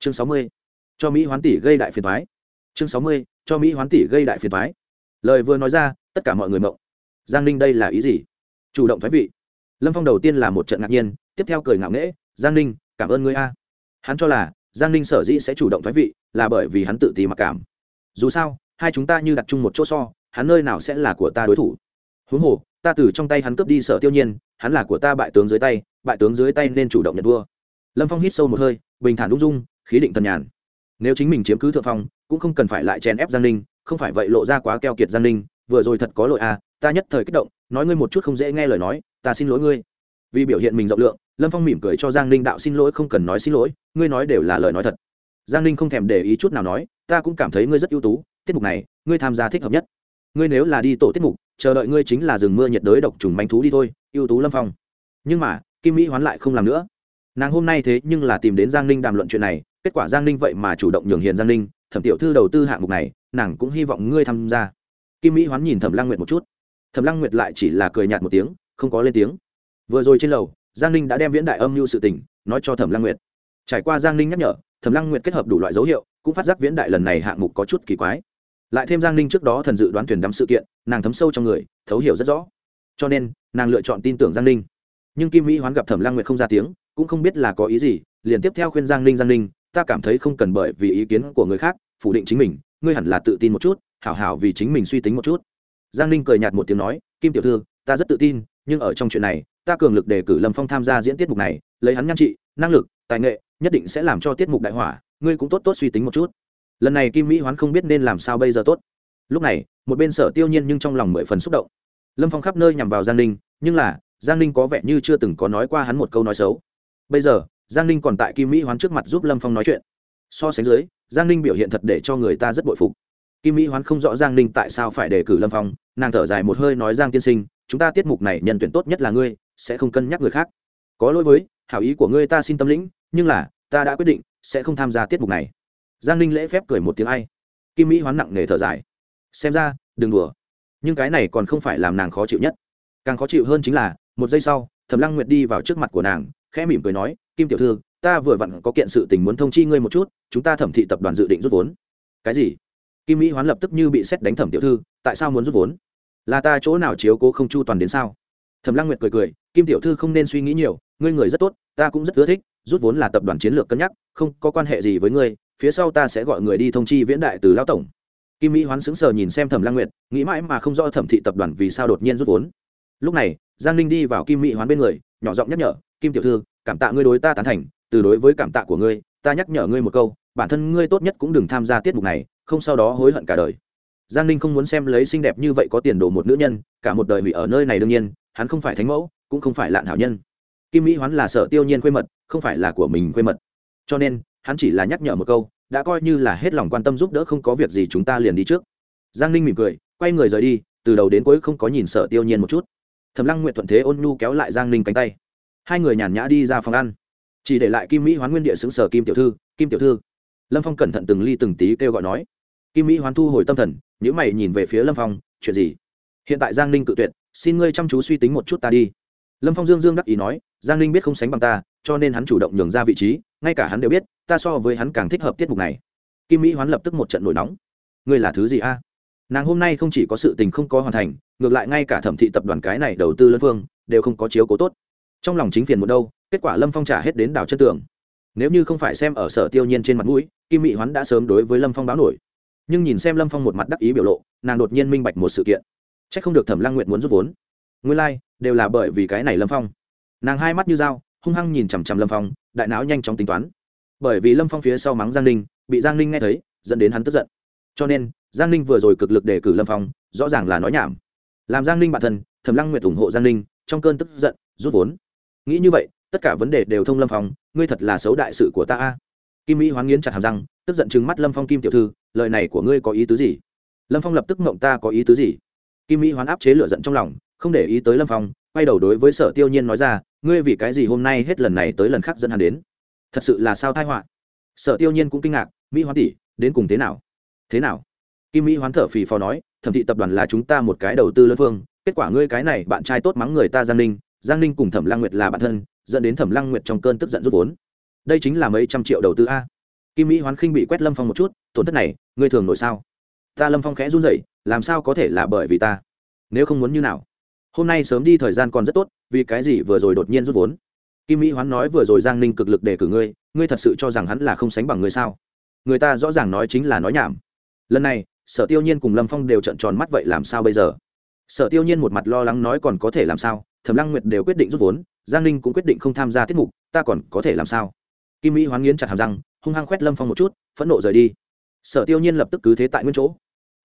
chương sáu mươi, cho mỹ hoán tỷ gây đại phiền thoái chương sáu mươi, cho mỹ hoán tỷ gây đại phiền thoái lời vừa nói ra, tất cả mọi người mộng. Giang ninh đây là ý gì? Chủ động thoái vị. Lâm phong đầu tiên là một trận ngạc nhiên, tiếp theo cười ngạo nghễ, giang ninh, cảm ơn ngươi a. Hắn cho là, giang ninh sở dĩ sẽ chủ động thoái vị, là bởi vì hắn tự ti mặc cảm. Dù sao, hai chúng ta như đặt chung một chỗ so, hắn nơi nào sẽ là của ta đối thủ? Huống hồ, ta từ trong tay hắn cướp đi sở tiêu nhiên, hắn là của ta bại tướng dưới tay, bại tướng dưới tay nên chủ động nhận vua lâm phong hít sâu một hơi, bình thản ung dung khí định thần nhàn. Nếu chính mình chiếm cứ thượng phong, cũng không cần phải lại chèn ép giang ninh, không phải vậy lộ ra quá keo kiệt giang ninh, vừa rồi thật có lỗi à ta nhất thời kích động, nói ngươi một chút không dễ nghe lời nói, ta xin lỗi ngươi. Vì biểu hiện mình rộng lượng, lâm phong mỉm cười cho giang ninh đạo xin lỗi không cần nói xin lỗi, ngươi nói đều là lời nói thật. Giang ninh không thèm để ý chút nào nói, ta cũng cảm thấy ngươi rất ưu tú, tiết mục này, ngươi tham gia thích hợp nhất. Ngươi nếu là đi tổ tiết mục, chờ đợi ngươi chính là rừng mưa nhiệt đới độc trùng manh thú đi thôi, ưu tú lâm phong. Nhưng mà, kim mỹ hoán lại không làm nữa nàng hôm nay thế nhưng là tìm đến giang ninh đàm luận chuyện này, kết quả giang ninh vậy mà chủ động nhường hiền giang ninh, thẩm tiểu thư đầu tư hạng mục này, nàng cũng hy vọng ngươi tham gia. Kim mỹ hoán nhìn thẩm lăng nguyệt một chút. Thẩm lăng nguyệt lại chỉ là cười nhạt một tiếng, không có lên tiếng. Vừa rồi trên lầu, giang ninh đã đem viễn đại âm mưu sự tình, nói cho thẩm lăng nguyệt. Trải qua giang ninh nhắc nhở, thẩm lăng nguyệt kết hợp đủ loại dấu hiệu, cũng phát giác viễn đại lần này hạng mục có chút kỳ quái. Lại thêm giang ninh trước đó thần dự đoán thuyền đắm sự kiện, nàng thấm sâu trong người, thấu hiểu rất rõ. Cho nên, nàng lựa chọn tin tưởng giang ninh. Nhưng kim mỹ hoán gặp thẩm lăng nguyệt không ra tiếng cũng không biết là có ý gì, liền tiếp theo khuyên giang ninh giang ninh, ta cảm thấy không cần bởi vì ý kiến của người khác, phủ định chính mình, ngươi hẳn là tự tin một chút, hảo hảo vì chính mình suy tính một chút. Giang ninh cười nhạt một tiếng nói, kim tiểu thư, ta rất tự tin, nhưng ở trong chuyện này, ta cường lực đề cử lâm phong tham gia diễn tiết mục này, lấy hắn nhan trị, năng lực, tài nghệ, nhất định sẽ làm cho tiết mục đại hỏa, ngươi cũng tốt tốt suy tính một chút. Lần này kim mỹ hoán không biết nên làm sao bây giờ tốt. Lúc này, một bên sở tiêu nhiên nhưng trong lòng mười phần xúc động. Lâm phong khắp nơi nhằm vào giang ninh, nhưng là, giang ninh có vẻ như chưa từng có nói qua hắn một câu nói xấu bây giờ, giang ninh còn tại kim mỹ hoán trước mặt giúp lâm phong nói chuyện. So sánh dưới, giang ninh biểu hiện thật để cho người ta rất bội phục. Kim mỹ hoán không rõ giang ninh tại sao phải đề cử lâm phong, nàng thở dài một hơi nói, giang tiên sinh, chúng ta tiết mục này nhận tuyển tốt nhất là ngươi, sẽ không cân nhắc người khác. Có lỗi với, hảo ý của ngươi ta xin tâm lĩnh, nhưng là, ta đã quyết định, sẽ không tham gia tiết mục này. Giang ninh lễ phép cười một tiếng ai. Kim mỹ hoán nặng nề thở dài. Xem ra, đừng đùa. Nhưng cái này còn không phải làm nàng khó chịu nhất. Càng khó chịu hơn chính là, một giây sau, thẩm lăng nguyệt đi vào trước mặt của nàng khẽ mỉm cười nói, kim tiểu thư, ta vừa vặn có kiện sự tình muốn thông chi ngươi một chút, chúng ta thẩm thị tập đoàn dự định rút vốn. Cái gì? Kim mỹ hoán lập tức như bị xét đánh thẩm tiểu thư, tại sao muốn rút vốn? Là ta chỗ nào chiếu cố không chu toàn đến sao? Thẩm lăng nguyệt cười cười, kim tiểu thư không nên suy nghĩ nhiều, ngươi người rất tốt, ta cũng rất ưa thích, rút vốn là tập đoàn chiến lược cân nhắc, không có quan hệ gì với ngươi, phía sau ta sẽ gọi người đi thông chi viễn đại từ lão tổng. Kim mỹ hoán sững sờ nhìn xem thẩm lăng nguyệt, nghĩ mãi mà không rõ thẩm thị tập đoàn vì sao đột nhiên rút vốn. Lúc này, giang ninh đi vào kim mỹ hoán bên người, nhỏ giọng nhắc nhở kim tiểu thư, cảm tạ ngươi đối ta tán thành, từ đối với cảm tạ của ngươi, ta nhắc nhở ngươi một câu, bản thân ngươi tốt nhất cũng đừng tham gia tiết mục này, không sau đó hối hận cả đời. Giang ninh không muốn xem lấy xinh đẹp như vậy có tiền đồ một nữ nhân, cả một đời hủy ở nơi này đương nhiên, hắn không phải thánh mẫu, cũng không phải lạn hảo nhân. Kim mỹ hoán là sở tiêu nhiên quê mật, không phải là của mình quê mật. Cho nên, hắn chỉ là nhắc nhở một câu, đã coi như là hết lòng quan tâm giúp đỡ không có việc gì chúng ta liền đi trước. Giang ninh mỉm cười, quay người rời đi, từ đầu đến cuối không có nhìn sở tiêu nhiên một chút. Thầm lăng nguyện thuận thế ôn nhu kéo lại giang ninh cánh tay hai người nhàn nhã đi ra phòng ăn. Chỉ để lại kim mỹ hoán nguyên địa xứng sở kim tiểu thư, kim tiểu thư. Lâm phong cẩn thận từng ly từng tí kêu gọi nói. Kim mỹ hoán thu hồi tâm thần nhữ mày nhìn về phía lâm phong, chuyện gì? Hiện tại giang ninh cự tuyệt, xin ngươi chăm chú suy tính một chút ta đi. Lâm phong dương dương đắc ý nói, giang ninh biết không sánh bằng ta, cho nên hắn chủ động nhường ra vị trí, ngay cả hắn đều biết, ta so với hắn càng thích hợp tiết mục này. Kim mỹ hoán lập tức một trận nổi nóng. Ngươi là thứ gì a? Nàng hôm nay không chỉ có sự tình không có hoàn thành, ngược lại ngay cả thẩm thị tập đoàn cái này đầu tư lân phương đều không có chiếu cố tốt trong lòng chính phiền một đâu kết quả lâm phong trả hết đến đảo chân tường. Nếu như không phải xem ở sở tiêu nhiên trên mặt mũi kim mỹ hoán đã sớm đối với lâm phong báo nổi. Nhưng nhìn xem lâm phong một mặt đắc ý biểu lộ nàng đột nhiên minh bạch một sự kiện. C h ắ c không được thẩm lăng nguyện muốn rút vốn. Nguyên lai、like, đều là bởi vì cái này lâm phong. Nàng hai mắt như dao hung hăng nhìn chằm chằm lâm phong đại não nhanh chóng tính toán. Bởi vì lâm phong phía sau mắng giang ninh bị giang ninh nghe thấy dẫn đến hắn tức giận. Cho nên giang ninh vừa rồi cực lực đề cử lâm phong rõ ràng là nói nhảm. Làm giang ninh bản thân thẩm lăng nguyện ủng hộ giang ninh trong cơn tức giận rút vốn nghĩ như vậy, tất cả vấn đề đều thông lâm phong, ngươi thật là xấu đại sự của ta a. Kim mỹ hoán nghiến chặt hàm răng, tức giận chừng mắt lâm phong kim tiểu thư, lời này của ngươi có ý tứ gì? Lâm phong lập tức mộng ta có ý tứ gì? Kim mỹ hoán áp chế lửa giận trong lòng, không để ý tới lâm phong, quay đầu đối với sở tiêu nhiên nói ra, ngươi vì cái gì hôm nay hết lần này tới lần khác dẫn hắn đến? Thật sự là sao thai họa? Sở tiêu nhiên cũng kinh ngạc, mỹ hoán tỷ, đến cùng thế nào? Thế nào? Kim mỹ hoán thở phì phò nói, thẩm thị tập đoàn là chúng ta một cái đầu tư lân phương kết quả ngươi cái này bạn trai tốt mắng người ta giang ninh giang ninh cùng thẩm lăng nguyệt là bạn thân, dẫn đến thẩm lăng nguyệt trong cơn tức giận rút vốn. Đây chính là mấy trăm triệu đầu tư a. Kim mỹ hoán khinh bị quét lâm phong một chút, tổn thất này, ngươi thường nổi sao? Ta lâm phong khẽ run rẩy, làm sao có thể là bởi vì ta? Nếu không muốn như nào? Hôm nay sớm đi thời gian còn rất tốt, vì cái gì vừa rồi đột nhiên rút vốn? Kim mỹ hoán nói, vừa rồi giang ninh cực lực để cử ngươi ngươi thật sự cho rằng hắn là không sánh bằng ngươi sao? Người ta rõ ràng nói chính là nói nhảm. Lần này, sở tiêu nhiên cùng lâm phong đều trận tròn mắt, vậy làm sao bây giờ? Sở tiêu nhiên một mặt lo lắng nói, còn có thể làm sao? Thẩm lăng nguyệt đều quyết định rút vốn, giang ninh cũng quyết định không tham gia tiết mục, ta còn có thể làm sao? Kim mỹ hoán nghiến chặt hàm răng, hung hăng khoét lâm phong một chút, phẫn nộ rời đi. Sở tiêu nhiên lập tức cứ thế tại nguyên chỗ.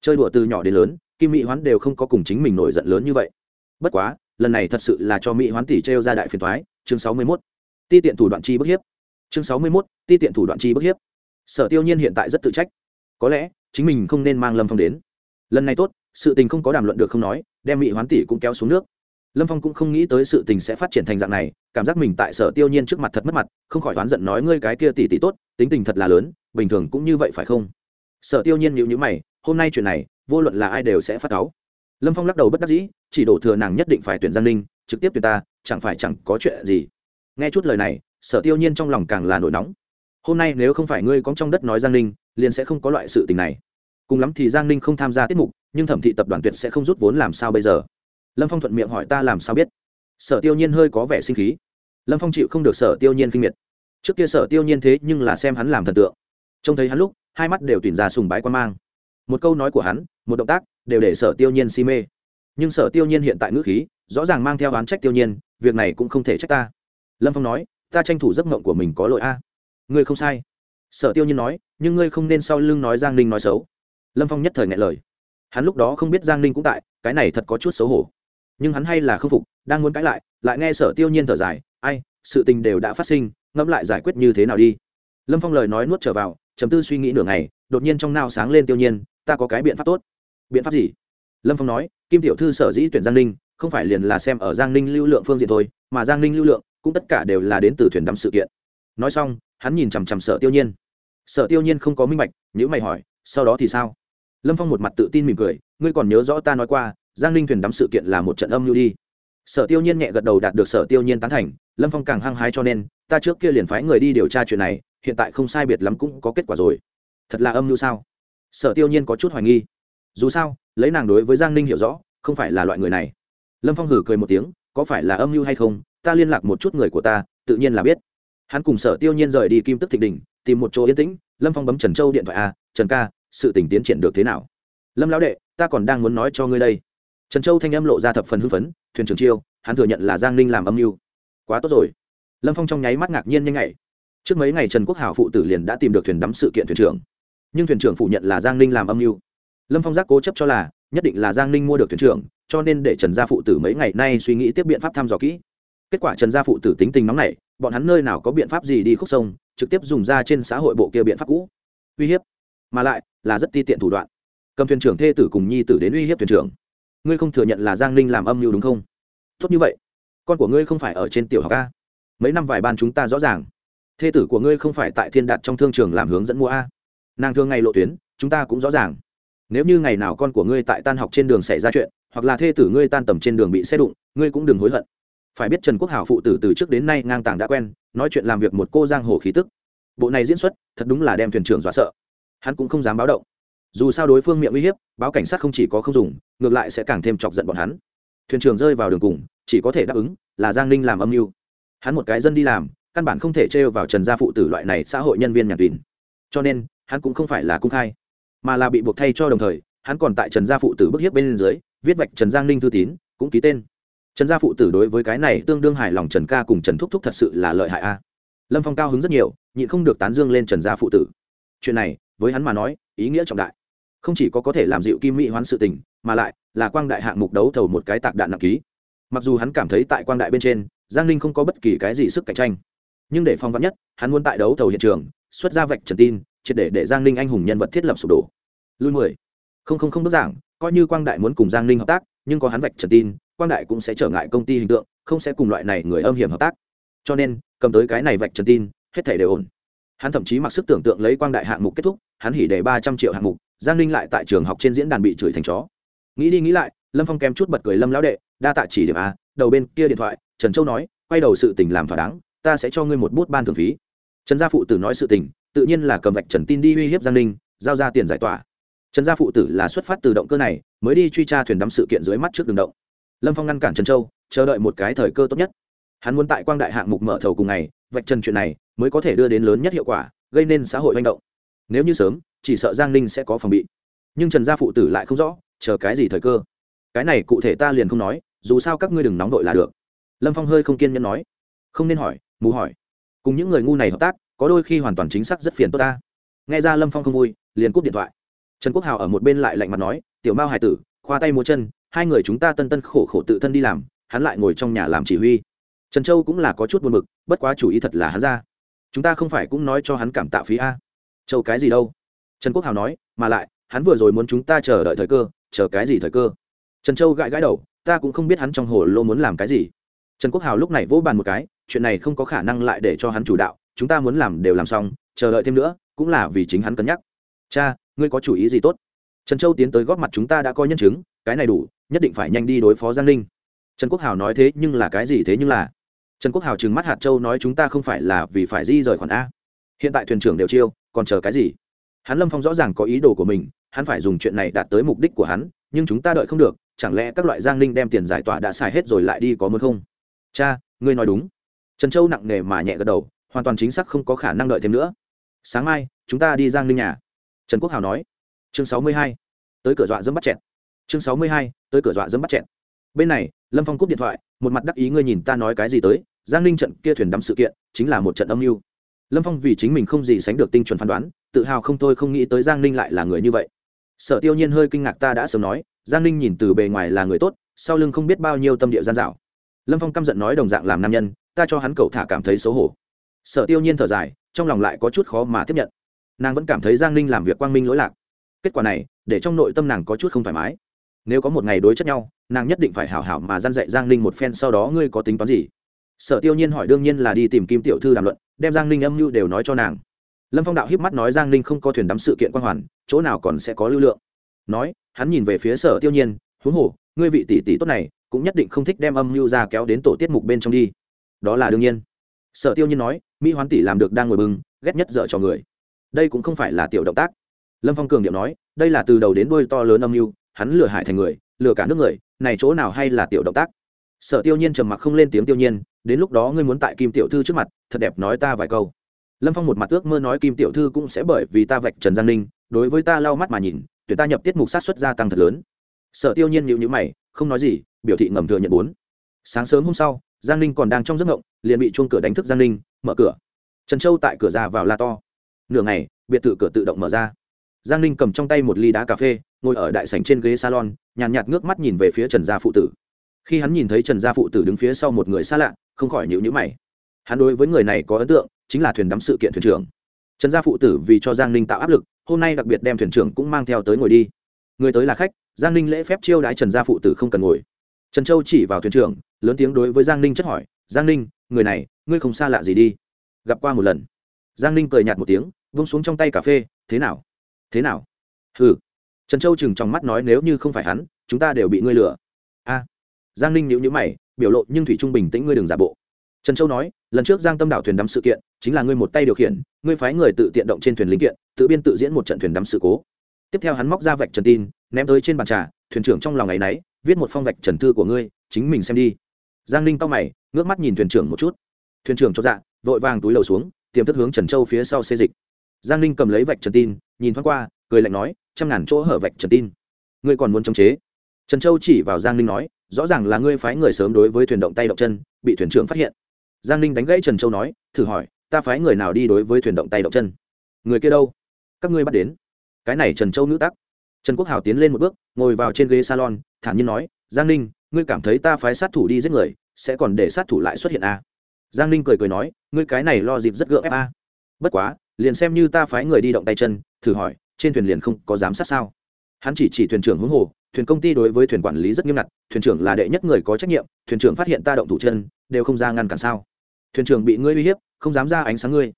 Chơi đùa từ nhỏ đến lớn, kim mỹ hoán đều không có cùng chính mình nổi giận lớn như vậy. Bất quá, lần này thật sự là cho mỹ hoán tỷ trêu ra đại phiền thoái chương sáu mươi mốt. Ti tiện thủ đoạn chi bức hiếp. Chương sáu mươi mốt, ti tiện thủ đoạn chi bức hiếp. Sở tiêu nhiên hiện tại rất tự trách. Có lẽ, chính mình không nên mang lâm phong đến. Lần này tốt, sự tình không có đàm luận được không nói, đem mỹ hoán tỷ cũng kéo xuống nước lâm phong cũng không nghĩ tới sự tình sẽ phát triển thành dạng này, cảm giác mình tại sở tiêu nhiên trước mặt thật mất mặt, không khỏi oán giận nói ngươi cái kia tỷ tỷ tốt, tính tình thật là lớn, bình thường cũng như vậy phải không? Sở tiêu nhiên nhịu nhữ mày, hôm nay chuyện này, vô luận là ai đều sẽ phát cáu. Lâm phong lắc đầu bất đắc dĩ, chỉ đổ thừa nàng nhất định phải tuyển giang ninh, trực tiếp tuyển ta, chẳng phải chẳng có chuyện gì. Nghe chút lời này, sở tiêu nhiên trong lòng càng là nổi nóng. Hôm nay nếu không phải ngươi có trong đất nói giang ninh, liền sẽ không có loại sự tình này. Cùng lắm thì giang ninh không tham gia tiết mục, nhưng thẩm thị tập đoàn tuyệt sẽ không rút vốn làm sao bây giờ? Lâm phong thuận miệng hỏi ta làm sao biết? Sở tiêu nhiên hơi có vẻ sinh khí. Lâm phong chịu không được sở tiêu nhiên kinh miệt. Trước kia sở tiêu nhiên thế nhưng là xem hắn làm thần tượng. Trông thấy hắn lúc, hai mắt đều tuyển ra sùng bái quan mang. Một câu nói của hắn, một động tác, đều để sở tiêu nhiên si mê. Nhưng sở tiêu nhiên hiện tại ngữ khí, rõ ràng mang theo oán trách tiêu nhiên, việc này cũng không thể trách ta. Lâm phong nói, ta tranh thủ giấc mộng của mình có lỗi a. Ngươi không sai. Sở tiêu nhiên nói, nhưng ngươi không nên sau lưng nói giang ninh nói xấu. Lâm phong nhất thời ngại lời. Hắn lúc đó không biết giang ninh cũng tại, cái này thật có chút xấu hổ nhưng hắn hay là k phục, đang muốn cãi lại lại nghe sở tiêu nhiên thở dài, ai, sự tình đều đã phát sinh, ngẫm lại giải quyết như thế nào đi. Lâm phong lời nói nuốt trở vào chấm tư suy nghĩ nửa ngày, đột nhiên trong nao sáng lên tiêu nhiên, ta có cái biện pháp tốt. Biện pháp gì? Lâm phong nói, kim tiểu thư sở dĩ tuyển giang ninh, không phải liền là xem ở giang ninh lưu lượng phương diện thôi, mà giang ninh lưu lượng cũng tất cả đều là đến từ thuyền đắm sự kiện. Nói xong, hắn nhìn chằm chằm sở tiêu nhiên. Sở tiêu nhiên không có minh bạch nhữ mày hỏi, sau đó thì sao? Lâm phong một mặt tự tin mỉm cười, ngươi còn nhớ rõ ta nói qua giang ninh thuyền đắm sự kiện là một trận âm mưu đi. Sở tiêu nhiên nhẹ gật đầu đạt được sở tiêu nhiên tán thành, lâm phong càng hăng hái cho nên, ta trước kia liền phái người đi điều tra chuyện này, hiện tại không sai biệt lắm cũng có kết quả rồi. Thật là âm mưu sao? Sở tiêu nhiên có chút hoài nghi. Dù sao, lấy nàng đối với giang ninh hiểu rõ, không phải là loại người này. Lâm phong hử cười một tiếng, có phải là âm mưu hay không, ta liên lạc một chút người của ta, tự nhiên là biết. Hắn cùng sở tiêu nhiên rời đi kim tức thịnh đình, tìm một chỗ yên tĩnh, lâm phong bấm trần châu điện thoại a, trần ca, sự tình tiến triển được thế nào? Lâm lão đệ, ta còn đang muốn nói cho ngươi đây trần châu thanh âm lộ ra thập phần hưng phấn, thuyền trưởng chiêu, hắn thừa nhận là giang ninh làm âm mưu. Quá tốt rồi. Lâm phong trong nháy mắt ngạc nhiên nhanh ngày trước mấy ngày trần quốc hảo phụ tử liền đã tìm được thuyền đắm sự kiện thuyền trưởng. Nhưng thuyền trưởng phủ nhận là giang ninh làm âm mưu. Lâm phong giác cố chấp cho là, nhất định là giang ninh mua được thuyền trưởng, cho nên để trần gia phụ tử mấy ngày nay suy nghĩ tiếp biện pháp thăm dò kỹ. Kết quả trần gia phụ tử tính tình nóng này bọn hắn nơi nào có biện pháp gì đi khúc sông, trực tiếp dùng ra trên xã hội bộ kia biện pháp cũ. Uy hiếp. Mà lại, là rất ti tiện thủ đoạn. Cầm thuyền trưởng thê tử cùng nhi tử đến uy hiếp thuyền trưởng ngươi không thừa nhận là giang ninh làm âm mưu đúng không? Tốt như vậy. Con của ngươi không phải ở trên tiểu học a. Mấy năm vài ban chúng ta rõ ràng. Thê tử của ngươi không phải tại thiên đạt trong thương trường làm hướng dẫn mua a. Nàng thường ngày lộ tuyến, chúng ta cũng rõ ràng. Nếu như ngày nào con của ngươi tại tan học trên đường xảy ra chuyện, hoặc là thê tử ngươi tan tầm trên đường bị xe đụng, ngươi cũng đừng hối hận. Phải biết trần quốc hảo phụ tử từ trước đến nay ngang tàng đã quen, nói chuyện làm việc một cô giang hồ khí tức. Bộ này diễn xuất, thật đúng là đem thuyền trưởng dọa sợ. Hắn cũng không dám báo động dù sao đối phương miệng uy hiếp, báo cảnh sát không chỉ có không dùng, ngược lại sẽ càng thêm chọc giận bọn hắn. Thuyền trưởng rơi vào đường cùng, chỉ có thể đáp ứng, là giang ninh làm âm mưu. Hắn một cái dân đi làm, căn bản không thể trêu vào trần gia phụ tử loại này xã hội nhân viên nhàn tuyển cho nên, hắn cũng không phải là công khai, mà là bị buộc thay cho đồng thời, hắn còn tại trần gia phụ tử bức hiếp bên dưới, viết vạch trần giang ninh thư tín, cũng ký tên. Trần gia phụ tử đối với cái này tương đương hài lòng trần ca cùng trần thúc thúc thật sự là lợi hại a. Lâm phong cao hứng rất nhiều, nhịn không được tán dương lên trần gia phụ tử. Chuyện này, với hắn mà nói, ý nghĩa trọng đại không chỉ có có thể làm dịu kim mỹ hoán sự tình, mà lại là quang đại hạng mục đấu thầu một cái tạc đạn nặng ký. Mặc dù hắn cảm thấy tại quang đại bên trên, giang ninh không có bất kỳ cái gì sức cạnh tranh. Nhưng để phong vắn nhất, hắn muốn tại đấu thầu hiện trường, xuất ra vạch trần tin, triệt để để giang ninh anh hùng nhân vật thiết lập sụp đổ. Lui mười. Không không không bức giảng, coi như quang đại muốn cùng giang ninh hợp tác, nhưng có hắn vạch trần tin, quang đại cũng sẽ trở ngại công ty hình tượng, không sẽ cùng loại này người âm hiểm hợp tác. Cho nên, cầm tới cái này vạch trần tin, hết thể đều ổn. Hắn thậm chí mặc sức tưởng tượng lấy quang đại hạng mục kết thúc, hắn hỉ để ba trăm triệu hạng mục giang ninh lại tại trường học trên diễn đàn bị chửi thành chó. Nghĩ đi nghĩ lại, lâm phong kém chút bật cười lâm lão đệ, đa tạ chỉ điểm a, đầu bên kia điện thoại. Trần châu nói, quay đầu sự tình làm thỏa đáng, ta sẽ cho ngươi một bút ban thường phí. Trần gia phụ tử nói sự tình, tự nhiên là cầm vạch trần tin đi uy hiếp giang ninh, giao ra tiền giải tỏa. Trần gia phụ tử là xuất phát từ động cơ này, mới đi truy tra thuyền đắm sự kiện dưới mắt trước đường động. Lâm phong ngăn cản trần châu, chờ đợi một cái thời cơ tốt nhất. Hắn muốn tại quang đại hạng mục mở thầu cùng ngày, vạch trần chuyện này, mới có thể đưa đến lớn nhất hiệu quả, gây nên xã hội manh động. Nếu như sớm chỉ sợ giang ninh sẽ có phòng bị. Nhưng trần gia phụ tử lại không rõ, chờ cái gì thời cơ. Cái này cụ thể ta liền không nói, dù sao các ngươi đừng nóng vội là được. Lâm phong hơi không kiên nhẫn nói. Không nên hỏi, mù hỏi. Cùng những người ngu này hợp tác, có đôi khi hoàn toàn chính xác rất phiền tốt ta. Nghe ra lâm phong không vui, liền cúp điện thoại. Trần quốc hào ở một bên lại lạnh mặt nói, tiểu mao hải tử, khoa tay múa chân, hai người chúng ta tân tân khổ khổ tự thân đi làm, hắn lại ngồi trong nhà làm chỉ huy. Trần châu cũng là có chút buồn b ự c bất quá chủ ý thật là hắn ra. Chúng ta không phải cũng nói cho hắn cảm tạ phí a. Châu cái gì đâu? Trần quốc hào nói, mà lại, hắn vừa rồi muốn chúng ta chờ đợi thời cơ, chờ cái gì thời cơ? Trần châu gãi gãi đầu, ta cũng không biết hắn trong hồ lô muốn làm cái gì. Trần quốc hào lúc này vỗ bàn một cái, chuyện này không có khả năng lại để cho hắn chủ đạo, chúng ta muốn làm đều làm xong, chờ đợi thêm nữa, cũng là vì chính hắn cân nhắc. Cha, ngươi có chủ ý gì tốt? Trần châu tiến tới góp mặt chúng ta đã coi nhân chứng, cái này đủ, nhất định phải nhanh đi đối phó giang ninh. Trần quốc hào nói, thế nhưng là cái gì thế nhưng là? Trần quốc hào trừng mắt hạt châu nói, chúng ta không phải là vì phải di rời khoản a. Hiện tại thuyền trưởng đều chiêu, còn chờ cái gì? Hắn lâm phong rõ ràng có ý đồ của mình, hắn phải dùng chuyện này đạt tới mục đích của hắn, nhưng chúng ta đợi không được, chẳng lẽ các loại giang ninh đem tiền giải tỏa đã xài hết rồi lại đi có muốn không? Cha, ngươi nói đúng. Trần châu nặng nề mà nhẹ gật đầu, hoàn toàn chính xác không có khả năng đợi thêm nữa. Sáng mai, chúng ta đi giang ninh nhà. Trần quốc hào nói. Chương sáu mươi hai, tới cửa dọa dẫm bắt chẹn chương sáu mươi hai, tới cửa dọa dẫm bắt chẹn bên này, lâm phong cúp điện thoại, một mặt đắc ý ngươi nhìn ta nói cái gì tới. Giang ninh trận kia thuyền đắm sự kiện, chính là một trận âm mưu lâm phong vì chính mình không gì sánh được tinh chuẩn phán đoán, tự hào không thôi không nghĩ tới giang ninh lại là người như vậy. Sở tiêu nhiên hơi kinh ngạc ta đã sớm nói, giang ninh nhìn từ bề ngoài là người tốt, sau lưng không biết bao nhiêu tâm địa gian dạo. Lâm phong căm giận nói đồng dạng làm nam nhân, ta cho hắn cậu thả cảm thấy xấu hổ. Sở tiêu nhiên thở dài, trong lòng lại có chút khó mà tiếp nhận. Nàng vẫn cảm thấy giang ninh làm việc quang minh lỗi lạc. Kết quả này, để trong nội tâm nàng có chút không thoải mái. Nếu có một ngày đối chất nhau, nàng nhất định phải hảo hảo mà g i a n dạy giang ninh một phen, sau đó ngươi có tính toán gì? Sở tiêu nhiên hỏi đương nhiên là đi tìm kim tiểu thư đàm luận đem giang ninh âm mưu đều nói cho nàng. Lâm phong đạo hiếp mắt nói giang ninh không có thuyền đắm sự kiện quan hoàn chỗ nào còn sẽ có lưu lượng. Nói hắn nhìn về phía sở tiêu nhiên huống hồ ngươi vị tỷ tỷ tốt này cũng nhất định không thích đem âm mưu ra kéo đến tổ tiết mục bên trong đi. Đó là đương nhiên. Sở tiêu nhiên nói mỹ hoán tỷ làm được đang ngồi bưng, ghét nhất dở cho người. Đây cũng không phải là tiểu động tác. Lâm phong cường điệu nói đây là từ đầu đến đôi to lớn âm mưu hắn lừa hại thành người lừa cả nước người này chỗ nào hay là tiểu động tác? Sở tiêu nhiên trầm mặc không lên tiếng tiêu nhiên đến lúc đó ngươi muốn tại kim tiểu thư trước mặt thật đẹp nói ta vài câu. Lâm phong một mặt ước mơ nói kim tiểu thư cũng sẽ bởi vì ta vạch trần giang ninh đối với ta lau mắt mà nhìn tuyển ta nhập tiết mục sát xuất gia tăng thật lớn. Sở tiêu nhiên nhịu nhữ mày không nói gì biểu thị ngầm thừa nhận bốn. Sáng sớm hôm sau giang ninh còn đang trong giấc ngộng liền bị chuông cửa đánh thức giang ninh mở cửa. Trần châu tại cửa ra vào la to. Nửa ngày biệt thự cửa tự động mở ra. Giang ninh cầm trong tay một ly đá cà phê ngồi ở đại sảnh trên ghế salon nhàn nhạt, nhạt ngước mắt nhìn về phía trần gia phụ tử khi hắn nhìn thấy trần gia phụ tử đứng phía sau một người xa lạ, không khỏi nhịu nhữ mày. Hắn đối với người này có ấn tượng, chính là thuyền đắm sự kiện thuyền trưởng. Trần gia phụ tử vì cho giang ninh tạo áp lực, hôm nay đặc biệt đem thuyền trưởng cũng mang theo tới ngồi đi. Người tới là khách, giang ninh lễ phép chiêu đãi trần gia phụ tử không cần ngồi. Trần châu chỉ vào thuyền trưởng, lớn tiếng đối với giang ninh chất hỏi, giang ninh, người này, ngươi không xa lạ gì đi? Gặp qua một lần. Giang ninh cười nhạt một tiếng vung xuống trong tay cà phê, thế nào? Thế nào? Hừ. Trần châu chừng trong mắt nói, nếu như không phải hắn, chúng ta đều bị ngươi lừa. A giang ninh nhíu nhíu mày, biểu lộ nhưng thủy trung bình tĩnh, ngươi đừng giả bộ. Trần châu nói, lần trước giang tâm đảo thuyền đắm sự kiện, chính là ngươi một tay điều khiển, ngươi phái người tự tiện động trên thuyền linh kiện, tự biên tự diễn một trận thuyền đắm sự cố. Tiếp theo hắn móc ra vạch trần tin, ném tới trên bàn trà, thuyền trưởng trong lòng ngày nấy viết một phong vạch trần thư của ngươi, chính mình xem đi. Giang ninh to mày, ngước mắt nhìn thuyền trưởng một chút. Thuyền trưởng cho dạ vội vàng túi lầu xuống, tiềm thức hướng trần châu phía sau xê dịch. Giang ninh cầm lấy vạch trần tin, nhìn thoáng qua, cười lạnh nói, trăm ngàn chỗ hở vạch trần tin. Ngươi còn muốn chống chế? Trần châu chỉ vào giang ninh nói rõ ràng là ngươi phái người sớm đối với thuyền động tay động chân, bị thuyền trưởng phát hiện. Giang ninh đánh gãy trần châu nói, thử hỏi, ta phái người nào đi đối với thuyền động tay động chân? Người kia đâu? Các ngươi bắt đến. Cái này trần châu nữ tắc. Trần quốc hào tiến lên một bước, ngồi vào trên ghế salon, thản nhiên nói, giang ninh, ngươi cảm thấy ta phái sát thủ đi giết người, sẽ còn để sát thủ lại xuất hiện à? giang ninh cười cười nói, ngươi cái này lo dịp rất gượng ép a. Bất quá, liền xem như ta phái người đi động tay chân, thử hỏi, trên thuyền liền không có giám sát sao? Hắn chỉ chỉ thuyền trưởng hướng hồ thuyền công ty đối với thuyền quản lý rất nghiêm ngặt, thuyền trưởng là đệ nhất người có trách nhiệm, thuyền trưởng phát hiện ta động thủ chân, đều không ra ngăn cản sao. Thuyền trưởng bị ngươi uy hiếp, không dám ra ánh sáng ngươi.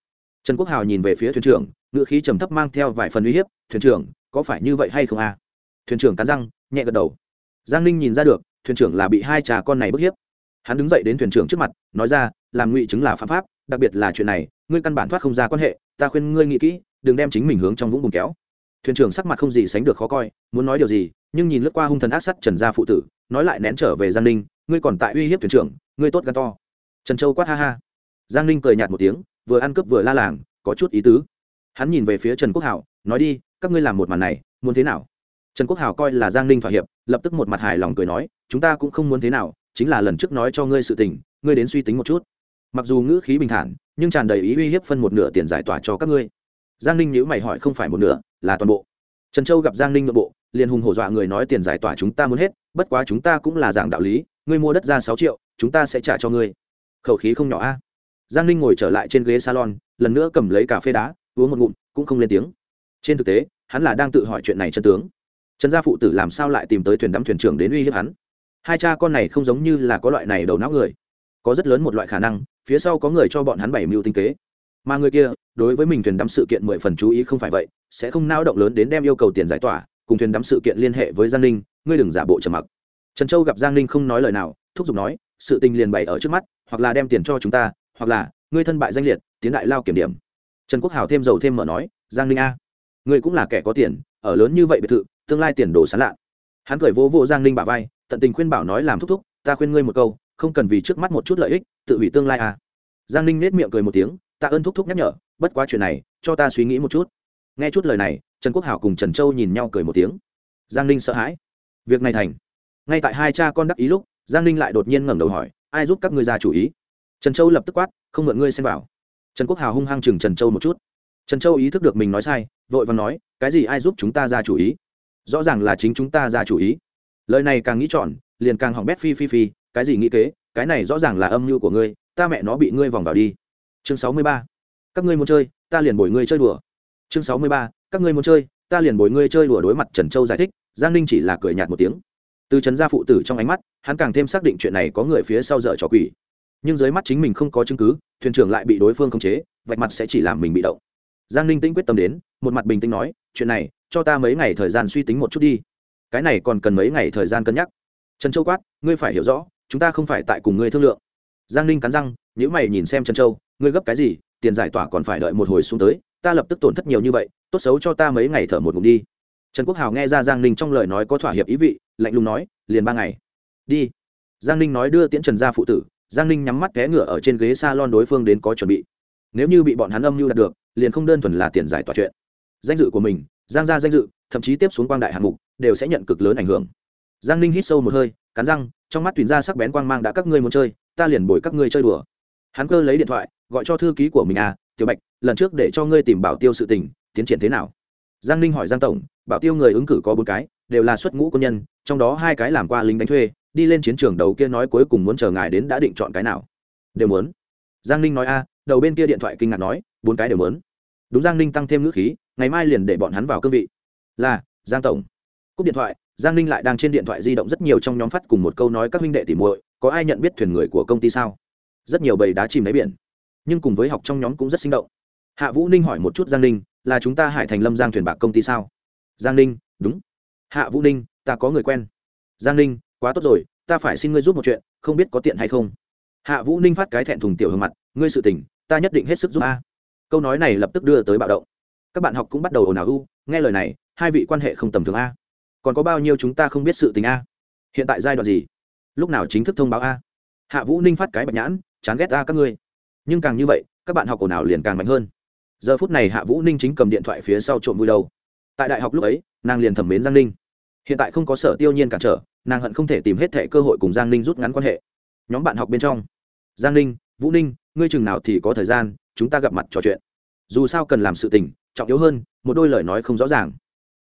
Trần quốc hào nhìn về phía thuyền trưởng ngựa khí trầm thấp mang theo vài phần uy hiếp, thuyền trưởng, có phải như vậy hay không à thuyền trưởng cắn răng, nhẹ gật đầu. Giang ninh nhìn ra được, thuyền trưởng là bị hai trà con này bức hiếp. Hắn đứng dậy đến thuyền trưởng trước mặt, nói ra, làm ngụy chứng là phạm pháp, đặc biệt là chuyện này, ngươi căn bản thoát không ra quan hệ, ta khuyên ngươi nghĩ kỹ, đừng đem chính mình hướng trong vũng bùn kéo. Thuyền trưởng sắc mặt không gì sánh được khó coi, muốn nói điều gì nhưng nhìn lướt qua hung thần ác sắt trần gia phụ tử, nói lại nén trở về giang ninh, ngươi còn tại uy hiếp thuyền trưởng, ngươi tốt gan to. Trần châu quát ha ha. Giang ninh cười nhạt một tiếng, vừa ăn cướp vừa la làng, có chút ý tứ. Hắn nhìn về phía trần quốc hảo, nói đi, các ngươi làm một màn này, muốn thế nào? Trần quốc hảo coi là giang ninh thỏa hiệp, lập tức một mặt hài lòng cười nói, chúng ta cũng không muốn thế nào, chính là lần trước nói cho ngươi sự tình, ngươi đến suy tính một chút. Mặc dù ngữ khí bình thản, nhưng tràn đầy ý uy hiếp phân một nửa tiền giải tỏa cho các ngươi. Giang ninh nhữ mày hỏi không phải một nửa, là toàn bộ trần châu gặp giang ninh nội bộ, liền hùng hổ dọa người nói tiền giải tỏa chúng ta muốn hết, bất quá chúng ta cũng là giảng đạo lý, ngươi mua đất ra sáu triệu, chúng ta sẽ trả cho ngươi. Khẩu khí không nhỏ a. Giang ninh ngồi trở lại trên ghế salon, lần nữa cầm lấy cà phê đá, uống một ngụm, cũng không lên tiếng. Trên thực tế, hắn là đang tự hỏi chuyện này chân tướng. Trần gia phụ tử làm sao lại tìm tới thuyền đắm thuyền trưởng đến uy hiếp hắn? Hai cha con này không giống như là có loại này đầu não người. Có rất lớn một loại khả năng, phía sau có người cho bọn hắn bảy mưu tinh kế mà người kia, đối với mình thuyền đắm sự kiện mười phần chú ý không phải vậy, sẽ không nao động lớn đến đem yêu cầu tiền giải tỏa, cùng thuyền đắm sự kiện liên hệ với giang ninh, ngươi đừng giả bộ trầm mặc. Trần châu gặp giang ninh không nói lời nào, thúc giục nói, sự tình liền bày ở trước mắt, hoặc là đem tiền cho chúng ta, hoặc là, ngươi thân bại danh liệt, tiến đại lao kiểm điểm. Trần quốc hào thêm dầu thêm mở nói, giang ninh a, ngươi cũng là kẻ có tiền, ở lớn như vậy biệt thự, tương lai tiền đồ sán lạ. Hắn cười vỗ vỗ giang ninh bả vai, tận tình khuyên bảo nói làm thúc thúc, ta khuyên ngươi một câu, không cần vì trước mắt một chút lợi ích, tự hủy tương lai à giang ninh nết miệng cười một tiếng tạ ơn thúc thúc nhắc nhở, bất quá chuyện này, cho ta suy nghĩ một chút. Nghe chút lời này, trần quốc hảo cùng trần châu nhìn nhau cười một tiếng. Giang ninh sợ hãi. Việc này thành. Ngay tại hai cha con đắc ý lúc, giang ninh lại đột nhiên ngẩng đầu hỏi, ai giúp các ngươi ra chủ ý? Trần châu lập tức quát, không mượn ngươi xem vào. Trần quốc hào hung hăng chừng trần châu một chút. Trần châu ý thức được mình nói sai, vội và nói, cái gì ai giúp chúng ta ra chủ ý? Rõ ràng là chính chúng ta ra chủ ý. Lời này càng nghĩ trọn, liền càng hỏng bét phi phi phi, cái gì nghĩ kế? Cái này rõ ràng là âm mưu của ngươi, ta mẹ nó bị ngươi vòng vào đi chương sáu mươi ba. Các ngươi muốn chơi, ta liền bồi ngươi chơi đùa. Chương sáu mươi ba. Các ngươi muốn chơi, ta liền bồi ngươi chơi đùa đối mặt trần châu giải thích, giang ninh chỉ là cười nhạt một tiếng. Từ trấn gia phụ tử trong ánh mắt, hắn càng thêm xác định chuyện này có người phía sau dở trò quỷ. Nhưng dưới mắt chính mình không có chứng cứ, thuyền trưởng lại bị đối phương khống chế, vạch mặt sẽ chỉ làm mình bị động. Giang ninh tĩnh quyết tâm đến, một mặt bình tĩnh nói, chuyện này, cho ta mấy ngày thời gian suy tính một chút đi. Cái này còn cần mấy ngày thời gian cân nhắc. Trần châu quát, ngươi phải hiểu rõ, chúng ta không phải tại cùng ngươi thương lượng. Giang ninh cắn răng nếu mày nhìn xem trần châu ngươi gấp cái gì, tiền giải tỏa còn phải đợi một hồi xuống tới, ta lập tức tổn thất nhiều như vậy, tốt xấu cho ta mấy ngày thở một ngụm đi. Trần quốc hào nghe ra giang ninh trong lời nói có thỏa hiệp ý vị, lạnh lùng nói, liền ba ngày. Đi. Giang ninh nói đưa tiễn trần gia phụ tử, giang ninh nhắm mắt té ngựa ở trên ghế s a lon đối phương đến có chuẩn bị. Nếu như bị bọn hắn âm mưu đạt được, liền không đơn thuần là tiền giải tỏa chuyện. Danh dự của mình, giang gia danh dự, thậm chí tiếp xuống quang đại hạng mục, đều sẽ nhận cực lớn ảnh hưởng. Giang ninh hít sâu một hơi, cắn răng, trong mắt tùy ra sắc bén quang mang đã các ngươi muốn chơi, ta liền bồi các ngươi chơi đùa. Hắn cơ lấy điện thoại gọi cho thư ký của mình à tiểu bạch, lần trước để cho ngươi tìm bảo tiêu sự tình, tiến triển thế nào? Giang ninh hỏi giang tổng, bảo tiêu người ứng cử có bốn cái, đều là xuất ngũ quân nhân, trong đó hai cái làm qua lính đánh thuê, đi lên chiến trường đầu kia nói cuối cùng muốn chờ ngài đến đã định chọn cái nào? Đều muốn. Giang ninh nói a, đầu bên kia điện thoại kinh ngạc nói, bốn cái đều muốn. Đúng giang ninh tăng thêm ngữ khí, ngày mai liền để bọn hắn vào cương vị. Là, giang tổng. Cúp điện thoại, giang ninh lại đang trên điện thoại di động rất nhiều trong nhóm phát cùng một câu nói các huynh đệ tỉ muội, có ai nhận biết thuyền người của công ty sao? Rất nhiều bầy đá chìm đáy biển nhưng cùng với học trong nhóm cũng rất sinh động. Hạ vũ ninh hỏi một chút giang ninh, là chúng ta hải thành lâm giang thuyền bạc công ty sao? Giang ninh, đúng. Hạ vũ ninh, ta có người quen. Giang ninh, quá tốt rồi, ta phải xin ngươi giúp một chuyện, không biết có tiện hay không. Hạ vũ ninh phát cái thẹn thùng tiểu hương mặt, ngươi sự tình, ta nhất định hết sức giúp a. Câu nói này lập tức đưa tới bạo động. Các bạn học cũng bắt đầu ồn ào u, nghe lời này, hai vị quan hệ không tầm thường a. Còn có bao nhiêu chúng ta không biết sự tình a? Hiện tại giai đoạn gì? Lúc nào chính thức thông báo a? Hạ vũ ninh phát cái bạch nhãn, chán ghét a các ngươi nhưng càng như vậy, các bạn học ồn ào liền càng mạnh hơn. Giờ phút này hạ vũ ninh chính cầm điện thoại phía sau trộm vui đầu tại đại học lúc ấy, nàng liền thẩm mến giang ninh. Hiện tại không có sở tiêu nhiên cản trở, nàng hận không thể tìm hết thẻ cơ hội cùng giang ninh rút ngắn quan hệ. Nhóm bạn học bên trong. Giang ninh, vũ ninh, ngươi chừng nào thì có thời gian, chúng ta gặp mặt trò chuyện. Dù sao cần làm sự tình, trọng yếu hơn, một đôi lời nói không rõ ràng.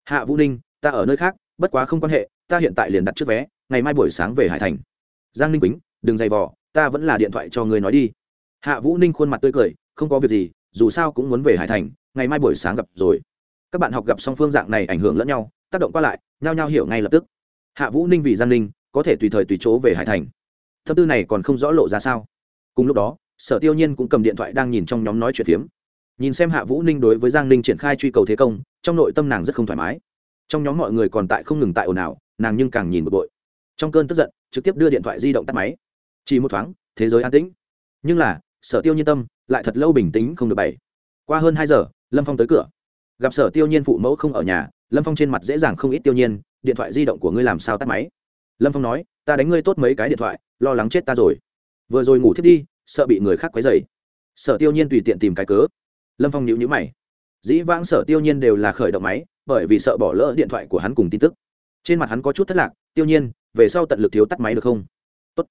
Hạ vũ ninh, ta ở nơi khác, bất quá không quan hệ, ta hiện tại liền đặt trước vé, ngày mai buổi sáng về hải thành. Giang ninh quýnh, đừng dày vò, ta vẫn là điện thoại cho ngươi nói đi hạ vũ ninh khuôn mặt tươi cười, không có việc gì, dù sao cũng muốn về hải thành, ngày mai buổi sáng gặp rồi. Các bạn học gặp song phương dạng này ảnh hưởng lẫn nhau, tác động qua lại, nhao nhao hiểu ngay lập tức. Hạ vũ ninh vì giang ninh có thể tùy thời tùy chỗ về hải thành. Tâm tư này còn không rõ lộ ra sao. Cùng lúc đó, sở tiêu nhiên cũng cầm điện thoại đang nhìn trong nhóm nói chuyện phiếm. Nhìn xem hạ vũ ninh đối với giang ninh triển khai truy cầu thế công, trong nội tâm nàng rất không thoải mái. Trong nhóm mọi người còn tại không ngừng tại ồn ào, nàng nhưng càng nhìn bực bội. Trong cơn tức giận, trực tiếp đưa điện thoại di động tắt máy. Chỉ một thoáng, thế giới an tĩnh. Nhưng là sở tiêu nhiên tâm lại thật lâu bình tĩnh không được bày. Qua hơn hai giờ, lâm phong tới cửa. Gặp sở tiêu nhiên phụ mẫu không ở nhà, lâm phong trên mặt dễ dàng không ít tiêu nhiên, điện thoại di động của ngươi làm sao tắt máy? Lâm phong nói, ta đánh ngươi tốt mấy cái điện thoại, lo lắng chết ta rồi. Vừa rồi ngủ thiết đi, sợ bị người khác quấy dày sở tiêu nhiên tùy tiện tìm cái cớ. Lâm phong nhịu nhữ mày. Dĩ vãng sở tiêu nhiên đều là khởi động máy, bởi vì sợ bỏ lỡ điện thoại của hắn cùng tin tức. Trên mặt hắn có chút thất lạc, tiêu nhiên, về sau tận lực thiếu tắt máy được không? Tốt.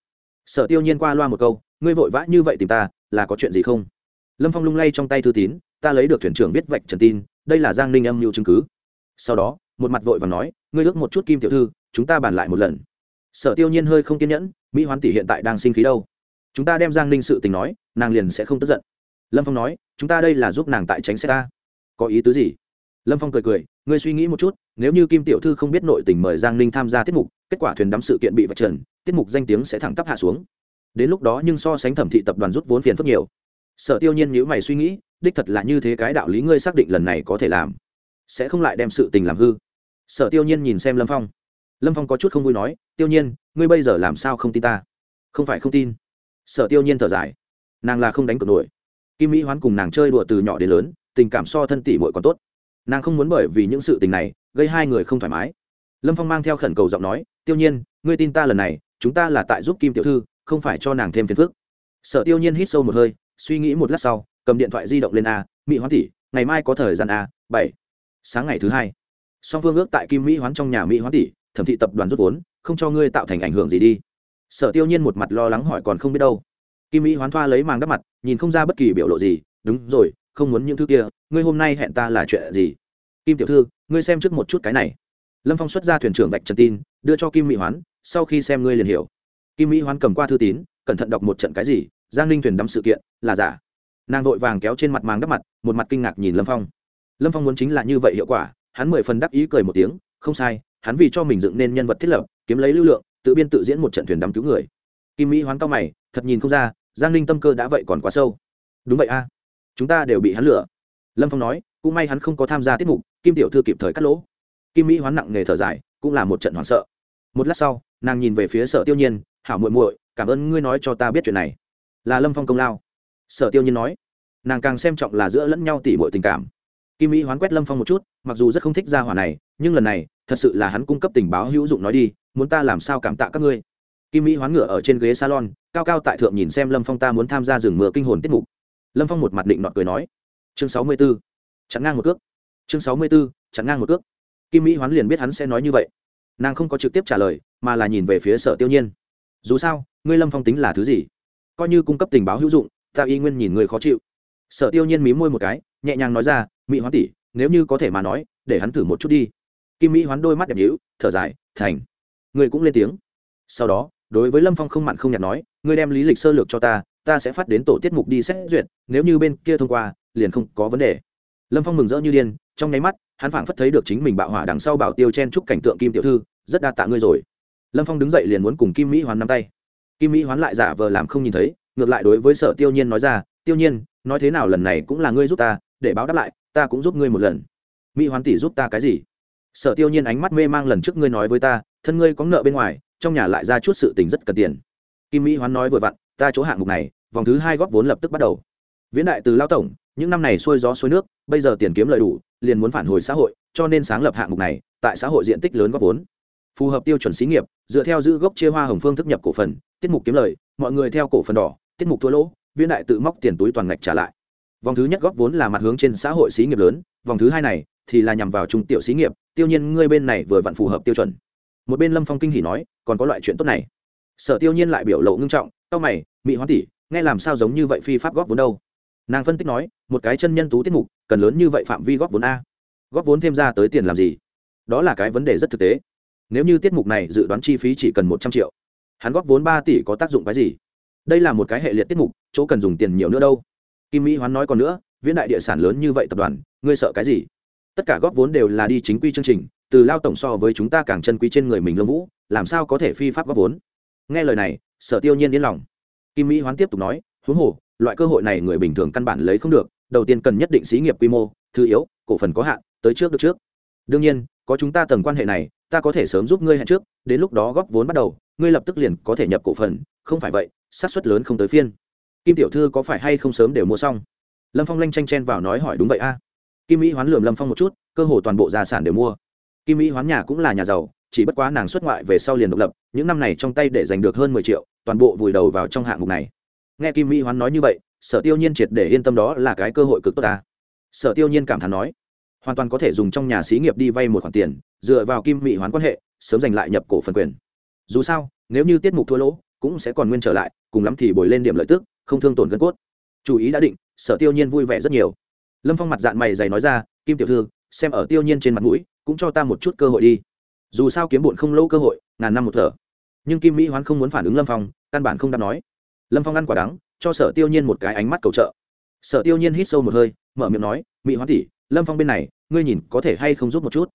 sở tiêu nhiên qua loa một câu, ngươi vội vã như vậy tìm ta là có chuyện gì không? Lâm phong lung lay trong tay thư tín, ta lấy được thuyền trưởng viết vạch trần tin, đây là giang ninh âm mưu chứng cứ. Sau đó, một mặt vội và nói, ngươi ước một chút kim tiểu thư, chúng ta bàn lại một lần. Sở tiêu nhiên hơi không kiên nhẫn, mỹ hoán tỷ hiện tại đang sinh khí đâu? Chúng ta đem giang ninh sự tình nói, nàng liền sẽ không tức giận. Lâm phong nói, chúng ta đây là giúp nàng tại tránh xe ta. Có ý tứ gì? Lâm phong cười cười, ngươi suy nghĩ một chút, nếu như kim tiểu thư không biết nội tình mời giang ninh tham gia tiết mục, kết quả thuyền đắm sự kiện bị vạch trần, tiết mục danh tiếng sẽ thẳng tắp hạ xuống đến lúc đó nhưng so sánh thẩm thị tập đoàn rút vốn phiền phức nhiều. Sở tiêu nhiên nhữ mày suy nghĩ, đích thật là như thế cái đạo lý ngươi xác định lần này có thể làm. Sẽ không lại đem sự tình làm hư. Sở tiêu nhiên nhìn xem lâm phong. Lâm phong có chút không vui nói, tiêu nhiên, ngươi bây giờ làm sao không tin ta? Không phải không tin. Sở tiêu nhiên thở dài. Nàng là không đánh cược nổi. Kim mỹ hoán cùng nàng chơi đùa từ nhỏ đến lớn, tình cảm so thân tỷ muội còn tốt. Nàng không muốn bởi vì những sự tình này, gây hai người không thoải mái. Lâm phong mang theo khẩn cầu giọng nói, tiêu nhiên, ngươi tin ta lần này, chúng ta là tại giúp kim tiểu thư không phải cho nàng thêm phiền phức. Sở tiêu nhiên hít sâu một hơi, suy nghĩ một lát sau, cầm điện thoại di động lên a mỹ hoán tỷ, ngày mai có thời gian a, bảy, sáng ngày thứ hai. Song phương ước tại kim mỹ hoán trong nhà mỹ hoán tỷ, thẩm thị tập đoàn rút vốn, không cho ngươi tạo thành ảnh hưởng gì đi. Sở tiêu nhiên một mặt lo lắng hỏi còn không biết đâu. Kim mỹ hoán thoa lấy màng đắp mặt, nhìn không ra bất kỳ biểu lộ gì, đúng rồi, không muốn những thứ kia, ngươi hôm nay hẹn ta là chuyện gì? Kim tiểu thư, ngươi xem trước một chút cái này. Lâm phong xuất ra thuyền trưởng vạch trần tin, đưa cho kim mỹ hoán, sau khi xem ngươi liền hiểu kim mỹ hoán cầm qua thư tín, cẩn thận đọc một trận cái gì? Giang ninh thuyền đắm sự kiện, là giả. Nàng vội vàng kéo trên mặt màng đắp mặt, một mặt kinh ngạc nhìn lâm phong. Lâm phong muốn chính là như vậy hiệu quả, hắn mười phần đắc ý cười một tiếng, không sai, hắn vì cho mình dựng nên nhân vật thiết lập, kiếm lấy lưu lượng, tự biên tự diễn một trận thuyền đắm cứu người. Kim mỹ hoán cao mày, thật nhìn không ra, giang ninh tâm cơ đã vậy còn quá sâu. Đúng vậy a, chúng ta đều bị hắn lừa. Lâm phong nói, cũng may hắn không có tham gia tiết mục, kim tiểu thư kịp thời cắt lỗ. Kim mỹ hoán nặng nghề thở dài, cũng là một trận hoảng sợ. Một lát sau, nàng nhìn về phía sở tiêu nhiên hảo muội muội, cảm ơn ngươi nói cho ta biết chuyện này. Là lâm phong công lao. Sở tiêu nhiên nói, nàng càng xem trọng là giữa lẫn nhau tỉ mọi tình cảm. Kim mỹ hoán quét lâm phong một chút, mặc dù rất không thích gia hỏa này, nhưng lần này, thật sự là hắn cung cấp tình báo hữu dụng nói đi, muốn ta làm sao cảm tạ các ngươi? Kim mỹ hoán ngựa ở trên ghế salon, cao cao tại thượng nhìn xem lâm phong ta muốn tham gia rừng mưa kinh hồn tiết mục. Lâm phong một mặt định nọt cười nói, chương sáu mươi b ố chặn ngang một cước. Chương sáu mươi b ố chặn ngang một cước. Kim mỹ hoán liền biết hắn sẽ nói như vậy. Nàng không có trực tiếp trả lời, mà là nhìn về phía sở tiêu nhiên dù sao, ngươi lâm phong tính là thứ gì? Coi như cung cấp tình báo hữu dụng, ta y nguyên nhìn người khó chịu. Sở tiêu nhiên mí môi một cái, nhẹ nhàng nói ra mỹ hoán tỷ, nếu như có thể mà nói, để hắn thử một chút đi. Kim mỹ hoán đôi mắt đẹp nhữ thở dài, thành. Người cũng lên tiếng. Sau đó, đối với lâm phong không mặn không nhạt nói, ngươi đem lý lịch sơ lược cho ta ta sẽ phát đến tổ tiết mục đi xét duyệt, nếu như bên kia thông qua, liền không có vấn đề. Lâm phong mừng rỡ như điên, trong nháy mắt, hắn phảng phất thấy được chính mình bạo hỏa đằng sau bảo tiêu chen chúc cảnh tượng kim tiểu thư, rất đa tạ ngươi rồi lâm phong đứng dậy liền muốn cùng kim mỹ hoán nắm tay. Kim mỹ hoán lại giả vờ làm không nhìn thấy, ngược lại đối với sở tiêu nhiên nói ra, tiêu nhiên, nói thế nào lần này cũng là ngươi giúp ta, để báo đáp lại, ta cũng giúp ngươi một lần. Mỹ hoán tỷ giúp ta cái gì? Sở tiêu nhiên ánh mắt mê mang lần trước ngươi nói với ta, thân ngươi có nợ bên ngoài, trong nhà lại ra chút sự tình rất cần tiền. Kim mỹ hoán nói vừa vặn, ta chỗ hạng mục này, vòng thứ hai góp vốn lập tức bắt đầu. Viễn đại từ lao tổng, những năm này xuôi gió xuôi nước, bây giờ tiền kiếm lời đủ, liền muốn phản hồi xã hội, cho nên sáng lập hạng mục này, tại xã hội diện tích lớn góp vốn phù hợp tiêu chuẩn xí nghiệp, dựa theo giữ gốc chia hoa hồng phương thức nhập cổ phần, tiết mục kiếm lời, mọi người theo cổ phần đỏ, tiết mục thua lỗ viễn đại tự móc tiền túi toàn ngạch trả lại. Vòng thứ nhất góp vốn là mặt hướng trên xã hội xí nghiệp lớn, vòng thứ hai này thì là nhằm vào trung tiểu xí nghiệp, tiêu nhiên ngươi bên này vừa vặn phù hợp tiêu chuẩn. Một bên lâm phong kinh hỉ nói, còn có loại chuyện tốt này. Sở tiêu nhiên lại biểu lộ ngưng trọng tao mày mỹ hoán tỷ, nghe làm sao giống như vậy phi pháp góp vốn đâu? Nàng phân tích nói, một cái chân nhân tú tiết mục, cần lớn như vậy phạm vi góp vốn a? Góp vốn thêm ra tới tiền làm gì? Đó là cái vấn đề rất thực tế nếu như tiết mục này dự đoán chi phí chỉ cần một trăm triệu, hắn góp vốn ba tỷ có tác dụng cái gì? Đây là một cái hệ liệt tiết mục, chỗ cần dùng tiền nhiều nữa đâu. Kim mỹ hoán nói còn nữa, viễn đại địa sản lớn như vậy tập đoàn, ngươi sợ cái gì? Tất cả góp vốn đều là đi chính quy chương trình, từ lao tổng so với chúng ta càng chân quý trên người mình lương vũ, làm sao có thể phi pháp góp vốn? Nghe lời này, sở tiêu nhiên yên lòng. Kim mỹ hoán tiếp tục nói, huống hồ, loại cơ hội này người bình thường căn bản lấy không được, đầu tiên cần nhất định xí nghiệp quy mô, thứ yếu, cổ phần có hạn, tới trước được trước. Đương nhiên, có chúng ta tầng quan hệ này ta có thể sớm giúp ngươi hẹn trước, đến lúc đó góp vốn bắt đầu, ngươi lập tức liền có thể nhập cổ phần, không phải vậy, xác suất lớn không tới phiên. Kim tiểu thư có phải hay không sớm đều mua xong? Lâm phong lanh tranh chen vào nói hỏi đúng vậy a. Kim mỹ hoán lườm lâm phong một chút, cơ hồ toàn bộ gia sản đều mua. Kim mỹ hoán nhà cũng là nhà giàu, chỉ bất quá nàng xuất ngoại về sau liền độc lập, những năm này trong tay để giành được hơn mười triệu, toàn bộ vùi đầu vào trong hạng mục này. Nghe kim mỹ hoán nói như vậy, sở tiêu nhiên triệt để yên tâm đó là cái cơ hội cực tốt ta. Sở tiêu nhiên cảm thán nói hoàn toàn có thể dùng trong nhà xí nghiệp đi vay một khoản tiền, dựa vào kim mỹ hoán quan hệ, sớm giành lại nhập cổ phần quyền. Dù sao, nếu như tiết mục thua lỗ, cũng sẽ còn nguyên trở lại, cùng lắm thì bồi lên điểm lợi tức, không thương tổn gân cốt. Chủ ý đã định, sở tiêu nhiên vui vẻ rất nhiều. Lâm phong mặt dạng mày dày nói ra, kim tiểu thư, xem ở tiêu nhiên trên mặt mũi, cũng cho ta một chút cơ hội đi. Dù sao kiếm bụn không lâu cơ hội, ngàn năm một thở. Nhưng kim mỹ hoán không muốn phản ứng lâm phong, căn bản không đáp nói. Lâm phong ăn quả đắng, cho sở tiêu nhiên một cái ánh mắt cầu trợ. Sở tiêu nhiên hít sâu một hơi, mở miệng nói, mỹ hoán tỷ, lâm phong bên này ngươi nhìn có thể hay không giúp một chút?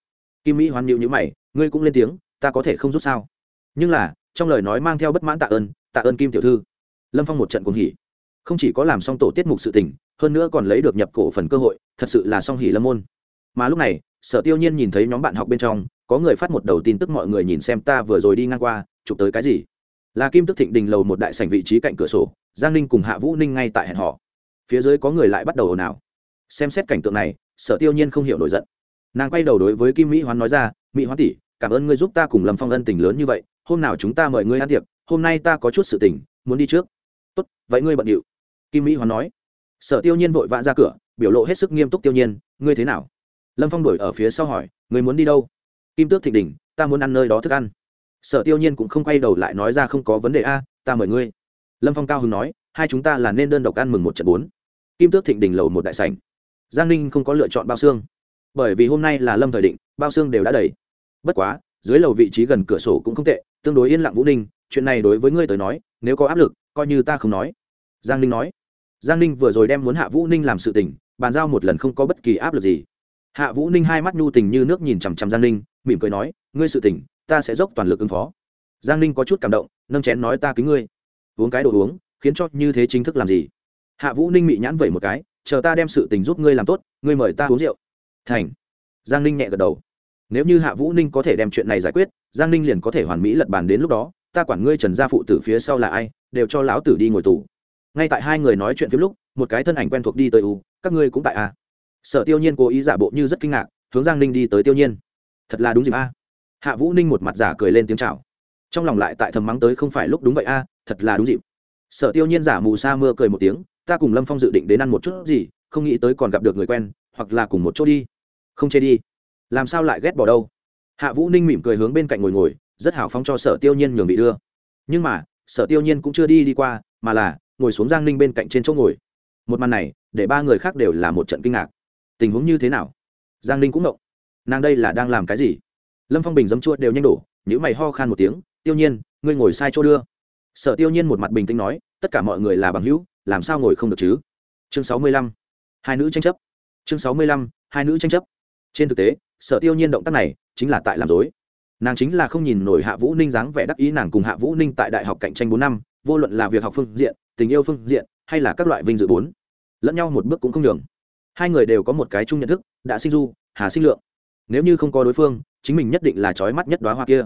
Kim mỹ hoán nhịu nhữ mày, ngươi cũng lên tiếng, ta có thể không giúp sao? Nhưng là, trong lời nói mang theo bất mãn tạ ơn tạ ơn kim tiểu thư. Lâm phong một trận cuồng hỉ. Không chỉ có làm xong tổ tiết mục sự tình, hơn nữa còn lấy được nhập cổ phần cơ hội, thật sự là song hỉ lâm môn. Mà lúc này, sở tiêu nhiên nhìn thấy nhóm bạn học bên trong, có người phát một đầu tin tức mọi người nhìn xem ta vừa rồi đi ngang qua, chụp tới cái gì? Là kim tức thịnh đình lầu một đại sảnh vị trí cạnh cửa sổ, giang ninh cùng hạ vũ ninh ngay tại hẹn họ phía dưới có người lại bắt đầu ồn ào. Xem xét cảnh tượng này sở tiêu nhiên không hiểu nổi giận. Nàng quay đầu đối với kim mỹ hoán nói ra, mỹ hoán tỷ, cảm ơn ngươi giúp ta cùng lâm phong ân tình lớn như vậy, hôm nào chúng ta mời ngươi ăn tiệc, hôm nay ta có chút sự tình, muốn đi trước. Tốt, vậy ngươi bận điệu. Kim mỹ hoán nói. Sở tiêu nhiên vội vã ra cửa, biểu lộ hết sức nghiêm túc tiêu nhiên, ngươi thế nào? Lâm phong đuổi ở phía sau hỏi, ngươi muốn đi đâu? Kim tước thịnh đỉnh ta muốn ăn nơi đó thức ăn. Sở tiêu nhiên cũng không quay đầu lại nói ra, không có vấn đề a, ta mời ngươi. Lâm phong cao hưng nói, hai chúng ta là nên đơn độc ăn mừng một trận bốn. Kim tước thịnh đỉnh lầu một đại sảnh giang ninh không có lựa chọn bao xương bởi vì hôm nay là lâm thời định, bao xương đều đã đầy bất quá, dưới lầu vị trí gần cửa sổ cũng không tệ, tương đối yên lặng vũ ninh, chuyện này đối với ngươi tới nói, nếu có áp lực, coi như ta không nói. Giang ninh nói. Giang ninh vừa rồi đem muốn hạ vũ ninh làm sự tình, bàn giao một lần không có bất kỳ áp lực gì. Hạ vũ ninh hai mắt nhu tình như nước nhìn chằm chằm giang ninh, mỉm cười nói, ngươi sự tình, ta sẽ dốc toàn lực ứng phó. Giang ninh có chút cảm động, nâng chén nói, ta kính ngươi. Uống cái đồ uống, khiến cho như thế chính thức làm gì? Hạ vũ ninh mị nhãn vẩy một cái chờ ta đem sự tình giúp ngươi làm tốt, ngươi mời ta uống rượu. Thành. Giang ninh nhẹ gật đầu. Nếu như hạ vũ ninh có thể đem chuyện này giải quyết, giang ninh liền có thể hoàn mỹ lật bàn đến lúc đó, ta quản ngươi trần gia phụ tử phía sau là ai, đều cho lão tử đi ngồi tù. Ngay tại hai người nói chuyện phim lúc, một cái thân ảnh quen thuộc đi tới u, các ngươi cũng tại a. Sở tiêu nhiên cố ý giả bộ như rất kinh ngạc, hướng giang ninh đi tới tiêu nhiên. Thật là đúng dịp a. Hạ vũ ninh một mặt giả cười lên tiếng chào. Trong lòng lại tại thầm mắng tới không phải lúc đúng vậy a, thật là đúng dịp. Sở tiêu nhiên giả mù sa mưa cười một tiếng ta cùng lâm phong dự định đến ăn một chút gì, không nghĩ tới còn gặp được người quen, hoặc là cùng một chỗ đi. Không chê đi. Làm sao lại ghét bỏ đâu? Hạ vũ ninh mỉm cười hướng bên cạnh ngồi ngồi, rất hào phóng cho sở tiêu nhiên nhường bị đưa. Nhưng mà, sở tiêu nhiên cũng chưa đi đi qua, mà là ngồi xuống giang ninh bên cạnh trên chỗ ngồi. Một màn này, để ba người khác đều là một trận kinh ngạc. Tình huống như thế nào? Giang ninh cũng động nàng đây là đang làm cái gì? Lâm phong bình dấm chua đều nhanh đổ nhữ mày ho khan một tiếng, tiêu nhiên, ngươi ngồi sai chỗ đưa. Sở tiêu nhiên một mặt bình tĩnh nói, tất cả mọi người là bằng hữu làm sao ngồi không được chứ? Chương sáu mươi lăm, hai nữ tranh chấp. Chương sáu mươi lăm, hai nữ tranh chấp. Trên thực tế, sở tiêu nhiên động tác này chính là tại làm dối. Nàng chính là không nhìn nổi hạ vũ ninh dáng vẻ đắc ý nàng cùng hạ vũ ninh tại đại học cạnh tranh bốn năm, vô luận là việc học phương diện, tình yêu phương diện, hay là các loại vinh dự bốn, lẫn nhau một bước cũng không nhường. Hai người đều có một cái chung nhận thức, đã sinh du, hà sinh lượng. Nếu như không có đối phương, chính mình nhất định là trói mắt nhất đoá hoa kia.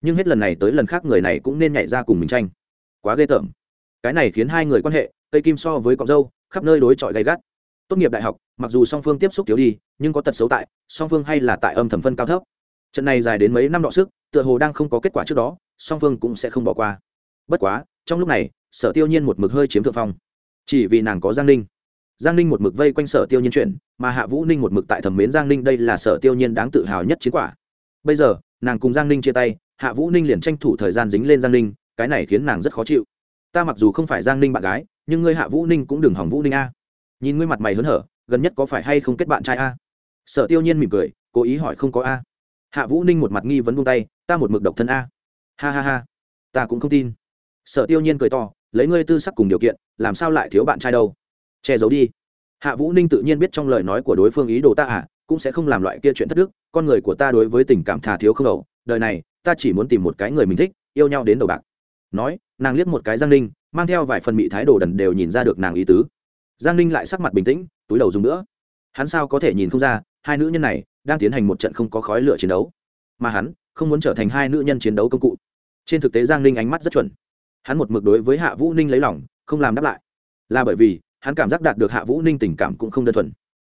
Nhưng hết lần này tới lần khác người này cũng nên nhảy ra cùng mình tranh. Quá ghê tởm cái này khiến hai người quan hệ, cây kim so với cọng dâu, khắp nơi đối chọi gay gắt. Tốt nghiệp đại học, mặc dù song phương tiếp xúc thiếu đi, nhưng có tật xấu tại, song phương hay là tại âm thầm phân cao thấp. Trận này dài đến mấy năm đọ sức, tựa hồ đang không có kết quả trước đó, song phương cũng sẽ không bỏ qua. Bất quá, trong lúc này, sở tiêu nhiên một mực hơi chiếm thượng phong. Chỉ vì nàng có giang ninh. Giang ninh một mực vây quanh sở tiêu nhiên chuyện, mà hạ vũ ninh một mực tại thẩm mến giang ninh đây là sở tiêu nhiên đáng tự hào nhất chiến quả. Bây giờ, nàng cùng giang ninh chia tay, hạ vũ ninh liền tranh thủ thời gian dính lên giang ninh, cái này khiến nàng rất khó chịu ta mặc dù không phải giang ninh bạn gái, nhưng ngươi hạ vũ ninh cũng đừng hỏng vũ ninh a. Nhìn ngươi mặt mày hớn hở, gần nhất có phải hay không kết bạn trai a? Sở tiêu nhiên mỉm cười, cố ý hỏi không có a. Hạ vũ ninh một mặt nghi vấn buông tay, ta một mực độc thân a. Ha ha ha, ta cũng không tin. Sở tiêu nhiên cười to, lấy ngươi tư sắc cùng điều kiện, làm sao lại thiếu bạn trai đâu? Che giấu đi. Hạ vũ ninh tự nhiên biết trong lời nói của đối phương ý đồ ta à cũng sẽ không làm loại kia chuyện thất đức, con người của ta đối với tình cảm thà thiếu không đầu. Đời này, ta chỉ muốn tìm một cái người mình thích, yêu nhau đến đầu bạc nói, nàng liếc một cái giang ninh, mang theo vài phần bị thái đồ đần đều nhìn ra được nàng ý tứ. Giang ninh lại sắc mặt bình tĩnh, túi đầu dùng nữa. Hắn sao có thể nhìn không ra, hai nữ nhân này đang tiến hành một trận không có khói lửa chiến đấu. Mà hắn không muốn trở thành hai nữ nhân chiến đấu công cụ. Trên thực tế giang ninh ánh mắt rất chuẩn. Hắn một mực đối với hạ vũ ninh lấy lòng, không làm đáp lại. Là bởi vì, hắn cảm giác đạt được hạ vũ ninh tình cảm cũng không đơn thuần.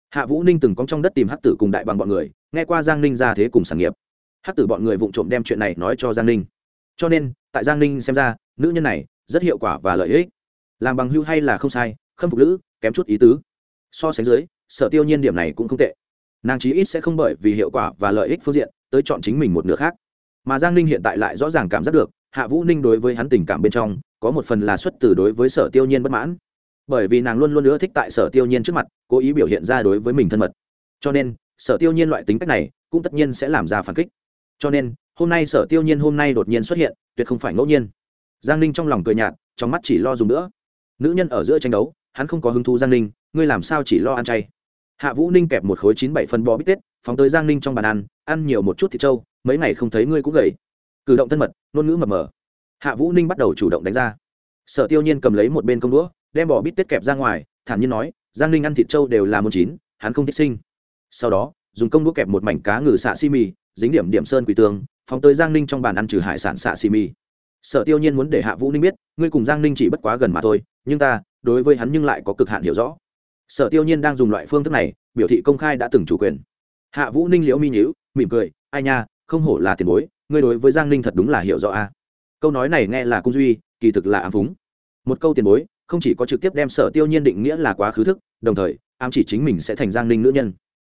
Hạ vũ ninh từng có trong đất tìm hắc tử cùng đại bằng bọn người, nghe qua giang ninh ra thế cùng sản nghiệp. Hắc tử bọn người vụng trộm đem chuyện này nói cho giang ninh cho nên, tại giang ninh xem ra, nữ nhân này rất hiệu quả và lợi ích. Làm bằng hưu hay là không sai, khâm phục nữ kém chút ý tứ. So sánh dưới, sở tiêu nhiên điểm này cũng không tệ. Nàng chí ít sẽ không bởi vì hiệu quả và lợi ích phương diện tới chọn chính mình một nửa khác. Mà giang ninh hiện tại lại rõ ràng cảm giác được, hạ vũ ninh đối với hắn tình cảm bên trong, có một phần là xuất từ đối với sở tiêu nhiên bất mãn. Bởi vì nàng luôn luôn ưa thích tại sở tiêu nhiên trước mặt, cố ý biểu hiện ra đối với mình thân mật. Cho nên, sở tiêu nhiên loại tính cách này cũng tất nhiên sẽ làm ra phản kích. Cho nên hôm nay sở tiêu nhiên hôm nay đột nhiên xuất hiện, tuyệt không phải ngẫu nhiên. Giang ninh trong lòng cười nhạt, trong mắt chỉ lo dùng nữa. Nữ nhân ở giữa tranh đấu, hắn không có hứng thú giang ninh, ngươi làm sao chỉ lo ăn chay? Hạ vũ ninh kẹp một khối chín bảy phân bò bít tết, phóng tới giang ninh trong bàn ăn ăn nhiều một chút thịt trâu, mấy ngày không thấy ngươi cũng gầy. Cử động thân mật, ngôn ngữ mập mờ. Hạ vũ ninh bắt đầu chủ động đánh ra. Sở tiêu nhiên cầm lấy một bên công đũa, đem bò bít tết kẹp ra ngoài, thản nhiên nói, giang ninh ăn thịt trâu đều là một chín, hắn không thích sinh. Sau đó dùng công đũa kẹp một mảnh cá ngừ xạ xi mì dính điểm điểm sơn quỳ tương phóng tới giang ninh trong bàn ăn trừ hải sản xạ xi mì sở tiêu nhiên muốn để hạ vũ ninh biết, ngươi cùng giang ninh chỉ bất quá gần mà thôi, nhưng ta, đối với hắn nhưng lại có cực hạn hiểu rõ. Sở tiêu nhiên đang dùng loại phương thức này, biểu thị công khai đã từng chủ quyền. Hạ vũ ninh liễu mi nhíu, mỉm cười, ai nha, không hổ là tiền bối, ngươi đối với giang ninh thật đúng là hiểu rõ a. Câu nói này nghe là cung duy, kỳ thực là ám phúng. Một câu tiền bối, không chỉ có trực tiếp đem sở tiêu nhiên định nghĩa là quá khứ thức, đồng thời, ám chỉ chính mình sẽ thành giang ninh nữ nhân.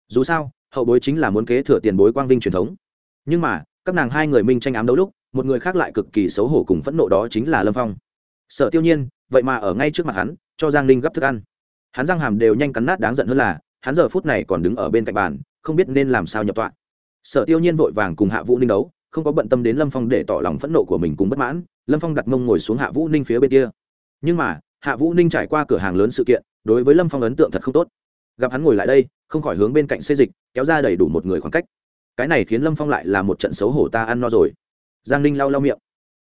Dù sao hậu bối chính là muốn kế thừa tiền bối quang vinh truyền thống. Nhưng mà, các nàng hai người minh tranh ám đấu lúc, một người khác lại cực kỳ xấu hổ cùng phẫn nộ đó chính là lâm phong. Sở tiêu nhiên, vậy mà ở ngay trước mặt hắn, cho giang ninh gấp thức ăn. Hắn răng hàm đều nhanh cắn nát đáng giận hơn là, hắn giờ phút này còn đứng ở bên cạnh bàn, không biết nên làm sao nhập tọa. Sở tiêu nhiên vội vàng cùng hạ vũ ninh đấu, không có bận tâm đến lâm phong để tỏ lòng phẫn nộ của mình cùng bất mãn, lâm phong đặt mông ngồi xuống hạ vũ ninh phía bên kia. Nhưng mà, hạ vũ ninh trải qua cửa hàng lớn sự kiện, đối với lâm phong ấn tượng thật không tốt gặp hắn ngồi lại đây, không khỏi hướng bên cạnh xây dịch, kéo ra đầy đủ một người khoảng cách. Cái này khiến lâm phong lại là một trận xấu hổ ta ăn no rồi. Giang ninh lau lau miệng.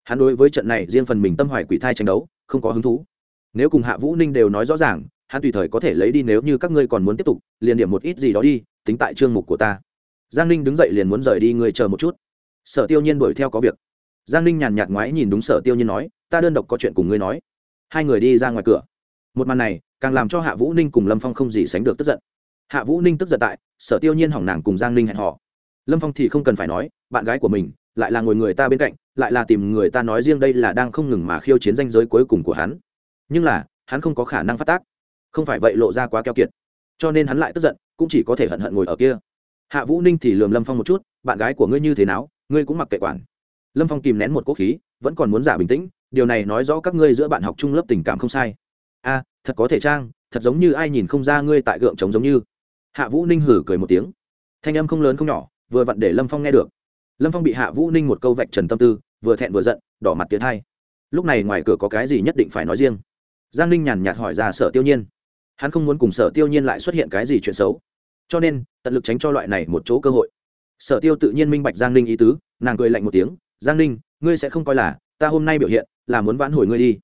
Hắn đối với trận này riêng phần mình tâm hoài quỷ thai tranh đấu, không có hứng thú. Nếu cùng hạ vũ ninh đều nói rõ ràng, hắn tùy thời có thể lấy đi nếu như các ngươi còn muốn tiếp tục, liền điểm một ít gì đó đi, tính tại chương mục của ta. Giang ninh đứng dậy liền muốn rời đi người chờ một chút. Sở tiêu nhiên đuổi theo có việc. Giang ninh nhàn nhạt ngoái nhìn đúng sở tiêu nhiên nói, ta đơn độc có chuyện cùng ngươi nói. Hai người đi ra ngoài cửa. Một màn này càng làm cho hạ vũ ninh cùng lâm phong không gì sánh được tức giận. Hạ vũ ninh tức giận tại, sở tiêu nhiên hỏng nàng cùng giang ninh hẹn họ lâm phong thì không cần phải nói, bạn gái của mình, lại là ngồi người ta bên cạnh, lại là tìm người ta nói riêng đây là đang không ngừng mà khiêu chiến danh giới cuối cùng của hắn. Nhưng là, hắn không có khả năng phát tác. Không phải vậy lộ ra quá keo kiệt. Cho nên hắn lại tức giận, cũng chỉ có thể hận hận ngồi ở kia. Hạ vũ ninh thì lườm lâm phong một chút, bạn gái của ngươi như thế nào? Ngươi cũng mặc kệ quản. Lâm phong kìm nén một cỗ khí, vẫn còn muốn giả bình tĩnh, điều này nói rõ các ngươi giữa bạn học chung lớp tình cảm không sai a, thật có thể trang, thật giống như ai nhìn không ra ngươi tại gượng trống giống như. Hạ vũ ninh hử cười một tiếng. Thanh âm không lớn không nhỏ, vừa vặn để lâm phong nghe được. Lâm phong bị hạ vũ ninh một câu vạch trần tâm tư, vừa thẹn vừa giận, đỏ mặt tiến hai. Lúc này ngoài cửa có cái gì nhất định phải nói riêng. Giang ninh nhàn nhạt hỏi ra sở tiêu nhiên. Hắn không muốn cùng sở tiêu nhiên lại xuất hiện cái gì chuyện xấu. Cho nên, tận lực tránh cho loại này một chỗ cơ hội. Sở tiêu tự nhiên minh bạch giang ninh ý tứ, nàng cười lạnh một tiếng. Giang ninh, ngươi sẽ không coi là, ta hôm nay biểu hiện, là muốn vãn hồi ngươi đi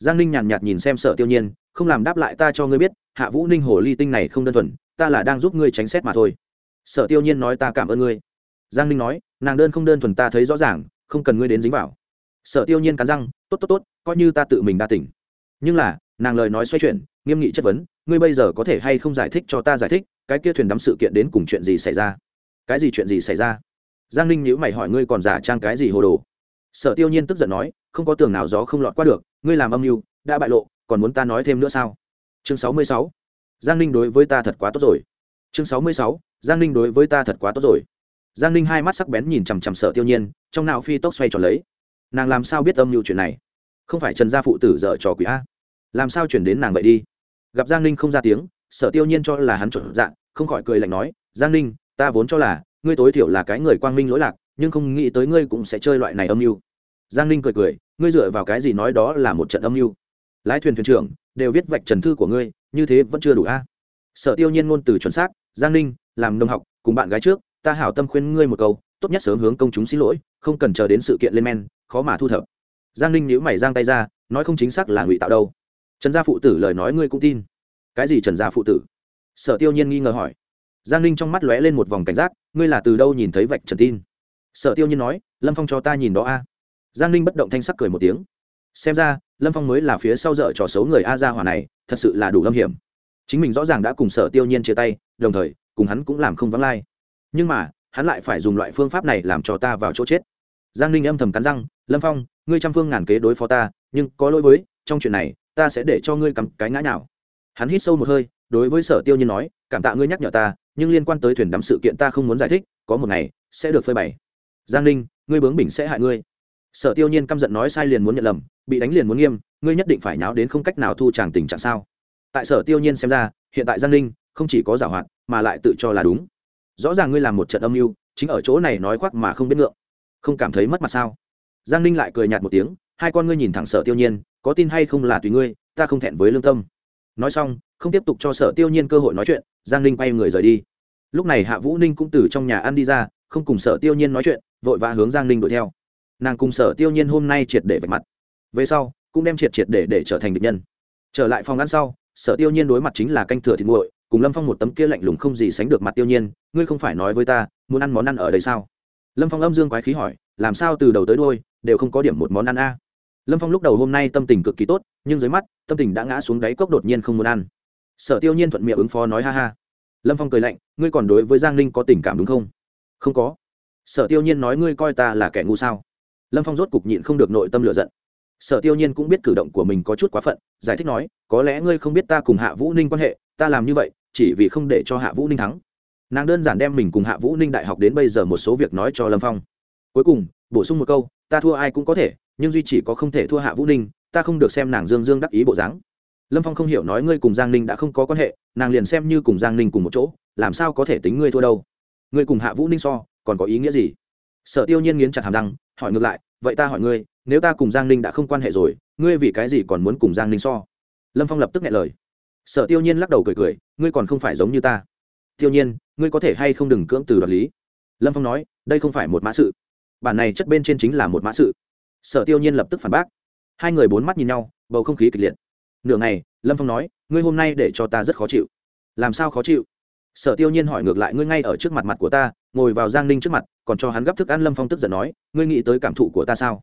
giang ninh nhàn nhạt nhìn xem sở tiêu nhiên, không làm đáp lại ta cho ngươi biết, hạ vũ ninh hồ ly tinh này không đơn thuần, ta là đang giúp ngươi tránh xét mà thôi. Sở tiêu nhiên nói ta cảm ơn ngươi. Giang ninh nói, nàng đơn không đơn thuần ta thấy rõ ràng, không cần ngươi đến dính vào. Sở tiêu nhiên cắn răng, tốt tốt tốt, coi như ta tự mình đa tỉnh nhưng là, nàng lời nói xoay chuyển, nghiêm nghị chất vấn, ngươi bây giờ có thể hay không giải thích cho ta giải thích, cái kia thuyền đắm sự kiện đến cùng chuyện gì xảy ra? Cái gì chuyện gì xảy ra? Giang ninh nhữ mày hỏi ngươi còn giả trang cái gì hồ đồ? Sở tiêu nhiên tức giận nói, không có tường nào gió không lọt qua được, ngươi làm âm mưu, đã bại lộ, còn muốn ta nói thêm nữa sao? Chương sáu mươi sáu. Giang ninh đối với ta thật quá tốt rồi. Chương sáu mươi sáu. Giang ninh đối với ta thật quá tốt rồi. Giang ninh hai mắt sắc bén nhìn chằm chằm sở tiêu nhiên, trong nào phi tốc xoay tròn lấy. Nàng làm sao biết âm mưu chuyện này? Không phải trần gia phụ tử dở trò quỷ a? Làm sao chuyển đến nàng vậy đi? Gặp giang ninh không ra tiếng, sở tiêu nhiên cho là hắn chuẩn dạng, không khỏi cười lạnh nói, giang ninh, ta vốn cho là, ngươi tối thiểu là cái người quang minh lỗi lạc nhưng không nghĩ tới ngươi cũng sẽ chơi loại này âm mưu. Giang ninh cười cười, ngươi dựa vào cái gì nói đó là một trận âm mưu? Lái thuyền thuyền trưởng, đều viết vạch trần thư của ngươi, như thế vẫn chưa đủ a? Sở tiêu nhiên ngôn từ chuẩn xác, giang ninh, làm đồng học, cùng bạn gái trước, ta hảo tâm khuyên ngươi một câu, tốt nhất sớm hướng công chúng xin lỗi, không cần chờ đến sự kiện lên men, khó mà thu thập. Giang ninh nhíu mày giang tay ra, nói không chính xác là ngụy tạo đâu. Trần gia phụ tử lời nói ngươi cũng tin. Cái gì trần gia phụ tử? Sở tiêu nhiên nghi ngờ hỏi. Giang ninh trong mắt lóe lên một vòng cảnh giác, ngươi là từ đâu nhìn thấy vạch trần tin? Sở tiêu nhiên nói, lâm phong cho ta nhìn đó a. Giang ninh bất động thanh sắc cười một tiếng. Xem ra, lâm phong mới là phía sau dở trò xấu người a gia hỏa này, thật sự là đủ lâm hiểm. Chính mình rõ ràng đã cùng sở tiêu nhiên chia tay, đồng thời, cùng hắn cũng làm không vắng lai. Nhưng mà, hắn lại phải dùng loại phương pháp này làm cho ta vào chỗ chết. Giang ninh âm thầm cắn răng, lâm phong, ngươi trăm phương ngàn kế đối phó ta, nhưng có lỗi với, trong chuyện này, ta sẽ để cho ngươi cắm cái ngã nào hắn hít sâu một hơi, đối với sở tiêu nhiên nói, cảm tạ ngươi nhắc nhở ta, nhưng liên quan tới thuyền đắm sự kiện ta không muốn giải thích, có một ngày, sẽ được phơi bày giang ninh, ngươi bướng bỉnh sẽ hại ngươi. Sở tiêu nhiên căm giận nói sai liền muốn nhận lầm, bị đánh liền muốn nghiêm, ngươi nhất định phải nháo đến không cách nào thu tràng tình trạng sao? Tại sở tiêu nhiên xem ra, hiện tại giang ninh không chỉ có giả hoạt, mà lại tự cho là đúng. Rõ ràng ngươi làm một trận âm mưu, chính ở chỗ này nói khoác mà không biết ngượng. Không cảm thấy mất mặt sao? Giang ninh lại cười nhạt một tiếng, hai con ngươi nhìn thẳng sở tiêu nhiên, có tin hay không là tùy ngươi, ta không thẹn với lương tâm. Nói xong, không tiếp tục cho sở tiêu nhiên cơ hội nói chuyện, giang ninh quay người rời đi. Lúc này hạ vũ ninh cũng từ trong nhà ăn đi ra không cùng sở tiêu nhiên nói chuyện, vội vã hướng giang ninh đuổi theo. Nàng cùng sở tiêu nhiên hôm nay triệt để vạch mặt. Về sau, cũng đem triệt triệt để để trở thành địch nhân. Trở lại phòng ăn sau, sở tiêu nhiên đối mặt chính là canh thừa thịt nguội, cùng lâm phong một tấm kia lạnh lùng không gì sánh được mặt tiêu nhiên, ngươi không phải nói với ta, muốn ăn món ăn ở đây sao? Lâm phong âm dương quái khí hỏi, làm sao từ đầu tới đôi đều không có điểm một món ăn a? Lâm phong lúc đầu hôm nay tâm tình cực kỳ tốt, nhưng dưới mắt, tâm tình đã ngã xuống đáy cốc đột nhiên không muốn ăn. Sở tiêu nhiên thuận miệng ứng phó nói ha ha. Lâm phong cười lạnh, ngươi còn đối với giang ninh có tình cảm đúng không? Không có. Sở tiêu nhiên nói, ngươi coi ta là kẻ ngu sao? Lâm phong rốt cục nhịn không được nội tâm lựa giận. Sở tiêu nhiên cũng biết cử động của mình có chút quá phận, giải thích nói, có lẽ ngươi không biết ta cùng hạ vũ ninh quan hệ, ta làm như vậy chỉ vì không để cho hạ vũ ninh thắng. Nàng đơn giản đem mình cùng hạ vũ ninh đại học đến bây giờ một số việc nói cho lâm phong. Cuối cùng, bổ sung một câu, ta thua ai cũng có thể, nhưng duy chỉ có không thể thua hạ vũ ninh, ta không được xem nàng dương dương đắc ý bộ dáng. Lâm phong không hiểu nói, ngươi cùng giang ninh đã không có quan hệ, nàng liền xem như cùng giang ninh cùng một chỗ, làm sao có thể tính ngươi thua đâu? Ngươi cùng hạ vũ ninh so, còn có ý nghĩa gì? Sở tiêu nhiên nghiến chặt hàm răng, hỏi ngược lại, vậy ta hỏi ngươi, nếu ta cùng giang ninh đã không quan hệ rồi, ngươi vì cái gì còn muốn cùng giang ninh so? Lâm phong lập tức nghe lời. Sở tiêu nhiên lắc đầu cười cười, ngươi còn không phải giống như ta. Tiêu nhiên, ngươi có thể hay không đừng cưỡng từ đoạt lý? Lâm phong nói, đây không phải một mã sự. Bản này chất bên trên chính là một mã sự. Sở tiêu nhiên lập tức phản bác. Hai người bốn mắt nhìn nhau, bầu không khí kịch liệt. Nửa ngày, lâm phong nói, ngươi hôm nay để cho ta rất khó chịu. Làm sao khó chịu? Sở tiêu nhiên hỏi ngược lại, ngươi ngay ở trước mặt mặt của ta, ngồi vào giang ninh trước mặt, còn cho hắn gấp thức ăn lâm phong tức giận nói, ngươi nghĩ tới cảm thụ của ta sao?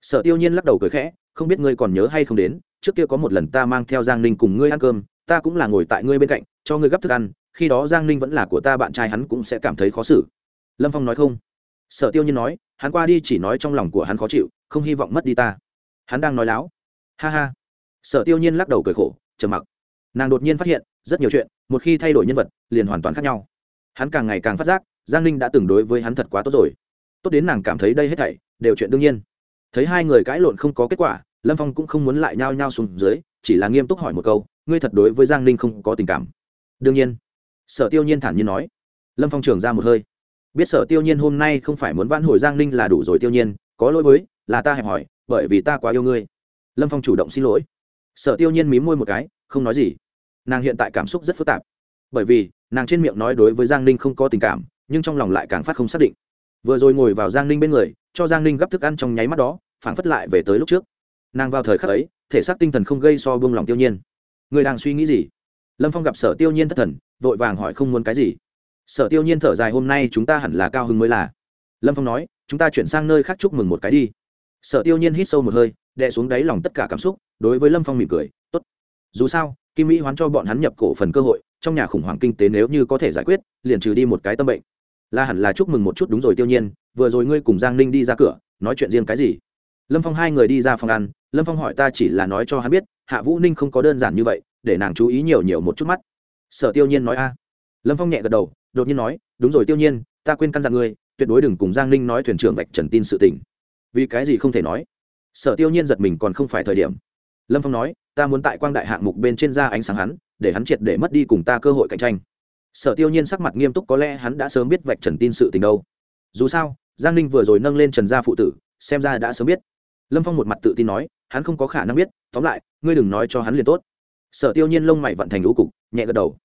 Sở tiêu nhiên lắc đầu cười khẽ, không biết ngươi còn nhớ hay không đến, trước kia có một lần ta mang theo giang ninh cùng ngươi ăn cơm, ta cũng là ngồi tại ngươi bên cạnh, cho ngươi gấp thức ăn, khi đó giang ninh vẫn là của ta, bạn trai hắn cũng sẽ cảm thấy khó xử. Lâm phong nói không. Sở tiêu nhiên nói, hắn qua đi chỉ nói trong lòng của hắn khó chịu, không hy vọng mất đi ta. Hắn đang nói láo. Ha ha. Sở tiêu nhiên lắc đầu cười khổ, trầm mặc nàng đột nhiên phát hiện, rất nhiều chuyện, một khi thay đổi nhân vật, liền hoàn toàn khác nhau. Hắn càng ngày càng phát giác, giang ninh đã từng đối với hắn thật quá tốt rồi. Tốt đến nàng cảm thấy đây hết thảy, đều chuyện đương nhiên. Thấy hai người cãi lộn không có kết quả, lâm phong cũng không muốn lại nhao nhao xuống dưới, chỉ là nghiêm túc hỏi một câu, ngươi thật đối với giang ninh không có tình cảm? Đương nhiên. Sở tiêu nhiên thản nhiên nói. Lâm phong trường ra một hơi. Biết sở tiêu nhiên hôm nay không phải muốn vãn hồi giang ninh là đủ rồi tiêu nhiên, có lỗi với, là ta hẹp hỏi, bởi vì ta quá yêu ngươi. Lâm phong chủ động xin lỗi sở tiêu nhiên mí môi một cái, không nói gì. Nàng hiện tại cảm xúc rất phức tạp. Bởi vì, nàng trên miệng nói đối với giang ninh không có tình cảm, nhưng trong lòng lại càng phát không xác định. Vừa rồi ngồi vào giang ninh bên người, cho giang ninh gấp thức ăn trong nháy mắt đó, phảng phất lại về tới lúc trước. Nàng vào thời khắc ấy, thể xác tinh thần không gây so buông lòng tiêu nhiên. Người đang suy nghĩ gì? Lâm phong gặp sở tiêu nhiên thất thần, vội vàng hỏi không muốn cái gì. Sở tiêu nhiên thở dài hôm nay chúng ta hẳn là cao hứng mới là. Lâm phong nói, chúng ta chuyển sang nơi khác chúc mừng một cái đi. Sở tiêu nhiên hít sâu một hơi đè xuống đáy lòng tất cả cảm xúc, đối với lâm phong mỉm cười t ố t dù sao, kim mỹ hoán cho bọn hắn nhập cổ phần cơ hội, trong nhà khủng hoảng kinh tế nếu như có thể giải quyết, liền trừ đi một cái tâm bệnh. Là hẳn là chúc mừng một chút đúng rồi, tiêu nhiên, vừa rồi ngươi cùng giang ninh đi ra cửa, nói chuyện riêng cái gì? Lâm phong hai người đi ra phòng ăn, lâm phong hỏi ta chỉ là nói cho hắn biết, hạ vũ ninh không có đơn giản như vậy, để nàng chú ý nhiều nhiều một chút mắt. Sở tiêu nhiên nói a. Lâm phong nhẹ gật đầu, đột nhiên nói, đúng rồi, tiêu nhiên, ta quên căn dặn ngươi, tuyệt đối đừng cùng giang ninh nói thuyền trưởng vạch trần tin sự tình. Vì cái gì không thể nói? Sở tiêu nhiên giật mình còn không phải thời điểm. Lâm phong nói, ta muốn tại quang đại hạng mục bên trên ra ánh sáng hắn, để hắn triệt để mất đi cùng ta cơ hội cạnh tranh. Sở tiêu nhiên sắc mặt nghiêm túc, có lẽ hắn đã sớm biết vạch trần tin sự tình đâu. Dù sao, giang ninh vừa rồi nâng lên trần gia phụ tử, xem ra đã sớm biết. Lâm phong một mặt tự tin nói, hắn không có khả năng biết, tóm lại, ngươi đừng nói cho hắn liền tốt. Sở tiêu nhiên lông mày vận thành lũ cục, nhẹ gật đầu.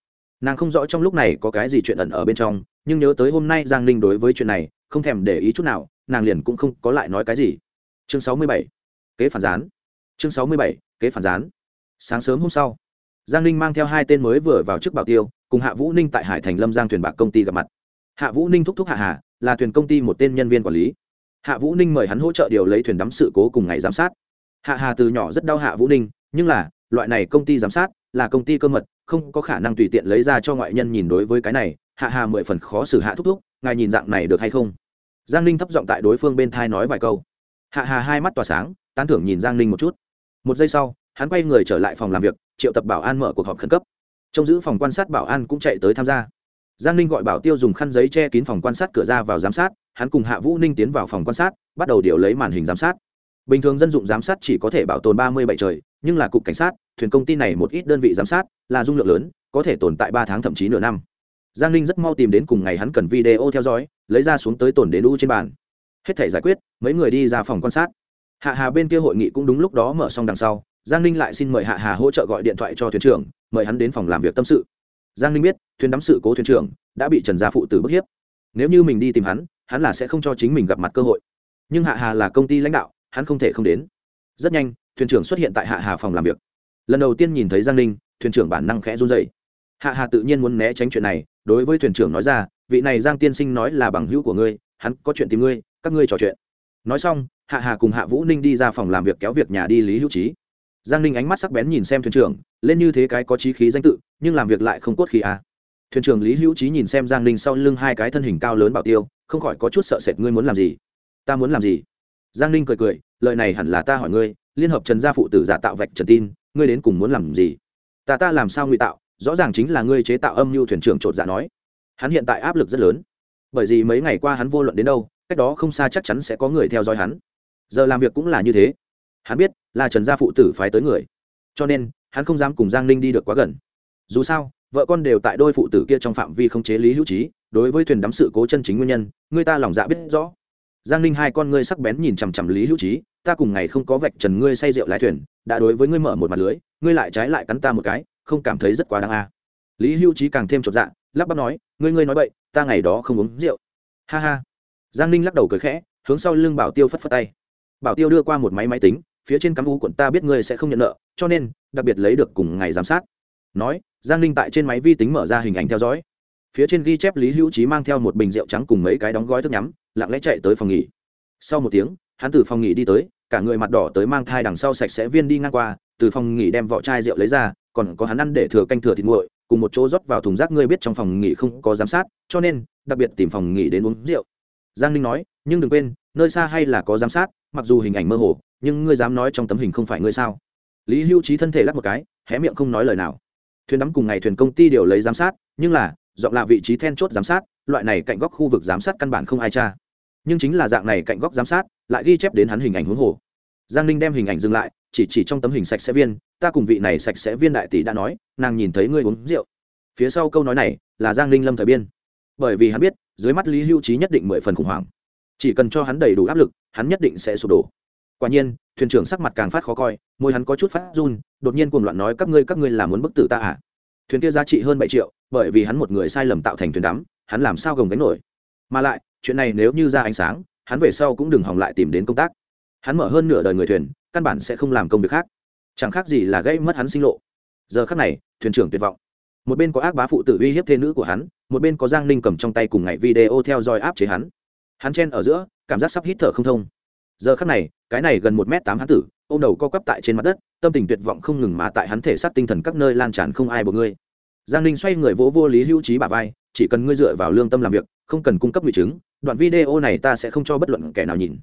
Nàng không rõ trong lúc này có cái gì chuyện ẩn ở bên trong, nhưng nhớ tới hôm nay giang ninh đối với chuyện này, không thèm để ý chút nào, nàng liền cũng không có lại nói cái gì. Chương sáu mươi bảy kế phản gián. Chương sáu mươi bảy, kế phản gián. Sáng sớm hôm sau, giang ninh mang theo hai tên mới vừa vào trước bảo tiêu, cùng hạ vũ ninh tại hải thành lâm giang thuyền bạc công ty gặp mặt. Hạ vũ ninh thúc thúc hạ hà, là thuyền công ty một tên nhân viên quản lý. Hạ vũ ninh mời hắn hỗ trợ điều lấy thuyền đắm sự cố cùng ngày giám sát. Hạ hà từ nhỏ rất đau hạ vũ ninh, nhưng là, loại này công ty giám sát là công ty cơ mật, không có khả năng tùy tiện lấy ra cho ngoại nhân nhìn đối với cái này. Hạ hà mười phần khó xử hạ thúc thúc, ngài nhìn dạng này được hay không? Giang ninh thấp giọng tại đối phương bên thai nói vài câu. Hạ hà hai mắt tỏa sáng tán thưởng nhìn giang ninh một chút. Một giây sau, hắn quay người trở lại phòng làm việc, triệu tập bảo an mở cuộc họp khẩn cấp. Trong giữ phòng quan sát bảo an cũng chạy tới tham gia. Giang ninh gọi bảo tiêu dùng khăn giấy che kín phòng quan sát cửa ra vào giám sát, hắn cùng hạ vũ ninh tiến vào phòng quan sát, bắt đầu điều lấy màn hình giám sát. Bình thường dân dụng giám sát chỉ có thể bảo tồn ba mươi bảy trời, nhưng là cục cảnh sát, thuyền công ty này một ít đơn vị giám sát, là dung lượng lớn, có thể tồn tại ba tháng thậm chí nửa năm. Giang ninh rất mau tìm đến cùng ngày hắn cần video theo dõi, lấy ra xuống tới tồn đến u trên bàn. Hết thể giải quyết, mấy người đi ra phòng quan sát hạ hà bên kia hội nghị cũng đúng lúc đó mở xong đằng sau, giang ninh lại xin mời hạ hà hỗ trợ gọi điện thoại cho thuyền trưởng, mời hắn đến phòng làm việc tâm sự. Giang ninh biết, thuyền đắm sự cố thuyền trưởng đã bị trần gia phụ tử bức hiếp. Nếu như mình đi tìm hắn hắn là sẽ không cho chính mình gặp mặt cơ hội. Nhưng hạ hà là công ty lãnh đạo, hắn không thể không đến. Rất nhanh, thuyền trưởng xuất hiện tại hạ hà phòng làm việc. Lần đầu tiên nhìn thấy giang ninh, thuyền trưởng bản năng khẽ run dậy hạ hà tự nhiên muốn né tránh chuyện này, đối với thuyền trưởng nói ra, vị này giang tiên sinh nói là bằng hữu của ngươi, hắn có chuyện tìm ngươi, các ngươi trò chuyện. Nói xong hạ hà cùng hạ vũ ninh đi ra phòng làm việc kéo việc nhà đi lý hữu trí. Giang ninh ánh mắt sắc bén nhìn xem thuyền trưởng, lên như thế cái có trí khí danh tự, nhưng làm việc lại không cốt khí à. thuyền trưởng lý hữu trí nhìn xem giang ninh sau lưng hai cái thân hình cao lớn bảo tiêu, không khỏi có chút sợ sệt, ngươi muốn làm gì? Ta muốn làm gì? Giang ninh cười cười, lời này hẳn là ta hỏi ngươi, liên hợp trần gia phụ tử giả tạo vạch trần tin, ngươi đến cùng muốn làm gì? Ta ta làm sao ngụy tạo, rõ ràng chính là ngươi chế tạo âm mưu thuyền trưởng trột dạ nói. Hắn hiện tại áp lực rất lớn. Bởi vì mấy ngày qua hắn vô luận đến đâu, cách đó không xa chắc chắn sẽ có người theo dõi hắn giờ làm việc cũng là như thế. Hắn biết là trần gia phụ tử phái tới người, cho nên hắn không dám cùng giang ninh đi được quá gần. Dù sao, vợ con đều tại đôi phụ tử kia trong phạm vi không chế lý hữu trí đối với thuyền đắm sự cố chân chính nguyên nhân, người ta lòng dạ biết rõ. Giang ninh hai con ngươi sắc bén nhìn chằm chằm lý hữu trí ta cùng ngày không có vạch trần ngươi say rượu lái thuyền, đã đối với ngươi mở một mặt lưới, ngươi lại trái lại cắn ta một cái, không cảm thấy rất quá đáng a. À. lý hữu trí càng thêm chột dạ lắp bắp nói, ngươi ngươi nói vậy ta ngày đó không uống rượu. Ha ha. Giang ninh lắc đầu cười khẽ, hướng sau lưng bảo tiêu phất phất tay bảo tiêu đưa qua một máy máy tính, phía trên cắm u quận ta biết ngươi sẽ không nhận nợ, cho nên, đặc biệt lấy được cùng ngày giám sát. Nói, giang ninh tại trên máy vi tính mở ra hình ảnh theo dõi. Phía trên ghi chép lý hữu trí mang theo một bình rượu trắng cùng mấy cái đóng gói thức nhắm, lặng lẽ chạy tới phòng nghỉ. Sau một tiếng, hắn từ phòng nghỉ đi tới, cả người mặt đỏ tới mang thai đằng sau sạch sẽ viên đi ngang qua, từ phòng nghỉ đem vỏ chai rượu lấy ra, còn có hắn ăn để thừa canh thừa thịt nguội, cùng một chỗ rót vào thùng rác ngươi biết trong phòng nghỉ không có giám sát, cho nên, đặc biệt tìm phòng nghỉ đến uống rượu. Giang ninh nói, nhưng đừng quên, nơi xa hay là có giám sát mặc dù hình ảnh mơ hồ, nhưng ngươi dám nói trong tấm hình không phải ngươi sao? Lý hưu trí thân thể lắp một cái, hé miệng không nói lời nào. Thuyền đắm cùng ngày thuyền công ty đều lấy giám sát, nhưng là dọn là vị trí then chốt giám sát, loại này cạnh góc khu vực giám sát căn bản không ai tra. Nhưng chính là dạng này cạnh góc giám sát, lại ghi chép đến hắn hình ảnh huống hồ. Giang ninh đem hình ảnh dừng lại, chỉ chỉ trong tấm hình sạch sẽ viên, ta cùng vị này sạch sẽ viên đại tỷ đã nói, nàng nhìn thấy ngươi uống rượu. Phía sau câu nói này là giang ninh lâm thời biên. Bởi vì hắn biết, dưới mắt lý hưu trí nhất định mười phần khủng hoảng chỉ cần cho hắn đầy đủ áp lực, hắn nhất định sẽ sụp đổ. Quả nhiên, thuyền trưởng sắc mặt càng phát khó coi, môi hắn có chút phát run, đột nhiên cuồng loạn nói, các ngươi các ngươi làm muốn bức tử ta à? Thuyền kia giá trị hơn bảy triệu, bởi vì hắn một người sai lầm tạo thành thuyền đắm, hắn làm sao gồng gánh nổi? Mà lại, chuyện này nếu như ra ánh sáng, hắn về sau cũng đừng hỏng lại tìm đến công tác. Hắn mở hơn nửa đời người thuyền, căn bản sẽ không làm công việc khác. Chẳng khác gì là gây mất hắn sinh lộ. Giờ khác này, thuyền trưởng tuyệt vọng. Một bên có ác bá phụ tử uy hiếp thê nữ của hắn, một bên có giang ninh cầm trong tay cùng ngày video theo dõi áp chế hắn hắn chen ở giữa, cảm giác sắp hít thở không thông. Giờ khắc này, cái này gần một m tám hắn tử ô m đầu co quắp tại trên mặt đất, tâm tình tuyệt vọng không ngừng mà tại hắn thể xác tinh thần các nơi lan tràn không ai buộc ngươi. Giang ninh xoay người vỗ vô lý hữu trí bà vai, chỉ cần ngươi dựa vào lương tâm làm việc, không cần cung cấp nguy chứng, đoạn video này ta sẽ không cho bất luận kẻ nào nhìn.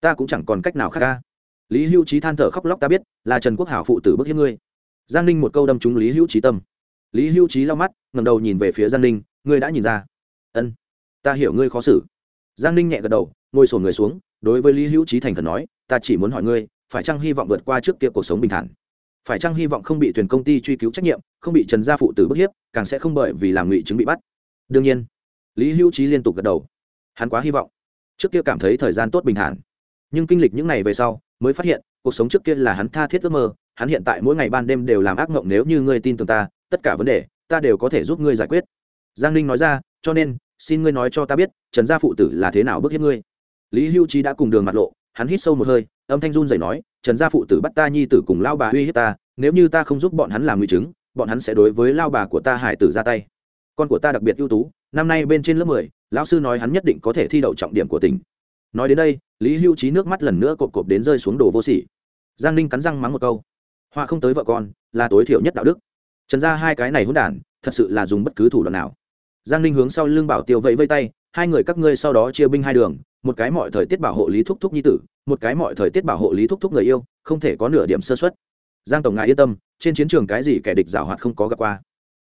Ta cũng chẳng còn cách nào khác ca. Lý hữu trí than thở khóc lóc, ta biết, là trần quốc hảo phụ tử bức hiếp ngươi. Giang ninh một câu đâm trúng lý hữu trí tâm. Lý hữu trí lau mắt ngầm đầu nhìn về phía giang ninh, ngươi đã nhìn ra? Ân, ta hiểu ngươi khó xử giang ninh nhẹ gật đầu, ngồi sổ người xuống, đối với lý hữu trí thành thần nói, ta chỉ muốn hỏi ngươi, phải chăng hy vọng vượt qua trước kia cuộc sống bình thản? Phải chăng hy vọng không bị thuyền công ty truy cứu trách nhiệm, không bị trần gia phụ tử bức hiếp, càng sẽ không bởi vì làm ngụy chứng bị bắt? Đương nhiên, lý hữu trí liên tục gật đầu. Hắn quá hy vọng trước kia cảm thấy thời gian tốt bình thản. Nhưng kinh lịch những ngày về sau, mới phát hiện, cuộc sống trước kia là hắn tha thiết ước mơ, hắn hiện tại mỗi ngày ban đêm đều làm ác mộng nếu như ngươi tin tưởng ta, tất cả vấn đề, ta đều có thể giúp ngươi giải quyết. Giang ninh nói ra, cho nên xin ngươi nói cho ta biết, trần gia phụ tử là thế nào bức hiếp ngươi. Lý hưu trí đã cùng đường mặt lộ, hắn hít sâu một hơi, âm thanh run dậy nói, trần gia phụ tử bắt ta nhi tử cùng lao bà uy hiếp ta, nếu như ta không giúp bọn hắn làm nguy chứng, bọn hắn sẽ đối với lao bà của ta hải tử ra tay. Con của ta đặc biệt ưu tú, năm nay bên trên lớp mười, lão sư nói hắn nhất định có thể thi đậu trọng điểm của tỉnh. Nói đến đây, lý hưu trí nước mắt lần nữa cộp cộp đến rơi xuống đồ vô sỉ. Giang ninh cắn răng mắng một câu, họa không tới vợ con, là tối thiểu nhất đạo đức. Trần ra hai cái này hỗn đản, thật sự là dùng bất cứ thủ đoạn nào giang ninh hướng sau lưng bảo tiêu vẫy vây tay, hai người các ngươi sau đó chia binh hai đường, một cái mọi thời tiết bảo hộ lý thúc thúc nhi tử, một cái mọi thời tiết bảo hộ lý thúc thúc người yêu, không thể có nửa điểm sơ xuất giang tổng ngài yên tâm, trên chiến trường cái gì kẻ địch giảo hoạt không có gặp qua.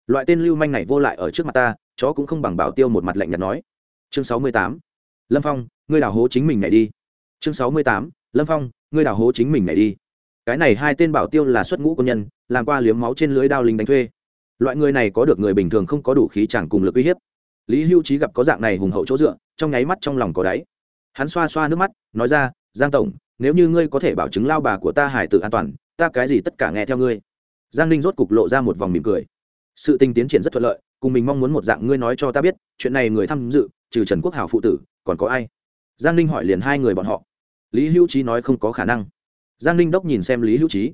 Loại tên lưu manh này vô lại ở trước mặt ta, chó cũng không bằng bảo tiêu một mặt lạnh nhạt nói. Chương sáu mươi tám. Lâm phong, ngươi đào hố chính mình này đi. Chương sáu mươi tám. Lâm phong, ngươi đào hố chính mình này đi. Cái này hai tên bảo tiêu là xuất ngũ quân nhân, làm qua liếm máu trên lưới đao lính đánh thuê loại người này có được người bình thường không có đủ khí chẳng cùng lực uy hiếp. Lý hưu trí gặp có dạng này hùng hậu chỗ dựa, trong nháy mắt trong lòng có đáy. Hắn xoa xoa nước mắt, nói ra, giang tổng, nếu như ngươi có thể bảo chứng lao bà của ta hải tử an toàn, ta cái gì tất cả nghe theo ngươi. Giang ninh rốt cục lộ ra một vòng mỉm cười. Sự tình tiến triển rất thuận lợi, cùng mình mong muốn một dạng ngươi nói cho ta biết, chuyện này người tham dự, trừ trần quốc hảo phụ tử, còn có ai? Giang ninh hỏi liền hai người bọn họ. Lý hữu trí nói không có khả năng. Giang ninh đốc nhìn xem lý hữu trí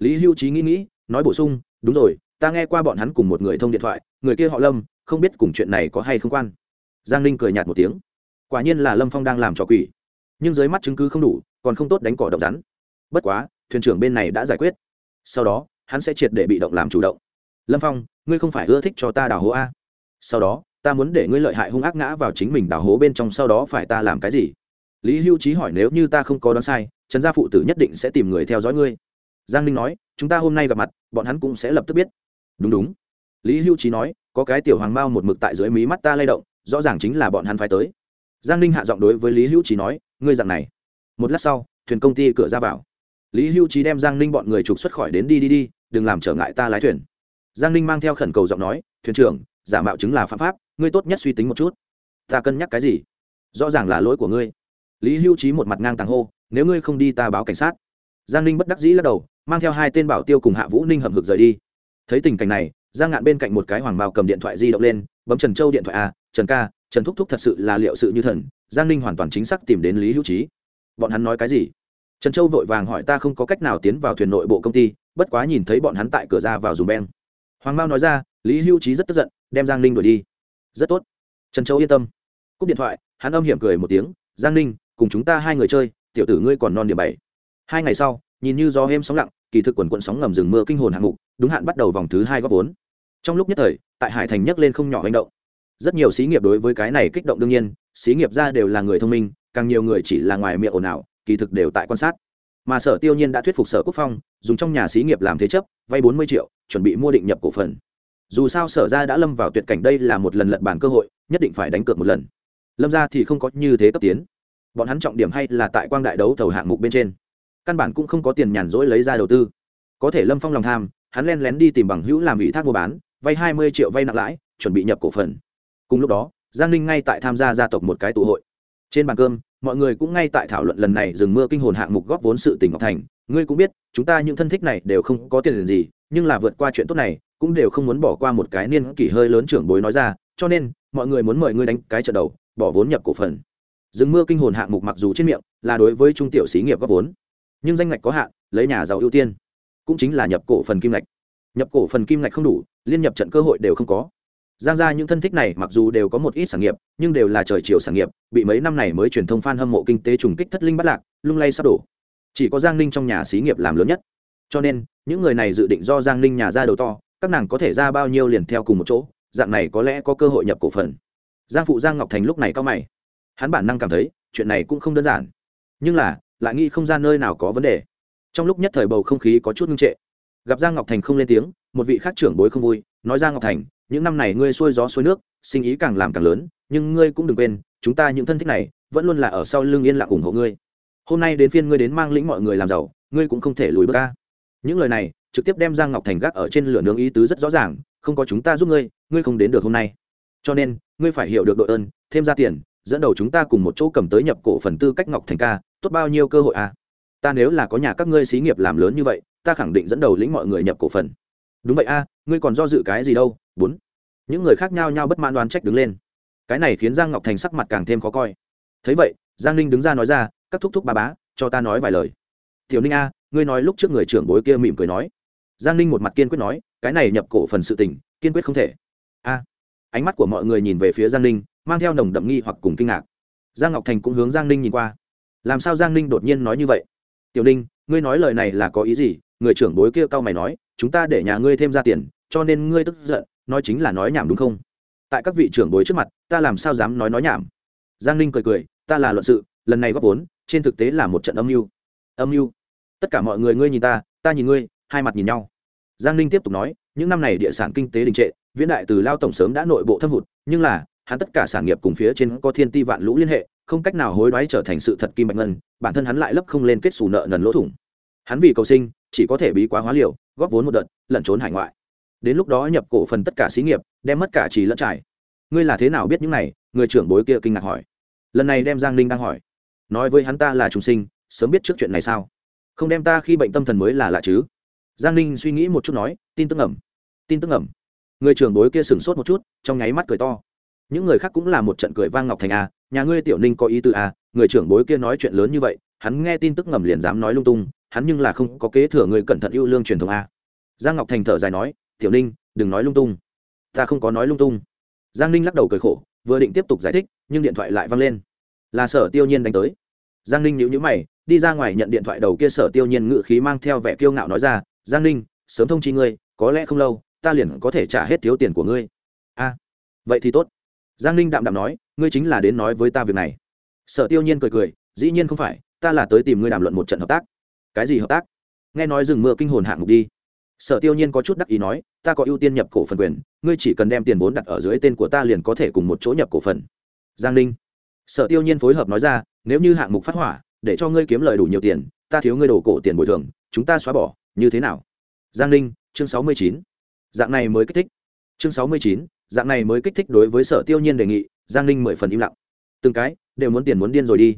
lý hữu trí nghĩ nghĩ, nói bổ sung, đúng rồi ta nghe qua bọn hắn cùng một người thông điện thoại, người kia họ lâm, không biết cùng chuyện này có hay không quan. Giang ninh cười nhạt một tiếng. Quả nhiên là lâm phong đang làm trò quỷ. Nhưng dưới mắt chứng cứ không đủ, còn không tốt đánh cỏ động rắn. Bất quá, thuyền trưởng bên này đã giải quyết. Sau đó, hắn sẽ triệt để bị động làm chủ động. Lâm phong, ngươi không phải ưa thích cho ta đào hố a. Sau đó, ta muốn để ngươi lợi hại hung ác ngã vào chính mình đào hố bên trong, sau đó phải ta làm cái gì? Lý hưu trí hỏi nếu như ta không có đoán sai, trần gia phụ tử nhất định sẽ tìm người theo dõi ngươi. Giang ninh nói, chúng ta hôm nay gặp mặt, bọn hắn cũng sẽ lập tức biết đúng đúng. Lý hưu trí nói, có cái tiểu hoàng mao một mực tại dưới mí mắt ta lay động, rõ ràng chính là bọn hắn phải tới. Giang ninh hạ giọng đối với lý hữu trí nói, ngươi dặn này. Một lát sau, thuyền công ty cửa ra vào. Lý hữu trí đem giang ninh bọn người trục xuất khỏi đến đi đi đi, đừng làm trở ngại ta lái thuyền. Giang ninh mang theo khẩn cầu giọng nói, thuyền trưởng, giả mạo chứng là phạm pháp, ngươi tốt nhất suy tính một chút. Ta cân nhắc cái gì? Rõ ràng là lỗi của ngươi. Lý hữu trí một mặt ngang tàng hô, nếu ngươi không đi ta báo cảnh sát. Giang ninh bất đắc dĩ lắc đầu, mang theo hai tên bảo tiêu cùng hạ vũ ninh hầm hực rời đi thấy tình cảnh này, giang ngạn bên cạnh một cái hoàng mao cầm điện thoại di động lên, bấm trần châu điện thoại a trần ca, trần thúc thúc thật sự là liệu sự như thần, giang ninh hoàn toàn chính xác tìm đến lý hữu trí. Bọn hắn nói cái gì? Trần châu vội vàng hỏi ta không có cách nào tiến vào thuyền nội bộ công ty, bất quá nhìn thấy bọn hắn tại cửa ra vào dùng beng. Hoàng mao nói ra, lý hữu trí rất tức giận, đem giang ninh đuổi đi. Rất tốt. Trần châu yên tâm. Cúp điện thoại, hắn âm hiểm cười một tiếng, giang ninh, cùng chúng ta hai người chơi, tiểu tử ngươi còn non điểm bảy. Hai ngày sau, nhìn như gió êm sóng lặng kỳ thực quần quận sóng ngầm rừng mưa kinh hồn hạng mục, đúng hạn bắt đầu vòng thứ hai góp vốn. Trong lúc nhất thời, tại hải thành nhấc lên không nhỏ hành động. Rất nhiều xí nghiệp đối với cái này kích động đương nhiên, xí nghiệp ra đều là người thông minh, càng nhiều người chỉ là ngoài miệng ồn ào, kỳ thực đều tại quan sát. Mà sở tiêu nhiên đã thuyết phục sở quốc phong, dùng trong nhà xí nghiệp làm thế chấp, vay bốn mươi triệu, chuẩn bị mua định nhập cổ phần. Dù sao sở ra đã lâm vào tuyệt cảnh đây là một lần lật bản cơ hội, nhất định phải đánh cược một lần. Lâm ra thì không có như thế cấp tiến. Bọn hắn trọng điểm hay là tại quang đại đấu thầu hạng mục bên trên căn bản cũng không có tiền nhàn rỗi lấy ra đầu tư. Có thể lâm phong lòng tham, hắn len lén đi tìm bằng hữu làm ủy thác mua bán, vay hai mươi triệu vay nặng lãi, chuẩn bị nhập cổ phần. Cùng lúc đó, giang ninh ngay tại tham gia gia tộc một cái tụ hội. Trên bàn cơm, mọi người cũng ngay tại thảo luận lần này dừng mưa kinh hồn hạng mục góp vốn sự tỉnh ngọc thành. Ngươi cũng biết, chúng ta những thân thích này đều không có tiền gì, nhưng là vượt qua chuyện tốt này, cũng đều không muốn bỏ qua một cái niên kỷ hơi lớn trưởng bối nói ra, cho nên, mọi người muốn mời ngươi đánh cái trận đầu, bỏ vốn nhập cổ phần. Dừng mưa kinh hồn hạng mục mặc dù trên miệng, là đối với trung tiểu xí nghiệp góp vốn nhưng danh ngạch có hạn, lấy nhà giàu ưu tiên, cũng chính là nhập cổ phần kim ngạch. Nhập cổ phần kim ngạch không đủ, liên nhập trận cơ hội đều không có. Giang ra những thân thích này mặc dù đều có một ít sản nghiệp, nhưng đều là trời chiều sản nghiệp, bị mấy năm này mới truyền thông f hâm mộ kinh tế trùng kích thất linh bắt lạc, lung lay sắp đổ. Chỉ có giang ninh trong nhà xí nghiệp làm lớn nhất. Cho nên, những người này dự định do giang ninh nhà ra đầu to, các nàng có thể ra bao nhiêu liền theo cùng một chỗ, dạng này có lẽ có cơ hội nhập cổ phần. Giang phụ giang ngọc thành lúc này cao mày. Hắn bản năng cảm thấy, chuyện này cũng không đơn giản. Nhưng là lại nghĩ không ra nơi nào có vấn đề. Trong lúc nhất thời bầu không khí có chút ngưng trệ. Gặp giang ngọc thành không lên tiếng, một vị khác trưởng bối không vui, nói giang ngọc thành, những năm này ngươi xuôi gió xuôi nước, sinh ý càng làm càng lớn, nhưng ngươi cũng đừng quên, chúng ta những thân thích này vẫn luôn là ở sau lưng yên lặng ủng hộ ngươi. Hôm nay đến phiên ngươi đến mang lĩnh mọi người làm giàu, ngươi cũng không thể lùi bước ca những lời này trực tiếp đem giang ngọc thành gác ở trên lửa nướng ý tứ rất rõ ràng, không có chúng ta giúp ngươi ngươi không đến được hôm nay. Cho nên, ngươi phải hiểu được đội ơn, thêm ra tiền dẫn đầu chúng ta cùng một chỗ cầm tới nhập cổ phần tư cách ngọc thành ca, tốt bao nhiêu cơ hội à? Ta nếu là có nhà các ngươi xí nghiệp làm lớn như vậy, ta khẳng định dẫn đầu lĩnh mọi người nhập cổ phần. Đúng vậy a ngươi còn do dự cái gì đâu? Bốn. Những người khác nhau nhau bất mãn đoán trách đứng lên. Cái này khiến giang ngọc thành sắc mặt càng thêm khó coi. Thấy vậy, giang ninh đứng ra nói ra, các thúc thúc ba bá, cho ta nói vài lời. Tiểu ninh a, ngươi nói lúc trước người trưởng bối kia mỉm cười nói. Giang ninh một mặt kiên quyết nói, cái này nhập cổ phần sự tình, kiên quyết không thể. A. Ánh mắt của mọi người nhìn về phía giang ninh mang theo nồng đậm nghi hoặc cùng kinh ngạc. Giang ngọc thành cũng hướng giang ninh nhìn qua. Làm sao giang ninh đột nhiên nói như vậy? Tiểu ninh, ngươi nói lời này là có ý gì? Người trưởng bối kia cau mày nói, chúng ta để nhà ngươi thêm ra tiền, cho nên ngươi tức giận, nói chính là nói nhảm đúng không? Tại các vị trưởng bối trước mặt, ta làm sao dám nói nói nhảm? Giang ninh cười cười, ta là luận sự, lần này góp vốn, trên thực tế là một trận âm mưu. Âm mưu? Tất cả mọi người ngươi nhìn ta ta nhìn ngươi, hai mặt nhìn nhau. Giang ninh tiếp tục nói, những năm này địa sản kinh tế đình trệ, viễn đại từ lao tổng sớm đã nội bộ thâm hụt, nhưng là hắn tất cả sản nghiệp cùng phía trên có thiên ti vạn lũ liên hệ, không cách nào hối đoái trở thành sự thật kim bạch ngân, bản thân hắn lại lấp không lên kết xù nợ nần lỗ thủng. Hắn vì cầu sinh, chỉ có thể bí quá hóa liều, góp vốn một đợt, lẩn trốn hải ngoại. Đến lúc đó nhập cổ phần tất cả xí nghiệp, đem mất cả trì lẫn trải. Ngươi là thế nào biết những này? Người trưởng bối kia kinh ngạc hỏi. Lần này đem giang ninh đang hỏi. Nói với hắn ta là trung sinh, sớm biết trước chuyện này sao? Không đem ta khi bệnh tâm thần mới là lạ chứ? Giang ninh suy nghĩ một chút nói, tin tức ẩm tin tức ẩm người trưởng bối kia sửng sốt một chút, trong nháy mắt cười to những người khác cũng là một trận cười vang ngọc thành a, nhà ngươi tiểu ninh có ý tư a, người trưởng bối kia nói chuyện lớn như vậy, hắn nghe tin tức ngầm liền dám nói lung tung, hắn nhưng là không có kế thừa người cẩn thận yêu lương truyền thống a. Giang ngọc thành thở dài nói, tiểu ninh, đừng nói lung tung. Ta không có nói lung tung. Giang ninh lắc đầu cười khổ, vừa định tiếp tục giải thích, nhưng điện thoại lại văng lên. Là sở tiêu nhiên đánh tới. Giang ninh nhíu nhíu mày, đi ra ngoài nhận điện thoại đầu kia sở tiêu nhiên ngự khí mang theo vẻ kiêu ngạo nói ra, giang ninh, sớm thông chi ngươi, có lẽ không lâu, ta liền có thể trả hết thiếu tiền của ngươi. A, vậy thì tốt giang ninh đạm đạm nói, ngươi chính là đến nói với ta việc này. Sở tiêu nhiên cười cười, dĩ nhiên không phải, ta là tới tìm ngươi đàm luận một trận hợp tác. Cái gì hợp tác? Nghe nói rừng mưa kinh hồn hạng mục đi. Sở tiêu nhiên có chút đắc ý nói, ta có ưu tiên nhập cổ phần quyền, ngươi chỉ cần đem tiền vốn đặt ở dưới tên của ta liền có thể cùng một chỗ nhập cổ phần. Giang ninh. Sở tiêu nhiên phối hợp nói ra, nếu như hạng mục phát hỏa, để cho ngươi kiếm lời đủ nhiều tiền, ta thiếu ngươi đổ cổ tiền bồi thường, chúng ta xóa bỏ, như thế nào? Giang ninh, chương sáu mươi chín. Dạng này mới kích thích. Chương sáu mươi chín dạng này mới kích thích đối với sở tiêu nhiên đề nghị, giang ninh mười phần im lặng. Từng cái, đều muốn tiền muốn điên rồi đi.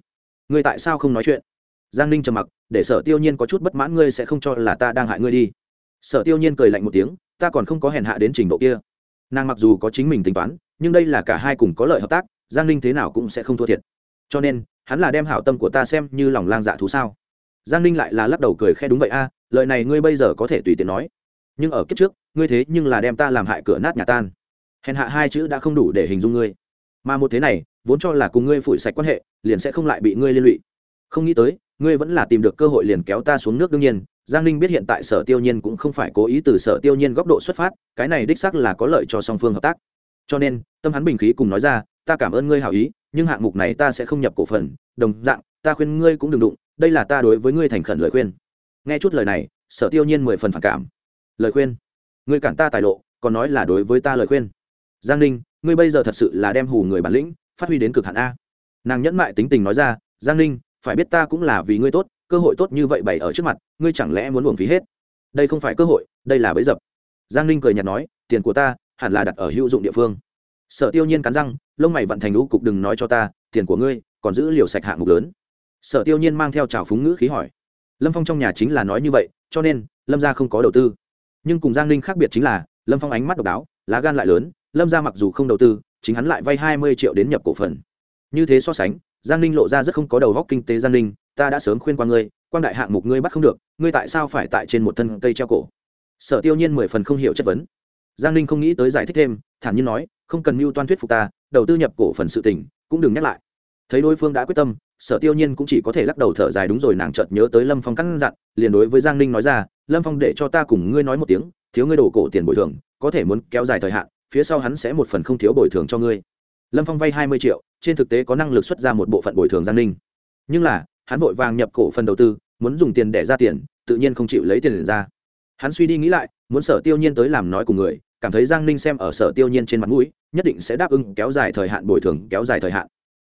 Ngươi tại sao không nói chuyện? Giang ninh trầm mặc, để sở tiêu nhiên có chút bất mãn, ngươi sẽ không cho là ta đang hại ngươi đi. Sở tiêu nhiên cười lạnh một tiếng, ta còn không có hèn hạ đến trình độ kia. Nàng mặc dù có chính mình tính toán, nhưng đây là cả hai cùng có lợi hợp tác, giang ninh thế nào cũng sẽ không thua thiệt. Cho nên, hắn là đem hảo tâm của ta xem như lòng lang dạ thú sao? Giang ninh lại là lắc đầu cười khe đúng vậy a lợi này ngươi bây giờ có thể tùy tiện nói. Nhưng ở kiếp trước, ngươi thế nhưng là đem ta làm hại cửa nát nhà tan hèn hạ hai chữ đã không đủ để hình dung ngươi. Mà một thế này, vốn cho là cùng ngươi phủi sạch quan hệ, liền sẽ không lại bị ngươi liên lụy. Không nghĩ tới, ngươi vẫn là tìm được cơ hội liền kéo ta xuống nước đương nhiên. Giang ninh biết hiện tại sở tiêu nhiên cũng không phải cố ý từ sở tiêu nhiên góc độ xuất phát, cái này đích xác là có lợi cho song phương hợp tác. Cho nên, tâm hắn bình khí cùng nói ra, ta cảm ơn ngươi hảo ý, nhưng hạng mục này ta sẽ không nhập cổ phần, đồng dạng, ta khuyên ngươi cũng đừng đụng, đây là ta đối với ngươi thành khẩn lời khuyên. Nghe chút lời này, sở tiêu nhiên mười phần phản cảm. Lời khuyên? Ngươi cản ta tài lộ, còn nói là đối với ta lời khuyên? Giang ninh, ngươi bây giờ thật sự là đem hù người bản lĩnh phát huy đến cực hạn a. Nàng nhẫn mại tính tình nói ra, giang ninh, phải biết ta cũng là vì ngươi tốt, cơ hội tốt như vậy bày ở trước mặt, ngươi chẳng lẽ muốn buồng phí hết? Đây không phải cơ hội, đây là bẫy dập. Giang ninh cười nhạt nói, tiền của ta hẳn là đặt ở hữu dụng địa phương. Sở tiêu nhiên cắn răng, lông mày vận thành lũ cục đừng nói cho ta, tiền của ngươi còn giữ liều sạch hạng mục lớn. Sở tiêu nhiên mang theo trào phúng ngữ khí hỏi, lâm phong trong nhà chính là nói như vậy, cho nên, lâm gia không có đầu tư. Nhưng cùng giang ninh khác biệt chính là, lâm phong ánh mắt độc đáo, lá gan lại lớn lâm gia mặc dù không đầu tư, chính hắn lại vay hai mươi triệu đến nhập cổ phần. Như thế so sánh, giang ninh lộ ra rất không có đầu góc kinh tế giang ninh, ta đã sớm khuyên qua ngươi quan đại hạng mục ngươi bắt không được, ngươi tại sao phải tại trên một thân cây treo cổ? Sở tiêu nhiên mười phần không hiểu chất vấn. Giang ninh không nghĩ tới giải thích thêm, thản nhiên nói, không cần mưu toan thuyết phục ta, đầu tư nhập cổ phần sự tình, cũng đừng nhắc lại. Thấy đối phương đã quyết tâm, sở tiêu nhiên cũng chỉ có thể lắc đầu thở dài đúng rồi, nàng chợt nhớ tới lâm phong căn dặn, liền đối với giang ninh nói ra, lâm phong để cho ta cùng ngươi nói một tiếng, thiếu ngươi đổ cổ tiền bồi thường, có thể muốn kéo dài thời hạn phía sau hắn sẽ một phần không thiếu bồi thường cho ngươi. Lâm phong vay hai mươi triệu, trên thực tế có năng lực xuất ra một bộ phận bồi thường giang ninh. Nhưng là, hắn vội vàng nhập cổ phần đầu tư, muốn dùng tiền để ra tiền, tự nhiên không chịu lấy tiền ra. Hắn suy đi nghĩ lại, muốn sở tiêu nhiên tới làm nói cùng người, cảm thấy giang ninh xem ở sở tiêu nhiên trên mặt mũi, nhất định sẽ đáp ứng kéo dài thời hạn bồi thường, kéo dài thời hạn.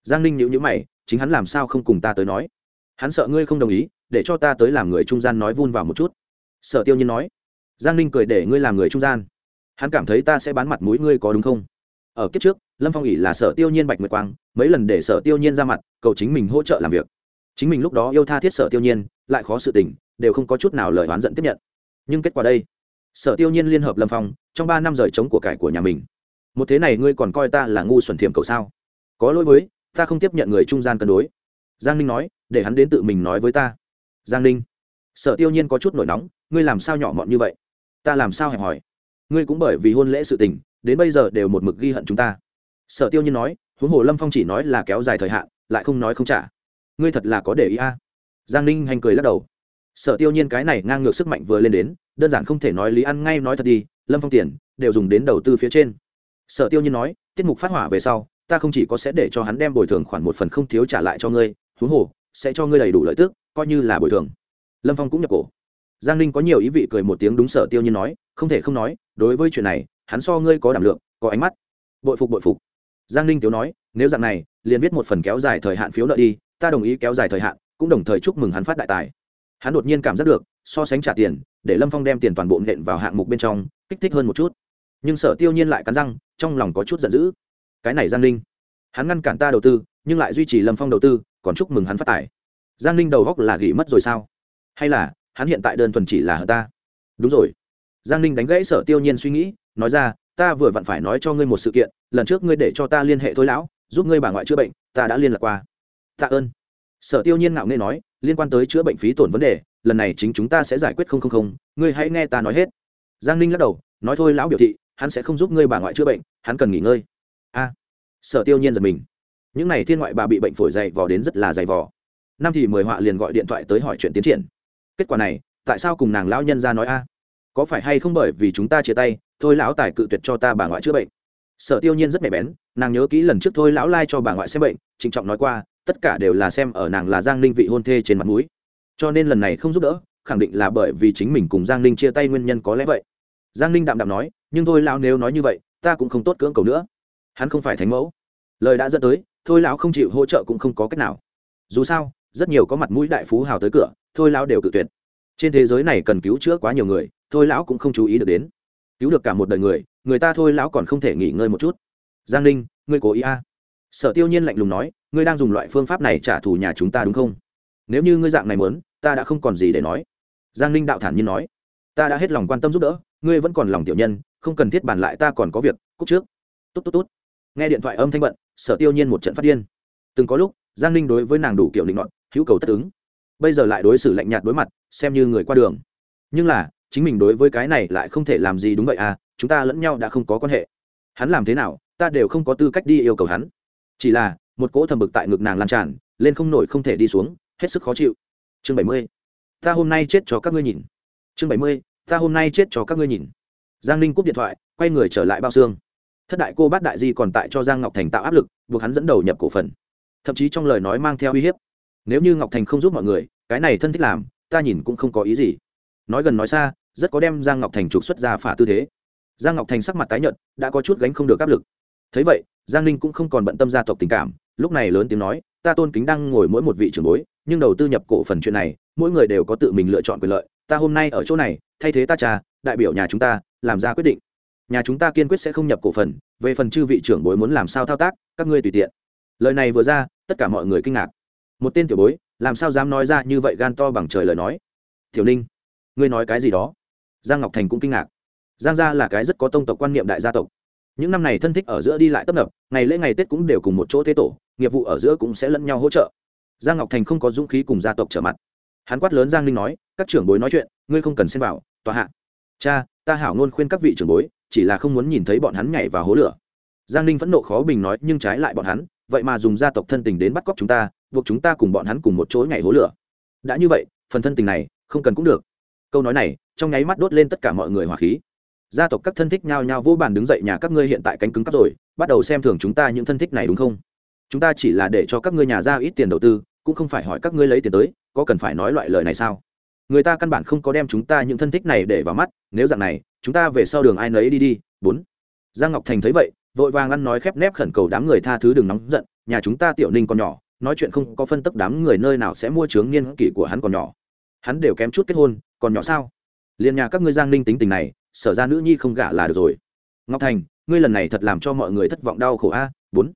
Giang ninh nhữ nhữ mày, chính hắn làm sao không cùng ta tới nói? Hắn sợ ngươi không đồng ý, để cho ta tới làm người trung gian nói vun vào một chút. Sở tiêu nhiên nói. Giang ninh cười để ngươi làm người trung gian hắn cảm thấy ta sẽ bán mặt mũi ngươi có đúng không? Ở kiếp trước, lâm phong ỉ là sở tiêu nhiên bạch nguyệt quang, mấy lần để sở tiêu nhiên ra mặt, cầu chính mình hỗ trợ làm việc. Chính mình lúc đó yêu tha thiết sở tiêu nhiên, lại khó sự tình, đều không có chút nào lời oán giận tiếp nhận. Nhưng kết quả đây, sở tiêu nhiên liên hợp lâm phong, trong ba năm rời chống của cải của nhà mình. Một thế này ngươi còn coi ta là ngu xuẩn thiềm cầu sao? Có lỗi với, ta không tiếp nhận người trung gian cân đối. Giang ninh nói, để hắn đến tự mình nói với ta. Giang ninh, sở tiêu nhiên có chút nổi nóng, ngươi làm sao nhỏ mọn như vậy? Ta làm sao hẹp hỏi ngươi cũng bởi vì hôn lễ sự tình, đến bây giờ đều một mực ghi hận chúng ta. Sở tiêu nhiên nói, huống hồ lâm phong chỉ nói là kéo dài thời hạn, lại không nói không trả. Ngươi thật là có để ý a. À. giang ninh hành cười lắc đầu. Sở tiêu nhiên cái này ngang ngược sức mạnh vừa lên đến, đơn giản không thể nói lý ăn ngay nói thật đi, lâm phong tiền, đều dùng đến đầu tư phía trên. Sở tiêu nhiên nói, tiết mục phát hỏa về sau, ta không chỉ có sẽ để cho hắn đem bồi thường khoản một phần không thiếu trả lại cho ngươi, huống hồ, sẽ cho ngươi đầy đủ lợi tức, coi như là bồi thường. Lâm phong cũng nhập cổ giang ninh có nhiều ý vị cười một tiếng đúng sở tiêu nhiên nói, không thể không nói, đối với chuyện này, hắn so ngươi có đảm lượng, có ánh mắt. Bội phục bội phục. Giang ninh tiếu nói, nếu dạng này, liền viết một phần kéo dài thời hạn phiếu nợ đi, ta đồng ý kéo dài thời hạn, cũng đồng thời chúc mừng hắn phát đại tài. Hắn đột nhiên cảm giác được, so sánh trả tiền, để lâm phong đem tiền toàn bộ nện vào hạng mục bên trong, kích thích hơn một chút. Nhưng sở tiêu nhiên lại cắn răng, trong lòng có chút giận dữ. Cái này giang ninh, hắn ngăn cản ta đầu tư, nhưng lại duy trì lâm phong đầu tư, còn chúc mừng hắn phát tài. Giang ninh đầu góc là gỉ mất rồi sao? Hay là hắn hiện tại đơn thuần chỉ là hờ ta. Đúng rồi. Giang ninh đánh gãy sở tiêu nhiên suy nghĩ, nói ra, ta vừa vặn phải nói cho ngươi một sự kiện, lần trước ngươi để cho ta liên hệ thôi lão, giúp ngươi bà ngoại chữa bệnh, ta đã liên lạc qua. Tạ ơn. Sở tiêu nhiên ngạo nghê nói, liên quan tới chữa bệnh phí tổn vấn đề, lần này chính chúng ta sẽ giải quyết không không không, ngươi hãy nghe ta nói hết. Giang ninh lắc đầu, nói, thôi lão biểu thị, hắn sẽ không giúp ngươi bà ngoại chữa bệnh, hắn cần nghỉ ngơi. A. Sở tiêu nhiên giật mình. Những n à y thiên ngoại bà bị bệnh phổi dày vò đến rất là dày vò. Năm thì mười họa liền gọi điện thoại tới hỏi chuyện tiến triển kết quả này, tại sao cùng nàng lão nhân ra nói a? Có phải hay không bởi vì chúng ta chia tay, thôi lão tài cự tuyệt cho ta bà ngoại chữa bệnh? Sở tiêu nhiên rất nhạy bén, nàng nhớ kỹ lần trước thôi lão lai cho bà ngoại xem bệnh, trịnh trọng nói qua, tất cả đều là xem ở nàng là giang ninh vị hôn thê trên mặt mũi. Cho nên lần này không giúp đỡ, khẳng định là bởi vì chính mình cùng giang ninh chia tay nguyên nhân có lẽ vậy. Giang ninh đạm đạm nói, nhưng thôi lão nếu nói như vậy, ta cũng không tốt cưỡng cầu nữa. Hắn không phải thánh mẫu. Lời đã dẫn tới, thôi lão không chịu hỗ trợ cũng không có cách nào. Dù sao, rất nhiều có mặt mũi đại phú hào tới cửa thôi lão đều cự tuyệt. Trên thế giới này cần cứu chữa quá nhiều người, thôi lão cũng không chú ý được đến. Cứu được cả một đời người người ta thôi lão còn không thể nghỉ ngơi một chút. Giang ninh, ngươi cố ý a. À. sở tiêu nhiên lạnh lùng nói, ngươi đang dùng loại phương pháp này trả thù nhà chúng ta đúng không? Nếu như ngươi dạng này muốn, ta đã không còn gì để nói. Giang ninh đạo thản nhiên nói, ta đã hết lòng quan tâm giúp đỡ, ngươi vẫn còn lòng tiểu nhân, không cần thiết bàn lại ta còn có việc cúc trước. Tốt tốt tốt nghe điện thoại âm thanh bận, sở tiêu nhiên một trận phát điên. Từng có lúc, giang ninh đối với nàng đủ kiểu định luận hữu cầu tất ứng bây giờ lại đối xử lạnh nhạt đối mặt, xem như người qua đường. Nhưng là, chính mình đối với cái này lại không thể làm gì đúng vậy à chúng ta lẫn nhau đã không có quan hệ. Hắn làm thế nào, ta đều không có tư cách đi yêu cầu hắn. Chỉ là, một cỗ thầm bực tại ngực nàng lan tràn, lên không nổi không thể đi xuống, hết sức khó chịu. Chương bảy mươi, ta hôm nay chết cho các ngươi nhìn. Chương bảy mươi, ta hôm nay chết cho các ngươi nhìn. Giang ninh cúp điện thoại, quay người trở lại bao xương. Thất đại cô bát đại di còn tại cho giang ngọc thành tạo áp lực, buộc hắn dẫn đầu nhập cổ phần. Thậm chí trong lời nói mang theo uy hiếp nếu như ngọc thành không giúp mọi người, cái này thân thích làm, ta nhìn cũng không có ý gì. Nói gần nói xa, rất có đem giang ngọc thành trục xuất ra phả tư thế. Giang ngọc thành sắc mặt tái nhợt, đã có chút gánh không được áp lực. Thấy vậy, giang ninh cũng không còn bận tâm gia tộc tình cảm, lúc này lớn tiếng nói, ta tôn kính đang ngồi mỗi một vị trưởng bối, nhưng đầu tư nhập cổ phần chuyện này, mỗi người đều có tự mình lựa chọn quyền lợi, ta hôm nay ở chỗ này, thay thế ta cha, đại biểu nhà chúng ta, làm ra quyết định. Nhà chúng ta kiên quyết sẽ không nhập cổ phần, về phần chư vị trưởng bối muốn làm sao thao tác, các ngươi tùy tiện. Lời này vừa ra, tất cả mọi người kinh ngạc một tên tiểu bối, làm sao dám nói ra như vậy gan to bằng trời lời nói? Tiểu ninh, ngươi nói cái gì đó? Giang ngọc thành cũng kinh ngạc. Giang gia là cái rất có tông tộc quan niệm đại gia tộc. Những năm này thân thích ở giữa đi lại tấp nập, ngày lễ ngày tết cũng đều cùng một chỗ thế tổ, nghiệp vụ ở giữa cũng sẽ lẫn nhau hỗ trợ. Giang ngọc thành không có dũng khí cùng gia tộc trở mặt. Hắn quát lớn giang ninh nói, các trưởng bối nói chuyện, ngươi không cần xem vào, tòa hạ. Cha, ta hảo ngôn khuyên các vị trưởng bối, chỉ là không muốn nhìn thấy bọn hắn nhảy vào hố lửa. Giang ninh phẫn nộ khó bình nói, nhưng trái lại bọn hắn, vậy mà dùng gia tộc thân tình đến bắt cóc chúng ta buộc chúng ta cùng bọn hắn cùng một chỗ ngày hố lửa. Đã như vậy, phần thân tình này, không cần cũng được. Câu nói này, trong nháy mắt đốt lên tất cả mọi người hỏa khí. Gia tộc các thân thích nhao nhao vô bàn đứng dậy nhà các ngươi hiện tại cánh cứng cắp rồi, bắt đầu xem thường chúng ta những thân thích này đúng không? Chúng ta chỉ là để cho các ngươi nhà ra ít tiền đầu tư, cũng không phải hỏi các ngươi lấy tiền tới, có cần phải nói loại lời này sao? Người ta căn bản không có đem chúng ta những thân thích này để vào mắt, nếu dạng này, chúng ta về sau đường ai nấy đi đi, bốn. Giang ngọc thành thấy vậy, vội vàng ăn nói khép nép khẩn cầu đám người tha thứ đừng nóng giận, nhà chúng ta tiểu ninh còn nhỏ nói chuyện không có phân tức đám người nơi nào sẽ mua trướng niên kỷ của hắn còn nhỏ. Hắn đều kém chút kết hôn, còn nhỏ sao? Liền nhà các ngươi giang ninh tính tình này, sở ra nữ nhi không gả là được rồi. Ngọc thành, ngươi lần này thật làm cho mọi người thất vọng đau khổ a. Bốn.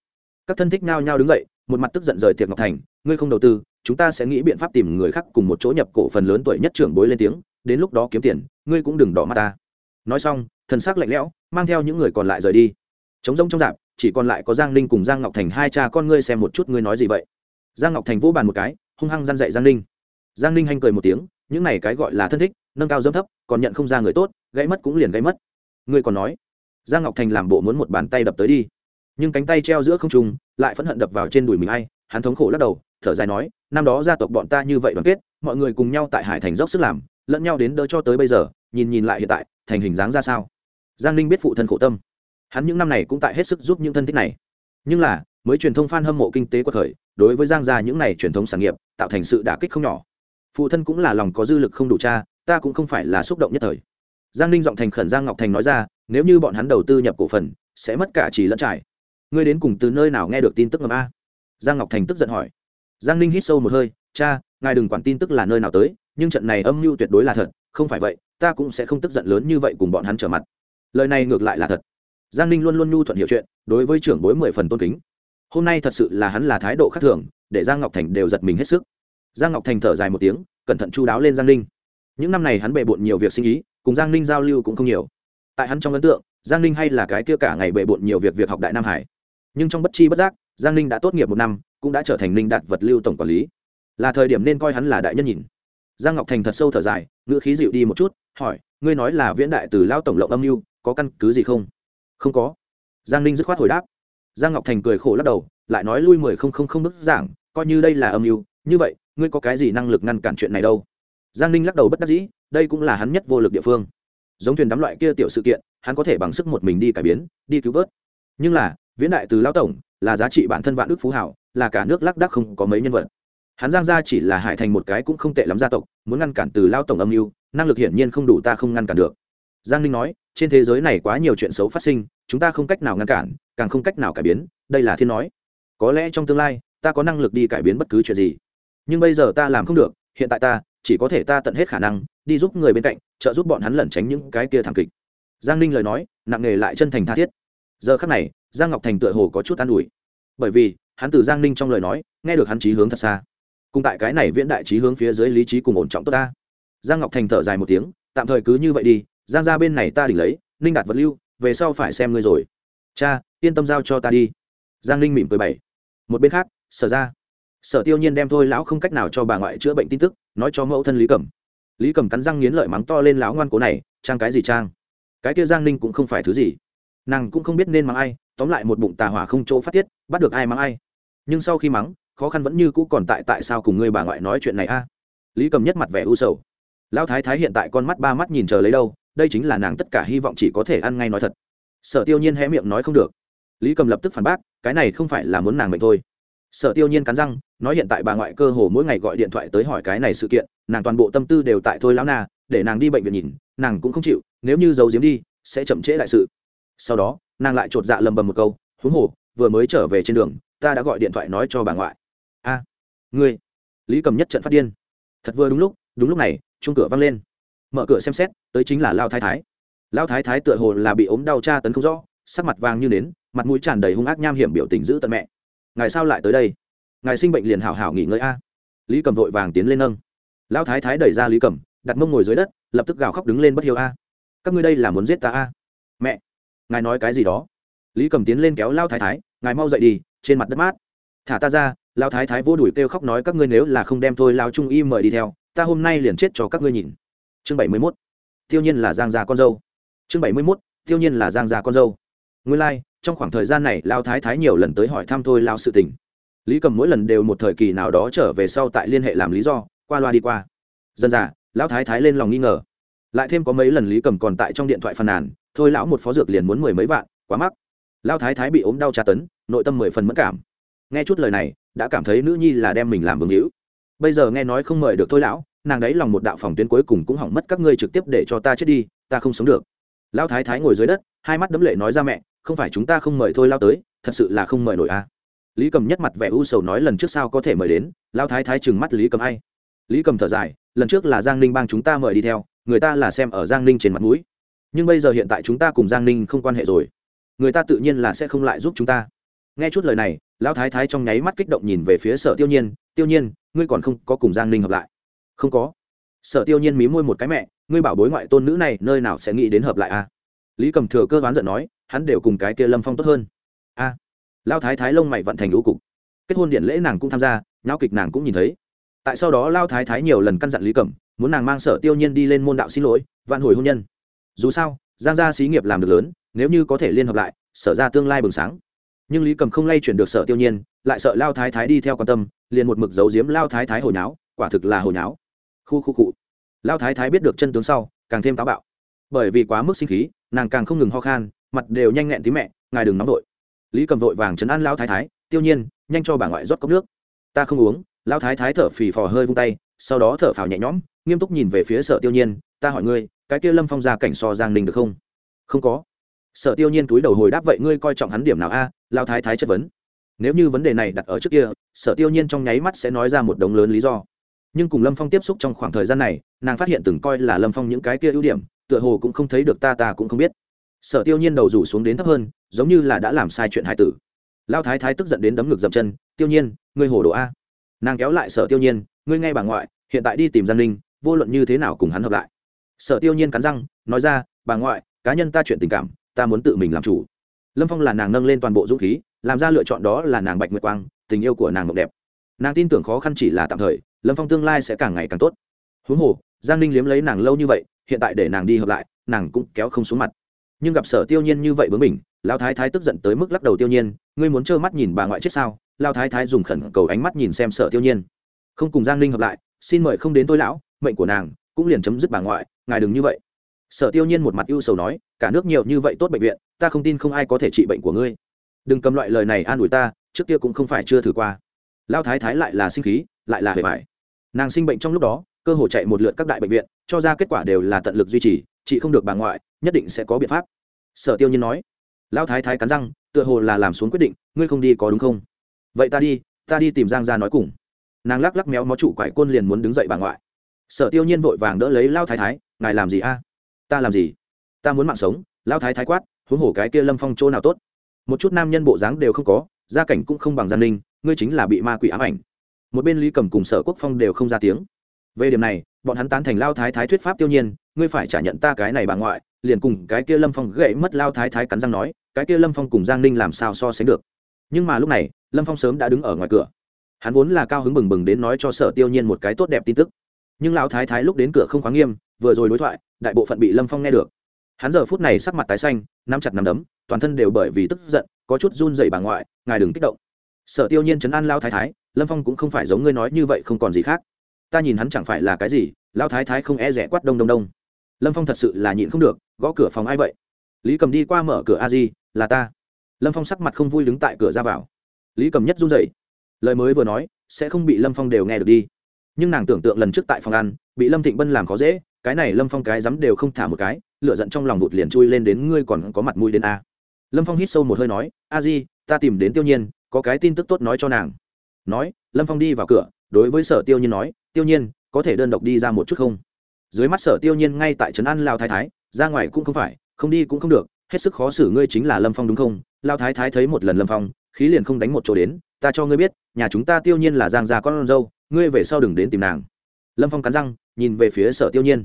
Các thân thích nao nhao đứng dậy, một mặt tức giận rời tiệc ngọc thành. Ngươi không đầu tư, chúng ta sẽ nghĩ biện pháp tìm người khác cùng một chỗ nhập cổ phần lớn tuổi nhất trưởng bối lên tiếng, đến lúc đó kiếm tiền, ngươi cũng đừng đỏ mắt ta. Nói xong, thần xác lạnh lẽo, mang theo những người còn lại rời đi. Trống rông trong dạp chỉ còn lại có giang ninh cùng giang ngọc thành hai cha con ngươi xem một chút ngươi nói gì vậy. Giang ngọc thành vỗ bàn một cái, hung hăng răn dạy giang ninh. Giang ninh hanh cười một tiếng, những này cái gọi là thân thích, nâng cao dâm thấp, còn nhận không ra người tốt, gãy mất cũng liền gãy mất. Ngươi còn nói, giang ngọc thành làm bộ muốn một bàn tay đập tới đi. Nhưng cánh tay treo giữa không trung, lại phẫn hận đập vào trên đùi mình ai, hắn thống khổ lắc đầu, thở dài nói, năm đó gia tộc bọn ta như vậy đoàn kết, mọi người cùng nhau tại hải thành dốc sức làm, lẫn nhau đến đỡ cho tới bây giờ, nhìn nhìn lại hiện tại, thành hình dáng ra sao? Giang ninh biết phụ thân khổ tâm hắn những năm này cũng tại hết sức giúp những thân thích này. Nhưng là, mới truyền thông f a n hâm mộ kinh tế của thời đối với giang gia những này truyền thống sản nghiệp, tạo thành sự đả kích không nhỏ. Phụ thân cũng là lòng có dư lực không đủ cha, ta cũng không phải là xúc động nhất thời. Giang ninh giọng thành khẩn giang ngọc thành nói ra, nếu như bọn hắn đầu tư nhập cổ phần, sẽ mất cả chỉ lẫn trải. Ngươi đến cùng từ nơi nào nghe được tin tức ngầm a? Giang ngọc thành tức giận hỏi. Giang ninh hít sâu một hơi, cha, ngài đừng quản tin tức là nơi nào tới, nhưng trận này âm mưu tuyệt đối là thật, không phải vậy, ta cũng sẽ không tức giận lớn như vậy cùng bọn hắn trở mặt. Lời này ngược lại là thật giang ninh luôn luôn nhu thuận hiểu chuyện, đối với trưởng bối mười phần tôn kính. Hôm nay thật sự là hắn là thái độ khác thường, để giang ngọc thành đều giật mình hết sức. Giang ngọc thành thở dài một tiếng, cẩn thận chu đáo lên giang ninh. Những năm này hắn bề bộn nhiều việc sinh ý, cùng giang ninh giao lưu cũng không nhiều. Tại hắn trong ấn tượng, giang ninh hay là cái kia cả ngày bề bộn nhiều việc việc học đại nam hải. Nhưng trong bất chi bất giác, giang ninh đã tốt nghiệp một năm, cũng đã trở thành ninh đạt vật lưu tổng quản lý. Là thời điểm nên coi hắn là đại nhân nhìn. Giang ngọc thành thật sâu thở dài, ngữ khí dịu đi một chút, hỏi, ngươi nói là viễn đại từ lao tổng lộng âm mưu, có căn cứ gì không? Không có. Giang ninh dứt khoát hồi đáp. Giang ngọc thành cười khổ lắc đầu, lại nói lui mười không không không bức giảng, coi như đây là âm mưu, như vậy, ngươi có cái gì năng lực ngăn cản chuyện này đâu? Giang ninh lắc đầu bất đắc dĩ, đây cũng là hắn nhất vô lực địa phương. Giống thuyền đắm loại kia tiểu sự kiện, hắn có thể bằng sức một mình đi cải biến, đi cứu vớt. Nhưng là, viễn đại từ Lão tổng, là giá trị bản thân vạn đức phú hảo, là cả nước lác đác không có mấy nhân vật. Hắn giang ra chỉ là hải thành một cái cũng không tệ lắm gia tộc, muốn ngăn cản từ lao tổng âm mưu, năng lực hiển nhiên không đủ ta không ngăn cản được. Giang ninh nói, trên thế giới này quá nhiều chuyện xấu phát sinh chúng ta không cách nào ngăn cản, càng không cách nào cải biến, đây là thiên nói. Có lẽ trong tương lai, ta có năng lực đi cải biến bất cứ chuyện gì. Nhưng bây giờ ta làm không được, hiện tại ta, chỉ có thể ta tận hết khả năng, đi giúp người bên cạnh, trợ giúp bọn hắn lẩn tránh những cái kia thảm kịch. Giang ninh lời nói, nặng nề lại chân thành tha thiết. Giờ khắc này, giang ngọc thành tựa hồ có chút an ủi. Bởi vì, hắn từ giang ninh trong lời nói, nghe được hắn trí hướng thật xa. Cùng tại cái này viễn đại trí hướng phía dưới lý trí cùng ổn trọng tốt ta. Giang ngọc thành thở dài một tiếng, tạm thời cứ như vậy đi, giang ra bên này ta đỉnh lấy, ninh đạt vật lưu về sau phải xem ngươi rồi. Cha, yên tâm giao cho ta đi. Giang ninh mỉm cười bảy một bên khác, sở ra sở tiêu nhiên đem thôi lão không cách nào cho bà ngoại chữa bệnh tin tức, nói cho mẫu thân lý cẩm. Lý cẩm cắn răng nghiến lợi mắng to lên lão ngoan cố này, trang cái gì trang? Cái kia giang ninh cũng không phải thứ gì. Nàng cũng không biết nên mắng ai, tóm lại một bụng tà hỏa không chỗ phát tiết, bắt được ai mắng ai. Nhưng sau khi mắng, khó khăn vẫn như cũ còn tại tại sao cùng ngươi bà ngoại nói chuyện này a? Lý cầm nhất mặt vẻ u sầu. Lão thái thái hiện tại con mắt ba mắt nhìn chờ lấy đâu? Đây chính là nàng tất cả hy vọng chỉ có thể ăn ngay nói thật. Sở tiêu nhiên hé miệng nói không được. Lý cầm lập tức phản bác, cái này không phải là muốn nàng mệnh thôi. Sở tiêu nhiên cắn răng, nói hiện tại bà ngoại cơ hồ mỗi ngày gọi điện thoại tới hỏi cái này sự kiện, nàng toàn bộ tâm tư đều tại thôi lão na, để nàng đi bệnh viện nhìn, nàng cũng không chịu, nếu như giấu giếm đi, sẽ chậm trễ lại sự. Sau đó, nàng lại chột dạ lầm bầm một câu, huống hồ, vừa mới trở về trên đường, ta đã gọi điện thoại nói cho bà ngoại. A, ngươi. Lý cầm nhất trận phát điên. Thật vừa đúng lúc đúng lúc này chung cửa văng lên mở cửa xem xét, tới chính là lao thái thái. Lao thái thái tựa hồ là bị ốm đau tra tấn không rõ, sắc mặt vàng như nến, mặt mũi tràn đầy hung ác nham hiểm biểu tình giữ tận mẹ. Ngài sao lại tới đây? Ngài sinh bệnh liền hảo hảo nghỉ ngơi a. Lý cầm vội vàng tiến lên nâng. Lao thái thái đẩy ra lý cầm, đặt mông ngồi dưới đất, lập tức gào khóc đứng lên bất hiếu a. Các ngươi đây là muốn giết ta a? Mẹ, ngài nói cái gì đó? Lý cầm tiến lên kéo lao thái thái, ngài mau dậy đi, trên mặt đất mát. Thả ta ra, lao thái thái vô đuổi kêu khóc nói các ngươi nếu là không đem thôi, lao trung y mời đi theo, ta hôm nay liền chết cho các ngươi nhìn chương bảy mươi mốt. Tiêu nhiên là giang gia con dâu. Chương bảy mươi mốt tiêu nhiên là giang gia con dâu. Nguyên lai、like, trong khoảng thời gian này lao thái thái nhiều lần tới hỏi thăm thôi lao sự tình. Lý cầm mỗi lần đều một thời kỳ nào đó trở về sau tại liên hệ làm lý do qua loa đi qua. Dân già lão thái thái lên lòng nghi ngờ. Lại thêm có mấy lần lý cầm còn tại trong điện thoại phàn nàn thôi lão một phó dược liền muốn mười mấy vạn quá mắc. Lao thái thái bị ốm đau tra tấn nội tâm mười phần mất cảm. Nghe chút lời này đã cảm thấy nữ nhi là đem mình làm vương hữu. Bây giờ nghe nói không mời được thôi lão nàng đấy lòng một đạo phòng tuyến cuối cùng cũng hỏng mất các ngươi trực tiếp để cho ta chết đi, ta không sống được. Lão thái thái ngồi dưới đất, hai mắt đấm lệ nói ra mẹ, không phải chúng ta không mời thôi lao tới, thật sự là không mời nổi a à. lý cầm nhất mặt vẻ u sầu nói lần trước sao có thể mời đến, lão thái thái chừng mắt lý cầm hay. lý cầm thở dài, lần trước là giang ninh bang chúng ta mời đi theo, người ta là xem ở giang ninh trên mặt mũi. Nhưng bây giờ hiện tại chúng ta cùng giang ninh không quan hệ rồi. Người ta tự nhiên là sẽ không lại giúp chúng ta. Nghe chút lời này, lão thái thái trong nháy mắt kích động nhìn về phía sở tiêu nhiên tiêu nhiên, ngươi còn không có cùng giang ninh hợp lại? Không có. Sở tiêu nhiên mí môi một cái mẹ ngươi bảo bối ngoại tôn nữ này nơi nào sẽ nghĩ đến hợp lại a à? lý cầm thừa cơ đoán giận nói hắn đều cùng cái kia lâm phong tốt hơn. A à, lao thái thái lông mày vận thành lũ cục. Kết hôn điện lễ nàng cũng tham gia nháo kịch nàng cũng nhìn thấy. Tại sau đó lao thái thái nhiều lần căn dặn lý cầm muốn nàng mang sở tiêu nhiên đi lên môn đạo xin lỗi vạn hồi hôn nhân. Dù sao giang gia xí nghiệp làm được lớn nếu như có thể liên hợp lại sở ra tương lai bừng sáng. Nhưng lý cầm không lay chuyển được sở tiêu nhiên lại sợ lao thái thái đi theo quan tâm liền một mực giấu giếm lao thái thái hồi nháo quả thực là hồi nháo khu khu cụ lao thái thái biết được chân tướng sau, càng thêm táo bạo. Bởi vì quá mức sinh khí, nàng càng không ngừng ho khan, mặt đều nhanh nghẹn tí mẹ, ngài đừng nóng vội. Lý cầm vội vàng chấn an lao thái thái, tiêu nhiên, nhanh cho bà ngoại rót cốc nước. Ta không uống. Lao thái thái thở phì phò hơi vung tay, sau đó thở phào nhẹ nhõm, nghiêm túc nhìn về phía sở tiêu nhiên, ta hỏi ngươi, cái kia lâm phong ra cảnh so giang ninh được không? Không có. Sở tiêu nhiên túi đầu hồi đáp, vậy ngươi coi trọng hắn điểm nào a? Lao thái thái chất vấn. Nếu như vấn đề này đặt ở trước kia, sở tiêu nhiên trong nháy mắt sẽ nói ra một đống lớn lý do nhưng cùng lâm phong tiếp xúc trong khoảng thời gian này, nàng phát hiện từng coi là lâm phong những cái kia ưu điểm, tựa hồ cũng không thấy được ta ta cũng không biết. Sở tiêu nhiên đầu rủ xuống đến thấp hơn, giống như là đã làm sai chuyện hải tử. Lao thái thái tức giận đến đấm ngực dậm chân, tiêu nhiên, ngươi hồ đồ a. Nàng kéo lại sở tiêu nhiên, ngươi ngay bà ngoại, hiện tại đi tìm giang ninh, vô luận như thế nào cùng hắn hợp lại. Sở tiêu nhiên cắn răng, nói ra, bà ngoại, cá nhân ta chuyện tình cảm, ta muốn tự mình làm chủ. Lâm phong là nàng nâng lên toàn bộ dũng khí, làm ra lựa chọn đó là nàng bạch nguyệt quang, tình yêu của nàng ngọc đẹp nàng tin tưởng khó khăn chỉ là tạm thời, lâm phong tương lai sẽ càng ngày càng tốt. Huống hồ, giang ninh liếm lấy nàng lâu như vậy, hiện tại để nàng đi hợp lại, nàng cũng kéo không xuống mặt. Nhưng gặp sở tiêu nhiên như vậy bướng mình lao thái thái tức giận tới mức lắc đầu tiêu nhiên, ngươi muốn trơ mắt nhìn bà ngoại chết sao? Lao thái thái dùng khẩn cầu ánh mắt nhìn xem sở tiêu nhiên. Không cùng giang ninh hợp lại, xin mời không đến tôi lão, mệnh của nàng cũng liền chấm dứt bà ngoại, ngài đừng như vậy. Sở tiêu nhiên một mặt ưu sầu nói, cả nước nhiều như vậy tốt bệnh viện, ta không tin không ai có thể trị bệnh của ngươi. Đừng cầm loại lời này an ủi ta, trước kia cũng không phải chưa thử qua lao thái thái lại là sinh khí, lại là hề vải nàng sinh bệnh trong lúc đó, cơ hồ chạy một lượt các đại bệnh viện, cho ra kết quả đều là tận lực duy trì, chị không được bà ngoại, nhất định sẽ có biện pháp. Sở tiêu nhiên nói. Lao thái thái cắn răng, tựa hồ là làm xuống quyết định, ngươi không đi có đúng không? Vậy ta đi ta đi tìm giang ra nói cùng. Nàng lắc lắc méo mó trụ quải côn liền muốn đứng dậy bà ngoại. Sở tiêu nhiên vội vàng đỡ lấy lao thái thái, ngài làm gì a? Ta làm gì? Ta muốn mạng sống. Lao thái thái quát, huống hồ cái kia lâm phong chỗ nào tốt? Một chút nam nhân bộ dáng đều không có, gia cảnh cũng không bằng gia ninh ngươi chính là bị ma quỷ ám ảnh. Một bên lý cầm cùng sở quốc phong đều không ra tiếng. Về điểm này, bọn hắn tán thành lao thái thái thuyết pháp tiêu nhiên, ngươi phải trả nhận ta cái này bà ngoại, liền cùng cái kia lâm phong gậy mất lao thái thái cắn răng nói, cái kia lâm phong cùng giang ninh làm sao so sánh được. Nhưng mà lúc này, lâm phong sớm đã đứng ở ngoài cửa. Hắn vốn là cao hứng bừng bừng đến nói cho sở tiêu nhiên một cái tốt đẹp tin tức. Nhưng lão thái thái lúc đến cửa không khoáng nghiêm, vừa rồi đối thoại, đại bộ phận bị lâm phong nghe được. Hắn giờ phút này sắc mặt tái xanh, nắm chặt nắm đấm, toàn thân đều bởi vì tức giận, có chút run dậy bà ngoại, ngài đừng kích động sở tiêu nhiên chấn an lao thái thái, lâm phong cũng không phải giống ngươi nói như vậy không còn gì khác. Ta nhìn hắn chẳng phải là cái gì lao thái thái không e rẽ quát đông đông đông. Lâm phong thật sự là nhịn không được, gõ cửa phòng ai vậy? Lý cầm đi qua mở cửa a di, là ta. Lâm phong sắc mặt không vui đứng tại cửa ra vào. Lý cầm nhất run dậy lời mới vừa nói, sẽ không bị lâm phong đều nghe được đi. Nhưng nàng tưởng tượng lần trước tại phòng ăn, bị lâm thịnh bân làm khó dễ, cái này lâm phong cái dám đều không thả một cái lựa giận trong lòng vụt liền chui lên đến ngươi còn có mặt mũi đến a. Lâm phong hít sâu một hơi nói, a di, ta tìm đến tiêu nhiên có cái tin tức tốt nói cho nàng. Nói, lâm phong đi vào cửa, đối với sở tiêu nhiên nói, tiêu nhiên, có thể đơn độc đi ra một chút không? Dưới mắt sở tiêu nhiên ngay tại trấn an lao thái thái, ra ngoài cũng không phải, không đi cũng không được, hết sức khó xử ngươi chính là lâm phong đúng không? Lao thái thái thấy một lần lâm phong, khí liền không đánh một chỗ đến, ta cho ngươi biết, nhà chúng ta tiêu nhiên là giang gia con dâu, ngươi về sau đừng đến tìm nàng. Lâm phong cắn răng, nhìn về phía sở tiêu nhiên.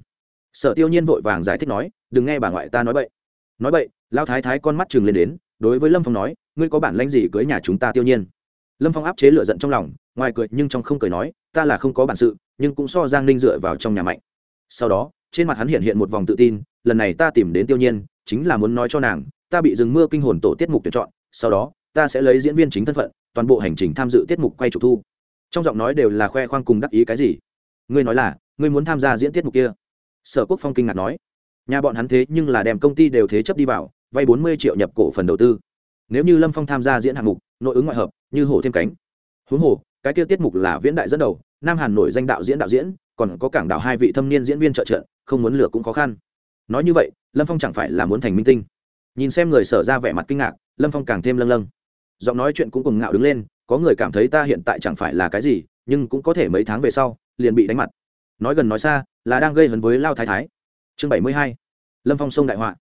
Sở tiêu nhiên vội vàng giải thích nói, đừng nghe bà ngoại ta nói bậy. Nói bậy, lao thái thái con mắt chừng lên đến đối với lâm phong nói ngươi có bản lãnh gì cưới nhà chúng ta tiêu nhiên lâm phong áp chế lựa giận trong lòng ngoài cười nhưng trong không cười nói ta là không có bản sự nhưng cũng so giang ninh dựa vào trong nhà mạnh sau đó trên mặt hắn hiện hiện một vòng tự tin lần này ta tìm đến tiêu nhiên chính là muốn nói cho nàng ta bị rừng mưa kinh hồn tổ tiết mục tuyển chọn sau đó ta sẽ lấy diễn viên chính thân phận toàn bộ hành trình tham dự tiết mục quay trục thu trong giọng nói đều là khoe khoang cùng đắc ý cái gì ngươi nói là ngươi muốn tham gia diễn tiết mục kia sở quốc phong kinh ngạc nói nhà bọn hắn thế nhưng là đem công ty đều thế chấp đi vào vay bốn mươi triệu nhập cổ phần đầu tư. Nếu như lâm phong tham gia diễn hạng mục, nội ứng ngoại hợp, như hổ thêm cánh. Huống hồ, cái kia tiết mục là viễn đại dẫn đầu, nam hàn nổi danh đạo diễn đạo diễn, còn có cảng đảo hai vị thâm niên diễn viên trợ trợ không muốn lửa cũng khó khăn. Nói như vậy, lâm phong chẳng phải là muốn thành minh tinh. Nhìn xem người sở ra vẻ mặt kinh ngạc, lâm phong càng thêm lâng lâng. Giọng nói chuyện cũng cùng ngạo đứng lên, có người cảm thấy ta hiện tại chẳng phải là cái gì, nhưng cũng có thể mấy tháng về sau, liền bị đánh mặt. Nói gần nói xa, là đang gây hấn với lao thái thái. Chương bảy mươi hai. Lâm phong sông đại họa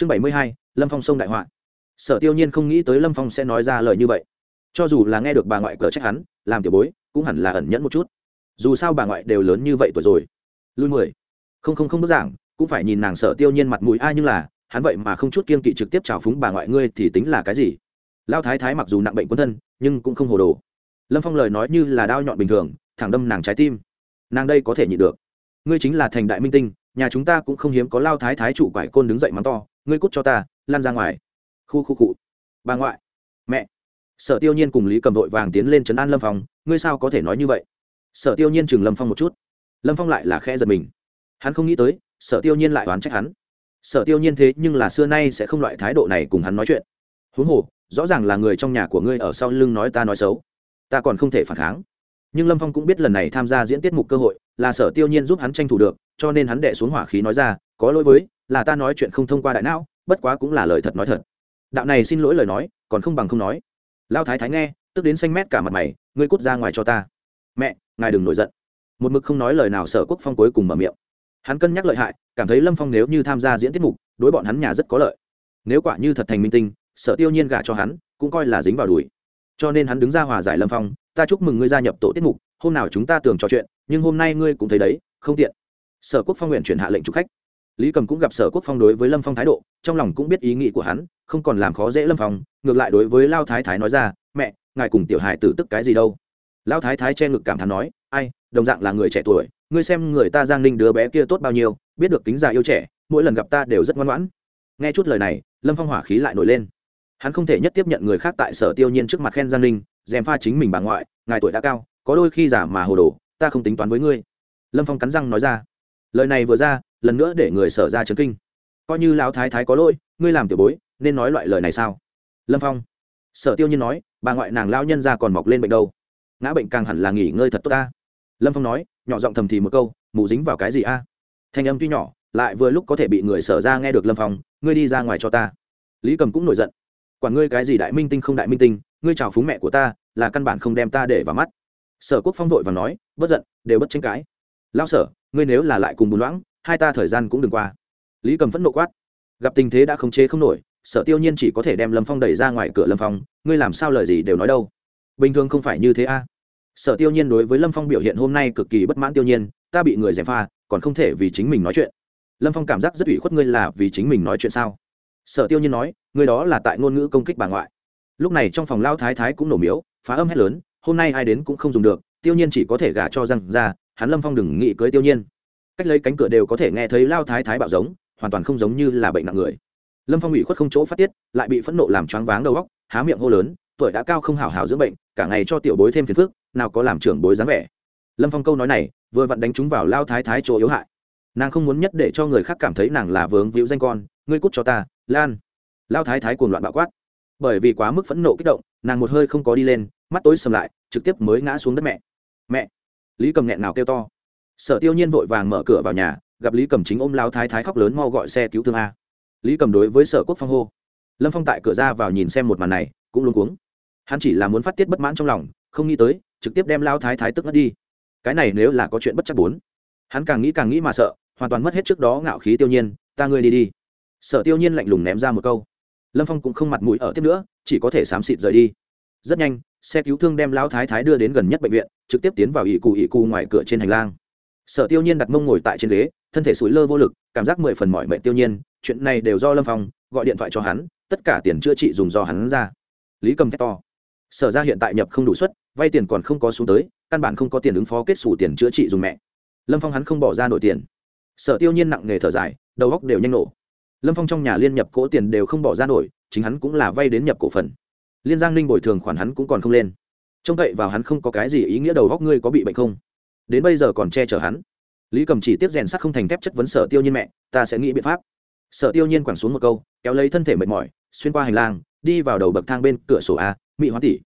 chương bảy mươi hai, lâm phong sông đại họa. Sở tiêu nhiên không nghĩ tới lâm phong sẽ nói ra lời như vậy. Cho dù là nghe được bà ngoại cờ trách hắn, làm tiểu bối, cũng hẳn là ẩn nhẫn một chút. Dù sao bà ngoại đều lớn như vậy tuổi rồi. Lui mười. Không không không bức giảng, cũng phải nhìn nàng sở tiêu nhiên mặt mũi ai nhưng là, hắn vậy mà không chút kiên kỵ trực tiếp trào phúng bà ngoại ngươi thì tính là cái gì? Lao thái thái mặc dù nặng bệnh quân thân, nhưng cũng không hồ đồ. Lâm phong lời nói như là đao nhọn bình thường, thẳng đâm nàng trái tim. Nàng đây có thể nhịn được. Ngươi chính là thành đại minh tinh, nhà chúng ta cũng không hiếm có lao thái thái trụ quải côn đứng dậy mắng to ngươi cút cho ta lan ra ngoài. Khu khu cụ bà ngoại. Mẹ. Sở tiêu nhiên cùng lý cầm vội vàng tiến lên trấn an lâm phong, ngươi sao có thể nói như vậy? Sở tiêu nhiên chừng lâm phong một chút. Lâm phong lại là khe giật mình. Hắn không nghĩ tới, sở tiêu nhiên lại oán trách hắn. Sở tiêu nhiên thế nhưng là xưa nay sẽ không loại thái độ này cùng hắn nói chuyện. Huống hồ, rõ ràng là người trong nhà của ngươi ở sau lưng nói ta nói xấu. Ta còn không thể phản kháng. Nhưng lâm phong cũng biết lần này tham gia diễn tiết mục cơ hội, là sở tiêu nhiên giúp hắn tranh thủ được, cho nên hắn đệ xuống hỏa khí nói ra có lỗi với, là ta nói chuyện không thông qua đại não, bất quá cũng là lời thật nói thật. Đạo này xin lỗi lời nói, còn không bằng không nói. Lao thái thái nghe, tức đến xanh mét cả mặt mày, ngươi cút ra ngoài cho ta. Mẹ, ngài đừng nổi giận. Một mực không nói lời nào sở quốc phong cuối cùng mở miệng. Hắn cân nhắc lợi hại, cảm thấy lâm phong nếu như tham gia diễn tiết mục, đối bọn hắn nhà rất có lợi. Nếu quả như thật thành minh tinh sở tiêu nhiên gả cho hắn, cũng coi là dính vào đùi. Cho nên hắn đứng ra hòa giải lâm phong, ta chúc mừng ngươi gia nhập tổ tiết mục, hôm nào chúng ta tưởng trò chuyện, nhưng hôm nay ngươi cũng thấy đấy, không tiện. Sở quốc phong nguyện chuyển hạ lệnh chụp khách lý cầm cũng gặp sở quốc phong đối với lâm phong thái độ, trong lòng cũng biết ý nghĩ của hắn, không còn làm khó dễ lâm phong, ngược lại đối với lao thái thái nói ra, mẹ, ngài cùng tiểu hài tử tức cái gì đâu? Lao thái thái che ngực cảm thán nói, ai, đồng dạng là người trẻ tuổi, ngươi xem người ta giang ninh đứa bé kia tốt bao nhiêu, biết được kính già yêu trẻ, mỗi lần gặp ta đều rất ngoan ngoãn. Nghe chút lời này, lâm phong hỏa khí lại nổi lên. Hắn không thể nhất tiếp nhận người khác tại sở tiêu nhiên trước mặt khen giang ninh, dèm pha chính mình bà ngoại, ngài tuổi đã cao, có đôi khi giả mà hồ đồ, ta không tính toán với ngươi. Lâm phong cắn răng nói ra. Lời này vừa ra lần nữa để người sở ra chấn kinh. Coi như lão thái thái có lỗi, ngươi làm tiểu bối, nên nói loại lời này sao? Lâm phong. Sở tiêu nhiên nói, bà ngoại nàng lao nhân ra còn mọc lên bệnh đâu? Ngã bệnh càng hẳn là nghỉ ngơi thật tốt ta. Lâm phong nói, nhỏ giọng thầm thì một câu, mù dính vào cái gì a? Thanh âm tuy nhỏ, lại vừa lúc có thể bị người sở ra nghe được lâm phong, ngươi đi ra ngoài cho ta. Lý cầm cũng nổi giận. Quản ngươi cái gì đại minh tinh không đại minh tinh, ngươi chào phúng mẹ của ta, là căn bản không đem ta để vào mắt. Sở quốc phong vội và nói, bất giận, đều bất tranh cãi. Lao sở, ngươi nếu là lại cùng bùn loãng hai ta thời gian cũng đừng qua. Lý cầm phẫn nộ quát. Gặp tình thế đã không chế không nổi, sở tiêu nhiên chỉ có thể đem lâm phong đẩy ra ngoài cửa lâm phong, ngươi làm sao lời gì đều nói đâu? Bình thường không phải như thế a. Sở tiêu nhiên đối với lâm phong biểu hiện hôm nay cực kỳ bất mãn tiêu nhiên, ta bị người gièm pha, còn không thể vì chính mình nói chuyện. Lâm phong cảm giác rất ủy khuất ngươi là vì chính mình nói chuyện sao? Sở tiêu nhiên nói, ngươi đó là tại ngôn ngữ công kích bà ngoại. Lúc này trong phòng lao thái thái cũng nổ miếu, phá âm hét lớn, hôm nay ai đến cũng không dùng được, tiêu nhiên chỉ có thể gả cho răng ra hắn lâm phong đừng nghĩ cưới tiêu nhiên cách lấy cánh cửa đều có thể nghe thấy lao thái thái bạo giống, hoàn toàn không giống như là bệnh nặng người. Lâm phong ủy khuất không chỗ phát tiết, lại bị phẫn nộ làm choáng váng đầu óc, há miệng hô lớn, tuổi đã cao không hảo hảo dưỡng bệnh, cả ngày cho tiểu bối thêm phiền phức, nào có làm trưởng bối dáng vẻ. Lâm phong câu nói này, vừa vặn đánh trúng vào lao thái thái chỗ yếu hại. Nàng không muốn nhất để cho người khác cảm thấy nàng là vướng víu danh con, ngươi cút cho ta, lan. Lao thái thái cuồng loạn bạo quát. Bởi vì quá mức phẫn nộ kích động, nàng một hơi không có đi lên, mắt tối sầm lại, trực tiếp mới ngã xuống đất mẹ. Mẹ. Lý cầm nghẹn nào kêu to sở tiêu nhiên vội vàng mở cửa vào nhà, gặp lý cầm chính ôm lao thái thái khóc lớn mau gọi xe cứu thương a. Lý cầm đối với sở quốc phong hô. Lâm phong tại cửa ra vào nhìn xem một màn này, cũng luôn cuống. Hắn chỉ là muốn phát tiết bất mãn trong lòng, không nghĩ tới, trực tiếp đem lao thái thái tức ngất đi. Cái này nếu là có chuyện bất chắc bốn. Hắn càng nghĩ càng nghĩ mà sợ, hoàn toàn mất hết trước đó ngạo khí tiêu nhiên, ta ngươi đi đi. Sở tiêu nhiên lạnh lùng ném ra một câu. Lâm phong cũng không mặt mũi ở tiếp nữa, chỉ có thể xám xịt rời đi. Rất nhanh, xe cứu thương đem lão thái thái đưa đến gần nhất bệnh viện, trực tiếp tiến vào ỵ cụ ỵ cụ ngoài cửa trên hành lang sở tiêu nhiên đặt mông ngồi tại trên ghế, thân thể sủi lơ vô lực, cảm giác mười phần mỏi mệt tiêu nhiên, chuyện này đều do lâm phong gọi điện thoại cho hắn, tất cả tiền chữa trị dùng do hắn ra. Lý cầm thét to. Sở ra hiện tại nhập không đủ suất, vay tiền còn không có xuống tới, căn bản không có tiền ứng phó kết xù tiền chữa trị dùng mẹ. Lâm phong hắn không bỏ ra nổi tiền. Sở tiêu nhiên nặng nghề thở dài, đầu góc đều nhanh nổ. Lâm phong trong nhà liên nhập cỗ tiền đều không bỏ ra nổi, chính hắn cũng là vay đến nhập cổ phần. Liên giang ninh bồi thường khoản hắn cũng còn không lên. Trông cậy vào hắn không có cái gì ý nghĩa đầu góc ngươi có bị bệnh không? Đến bây giờ còn che chở hắn. Lý cầm chỉ tiếp rèn sắt không thành thép chất vấn sở tiêu nhiên mẹ, ta sẽ nghĩ biện pháp. Sở tiêu nhiên quẳng xuống một câu, kéo lấy thân thể mệt mỏi, xuyên qua hành lang, đi vào đầu bậc thang bên cửa sổ a, mỹ hoán tỷ.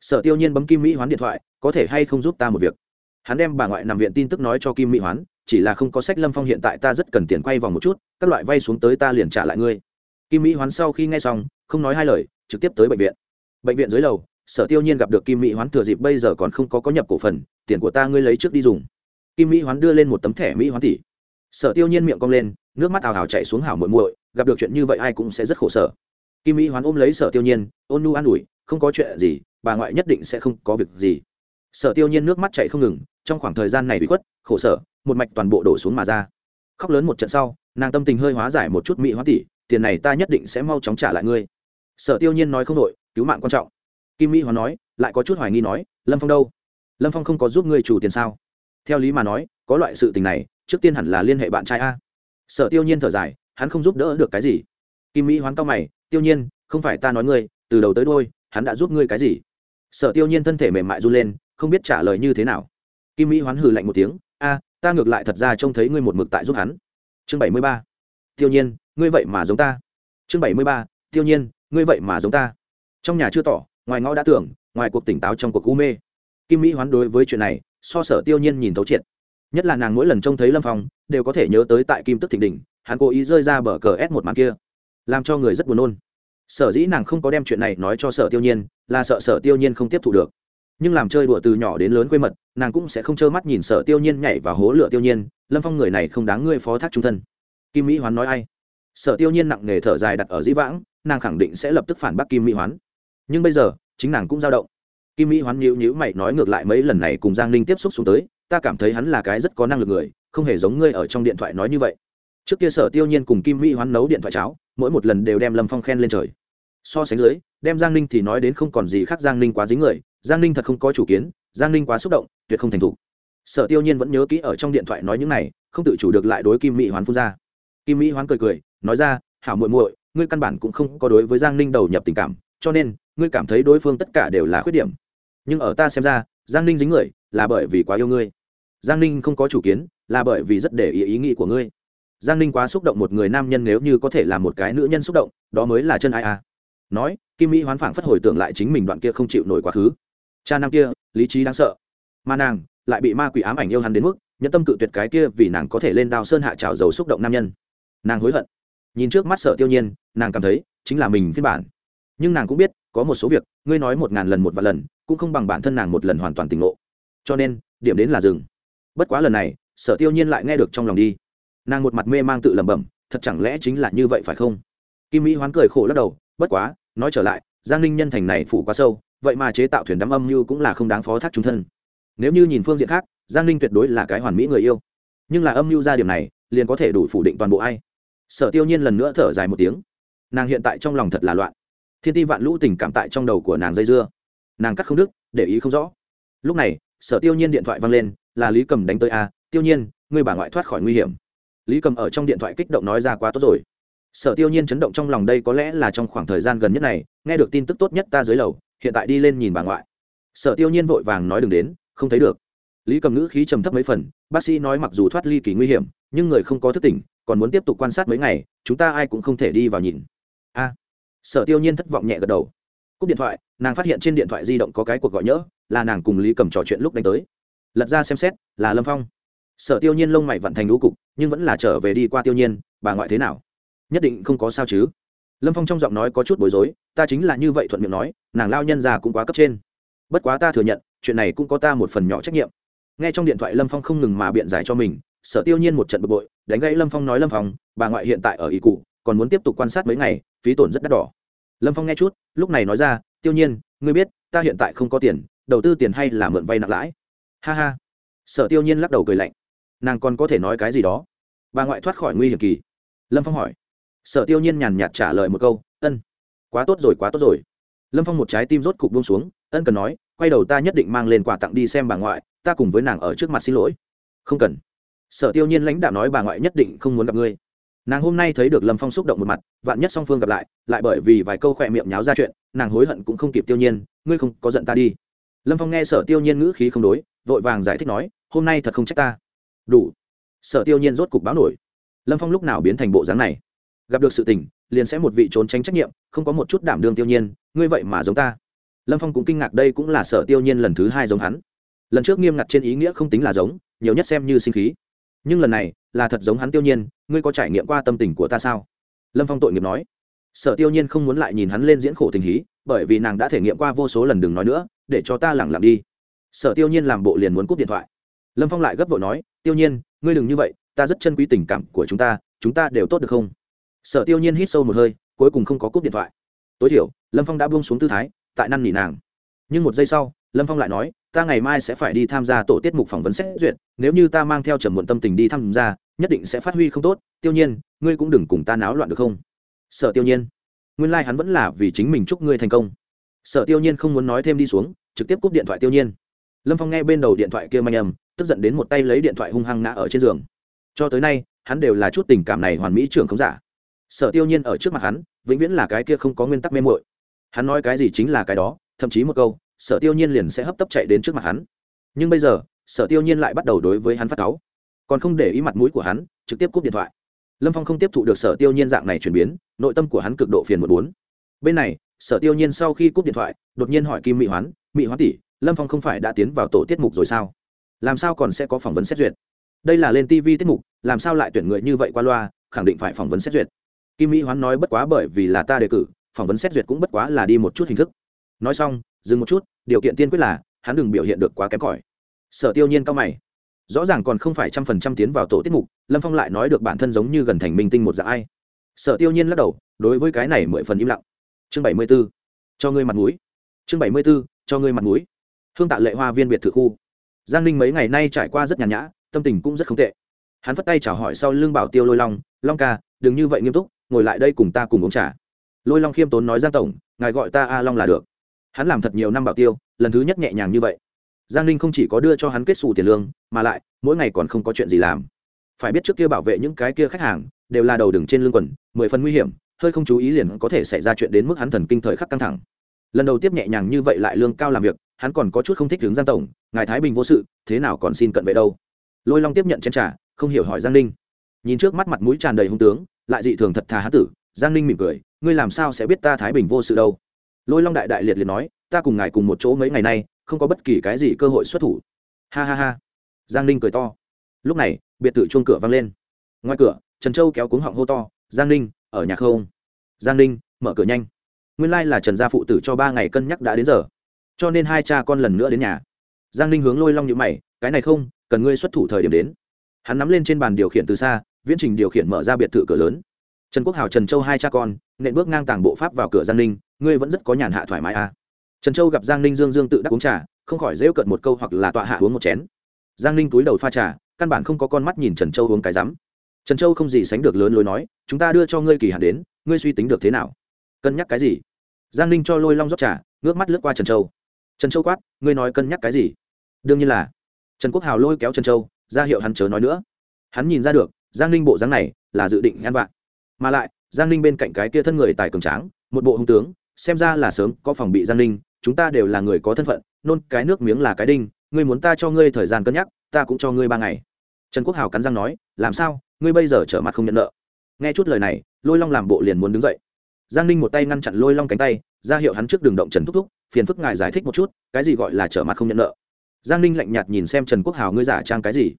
Sở tiêu nhiên bấm kim mỹ hoán điện thoại, có thể hay không giúp ta một việc? Hắn đem bà ngoại nằm viện tin tức nói cho kim mỹ hoán, chỉ là không có sách lâm phong hiện tại ta rất cần tiền quay vòng một chút, các loại vay xuống tới ta liền trả lại ngươi. Kim mỹ hoán sau khi nghe xong, không nói hai lời, trực tiếp tới bệnh viện. Bệnh viện dưới lầu sở tiêu nhiên gặp được kim mỹ hoán thừa dịp bây giờ còn không có có nhập cổ phần, tiền của ta ngươi lấy trước đi dùng. Kim mỹ hoán đưa lên một tấm thẻ mỹ hoán tỷ. Sở tiêu nhiên miệng cong lên, nước mắt ào ào chạy xuống hảo muội muội, gặp được chuyện như vậy ai cũng sẽ rất khổ sở. Kim mỹ hoán ôm lấy sở tiêu nhiên, ôn nu an ủi, không có chuyện gì, bà ngoại nhất định sẽ không có việc gì. Sở tiêu nhiên nước mắt chạy không ngừng, trong khoảng thời gian này bị khuất, khổ sở, một mạch toàn bộ đổ xuống mà ra. Khóc lớn một trận sau, nàng tâm tình hơi hóa giải một chút mỹ Hoán tỷ, tiền này ta nhất định sẽ mau chóng trả lại ngươi. Sở tiêu nhiên nói không đội cứu mạng quan trọng kim mỹ hoàn nói, lại có chút hoài nghi nói, lâm phong đâu? Lâm phong không có giúp ngươi chủ tiền sao? Theo lý mà nói, có loại sự tình này, trước tiên hẳn là liên hệ bạn trai a. Sở tiêu nhiên thở dài, hắn không giúp đỡ được cái gì. Kim mỹ hoán cao mày, tiêu nhiên, không phải ta nói ngươi, từ đầu tới đôi, hắn đã giúp ngươi cái gì? Sở tiêu nhiên thân thể mềm mại run lên, không biết trả lời như thế nào. Kim mỹ hoán hừ lạnh một tiếng, a, ta ngược lại thật ra trông thấy ngươi một mực tại giúp hắn. Chương bảy mươi ba, tiêu nhiên, ngươi vậy mà giống ta. Chương bảy mươi ba, tiêu nhiên, ngươi vậy mà giống ta. Trong nhà chưa tỏ ngoài ngõ đã tưởng, ngoài cuộc tỉnh táo trong cuộc u mê. Kim mỹ hoán đối với chuyện này, so sở tiêu nhiên nhìn thấu triệt. Nhất là nàng mỗi lần trông thấy lâm phong, đều có thể nhớ tới tại kim tức thịnh đỉnh hắn cố ý rơi ra bờ cờ ép một màn kia, làm cho người rất buồn nôn. Sở dĩ nàng không có đem chuyện này nói cho sở tiêu nhiên, là sợ sở tiêu nhiên không tiếp thu được. Nhưng làm chơi đùa từ nhỏ đến lớn quê mật, nàng cũng sẽ không trơ mắt nhìn sở tiêu nhiên nhảy và hố lửa tiêu nhiên, lâm phong người này không đáng ngươi phó thác trung thân. Kim mỹ hoán nói ai? Sở tiêu nhiên nặng nề thở dài đặt ở dĩ vãng, nàng khẳng định sẽ lập tức phản bác kim mỹ hoán nhưng bây giờ, chính nàng cũng dao động. Kim mỹ hoán nhữ nhữ mày nói ngược lại mấy lần này cùng giang ninh tiếp xúc xuống tới, ta cảm thấy hắn là cái rất có năng lực người, không hề giống ngươi ở trong điện thoại nói như vậy. Trước kia sở tiêu nhiên cùng kim mỹ hoán nấu điện thoại cháo, mỗi một lần đều đem lâm phong khen lên trời. So sánh dưới, đem giang ninh thì nói đến không còn gì khác giang ninh quá dính người, giang ninh thật không có chủ kiến, giang ninh quá xúc động, tuyệt không thành thục. Sở tiêu nhiên vẫn nhớ kỹ ở trong điện thoại nói những này, không tự chủ được lại đối kim mỹ hoán phun ra. Kim mỹ hoán cười cười, nói ra, hảo muội muội, ngươi căn bản cũng không có đối với giang ninh đầu nhập tình cảm cho nên, ngươi cảm thấy đối phương tất cả đều là khuyết điểm. Nhưng ở ta xem ra, giang ninh dính người là bởi vì quá yêu ngươi. Giang ninh không có chủ kiến, là bởi vì rất để ý ý nghĩ của ngươi. Giang ninh quá xúc động một người nam nhân nếu như có thể là một cái nữ nhân xúc động, đó mới là chân ai à. Nói, kim mỹ hoán phảng phất hồi tưởng lại chính mình đoạn kia không chịu nổi quá khứ. Cha nam kia, lý trí đáng sợ. Mà nàng lại bị ma quỷ ám ảnh yêu hắn đến mức, nhẫn tâm cự tuyệt cái kia vì nàng có thể lên đao sơn hạ trào dầu xúc động nam nhân. Nàng hối hận. Nhìn trước mắt sợ tiêu nhiên, nàng cảm thấy chính là mình phiên bản nhưng nàng cũng biết, có một số việc, ngươi nói một ngàn lần một vạn lần, cũng không bằng bản thân nàng một lần hoàn toàn tỉnh ngộ. Cho nên, điểm đến là rừng bất quá lần này, sở tiêu nhiên lại nghe được trong lòng đi. Nàng một mặt mê mang tự lẩm bẩm, thật chẳng lẽ chính là như vậy phải không? Kim mỹ hoán cười khổ lắc đầu, bất quá, nói trở lại, giang ninh nhân thành này phủ quá sâu, vậy mà chế tạo thuyền đắm âm như cũng là không đáng phó thác chúng thân. Nếu như nhìn phương diện khác, giang ninh tuyệt đối là cái hoàn mỹ người yêu. Nhưng là âm mưu ra điểm này, liền có thể đủ phủ định toàn bộ ai? Sở tiêu nhiên lần nữa thở dài một tiếng. Nàng hiện tại trong lòng thật là loạn thiên ti vạn lũ tình cảm tại trong đầu của nàng dây dưa. Nàng cắt không đức để ý không rõ. Lúc này, sở tiêu nhiên điện thoại văng lên, là lý cầm đánh tới a tiêu nhiên người bà ngoại thoát khỏi nguy hiểm. Lý cầm ở trong điện thoại kích động nói ra quá tốt rồi. Sở tiêu nhiên chấn động trong lòng đây có lẽ là trong khoảng thời gian gần nhất này, nghe được tin tức tốt nhất ta dưới lầu, hiện tại đi lên nhìn bà ngoại. Sở tiêu nhiên vội vàng nói đừng đến, không thấy được. Lý cầm ngữ khí trầm thấp mấy phần, bác sĩ nói mặc dù thoát ly kỳ nguy hiểm, nhưng người không có thức tỉnh, còn muốn tiếp tục quan sát mấy ngày, chúng ta ai cũng không thể đi vào nhìn. A sở tiêu nhiên thất vọng nhẹ gật đầu. Cúp điện thoại, nàng phát hiện trên điện thoại di động có cái cuộc gọi nhỡ, là nàng cùng lý cầm trò chuyện lúc đánh tới. Lật ra xem xét, là lâm phong. Sở tiêu nhiên lông mày vận thành lũ cục, nhưng vẫn là trở về đi qua tiêu nhiên, bà ngoại thế nào? Nhất định không có sao chứ. Lâm phong trong giọng nói có chút bối rối, ta chính là như vậy thuận miệng nói, nàng lao nhân già cũng quá cấp trên. Bất quá ta thừa nhận, chuyện này cũng có ta một phần nhỏ trách nhiệm. Nghe trong điện thoại lâm phong không ngừng mà biện giải cho mình, sở tiêu nhiên một trận bực bội, đánh gãy lâm phong nói lâm phong, bà ngoại hiện tại ở ý cụ còn muốn tiếp tục quan sát mấy ngày phí tổn rất đắt đỏ. Lâm phong nghe chút, lúc này nói ra, tiêu nhiên, ngươi biết, ta hiện tại không có tiền, đầu tư tiền hay là mượn vay nặng lãi? Ha ha. Sở tiêu nhiên lắc đầu cười lạnh. Nàng còn có thể nói cái gì đó? Bà ngoại thoát khỏi nguy hiểm kỳ. Lâm phong hỏi. Sở tiêu nhiên nhàn nhạt trả lời một câu, ân, quá tốt rồi, quá tốt rồi. Lâm phong một trái tim rốt cục buông xuống, ân cần nói, quay đầu ta nhất định mang lên quà tặng đi xem bà ngoại, ta cùng với nàng ở trước mặt xin lỗi. Không cần. Sở tiêu nhiên lãnh đạo nói, bà ngoại nhất định không muốn gặp ngươi nàng hôm nay thấy được lâm phong xúc động một mặt, vạn nhất song phương gặp lại lại bởi vì vài câu khỏe miệng nháo ra chuyện, nàng hối hận cũng không kịp tiêu nhiên, ngươi không có giận ta đi. Lâm phong nghe sở tiêu nhiên ngữ khí không đối, vội vàng giải thích nói, hôm nay thật không trách ta. Đủ. Sở tiêu nhiên rốt cục báo nổi. Lâm phong lúc nào biến thành bộ dáng này? Gặp được sự tình, liền sẽ một vị trốn tránh trách nhiệm, không có một chút đảm đương tiêu nhiên, ngươi vậy mà giống ta. Lâm phong cũng kinh ngạc đây cũng là sở tiêu nhiên lần thứ hai giống hắn. Lần trước nghiêm ngặt trên ý nghĩa không tính là giống, nhiều nhất xem như sinh khí nhưng lần này là thật giống hắn tiêu nhiên, ngươi có trải nghiệm qua tâm tình của ta sao? Lâm phong tội nghiệp nói. Sở tiêu nhiên không muốn lại nhìn hắn lên diễn khổ tình hí, bởi vì nàng đã thể nghiệm qua vô số lần đừng nói nữa, để cho ta lẳng lặng đi. Sở tiêu nhiên làm bộ liền muốn cúp điện thoại. Lâm phong lại gấp vội nói, tiêu nhiên, ngươi đừng như vậy, ta rất chân quý tình cảm của chúng ta chúng ta đều tốt được không? Sở tiêu nhiên hít sâu một hơi, cuối cùng không có cúp điện thoại. Tối thiểu, lâm phong đã buông xuống tư thái, tại năn nỉ nàng. Nhưng một giây sau, lâm phong lại nói ta ngày mai sẽ phải đi tham gia tổ tiết mục phỏng vấn xét duyệt, nếu như ta mang theo trầm muộn tâm tình đi tham gia, nhất định sẽ phát huy không tốt. Tiêu nhiên, ngươi cũng đừng cùng ta náo loạn được không? Sợ tiêu nhiên, nguyên lai、like、hắn vẫn là vì chính mình chúc ngươi thành công. Sợ tiêu nhiên không muốn nói thêm đi xuống, trực tiếp cúp điện thoại tiêu nhiên. Lâm phong nghe bên đầu điện thoại kia manh âm, tức giận đến một tay lấy điện thoại hung hăng ngã ở trên giường. Cho tới nay, hắn đều là chút tình cảm này hoàn mỹ trưởng không giả. Sở tiêu nhiên ở trước mặt hắn, vĩnh viễn là cái kia không có nguyên tắc mê mội hắn nói cái gì chính là cái đó, thậm chí một câu sở tiêu nhiên liền sẽ hấp tấp chạy đến trước mặt hắn. Nhưng bây giờ, sở tiêu nhiên lại bắt đầu đối với hắn phát cáu. Còn không để ý mặt mũi của hắn, trực tiếp cúp điện thoại. Lâm phong không tiếp thụ được sở tiêu nhiên dạng này chuyển biến, nội tâm của hắn cực độ phiền một bốn. Bên này, sở tiêu nhiên sau khi cúp điện thoại, đột nhiên hỏi kim mỹ hoán mỹ hoán tỷ, lâm phong không phải đã tiến vào tổ tiết mục rồi sao? Làm sao còn sẽ có phỏng vấn xét duyệt? Đây là lên tv tiết mục, làm sao lại tuyển người như vậy qua loa, khẳng định phải phỏng vấn xét duyệt. Kim mỹ hoán nói bất quá bởi vì là ta đề cử, phỏng vấn xét duyệt cũng bất quá là đi một chút hình thức. Nói xong dừng một chút, điều kiện tiên quyết là, hắn đừng biểu hiện được quá kém cỏi. Sở tiêu nhiên cao mày. Rõ ràng còn không phải trăm phần trăm tiến vào tổ tiết mục, lâm phong lại nói được bản thân giống như gần thành minh tinh một dạng ai. Sở tiêu nhiên lắc đầu, đối với cái này mười phần im lặng. Chương bảy mươi b ố cho ngươi mặt mũi. Chương bảy mươi b ố cho ngươi mặt mũi. Hương tạ lệ hoa viên biệt thự khu. Giang ninh mấy ngày nay trải qua rất nhàn nhã, tâm tình cũng rất không tệ. Hắn phất tay chào hỏi sau lưng bảo tiêu lôi long long ca, đừng như vậy nghiêm túc, ngồi lại đây cùng ta cùng uống trà. Lôi long khiêm tốn nói, giang tổng, ngài gọi ta a long là được hắn làm thật nhiều năm bảo tiêu, lần thứ nhất nhẹ nhàng như vậy. Giang ninh không chỉ có đưa cho hắn kết xù tiền lương, mà lại, mỗi ngày còn không có chuyện gì làm. Phải biết trước kia bảo vệ những cái kia khách hàng, đều là đầu đừng trên lưng quần, mười phần nguy hiểm, hơi không chú ý liền có thể xảy ra chuyện đến mức hắn thần kinh thời khắc căng thẳng. Lần đầu tiếp nhẹ nhàng như vậy lại lương cao làm việc, hắn còn có chút không thích hướng giang tổng, ngài thái bình vô sự, thế nào còn xin cận vệ đâu? Lôi long tiếp nhận chén t r à không hiểu hỏi giang ninh. Nhìn trước mắt mặt mũi tràn đầy hung tướng, lại dị thường thật thà hán tử, giang ninh mỉm cười, ngươi làm sao sẽ biết ta thái bình vô sự đâu? Lôi long đại đại liệt liệt nói, ta cùng ngài cùng một chỗ mấy ngày nay, không có bất kỳ cái gì cơ hội xuất thủ. Ha ha ha. Giang ninh cười to. Lúc này, biệt thự chuông cửa vang lên. Ngoài cửa, trần châu kéo cuống họng hô to, giang ninh, ở nhà không? Giang ninh, mở cửa nhanh. Nguyên lai là trần gia phụ tử cho ba ngày cân nhắc đã đến giờ, cho nên hai cha con lần nữa đến nhà. Giang ninh hướng lôi long nhữ mày, cái này không, cần ngươi xuất thủ thời điểm đến. Hắn nắm lên trên bàn điều khiển từ xa, viễn trình điều khiển mở ra biệt thự cửa lớn. Trần quốc hào trần châu hai cha con, nện bước ngang tảng bộ pháp vào cửa giang ninh ngươi vẫn rất có nhàn hạ thoải mái à. trần châu gặp giang ninh dương dương tự đắc uống trà, không khỏi rêu cợt một câu hoặc là tọa hạ uống một chén. Giang ninh túi đầu pha trà, căn bản không có con mắt nhìn trần châu uống cái rắm. Trần châu không gì sánh được lớn lối nói, chúng ta đưa cho ngươi kỳ hạn đến, ngươi suy tính được thế nào? Cân nhắc cái gì? Giang ninh cho lôi long rót trà, ngước mắt lướt qua trần châu. Trần châu quát, ngươi nói cân nhắc cái gì? Đương nhiên là. Trần quốc hào lôi kéo trần châu, ra hiệu hắn chớ nói nữa. Hắn nhìn ra được, giang ninh bộ dáng này là dự định ngăn vạn mà lại, giang ninh bên cạnh cái kia thân người tài cường tráng, một bộ hung tướng xem ra là sớm, có phòng bị giang ninh, chúng ta đều là người có thân phận, nôn cái nước miếng là cái đinh, ngươi muốn ta cho ngươi thời gian cân nhắc, ta cũng cho ngươi ba ngày. Trần quốc hào cắn răng nói, làm sao? Ngươi bây giờ trở mặt không nhận nợ. Nghe chút lời này, lôi long làm bộ liền muốn đứng dậy. Giang ninh một tay ngăn chặn lôi long cánh tay, ra hiệu hắn trước đường động trần thúc thúc, phiền phức ngài giải thích một chút, cái gì gọi là trở mặt không nhận nợ? Giang ninh lạnh nhạt nhìn xem trần quốc hào, ngươi giả trang cái gì?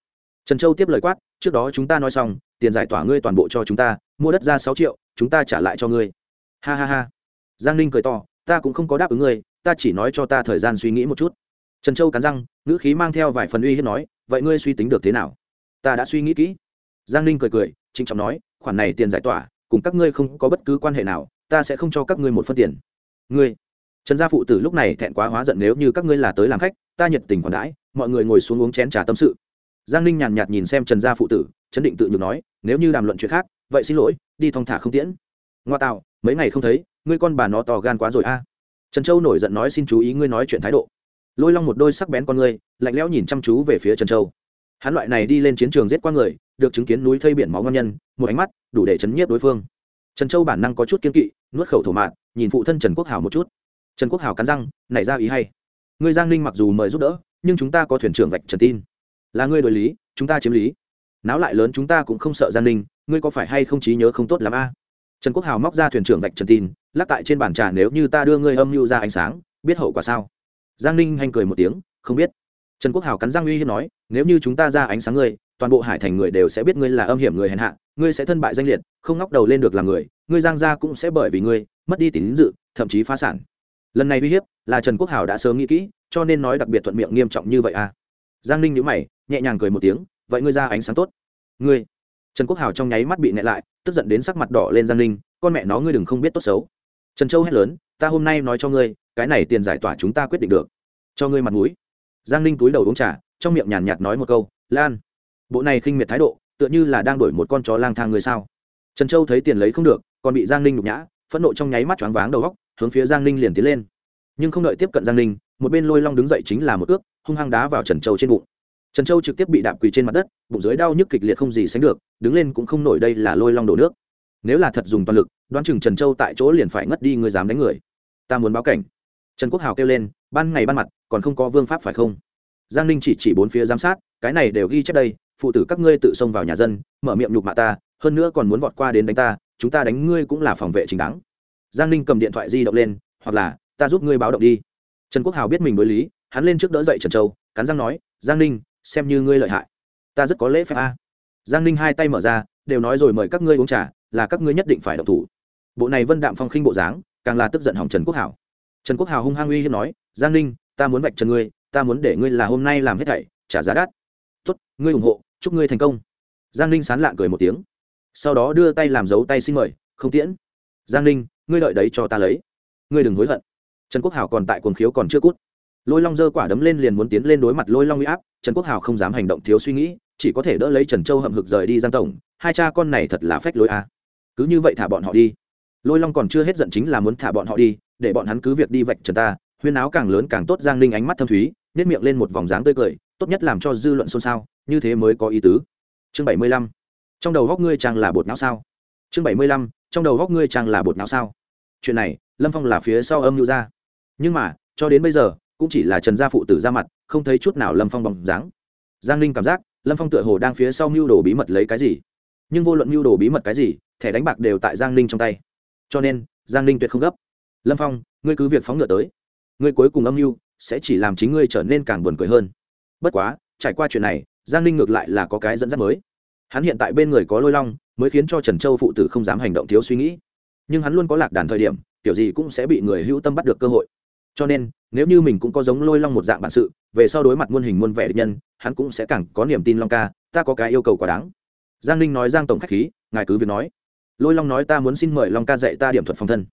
Trần châu tiếp lời quát, trước đó chúng ta nói xong, tiền giải tỏa ngươi toàn bộ cho chúng ta, mua đất ra sáu triệu, chúng ta trả lại cho ngươi. Ha ha ha giang ninh cười to, ta cũng không có đáp ứng ngươi, ta chỉ nói cho ta thời gian suy nghĩ một chút. Trần châu cắn răng, ngữ khí mang theo vài phần uy hiếp nói, vậy ngươi suy tính được thế nào? Ta đã suy nghĩ kỹ. Giang ninh cười cười, trịnh trọng nói, khoản này tiền giải tỏa, cùng các ngươi không có bất cứ quan hệ nào, ta sẽ không cho các ngươi một phân tiền. Ngươi? Trần gia phụ tử lúc này thẹn quá hóa giận, nếu như các ngươi là tới làm khách, ta nhiệt tình còn đãi, mọi người ngồi xuống uống chén trà tâm sự. Giang ninh nhàn nhạt nhìn xem trần gia phụ tử, chấn định tự nhược nói, nếu như đàm luận chuyện khác, vậy xin lỗi, đi thong thả không tiễn. Ngoa tạo mấy ngày không thấy, ngươi con bà nó to gan quá rồi a. Trần châu nổi giận nói, xin chú ý ngươi nói chuyện thái độ. Lôi long một đôi sắc bén con ngươi, lạnh lẽo nhìn chăm chú về phía trần châu. Hắn loại này đi lên chiến trường giết qua người, được chứng kiến núi thây biển máu ngon nhân, một ánh mắt đủ để chấn nhiếp đối phương. Trần châu bản năng có chút kiên kỵ, nuốt khẩu thổ mạn, nhìn phụ thân trần quốc hảo một chút. Trần quốc hảo cắn răng, nảy ra ý hay. Ngươi giang ninh mặc dù mời giúp đỡ, nhưng chúng ta có thuyền trưởng vạch trần tin. Là ngươi đối lý, chúng ta chiếm lý. Náo lại lớn chúng ta cũng không sợ giang ninh, ngươi có phải hay không trí nhớ không tốt l a? Trần quốc hào móc ra thuyền trưởng vạch trần tin, lắc tại trên bàn trà nếu như ta đưa ngươi âm mưu ra ánh sáng, biết hậu quả sao? Giang ninh hanh cười một tiếng, không biết. Trần quốc hào cắn răng uy hiếp nói, nếu như chúng ta ra ánh sáng ngươi, toàn bộ hải thành người đều sẽ biết ngươi là âm hiểm người hèn hạ, ngươi sẽ thân bại danh liệt, không ngóc đầu lên được làm người, ngươi giang gia cũng sẽ bởi vì ngươi, mất đi tín dự, thậm chí phá sản. Lần này uy hiếp là trần quốc Hào đã sớm nghĩ kỹ, cho nên nói đặc biệt thuận miệng nghiêm trọng như vậy à. Giang ninh nhữ mày, nhẹ nhàng cười một tiếng, vậy ngươi ra ánh sáng tốt. Ngươi trần quốc hảo trong nháy mắt bị nẹ lại, tức giận đến sắc mặt đỏ lên giang ninh, con mẹ nó ngươi đừng không biết tốt xấu. Trần châu hét lớn, ta hôm nay nói cho ngươi, cái này tiền giải tỏa chúng ta quyết định được. Cho ngươi mặt mũi. Giang ninh túi đầu uống trà, trong miệng nhàn nhạt nói một câu, lan, bộ này khinh miệt thái độ, tựa như là đang đổi một con chó lang thang người sao? Trần châu thấy tiền lấy không được, còn bị giang ninh nhục nhã, phẫn nộ trong nháy mắt choáng váng đầu góc hướng phía giang ninh liền tiến lên. Nhưng không đợi tiếp cận giang ninh, một bên lôi long đứng dậy chính là một ước, hung hăng đá vào trần châu trên bụng trần châu trực tiếp bị đạp quỳ trên mặt đất, bụng dưới đau nhức kịch liệt không gì sánh được, đứng lên cũng không nổi đây là lôi long đổ nước. Nếu là thật dùng toàn lực, đoán chừng trần châu tại chỗ liền phải ngất đi người dám đánh người. Ta muốn báo cảnh. Trần quốc hào kêu lên, ban ngày ban mặt, còn không có vương pháp phải không? Giang ninh chỉ chỉ bốn phía giám sát, cái này đều ghi chép đây, phụ tử các ngươi tự xông vào nhà dân, mở miệng nhục mạ ta, hơn nữa còn muốn vọt qua đến đánh ta, chúng ta đánh ngươi cũng là phòng vệ chính đáng. Giang ninh cầm điện thoại di động lên, hoặc là, ta giúp ngươi báo động đi. Trần quốc hào biết mình đối lý, hắn lên trước đỡ dậy trần châu, cắn răng nói, giang ninh xem như ngươi lợi hại. Ta rất có lễ phép a. Giang ninh hai tay mở ra, đều nói rồi mời các ngươi uống trà, là các ngươi nhất định phải độc thủ. Bộ này vân đạm phong khinh bộ dáng, càng là tức giận hỏng trần quốc hảo. Trần quốc hào hung hăng uy hiếp nói, giang ninh, ta muốn vạch trần ngươi, ta muốn để ngươi là hôm nay làm hết thảy, trả giá đắt. Tốt, ngươi ủng hộ, chúc ngươi thành công. Giang ninh sán lạng cười một tiếng. Sau đó đưa tay làm dấu tay xin mời, không tiễn. Giang ninh, ngươi đợi đấy cho ta lấy. Ngươi đừng hối hận. Trần quốc hào còn tại cuồng khiếu còn chưa cút lôi long giơ quả đấm lên liền muốn tiến lên đối mặt lôi long huy áp, trần quốc hào không dám hành động thiếu suy nghĩ, chỉ có thể đỡ lấy trần châu hậm hực rời đi giang tổng. Hai cha con này thật là phách lối a. Cứ như vậy thả bọn họ đi. Lôi long còn chưa hết giận chính là muốn thả bọn họ đi, để bọn hắn cứ việc đi vạch trần ta, huyên áo càng lớn càng tốt giang ninh ánh mắt thâm thúy nếp miệng lên một vòng dáng tươi cười, tốt nhất làm cho dư luận xôn xao, như thế mới có ý tứ. Chương bảy mươi lăm. Trong đầu góc ngươi chàng là bột não sao? Chương bảy mươi lăm. Trong đầu góc ngươi chàng là bột não sao? Chuyện này, lâm phong là phía sau âm mưu ra. Nhưng mà, cho đến bây giờ cũng chỉ là trần gia phụ tử ra mặt, không thấy chút nào lâm phong bóng dáng. Giang ninh cảm giác, lâm phong tựa hồ đang phía sau mưu đồ bí mật lấy cái gì. Nhưng vô luận mưu đồ bí mật cái gì, thẻ đánh bạc đều tại giang ninh trong tay. Cho nên, giang ninh tuyệt không gấp. Lâm phong, ngươi cứ việc phóng ngựa tới. Ngươi cuối cùng âm mưu sẽ chỉ làm chính ngươi trở nên càng buồn cười hơn. Bất quá, trải qua chuyện này, giang ninh ngược lại là có cái dẫn dắt mới. Hắn hiện tại bên người có lôi long, mới khiến cho trần châu phụ tử không dám hành động thiếu suy nghĩ. Nhưng hắn luôn có lạc đàn thời điểm, kiểu gì cũng sẽ bị người hữu tâm bắt được cơ hội cho nên, nếu như mình cũng có giống lôi long một dạng bản sự, về sau đối mặt muôn hình muôn vẻ địch nhân, hắn cũng sẽ càng có niềm tin long ca, ta có cái yêu cầu quá đáng. Giang ninh nói giang tổng khách khí, ngài cứ việc nói. Lôi long nói ta muốn xin mời long ca dạy ta điểm thuật phòng thân.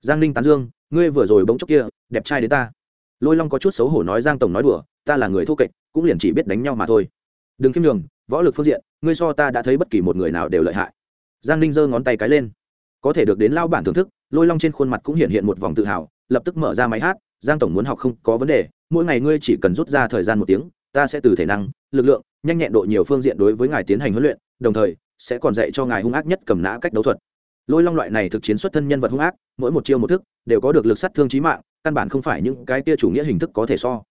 Giang ninh tán dương, ngươi vừa rồi bỗng chốc kia, đẹp trai đến ta. Lôi long có chút xấu hổ nói giang tổng nói đùa, ta là người thô kệch, cũng liền chỉ biết đánh nhau mà thôi. Đừng khiêm nhường, võ lực phương diện, ngươi so ta đã thấy bất kỳ một người nào đều lợi hại. Giang ninh giơ ngón tay cái lên. Có thể được đến lao bản thưởng thức, lôi long trên khuôn mặt cũng hiện hiện một vòng tự hào, lập tức mở ra máy hát giang tổng muốn học không có vấn đề, mỗi ngày ngươi chỉ cần rút ra thời gian một tiếng, ta sẽ từ thể năng, lực lượng, nhanh nhẹn độ nhiều phương diện đối với ngài tiến hành huấn luyện, đồng thời, sẽ còn dạy cho ngài hung ác nhất cầm nã cách đấu thuật. Lôi long loại này thực chiến xuất thân nhân vật hung ác, mỗi một chiêu một thức, đều có được lực sát thương trí mạng, căn bản không phải những cái kia chủ nghĩa hình thức có thể so.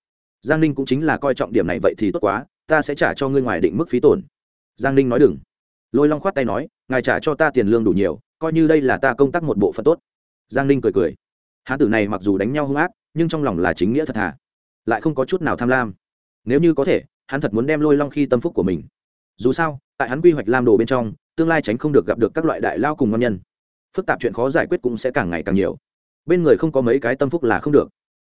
Giang ninh cũng chính là coi trọng điểm này vậy thì tốt quá, ta sẽ trả cho ngươi ngoài định mức phí tổn. Giang ninh nói đừng. Lôi long khoát tay nói, ngài trả cho ta tiền lương đủ nhiều, coi như đây là ta công tác một bộ phận tốt. Giang ninh cười cười. Hán tử này mặc dù đánh nhau hung ác nhưng trong lòng là chính nghĩa thật thà. Lại không có chút nào tham lam. Nếu như có thể, hắn thật muốn đem lôi long khi tâm phúc của mình. Dù sao, tại hắn quy hoạch lam đồ bên trong, tương lai tránh không được gặp được các loại đại lao cùng ngon nhân. Phức tạp chuyện khó giải quyết cũng sẽ càng ngày càng nhiều. Bên người không có mấy cái tâm phúc là không được.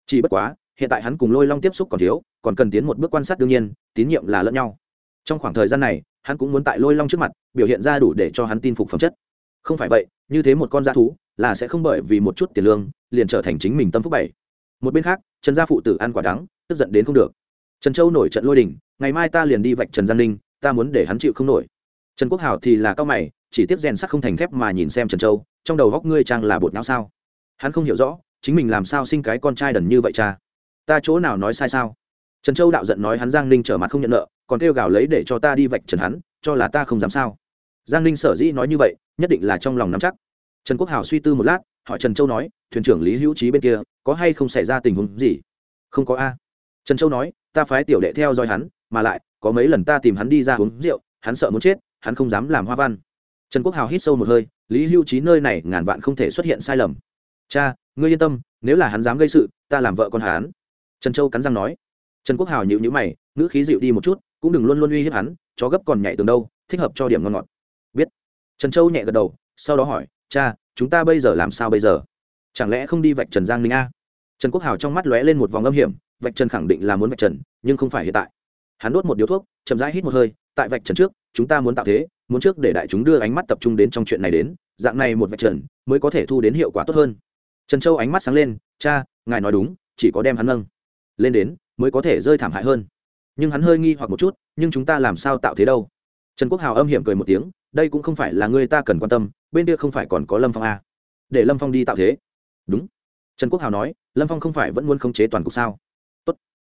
Chỉ bất quá, hiện tại hắn cùng lôi long tiếp xúc còn thiếu, còn cần tiến một bước quan sát đương nhiên, tín nhiệm là lẫn nhau. Trong khoảng thời gian này, hắn cũng muốn tại lôi long trước mặt, biểu hiện ra đủ để cho hắn tin phục phẩm chất. Không phải vậy, như thế một con g thú, là sẽ không bởi vì một chút tiền lương, liền trở thành chính mình tâm phúc bảy một bên khác, trần gia phụ tử ăn quả đắng, tức giận đến không được. Trần châu nổi trận lôi đình, ngày mai ta liền đi vạch trần giang ninh, ta muốn để hắn chịu không nổi. Trần quốc hảo thì là cao mày, chỉ tiếp rèn sắc không thành thép mà nhìn xem trần châu, trong đầu góc ngươi trang là bột não sao? Hắn không hiểu rõ, chính mình làm sao sinh cái con trai đần như vậy cha? Ta chỗ nào nói sai sao? Trần châu đạo giận nói hắn giang ninh trở mặt không nhận nợ, còn kêu gào lấy để cho ta đi vạch trần hắn, cho là ta không dám sao? Giang ninh sở dĩ nói như vậy, nhất định là trong lòng nắm chắc. Trần quốc hảo suy tư một lát hỏi trần châu nói, thuyền trưởng lý hữu trí bên kia, có hay không xảy ra tình huống gì? Không có a. Trần châu nói, ta phái tiểu đệ theo dõi hắn, mà lại, có mấy lần ta tìm hắn đi ra uống rượu, hắn sợ muốn chết, hắn không dám làm hoa văn. Trần quốc hào hít sâu một hơi, lý hưu trí nơi này ngàn vạn không thể xuất hiện sai lầm. Cha, ngươi yên tâm, nếu là hắn dám gây sự, ta làm vợ con hắn. Trần châu cắn răng nói. Trần quốc hào nhịu nhữ mày, ngữ khí dịu đi một chút, cũng đừng luôn luôn uy hiếp hắn, chó gấp còn nhảy tường đâu, thích hợp cho điểm ngon ngọt. Biết. Trần châu nhẹ gật đầu, sau đó hỏi, cha chúng ta bây giờ làm sao bây giờ? Chẳng lẽ không đi vạch trần giang ninh a? Trần quốc hào trong mắt lóe lên một vòng âm hiểm, vạch trần khẳng định là muốn vạch trần, nhưng không phải hiện tại. Hắn đốt một điếu thuốc, chậm rãi hít một hơi, tại vạch trần trước, chúng ta muốn tạo thế, muốn trước để đại chúng đưa ánh mắt tập trung đến trong chuyện này đến, dạng này một vạch trần mới có thể thu đến hiệu quả tốt hơn. Trần châu ánh mắt sáng lên, cha, ngài nói đúng, chỉ có đem hắn nâng lên đến mới có thể rơi thảm hại hơn. Nhưng hắn hơi nghi hoặc một chút, nhưng chúng ta làm sao tạo thế đâu? Trần quốc hào âm hiểm cười một tiếng, đây cũng không phải là người ta cần quan tâm, bên kia không phải còn có lâm phong a để lâm phong đi tạo thế. Đúng. Trần quốc hào nói, lâm phong không phải vẫn muốn khống chế toàn cục sao? Tốt.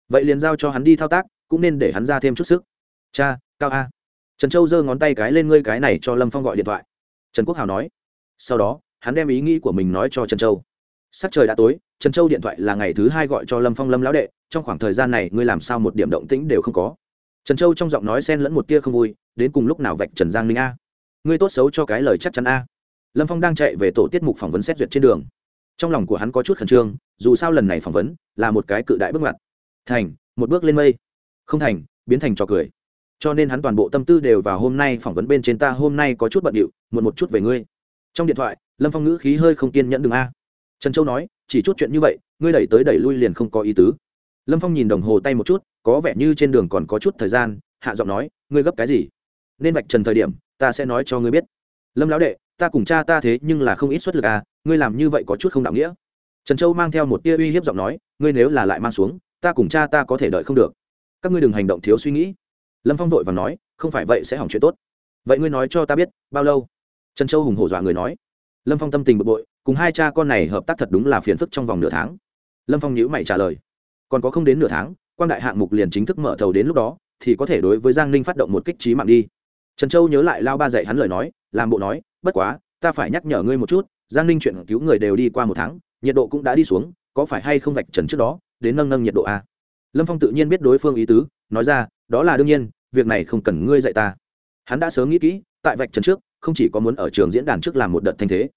vậy liền giao cho hắn đi thao tác, cũng nên để hắn ra thêm chút sức. Cha, cao a. Trần châu giơ ngón tay cái lên, ngươi cái này cho lâm phong gọi điện thoại. Trần quốc hào nói. Sau đó, hắn đem ý nghĩ của mình nói cho trần châu. Sắc trời đã tối, trần châu điện thoại là ngày thứ hai gọi cho lâm phong lâm lão đệ, trong khoảng thời gian này ngươi làm sao một điểm động tĩnh đều không có? Trần châu trong giọng nói xen lẫn một tia không vui đến cùng lúc nào vạch trần giang ninh a? Ngươi tốt xấu cho cái lời chắc chắn a. Lâm phong đang chạy về tổ tiết mục phỏng vấn xét duyệt trên đường. Trong lòng của hắn có chút khẩn trương, dù sao lần này phỏng vấn là một cái cự đại bước ngoặt. Thành, một bước lên mây. Không thành, biến thành trò cười. Cho nên hắn toàn bộ tâm tư đều vào hôm nay phỏng vấn bên trên ta hôm nay có chút bận điệu, muộn một chút về ngươi. Trong điện thoại, lâm phong ngữ khí hơi không kiên nhẫn đường a. Trần châu nói, chỉ chút chuyện như vậy, ngươi đẩy tới đẩy lui liền không có ý tứ. Lâm phong nhìn đồng hồ tay một chút, có vẻ như trên đường còn có chút thời gian, hạ giọng nói, ngươi gấp cái gì? Nên vạch trần thời điểm, ta sẽ nói cho ngươi biết. Lâm lão đệ, ta cùng cha ta thế nhưng là không ít xuất lực à ngươi làm như vậy có chút không đạo nghĩa. Trần châu mang theo một tia uy hiếp giọng nói, ngươi nếu là lại mang xuống, ta cùng cha ta có thể đợi không được. Các ngươi đừng hành động thiếu suy nghĩ. Lâm phong vội và nói, không phải vậy sẽ hỏng chuyện tốt. Vậy ngươi nói cho ta biết, bao lâu? Trần châu hùng hổ dọa người nói. Lâm phong tâm tình bực bội, cùng hai cha con này hợp tác thật đúng là phiền phức trong vòng nửa tháng. Lâm phong nhữ mày trả lời. Còn có không đến nửa tháng quan đại hạng mục liền chính thức mở thầu đến lúc đó, thì có thể đối với giang ninh phát động một kích trí mạng đi trần châu nhớ lại lao ba dạy hắn lời nói, làm bộ nói, bất quá, ta phải nhắc nhở ngươi một chút, giang ninh chuyện cứu người đều đi qua một tháng, nhiệt độ cũng đã đi xuống, có phải hay không vạch trần trước đó, đến nâng nâng nhiệt độ a lâm phong tự nhiên biết đối phương ý tứ, nói ra, đó là đương nhiên, việc này không cần ngươi dạy ta. Hắn đã sớm nghĩ kỹ, tại vạch trần trước, không chỉ có muốn ở trường diễn đàn trước làm một đợt thanh thế,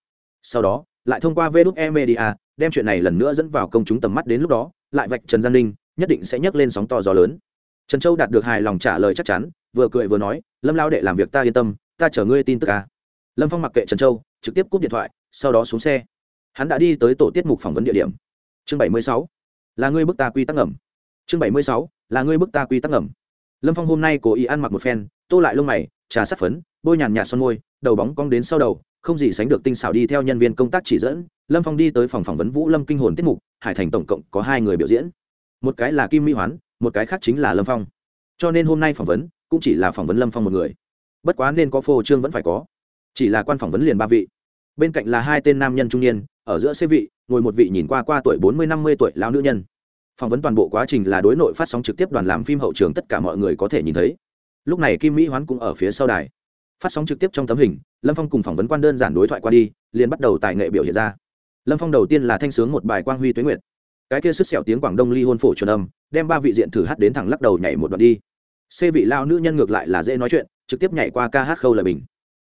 sau đó, lại thông qua vê e media, đem chuyện này lần nữa dẫn vào công chúng tầm mắt đến lúc đó, lại vạch trần giang ninh, nhất định sẽ nhấc lên sóng to gió lớn. Trần châu đạt được hài lòng trả lời chắc chắn vừa cười vừa nói, lâm lao đệ làm việc ta yên tâm, ta chở ngươi tin tức à. lâm phong mặc kệ trần châu, trực tiếp cúp điện thoại, sau đó xuống xe. Hắn đã đi tới tổ tiết mục phỏng vấn địa điểm. Chương bảy mươi sáu, là ngươi bức ta quy tắc ngầm. Chương bảy mươi sáu, là ngươi bức ta quy tắc ngầm. Lâm phong hôm nay cố ý ăn mặc một phen, tô lại lông mày, trà sát phấn, bôi nhàn nhạt son môi, đầu bóng cong đến sau đầu, không gì sánh được tinh xảo đi theo nhân viên công tác chỉ dẫn. Lâm phong đi tới phòng phỏng vấn vũ lâm kinh hồn tiết mục, hải thành tổng cộng có hai người biểu diễn. Một cái là kim mỹ hoán, một cái khác chính là lâm phong. Cho nên hôm nay phỏng vấn cũng chỉ là phỏng vấn lâm phong một người. Bất quá nên có phô trương vẫn phải có. Chỉ là quan phỏng vấn liền ba vị. Bên cạnh là hai tên nam nhân trung niên, ở giữa xế vị, ngồi một vị nhìn qua qua tuổi bốn mươi, năm mươi tuổi lao nữ nhân. Phỏng vấn toàn bộ quá trình là đối nội phát sóng trực tiếp đoàn làm phim hậu trường tất cả mọi người có thể nhìn thấy. Lúc này kim mỹ hoán cũng ở phía sau đài. Phát sóng trực tiếp trong tấm hình, lâm phong cùng phỏng vấn quan đơn giản đối thoại qua đi, liền bắt đầu tài nghệ biểu hiện ra. Lâm phong đầu tiên là thanh sướng một bài quang huy tuế nguyệt. Cái kia sức sẹo tiếng quảng đông ly hôn phổ truyền âm, đem ba vị diện thử hát đến thẳng lắc đầu nhảy một đoạn đi c vị lao nữ nhân ngược lại là dễ nói chuyện, trực tiếp nhảy qua ca hát khâu lời bình.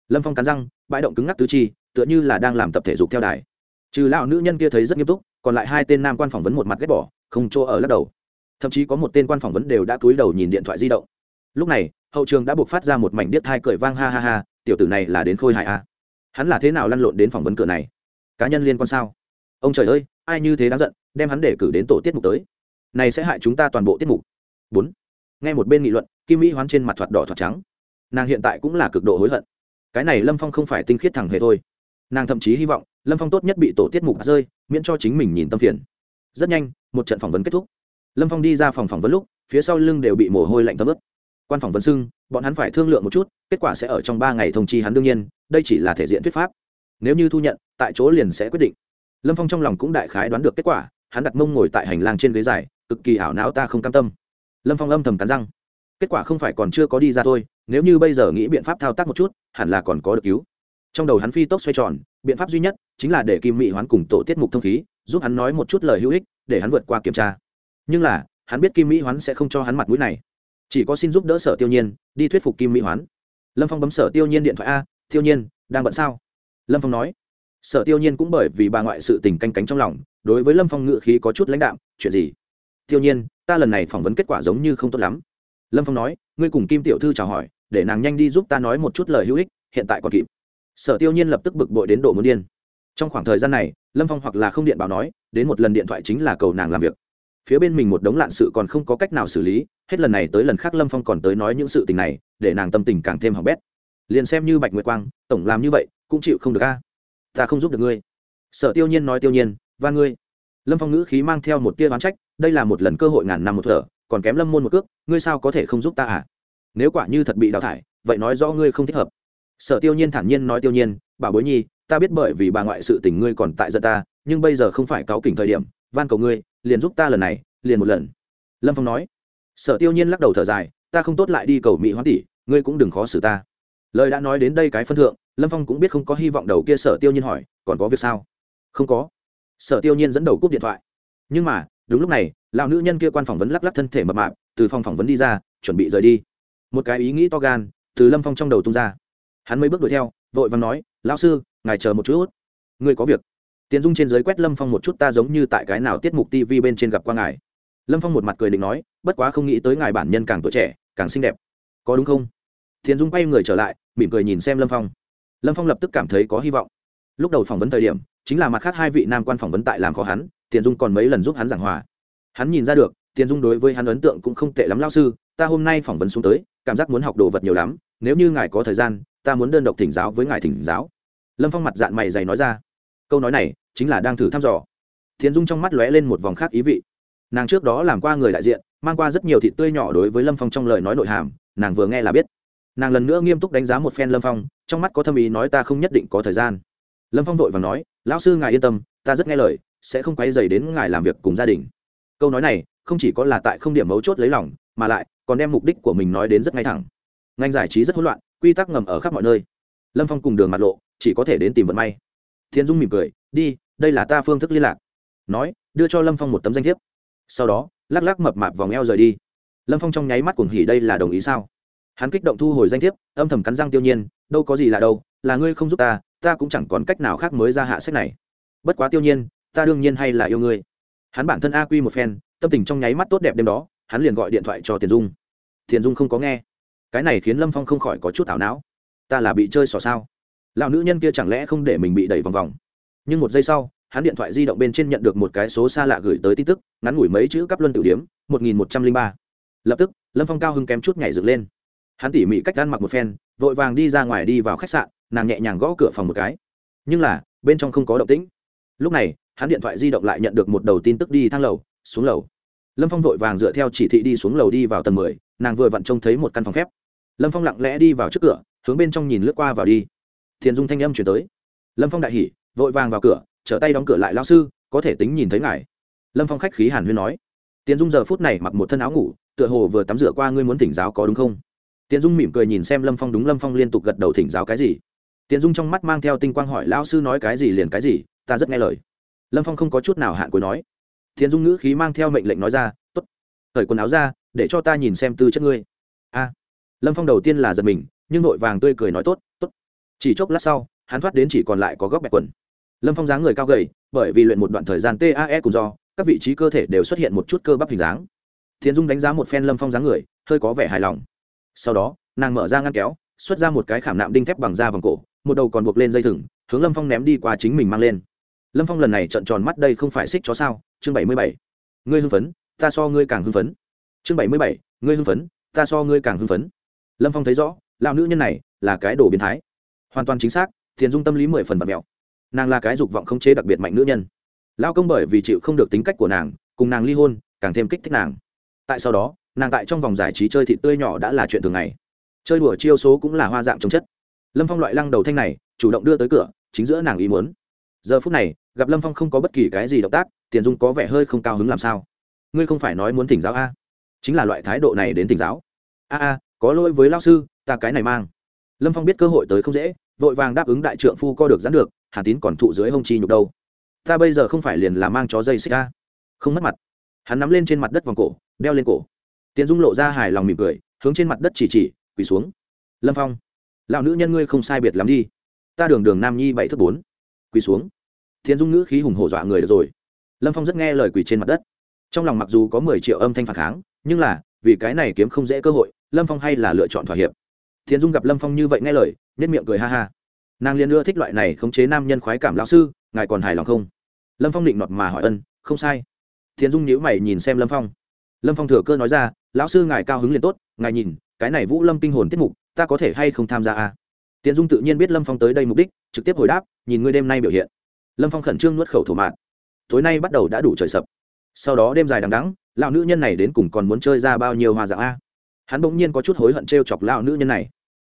Lâm phong cắn răng, bãi động cứng ngắc tứ chi, tựa như là đang làm tập thể dục theo đài. Trừ lao nữ nhân kia thấy rất nghiêm túc, còn lại hai tên nam quan phỏng vấn một mặt ghét bỏ, không chỗ ở lắc đầu. Thậm chí có một tên quan phỏng vấn đều đã cúi đầu nhìn điện thoại di động. Lúc này, hậu trường đã buộc phát ra một mảnh điếc thai cười vang ha ha ha, tiểu tử này là đến khôi hại a à? hắn là thế nào lăn lộn đến phỏng vấn cửa này? Cá nhân liên quan sao? Ông trời ơi, ai như thế đáng giận, đem hắn để cử đến tổ tiết mục tới. Này sẽ hại chúng ta toàn bộ tiết mục. Bốn. Nghe một bên nghị luận kim mỹ hoán trên mặt thoạt đỏ thoạt trắng. Nàng hiện tại cũng là cực độ hối hận. Cái này lâm phong không phải tinh khiết thẳng hề thôi. Nàng thậm chí hy vọng, lâm phong tốt nhất bị tổ tiết mục rơi, miễn cho chính mình nhìn tâm phiền. Rất nhanh, một trận phỏng vấn kết thúc. Lâm phong đi ra phòng phỏng vấn lúc, phía sau lưng đều bị mồ hôi lạnh thấm ướt. Quan phỏng vấn xưng bọn hắn phải thương lượng một chút, kết quả sẽ ở trong ba ngày thông chi hắn đương nhiên, đây chỉ là thể diện thuyết pháp. Nếu như thu nhận, tại chỗ liền sẽ quyết định. Lâm phong trong lòng cũng đại khái đoán được kết quả, hắn đặt mông ngồi tại hành lang trên ghế dài, cực kỳ ảo não ta không cam tâm. Lâm phong âm thầm cắn răng kết quả không phải còn chưa có đi ra thôi, nếu như bây giờ nghĩ biện pháp thao tác một chút, hẳn là còn có được cứu. Trong đầu hắn phi tốc xoay tròn, biện pháp duy nhất chính là để kim mỹ hoán cùng tổ tiết mục thông khí, giúp hắn nói một chút lời hữu ích, để hắn vượt qua kiểm tra. Nhưng là, hắn biết kim mỹ hoán sẽ không cho hắn mặt mũi này. Chỉ có xin giúp đỡ sở tiêu nhiên, đi thuyết phục kim mỹ hoán. Lâm phong bấm sở tiêu nhiên điện thoại a, tiêu nhiên, đang bận sao? Lâm phong nói. Sở tiêu nhiên cũng bởi vì bà ngoại sự tình canh cánh trong lòng, đối với lâm phong ngự khí có chút lãnh đạm, chuyện gì? Tiêu nhiên, ta lần này phỏng vấn kết quả giống như không tốt lắm lâm phong nói, ngươi cùng kim tiểu thư chào hỏi, để nàng nhanh đi giúp ta nói một chút lời hữu ích, hiện tại còn kịp. Sở tiêu nhiên lập tức bực bội đến độ muốn điên. Trong khoảng thời gian này, lâm phong hoặc là không điện báo nói, đến một lần điện thoại chính là cầu nàng làm việc. Phía bên mình một đống lạn sự còn không có cách nào xử lý, hết lần này tới lần khác lâm phong còn tới nói những sự tình này, để nàng tâm tình càng thêm hỏng bét. Liền xem như bạch nguyệt quang, tổng làm như vậy, cũng chịu không được a. Ta không giúp được ngươi. Sở tiêu nhiên nói tiêu nhiên và ngươi. Lâm phong ngữ khí mang theo một tia oán trách, đây là một lần cơ hội ngàn năm một thở còn kém lâm môn một cước, ngươi sao có thể không giúp ta à? Nếu quả như thật bị đào thải, vậy nói rõ ngươi không thích hợp. Sở tiêu nhiên thản nhiên nói tiêu nhiên bà bối nhi, ta biết bởi vì bà ngoại sự tình ngươi còn tại giận ta, nhưng bây giờ không phải cáo kỉnh thời điểm, van cầu ngươi, liền giúp ta lần này, liền một lần. Lâm phong nói. Sở tiêu nhiên lắc đầu thở dài, ta không tốt lại đi cầu mỹ hoán tỷ, ngươi cũng đừng khó xử ta. Lời đã nói đến đây cái phân thượng, lâm phong cũng biết không có hy vọng đầu kia sở tiêu nhiên hỏi, còn có việc sao? Không có. Sở tiêu nhiên dẫn đầu cúp điện thoại. Nhưng mà đúng lúc này, lão nữ nhân kia quan phỏng vấn lắc lắc thân thể mập mạp, từ phòng phỏng vấn đi ra, chuẩn bị rời đi. Một cái ý nghĩ to gan từ lâm phong trong đầu tung ra. Hắn mấy bước đuổi theo, vội vàng nói, lão sư, ngài chờ một chút. Ngươi có việc. Tiến dung trên giới quét lâm phong một chút, ta giống như tại cái nào tiết mục tv bên trên gặp qua ngài. Lâm phong một mặt cười định nói, bất quá không nghĩ tới ngài bản nhân càng tuổi trẻ, càng xinh đẹp. Có đúng không? Tiến dung quay người trở lại, mỉm cười nhìn xem lâm phong. Lâm phong lập tức cảm thấy có hy vọng. Lúc đầu phỏng vấn thời điểm, chính là mặt khác hai vị nam quan phỏng vấn tại làm khó hắn tiền dung còn mấy lần giúp hắn giảng hòa. Hắn nhìn ra được, tiền dung đối với hắn ấn tượng cũng không tệ lắm lao sư, ta hôm nay phỏng vấn xuống tới, cảm giác muốn học đồ vật nhiều lắm, nếu như ngài có thời gian, ta muốn đơn độc thỉnh giáo với ngài thỉnh giáo. Lâm phong mặt dạng mày dày nói ra. Câu nói này chính là đang thử thăm dò. Thiền dung trong mắt lóe lên một vòng khác ý vị. Nàng trước đó làm qua người đại diện, mang qua rất nhiều thịt tươi nhỏ đối với lâm phong trong lời nói nội hàm, nàng vừa nghe là biết. Nàng lần nữa nghiêm túc đánh giá một phen lâm phong, trong mắt có thâm ý nói ta không nhất định có thời gian. Lâm phong vội và nói, lão sư ngài yên tâm, ta rất nghe lời sẽ không quay dày đến ngài làm việc cùng gia đình. Câu nói này, không chỉ có là tại không điểm mấu chốt lấy lòng, mà lại còn đem mục đích của mình nói đến rất ngay thẳng. Ngành giải trí rất hỗn loạn, quy tắc ngầm ở khắp mọi nơi. Lâm phong cùng đường mặt lộ, chỉ có thể đến tìm vận may. Thiên dung mỉm cười, đi, đây là ta phương thức liên lạc. Nói, đưa cho lâm phong một tấm danh thiếp. Sau đó, lắc lắc mập mạp vòng eo rời đi. Lâm phong trong nháy mắt cuồng hỉ, đây là đồng ý sao? Hắn kích động thu hồi danh thiếp, âm thầm cắn răng tiêu nhiên, đâu có gì là đâu, là ngươi không giúp ta ta cũng chẳng còn cách nào khác mới ra hạ sách này. Bất quá tiêu nhiên ta đương nhiên hay là yêu ngươi. Hắn bản thân a quy một phen, tâm tình trong nháy mắt tốt đẹp đêm đó, hắn liền gọi điện thoại cho tiền dung. Tiền dung không có nghe. Cái này khiến lâm phong không khỏi có chút ảo não. Ta là bị chơi xỏ sao? Lão nữ nhân kia chẳng lẽ không để mình bị đẩy vòng vòng? Nhưng một giây sau, hắn điện thoại di động bên trên nhận được một cái số xa lạ gửi tới tin tức, ngắn ngủi mấy chữ cắp luân tử điếm, một nghìn một trăm linh ba. Lập tức, lâm phong cao hưng kém chút nhảy dựng lên. Hắn tỉ mỉ cách ăn mặc một phen, vội vàng đi ra ngoài đi vào khách sạn, nàng nhẹ nhàng gõ cửa phòng một cái. Nhưng là, bên trong không có động tĩnh. Lúc này hắn điện thoại di động lại nhận được một đầu tin tức đi thang lầu, xuống lầu. Lâm phong vội vàng dựa theo chỉ thị đi xuống lầu đi vào tầng mười, nàng vừa vặn trông thấy một căn phòng khép. Lâm phong lặng lẽ đi vào trước cửa, hướng bên trong nhìn lướt qua vào đi. Thiền dung thanh âm chuyển tới. Lâm phong đại hỉ, vội vàng vào cửa, trở tay đóng cửa lại lao sư, có thể tính nhìn thấy ngài. Lâm phong khách khí hàn huyên nói. Tiến dung giờ phút này mặc một thân áo ngủ, tựa hồ vừa tắm rửa qua ngươi muốn thỉnh giáo có đúng không? Tiến dung mỉm cười nhìn xem lâm phong đúng lâm phong liên tục gật đầu thỉnh giáo cái gì. Tiến dung trong mắt mang theo tinh quang hỏi lao sư nói cái gì liền cái gì, ta rất nghe lời lâm phong không có chút nào hạn cuối nói thiền dung ngữ khí mang theo mệnh lệnh nói ra t ố t cởi quần áo ra để cho ta nhìn xem tư chất ngươi a lâm phong đầu tiên là giật mình nhưng vội vàng tươi cười nói tốt tốt chỉ chốc lát sau hắn thoát đến chỉ còn lại có góc bẹp quần lâm phong dáng người cao gầy bởi vì luyện một đoạn thời gian tae cùng do các vị trí cơ thể đều xuất hiện một chút cơ bắp hình dáng thiền dung đánh giá một phen lâm phong dáng người hơi có vẻ hài lòng sau đó nàng mở ra ngăn kéo xuất ra một cái khảm nạm đinh thép bằng da vòng cổ một đầu còn buộc lên dây thừng hướng lâm phong ném đi qua chính mình mang lên lâm phong lần này trận tròn mắt đây không phải xích chó sao? Chương bảy mươi bảy. Ngươi hưng phấn, ta so ngươi càng hưng phấn. Chương bảy mươi bảy, ngươi hưng phấn, ta so ngươi càng hưng phấn. Lâm phong thấy rõ, lão nữ nhân này là cái đồ biến thái. Hoàn toàn chính xác, thiền dung tâm lý mười phần vật mẹo. Nàng là cái dục vọng không chế đặc biệt mạnh nữ nhân. Lao công bởi vì chịu không được tính cách của nàng, cùng nàng ly hôn, càng thêm kích thích nàng. Tại sau đó, nàng tại trong vòng giải trí chơi thịt tươi nhỏ đã là chuyện thường ngày. Chơi đùa chiêu số cũng là hoa dạng chống chất. Lâm phong loại lăng đầu thanh này, chủ động đưa tới cửa, chính giữa nàng ý muốn. Giờ phút này gặp lâm phong không có bất kỳ cái gì động tác tiền dung có vẻ hơi không cao hứng làm sao ngươi không phải nói muốn thỉnh giáo a chính là loại thái độ này đến thỉnh giáo a a có lỗi với lao sư ta cái này mang lâm phong biết cơ hội tới không dễ vội vàng đáp ứng đại trượng phu co được dán được hà tín còn thụ dưới hông chi nhục đâu ta bây giờ không phải liền là mang chó dây xích a, không mất mặt hắn nắm lên trên mặt đất vòng cổ đeo lên cổ tiến dung lộ ra hài lòng mỉm cười hướng trên mặt đất chỉ chỉ quỳ xuống lâm phong lão nữ nhân ngươi không sai biệt lắm đi ta đường đường nam nhi bảy thước bốn quỳ xuống Thiên dung ngữ khí hùng hổ dọa người được rồi. Lâm phong rất nghe lời quỳ trên mặt đất. Trong lòng mặc dù có mười triệu âm thanh phản kháng, nhưng là, vì cái này kiếm không dễ cơ hội, lâm phong hay là lựa chọn thỏa hiệp. Thiền dung gặp lâm phong như vậy nghe lời, nhất miệng cười ha ha. Nàng liền ưa thích loại này khống chế nam nhân khoái cảm lão sư, ngài còn hài lòng không? Lâm phong định nọt mà hỏi ân, không sai. Thiền dung nhíu mày nhìn xem lâm phong. Lâm phong thừa cơ nói ra, lão sư ngài cao hứng liền tốt, ngài nhìn, cái này vũ lâm kinh hồn tiết mục, ta có thể hay không tham gia à? tiến dung tự nhiên biết lâm phong tới đây mục đích, trực tiếp hồi đáp, nhìn ngươi đêm nay biểu hiện lâm phong khẩn trương nuốt khẩu thổ mạn. tối nay bắt đầu đã đủ trời sập. Sau đó đêm dài đằng đắng lão nữ nhân này đến cùng còn muốn chơi ra bao nhiêu hoa dạng a? Hắn bỗng nhiên có chút hối hận t r e o chọc lão nữ nhân này.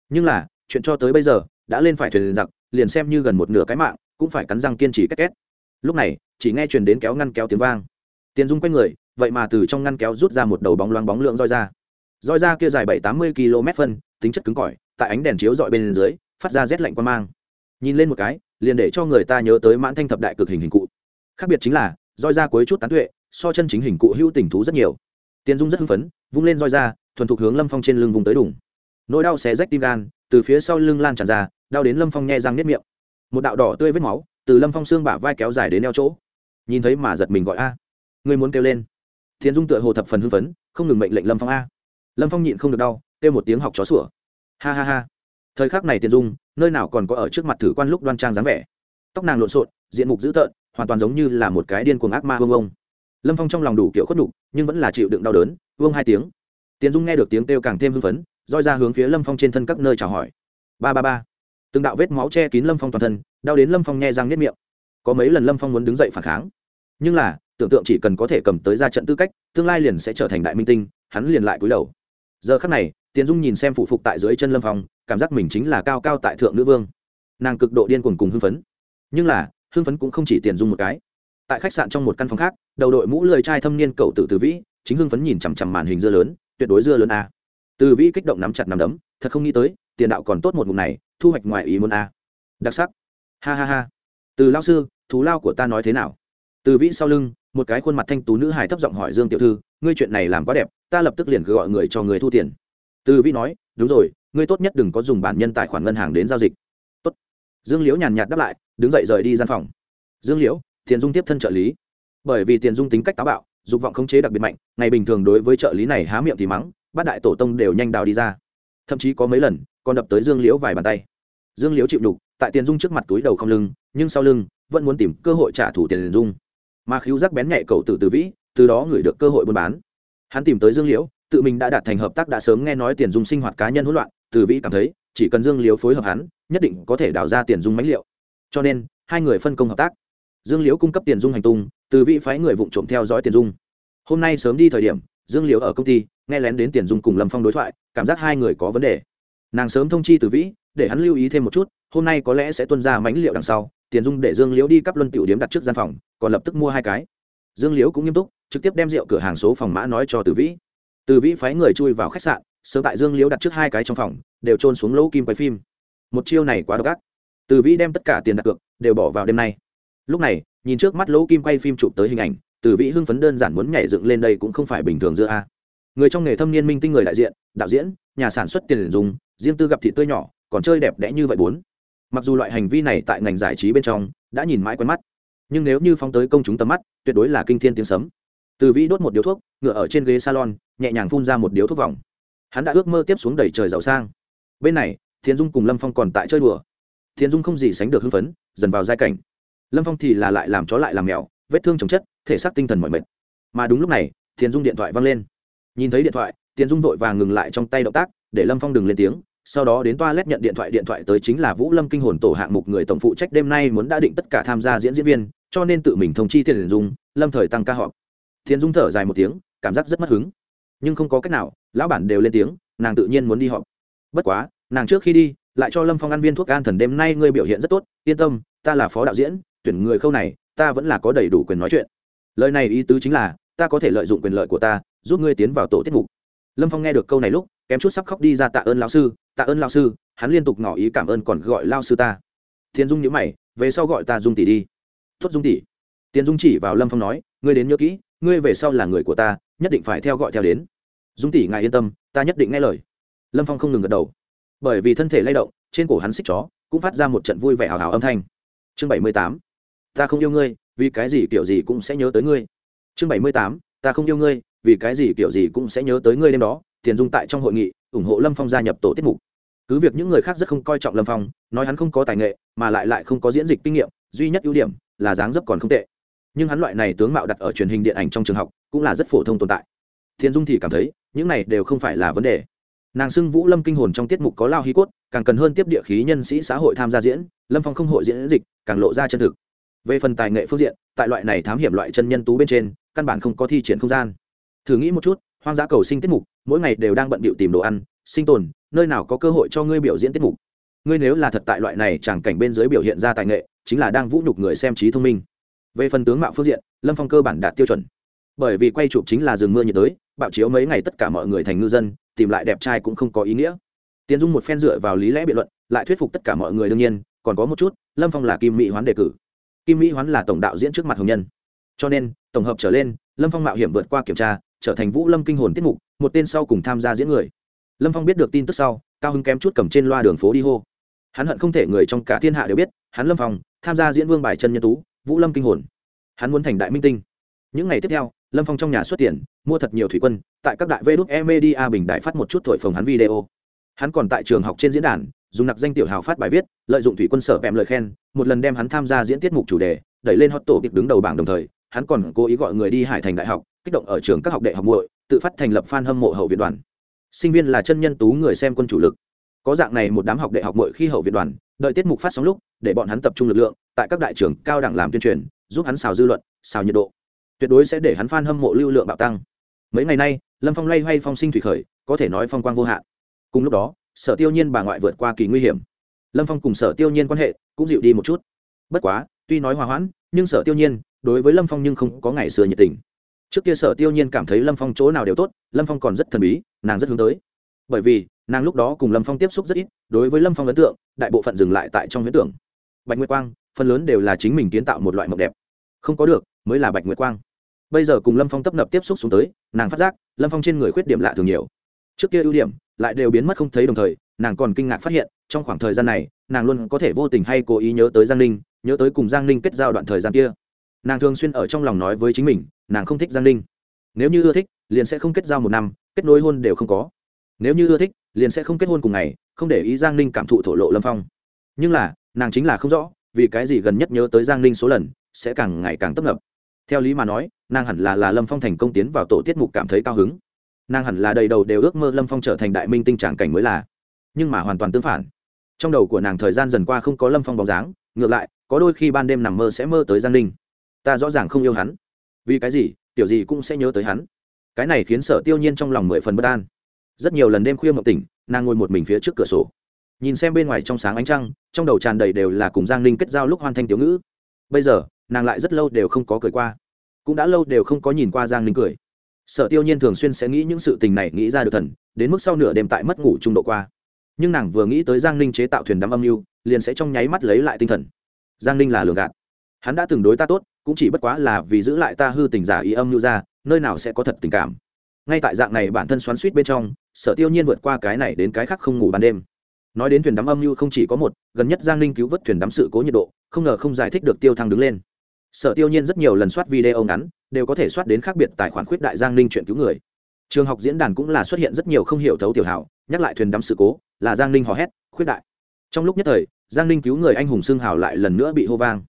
Nhưng là, chuyện cho tới bây giờ, đã lên phải thuyền giặc, liền xem như gần một nửa cái mạng, cũng phải cắn răng kiên trì két két. Lúc này, chỉ nghe truyền đến kéo ngăn kéo tiếng vang. Tiền dung quay người, vậy mà từ trong ngăn kéo rút ra một đầu bóng loáng bóng lượng roi ra. Roi ra kia dài bảy tám mươi km phân, tính chất cứng cỏi, tại ánh đèn chiếu dọi bên dưới, phát ra rét lạnh quan mang. Nhìn lên một cái liền để cho người ta nhớ tới mãn thanh thập đại cực hình hình cụ. Khác biệt chính là, roi ra cuối chút tán tuệ, so chân chính hình cụ hữu tình thú rất nhiều. Tiến dung rất hưng phấn, vung lên roi ra, thuần thục hướng lâm phong trên lưng vùng tới đủng nỗi đau xé rách tim gan, từ phía sau lưng lan tràn ra, đau đến lâm phong nhe răng nếp miệng. Một đạo đỏ tươi vết máu, từ lâm phong xương bả vai kéo dài đến eo chỗ. Nhìn thấy mà giật mình gọi a. Người muốn kêu lên. Thiền dung tựa hồ thập phần hưng phấn, không ngừng mệnh lệnh lâm phong a. Lâm phong nhịn không được đau, kêu một tiếng học chó sủa. Ha ha ha thời khắc này tiền dung, nơi nào còn có ở trước mặt thử quan lúc đoan trang dáng vẻ. Tóc nàng lộn xộn, diện mục dữ tợn, hoàn toàn giống như là một cái điên cuồng ác ma vương ông. Lâm phong trong lòng đủ kiểu khuất nhục, nhưng vẫn là chịu đựng đau đớn, vương hai tiếng. Tiền dung nghe được tiếng kêu càng thêm hưng phấn, roi ra hướng phía lâm phong trên thân các nơi chào hỏi. Ba ba ba. Từng đạo vết máu che kín lâm phong toàn thân, đau đến lâm phong nghe răng nếp miệng. Có mấy lần lâm phong muốn đứng dậy phản kháng. Nhưng là, tưởng tượng chỉ cần có thể cầm tới ra trận tư cách, tương lai liền sẽ trở thành đại minh tinh, hắn liền lại cúi đầu. Giờ khắc này, tiền dung nhìn xem phụ phục tại dưới chân lâm phong cảm giác mình chính là cao cao tại thượng nữ vương. Nàng cực độ điên cuồng cùng hưng phấn. Nhưng là, hưng phấn cũng không chỉ tiền dung một cái. Tại khách sạn trong một căn phòng khác, đầu đội mũ lười trai thâm niên cậu tử từ vĩ, chính hưng phấn nhìn chằm chằm màn hình dưa lớn, tuyệt đối dưa lớn a. Từ vĩ kích động nắm chặt nắm đấm, thật không nghĩ tới, tiền đạo còn tốt một ngụm này, thu hoạch ngoài ý muốn a. Đặc sắc. Ha ha ha. Từ lao sư, thú lao của ta nói thế nào? Từ vĩ sau lưng, một cái khuôn mặt thanh tú nữ hài thấp giọng hỏi dương tiểu thư, ngươi chuyện này làm quá đẹp, ta lập tức liền gọi người cho người thu tiền. Từ vĩ nói, đúng rồi ngươi tốt nhất đừng có dùng bản nhân tài khoản ngân hàng đến giao dịch. Tốt. dương liễu nhàn nhạt đáp lại, đứng dậy rời đi gian phòng. Dương liễu tiền dung tiếp thân trợ lý. Bởi vì tiền dung tính cách táo bạo, dục vọng khống chế đặc biệt mạnh, ngày bình thường đối với trợ lý này há miệng thì mắng, bát đại tổ tông đều nhanh đào đi ra. Thậm chí có mấy lần, còn đập tới dương liễu vài bàn tay. Dương liễu chịu đục tại tiền dung trước mặt túi đầu không lưng, nhưng sau lưng, vẫn muốn tìm cơ hội trả thù tiền dung. Mà khiếu giác bén nhạy cầu từ từ vĩ, từ đó gửi được cơ hội buôn bán. Hắn tìm tới dương liễu, tự mình đã đạt thành hợp tác đã sớm nghe nói tiền dung sinh hoạt cá nhân hỗn loạn từ vĩ cảm thấy, chỉ cần dương liễu phối hợp hắn, nhất định có thể đào ra tiền dung mãnh liệu. Cho nên, hai người phân công hợp tác. Dương liễu cung cấp tiền dung hành tung, từ vĩ phái người vụng trộm theo dõi tiền dung. Hôm nay sớm đi thời điểm, dương liễu ở công ty, nghe lén đến tiền dung cùng lâm phong đối thoại, cảm giác hai người có vấn đề. Nàng sớm thông chi từ vĩ, để hắn lưu ý thêm một chút, hôm nay có lẽ sẽ tuân ra mãnh liệu đằng sau, tiền dung để dương liễu đi cắp luân tiểu điếm đặt trước gian phòng, còn lập tức mua hai cái. Dương liễu cũng nghiêm túc, trực tiếp đem rượu cửa hàng số phòng mã nói cho từ vĩ. Từ vĩ phái người chui vào khách sạn sớm tại dương liễu đặt trước hai cái trong phòng, đều trôn xuống lỗ kim quay phim. Một chiêu này quá độc ác. Từ vĩ đem tất cả tiền đặt cược đều bỏ vào đêm nay. Lúc này, nhìn trước mắt lỗ kim quay phim chụp tới hình ảnh, từ vĩ hưng phấn đơn giản muốn nhảy dựng lên đây cũng không phải bình thường giữa a. Người trong nghề thâm niên minh tinh người đại diện, đạo diễn, nhà sản xuất tiền dùng, riêng tư gặp thị tươi nhỏ, còn chơi đẹp đẽ như vậy bốn. Mặc dù loại hành vi này tại ngành giải trí bên trong đã nhìn mãi quen mắt, nhưng nếu như phóng tới công chúng tầm mắt, tuyệt đối là kinh thiên tiếng sấm. Từ vĩ đốt một điếu thuốc, ngựa ở trên ghế salon, nhẹ nhàng phun ra một điếu thuốc vòng hắn đã ước mơ tiếp xuống đầy trời giàu sang. Bên này Thiên dung cùng lâm phong còn tại chơi đùa. Thiên dung không gì sánh được hưng phấn, dần vào giai cảnh. Lâm phong thì là lại làm chó lại làm mèo, vết thương chồng chất, thể xác tinh thần mọi mệt. Mà đúng lúc này Thiên dung điện thoại văng lên. Nhìn thấy điện thoại Thiên dung vội vàng ngừng lại trong tay động tác, để lâm phong đừng lên tiếng. Sau đó đến toa lét nhận điện thoại điện thoại tới chính là vũ lâm kinh hồn tổ hạng mục người tổng phụ trách đêm nay muốn đã định tất cả tham gia diễn diễn viên, cho nên tự mình thông chi Thiên dung, lâm thời tăng ca họp. Thiên dung thở dài một tiếng, cảm giác rất mất hứng. Nhưng không có cách nào lão bản đều lên tiếng, nàng tự nhiên muốn đi họp. Bất quá, nàng trước khi đi, lại cho lâm phong ăn viên thuốc an thần đêm nay ngươi biểu hiện rất tốt, yên tâm, ta là phó đạo diễn, tuyển người khâu này, ta vẫn là có đầy đủ quyền nói chuyện. Lời này ý tứ chính là, ta có thể lợi dụng quyền lợi của ta, giúp ngươi tiến vào tổ tiết mục. Lâm phong nghe được câu này lúc, kém chút sắp khóc đi ra tạ ơn lão sư, tạ ơn lão sư, hắn liên tục ngỏ ý cảm ơn còn gọi lao sư ta. Thiên dung nhữ mày, về sau gọi ta dung tỷ đi. Tuất dung tỷ. Tiền dung chỉ vào lâm phong nói, ngươi đến nhớ kỹ, ngươi về sau là người của ta, nhất định phải theo gọi theo đến dung tỷ ngài yên tâm, ta nhất định nghe lời. Lâm phong không ngừng gật đầu. Bởi vì thân thể lay động, trên cổ hắn xích chó cũng phát ra một trận vui vẻ hào hào âm thanh. Chương bảy mươi tám. Ta không yêu ngươi, vì cái gì kiểu gì cũng sẽ nhớ tới ngươi. Chương bảy mươi tám. Ta không yêu ngươi, vì cái gì kiểu gì cũng sẽ nhớ tới ngươi đêm đó, tiền dung tại trong hội nghị, ủng hộ lâm phong gia nhập tổ tiết mục. Cứ việc những người khác rất không coi trọng lâm phong, nói hắn không có tài nghệ, mà lại lại không có diễn dịch kinh nghiệm, duy nhất ưu điểm là dáng dấp còn không tệ. Nhưng hắn loại này tướng mạo đặt ở truyền hình điện ảnh trong trường học cũng là rất phổ thông tồn tại. Thiên dung thì cảm thấy những này đều không phải là vấn đề. Nàng xưng vũ lâm kinh hồn trong tiết mục có lao hí cốt, càng cần hơn tiếp địa khí nhân sĩ xã hội tham gia diễn, lâm phong không hội diễn dịch, càng lộ ra chân thực. Về phần tài nghệ phương diện, tại loại này thám hiểm loại chân nhân tú bên trên, căn bản không có thi triển không gian. Thử nghĩ một chút, hoang dã cầu sinh tiết mục, mỗi ngày đều đang bận bịu tìm đồ ăn, sinh tồn, nơi nào có cơ hội cho ngươi biểu diễn tiết mục? Ngươi nếu là thật tại loại này chẳng cảnh bên dưới biểu hiện ra tài nghệ, chính là đang vũ nhục người xem trí thông minh. Về phần tướng mạo phương diện, lâm phong cơ bản đạt tiêu chuẩn bởi vì quay chụp chính là rừng mưa nhiệt đới, bạo chiếu mấy ngày tất cả mọi người thành ngư dân, tìm lại đẹp trai cũng không có ý nghĩa. Tiến dung một phen dựa vào lý lẽ biện luận, lại thuyết phục tất cả mọi người đương nhiên, còn có một chút, lâm phong là kim mỹ hoán đề cử. Kim mỹ hoán là tổng đạo diễn trước mặt hồng nhân. Cho nên, tổng hợp trở lên, lâm phong mạo hiểm vượt qua kiểm tra, trở thành vũ lâm kinh hồn tiết mục, một tên sau cùng tham gia diễn người. Lâm phong biết được tin tức sau, cao hứng kém chút cầm trên loa đường phố đi hô. Hắn hận không thể người trong cả thiên hạ đều biết, hắn lâm phong, tham gia diễn vương bài chân nhân tú, vũ lâm kinh hồn. Hắn muốn thành đại minh tinh. Những ngày tiếp theo lâm phong trong nhà xuất tiền, mua thật nhiều thủy quân, tại các đại vê đúc e media bình đại phát một chút thổi phồng hắn video. Hắn còn tại trường học trên diễn đàn, dùng nặc danh tiểu hào phát bài viết, lợi dụng thủy quân sở bèm lời khen, một lần đem hắn tham gia diễn tiết mục chủ đề, đẩy lên hot tổ kịp đứng đầu bảng đồng thời, hắn còn cố ý gọi người đi hải thành đại học, kích động ở trường các học đệ học muội, tự phát thành lập fan hâm mộ hậu viện đoàn. Sinh viên là chân nhân tú người xem quân chủ lực. Có dạng này một đám học đệ học muội khi hậu viện đoàn, đợi tiết mục phát sóng lúc, để bọn hắn tập trung lực lượng, tại các đại trường cao đẳng làm tuyên truyền, giúp hắn xào dư luận, xào nhiệt độ tuyệt đối sẽ để hắn phan hâm mộ lưu lượng bạo tăng. Mấy ngày nay, lâm phong lay hay phong sinh thủy khởi, có thể nói phong quang vô hạn. Cùng lúc đó, sở tiêu nhiên bà ngoại vượt qua kỳ nguy hiểm. Lâm phong cùng sở tiêu nhiên quan hệ cũng dịu đi một chút. Bất quá, tuy nói hòa hoãn, nhưng sở tiêu nhiên đối với lâm phong nhưng không có ngày xưa nhiệt tình. Trước kia sở tiêu nhiên cảm thấy lâm phong chỗ nào đều tốt, lâm phong còn rất thần bí, nàng rất hướng tới. Bởi vì, nàng lúc đó cùng lâm phong tiếp xúc rất ít, đối với lâm phong ấn tượng, đại bộ phận dừng lại tại trong huyễn tưởng. Bạch nguyệt quang, phần lớn đều là chính mình kiến tạo một loại mộng đẹp. Không có được, mới là bạch nguyệt quang bây giờ cùng lâm phong tấp nập tiếp xúc xuống tới nàng phát giác lâm phong trên người khuyết điểm lạ thường nhiều trước kia ưu điểm lại đều biến mất không thấy đồng thời nàng còn kinh ngạc phát hiện trong khoảng thời gian này nàng luôn có thể vô tình hay cố ý nhớ tới giang ninh nhớ tới cùng giang ninh kết giao đoạn thời gian kia nàng thường xuyên ở trong lòng nói với chính mình nàng không thích giang ninh nếu như ưa thích liền sẽ không kết giao một năm kết nối hôn đều không có nếu như ưa thích liền sẽ không kết hôn cùng ngày không để ý giang ninh cảm thụ thổ lộ lâm phong nhưng là nàng chính là không rõ vì cái gì gần nhất nhớ tới giang ninh số lần sẽ càng ngày càng tấp nập theo lý mà nói nàng hẳn là là lâm phong thành công tiến vào tổ tiết mục cảm thấy cao hứng nàng hẳn là đầy đầu đều ước mơ lâm phong trở thành đại minh tinh trạng cảnh mới là nhưng mà hoàn toàn tương phản trong đầu của nàng thời gian dần qua không có lâm phong bóng dáng ngược lại có đôi khi ban đêm nằm mơ sẽ mơ tới giang ninh ta rõ ràng không yêu hắn vì cái gì tiểu gì cũng sẽ nhớ tới hắn cái này khiến sở tiêu nhiên trong lòng mười phần bất an rất nhiều lần đêm khuya mộng tỉnh nàng ngồi một mình phía trước cửa sổ nhìn xem bên ngoài trong sáng ánh trăng trong đầu tràn đầy đều là cùng giang ninh kết giao lúc hoàn thành tiểu ngữ bây giờ nàng lại rất lâu đều không có cười qua cũng đã lâu đều không có nhìn qua giang ninh cười. Sở tiêu nhiên thường xuyên sẽ nghĩ những sự tình này, nghĩ ra được thần, đến mức sau nửa đêm tại mất ngủ trung độ qua. Nhưng nàng vừa nghĩ tới giang ninh chế tạo thuyền đắm âm mưu, liền sẽ trong nháy mắt lấy lại tinh thần. Giang ninh là lường gạt. Hắn đã từng đối ta tốt, cũng chỉ bất quá là vì giữ lại ta hư tình giả ý âm mưu ra, nơi nào sẽ có thật tình cảm. Ngay tại dạng này bản thân xoắn suýt bên trong, sở tiêu nhiên vượt qua cái này đến cái khác không ngủ ban đêm. Nói đến thuyền đắm âm mưu không chỉ có một, gần nhất giang ninh cứu vớt thuyền đắm sự cố nhiệt độ, không ngờ không giải thích được tiêu thăng đứng lên sở tiêu nhiên rất nhiều lần soát video ngắn, đều có thể soát đến khác biệt tài khoản khuyết đại giang ninh chuyện cứu người. Trường học diễn đàn cũng là xuất hiện rất nhiều không hiểu thấu tiểu hảo, nhắc lại thuyền đắm sự cố, là giang ninh hò hét, khuyết đại. Trong lúc nhất thời, giang ninh cứu người anh hùng xương hào lại lần nữa bị hô vang.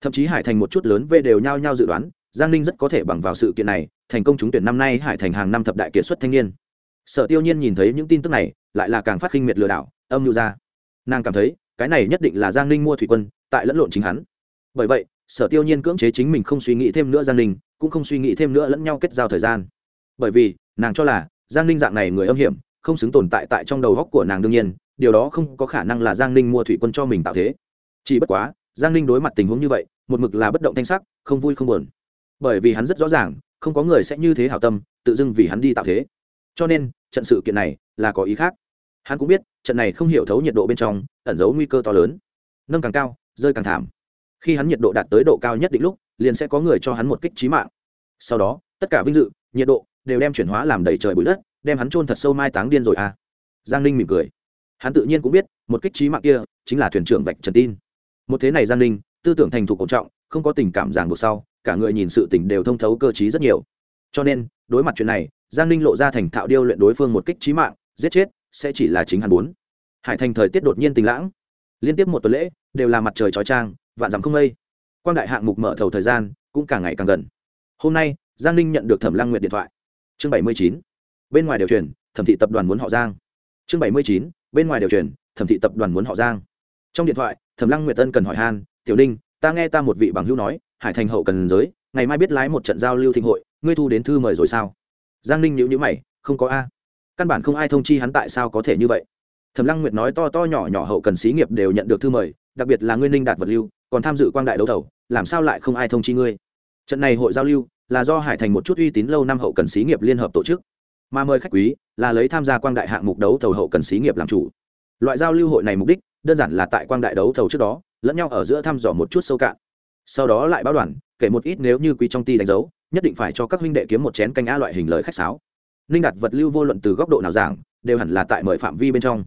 Thậm chí hải thành một chút lớn về đều nhao nhao dự đoán, giang ninh rất có thể bằng vào sự kiện này, thành công trúng tuyển năm nay hải thành hàng năm thập đại kiệt xuất thanh niên. Sở tiêu nhiên nhìn thấy những tin tức này, lại là càng phát khinh miệt lừa đảo, âm mưu ra. Nàng cảm thấy, cái này nhất định là giang ninh mua thủy quân, tại lẫn lộn chính hắn. Bởi vậy sở tiêu nhiên cưỡng chế chính mình không suy nghĩ thêm nữa giang ninh, cũng không suy nghĩ thêm nữa lẫn nhau kết giao thời gian. Bởi vì, nàng cho là, giang ninh dạng này người âm hiểm, không xứng tồn tại tại trong đầu góc của nàng đương nhiên, điều đó không có khả năng là giang ninh mua thủy quân cho mình tạo thế. Chỉ bất quá, giang ninh đối mặt tình huống như vậy, một mực là bất động thanh sắc, không vui không buồn. Bởi vì hắn rất rõ ràng, không có người sẽ như thế hảo tâm, tự dưng vì hắn đi tạo thế. Cho nên, trận sự kiện này là có ý khác. Hắn cũng biết, trận này không hiểu thấu nhiệt độ bên trong, ẩn giấu nguy cơ to lớn. Nâng càng cao, rơi càng thảm khi hắn nhiệt độ đạt tới độ cao nhất định lúc, liền sẽ có người cho hắn một kích trí mạng. Sau đó, tất cả vinh dự, nhiệt độ đều đem chuyển hóa làm đầy trời bụi đất, đem hắn trôn thật sâu mai táng điên rồi à. Giang ninh mỉm cười. Hắn tự nhiên cũng biết, một kích trí mạng kia chính là thuyền trưởng vạch trần tin. Một thế này giang ninh, tư tưởng thành thục cổ trọng, không có tình cảm ràng buộc sau, cả người nhìn sự tình đều thông thấu cơ t rất nhiều. Cho nên, đối mặt chuyện này, giang ninh lộ ra thành thạo điêu luyện đối phương một kích trí mạng, giết chết, sẽ chỉ là chính hắn bốn. Hải thành thời tiết đột nhiên tình lãng. Liên tiếp một tuần lễ, đều là mặt trời trói trang vạn dặm không mây. Quang đại hạng mục mở thầu thời gian cũng càng ngày càng gần. Hôm nay, giang ninh nhận được thẩm lăng nguyện điện thoại. Chương bảy mươi chín, bên ngoài đều truyền, thẩm thị tập đoàn muốn họ giang. Chương bảy mươi chín, bên ngoài đều truyền, thẩm thị tập đoàn muốn họ giang. Trong điện thoại, thẩm lăng nguyệt tân cần hỏi han, tiểu ninh, ta nghe ta một vị bằng hữu nói, hải thành hậu cần giới, ngày mai biết lái một trận giao lưu thịnh hội, ngươi thu đến thư mời rồi sao? Giang ninh nhữ nhữ mày, không có a. Căn bản không ai thông chi hắn tại sao có thể như vậy. Thẩm lăng nguyệt nói to to nhỏ nhỏ hậu cần xí nghiệp đều nhận được thư mời, đặc biệt là ngươi ninh đạt vật lưu còn tham dự quang đại đấu thầu, làm sao lại không ai thông chi ngươi? Trận này hội giao lưu là do hải thành một chút uy tín lâu năm hậu cần xí nghiệp liên hợp tổ chức. Mà mời khách quý là lấy tham gia quang đại hạng mục đấu thầu hậu cần xí nghiệp làm chủ. Loại giao lưu hội này mục đích đơn giản là tại quang đại đấu thầu trước đó, lẫn nhau ở giữa thăm dò một chút sâu cạn. Sau đó lại báo đoàn, kể một ít nếu như quý trong ty đánh dấu, nhất định phải cho các huynh đệ kiếm một chén canh a loại hình lời khách sáo. Ninh đặt vật lưu vô luận từ góc độ nào giảng, đều hẳn là tại mời phạm vi bên trong.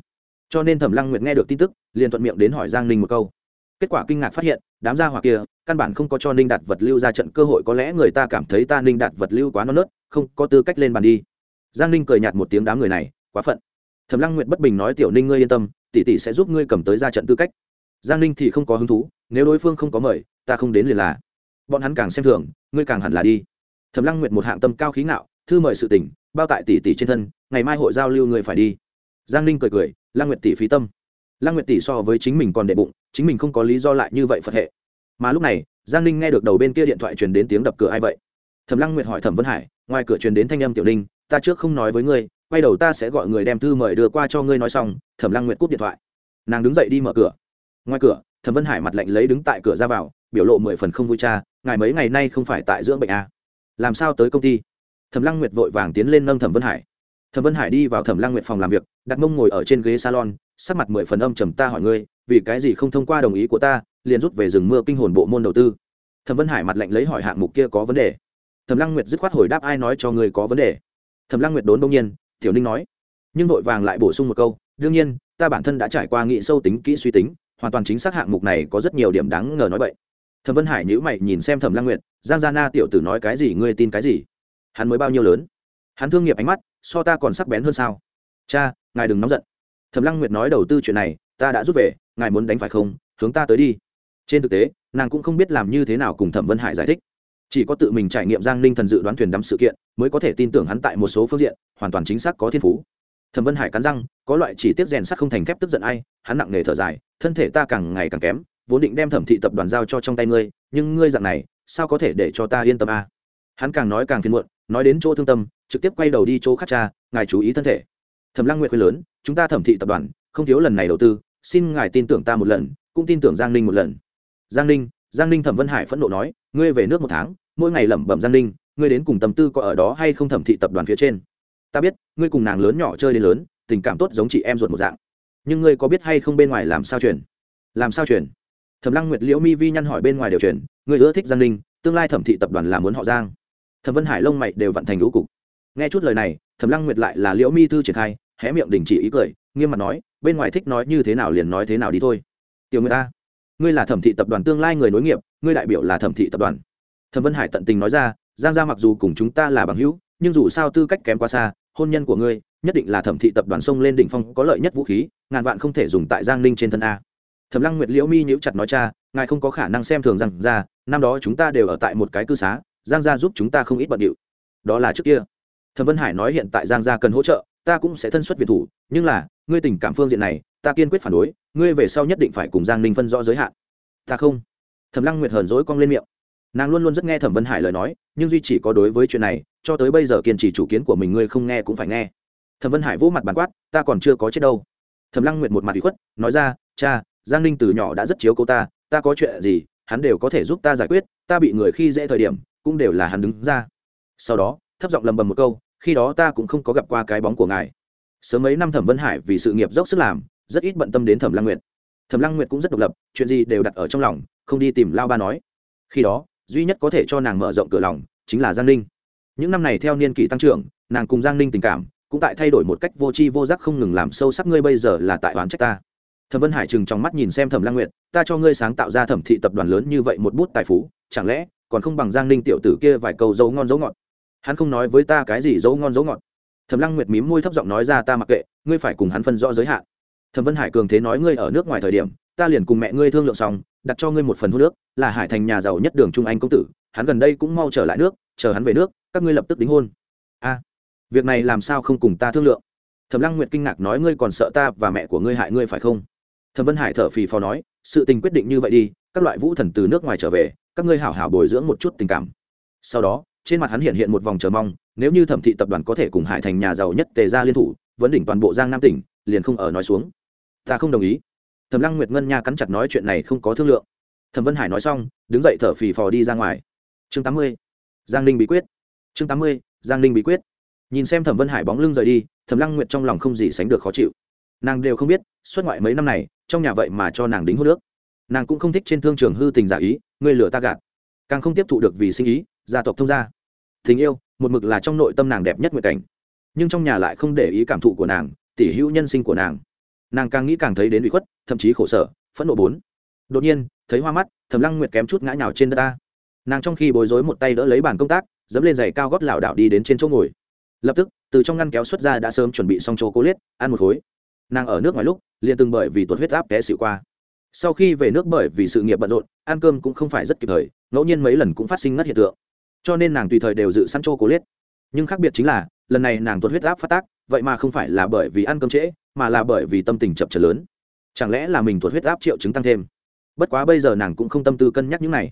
Cho nên thẩm lăng nguyệt nghe được tin tức, liền thuận miệng đến hỏi giang ninh một câu kết quả kinh ngạc phát hiện, đám gia hỏa kia, căn bản không có cho ninh đạt vật lưu ra trận cơ hội, có lẽ người ta cảm thấy ta ninh đạt vật lưu quá non nớt, không có tư cách lên bàn đi. Giang ninh cười nhạt một tiếng đám người này, quá phận. Thẩm lăng nguyệt bất bình nói, tiểu ninh ngươi yên tâm, tỷ tỷ sẽ giúp ngươi cầm tới ra trận tư cách. Giang ninh thì không có hứng thú, nếu đối phương không có mời, ta không đến liền là. Bọn hắn càng xem thường, ngươi càng hẳn là đi. Thẩm lăng nguyệt một hạng tâm cao khí ngạo, thư mời sự tỉnh bao tại tỷ tỷ trên thân, ngày mai hội giao lưu người phải đi. Giang ninh cười cười, lăng nguyệt tỷ phí tâm. Lăng nguyệt tỷ so với chính mình còn đệ bụng chính mình không có lý do lại như vậy phật hệ. Mà lúc này, giang ninh nghe được đầu bên kia điện thoại truyền đến tiếng đập cửa ai vậy? Thẩm lăng nguyệt hỏi thẩm vân hải, ngoài cửa truyền đến thanh âm tiểu ninh, ta trước không nói với ngươi, quay đầu ta sẽ gọi người đem thư mời đưa qua cho ngươi nói xong. Thẩm lăng nguyệt cúp điện thoại. Nàng đứng dậy đi mở cửa. Ngoài cửa, thẩm vân hải mặt lạnh lấy đứng tại cửa ra vào, biểu lộ mười phần không vui cha, ngài mấy ngày nay không phải tại dưỡng bệnh à. làm sao tới công ty? Thẩm lăng nguyệt vội vàng tiến lên nâng thẩm vân hải. Thẩm vân hải đi vào thẩm lăng nguyệt phòng làm việc, đặt mông ngồi ở trên ghế salon, sắc mặt mười phần âm trầm, ta hỏi ngươi vì cái gì không thông qua đồng ý của ta, liền rút về rừng mưa kinh hồn bộ môn đầu tư. Thẩm vân hải mặt lạnh lấy hỏi hạng mục kia có vấn đề. Thẩm lăng nguyệt dứt khoát hồi đáp ai nói cho người có vấn đề. Thẩm lăng nguyệt đốn đông nhiên, tiểu ninh nói, nhưng vội vàng lại bổ sung một câu, đương nhiên, ta bản thân đã trải qua nghị sâu tính, kỹ suy tính, hoàn toàn chính xác hạng mục này có rất nhiều điểm đáng ngờ nói vậy thẩm vân hải nhữ mày nhìn xem thẩm lăng nguyệt, giang gia na tiểu tử nói cái gì, ngươi tin cái gì? Hắn mới bao nhiêu lớn? Hắn thương nghiệp ánh mắt, so ta còn sắc bén hơn sao? Cha, ngài đừng nóng giận. Thẩm lăng nguyệt nói đầu tư chuyện này, ta đã rút về ngài muốn đánh phải không? Hướng ta tới đi. Trên thực tế, nàng cũng không biết làm như thế nào cùng thẩm vân hải giải thích. Chỉ có tự mình trải nghiệm giang ninh thần dự đoán thuyền đắm sự kiện, mới có thể tin tưởng hắn tại một số phương diện, hoàn toàn chính xác có thiên phú. Thẩm vân hải cắn răng, có loại chỉ tiết rèn sắt không thành thép tức giận ai, hắn nặng nề thở dài, thân thể ta càng ngày càng kém, vốn định đem thẩm thị tập đoàn giao cho trong tay ngươi, nhưng ngươi dạng này, sao có thể để cho ta yên tâm a hắn càng nói càng phiền muộn, nói đến chỗ thương tâm, trực tiếp quay đầu đi chỗ khát cha, ngài chú ý thân thể. Thẩm lăng nguyện khuyên lớn, chúng ta thẩm thị tập đoàn, không thiếu lần này đầu tư xin ngài tin tưởng ta một lần, cũng tin tưởng giang ninh một lần. Giang ninh giang ninh thẩm vân hải phẫn nộ nói, ngươi về nước một tháng, mỗi ngày lẩm bẩm giang ninh, ngươi đến cùng tâm tư có ở đó hay không thẩm thị tập đoàn phía trên? Ta biết, ngươi cùng nàng lớn nhỏ chơi đến lớn, tình cảm tốt giống chị em ruột một dạng. Nhưng ngươi có biết hay không bên ngoài làm sao truyền? Làm sao truyền? Thẩm lăng nguyệt liễu mi vi nhăn hỏi bên ngoài đều truyền, ngươi ưa thích giang ninh, tương lai thẩm thị tập đoàn là muốn họ giang. Thẩm vân hải lông mày đều vận thành lũ cục. Nghe chút lời này, thẩm lăng nguyệt lại là liễu mi thư triển khai, hé miệng đình chỉ ý cười, nghiêm mặt nói bên ngoài thích nói như thế nào liền nói thế nào đi thôi. Tiểu người ta, ngươi là thẩm thị tập đoàn tương lai người nối nghiệp, ngươi đại biểu là thẩm thị tập đoàn. Thẩm vân hải tận tình nói ra, giang gia mặc dù cùng chúng ta là bằng hữu, nhưng dù sao tư cách kém quá xa, hôn nhân của ngươi, nhất định là thẩm thị tập đoàn sông lên đỉnh phong có lợi nhất vũ khí, ngàn vạn không thể dùng tại giang ninh trên thân a. Thẩm lăng nguyệt liễu mi nhíu chặt nói cha, ngài không có khả năng xem thường rằng ra năm đó chúng ta đều ở tại một cái cư xá, giang gia giúp chúng ta không ít bận điệu. Đó là trước kia. Thẩm vân hải nói hiện tại giang gia cần hỗ trợ ta cũng sẽ thân xuất việt thủ, nhưng là, ngươi tình cảm phương diện này, ta kiên quyết phản đối, ngươi về sau nhất định phải cùng giang ninh phân rõ giới hạn. Ta không. Thẩm lăng nguyệt hờn dỗi cong lên miệng. Nàng luôn luôn rất nghe thẩm vân hải lời nói, nhưng duy chỉ có đối với chuyện này, cho tới bây giờ kiên trì chủ kiến của mình ngươi không nghe cũng phải nghe. Thẩm vân hải vỗ mặt bàn quát, ta còn chưa có chết đâu. Thẩm lăng nguyệt một mặt bị khuất, nói ra, cha, giang ninh từ nhỏ đã rất chiếu cô ta ta có chuyện gì, hắn đều có thể giúp ta giải quyết, ta bị người khi dễ thời điểm, cũng đều là hắn đứng ra. Sau đó, thấp giọng lầm bầm một câu khi đó ta cũng không có gặp qua cái bóng của ngài. Sớm mấy năm thẩm vân hải vì sự nghiệp dốc sức làm, rất ít bận tâm đến thẩm lăng nguyệt. Thẩm lăng nguyệt cũng rất độc lập, chuyện gì đều đặt ở trong lòng, không đi tìm lao ba nói. Khi đó, duy nhất có thể cho nàng mở rộng cửa lòng chính là giang ninh. Những năm này theo niên kỷ tăng trưởng, nàng cùng giang ninh tình cảm cũng tại thay đổi một cách vô tri vô giác không ngừng làm sâu sắc. Ngươi bây giờ là tại oán trách ta. Thẩm vân hải chừng trong mắt nhìn xem thẩm lang nguyệt, ta cho ngươi sáng tạo ra thẩm thị tập đoàn lớn như vậy một bút tài phú, chẳng lẽ còn không bằng giang ninh tiểu tử kia vài câu dấu ngon dấu ngọt hắn không nói với ta cái gì dấu ngon dấu ngọt. Thẩm lăng nguyệt mím môi thấp giọng nói ra ta mặc kệ, ngươi phải cùng hắn phân rõ giới hạn. Thẩm vân hải cường thế nói ngươi ở nước ngoài thời điểm, ta liền cùng mẹ ngươi thương lượng xong, đặt cho ngươi một phần hô nước là hải thành nhà giàu nhất đường trung anh công tử, hắn gần đây cũng mau trở lại nước, chờ hắn về nước, các ngươi lập tức đính hôn. A, việc này làm sao không cùng ta thương lượng? Thẩm lăng nguyệt kinh ngạc nói ngươi còn sợ ta và mẹ của ngươi hại ngươi phải không? Thẩm vân hải thở phì phò nói, sự tình quyết định như vậy đi, các loại vũ thần từ nước ngoài trở về, các ngươi hảo hảo bồi dưỡng một chút tình cảm. Sau đó trên mặt hắn hiện hiện một vòng chờ mong, nếu như thẩm thị tập đoàn có thể cùng hải thành nhà giàu nhất tề ra liên thủ, vấn đỉnh toàn bộ giang nam tỉnh, liền không ở nói xuống. Ta không đồng ý. Thẩm lăng nguyệt ngân nha cắn chặt nói chuyện này không có thương lượng. Thẩm vân hải nói xong, đứng dậy thở phì phò đi ra ngoài. Chương tám mươi, giang ninh bí quyết. Chương tám mươi, giang ninh bí quyết. Nhìn xem thẩm vân hải bóng lưng rời đi, thẩm lăng nguyệt trong lòng không gì sánh được khó chịu. Nàng đều không biết, xuất ngoại mấy năm này, trong nhà vậy mà cho nàng đính hô nước nàng cũng không thích trên thương trường hư tình giả ý, ngươi lừa ta gạt. Càng không tiếp thụ được vì sinh ý, gia tộc thông gia tình yêu, một mực là trong nội tâm nàng đẹp nhất nguyện cảnh. Nhưng trong nhà lại không để ý cảm thụ của nàng, tỉ hữu nhân sinh của nàng. Nàng càng nghĩ càng thấy đến bị khuất, thậm chí khổ sở, phẫn nộ bốn. Đột nhiên, thấy hoa mắt thầm lăng nguyệt kém chút ngã nhào trên đất ta. Nàng trong khi bối rối một tay đỡ lấy bàn công tác, dẫm lên giày cao gót lảo đảo đi đến trên chỗ ngồi. Lập tức, từ trong ngăn kéo xuất ra đã sớm chuẩn bị xong chỗ cố liết ăn một khối. Nàng ở nước ngoài lúc, liền từng bởi vì tuột huyết áp té xịu qua. Sau khi về nước bởi vì sự nghiệp bận rộn, ăn cơm cũng không phải rất kịp thời, ngẫu nhiên mấy lần cũng phát sinh ngất hiện tượng cho nên nàng tùy thời đều dự săn chỗ cố liết nhưng khác biệt chính là, lần này nàng tuột huyết áp phát tác, vậy mà không phải là bởi vì ăn cơm trễ, mà là bởi vì tâm tình chập trở lớn. Chẳng lẽ là mình tuột huyết áp triệu chứng tăng thêm? Bất quá bây giờ nàng cũng không tâm tư cân nhắc những này.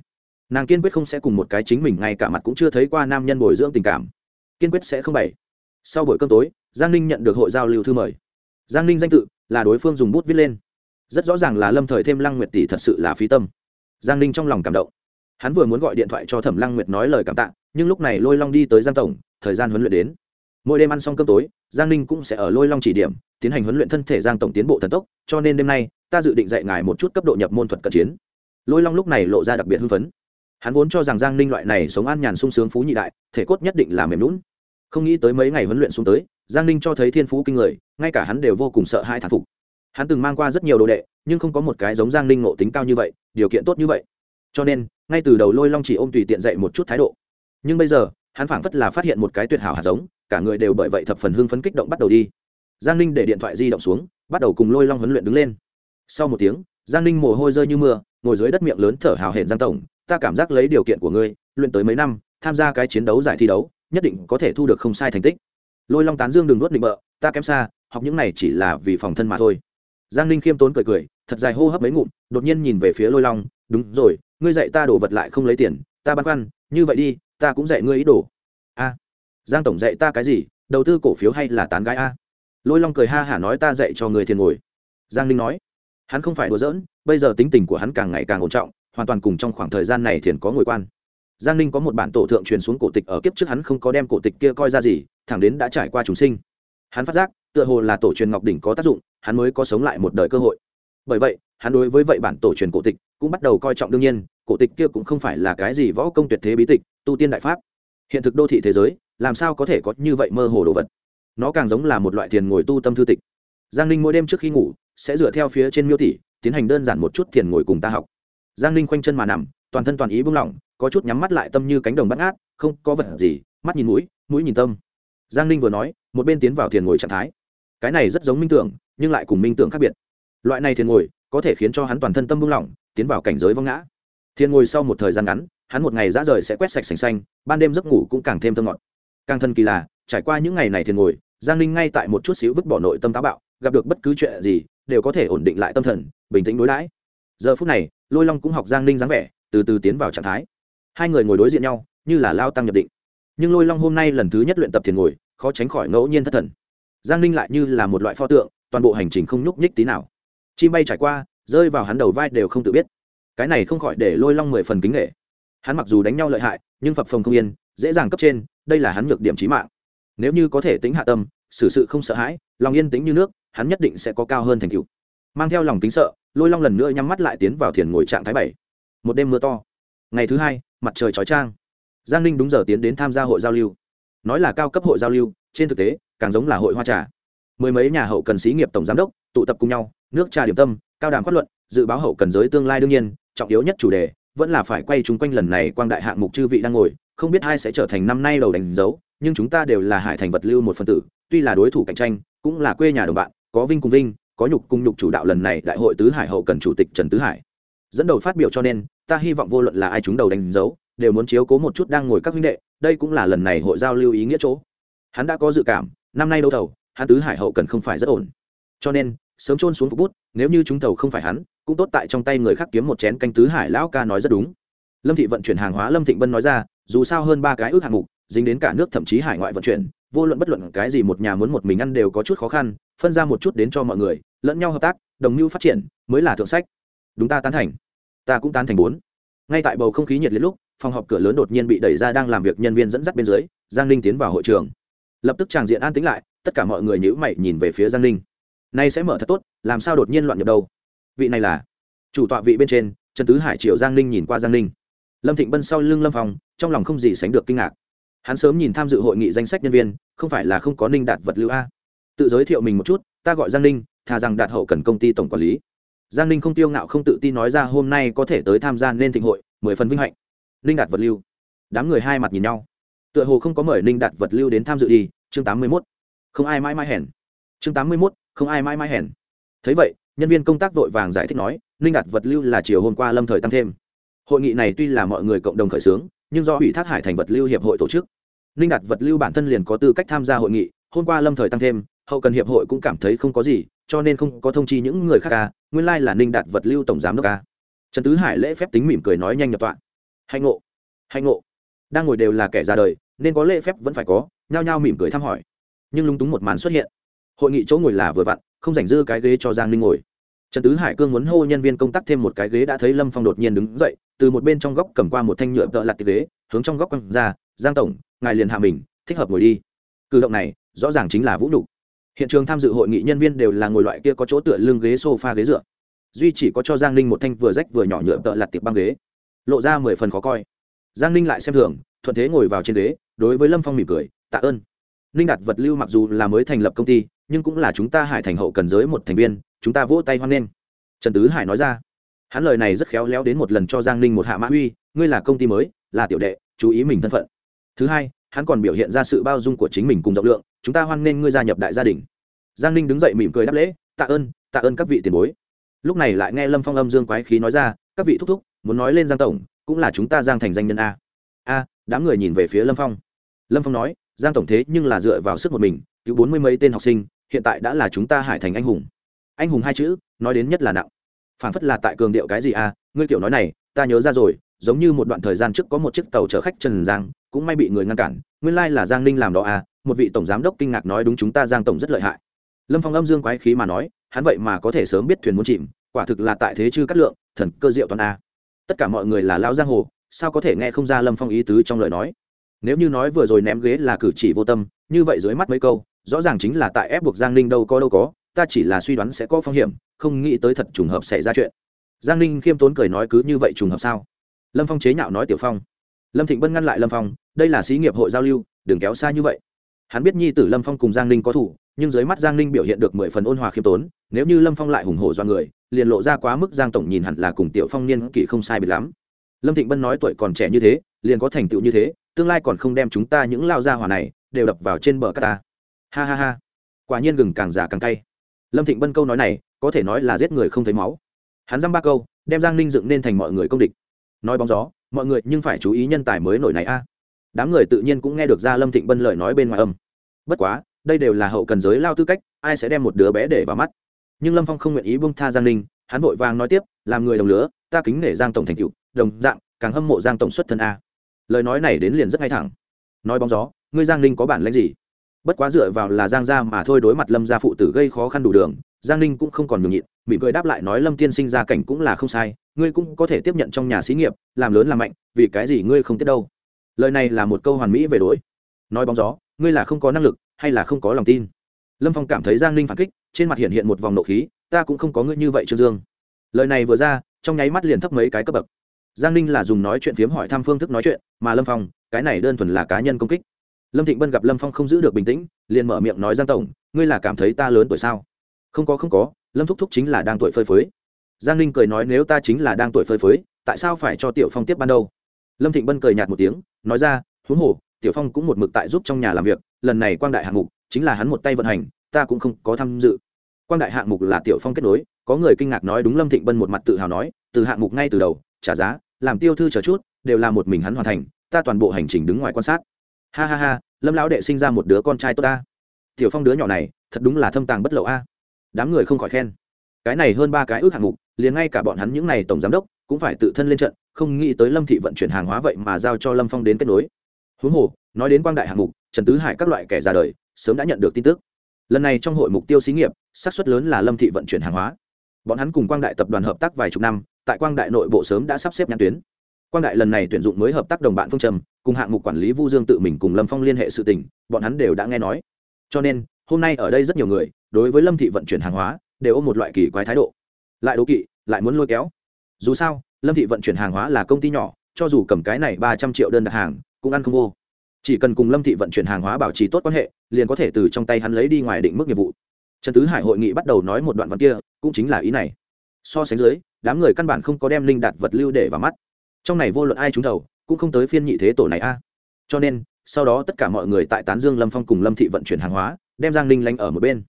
Nàng kiên quyết không sẽ cùng một cái chính mình, ngay cả mặt cũng chưa thấy qua nam nhân bồi dưỡng tình cảm. Kiên quyết sẽ không bày. Sau buổi cơm tối, giang ninh nhận được hội giao lưu thư mời. Giang ninh danh tự là đối phương dùng bút viết lên. Rất rõ ràng là lâm thời thêm lăng nguyệt tỷ thật sự là phí tâm. Giang ninh trong lòng cảm động hắn vừa muốn gọi điện thoại cho thẩm lăng nguyệt nói lời cảm tạ, nhưng lúc này lôi long đi tới giang tổng, thời gian huấn luyện đến. Mỗi đêm ăn xong cơm tối, giang ninh cũng sẽ ở lôi long chỉ điểm, tiến hành huấn luyện thân thể giang tổng tiến bộ thần tốc, cho nên đêm nay, ta dự định dạy ngài một chút cấp độ nhập môn thuật cận chiến. Lôi long lúc này lộ ra đặc biệt hưng phấn. Hắn vốn cho rằng giang ninh loại này sống an nhàn sung sướng phú nhị đại, thể cốt nhất định là mềm lún không nghĩ tới mấy ngày huấn luyện xuống tới, giang ninh cho thấy thiên phú kinh người, ngay cả hắn đều vô cùng sợ hai thản phục. Hắn từng mang qua rất nhiều đồ đệ, nhưng không có một cái giống giang ninh ngộ tính cao như vậy, điều kiện tốt như vậy cho nên, ngay từ đầu lôi long chỉ ôm tùy tiện dạy một chút thái độ. Nhưng bây giờ, hắn phảng phất là phát hiện một cái tuyệt hảo hạt giống, cả người đều bởi vậy thập phần hưng phấn kích động bắt đầu đi. Giang ninh để điện thoại di động xuống, bắt đầu cùng lôi long huấn luyện đứng lên. Sau một tiếng, giang ninh mồ hôi rơi như mưa, ngồi dưới đất miệng lớn thở hào hển giang tổng, ta cảm giác lấy điều kiện của ngươi, luyện tới mấy năm, tham gia cái chiến đấu giải thi đấu, nhất định có thể thu được không sai thành tích. Lôi long tán dương đừng nuốt định bợ, ta kém xa, học những này chỉ là vì phòng thân mà thôi. Giang ninh khiêm tốn cười cười, thật dài hô hấp mấy ngụm, đột nhiên nhìn về phía lôi long đúng rồi, ngươi dạy ta đổ vật lại không lấy tiền, ta băn khoăn, như vậy đi, ta cũng dạy ngươi ý đồ. A, giang tổng dạy ta cái gì, đầu tư cổ phiếu hay là tán gái a? Lôi long cười ha hả nói ta dạy cho người thiền ngồi. Giang ninh nói, hắn không phải đùa giỡn, bây giờ tính tình của hắn càng ngày càng ổn trọng, hoàn toàn cùng trong khoảng thời gian này thiền có ngồi quan. Giang ninh có một bản tổ thượng truyền xuống cổ tịch ở kiếp trước hắn không có đem cổ tịch kia coi ra gì, thẳng đến đã trải qua chúng sinh. Hắn phát giác, tựa hồ là tổ truyền ngọc đỉnh có tác dụng, hắn mới có sống lại một đời cơ hội bởi vậy, hắn đối với vậy bản tổ truyền cổ tịch cũng bắt đầu coi trọng đương nhiên, cổ tịch kia cũng không phải là cái gì võ công tuyệt thế bí tịch, tu tiên đại pháp. Hiện thực đô thị thế giới, làm sao có thể có như vậy mơ hồ đồ vật? Nó càng giống là một loại thiền ngồi tu tâm thư tịch. Giang ninh mỗi đêm trước khi ngủ, sẽ dựa theo phía trên miêu tỷ tiến hành đơn giản một chút thiền ngồi cùng ta học. Giang ninh khoanh chân mà nằm, toàn thân toàn ý buông lỏng, có chút nhắm mắt lại tâm như cánh đồng bắt ngát, không có vật gì, mắt nhìn mũi mũi nhìn tâm. Giang ninh vừa nói, một bên tiến vào thiền ngồi trạng thái. Cái này rất giống minh tưởng, nhưng lại cùng minh tưởng khác biệt loại này thiền ngồi, có thể khiến cho hắn toàn thân tâm buông lỏng, tiến vào cảnh giới vong ngã. Thiền ngồi sau một thời gian ngắn, hắn một ngày ra rời sẽ quét sạch sành xanh, ban đêm giấc ngủ cũng càng thêm thơ ngọt. Càng thân kỳ là, trải qua những ngày này thiền ngồi, giang ninh ngay tại một chút xíu vứt bỏ nội tâm táo bạo, gặp được bất cứ chuyện gì, đều có thể ổn định lại tâm thần, bình tĩnh đối đãi. Giờ phút này, lôi long cũng học giang ninh dáng vẻ, từ từ tiến vào trạng thái. Hai người ngồi đối diện nhau, như là lao tăng nhập định. Nhưng lôi long hôm nay lần thứ nhất luyện tập thiền ngồi, khó tránh khỏi ngẫu nhiên thất thần. Giang ninh lại như là một loại pho tượng, toàn bộ hành trình không nhúc nhích tí nào chim bay trải qua, rơi vào hắn đầu vai đều không tự biết. Cái này không khỏi để lôi long mười phần kính nghệ. Hắn mặc dù đánh nhau lợi hại, nhưng phập phồng không yên, dễ dàng cấp trên, đây là hắn nhược điểm trí mạng. Nếu như có thể tính hạ tâm, xử sự không sợ hãi, lòng yên tĩnh như nước, hắn nhất định sẽ có cao hơn thành tựu. Mang theo lòng kính sợ, lôi long lần nữa nhắm mắt lại tiến vào thiền ngồi trạng thái bảy. Một đêm mưa to. Ngày thứ hai, mặt trời chói trang giang ninh đúng giờ tiến đến tham gia hội giao lưu. Nói là cao cấp hội giao lưu, trên thực tế, càng giống là hội hoa trà mười mấy nhà hậu cần xí nghiệp tổng giám đốc tụ tập cùng nhau, nước trà điểm tâm, cao đàm phát luận, dự báo hậu cần giới tương lai đương nhiên, trọng yếu nhất chủ đề vẫn là phải quay chung quanh lần này quang đại hạng mục chư vị đang ngồi, không biết ai sẽ trở thành năm nay đầu đánh dấu, nhưng chúng ta đều là hải thành vật lưu một phần tử, tuy là đối thủ cạnh tranh, cũng là quê nhà đồng bạn, có vinh cùng vinh, có nhục cùng nhục chủ đạo lần này đại hội tứ hải hậu cần chủ tịch trần tứ hải. Dẫn đầu phát biểu cho nên, ta hy vọng vô luận là ai chúng đầu đánh dấu, đều muốn chiếu cố một chút đang ngồi các huynh đệ, đây cũng là lần này hội giao lưu ý nghĩa chỗ. Hắn đã có dự cảm, năm nay đấu thầu hắn tứ hải hậu cần không phải rất ổn. Cho nên, sớm trôn xuống phục bút, nếu như chúng thầu không phải hắn, cũng tốt tại trong tay người khác kiếm một chén canh tứ hải lão ca nói rất đúng. Lâm thị vận chuyển hàng hóa, lâm thịnh bân nói ra, dù sao hơn ba cái ước hạng mục, dính đến cả nước thậm chí hải ngoại vận chuyển, vô luận bất luận cái gì một nhà muốn một mình ăn đều có chút khó khăn, phân ra một chút đến cho mọi người, lẫn nhau hợp tác, đồng mưu phát triển, mới là thượng sách. Đúng ta tán thành. Ta cũng tán thành bốn. Ngay tại bầu không khí nhiệt liệt lúc, phòng họp cửa lớn đột nhiên bị đẩy ra đang làm việc nhân viên dẫn dắt bên dưới, giang ninh tiến vào hội trường. Lập tức tràng diện an tĩnh lại tất cả mọi người nhữ mày nhìn về phía giang ninh. Nay sẽ mở thật tốt, làm sao đột nhiên loạn nhập đâu? Vị này là chủ tọa vị bên trên, trần tứ hải triều giang ninh nhìn qua giang ninh. Lâm thịnh bân sau lưng lâm phòng trong lòng không gì sánh được kinh ngạc. Hắn sớm nhìn tham dự hội nghị danh sách nhân viên, không phải là không có ninh đạt vật lưu a. Tự giới thiệu mình một chút, ta gọi giang ninh, thà rằng đạt hậu cần công ty tổng quản lý. Giang ninh không tiêu ngạo không tự tin nói ra hôm nay có thể tới tham gia nên thịnh hội, mười phần vinh hạnh. Ninh đạt vật lưu. Đám người hai mặt nhìn nhau. Tựa hồ không có mời ninh đạt vật lưu đến tham dự đi, chương tám mươi mốt không ai mãi mãi hèn. Chương tám mươi mốt, không ai mãi mãi hèn. Thấy vậy, nhân viên công tác vội vàng giải thích nói, ninh đạt vật lưu là chiều hôm qua lâm thời tăng thêm. Hội nghị này tuy là mọi người cộng đồng khởi xướng, nhưng do ủy thác hải thành vật lưu hiệp hội tổ chức. Ninh đạt vật lưu bản thân liền có tư cách tham gia hội nghị, hôm qua lâm thời tăng thêm, hậu cần hiệp hội cũng cảm thấy không có gì, cho nên không có thông chi những người khác ca, nguyên lai là ninh đạt vật lưu tổng giám đốc ca. Trần tứ hải lễ phép tính mỉm cười nói nhanh nhập tọa. Hạnh ngộ hạnh ngộ. Đang ngồi đều là kẻ ra đời, nên có lễ phép vẫn phải có, nhao nhao mỉm cười thăm hỏi nhưng lúng túng một màn xuất hiện. Hội nghị chỗ ngồi là vừa vặn, không dành dư cái ghế cho giang ninh ngồi. Trần tứ hải cương muốn hô nhân viên công tác thêm một cái ghế đã thấy lâm phong đột nhiên đứng dậy, từ một bên trong góc cầm qua một thanh nhựa tợ lặt ghế, hướng trong góc quăng ra, giang tổng, ngài liền hạ mình, thích hợp ngồi đi. Cử động này, rõ ràng chính là vũ nhục. Hiện trường tham dự hội nghị nhân viên đều là ngồi loại kia có chỗ tựa lưng ghế sofa ghế dựa. Duy chỉ có cho giang ninh một thanh vừa rách vừa nhỏ nhựa tợ lặt tiệp băng ghế. Lộ ra mười phần khó coi. Giang ninh lại xem thường, thuận thế ngồi vào trên ghế, đối với lâm phong mỉm cười, tạ ơn ninh đạt vật lưu mặc dù là mới thành lập công ty, nhưng cũng là chúng ta hải thành hậu cần giới một thành viên, chúng ta vỗ tay hoan nghênh. Trần tứ hải nói ra. Hắn lời này rất khéo léo đến một lần cho giang ninh một hạ mã uy, ngươi là công ty mới, là tiểu đệ, chú ý mình thân phận. Thứ hai, hắn còn biểu hiện ra sự bao dung của chính mình cùng rộng lượng, chúng ta hoan nghênh ngươi gia nhập đại gia đình. Giang ninh đứng dậy mỉm cười đáp lễ, tạ ơn tạ ơn các vị tiền bối. Lúc này lại nghe lâm phong âm dương quái khí nói ra, các vị thúc thúc, muốn nói lên giang tổng, cũng là chúng ta giang thành danh nhân a. A, đám người nhìn về phía lâm phong. Lâm phong nói giang tổng thế nhưng là dựa vào sức một mình, cứu bốn mươi mấy tên học sinh, hiện tại đã là chúng ta hải thành anh hùng. Anh hùng hai chữ, nói đến nhất là nặng. Phản phất là tại cường điệu cái gì à ngươi kiểu nói này, ta nhớ ra rồi, giống như một đoạn thời gian trước có một chiếc tàu chở khách trần giang, cũng may bị người ngăn cản, nguyên lai là giang ninh làm đó à một vị tổng giám đốc kinh ngạc nói đúng chúng ta giang tổng rất lợi hại. Lâm phong âm dương quái khí mà nói, hắn vậy mà có thể sớm biết thuyền muốn chìm, quả thực là tại thế chư cắt lượng, thần cơ diệu toàn a. Tất cả mọi người là lao giang hồ, sao có thể nghe không ra lâm phong ý tứ trong lời nói? Nếu như nói vừa rồi ném ghế là cử chỉ vô tâm, như vậy dưới mắt mấy câu, rõ ràng chính là tại ép buộc giang ninh đâu có đâu có, ta chỉ là suy đoán sẽ có phong hiểm, không nghĩ tới thật trùng hợp xảy ra chuyện. Giang ninh khiêm tốn cười nói cứ như vậy trùng hợp sao? Lâm phong chế nhạo nói tiểu phong. Lâm thịnh bân ngăn lại lâm phong, đây là xí nghiệp hội giao lưu, đừng kéo xa như vậy. Hắn biết nhi tử lâm phong cùng giang ninh có thủ nhưng dưới mắt giang ninh biểu hiện được mười phần ôn hòa khiêm tốn, nếu như lâm phong lại hùng hổ do người, liền lộ ra quá mức giang tổng nhìn hẳn là cùng tiểu phong niên kỷ không sai biệt lắm. Lâm thịnh bân nói tuổi còn trẻ như thế, liền có thành tựu như thế tương lai còn không đem chúng ta những lao gia hỏa này đều đập vào trên bờ cát ta. Ha ha ha. Quả nhiên gừng càng già càng cay. Lâm thịnh bân câu nói này, có thể nói là giết người không thấy máu. Hắn dăm ba câu, đem giang ninh dựng nên thành mọi người công địch. Nói bóng gió, mọi người nhưng phải chú ý nhân tài mới nổi này a. Đám người tự nhiên cũng nghe được ra lâm thịnh bân lời nói bên ngoài âm. Bất quá, đây đều là hậu cần giới lao tư cách, ai sẽ đem một đứa bé để vào mắt? Nhưng lâm phong không nguyện ý bông tha giang ninh, hắn vội vàng nói tiếp, làm người đồng lứa, ta kính nể giang tổng thành cựu đồng dạng, càng hâm mộ giang tổng xuất thân a lời nói này đến liền rất ngay thẳng. Nói bóng gió, ngươi giang ninh có bản lãnh gì? Bất quá dựa vào là giang gia mà thôi đối mặt lâm gia phụ tử gây khó khăn đủ đường, giang ninh cũng không còn nhường nhịn, mỉm cười đáp lại nói lâm tiên sinh gia cảnh cũng là không sai, ngươi cũng có thể tiếp nhận trong nhà xí nghiệp, làm lớn làm mạnh, vì cái gì ngươi không tiếp đâu? Lời này là một câu hoàn mỹ về đối. Nói bóng gió, ngươi là không có năng lực, hay là không có lòng tin? Lâm phong cảm thấy giang ninh phản kích, trên mặt hiện hiện một vòng nộ khí, ta cũng không có ngươi như vậy, trương dương. Lời này vừa ra, trong nháy mắt liền thấp mấy cái cấp bậc giang ninh là dùng nói chuyện phiếm hỏi thăm phương thức nói chuyện, mà lâm phong, cái này đơn thuần là cá nhân công kích. Lâm thịnh bân gặp lâm phong không giữ được bình tĩnh, liền mở miệng nói giang tổng, ngươi là cảm thấy ta lớn tuổi sao? Không có không có, lâm thúc thúc chính là đang tuổi phơi phới. Giang ninh cười nói nếu ta chính là đang tuổi phơi phới, tại sao phải cho tiểu phong tiếp ban đầu lâm thịnh bân cười nhạt một tiếng, nói ra, huống hồ, tiểu phong cũng một mực tại giúp trong nhà làm việc, lần này quang đại hạng mục, chính là hắn một tay vận hành, ta cũng không có tham dự. Quang đại hạng mục là tiểu phong kết nối, có người kinh ngạc nói đúng lâm thịnh bân một mặt tự hào nói, từ hạng mục ngay từ đầu trả giá, làm tiêu thư chờ chút, đều là một mình hắn hoàn thành, ta toàn bộ hành trình đứng ngoài quan sát. Ha ha ha, lâm lão đệ sinh ra một đứa con trai tốt ta. Tiểu phong đứa nhỏ này, thật đúng là thâm tàng bất lậu a. Đám người không khỏi khen. Cái này hơn ba cái ước hạng mục, liền ngay cả bọn hắn những n à y tổng giám đốc, cũng phải tự thân lên trận, không nghĩ tới lâm thị vận chuyển hàng hóa vậy mà giao cho lâm phong đến kết nối. Huống hồ, nói đến quang đại hạng mục, trần tứ hải các loại kẻ ra đời, sớm đã nhận được tin tức. Lần này trong hội mục tiêu xí nghiệp, xác suất lớn là lâm thị vận chuyển hàng hóa. Bọn hắn cùng quang đại tập đoàn hợp tác vài chục năm tại quang đại nội bộ sớm đã sắp xếp nhãn tuyến. Quang đại lần này tuyển dụng mới hợp tác đồng bạn phương trầm cùng hạng mục quản lý vu dương tự mình cùng lâm phong liên hệ sự tình, bọn hắn đều đã nghe nói. Cho nên, hôm nay ở đây rất nhiều người, đối với lâm thị vận chuyển hàng hóa, đều ôm một loại kỳ quái thái độ. Lại đố kỵ, lại muốn lôi kéo. Dù sao, lâm thị vận chuyển hàng hóa là công ty nhỏ, cho dù cầm cái này ba trăm triệu đơn đặt hàng, cũng ăn không vô. Chỉ cần cùng lâm thị vận chuyển hàng hóa bảo trì tốt quan hệ, liền có thể từ trong tay hắn lấy đi ngoài định mức nghiệp vụ. Trần tứ hải hội nghị bắt đầu nói một đoạn văn kia, cũng chính là ý này so sánh dưới, đám người căn bản không có đem linh đạt vật lưu để vào mắt. Trong này vô luận ai trúng đầu, cũng không tới phiên nhị thế tổ này a. Cho nên, sau đó tất cả mọi người tại tán dương lâm phong cùng lâm thị vận chuyển hàng hóa, đem giang ninh lánh ở một bên.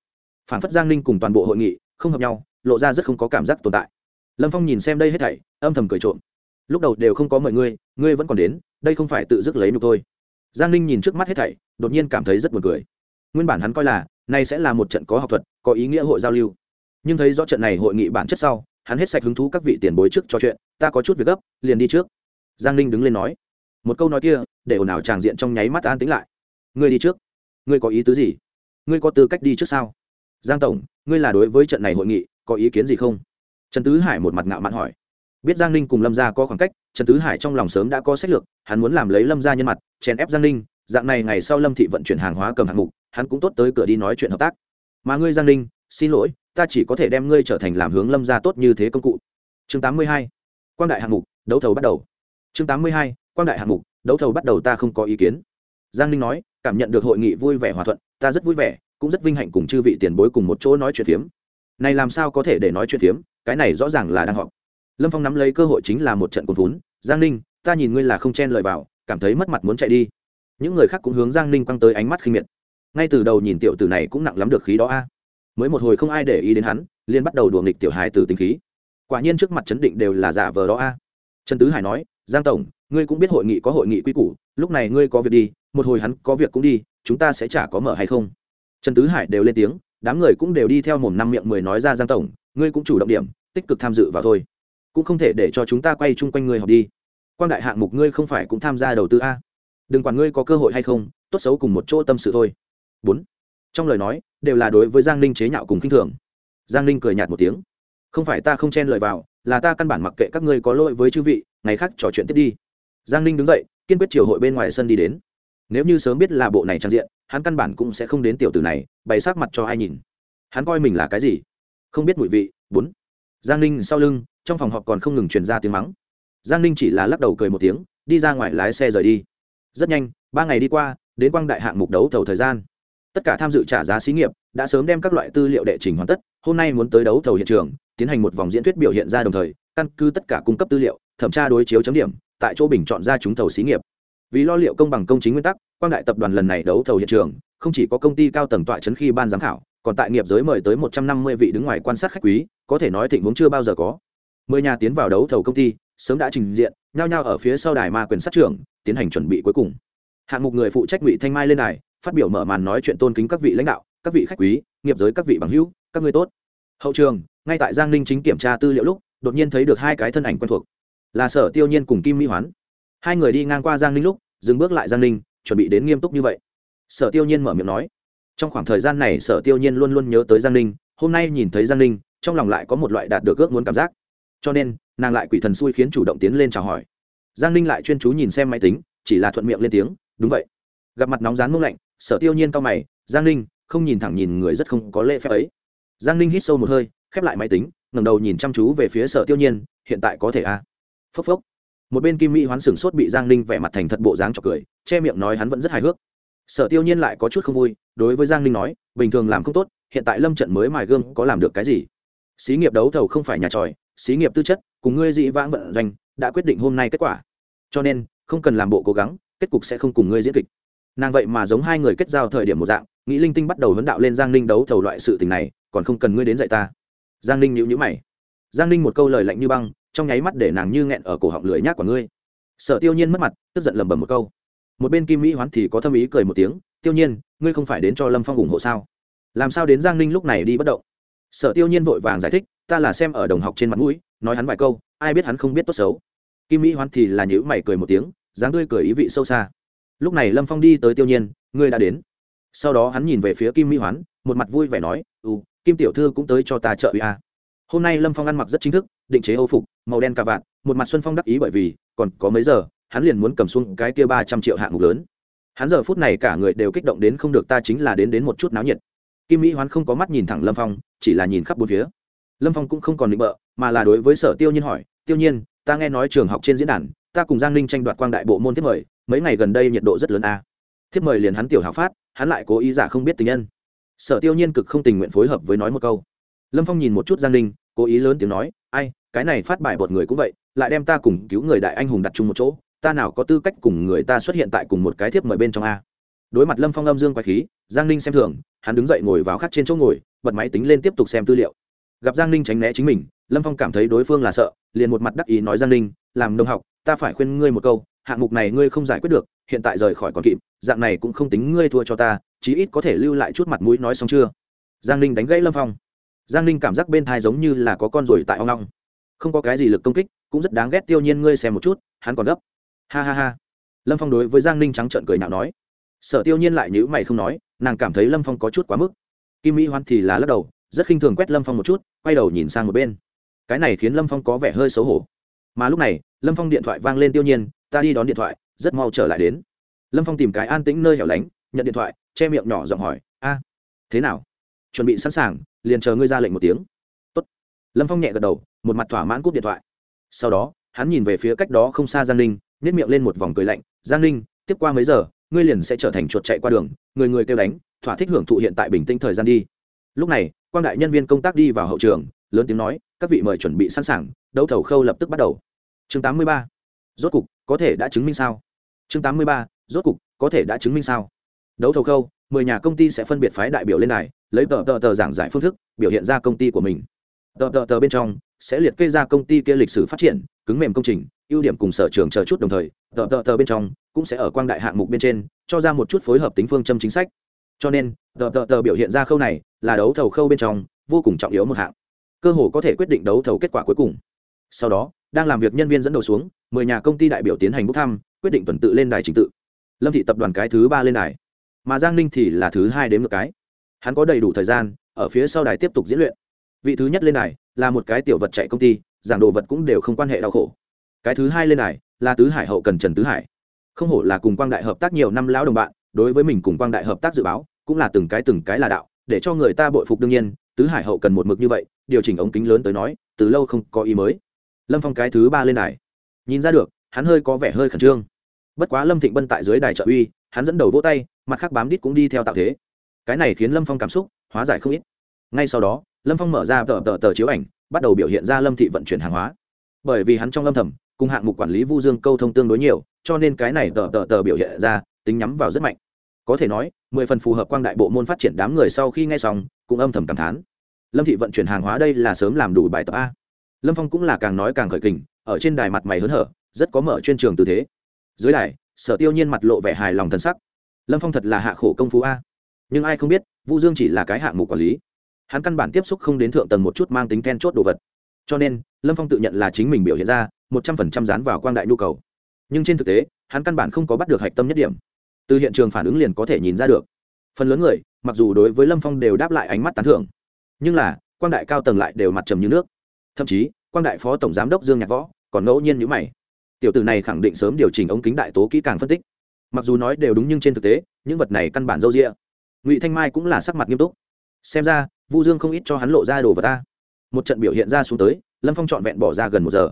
Phản phất giang ninh cùng toàn bộ hội nghị, không hợp nhau, lộ ra rất không có cảm giác tồn tại. Lâm phong nhìn xem đây hết thảy, âm thầm cười trộm. Lúc đầu đều không có mời ngươi ngươi vẫn còn đến, đây không phải tự dứt lấy nhục thôi. Giang ninh nhìn trước mắt hết thảy, đột nhiên cảm thấy rất buồn cười. Nguyên bản hắn coi là nay sẽ là một trận có học thuật, có ý nghĩa hội giao lưu nhưng thấy rõ trận này hội nghị bản chất sau, hắn hết sạch hứng thú các vị tiền bối trước cho chuyện, ta có chút việc gấp, liền đi trước. Giang ninh đứng lên nói. Một câu nói kia, để ồn ào tràng diện trong nháy mắt an tính lại. Ngươi đi trước. Ngươi có ý tứ gì? Ngươi có tư cách đi trước sao? Giang tổng, ngươi là đối với trận này hội nghị, có ý kiến gì không? Trần tứ hải một mặt ngạo mạn hỏi. Biết giang ninh cùng lâm gia có khoảng cách, trần tứ hải trong lòng sớm đã có sách lược, hắn muốn làm lấy lâm gia nhân mặt, chèn ép giang ninh, dạng này ngày sau lâm thị vận chuyển hàng hóa cầm hạng mục, hắn cũng tốt tới cửa đi nói chuyện hợp tác. Mà ngươi, giang ninh xin lỗi, ta chỉ có thể đem ngươi trở thành làm hướng lâm gia tốt như thế công cụ. Chương 82. quang đại hạng mục, đấu thầu bắt đầu. Chương 82. quang đại hạng mục, đấu thầu bắt đầu ta không có ý kiến. Giang ninh nói, cảm nhận được hội nghị vui vẻ hòa thuận, ta rất vui vẻ, cũng rất vinh hạnh cùng chư vị tiền bối cùng một chỗ nói chuyện phiếm. Này làm sao có thể để nói chuyện phiếm, cái này rõ ràng là đang họp. Lâm phong nắm lấy cơ hội chính là một trận cuốn vốn giang ninh, ta nhìn ngươi là không chen lời vào, cảm thấy mất mặt muốn chạy đi. Những người khác cũng hướng giang ninh quăng tới ánh mắt khinh miệt. Ngay từ đầu nhìn tiểu tử này cũng nặng lắm được khí đó a mới một hồi không ai để ý đến hắn liên bắt đầu đùa nghịch tiểu hài từ tính khí. Quả nhiên trước mặt chấn định đều là giả vờ đó a. Trần tứ hải nói, giang tổng, ngươi cũng biết hội nghị có hội nghị quy củ, lúc này ngươi có việc đi, một hồi hắn có việc cũng đi, chúng ta sẽ chả có mở hay không? Trần tứ hải đều lên tiếng, đám người cũng đều đi theo mồm năm miệng mười nói ra giang tổng, ngươi cũng chủ động điểm, tích cực tham dự vào thôi. Cũng không thể để cho chúng ta quay chung quanh ngươi học đi. Quan đại hạng mục ngươi không phải cũng tham gia đầu tư a? Đừng quản ngươi có cơ hội hay không, tốt xấu cùng một chỗ tâm sự thôi. Bốn. Trong lời nói đều là đối với giang ninh chế nhạo cùng khinh thường. Giang ninh cười nhạt một tiếng. Không phải ta không chen lời vào, là ta căn bản mặc kệ các ngươi có lỗi với chư vị, ngày khác trò chuyện tiếp đi. Giang ninh đứng dậy, kiên quyết chiều hội bên ngoài sân đi đến. Nếu như sớm biết là bộ này trang diện, hắn căn bản cũng sẽ không đến tiểu tử này, bày sát mặt cho ai nhìn. Hắn coi mình là cái gì? Không biết mùi vị, bốn. Giang ninh sau lưng, trong phòng họp còn không ngừng truyền ra tiếng mắng. Giang ninh chỉ là lắc đầu cười một tiếng, đi ra ngoài lái xe rời đi. Rất nhanh, ba ngày đi qua, đến quang đại hạng mục đấu thầu thời gian tất cả tham dự trả giá xí nghiệp đã sớm đem các loại tư liệu đệ trình hoàn tất, hôm nay muốn tới đấu thầu hiện trường, tiến hành một vòng diễn thuyết biểu hiện ra đồng thời, căn cứ tất cả cung cấp tư liệu, thẩm tra đối chiếu chấm điểm, tại chỗ bình chọn ra chúng thầu xí nghiệp. Vì lo liệu công bằng công chính nguyên tắc, quang đại tập đoàn lần này đấu thầu hiện trường, không chỉ có công ty cao tầng tọa chấn khi ban giám khảo, còn tại nghiệp giới mời tới một trăm năm mươi vị đứng ngoài quan sát khách quý, có thể nói thịnh vốn chưa bao giờ có. Mười nhà tiến vào đấu thầu công ty, sớm đã trình diện, nhao nhao ở phía sau đài ma quyền sát trưởng, tiến hành chuẩn bị cuối cùng. Hạng mục người phụ trách ngụy thanh mai lên đài phát biểu mở màn nói chuyện tôn kính các vị lãnh đạo, các vị khách quý, nghiệp giới các vị bằng hữu, các ngươi tốt. Hậu trường, ngay tại giang ninh chính kiểm tra tư liệu lúc, đột nhiên thấy được hai cái thân ảnh quen thuộc. Là sở tiêu nhiên cùng kim mỹ hoán. Hai người đi ngang qua giang ninh lúc, dừng bước lại giang ninh, chuẩn bị đến nghiêm túc như vậy. Sở tiêu nhiên mở miệng nói. Trong khoảng thời gian này, sở tiêu nhiên luôn luôn nhớ tới giang ninh, hôm nay nhìn thấy giang ninh, trong lòng lại có một loại đạt được ước muốn cảm giác. Cho nên, nàng lại quỷ thần xui khiến chủ động tiến lên chào hỏi. Giang ninh lại chuyên chú nhìn xem máy tính, chỉ là thuận miệng lên tiếng, đúng vậy. Gặp mặt nóng rán mông lạnh sở tiêu nhiên cao mày, giang ninh, không nhìn thẳng nhìn người rất không có lễ phép ấy. Giang ninh hít sâu một hơi, khép lại máy tính, ngẩng đầu nhìn chăm chú về phía sở tiêu nhiên, hiện tại có thể a à? phốc phốc. Một bên kim mỹ hoán sửng sốt bị giang ninh vẻ mặt thành thật bộ dáng chọc cười, che miệng nói hắn vẫn rất hài hước. Sở tiêu nhiên lại có chút không vui, đối với giang ninh nói, bình thường làm không tốt, hiện tại lâm trận mới mài gương có làm được cái gì? Xí nghiệp đấu thầu không phải nhà tròi, xí nghiệp tư chất, cùng ngươi dị vãng vận doanh, đã quyết định hôm nay kết quả. Cho nên, không cần làm bộ cố gắng, kết cục sẽ không cùng ngươi diễn kịch nàng vậy mà giống hai người kết giao thời điểm một dạng, nghĩ linh tinh bắt đầu vấn đạo lên giang ninh đấu thầu loại sự tình này, còn không cần ngươi đến dạy ta. Giang ninh nhữ nhữ mày. Giang ninh một câu lời lạnh như băng, trong nháy mắt để nàng như nghẹn ở cổ họng lưỡi nhác của ngươi. Sợ tiêu nhiên mất mặt, tức giận lầm bầm một câu. Một bên kim mỹ hoán thì có thâm ý cười một tiếng, tiêu nhiên, ngươi không phải đến cho lâm phong ủng hộ sao? Làm sao đến giang ninh lúc này đi bất động? Sợ tiêu nhiên vội vàng giải thích, ta là xem ở đồng học trên mặt mũi, nói hắn vài câu, ai biết hắn không biết tốt xấu. Kim mỹ hoán thì là nhữ mày cười một tiếng, dáng tươi cười ý vị sâu xa lúc này lâm phong đi tới tiêu nhiên, ngươi đã đến. Sau đó hắn nhìn về phía kim mỹ hoán, một mặt vui vẻ nói ừ kim tiểu thư cũng tới cho ta trợ uy a. Hôm nay lâm phong ăn mặc rất chính thức, định chế âu phục, màu đen cà vạt, một mặt xuân phong đắc ý bởi vì, còn có mấy giờ, hắn liền muốn cầm xuống cái kia ba trăm triệu hạng mục lớn. Hắn giờ phút này cả người đều kích động đến không được, ta chính là đến đến một chút náo nhiệt. Kim mỹ hoán không có mắt nhìn thẳng lâm phong, chỉ là nhìn khắp bốn phía. Lâm phong cũng không còn định bợ, mà là đối với sở tiêu nhiên hỏi, tiêu nhiên, ta nghe nói trường học trên diễn đàn ta cùng giang ninh tranh đoạt quang đại bộ môn thiết mời, mấy ngày gần đây nhiệt độ rất lớn a. Thiếp mời liền hắn tiểu hào phát, hắn lại cố ý giả không biết tình nhân. Sở tiêu nhiên cực không tình nguyện phối hợp với nói một câu. Lâm phong nhìn một chút giang ninh, cố ý lớn tiếng nói, ai, cái này phát bài bột người cũng vậy, lại đem ta cùng cứu người đại anh hùng đặt chung một chỗ, ta nào có tư cách cùng người ta xuất hiện tại cùng một cái thiếp mời bên trong a? Đối mặt lâm phong âm dương quái khí, giang ninh xem thường, hắn đứng dậy ngồi vào khắc trên chỗ ngồi, bật máy tính lên tiếp tục xem tư liệu. Gặp giang ninh tránh né chính mình lâm phong cảm thấy đối phương là sợ, liền một mặt đắc ý nói giang ninh, làm nông học, ta phải khuyên ngươi một câu, hạng mục này ngươi không giải quyết được, hiện tại rời khỏi còn kịp, dạng này cũng không tính ngươi thua cho ta, chí ít có thể lưu lại chút mặt mũi nói xong chưa? Giang ninh đánh gãy lâm phong. Giang ninh cảm giác bên thai giống như là có con ruồi tại hoang long không có cái gì lực công kích, cũng rất đáng ghét tiêu nhiên ngươi xem một chút, hắn còn gấp. Ha ha ha. Lâm phong đối với giang ninh trắng trợn cười nhạo nói. Sở tiêu nhiên lại nhữ mày không nói, nàng cảm thấy lâm phong có chút quá mức. Kim mỹ hoan thì là lắc đầu, rất khinh thường quét lâm phong một chút, quay đầu nhìn sang một bên cái này khiến lâm phong có vẻ hơi xấu hổ mà lúc này lâm phong điện thoại vang lên tiêu nhiên ta đi đón điện thoại rất mau trở lại đến lâm phong tìm cái an tĩnh nơi hẻo lánh nhận điện thoại che miệng nhỏ giọng hỏi a thế nào chuẩn bị sẵn sàng liền chờ ngươi ra lệnh một tiếng Tốt. lâm phong nhẹ gật đầu một mặt thỏa mãn cúp điện thoại sau đó hắn nhìn về phía cách đó không xa giang ninh nhét miệng lên một vòng cười lạnh giang ninh tiếp qua mấy giờ ngươi liền sẽ trở thành chuột chạy qua đường người người kêu đánh thỏa thích hưởng thụ hiện tại bình tĩnh thời gian đi lúc này quan đại nhân viên công tác đi vào hậu trường lớn tiếng nói, các vị mời chuẩn bị sẵn sàng, đấu thầu khâu lập tức bắt đầu chương 83. rốt cục, có thể đã chứng minh sao chương 83. rốt cục, có thể đã chứng minh sao đấu thầu khâu, mười nhà công ty sẽ phân biệt phái đại biểu lên này lấy tờ tờ tờ giảng giải phương thức, biểu hiện ra công ty của mình tờ tờ tờ bên trong, sẽ liệt kê ra công ty kia lịch sử phát triển, cứng mềm công trình, ưu điểm cùng sở trường chờ chút đồng thời, tờ tờ tờ bên trong, cũng sẽ ở quang đại hạng mục bên trên, cho ra một chút phối hợp tính phương châm chính sách cho nên, tờ tờ tờ biểu hiện ra khâu này, là đấu thầu khâu bên trong, vô cùng trọng yếu một hạng cơ hồ có thể quyết định đấu thầu kết quả cuối cùng. Sau đó, đang làm việc nhân viên dẫn đầu xuống, mười nhà công ty đại biểu tiến hành bốc thăm, quyết định tuần tự lên đài trình tự. Lâm thị tập đoàn cái thứ ba lên đài. Mà giang ninh thì là thứ hai đến một cái. Hắn có đầy đủ thời gian, ở phía sau đài tiếp tục diễn luyện. Vị thứ nhất lên đài là một cái tiểu vật chạy công ty, giảng đồ vật cũng đều không quan hệ đau khổ. Cái thứ hai lên đài là tứ hải hậu cần trần tứ hải. Không hổ là cùng quang đại hợp tác nhiều năm lão đồng bạn, đối với mình cùng quang đại hợp tác dự báo, cũng là từng cái từng cái là đạo, để cho người ta bội phục đương nhiên tứ hải hậu cần một mực như vậy, điều chỉnh ống kính lớn tới nói, từ lâu không có ý mới. Lâm phong cái thứ ba lên đài. Nhìn ra được, hắn hơi có vẻ hơi khẩn trương. Bất quá lâm thịnh bân tại dưới đài trợ uy, hắn dẫn đầu vỗ tay, mặt khác bám đít cũng đi theo tạo thế. Cái này khiến lâm phong cảm xúc hóa giải không ít. Ngay sau đó, lâm phong mở ra tờ tờ tờ chiếu ảnh, bắt đầu biểu hiện ra lâm thị vận chuyển hàng hóa. Bởi vì hắn trong lâm thầm, cùng hạng mục quản lý vu dương câu thông tương đối nhiều, cho nên cái này tờ tờ tờ biểu hiện ra, tính nhắm vào rất mạnh có thể nói, mười phần phù hợp quang đại bộ môn phát triển đám người sau khi nghe xong, cũng âm thầm cảm thán. Lâm thị vận chuyển hàng hóa đây là sớm làm đủ bài tập a. Lâm phong cũng là càng nói càng khởi kình, ở trên đài mặt mày hớn hở, rất có mở chuyên trường tư thế. Dưới đài, sở tiêu nhiên mặt lộ vẻ hài lòng thân sắc. Lâm phong thật là hạ khổ công phu a. Nhưng ai không biết, vu dương chỉ là cái hạng mục quản lý. Hắn căn bản tiếp xúc không đến thượng tầng một chút mang tính then chốt đồ vật. Cho nên, lâm phong tự nhận là chính mình biểu hiện ra, một trăm phần trăm dán vào quang đại nhu cầu. Nhưng trên thực tế, hắn căn bản không có bắt được hạch tâm nhất điểm từ hiện trường phản ứng liền có thể nhìn ra được. Phần lớn người, mặc dù đối với lâm phong đều đáp lại ánh mắt tán thưởng, nhưng là quan đại cao tầng lại đều mặt trầm như nước. Thậm chí quan đại phó tổng giám đốc dương nhạc võ còn ngẫu nhiên nhữ mày. Tiểu tử này khẳng định sớm điều chỉnh ống kính đại tố kỹ càng phân tích. Mặc dù nói đều đúng nhưng trên thực tế, những vật này căn bản dâu rịa ngụy thanh mai cũng là sắc mặt nghiêm túc. Xem ra, vu dương không ít cho hắn lộ ra đồ vật ta một trận biểu hiện ra xuống tới, lâm phong trọn vẹn bỏ ra gần một giờ.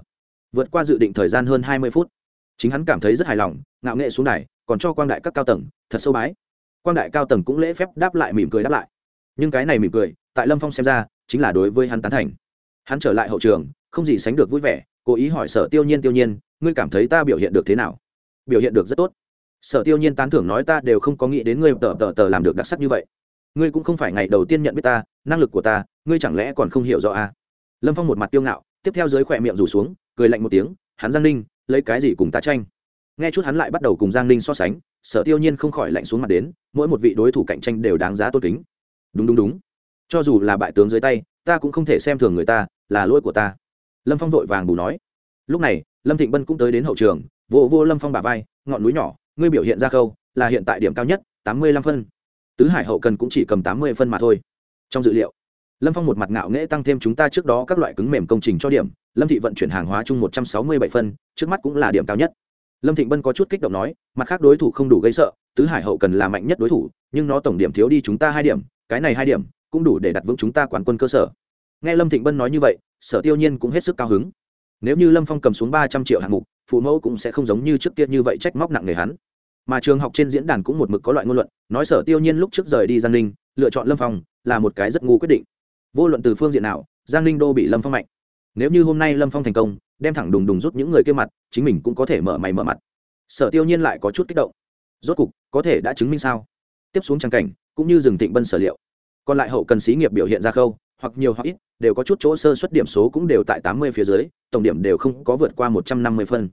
Vượt qua dự định thời gian hơn hai mươi phút. Chính hắn cảm thấy rất hài lòng, ngạo nghệ xuống đài còn cho quang đại các cao tầng, thật sâu bái. Quang đại cao tầng cũng lễ phép đáp lại mỉm cười đáp lại. Nhưng cái này mỉm cười, tại lâm phong xem ra, chính là đối với hắn tán thành. Hắn trở lại hậu trường, không gì sánh được vui vẻ, cố ý hỏi sở tiêu nhiên tiêu nhiên, ngươi cảm thấy ta biểu hiện được thế nào? Biểu hiện được rất tốt. Sở tiêu nhiên tán thưởng nói, ta đều không có nghĩ đến ngươi tờ tờ tờ làm được đặc sắc như vậy. Ngươi cũng không phải ngày đầu tiên nhận biết ta, năng lực của ta, ngươi chẳng lẽ còn không hiểu rõ à? lâm phong một mặt tiêu ngạo, tiếp theo dưới khỏe miệng rủ xuống, cười lạnh một tiếng, hắn giang ninh, lấy cái gì cùng ta tranh? Nghe chút hắn lại bắt đầu cùng giang ninh so sánh, sở tiêu nhiên không khỏi lạnh xuống mặt đến, mỗi một vị đối thủ cạnh tranh đều đáng giá tôn kính. Đúng đúng đúng. Cho dù là bại tướng dưới tay, ta cũng không thể xem thường người ta, là lỗi của ta. Lâm phong vội vàng bù nói. Lúc này, lâm thịnh bân cũng tới đến hậu trường vô vô lâm phong bà vai, ngọn núi nhỏ, ngươi biểu hiện ra khâu, là hiện tại điểm cao nhất, tám mươi lăm phân. Tứ hải hậu cần cũng chỉ cầm tám mươi phân mà thôi. Trong dự liệu, lâm phong một mặt ngạo nghễ tăng thêm chúng ta trước đó các loại cứng mềm công trình cho điểm, lâm thị vận chuyển hàng hóa chung một trăm sáu mươi bảy phân, trước mắt cũng là điểm cao nhất lâm thịnh bân có chút kích động nói, mặt khác đối thủ không đủ gây sợ, tứ hải hậu cần là mạnh nhất đối thủ, nhưng nó tổng điểm thiếu đi chúng ta hai điểm, cái này hai điểm, cũng đủ để đặt vững chúng ta quản quân cơ sở. Nghe lâm thịnh bân nói như vậy, sở tiêu nhiên cũng hết sức cao hứng. Nếu như lâm phong cầm xuống ba trăm triệu hạng mục, phụ mẫu cũng sẽ không giống như trước tiên như vậy trách móc nặng nề hắn. Mà trường học trên diễn đàn cũng một mực có loại ngôn luận, nói sở tiêu nhiên lúc trước rời đi giang ninh, lựa chọn lâm phong, là một cái rất ngu quyết định. Vô luận từ phương diện nào, giang ninh đô bị lâm phong mạnh. Nếu như hôm nay lâm phong thành công đem thẳng đùng đùng rút những người kia mặt, chính mình cũng có thể mở mày mở mặt. Sở tiêu nhiên lại có chút kích động. Rốt cục, có thể đã chứng minh sao? Tiếp xuống trang cảnh, cũng như rừng tịnh bân sở liệu. Còn lại hậu cần xí nghiệp biểu hiện ra khâu, hoặc nhiều hoặc ít, đều có chút chỗ sơ xuất điểm số cũng đều tại tám mươi phía dưới, tổng điểm đều không có vượt qua một trăm năm mươi phân.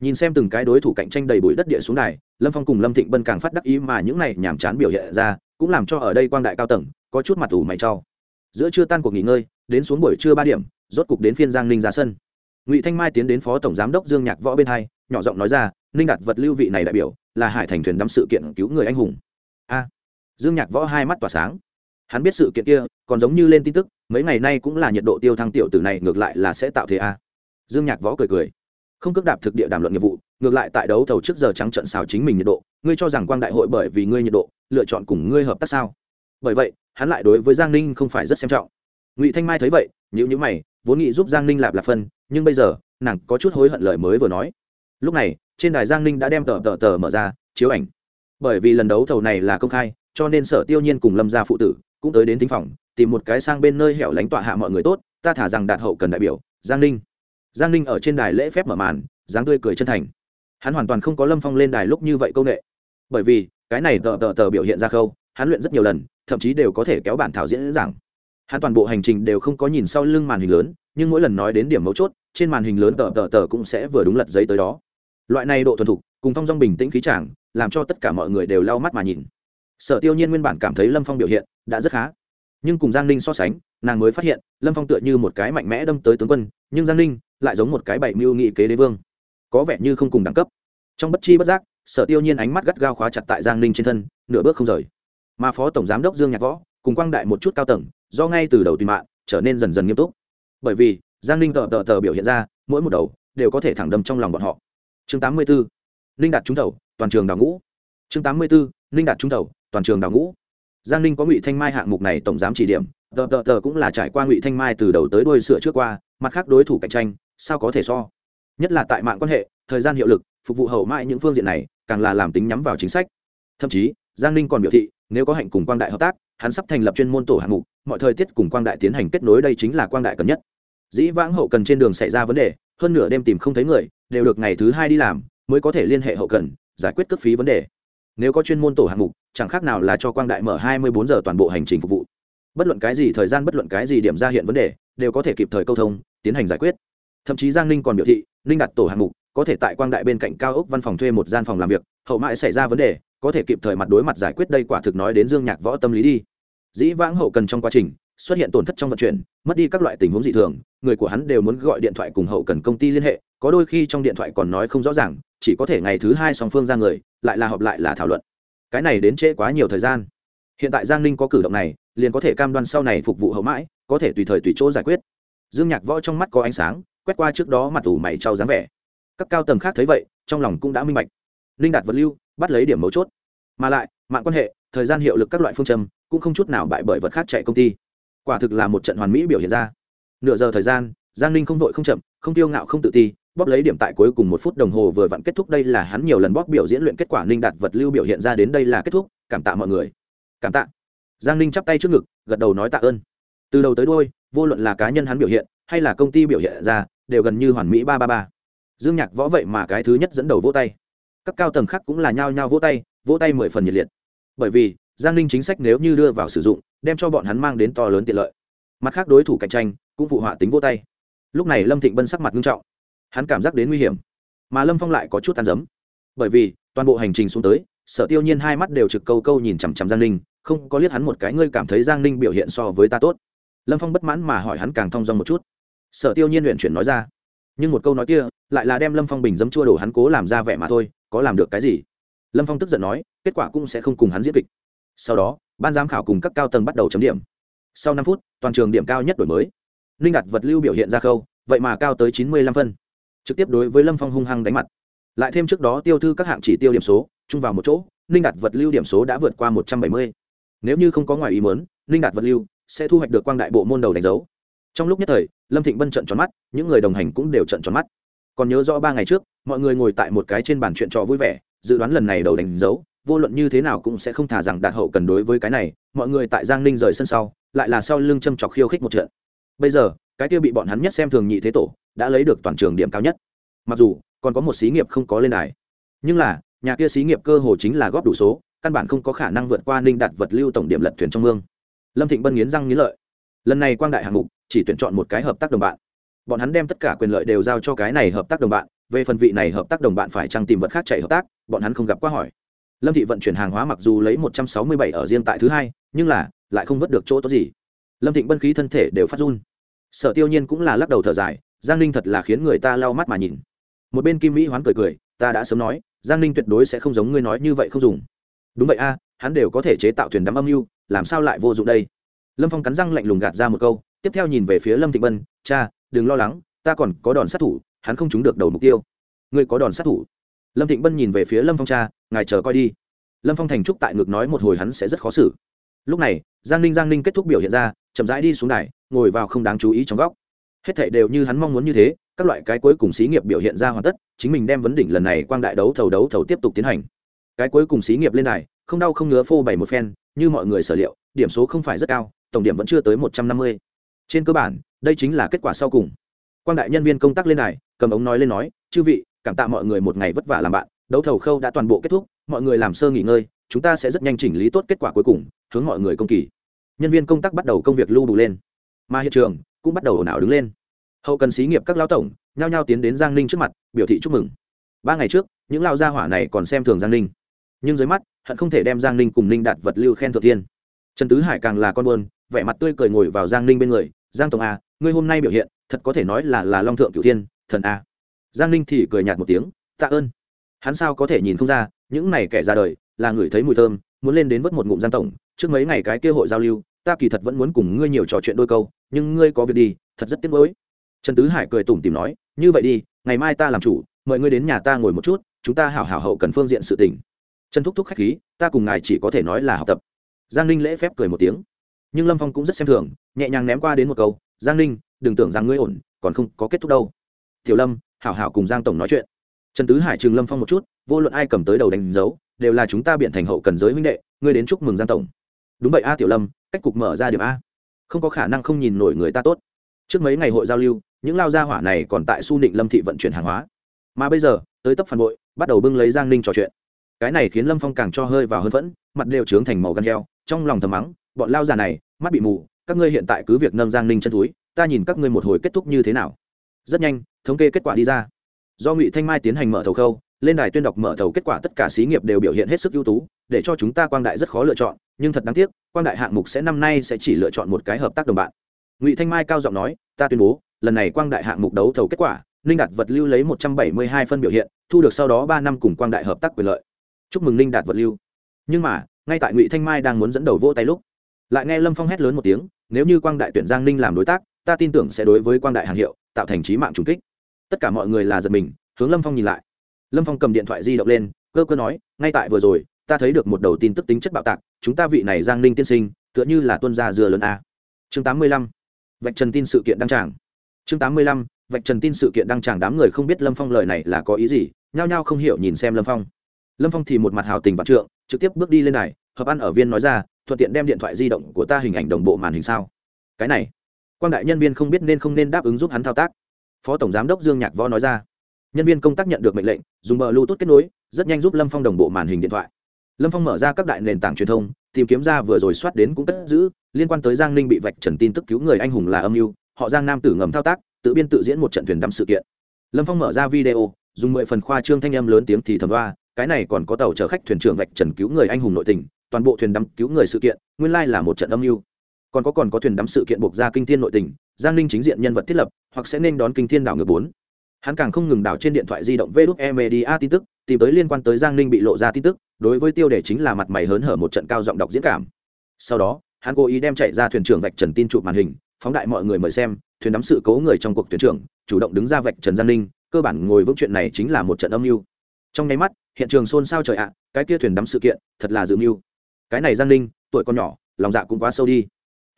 Nhìn xem từng cái đối thủ cạnh tranh đầy bụi đất địa xuống đài, lâm phong cùng lâm thịnh bân càng phát đắc ý mà những này nhàm chán biểu hiện ra, cũng làm cho ở đây quang đại cao tầng, có chút mặt ủ mày trau giữa trưa tan cuộc nghỉ ngơi, đến xuống buổi trưa ba điểm, rốt cục đến phiên giang ninh ra sân ngụy thanh mai tiến đến phó tổng giám đốc dương nhạc võ bên hai nhỏ giọng nói ra ninh Đạt vật lưu vị này đại biểu là hải thành thuyền đắm sự kiện cứu người anh hùng a dương nhạc võ hai mắt tỏa sáng hắn biết sự kiện kia còn giống như lên tin tức mấy ngày nay cũng là nhiệt độ tiêu thăng tiểu tử này ngược lại là sẽ tạo thế a dương nhạc võ cười cười không cước đạp thực địa đàm luận nghiệp vụ ngược lại tại đấu thầu trước giờ trắng trận xào chính mình nhiệt độ ngươi cho rằng quang đại hội bởi vì ngươi nhiệt độ lựa chọn cùng ngươi hợp tác sao bởi vậy hắn lại đối với giang ninh không phải rất xem trọng ngụy thanh mai thấy vậy nhữ nhữ mày vốn nghĩ giúp giang ninh lạp lạp phân nhưng bây giờ, nàng có chút hối hận lời mới vừa nói. Lúc này, trên đài giang ninh đã đem tờ tờ tờ mở ra, chiếu ảnh. Bởi vì lần đấu thầu này là công khai, cho nên sở tiêu nhiên cùng lâm gia phụ tử cũng tới đến thính phòng, tìm một cái sang bên nơi hẻo lánh tọa hạ mọi người tốt, ta thả rằng đạt hậu cần đại biểu, giang ninh. Giang ninh ở trên đài lễ phép mở màn, dáng tươi cười chân thành. Hắn hoàn toàn không có lâm phong lên đài lúc như vậy công nghệ bởi vì, cái này tờ tờ tờ biểu hiện ra khâu, hắn luyện rất nhiều lần, thậm chí đều có thể kéo bản thảo diễn giảng. Hắn toàn bộ hành trình đều không có nhìn sau lưng màn hình lớn, nhưng mỗi lần nói đến điểm mấu chốt trên màn hình lớn tờ tờ tờ cũng sẽ vừa đúng lật giấy tới đó. Loại này độ thuần thục, cùng thong dong bình tĩnh khí chàng, làm cho tất cả mọi người đều lau mắt mà nhìn. Sở tiêu nhiên nguyên bản cảm thấy lâm phong biểu hiện đã rất khá. Nhưng cùng giang ninh so sánh, nàng mới phát hiện, lâm phong tựa như một cái mạnh mẽ đâm tới tướng quân, nhưng giang ninh lại giống một cái bảy mưu nghị kế đế vương. Có vẻ như không cùng đẳng cấp. Trong bất chi bất giác, sở tiêu nhiên ánh mắt gắt gao khóa chặt tại giang ninh trên thân, nửa bước không rời. Mà phó tổng giám đốc dương nhạc võ, cùng quang đại một chút cao tầng, do ngay từ đầu tùy mạng, trở nên dần dần nghiêm túc. Bởi vì giang ninh tờ tờ tờ biểu hiện ra, mỗi một đầu đều có thể thẳng đâm trong lòng bọn họ. Chương tám mươi bốn ninh đạt trúng thầu toàn trường đào ngũ. Chương tám mươi bốn ninh đạt trúng thầu toàn trường đào ngũ. Giang ninh có ngụy thanh mai hạng mục này tổng giám chỉ điểm, tờ tờ tờ cũng là trải qua ngụy thanh mai từ đầu tới đuôi sửa trước qua, mặt khác đối thủ cạnh tranh, sao có thể so? Nhất là tại mạng quan hệ, thời gian hiệu lực, phục vụ hậu mãi những phương diện này, càng là làm tính nhắm vào chính sách. Thậm chí, giang ninh còn biểu thị, nếu có hạnh cùng quang đại hợp tác, hắn sắp thành lập chuyên môn tổ hạng mục, mọi thời tiết cùng quang đại tiến hành kết nối đây chính là quang đại cần nhất dĩ vãng hậu cần trên đường xảy ra vấn đề, hơn nửa đêm tìm không thấy người, đều được ngày thứ hai đi làm, mới có thể liên hệ hậu cần, giải quyết cước phí vấn đề. Nếu có chuyên môn tổ hạng mục, chẳng khác nào là cho quang đại mở hai mươi bốn giờ toàn bộ hành trình phục vụ. Bất luận cái gì thời gian, bất luận cái gì điểm ra hiện vấn đề, đều có thể kịp thời câu thông, tiến hành giải quyết. Thậm chí giang ninh còn biểu thị, ninh đặt tổ hạng mục, có thể tại quang đại bên cạnh cao ốc văn phòng thuê một gian phòng làm việc, hậu mãi xảy ra vấn đề, có thể kịp thời mặt đối mặt giải quyết đây quả thực nói đến dương nhạc võ tâm lý đi. Dĩ vãng hậu cần trong quá trình xuất hiện tổn thất trong vận chuyển, mất đi các loại tình huống dị thường, người của hắn đều muốn gọi điện thoại cùng hậu cần công ty liên hệ, có đôi khi trong điện thoại còn nói không rõ ràng, chỉ có thể ngày thứ hai song phương ra người, lại là họp lại là thảo luận. Cái này đến trễ quá nhiều thời gian. Hiện tại giang ninh có cử động này, liền có thể cam đoan sau này phục vụ hậu mãi, có thể tùy thời tùy chỗ giải quyết. Dương nhạc võ trong mắt có ánh sáng, quét qua trước đó mặt ủ mày trao dáng vẻ. Các cao tầng khác thấy vậy, trong lòng cũng đã minh bạch. Ninh đạt vật lưu, bắt lấy điểm mấu chốt. Mà lại, mạng quan hệ, thời gian hiệu lực các loại phương châm, cũng không chút nào bại bởi vật khác chạy công ty quả thực là một trận hoàn mỹ biểu hiện ra. Nửa giờ thời gian, giang ninh không vội không chậm, không tiêu ngạo không tự ti, bóp lấy điểm tại cuối cùng một phút đồng hồ vừa vặn kết thúc đây là hắn nhiều lần bóp biểu diễn luyện kết quả ninh đạt vật lưu biểu hiện ra đến đây là kết thúc, cảm tạ mọi người. Cảm tạ. Giang ninh chắp tay trước ngực, gật đầu nói tạ ơn. Từ đầu tới đôi vô luận là cá nhân hắn biểu hiện, hay là công ty biểu hiện ra, đều gần như hoàn mỹ ba ba ba. Dương nhạc võ vậy mà cái thứ nhất dẫn đầu vỗ tay. Các cao tầng khác cũng là nhao nhao vỗ tay vỗ tay mười phần nhiệt liệt. Bởi vì giang ninh chính sách nếu như đưa vào sử dụng, đem cho bọn hắn mang đến to lớn tiện lợi. Mặt khác đối thủ cạnh tranh cũng phụ họa tính vỗ tay. Lúc này lâm thịnh bân sắc mặt nghiêm trọng. Hắn cảm giác đến nguy hiểm, mà lâm phong lại có chút tàn giấm bởi vì, toàn bộ hành trình xuống tới, sở tiêu nhiên hai mắt đều trực câu câu nhìn chằm chằm giang ninh, không có liếc hắn một cái, ngươi cảm thấy giang ninh biểu hiện so với ta tốt. Lâm phong bất mãn mà hỏi hắn càng thong dong một chút. Sở tiêu nhiên luyện chuyển nói ra. Nhưng một câu nói kia, lại là đem lâm phong bình dấm chua đổ hắn cố làm ra vẻ mà thôi, có làm được cái gì? Lâm phong tức giận nói, kết quả cũng sẽ không cùng hắn diễn kịch sau đó, ban giám khảo cùng các cao tầng bắt đầu chấm điểm. Sau năm phút, toàn trường điểm cao nhất đổi mới. Ninh đặt vật lưu biểu hiện ra khâu, vậy mà cao tới chín mươi lăm phân. Trực tiếp đối với lâm phong hung hăng đánh mặt. Lại thêm trước đó tiêu thư các hạng chỉ tiêu điểm số, chung vào một chỗ ninh đặt vật lưu điểm số đã vượt qua một trăm bảy mươi. Nếu như không có ngoài ý muốn ninh đạt vật lưu sẽ thu hoạch được quang đại bộ môn đầu đánh dấu. Trong lúc nhất thời, lâm thịnh bân trận tròn mắt, những người đồng hành cũng đều trận tròn mắt. Còn nhớ rõ ba ngày trước, mọi người ngồi tại một cái trên bàn chuyện trò vui vẻ, dự đoán lần này đầu đánh dấu vô luận như thế nào cũng sẽ không thả rằng đạt hậu cần đối với cái này, mọi người tại giang ninh rời sân sau, lại là sau lưng châm chọc khiêu khích một trận. Bây giờ, cái kia bị bọn hắn nhất xem thường nhị thế tổ, đã lấy được toàn trường điểm cao nhất. Mặc dù, còn có một xí nghiệp không có lên đài. Nhưng là, nhà kia xí nghiệp cơ hồ chính là góp đủ số, căn bản không có khả năng vượt qua ninh đạt vật lưu tổng điểm lật thuyền trong mương. Lâm thịnh bân nghiến răng nghiến lợi. Lần này quang đại hạng mục, chỉ tuyển chọn một cái hợp tác đồng bạn. Bọn hắn đem tất cả quyền lợi đều giao cho cái này hợp tác đồng bạn, về phần vị này hợp tác đồng bạn phải chăng tìm vật khác chạy hợp tác, bọn hắn không gặp qua hỏi lâm thị vận chuyển hàng hóa mặc dù lấy một trăm sáu mươi bảy ở riêng tại thứ hai, nhưng là lại không vớt được chỗ tốt gì. Lâm thịnh bân khí thân thể đều phát run. Sở tiêu nhiên cũng là lắc đầu thở dài, giang ninh thật là khiến người ta lau mắt mà nhìn. Một bên kim mỹ hoán cười cười, ta đã sớm nói, giang ninh tuyệt đối sẽ không giống ngươi nói như vậy không dùng. Đúng vậy a, hắn đều có thể chế tạo thuyền đắm âm mưu, làm sao lại vô dụng đây? Lâm phong cắn răng lạnh lùng gạt ra một câu, tiếp theo nhìn về phía lâm thịnh bân, cha, đừng lo lắng, ta còn có đòn sát thủ, hắn không trúng được đầu mục tiêu. Ngươi có đòn sát thủ? Lâm thịnh bân nhìn về phía lâm phong cha, ngài chờ coi đi. Lâm phong thành trúc tại ngực nói một hồi hắn sẽ rất khó xử. Lúc này, giang ninh giang ninh kết thúc biểu hiện ra, chậm rãi đi xuống đài, ngồi vào không đáng chú ý trong góc. Hết thảy đều như hắn mong muốn như thế, các loại cái cuối cùng xí nghiệp biểu hiện ra hoàn tất, chính mình đem vấn đỉnh lần này quang đại đấu thầu đấu thầu tiếp tục tiến hành. Cái cuối cùng xí nghiệp lên đài, không đau không ngứa phô bày một phen, như mọi người sở liệu, điểm số không phải rất cao, tổng điểm vẫn chưa tới một trăm năm mươi. Trên cơ bản, đây chính là kết quả sau cùng. Quang đại nhân viên công tác lên đài, cầm ống nói lên nói, chư vị cảm tạ mọi người một ngày vất vả làm bạn, đấu thầu khâu đã toàn bộ kết thúc, mọi người làm sơ nghỉ ngơi, chúng ta sẽ rất nhanh chỉnh lý tốt kết quả cuối cùng, hướng mọi người công kỳ. Nhân viên công tác bắt đầu công việc lưu đủ lên. Mà hiện trường cũng bắt đầu ồn ào đứng lên. Hậu cần xí nghiệp các lao tổng nhao nhao tiến đến giang ninh trước mặt, biểu thị chúc mừng. Ba ngày trước, những lao gia hỏa này còn xem thường giang ninh. Nhưng dưới mắt, hận không thể đem giang ninh cùng ninh đạt vật lưu khen thượng thiên. Trần tứ hải càng là con buôn vẻ mặt tươi cười ngồi vào giang ninh bên người. Giang tổng a ngươi hôm nay biểu hiện, thật có thể nói là là long thượng cửu thiên, thần a giang ninh thì cười nhạt một tiếng, tạ ơn. Hắn sao có thể nhìn không ra, những này kẻ ra đời là người thấy mùi thơm, muốn lên đến vớt một ngụm giang tổng. Trước mấy ngày cái kia hội giao lưu, ta kỳ thật vẫn muốn cùng ngươi nhiều trò chuyện đôi câu, nhưng ngươi có việc đi, thật rất tiếc nuối. Trần tứ hải cười tủm tìm nói, như vậy đi, ngày mai ta làm chủ, mời ngươi đến nhà ta ngồi một chút, chúng ta hảo hảo hậu cần phương diện sự tình. Trần thúc thúc khách khí, ta cùng ngài chỉ có thể nói là học tập. Giang ninh lễ phép cười một tiếng. Nhưng lâm phong cũng rất xem thường, nhẹ nhàng ném qua đến một câu, giang ninh, đừng tưởng rằng ngươi ổn, còn không có kết thúc đâu. Tiểu lâm hảo hảo cùng giang tổng nói chuyện. Trần tứ hải trường lâm phong một chút, vô luận ai cầm tới đầu đánh dấu, đều là chúng ta biện thành hậu cần giới huynh đệ, ngươi đến chúc mừng giang tổng. Đúng vậy a, tiểu lâm, cách cục mở ra điểm a. Không có khả năng không nhìn nổi người ta tốt. Trước mấy ngày hội giao lưu, những lao gia hỏa này còn tại su định lâm thị vận chuyển hàng hóa. Mà bây giờ, tới tấp phản bội, bắt đầu bưng lấy giang ninh trò chuyện. Cái này khiến lâm phong càng cho hơi vào hơn phẫn mặt đều trướng thành màu gan heo, trong lòng thầm mắng, bọn lao già này, mắt bị mù, các ngươi hiện tại cứ việc nâng giang ninh chân túi, ta nhìn các ngươi một hồi kết thúc như thế nào rất nhanh, thống kê kết quả đi ra. Do ngụy thanh mai tiến hành mở thầu khâu, lên đài tuyên đọc mở thầu kết quả tất cả xí nghiệp đều biểu hiện hết sức ưu tú, để cho chúng ta quang đại rất khó lựa chọn, nhưng thật đáng tiếc, quang đại hạng mục sẽ năm nay sẽ chỉ lựa chọn một cái hợp tác đồng bạn. Ngụy thanh mai cao giọng nói, ta tuyên bố, lần này quang đại hạng mục đấu thầu kết quả, ninh đạt vật lưu lấy một trăm bảy mươi hai phân biểu hiện, thu được sau đó ba năm cùng quang đại hợp tác quyền lợi. Chúc mừng ninh đạt vật lưu. Nhưng mà, ngay tại ngụy thanh mai đang muốn dẫn đầu vỗ tay lúc, lại nghe lâm phong hét lớn một tiếng, nếu như quang đại tuyển giang ninh làm đối tác, ta tin tưởng sẽ đối với quang đại hàng hiệu tạo thành trí mạng trùng kích. Tất cả mọi người là giật mình, hướng lâm phong nhìn lại. Lâm phong cầm điện thoại di động lên, cơ cơ nói, ngay tại vừa rồi, ta thấy được một đầu tin tức tính chất bạo tạc, chúng ta vị này giang ninh tiên sinh, tựa như là tuân gia dừa lớn a. Chương tám mươi lăm, vạch trần tin sự kiện đăng tràng. Chương tám mươi lăm, vạch trần tin sự kiện đăng tràng đám người không biết lâm phong lời này là có ý gì, nhao nhao không hiểu nhìn xem lâm phong. Lâm phong thì một mặt hào tình vạn trượng, trực tiếp bước đi lên này hợp ăn ở viên nói ra, thuận tiện đem điện thoại di động của ta hình ảnh đồng bộ màn hình sao? Cái này quan đại nhân viên không biết nên không nên đáp ứng giúp hắn thao tác. Phó tổng giám đốc dương nhạc võ nói ra. Nhân viên công tác nhận được mệnh lệnh, dùng bờ lưu tốt kết nối, rất nhanh giúp lâm phong đồng bộ màn hình điện thoại. Lâm phong mở ra các đại nền tảng truyền thông, tìm kiếm ra vừa rồi soát đến cũng cất giữ, liên quan tới giang ninh bị vạch trần tin tức cứu người anh hùng là âm mưu, họ giang nam tử ngầm thao tác, tự biên tự diễn một trận thuyền đắm sự kiện. Lâm phong mở ra video, dùng mười phần khoa trương thanh âm lớn tiếng thì thầm đoa, cái này còn có tàu chở khách thuyền trưởng vạch trần cứu người anh hùng nội tình, toàn bộ thuyền đắm cứu người sự kiện, nguyên lai là một trận âm mưu còn có còn có thuyền đắm sự kiện buộc ra kinh thiên nội tình, giang ninh chính diện nhân vật thiết lập, hoặc sẽ nên đón kinh thiên đảo ngược bốn. Hắn càng không ngừng đảo trên điện thoại di động vê đúc e media tin tức, tìm tới liên quan tới giang ninh bị lộ ra tin tức, đối với tiêu đề chính là mặt mày hớn hở một trận cao giọng đọc diễn cảm. Sau đó, hắn cố ý đem chạy ra thuyền trưởng vạch trần tin chụp màn hình, phóng đại mọi người mời xem, thuyền đắm sự cố người trong cuộc thuyền trưởng, chủ động đứng ra vạch trần giang ninh, cơ bản ngồi vững chuyện này chính là một trận âm mưu. Trong nháy mắt, hiện trường xôn xao trời ạ, cái kia thuyền đắm sự kiện, thật là dự mưu. Cái này giang ninh, tuổi con nhỏ, lòng dạ cũng quá sâu đi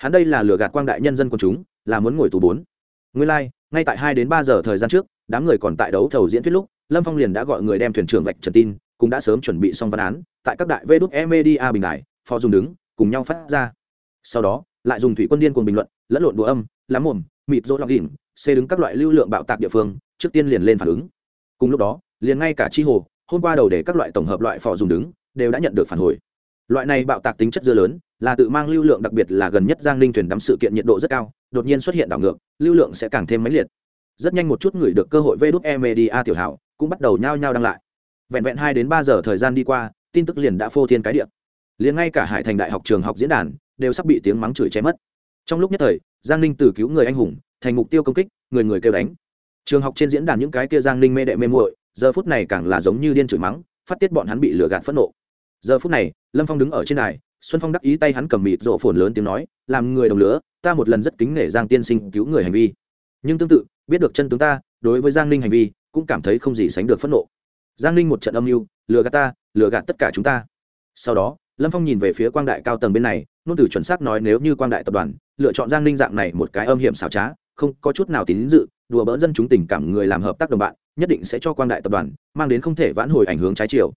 hắn đây là lừa gạt quang đại nhân dân quần chúng là muốn ngồi tù bốn. Nguyên lai、like, ngay tại hai đến ba giờ thời gian trước đám người còn tại đấu thầu diễn thuyết lúc lâm phong liền đã gọi người đem thuyền trưởng vạch trần tin cũng đã sớm chuẩn bị xong văn án tại các đại vê đúc e media bình đại phò dùng đứng cùng nhau phát ra. Sau đó lại dùng thủy quân điên cùng bình luận lẫn lộn đùa âm lắm mồm mịt rỗ lọc đỉnh xê đứng các loại lưu lượng bạo tạc địa phương trước tiên liền lên phản ứng. Cùng lúc đó liền ngay cả chi hồ hôm qua đầu để các loại tổng hợp loại phò dùng đứng đều đã nhận được phản hồi loại này bạo tạc tính chất dưa lớn, là tự mang lưu lượng đặc biệt là gần nhất giang ninh thuyền đắm sự kiện nhiệt độ rất cao, đột nhiên xuất hiện đảo ngược, lưu lượng sẽ càng thêm mãnh liệt. Rất nhanh một chút người được cơ hội vê đúc e media tiểu hảo, cũng bắt đầu nhao nhao đăng lại. Vẹn vẹn hai đến ba giờ thời gian đi qua, tin tức liền đã phô thiên cái điệp liền ngay cả hải thành đại học trường học diễn đàn, đều sắp bị tiếng mắng chửi chém mất. Trong lúc nhất thời, giang ninh từ cứu người anh hùng, thành mục tiêu công kích, người người kêu đánh. Trường học trên diễn đàn những cái kia giang ninh mê đệ mê muội, giờ phút này càng là giống như điên chửi mắng, phát tiết bọn hắn bị lừa gạt phẫn nộ giờ phút này, lâm phong đứng ở trên đài, xuân phong đắc ý tay hắn cầm mịt rộ phồn lớn tiếng nói, làm người đồng lứa, ta một lần rất kính nể giang tiên sinh cứu người hành vi. Nhưng tương tự, biết được chân tướng ta, đối với giang ninh hành vi, cũng cảm thấy không gì sánh được phẫn nộ. Giang ninh một trận âm mưu, lừa gạt ta, lừa gạt tất cả chúng ta. Sau đó, lâm phong nhìn về phía quang đại cao tầng bên này, nôn từ chuẩn xác nói nếu như quang đại tập đoàn lựa chọn giang ninh dạng này một cái âm hiểm xảo trá, không có chút nào tín dự, đùa bỡn dân chúng tình cảm người làm hợp tác đồng bạn, nhất định sẽ cho quang đại tập đoàn mang đến không thể vãn hồi ảnh hướng trái chiều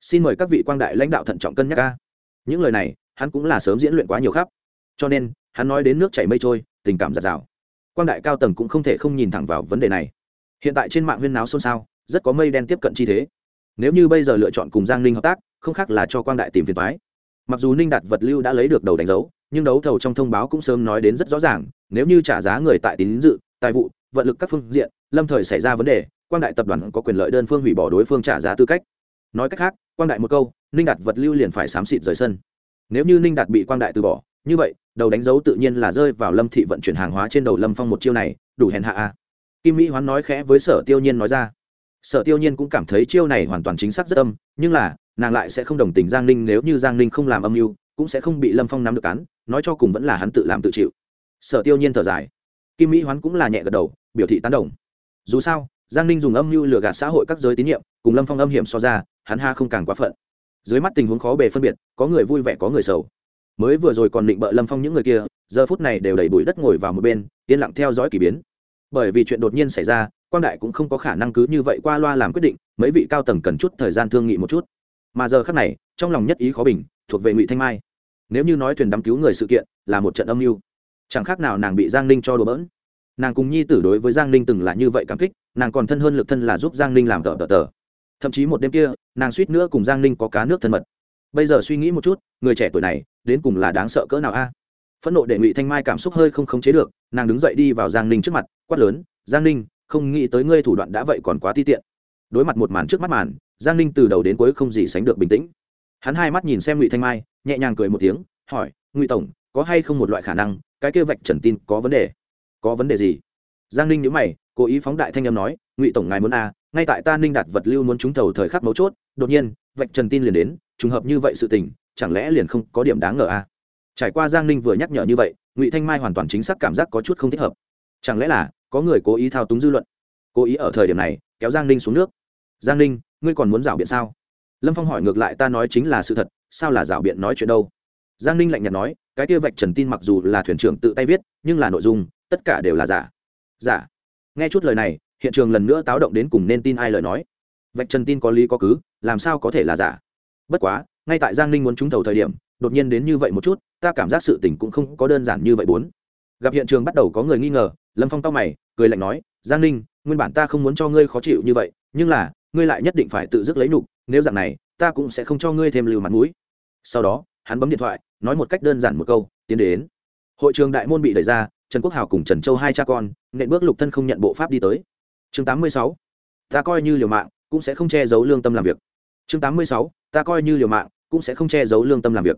xin mời các vị quang đại lãnh đạo thận trọng cân nhắc ca. Những lời này, hắn cũng là sớm diễn luyện quá nhiều khắp. Cho nên, hắn nói đến nước chảy mây trôi, tình cảm giạt rào. Quang đại cao tầng cũng không thể không nhìn thẳng vào vấn đề này. Hiện tại trên mạng huyên náo xôn xao, rất có mây đen tiếp cận chi thế. Nếu như bây giờ lựa chọn cùng giang ninh hợp tác, không khác là cho quang đại tìm phiền thoái mặc dù ninh đạt vật lưu đã lấy được đầu đánh dấu, nhưng đấu thầu trong thông báo cũng sớm nói đến rất rõ ràng, nếu như trả giá người tại tín dự, tài vụ, vận lực các phương diện, lâm thời xảy ra vấn đề, quang đại tập đoàn có quyền lợi đơn phương hủy bỏ đối phương trả giá tư cách nói cách khác, quang đại một câu, ninh đạt vật lưu liền phải xám xịt rời sân. Nếu như ninh đạt bị quang đại từ bỏ, như vậy, đầu đánh dấu tự nhiên là rơi vào lâm thị vận chuyển hàng hóa trên đầu lâm phong một chiêu này, đủ hèn hạ a kim mỹ hoán nói khẽ với sở tiêu nhiên nói ra. Sở tiêu nhiên cũng cảm thấy chiêu này hoàn toàn chính xác rất âm, nhưng là, nàng lại sẽ không đồng tình giang ninh nếu như giang ninh không làm âm mưu, cũng sẽ không bị lâm phong nắm được cắn nói cho cùng vẫn là hắn tự làm tự chịu. Sở tiêu nhiên thở dài. Kim mỹ hoán cũng là nhẹ gật đầu, biểu thị tán đồng. Dù sao, giang ninh dùng âm mưu lừa gạt xã hội các giới tín nhiệm, cùng lâm phong âm hiểm so ra hắn ha không càng quá phận. Dưới mắt tình huống khó bề phân biệt, có người vui vẻ, có người sầu. Mới vừa rồi còn định bợ lâm phong những người kia, giờ phút này đều đẩy bụi đất ngồi vào một bên, yên lặng theo dõi k ỳ biến. Bởi vì chuyện đột nhiên xảy ra, quang đại cũng không có khả năng cứ như vậy qua loa làm quyết định, mấy vị cao tầng cần chút thời gian thương nghị một chút. Mà giờ khác này, trong lòng nhất ý khó bình, thuộc về ngụy thanh mai. Nếu như nói thuyền đắm cứu người sự kiện, là một trận âm mưu, chẳng khác nào nàng bị giang ninh cho đùa bỡn. Nàng cùng nhi tử đối với giang ninh từng là như vậy cảm kích, nàng còn thân hơn lực thân là giúp giang ninh làm tờ tờ tờ thậm chí một đêm kia nàng suýt nữa cùng giang ninh có cá nước thân mật. Bây giờ suy nghĩ một chút người trẻ tuổi này đến cùng là đáng sợ cỡ nào a? Phẫn nộ để ngụy thanh mai cảm xúc hơi không khống chế được nàng đứng dậy đi vào giang ninh trước mặt quát lớn giang ninh không nghĩ tới ngươi thủ đoạn đã vậy còn quá ti tiện. Đối mặt một màn trước mắt màn giang ninh từ đầu đến cuối không gì sánh được bình tĩnh. Hắn hai mắt nhìn xem ngụy thanh mai nhẹ nhàng cười một tiếng hỏi ngụy tổng có hay không một loại khả năng cái kia vạch trần tin có vấn đề? Có vấn đề gì? Giang ninh nhớ mày cố ý phóng đại thanh âm nói ngụy tổng ngài muốn a à, ngay tại ta ninh đạt vật lưu muốn trúng thầu thời khắc mấu chốt, đột nhiên, vạch trần tin liền đến, trùng hợp như vậy sự tình, chẳng lẽ liền không có điểm đáng ngờ a à? trải qua giang ninh vừa nhắc nhở như vậy, ngụy thanh mai hoàn toàn chính xác cảm giác có chút không thích hợp. Chẳng lẽ là, có người cố ý thao túng dư luận? Cố ý ở thời điểm này, kéo giang ninh xuống nước. Giang ninh, ngươi còn muốn rảo biện sao? Lâm phong hỏi ngược lại, ta nói chính là sự thật, sao là rảo biện nói chuyện đâu? Giang ninh lạnh nhạt nói, cái kia vạch trần tin mặc dù là thuyền trưởng tự tay viết, nhưng là nội dung, tất cả đều là giả. Giả. Nghe chút lời này hiện trường lần nữa táo động đến cùng nên tin ai lời nói. Vạch trần tin có lý có cứ, làm sao có thể là giả? Bất quá, ngay tại giang ninh muốn trúng thầu thời điểm, đột nhiên đến như vậy một chút, ta cảm giác sự tình cũng không có đơn giản như vậy bốn. Gặp hiện trường bắt đầu có người nghi ngờ, lâm phong tao mày, cười lạnh nói, giang ninh, nguyên bản ta không muốn cho ngươi khó chịu như vậy, nhưng là, ngươi lại nhất định phải tự dứt lấy nhục, nếu dạng này, ta cũng sẽ không cho ngươi thêm lưu mặt mũi. Sau đó, hắn bấm điện thoại, nói một cách đơn giản một câu, tiến đến. Hội trường đại môn bị đẩy ra, trần quốc hào cùng trần châu hai cha con, nện bước lục thân không nhận bộ pháp đi tới chương tám mươi sáu. Ta coi như liều mạng, cũng sẽ không che giấu lương tâm làm việc. Chương tám mươi sáu. Ta coi như liều mạng, cũng sẽ không che giấu lương tâm làm việc.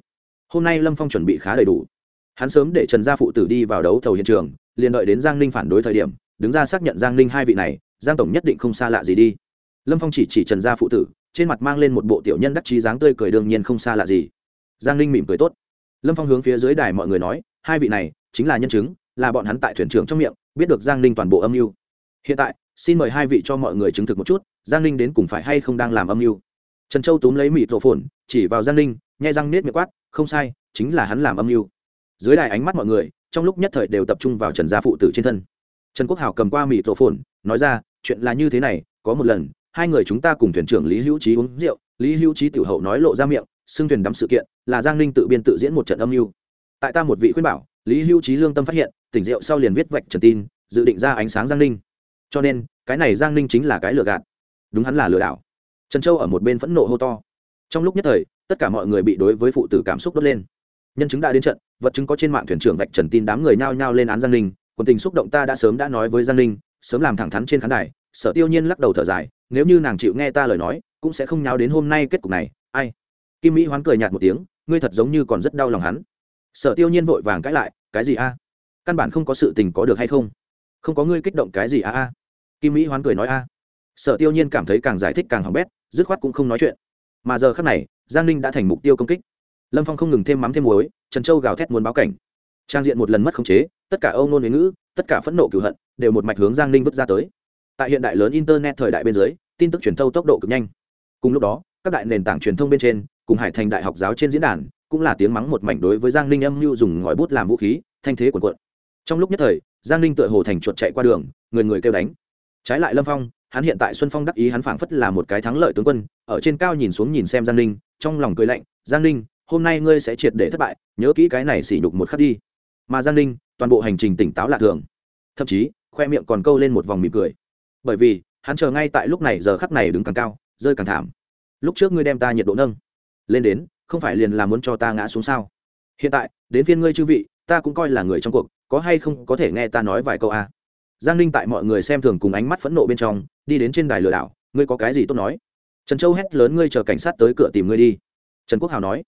Hôm nay lâm phong chuẩn bị khá đầy đủ. Hắn sớm để trần gia phụ tử đi vào đấu thầu hiện trường, liền đợi đến giang ninh phản đối thời điểm, đứng ra xác nhận giang ninh hai vị này, giang tổng nhất định không xa lạ gì đi. Lâm phong chỉ chỉ trần gia phụ tử, trên mặt mang lên một bộ tiểu nhân đắc chí dáng tươi cười đương nhiên không xa lạ gì. Giang ninh mỉm cười tốt. Lâm phong hướng phía dưới đài mọi người nói, hai vị này, chính là nhân chứng, là bọn hắn tại thuyền trưởng trong miệng, biết được giang ninh toàn bộ âm mưu. Hiện tại xin mời hai vị cho mọi người chứng thực một chút, giang ninh đến cùng phải hay không đang làm âm mưu. Trần châu túm lấy mịt rổ phồn chỉ vào giang ninh nhai răng nết miệng quát, không sai, chính là hắn làm âm mưu. Dưới đài ánh mắt mọi người, trong lúc nhất thời đều tập trung vào trần gia phụ tử trên thân. Trần quốc hào cầm qua mịt rổ phồn nói ra, chuyện là như thế này, có một lần, hai người chúng ta cùng thuyền trưởng lý hữu trí uống rượu, lý hữu trí tiểu hậu nói lộ ra miệng, xưng thuyền đắm sự kiện, là giang ninh tự biên tự diễn một trận âm mưu. Tại ta một vị khuyên bảo, lý hữu trí lương tâm phát hiện, tỉnh rượu sau liền viết vạch trần tin, dự định ra ánh sáng giang ninh cho nên, cái này giang ninh chính là cái lừa gạt. Đúng hắn là lừa đảo. Trần châu ở một bên phẫn nộ hô to. Trong lúc nhất thời, tất cả mọi người bị đối với phụ tử cảm xúc đốt lên. Nhân chứng đã đến trận, vật chứng có trên mạng thuyền trưởng vạch trần tin đám người nhao nhao lên án giang ninh. Quần tình xúc động ta đã sớm đã nói với giang ninh, sớm làm thẳng thắn trên khán đài sở tiêu nhiên lắc đầu thở dài, nếu như nàng chịu nghe ta lời nói, cũng sẽ không nháo đến hôm nay kết cục này. Ai? Kim mỹ hoán cười nhạt một tiếng, ngươi thật giống như còn rất đau lòng hắn. Sở tiêu nhiên vội vàng cãi lại, cái gì a? Căn bản không có sự tình có được hay không? Không có ngươi kích động cái gì a a? Kim mỹ hoán cười nói a. Sở tiêu nhiên cảm thấy càng giải thích càng hỏng bét, dứt khoát cũng không nói chuyện. Mà giờ khắc này, giang ninh đã thành mục tiêu công kích. Lâm phong không ngừng thêm mắm thêm muối, trần châu gào thét muốn báo cảnh. Trang diện một lần mất khống chế, tất cả âu nôn huế ngữ, tất cả phẫn nộ cửu hận, đều một mạch hướng giang ninh vứt ra tới. Tại hiện đại lớn internet thời đại bên dưới, tin tức truyền thâu tốc độ cực nhanh. Cùng lúc đó, các đại nền tảng truyền thông bên trên, cùng hải thành đại học giáo trên diễn đàn, cũng là tiếng mắng một mảnh đối với giang ninh âm mưu dùng ngòi bút làm vũ khí, thanh thế quần quận trong lúc nhất thời, giang ninh tựa hồ thành chuột chạy qua đường, người người kêu đánh trái lại lâm phong, hắn hiện tại xuân phong đắc ý hắn phảng phất là một cái thắng lợi tướng quân, ở trên cao nhìn xuống nhìn xem giang ninh, trong lòng cười lạnh, giang ninh, hôm nay ngươi sẽ triệt để thất bại, nhớ kỹ cái này sỉ nhục một khắc đi. Mà giang ninh, toàn bộ hành trình tỉnh táo lạ thường. Thậm chí, khoe miệng còn câu lên một vòng mỉm cười. Bởi vì, hắn chờ ngay tại lúc này giờ khắc này đứng càng cao, rơi càng thảm. Lúc trước ngươi đem ta nhiệt độ nâng, lên đến, không phải liền là muốn cho ta ngã xuống sao? Hiện tại, đến phiên ngươi chư vị, ta cũng coi là người trong cuộc, có hay không có thể nghe ta nói vài câu a à giang ninh tại mọi người xem thường cùng ánh mắt phẫn nộ bên trong, đi đến trên đài lừa đảo. Ngươi có cái gì tốt nói? Trần châu hét lớn, ngươi chờ cảnh sát tới cửa tìm ngươi đi. Trần quốc hào nói.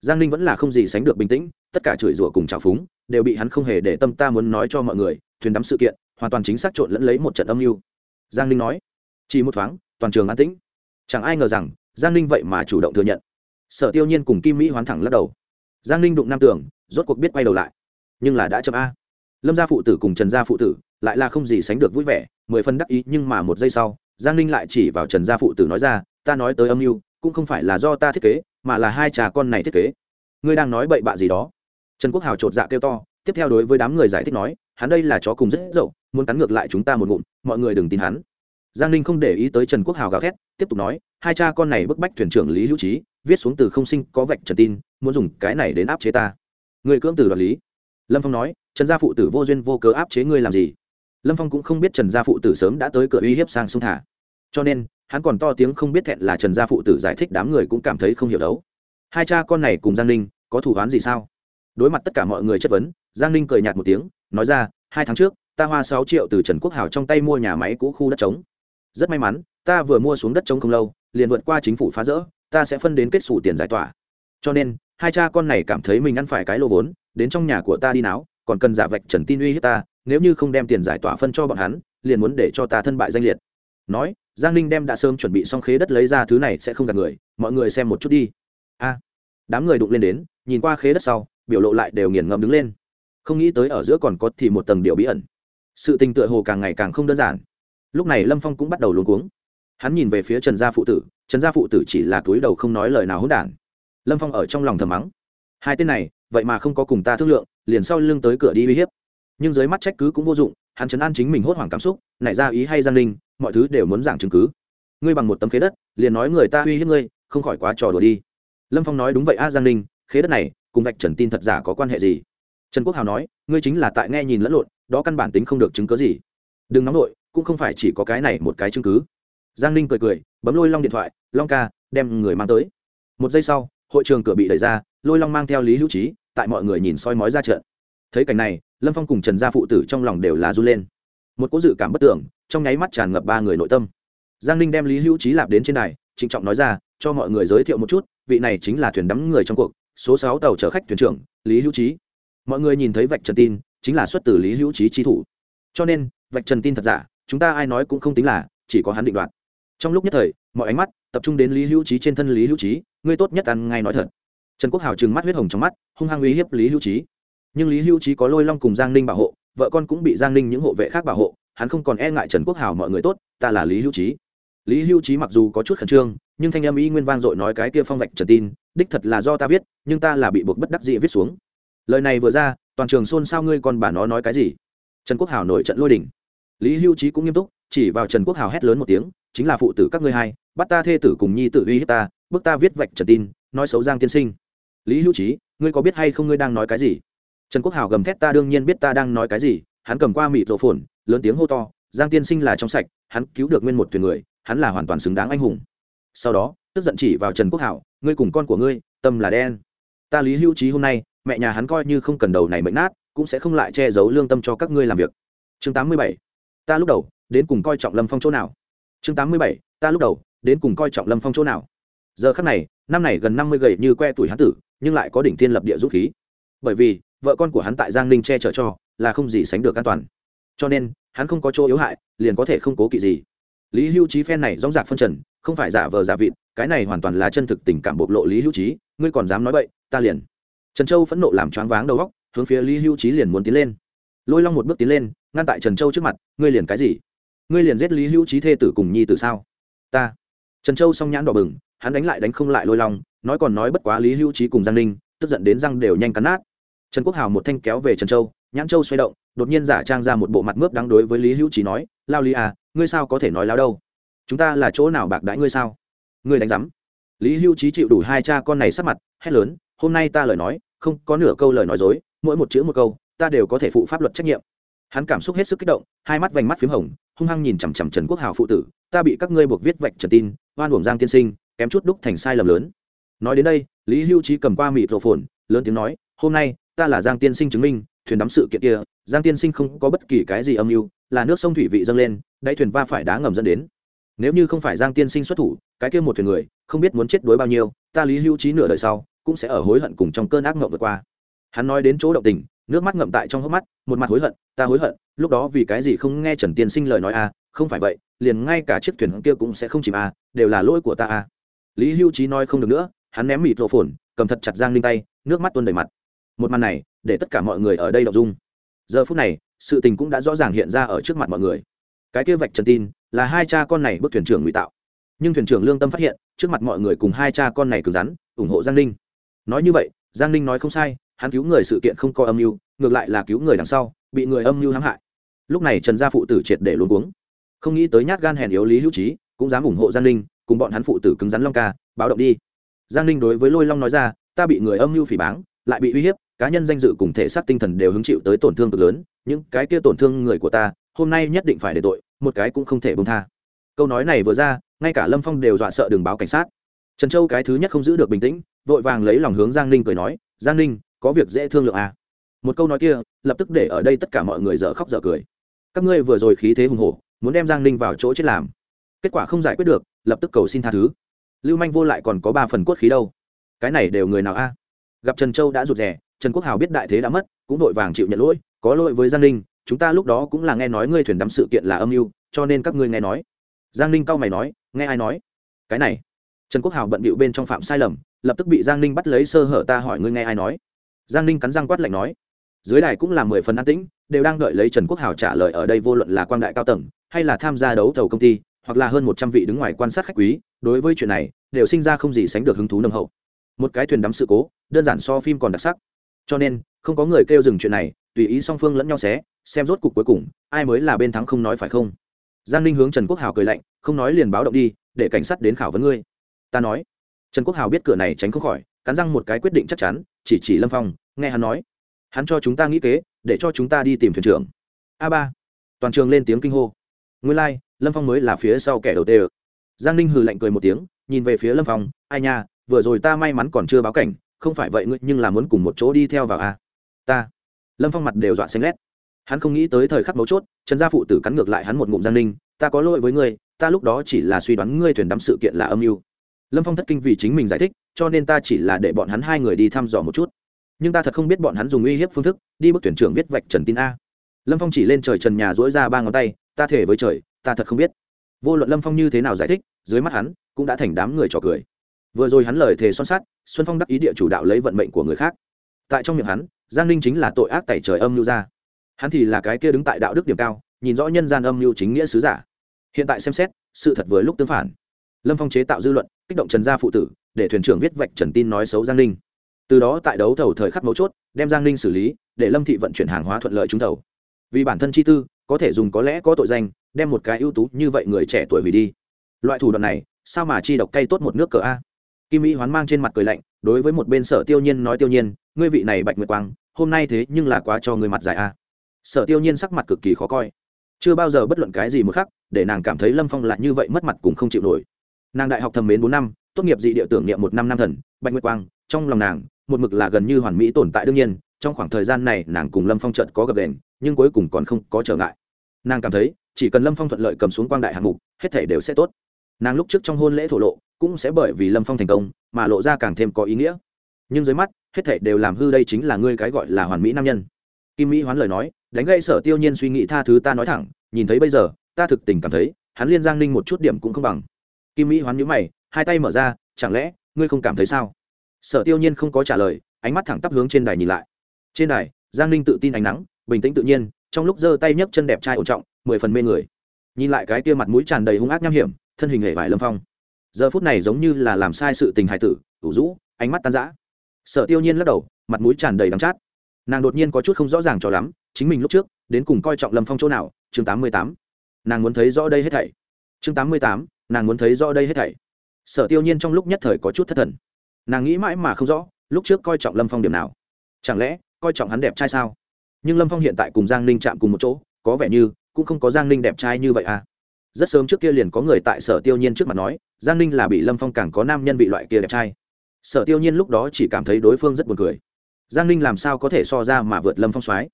Giang ninh vẫn là không gì sánh được bình tĩnh, tất cả chửi rủa cùng trào phúng đều bị hắn không hề để tâm ta muốn nói cho mọi người, thuyền đắm sự kiện, hoàn toàn chính xác trộn lẫn lấy một trận âm mưu. Giang ninh nói. Chỉ một thoáng, toàn trường an tĩnh. Chẳng ai ngờ rằng, giang ninh vậy mà chủ động thừa nhận. Sở tiêu nhiên cùng kim mỹ hoán thẳng lắc đầu. Giang ninh đụng nam tưởng rốt cuộc biết quay đầu lại. Nhưng là đã chậm a. Lâm gia phụ tử cùng trần gia phụ tử lại là không gì sánh được vui vẻ, mười phân đắc ý, nhưng mà một giây sau, giang ninh lại chỉ vào trần gia phụ tử nói ra, ta nói tới âm mưu, cũng không phải là do ta thiết kế, mà là hai trà con này thiết kế. Ngươi đang nói bậy bạ gì đó? Trần quốc hào chột dạ kêu to, tiếp theo đối với đám người giải thích nói, hắn đây là chó cùng rất dậu, muốn cắn ngược lại chúng ta một ngụm, mọi người đừng tin hắn. Giang ninh không để ý tới trần quốc hào gào thét, tiếp tục nói, hai cha con này bức bách thuyền trưởng lý hữu trí, viết xuống từ không sinh có vạch trần tin, muốn dùng cái này đến áp chế ta. Người cưỡng từ đoạt lý. Lâm phong nói, trần gia phụ tử vô duyên vô cớ áp chế ngươi làm gì? Lâm phong cũng không biết trần gia phụ tử sớm đã tới cửa uy hiếp sang sông thả. Cho nên, hắn còn to tiếng không biết thẹn là trần gia phụ tử giải thích đám người cũng cảm thấy không hiểu đấu. Hai cha con này cùng giang ninh, có thủ án gì sao? Đối mặt tất cả mọi người chất vấn, giang ninh cười nhạt một tiếng, nói ra, hai tháng trước, ta hoa sáu triệu từ trần quốc hào trong tay mua nhà máy cũ khu đất trống. Rất may mắn, ta vừa mua xuống đất trống không lâu, liền vượt qua chính phủ phá rỡ, ta sẽ phân đến kết xù tiền giải tỏa. Cho nên, hai cha con này cảm thấy mình ăn phải cái lô vốn, đến trong nhà của ta đi náo, còn cần giả vạch trần tin uy hiếp ta nếu như không đem tiền giải tỏa phân cho bọn hắn, liền muốn để cho ta thân bại danh liệt. Nói, giang ninh đem đã sớm chuẩn bị xong khế đất lấy ra thứ này sẽ không gạt người, mọi người xem một chút đi. A. Đám người đụng lên đến, nhìn qua khế đất sau, biểu lộ lại đều nghiền ngẫm đứng lên. Không nghĩ tới ở giữa còn có thì một tầng điều bí ẩn. Sự tình tựa hồ càng ngày càng không đơn giản. Lúc này lâm phong cũng bắt đầu luống cuống. Hắn nhìn về phía trần gia phụ tử, trần gia phụ tử chỉ là túi đầu không nói lời nào hỗn đản. Lâm phong ở trong lòng thầm mắng. Hai tên này, vậy mà không có cùng ta thương lượng, liền sau lưng tới cửa đi uy hiếp nhưng dưới mắt trách cứ cũng vô dụng, hắn chấn an chính mình hốt hoảng cảm xúc, nảy ra ý hay giang ninh mọi thứ đều muốn giảng chứng cứ. Ngươi bằng một tấm khế đất, liền nói người ta uy hiếp ngươi, không khỏi quá trò đùa đi. Lâm phong nói đúng vậy a giang ninh khế đất này, cùng vạch trần tin thật giả có quan hệ gì? Trần quốc hào nói, ngươi chính là tại nghe nhìn lẫn lộn, đó căn bản tính không được chứng cứ gì. Đừng nóng nổi cũng không phải chỉ có cái này một cái chứng cứ. Giang ninh cười cười, bấm lôi long điện thoại, long ca, đem người mang tới. Một giây sau, hội trường cửa bị đẩy ra, lôi long mang theo lý hữu trí tại mọi người nhìn soi mói ra trận. Thấy cảnh này lâm phong cùng trần gia phụ tử trong lòng đều là run lên. Một cố dự cảm bất tưởng, trong nháy mắt tràn ngập ba người nội tâm. Giang ninh đem lý hữu trí lạp đến trên đài, trịnh trọng nói ra, cho mọi người giới thiệu một chút, vị này chính là thuyền đắm người trong cuộc, số sáu tàu chở khách thuyền trưởng, lý hữu trí mọi người nhìn thấy vạch trần tin, chính là xuất từ lý hữu trí chi thủ. Cho nên, vạch trần tin thật giả, chúng ta ai nói cũng không tính là, chỉ có hắn định đoạt. Trong lúc nhất thời, mọi ánh mắt tập trung đến lý hữu trí trên thân lý hữu trí ngươi tốt nhất ăn ngay nói thật. Trần quốc hào trừng mắt huyết hồng trong mắt, hung hăng uy hiếp lý hữu trí nhưng lý hữu trí có lôi long cùng giang ninh bảo hộ, vợ con cũng bị giang ninh những hộ vệ khác bảo hộ, hắn không còn e ngại trần quốc hào mọi người tốt, ta là lý hữu trí lý hữu trí mặc dù có chút khẩn trương, nhưng thanh âm y nguyên vang dội nói cái kia phong vạch trần tin, đích thật là do ta viết, nhưng ta là bị buộc bất đắc dĩ viết xuống. Lời này vừa ra, toàn trường xôn xao ngươi còn bà nó nói cái gì? Trần quốc hào nổi trận lôi đình. Lý hữu trí cũng nghiêm túc, chỉ vào trần quốc hào hét lớn một tiếng, chính là phụ tử các ngươi hai, bắt ta thê tử cùng nhi tử uy hiếp ta bước ta viết vạch trần tin, nói xấu giang tiên sinh. Lý hữu trí ngươi có biết hay không ngươi đang nói cái gì? Trần quốc hào gầm thét, ta đương nhiên biết ta đang nói cái gì. Hắn cầm qua mịt rộ phồn, lớn tiếng hô to, giang tiên sinh là trong sạch, hắn cứu được nguyên một thuyền người, hắn là hoàn toàn xứng đáng anh hùng. Sau đó, tức giận chỉ vào trần quốc hảo ngươi cùng con của ngươi, tâm là đen. Ta lý hữu trí hôm nay, mẹ nhà hắn coi như không cần đầu này mệnh nát, cũng sẽ không lại che giấu lương tâm cho các ngươi làm việc. Chương tám mươi bảy, ta lúc đầu, đến cùng coi trọng lâm phong chỗ nào? Chương tám mươi bảy, ta lúc đầu, đến cùng coi trọng lâm phong chỗ nào? Giờ khắc này, năm này gần năm mươi gầy như que tuổi hán tử, nhưng lại có đỉnh thiên lập địa dũng khí. Bởi vì vợ con của hắn tại giang ninh che chở cho, là không gì sánh được an toàn. Cho nên, hắn không có chỗ yếu hại, liền có thể không cố kỵ gì. Lý Hưu trí phen này dóng dạc phân trần, không phải giả vờ giả vịt, cái này hoàn toàn là chân thực tình cảm bộc lộ lý Hưu trí ngươi còn dám nói bậy, ta liền. Trần châu phẫn nộ làm choáng váng đầu góc hướng phía lý Hưu trí liền muốn tiến lên. Lôi long một bước tiến lên, ngăn tại trần châu trước mặt, ngươi liền cái gì? Ngươi liền giết lý Hưu trí thê tử cùng nhi tử sao? Ta. Trần châu song nhãn đỏ bừng, hắn đánh lại đánh không lại lôi long, nói còn nói bất quá lý Hưu trí cùng giang ninh, tức giận đến răng đều nhanh cắn nát trần quốc hào một thanh kéo về trần châu, nhãn châu xoay động, đột nhiên giả trang ra một bộ mặt mướp đáng đối với lý hữu trí nói, lao lý à ngươi sao có thể nói lao đâu? Chúng ta là chỗ nào bạc đãi ngươi sao? Ngươi đánh giám. Lý hữu trí chịu đủ hai cha con này sắp mặt, hét lớn, hôm nay ta lời nói, không có nửa câu lời nói dối, mỗi một chữ một câu, ta đều có thể phụ pháp luật trách nhiệm. Hắn cảm xúc hết sức kích động, hai mắt vành mắt p h í m hồng, hung hăng nhìn chằm chằm trần quốc hào phụ tử, ta bị các ngươi buộc viết vạch trần tin, oan uổng giang tiên sinh, kém chút đúc thành sai lầm lớn. Nói đến đây, lý hữu trí cầm qua mịt rộ phồn, lớn tiếng nói, hôm nay ta là giang tiên sinh chứng minh thuyền đắm sự kiện kia giang tiên sinh không có bất kỳ cái gì âm mưu là nước sông thủy vị dâng lên đáy thuyền va phải đá ngầm dẫn đến. Nếu như không phải giang tiên sinh xuất thủ cái kia một thuyền người không biết muốn chết đuối bao nhiêu ta lý hữu trí nửa đời sau cũng sẽ ở hối hận cùng trong cơn ác ngộng vượt qua. Hắn nói đến chỗ động tình nước mắt ngậm tại trong hốc mắt một mặt hối hận ta hối hận lúc đó vì cái gì không nghe trần tiên sinh lời nói a à, không phải vậy liền ngay cả chiếc thuyền kia cũng sẽ không chìm a à, đều là lỗi của ta a à. lý hữu trí nói không được nữa hắn ném mịt rộ phồn cầm thật chặt giang linh tay nước mắt tuôn đầy mặt một màn này, để tất cả mọi người ở đây đọc dung. Giờ phút này, sự tình cũng đã rõ ràng hiện ra ở trước mặt mọi người. Cái kia vạch trần tin, là hai cha con này bước thuyền trưởng ngụy tạo. Nhưng thuyền trưởng lương tâm phát hiện, trước mặt mọi người cùng hai cha con này cứng rắn, ủng hộ giang ninh. Nói như vậy, giang ninh nói không sai, hắn cứu người sự kiện không có âm mưu, ngược lại là cứu người đằng sau, bị người âm mưu hãm hại. Lúc này trần gia phụ tử triệt để luôn uống không nghĩ tới nhát gan hèn yếu lý hữu trí cũng dám ủng hộ giang ninh, cùng bọn hắn phụ tử cứng rắn long ca, báo động đi. Giang ninh đối với lôi long nói ra, ta bị người âm mưu phỉ báng, lại bị uy hiếp cá nhân danh dự cùng thể xác tinh thần đều hứng chịu tới tổn thương cực lớn, những cái kia tổn thương người của ta, hôm nay nhất định phải để tội, một cái cũng không thể bông tha. Câu nói này vừa ra, ngay cả lâm phong đều dọa sợ đường báo cảnh sát. Trần châu cái thứ nhất không giữ được bình tĩnh, vội vàng lấy lòng hướng giang ninh cười nói, giang ninh, có việc dễ thương lượng à. một câu nói kia, lập tức để ở đây tất cả mọi người dở khóc dở cười. Các ngươi vừa rồi khí thế hùng hổ, muốn đem giang ninh vào chỗ chết làm. Kết quả không giải quyết được, lập tức cầu xin tha thứ. Lưu manh vô lại còn có ba phần cốt khí đâu. Cái này đều người nào a? Gặp trần châu đã rụt rè, trần quốc hào biết đại thế đã mất, cũng vội vàng chịu nhận lỗi, có lỗi với giang ninh, chúng ta lúc đó cũng là nghe nói ngươi thuyền đắm sự kiện là âm mưu, cho nên các ngươi nghe nói. Giang ninh cau mày nói, nghe ai nói? Cái này. Trần quốc hào bận bịu bên trong phạm sai lầm, lập tức bị giang ninh bắt lấy sơ hở ta hỏi ngươi nghe ai nói. Giang ninh cắn răng quát lạnh nói, dưới đài cũng là mười phần an tĩnh, đều đang đợi lấy trần quốc hào trả lời ở đây vô luận là quan đại cao tầng, hay là tham gia đấu thầu công ty, hoặc là hơn một trăm vị đứng ngoài quan sát khách quý, đối với chuyện này, đều sinh ra không gì sánh được hứng thú nâng hậu. Một cái thuyền đắm sự cố đơn giản so phim còn đặc sắc. Cho nên không có người kêu dừng chuyện này tùy ý song phương lẫn nhau xé xem rốt cục cuối cùng ai mới là bên thắng không nói phải không? Giang ninh hướng trần quốc hào cười lạnh không nói liền báo động đi để cảnh sát đến khảo vấn ngươi. Ta nói. Trần quốc hào biết cửa này tránh không khỏi cắn răng một cái quyết định chắc chắn chỉ chỉ lâm phong nghe hắn nói. Hắn cho chúng ta nghĩ kế để cho chúng ta đi tìm thuyền trưởng. A ba. Toàn trường lên tiếng kinh hô. Nguyên lai、like, lâm phong mới là phía sau kẻ đầu tê ơ giang ninh hừ lạnh cười một tiếng nhìn về phía lâm phong ai nha vừa rồi ta may mắn còn chưa báo cảnh không phải vậy ngươi nhưng là muốn cùng một chỗ đi theo vào à? ta. Lâm phong mặt đều dọa xanh lét. Hắn không nghĩ tới thời khắc mấu chốt, trần gia phụ tử cắn ngược lại hắn một ngụm giang ninh, ta có lỗi với ngươi, ta lúc đó chỉ là suy đoán ngươi thuyền đắm sự kiện là âm mưu. Lâm phong thất kinh vì chính mình giải thích, cho nên ta chỉ là để bọn hắn hai người đi thăm dò một chút. Nhưng ta thật không biết bọn hắn dùng uy hiếp phương thức đi bức tuyển trưởng viết vạch trần tin a. Lâm phong chỉ lên trời trần nhà dỗi ra ba ngón tay, ta thể với trời, ta thật không biết. Vô luận lâm phong như thế nào giải thích, dưới mắt hắn cũng đã thành đám người trò cười vừa rồi hắn lời thề son sắt, xuân phong đắc ý địa chủ đạo lấy vận mệnh của người khác. Tại trong miệng hắn giang ninh chính là tội ác tẩy trời âm mưu ra hắn thì là cái kia đứng tại đạo đức điểm cao nhìn rõ nhân gian âm mưu chính nghĩa sứ giả. Hiện tại xem xét sự thật với lúc tương phản. Lâm phong chế tạo dư luận kích động trần gia phụ tử để thuyền trưởng viết vạch trần tin nói xấu giang ninh. Từ đó tại đấu thầu thời khắc mấu chốt đem giang ninh xử lý để lâm thị vận chuyển hàng hóa thuận lợi trúng thầu. Vì bản thân chi tư có thể dùng có lẽ có tội danh đem một cái ưu tú như vậy người trẻ tuổi hủy đi. Loại thủ đoạn này sao mà chi độc cay tốt một nước cờ a? Kim mỹ hoán mang trên mặt cười lạnh, đối với một bên sở tiêu nhiên nói, tiêu nhiên, ngươi vị này bạch nguyệt quang, hôm nay thế nhưng là quá cho người mặt dài a sở tiêu nhiên sắc mặt cực kỳ khó coi. Chưa bao giờ bất luận cái gì một khắc, để nàng cảm thấy lâm phong lại như vậy mất mặt cũng không chịu nổi. Nàng đại học thầm mến bốn năm, tốt nghiệp dị địa tưởng niệm một năm năm thần, bạch nguyệt quang, trong lòng nàng, một mực là gần như hoàn mỹ tồn tại đương nhiên, trong khoảng thời gian này nàng cùng lâm phong trận có gặp đèn nhưng cuối cùng còn không có trở ngại. Nàng cảm thấy, chỉ cần lâm phong thuận lợi cầm xuống quang đại hạng mục, hết thể đều sẽ tốt. Nàng lúc trước trong hôn lễ thổ lộ cũng sẽ bởi vì lâm phong thành công mà lộ ra càng thêm có ý nghĩa. Nhưng dưới mắt, hết thể đều làm hư đây chính là ngươi cái gọi là hoàn mỹ nam nhân. Kim mỹ hoán lời nói, đánh gây sở tiêu nhiên suy nghĩ tha thứ ta nói thẳng, nhìn thấy bây giờ, ta thực tình cảm thấy, hắn liên giang ninh một chút điểm cũng không bằng. Kim mỹ hoán nhíu mày, hai tay mở ra, chẳng lẽ, ngươi không cảm thấy sao? Sở tiêu nhiên không có trả lời, ánh mắt thẳng tắp hướng trên đài nhìn lại. Trên đài, giang ninh tự tin ánh nắng, bình tĩnh tự nhiên, trong lúc giơ tay nhấc chân đẹp trai ổn trọng, mười phần mê người. Nhìn lại cái tia mặt mũi tràn đầy hung ác nham hiểm, thân hình hề vải lâm phong giờ phút này giống như là làm sai sự tình hài tử, ủ rũ, ánh mắt tan rã. Sở tiêu nhiên lắc đầu, mặt mũi tràn đầy đắng chát. Nàng đột nhiên có chút không rõ ràng cho lắm, chính mình lúc trước, đến cùng coi trọng lâm phong chỗ nào, chương tám mươi tám. Nàng muốn thấy rõ đây hết thảy. Chương tám mươi tám, nàng muốn thấy rõ đây hết thảy. Sở tiêu nhiên trong lúc nhất thời có chút thất thần. Nàng nghĩ mãi mà không rõ, lúc trước coi trọng lâm phong điểm nào. Chẳng lẽ, coi trọng hắn đẹp trai sao? Nhưng lâm phong hiện tại cùng giang ninh chạm cùng một chỗ, có vẻ như cũng không có giang ninh đẹp trai như vậy à. Rất sớm trước kia liền có người tại sở tiêu nhiên trước mặt nói giang ninh là bị lâm phong càng có nam nhân vị loại kia đẹp trai. Sở tiêu nhiên lúc đó chỉ cảm thấy đối phương rất buồn cười. Giang ninh làm sao có thể so ra mà vượt lâm phong soái?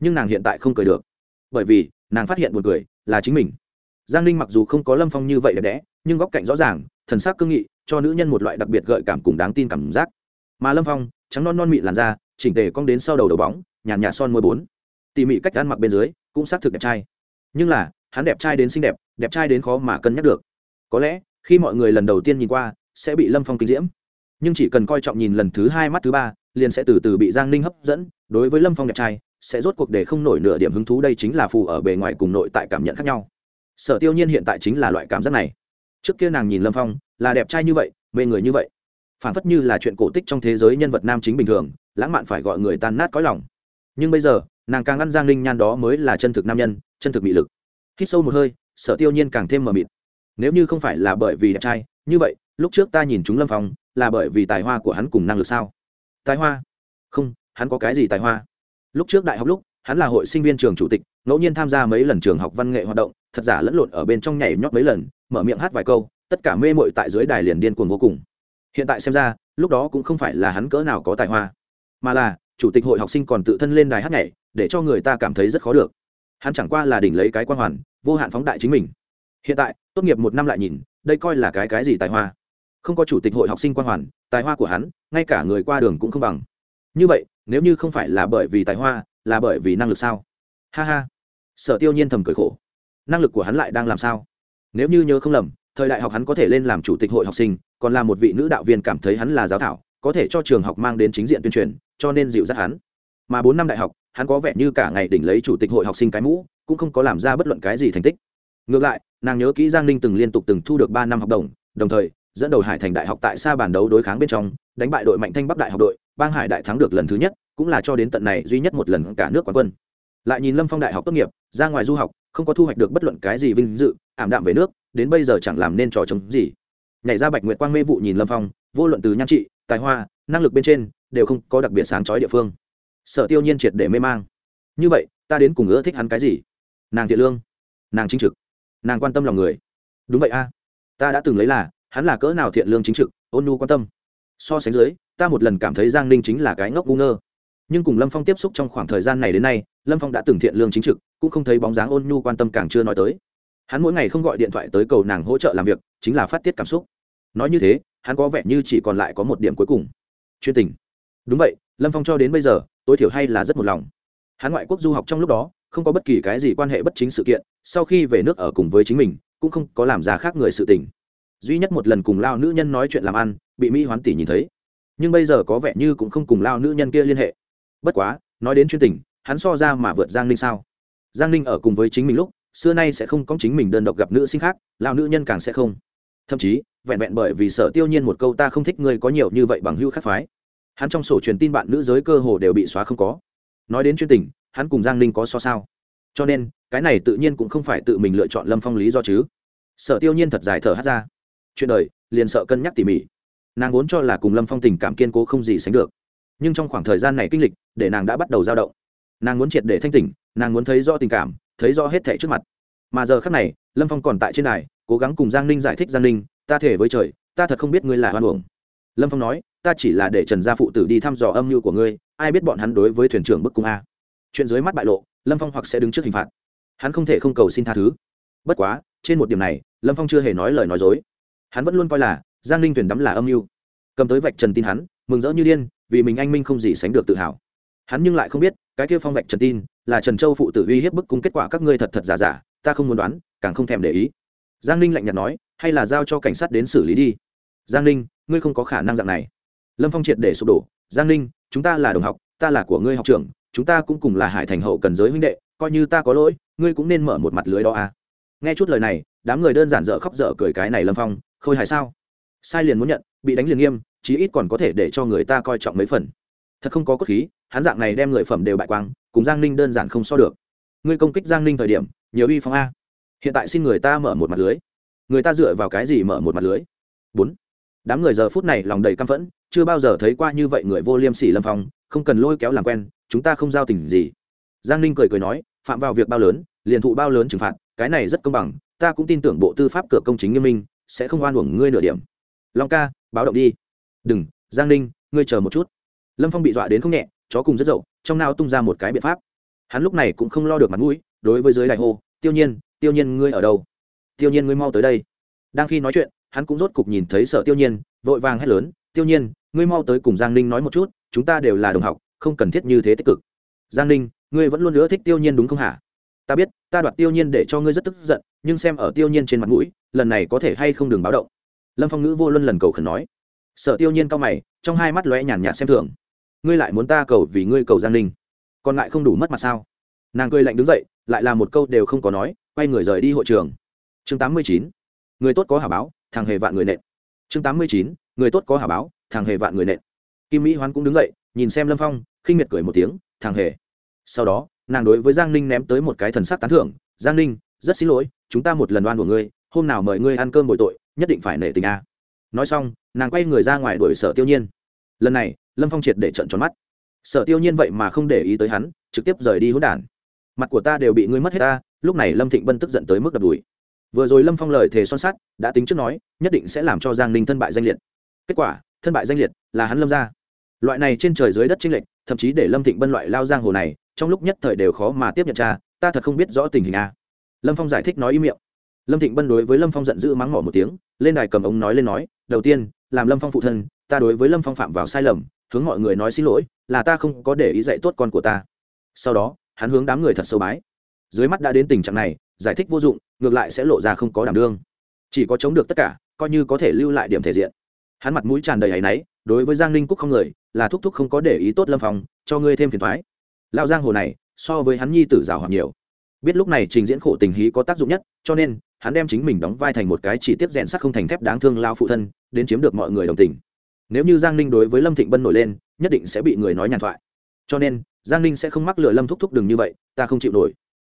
Nhưng nàng hiện tại không cười được. Bởi vì, nàng phát hiện buồn cười là chính mình. Giang ninh mặc dù không có lâm phong như vậy đẹp đẽ, nhưng góc cạnh rõ ràng, thần sắc cương nghị, cho nữ nhân một loại đặc biệt gợi cảm cùng đáng tin cảm giác. Mà lâm phong, trắng non non mịn làn da, chỉnh tề cong đến sau đầu đầu bóng, nhàn nhạt son môi bốn. Tỉ mỉ cách ăn mặc bên dưới, cũng xác thực đẹp trai. Nhưng là, hắn đẹp trai đến xinh đẹp đẹp trai đến khó mà cân nhắc được. Có lẽ khi mọi người lần đầu tiên nhìn qua, sẽ bị lâm phong kinh diễm. Nhưng chỉ cần coi trọng nhìn lần thứ hai mắt thứ ba, liền sẽ từ từ bị giang ninh hấp dẫn, đối với lâm phong đẹp trai, sẽ rốt cuộc để không nổi nửa điểm hứng thú, đây chính là phù ở bề ngoài cùng nội tại cảm nhận khác nhau. Sở tiêu nhiên hiện tại chính là loại cảm giác này. Trước kia nàng nhìn lâm phong, là đẹp trai như vậy, mê người như vậy. Phản phất như là chuyện cổ tích trong thế giới nhân vật nam chính bình thường, lãng mạn phải gọi người tan nát cõi lòng. Nhưng bây giờ, nàng càng ăn giang ninh nhan đó mới là chân thực nam nhân, chân thực bị lực. Hít sâu một hơi, sở tiêu nhiên càng thêm mờ mịt nếu như không phải là bởi vì đẹp trai, như vậy, lúc trước ta nhìn chúng lâm phong, là bởi vì tài hoa của hắn cùng năng lực sao? Tài hoa? Không, hắn có cái gì tài hoa? Lúc trước đại học lúc, hắn là hội sinh viên trường chủ tịch, ngẫu nhiên tham gia mấy lần trường học văn nghệ hoạt động, thật giả lẫn lộn ở bên trong nhảy nhót mấy lần, mở miệng hát vài câu, tất cả mê mội tại dưới đài liền điên cuồng vô cùng. Hiện tại xem ra, lúc đó cũng không phải là hắn cỡ nào có tài hoa, mà là, chủ tịch hội học sinh còn tự thân lên đài hát nhảy, để cho người ta cảm thấy rất khó được. Hắn chẳng qua là đỉnh lấy cái quan hoàn, vô hạn phóng đại chính mình. Hiện tại tốt nghiệp một năm lại nhìn, đây coi là cái cái gì tài hoa? Không có chủ tịch hội học sinh quan hoàn, tài hoa của hắn, ngay cả người qua đường cũng không bằng. Như vậy, nếu như không phải là bởi vì tài hoa, là bởi vì năng lực sao? Ha ha. Sở tiêu nhiên thầm cười khổ. Năng lực của hắn lại đang làm sao? Nếu như nhớ không lầm, thời đại học hắn có thể lên làm chủ tịch hội học sinh, còn là một vị nữ đạo viên cảm thấy hắn là giáo thảo, có thể cho trường học mang đến chính diện tuyên truyền, cho nên dịu dắt hắn. Mà bốn năm đại học, hắn có vẻ như cả ngày đỉnh lấy chủ tịch hội học sinh cái mũ, cũng không có làm ra bất luận cái gì thành tích ngược lại, nàng nhớ kỹ giang ninh từng liên tục từng thu được ba năm học đồng đồng thời, dẫn đầu hải thành đại học tại xa Bản đấu đối kháng bên trong, đánh bại đội mạnh thanh bắc đại học đội, bang hải đại thắng được lần thứ nhất, cũng là cho đến tận này duy nhất một lần cả nước quán quân. Lại nhìn lâm phong đại học tốt nghiệp, ra ngoài du học, không có thu hoạch được bất luận cái gì vinh dự, ảm đạm về nước, đến bây giờ chẳng làm nên trò chống gì. Nhảy ra bạch nguyệt quang mê vụ nhìn lâm phong, vô luận từ nhan trị, tài hoa, năng lực bên trên, đều không có đặc biệt sáng chói địa phương. Sở tiêu nhiên triệt để mê mang. Như vậy, ta đến cùng ưa thích hắn cái gì? Nàng thiện lương. Nàng chính trực nàng quan tâm lòng người. Đúng vậy a. Ta đã từng lấy là, hắn là cỡ nào thiện lương chính trực, ôn nhu quan tâm. So sánh dưới, ta một lần cảm thấy giang ninh chính là cái ngốc u ngơ. Nhưng cùng lâm phong tiếp xúc trong khoảng thời gian này đến nay, lâm phong đã từng thiện lương chính trực, cũng không thấy bóng dáng ôn nhu quan tâm càng chưa nói tới. Hắn mỗi ngày không gọi điện thoại tới cầu nàng hỗ trợ làm việc, chính là phát tiết cảm xúc. Nói như thế, hắn có vẻ như chỉ còn lại có một điểm cuối cùng. Chuyên tình. Đúng vậy, lâm phong cho đến bây giờ, tối thiểu hay là rất một lòng. Hắn ngoại quốc du học trong lúc đó không có bất kỳ cái gì quan hệ bất chính sự kiện, sau khi về nước ở cùng với chính mình, cũng không có làm ra khác người sự tình. Duy nhất một lần cùng lao nữ nhân nói chuyện làm ăn, bị mỹ hoán tỷ nhìn thấy. Nhưng bây giờ có vẻ như cũng không cùng lao nữ nhân kia liên hệ. Bất quá, nói đến chuyên tình, hắn so ra mà vượt giang ninh sao? Giang ninh ở cùng với chính mình lúc, xưa nay sẽ không có chính mình đơn độc gặp nữ sinh khác, lao nữ nhân càng sẽ không. Thậm chí, vẹn vẹn bởi vì sợ tiêu nhiên một câu ta không thích ngươi có nhiều như vậy bằng hữu khác phái. Hắn trong sổ truyền tin bạn nữ giới cơ hồ đều bị xóa không có. Nói đến chuyên tình hắn cùng giang ninh có so sao? Cho nên, cái này tự nhiên cũng không phải tự mình lựa chọn lâm phong lý do chứ. Sợ tiêu nhiên thật dài thở hát ra. Chuyện đời, liền sợ cân nhắc tỉ mỉ. Nàng vốn cho là cùng lâm phong tình cảm kiên cố không gì sánh được. Nhưng trong khoảng thời gian này kinh lịch, để nàng đã bắt đầu dao động. Nàng muốn triệt để thanh tỉnh, nàng muốn thấy rõ tình cảm, thấy rõ hết thẻ trước mặt. Mà giờ khác này, lâm phong còn tại trên đài, cố gắng cùng giang ninh giải thích giang ninh, ta thể với trời, ta thật không biết ngươi là hoan uổng. Lâm phong nói, ta chỉ là để trần gia phụ tử đi thăm dò âm mưu của ngươi, ai biết bọn hắn đối với thuyền trưởng bức cung a? Chuyện dưới mắt bại lộ, lâm phong hoặc sẽ đứng trước hình phạt. Hắn không thể không cầu xin tha thứ. Bất quá, trên một điểm này, lâm phong chưa hề nói lời nói dối. Hắn vẫn luôn coi là, giang ninh tuyển đắm là âm mưu. Cầm tới vạch trần tin hắn, mừng rỡ như điên, vì mình anh minh không gì sánh được tự hào. Hắn nhưng lại không biết, cái kia phong vạch trần tin, là trần châu phụ tử uy hiếp bức cung kết quả các ngươi thật thật giả giả, ta không muốn đoán, càng không thèm để ý. Giang ninh lạnh nhạt nói, hay là giao cho cảnh sát đến xử lý đi. Giang ninh, ngươi không có khả năng dạng này. Lâm phong triệt để sụp đổ. Giang ninh, chúng ta là đồng học, ta là của ngươi học trưởng chúng ta cũng cùng là hải thành hậu cần giới huynh đệ, coi như ta có lỗi, ngươi cũng nên mở một mặt lưới đó à. Nghe chút lời này, đám người đơn giản dở khóc dở cười cái này lâm phong, khôi hài sao? Sai liền muốn nhận, bị đánh liền nghiêm, chí ít còn có thể để cho người ta coi trọng mấy phần. Thật không có cốt khí, hắn dạng này đem người phẩm đều bại quang, cùng giang ninh đơn giản không so được. Ngươi công kích giang ninh thời điểm, nhiều uy phong a. Hiện tại xin người ta mở một mặt lưới. Người ta dựa vào cái gì mở một mặt lưới? Bốn. Đám người giờ phút này lòng đầy căm phẫn, chưa bao giờ thấy qua như vậy người vô liêm sỉ lâm phong, không cần lôi kéo làm quen chúng ta không giao tình gì. Giang ninh cười cười nói, phạm vào việc bao lớn, liền thụ bao lớn trừng phạt, cái này rất công bằng, ta cũng tin tưởng bộ tư pháp cửa công chính nghiêm minh, sẽ không oan uổng ngươi nửa điểm. Long ca, báo động đi. Đừng, giang ninh, ngươi chờ một chút. Lâm phong bị dọa đến không nhẹ, chó cùng rất dậu, trong nao tung ra một cái biện pháp. Hắn lúc này cũng không lo được mặt mũi, đối với giới đại hô, tiêu nhiên tiêu nhiên ngươi ở đâu? Tiêu nhiên ngươi mau tới đây. Đang khi nói chuyện, hắn cũng rốt cục nhìn thấy sợ tiêu nhiên, vội vàng hét lớn, tiêu nhiên, ngươi mau tới cùng giang ninh nói một chút, chúng ta đều là đồng học không cần thiết như thế tích cực. Giang ninh, ngươi vẫn luôn nữa thích tiêu nhiên đúng không hả? Ta biết, ta đoạt tiêu nhiên để cho ngươi rất tức giận, nhưng xem ở tiêu nhiên trên mặt mũi, lần này có thể hay không đừng báo động. Lâm phong ngữ vô luân lần cầu khẩn nói. Sợ tiêu nhiên cao mày, trong hai mắt lóe nhàn nhạt xem thường. Ngươi lại muốn ta cầu vì ngươi cầu giang ninh, còn lại không đủ mất mặt sao? Nàng cười lạnh đứng dậy, lại là một câu đều không có nói, quay người rời đi hội trường. Chương tám mươi chín, người tốt có hả báo, thằng hề vạn người nện. Chương tám mươi chín, người tốt có hả báo, thằng hề vạn người nện. Kim mỹ hoán cũng đứng dậy, nhìn xem lâm phong khinh miệt cười một tiếng, thằng hề. Sau đó, nàng đối với giang ninh ném tới một cái thần sắc tán thưởng, giang ninh, rất xin lỗi, chúng ta một lần đoan của ngươi, hôm nào mời ngươi ăn cơm bồi tội, nhất định phải nể tình a. Nói xong, nàng quay người ra ngoài đuổi sở tiêu nhiên. Lần này, lâm phong triệt để trận tròn mắt. Sở tiêu nhiên vậy mà không để ý tới hắn, trực tiếp rời đi hỗn đản. Mặt của ta đều bị ngươi mất hết ta. Lúc này lâm thịnh bân tức giận tới mức đập đùi. Vừa rồi lâm phong lời thề son sắt, đã tính trước nói, nhất định sẽ làm cho giang ninh thân bại danh liệt. Kết quả, thân bại danh liệt là hắn lâm ra. Loại này trên trời dưới đất chênh lệch thậm chí để lâm thịnh bân loại lao giang hồ này, trong lúc nhất thời đều khó mà tiếp nhận cha, ta thật không biết rõ tình hình a. Lâm phong giải thích nói ý miệng. Lâm thịnh bân đối với lâm phong giận dữ mắng mỏ một tiếng, lên đài cầm ống nói lên nói, đầu tiên, làm lâm phong phụ thân, ta đối với lâm phong phạm vào sai lầm, hướng mọi người nói xin lỗi, là ta không có để ý dạy tốt con của ta. Sau đó, hắn hướng đám người thật sâu bái. Dưới mắt đã đến tình trạng này, giải thích vô dụng, ngược lại sẽ lộ ra không có đảm đương. Chỉ có chống được tất cả, coi như có thể lưu lại điểm thể diện. Hắn mặt mũi tràn đầy áy náy, đối với giang ninh cúc không người là thúc thúc không có để ý tốt lâm phong cho ngươi thêm phiền thoái lão giang hồ này so với hắn nhi tử rào hoặc nhiều biết lúc này trình diễn khổ tình hí có tác dụng nhất cho nên hắn đem chính mình đóng vai thành một cái chỉ tiếp rèn sắt không thành thép đáng thương lao phụ thân đến chiếm được mọi người đồng tình nếu như giang ninh đối với lâm thịnh bân nổi lên nhất định sẽ bị người nói nhàn thoại cho nên giang ninh sẽ không mắc lừa lâm thúc thúc đừng như vậy ta không chịu nổi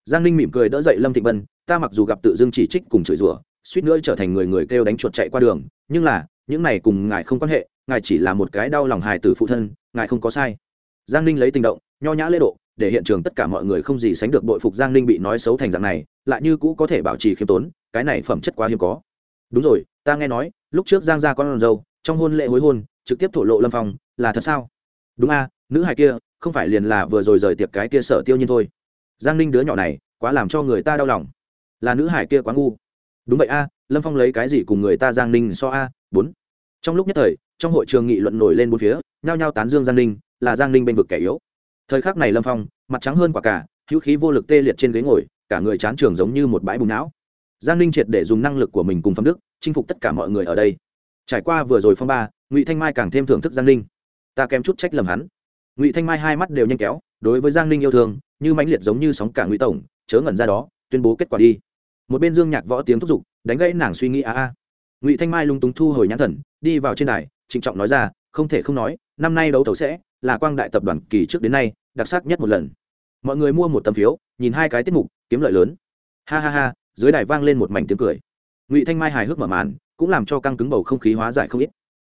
giang ninh mỉm cười đỡ dậy lâm thịnh bân ta mặc dù gặp tự dưng chỉ trích cùng chửi rủa suýt nữa trở thành người người kêu đánh chuột chạy qua đường nhưng là những này cùng ngài không quan hệ ngài chỉ là một cái đau lòng hài tử phụ thân, ngài không có sai. Giang ninh lấy tình động, nho nhã lễ độ, để hiện trường tất cả mọi người không gì sánh được bội phục giang ninh bị nói xấu thành dạng này, lại như cũ có thể bảo trì khiêm tốn, cái này phẩm chất quá hiếm có. Đúng rồi, ta nghe nói, lúc trước giang ra con dâu, trong hôn lễ hối hôn, trực tiếp thổ lộ lâm phong, là thật sao? Đúng a, nữ hài kia, không phải liền là vừa rồi rời tiệc cái kia sở tiêu nhiên thôi. Giang ninh đứa nhỏ này, quá làm cho người ta đau lòng. Là nữ hải kia quá ngu. Đúng vậy a, lâm phong lấy cái gì cùng người ta giang ninh so a? Bốn. Trong lúc nhất thời trong hội trường nghị luận nổi lên bốn phía, nhao nhao tán dương giang ninh, là giang ninh bênh vực kẻ yếu. Thời khắc này lâm phong, mặt trắng hơn quả cả, hữu khí vô lực tê liệt trên ghế ngồi, cả người chán trường giống như một bãi bùng não. Giang ninh triệt để dùng năng lực của mình cùng Phong đức, chinh phục tất cả mọi người ở đây. Trải qua vừa rồi phong ba, ngụy thanh mai càng thêm thưởng thức giang ninh. Ta kém chút trách lầm hắn. Ngụy thanh mai hai mắt đều nhanh kéo, đối với giang ninh yêu thương, như mãnh liệt giống như sóng cả ngụy tổng, chớ ngẩn ra đó, tuyên bố kết quả đi. Một bên dương nhạc võ tiếng thúc giục, đánh gãy nàng suy nghĩ a a. Ngụy thanh mai lung túng thu hồi nhãn thần, đi vào trên đài trịnh trọng nói ra, không thể không nói, năm nay đấu thầu sẽ là quang đại tập đoàn kỳ trước đến nay đặc sắc nhất một lần. Mọi người mua một tấm phiếu, nhìn hai cái tiết mục, kiếm lợi lớn. Ha ha ha, dưới đài vang lên một mảnh tiếng cười. Ngụy thanh mai hài hước mở màn, cũng làm cho căng cứng bầu không khí hóa giải không ít.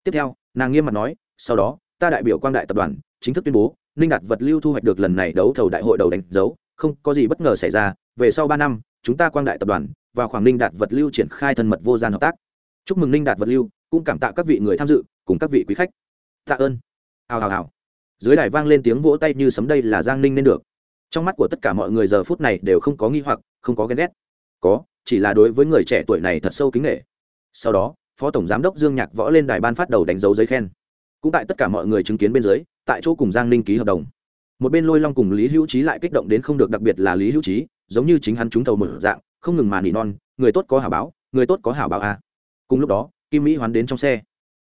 Tiếp theo, nàng nghiêm mặt nói, sau đó, ta đại biểu quang đại tập đoàn chính thức tuyên bố, ninh đạt vật lưu thu hoạch được lần này đấu thầu đại hội đầu đánh dấu, không có gì bất ngờ xảy ra, về sau ba năm, chúng ta quang đại tập đoàn và khoảng ninh đạt vật lưu triển khai thân mật vô gian hợp tác. Chúc mừng ninh đạt vật lưu cũng cảm tạ các vị người tham dự, cùng các vị quý khách. Tạ ơn. Hào hào hào. Dưới đài vang lên tiếng vỗ tay như sấm đây là giang ninh nên được. Trong mắt của tất cả mọi người giờ phút này đều không có nghi hoặc, không có ghen ghét. Có, chỉ là đối với người trẻ tuổi này thật sâu kính nghệ sau đó, phó tổng giám đốc dương nhạc võ lên đài ban phát đầu đánh dấu giấy khen. Cũng tại tất cả mọi người chứng kiến bên dưới, tại chỗ cùng giang ninh ký hợp đồng. Một bên lôi long cùng lý hữu trí lại kích động đến không được đặc biệt là lý hữu trí giống như chính hắn trúng thầu một dạng, không ngừng mà nỉ non, người tốt có hảo báo, người tốt có hảo báo a. Cùng lúc đó kim mỹ hoán đến trong xe.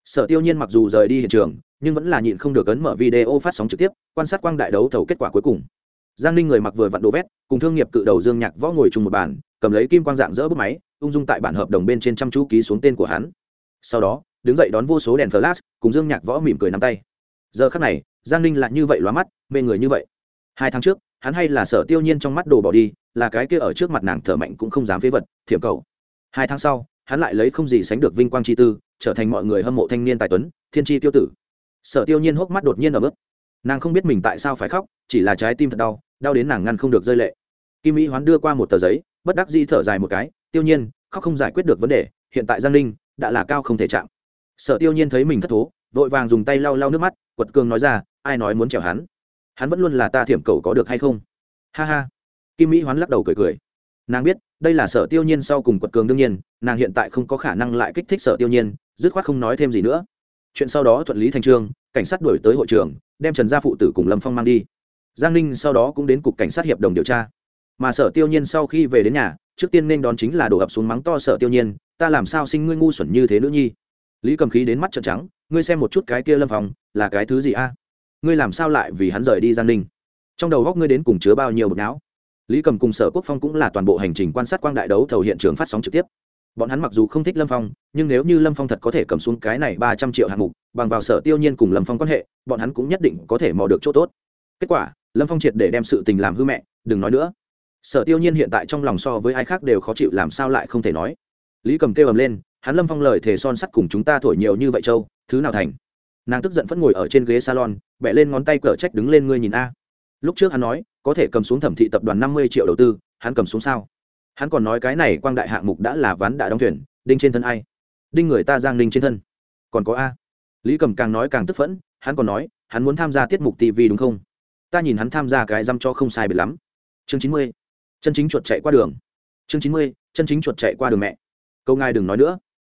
Sở tiêu nhiên mặc dù rời đi hiện trường, nhưng vẫn là nhịn không được ấn mở video phát sóng trực tiếp, quan sát quang đại đấu thầu kết quả cuối cùng. Giang ninh người mặc vừa vặn đồ vét, cùng thương nghiệp cự đầu dương nhạc võ ngồi chung một bàn, cầm lấy kim quang dạng dỡ bút máy, ung dung tại bản hợp đồng bên trên chăm chú ký xuống tên của hắn. Sau đó, đứng dậy đón vô số đèn flash, cùng dương nhạc võ mỉm cười nắm tay. Giờ khắc này, giang ninh lại như vậy lóa mắt, mê người như vậy. Hai tháng trước, hắn hay là sở tiêu nhiên trong mắt đồ bỏ đi, là cái kia ở trước mặt nàng thở mạnh cũng không dám phế vật, thiểm cầu. Hai tháng sau hắn lại lấy không gì sánh được vinh quang chi tư, trở thành mọi người hâm mộ thanh niên tài tuấn, thiên tri tiêu tử. Sở tiêu nhiên hốc mắt đột nhiên ở mức nàng không biết mình tại sao phải khóc, chỉ là trái tim thật đau đau đến nàng ngăn không được rơi lệ. Kim mỹ hoán đưa qua một tờ giấy, bất đắc di thở dài một cái, tiêu nhiên, khóc không giải quyết được vấn đề, hiện tại giang ninh đã là cao không thể chạm. Sở tiêu nhiên thấy mình thất thố, vội vàng dùng tay lau lau nước mắt, quật cường nói ra, ai nói muốn chèo hắn? Hắn vẫn luôn là ta thiểm cầu có được hay không? Ha ha. Kim mỹ hoán lắc đầu cười cười. Nàng biết đây là sở tiêu nhiên sau cùng quật cường đương nhiên, nàng hiện tại không có khả năng lại kích thích sở tiêu nhiên, dứt khoát không nói thêm gì nữa. Chuyện sau đó thuận lý thành trương, cảnh sát đuổi tới hội trường, đem trần gia phụ tử cùng lâm phong mang đi. Giang ninh sau đó cũng đến cục cảnh sát hiệp đồng điều tra. Mà sở tiêu nhiên sau khi về đến nhà, trước tiên nên đón chính là đổ ập xuống mắng to sở tiêu nhiên, ta làm sao sinh ngươi ngu xuẩn như thế nữ nhi? Lý cầm khí đến mắt trợn trắng, ngươi xem một chút cái kia lâm phong, là cái thứ gì a? Ngươi làm sao lại vì hắn rời đi giang ninh? Trong đầu góc ngươi đến cùng chứa bao nhiêu bực não? Lý cầm cùng sở quốc phong cũng là toàn bộ hành trình quan sát quang đại đấu thầu hiện trường phát sóng trực tiếp. Bọn hắn mặc dù không thích lâm phong, nhưng nếu như lâm phong thật có thể cầm xuống cái này ba trăm triệu hạng mục, bằng vào sở tiêu nhiên cùng lâm phong quan hệ, bọn hắn cũng nhất định có thể mò được chỗ tốt. Kết quả, lâm phong triệt để đem sự tình làm hư mẹ, đừng nói nữa. Sở tiêu nhiên hiện tại trong lòng so với ai khác đều khó chịu làm sao lại không thể nói. Lý cầm kêu ầm lên, hắn lâm phong lời thề son sắt cùng chúng ta thổi nhiều như vậy châu, thứ nào thành? Nàng tức giận vẫn ngồi ở trên ghế salon bẹ lên ngón tay cở trách đứng lên ngươi nhìn a. Lúc trước hắn nói có thể cầm xuống thẩm thị tập đoàn năm mươi triệu đầu tư, hắn cầm xuống sao? Hắn còn nói cái này quang đại hạng mục đã là ván đã đóng thuyền, đinh trên thân ai? Đinh người ta giang đinh trên thân. Còn có a. Lý cầm càng nói càng tức phẫn, hắn còn nói, hắn muốn tham gia tiết mục tv đúng không? Ta nhìn hắn tham gia cái dăm cho không sai biệt lắm. Chương chín mươi. Chân chính chuột chạy qua đường. Chương chín mươi, chân chính chuột chạy qua đường mẹ. Câu ngài đừng nói nữa.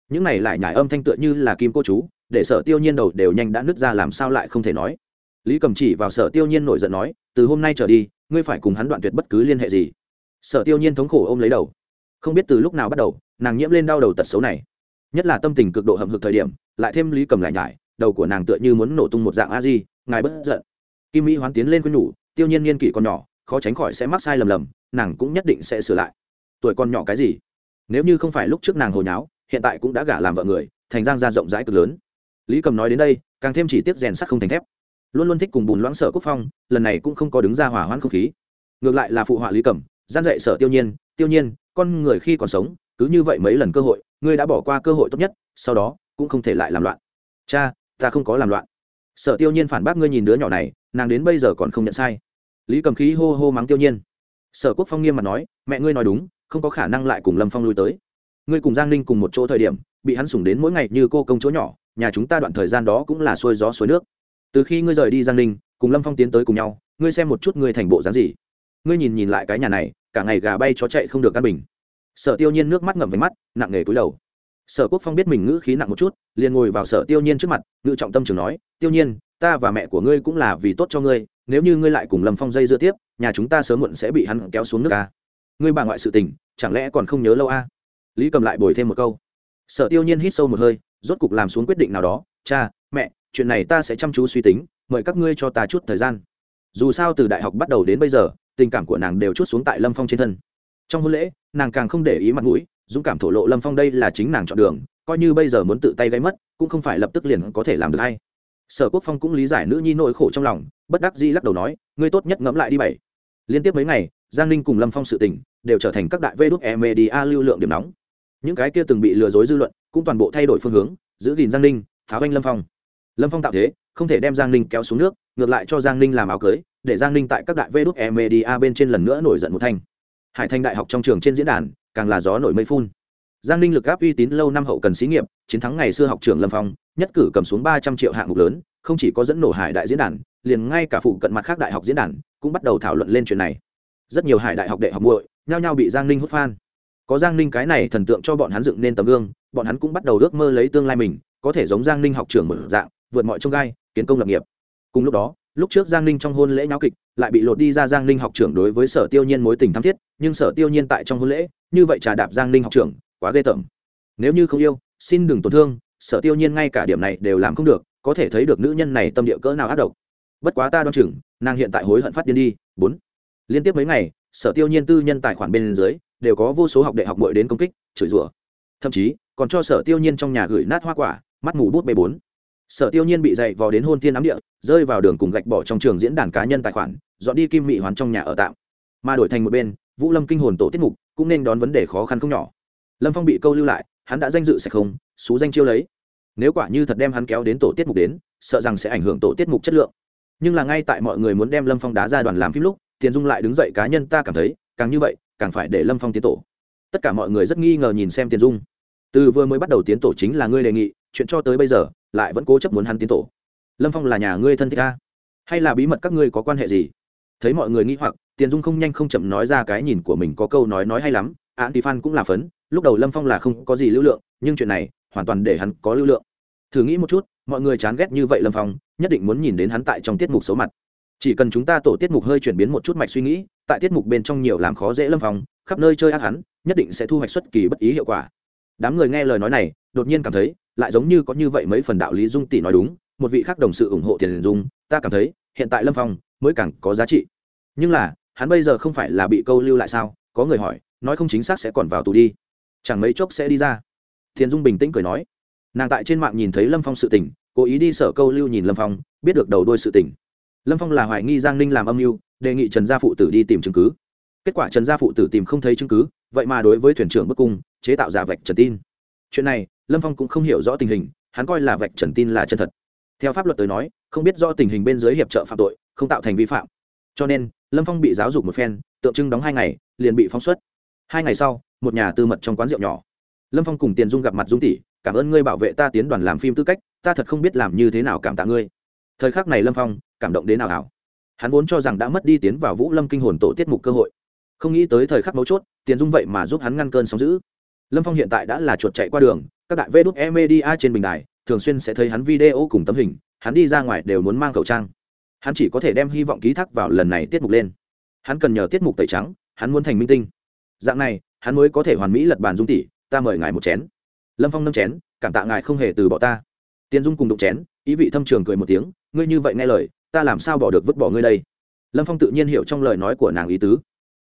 Những này lại nhải âm thanh tựa như là kim cô chú, để sở tiêu nhiên đầu đều nhanh đã nứt ra làm sao lại không thể nói. Lý cầm chỉ vào sở tiêu nhiên nổi giận nói từ hôm nay trở đi, ngươi phải cùng hắn đoạn tuyệt bất cứ liên hệ gì. Sở tiêu nhiên thống khổ ôm lấy đầu. Không biết từ lúc nào bắt đầu, nàng nhiễm lên đau đầu tật xấu này. Nhất là tâm tình cực độ hậm hực thời điểm, lại thêm lý cầm lại nhải, đầu của nàng tựa như muốn nổ tung một dạng a di, ngài bất giận. Kim mỹ hoán tiến lên quên nhủ, tiêu nhiên niên kỷ còn nhỏ, khó tránh khỏi sẽ mắc sai lầm lầm, nàng cũng nhất định sẽ sửa lại. Tuổi còn nhỏ cái gì? Nếu như không phải lúc trước nàng hồi nháo, hiện tại cũng đã gả làm vợ người, thành giang ra rộng rãi cực lớn. Lý cầm nói đến đây, càng thêm chỉ tiếp rèn sắt không thành thép luôn luôn thích cùng bùn loãng sở quốc phong, lần này cũng không có đứng ra hỏa hoãn không khí. Ngược lại là phụ họa lý cẩm, gian dạy sở tiêu nhiên tiêu nhiên, con người khi còn sống, cứ như vậy mấy lần cơ hội, ngươi đã bỏ qua cơ hội tốt nhất, sau đó cũng không thể lại làm loạn. Cha, ta không có làm loạn. Sở tiêu nhiên phản bác, ngươi nhìn đứa nhỏ này, nàng đến bây giờ còn không nhận sai. Lý cầm khí hô hô mắng tiêu nhiên. Sở quốc phong nghiêm mặt nói, mẹ ngươi nói đúng, không có khả năng lại cùng lâm phong lui tới. Ngươi cùng giang ninh cùng một chỗ thời điểm, bị hắn sủng đến mỗi ngày như cô công chỗ nhỏ, nhà chúng ta đoạn thời gian đó cũng là xuôi gió suối nước từ khi ngươi rời đi giang ninh, cùng lâm phong tiến tới cùng nhau, ngươi xem một chút ngươi thành bộ dáng gì. Ngươi nhìn nhìn lại cái nhà này, cả ngày gà bay chó chạy không được căn bình. Sở tiêu nhiên nước mắt ngậm với mắt, nặng nề cúi đầu. Sở quốc phong biết mình ngữ khí nặng một chút, liền ngồi vào sở tiêu nhiên trước mặt, ngự trọng tâm trường nói, tiêu nhiên, ta và mẹ của ngươi cũng là vì tốt cho ngươi, nếu như ngươi lại cùng lâm phong dây dưa tiếp, nhà chúng ta sớm muộn sẽ bị hắn kéo xuống nước ca ngươi bà ngoại sự tình, chẳng lẽ còn không nhớ lâu a? Lý cầm lại bồi thêm một câu. Sở tiêu nhiên hít sâu một hơi, rốt cục làm xuống quyết định nào đó, cha, mẹ chuyện này ta sẽ chăm chú suy tính, mời các ngươi cho ta chút thời gian. Dù sao từ đại học bắt đầu đến bây giờ, tình cảm của nàng đều chút xuống tại lâm phong trên thân. Trong hôn lễ, nàng càng không để ý mặt mũi, dũng cảm thổ lộ lâm phong đây là chính nàng chọn đường, coi như bây giờ muốn tự tay gây mất, cũng không phải lập tức liền có thể làm được hay. Sở quốc phong cũng lý giải nữ nhi nỗi khổ trong lòng, bất đắc dĩ lắc đầu nói, ngươi tốt nhất ngẫm lại đi bảy. Liên tiếp mấy ngày, giang ninh cùng lâm phong sự tình đều trở thành các đại vê đúc e media lưu lượng điểm nóng. Những cái kia từng bị lừa dối dư luận cũng toàn bộ thay đổi phương hướng, giữ gìn giang ninh, phá oanh lâm phong lâm phong tạo thế, không thể đem giang ninh kéo xuống nước, ngược lại cho giang ninh làm áo cưới, để giang ninh tại các đại vê đúc e media bên trên lần nữa nổi giận một thanh. Hải thanh đại học trong trường trên diễn đàn, càng là gió nổi mây phun. Giang ninh lực gáp uy tín lâu năm hậu cần xí nghiệp, chiến thắng ngày xưa học trường lâm phong, nhất cử cầm xuống ba trăm triệu hạng mục lớn, không chỉ có dẫn nổ hải đại diễn đàn, liền ngay cả phụ cận mặt khác đại học diễn đàn cũng bắt đầu thảo luận lên chuyện này. Rất nhiều hải đại học đệ học muội nhao nhao bị giang ninh hút phan có giang ninh cái này thần tượng cho bọn hắn dựng nên tấm gương, bọn hắn cũng bắt đầu ước mơ lấy tương lai mình, có thể giống giang ninh học trường mở dạng vượt mọi trông gai, kiến công lập nghiệp. Cùng lúc đó, lúc trước giang ninh trong hôn lễ nháo kịch, lại bị lột đi ra giang ninh học trưởng đối với sở tiêu nhiên mối tình thắm thiết, nhưng sở tiêu nhiên tại trong hôn lễ, như vậy trà đạp giang ninh học trưởng, quá ghê tởm. Nếu như không yêu, xin đừng tổn thương, sở tiêu nhiên ngay cả điểm này đều làm không được, có thể thấy được nữ nhân này tâm địa cỡ nào ác độc. Bất quá ta đoan chừng, nàng hiện tại hối hận phát điên đi, bốn. Liên tiếp mấy ngày, sở tiêu nhiên tư nhân tài khoản bên dưới, đều có vô số học đại học muội đến công kích, chửi rủa. Thậm chí, còn cho sở tiêu nhiên trong nhà gửi nát hoa quả, mắt mù bút bê bốn sở tiêu nhiên bị dạy vò đến hôn thiên ám địa, rơi vào đường cùng gạch bỏ trong trường diễn đàn cá nhân tài khoản, dọn đi kim mị hoàn trong nhà ở tạm. Mà đổi thành một bên, vũ lâm kinh hồn tổ tiết mục cũng nên đón vấn đề khó khăn không nhỏ. Lâm phong bị câu lưu lại, hắn đã danh dự sẽ không, xú danh chiêu lấy. Nếu quả như thật đem hắn kéo đến tổ tiết mục đến, sợ rằng sẽ ảnh hưởng tổ tiết mục chất lượng. Nhưng là ngay tại mọi người muốn đem lâm phong đá ra đoàn làm phim lúc, tiền dung lại đứng dậy cá nhân ta cảm thấy, càng như vậy, càng phải để lâm phong tiến tổ. Tất cả mọi người rất nghi ngờ nhìn xem tiền dung. Từ vừa mới bắt đầu tiến tổ chính là ngươi đề nghị, chuyện cho tới bây giờ lại vẫn cố chấp muốn hắn tiến tổ. Lâm phong là nhà ngươi thân thích ta. Hay là bí mật các ngươi có quan hệ gì? Thấy mọi người nghĩ hoặc, tiền dung không nhanh không chậm nói ra cái nhìn của mình có câu nói nói hay lắm án tí phan cũng là phấn, lúc đầu lâm phong là không có gì lưu lượng, nhưng chuyện này hoàn toàn để hắn có lưu lượng. Thử nghĩ một chút, mọi người chán ghét như vậy lâm phong, nhất định muốn nhìn đến hắn tại trong tiết mục xấu mặt. Chỉ cần chúng ta tổ tiết mục hơi chuyển biến một chút mạch suy nghĩ, tại tiết mục bên trong nhiều làm khó dễ lâm phong, khắp nơi chơi ác hắn, nhất định sẽ thu hoạch xuất kỳ bất ý hiệu quả. Đám người nghe lời nói này, đột nhiên cảm thấy lại giống như có như vậy mấy phần đạo lý dung tỷ nói đúng, một vị khác đồng sự ủng hộ tiền dung, ta cảm thấy, hiện tại lâm phong mới càng có giá trị. Nhưng là, hắn bây giờ không phải là bị câu lưu lại sao? Có người hỏi, nói không chính xác sẽ còn vào tù đi. Chẳng mấy chốc sẽ đi ra. Thiền dung bình tĩnh cười nói. Nàng tại trên mạng nhìn thấy lâm phong sự tình, cố ý đi sở câu lưu nhìn lâm phong, biết được đầu đôi sự tình. Lâm phong là hoài nghi giang ninh làm âm mưu, đề nghị trần gia phụ tử đi tìm chứng cứ. Kết quả trần gia phụ tử tìm không thấy chứng cứ, vậy mà đối với thuyền trưởng bức cung, chế tạo giả vạch trần tin. Chuyện này lâm phong cũng không hiểu rõ tình hình, hắn coi là vạch trần tin là chân thật. Theo pháp luật tới nói, không biết do tình hình bên dưới hiệp trợ phạm tội, không tạo thành vi phạm. Cho nên, lâm phong bị giáo dục một phen, tượng trưng đóng hai ngày, liền bị phóng xuất. Hai ngày sau, một nhà tư mật trong quán rượu nhỏ. Lâm phong cùng tiền dung gặp mặt dung tỷ, cảm ơn ngươi bảo vệ ta tiến đoàn làm phim tư cách, ta thật không biết làm như thế nào cảm tạ ngươi. Thời khắc này lâm phong, cảm động đến nào hảo hắn vốn cho rằng đã mất đi tiến vào vũ lâm kinh hồn tổ tiết mục cơ hội. Không nghĩ tới thời khắc mấu chốt, tiền dung vậy mà giúp hắn ngăn cơn sóng giữ lâm phong hiện tại đã là chuột chạy qua đường, các đại vê đúc e media trên bình đài thường xuyên sẽ thấy hắn video cùng tấm hình, hắn đi ra ngoài đều muốn mang khẩu trang. Hắn chỉ có thể đem hy vọng ký thác vào lần này tiết mục lên. Hắn cần nhờ tiết mục tẩy trắng, hắn muốn thành minh tinh. Dạng này, hắn mới có thể hoàn mỹ lật bàn dung tỷ, ta mời ngài một chén. Lâm phong nâng chén, cảm tạ ngài không hề từ bỏ ta. Tiền dung cùng đụng chén, ý vị thâm trường cười một tiếng, ngươi như vậy nghe lời, ta làm sao bỏ được vứt bỏ ngươi đây? Lâm phong tự nhiên hiểu trong lời nói của nàng ý tứ.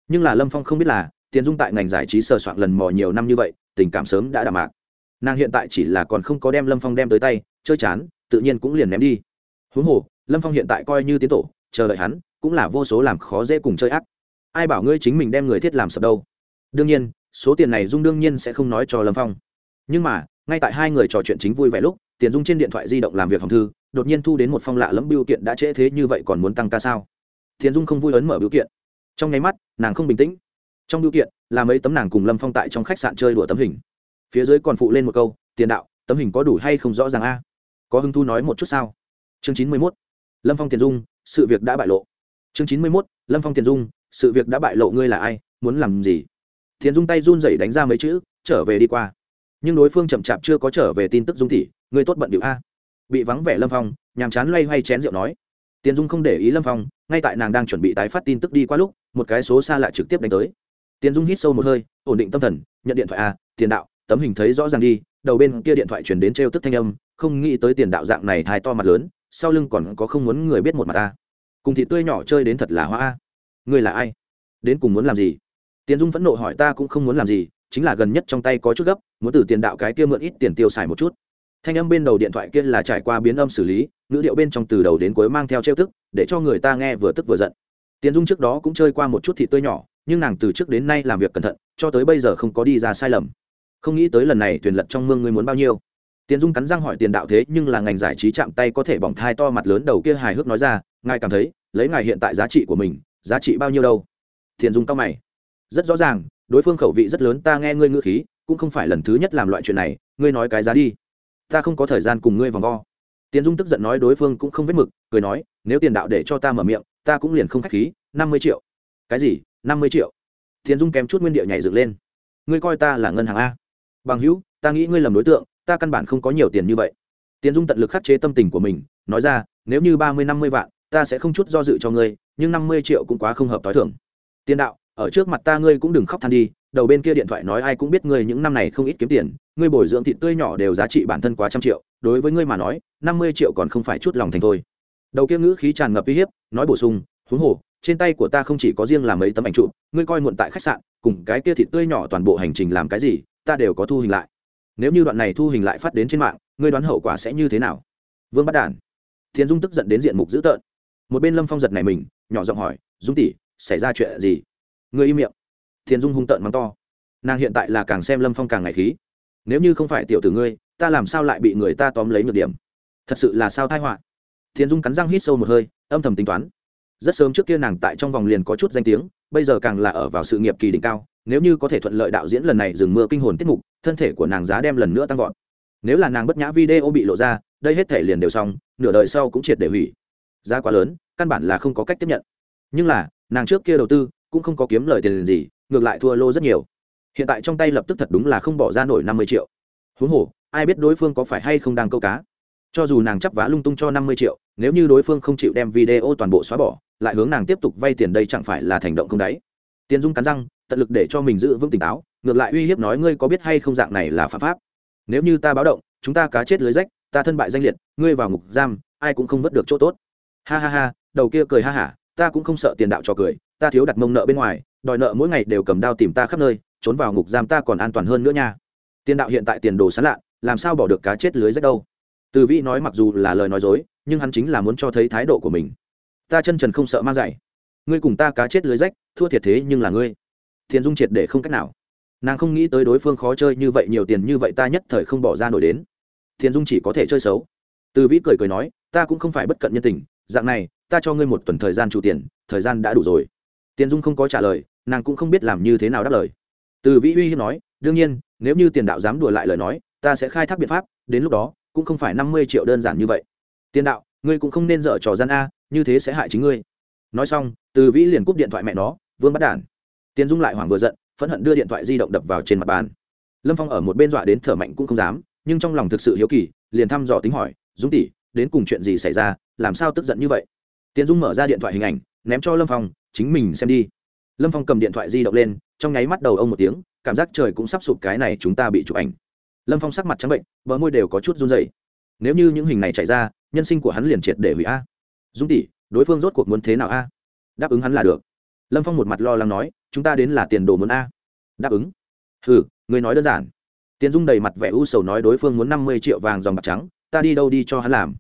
Nhưng là lâm phong không biết là tiền dung tại ngành giải trí sờ soạn lần mò nhiều năm như vậy, tình cảm sớm đã đạm mạc. Nàng hiện tại chỉ là còn không có đem lâm phong đem tới tay, chơi chán, tự nhiên cũng liền ném đi. Huống hồ, lâm phong hiện tại coi như tiến tổ, chờ đợi hắn, cũng là vô số làm khó dễ cùng chơi ác. Ai bảo ngươi chính mình đem người thiết làm sập đâu? Đương nhiên, số tiền này dung đương nhiên sẽ không nói cho lâm phong. Nhưng mà, ngay tại hai người trò chuyện chính vui vẻ lúc, tiền dung trên điện thoại di động làm việc hồng thư, đột nhiên thu đến một phong lạ lẫm biêu kiện đã trễ thế như vậy còn muốn tăng ca sao? Tiền dung không vui ấn mở biêu kiện. Trong nháy mắt, nàng không bình tĩnh trong điều kiện, là mấy tấm nàng cùng lâm phong tại trong khách sạn chơi đùa tấm hình. Phía dưới còn phụ lên một câu, tiền đạo, tấm hình có đủ hay không rõ ràng a? Có hưng thu nói một chút sao? Chương chín mươi mốt, lâm phong tiền dung, sự việc đã bại lộ. Chương chín mươi mốt, lâm phong tiền dung, sự việc đã bại lộ ngươi là ai, muốn làm gì? Thiền dung tay run rẩy đánh ra mấy chữ, trở về đi qua. Nhưng đối phương chậm chạp chưa có trở về tin tức dung tỷ ngươi tốt bận điệu a. Bị vắng vẻ lâm phong, nhàm chán loay hoay chén rượu nói, tiền dung không để ý lâm phong, ngay tại nàng đang chuẩn bị tái phát tin tức đi qua lúc, một cái số xa lại trực tiếp đánh tới tiền dung hít sâu một hơi, ổn định tâm thần, nhận điện thoại a tiền đạo, tấm hình thấy rõ ràng đi, đầu bên kia điện thoại chuyển đến trêu tức thanh âm, không nghĩ tới tiền đạo dạng này thai to mặt lớn, sau lưng còn có không muốn người biết một mặt ta. Cùng thị tươi nhỏ chơi đến thật là hoa. A ngươi là ai? Đến cùng muốn làm gì? Tiền dung phẫn nộ hỏi ta cũng không muốn làm gì, chính là gần nhất trong tay có chút gấp, muốn từ tiền đạo cái kia mượn ít tiền tiêu xài một chút. Thanh âm bên đầu điện thoại kia là trải qua biến âm xử lý, ngữ điệu bên trong từ đầu đến cuối mang theo trêu tức, để cho người ta nghe vừa tức vừa giận. Tiền dung trước đó cũng chơi qua một chút thị tươi nhỏ nhưng nàng từ trước đến nay làm việc cẩn thận, cho tới bây giờ không có đi ra sai lầm. Không nghĩ tới lần này thuyền lật trong mương ngươi muốn bao nhiêu. Tiền dung cắn răng hỏi tiền đạo thế nhưng là ngành giải trí chạm tay có thể bỏng thai to mặt lớn đầu kia hài hước nói ra, ngài cảm thấy, lấy ngài hiện tại giá trị của mình, giá trị bao nhiêu đâu? Tiền dung cao mày. Rất rõ ràng, đối phương khẩu vị rất lớn, ta nghe ngươi ngữ khí, cũng không phải lần thứ nhất làm loại chuyện này, ngươi nói cái giá đi. Ta không có thời gian cùng ngươi vòng vo. Tiền dung tức giận nói đối phương cũng không vết mực, cười nói, nếu tiền đạo để cho ta mở miệng, ta cũng liền không k h á c h khí, năm mươi triệu. Cái gì? Năm mươi triệu. Tiền dung kém chút nguyên địa nhảy dựng lên. Ngươi coi ta là ngân hàng a. Bằng hữu, ta nghĩ ngươi lầm đối tượng, ta căn bản không có nhiều tiền như vậy. Tiền dung tận lực khắc chế tâm tình của mình, nói ra, nếu như ba mươi, năm mươi vạn, ta sẽ không chút do dự cho ngươi, nhưng năm mươi triệu cũng quá không hợp t h o i thưởng tiền đạo, ở trước mặt ta ngươi cũng đừng khóc than đi, đầu bên kia điện thoại nói ai cũng biết ngươi những năm này không ít kiếm tiền, ngươi bồi dưỡng thịt tươi nhỏ đều giá trị bản thân quá trăm triệu, đối với ngươi mà nói, năm mươi triệu còn không phải chút lòng thành thôi. Đầu kia ngữ khí tràn ngập uy hiếp, nói bổ sung, huống hồ trên tay của ta không chỉ có riêng làm mấy tấm ảnh chụp, ngươi coi muộn tại khách sạn cùng cái kia thịt tươi nhỏ toàn bộ hành trình làm cái gì ta đều có thu hình lại. Nếu như đoạn này thu hình lại phát đến trên mạng ngươi đoán hậu quả sẽ như thế nào? Vương bắt đản. Thiền dung tức giận đến diện mục dữ tợn. Một bên lâm phong giật này mình nhỏ giọng hỏi dung tỷ xảy ra chuyện gì? Ngươi im miệng. Thiền dung hung tợn mắng to. Nàng hiện tại là càng xem lâm phong càng ngày khí. Nếu như không phải tiểu tử ngươi ta làm sao lại bị người ta tóm lấy nhược điểm? Thật sự là sao thai họa? Thiền dung cắn răng hít sâu một hơi âm thầm tính toán rất sớm trước kia nàng tại trong vòng liền có chút danh tiếng, bây giờ càng là ở vào sự nghiệp kỳ đỉnh cao, nếu như có thể thuận lợi đạo diễn lần này dừng mưa kinh hồn tiết mục, thân thể của nàng giá đem lần nữa tăng vọt. Nếu là nàng bất nhã video bị lộ ra, đây hết thể liền đều xong, nửa đời sau cũng triệt để hủy. Giá quá lớn, căn bản là không có cách tiếp nhận. Nhưng là, nàng trước kia đầu tư, cũng không có kiếm lời tiền gì, ngược lại thua lô rất nhiều. Hiện tại trong tay lập tức thật đúng là không bỏ ra nổi năm mươi triệu. Huống hồ, ai biết đối phương có phải hay không đang câu cá. Cho dù nàng chấp vá lung tung cho năm mươi triệu, nếu như đối phương không chịu đem video toàn bộ xóa bỏ lại hướng nàng tiếp tục vay tiền đây chẳng phải là thành động không đáy. Tiền dung cắn răng, tận lực để cho mình giữ vững tỉnh táo, ngược lại uy hiếp nói ngươi có biết hay không dạng này là phạm pháp. Nếu như ta báo động, chúng ta cá chết lưới rách, ta thân bại danh liệt, ngươi vào ngục giam, ai cũng không vớt được chỗ tốt. Ha ha ha, đầu kia cười ha hả, ta cũng không sợ tiền đạo cho cười, ta thiếu đặt mông nợ bên ngoài, đòi nợ mỗi ngày đều cầm đao tìm ta khắp nơi, trốn vào ngục giam ta còn an toàn hơn nữa nha. Tiền đạo hiện tại tiền đồ sán lạ làm sao bỏ được cá chết lưới rách đâu? Từ vĩ nói mặc dù là lời nói dối, nhưng hắn chính là muốn cho thấy thái độ của mình ta chân trần không sợ mang giày. Ngươi cùng ta cá chết lưới rách, thua thiệt thế nhưng là ngươi. Thiện dung triệt để không cách nào. Nàng không nghĩ tới đối phương khó chơi như vậy, nhiều tiền như vậy ta nhất thời không bỏ ra nổi đến. Thiện dung chỉ có thể chơi xấu. Từ vĩ cười cười nói, ta cũng không phải bất cận nhân tình, dạng này, ta cho ngươi một tuần thời gian chủ tiền, thời gian đã đủ rồi. Tiền dung không có trả lời, nàng cũng không biết làm như thế nào đáp lời. Từ vĩ uy hiếp nói, đương nhiên, nếu như tiền đạo dám đùa lại lời nói, ta sẽ khai thác biện pháp, đến lúc đó, cũng không phải năm mươi triệu đơn giản như vậy. Tiền đạo, ngươi cũng không nên dở trò gian a như thế sẽ hại chính ngươi. Nói xong, từ vĩ liền cúp điện thoại mẹ nó, vương bắt đản. Tiền dung lại hoảng vừa giận, phẫn hận đưa điện thoại di động đập vào trên mặt bàn. Lâm phong ở một bên dọa đến thở mạnh cũng không dám, nhưng trong lòng thực sự hiếu kỳ, liền thăm dò tính hỏi, dung tỷ, đến cùng chuyện gì xảy ra? Làm sao tức giận như vậy? Tiền dung mở ra điện thoại hình ảnh, ném cho lâm phong, chính mình xem đi. Lâm phong cầm điện thoại di động lên, trong nháy mắt đầu ông một tiếng, cảm giác trời cũng sắp sụp cái này chúng ta bị chụp ảnh. Lâm phong sắc mặt trắng bệnh, bờ môi đều có chút run dày nếu như những hình này chạy ra, nhân sinh của hắn liền triệt để hủy a dung tỷ, đối phương rốt cuộc muốn thế nào a? Đáp ứng hắn là được. Lâm phong một mặt lo lắng nói, chúng ta đến là tiền đồ muốn a. Đáp ứng. Ừ người nói đơn giản. Tiền dung đầy mặt vẻ u sầu nói đối phương muốn năm mươi triệu vàng dòng bạc trắng, ta đi đâu đi cho hắn làm.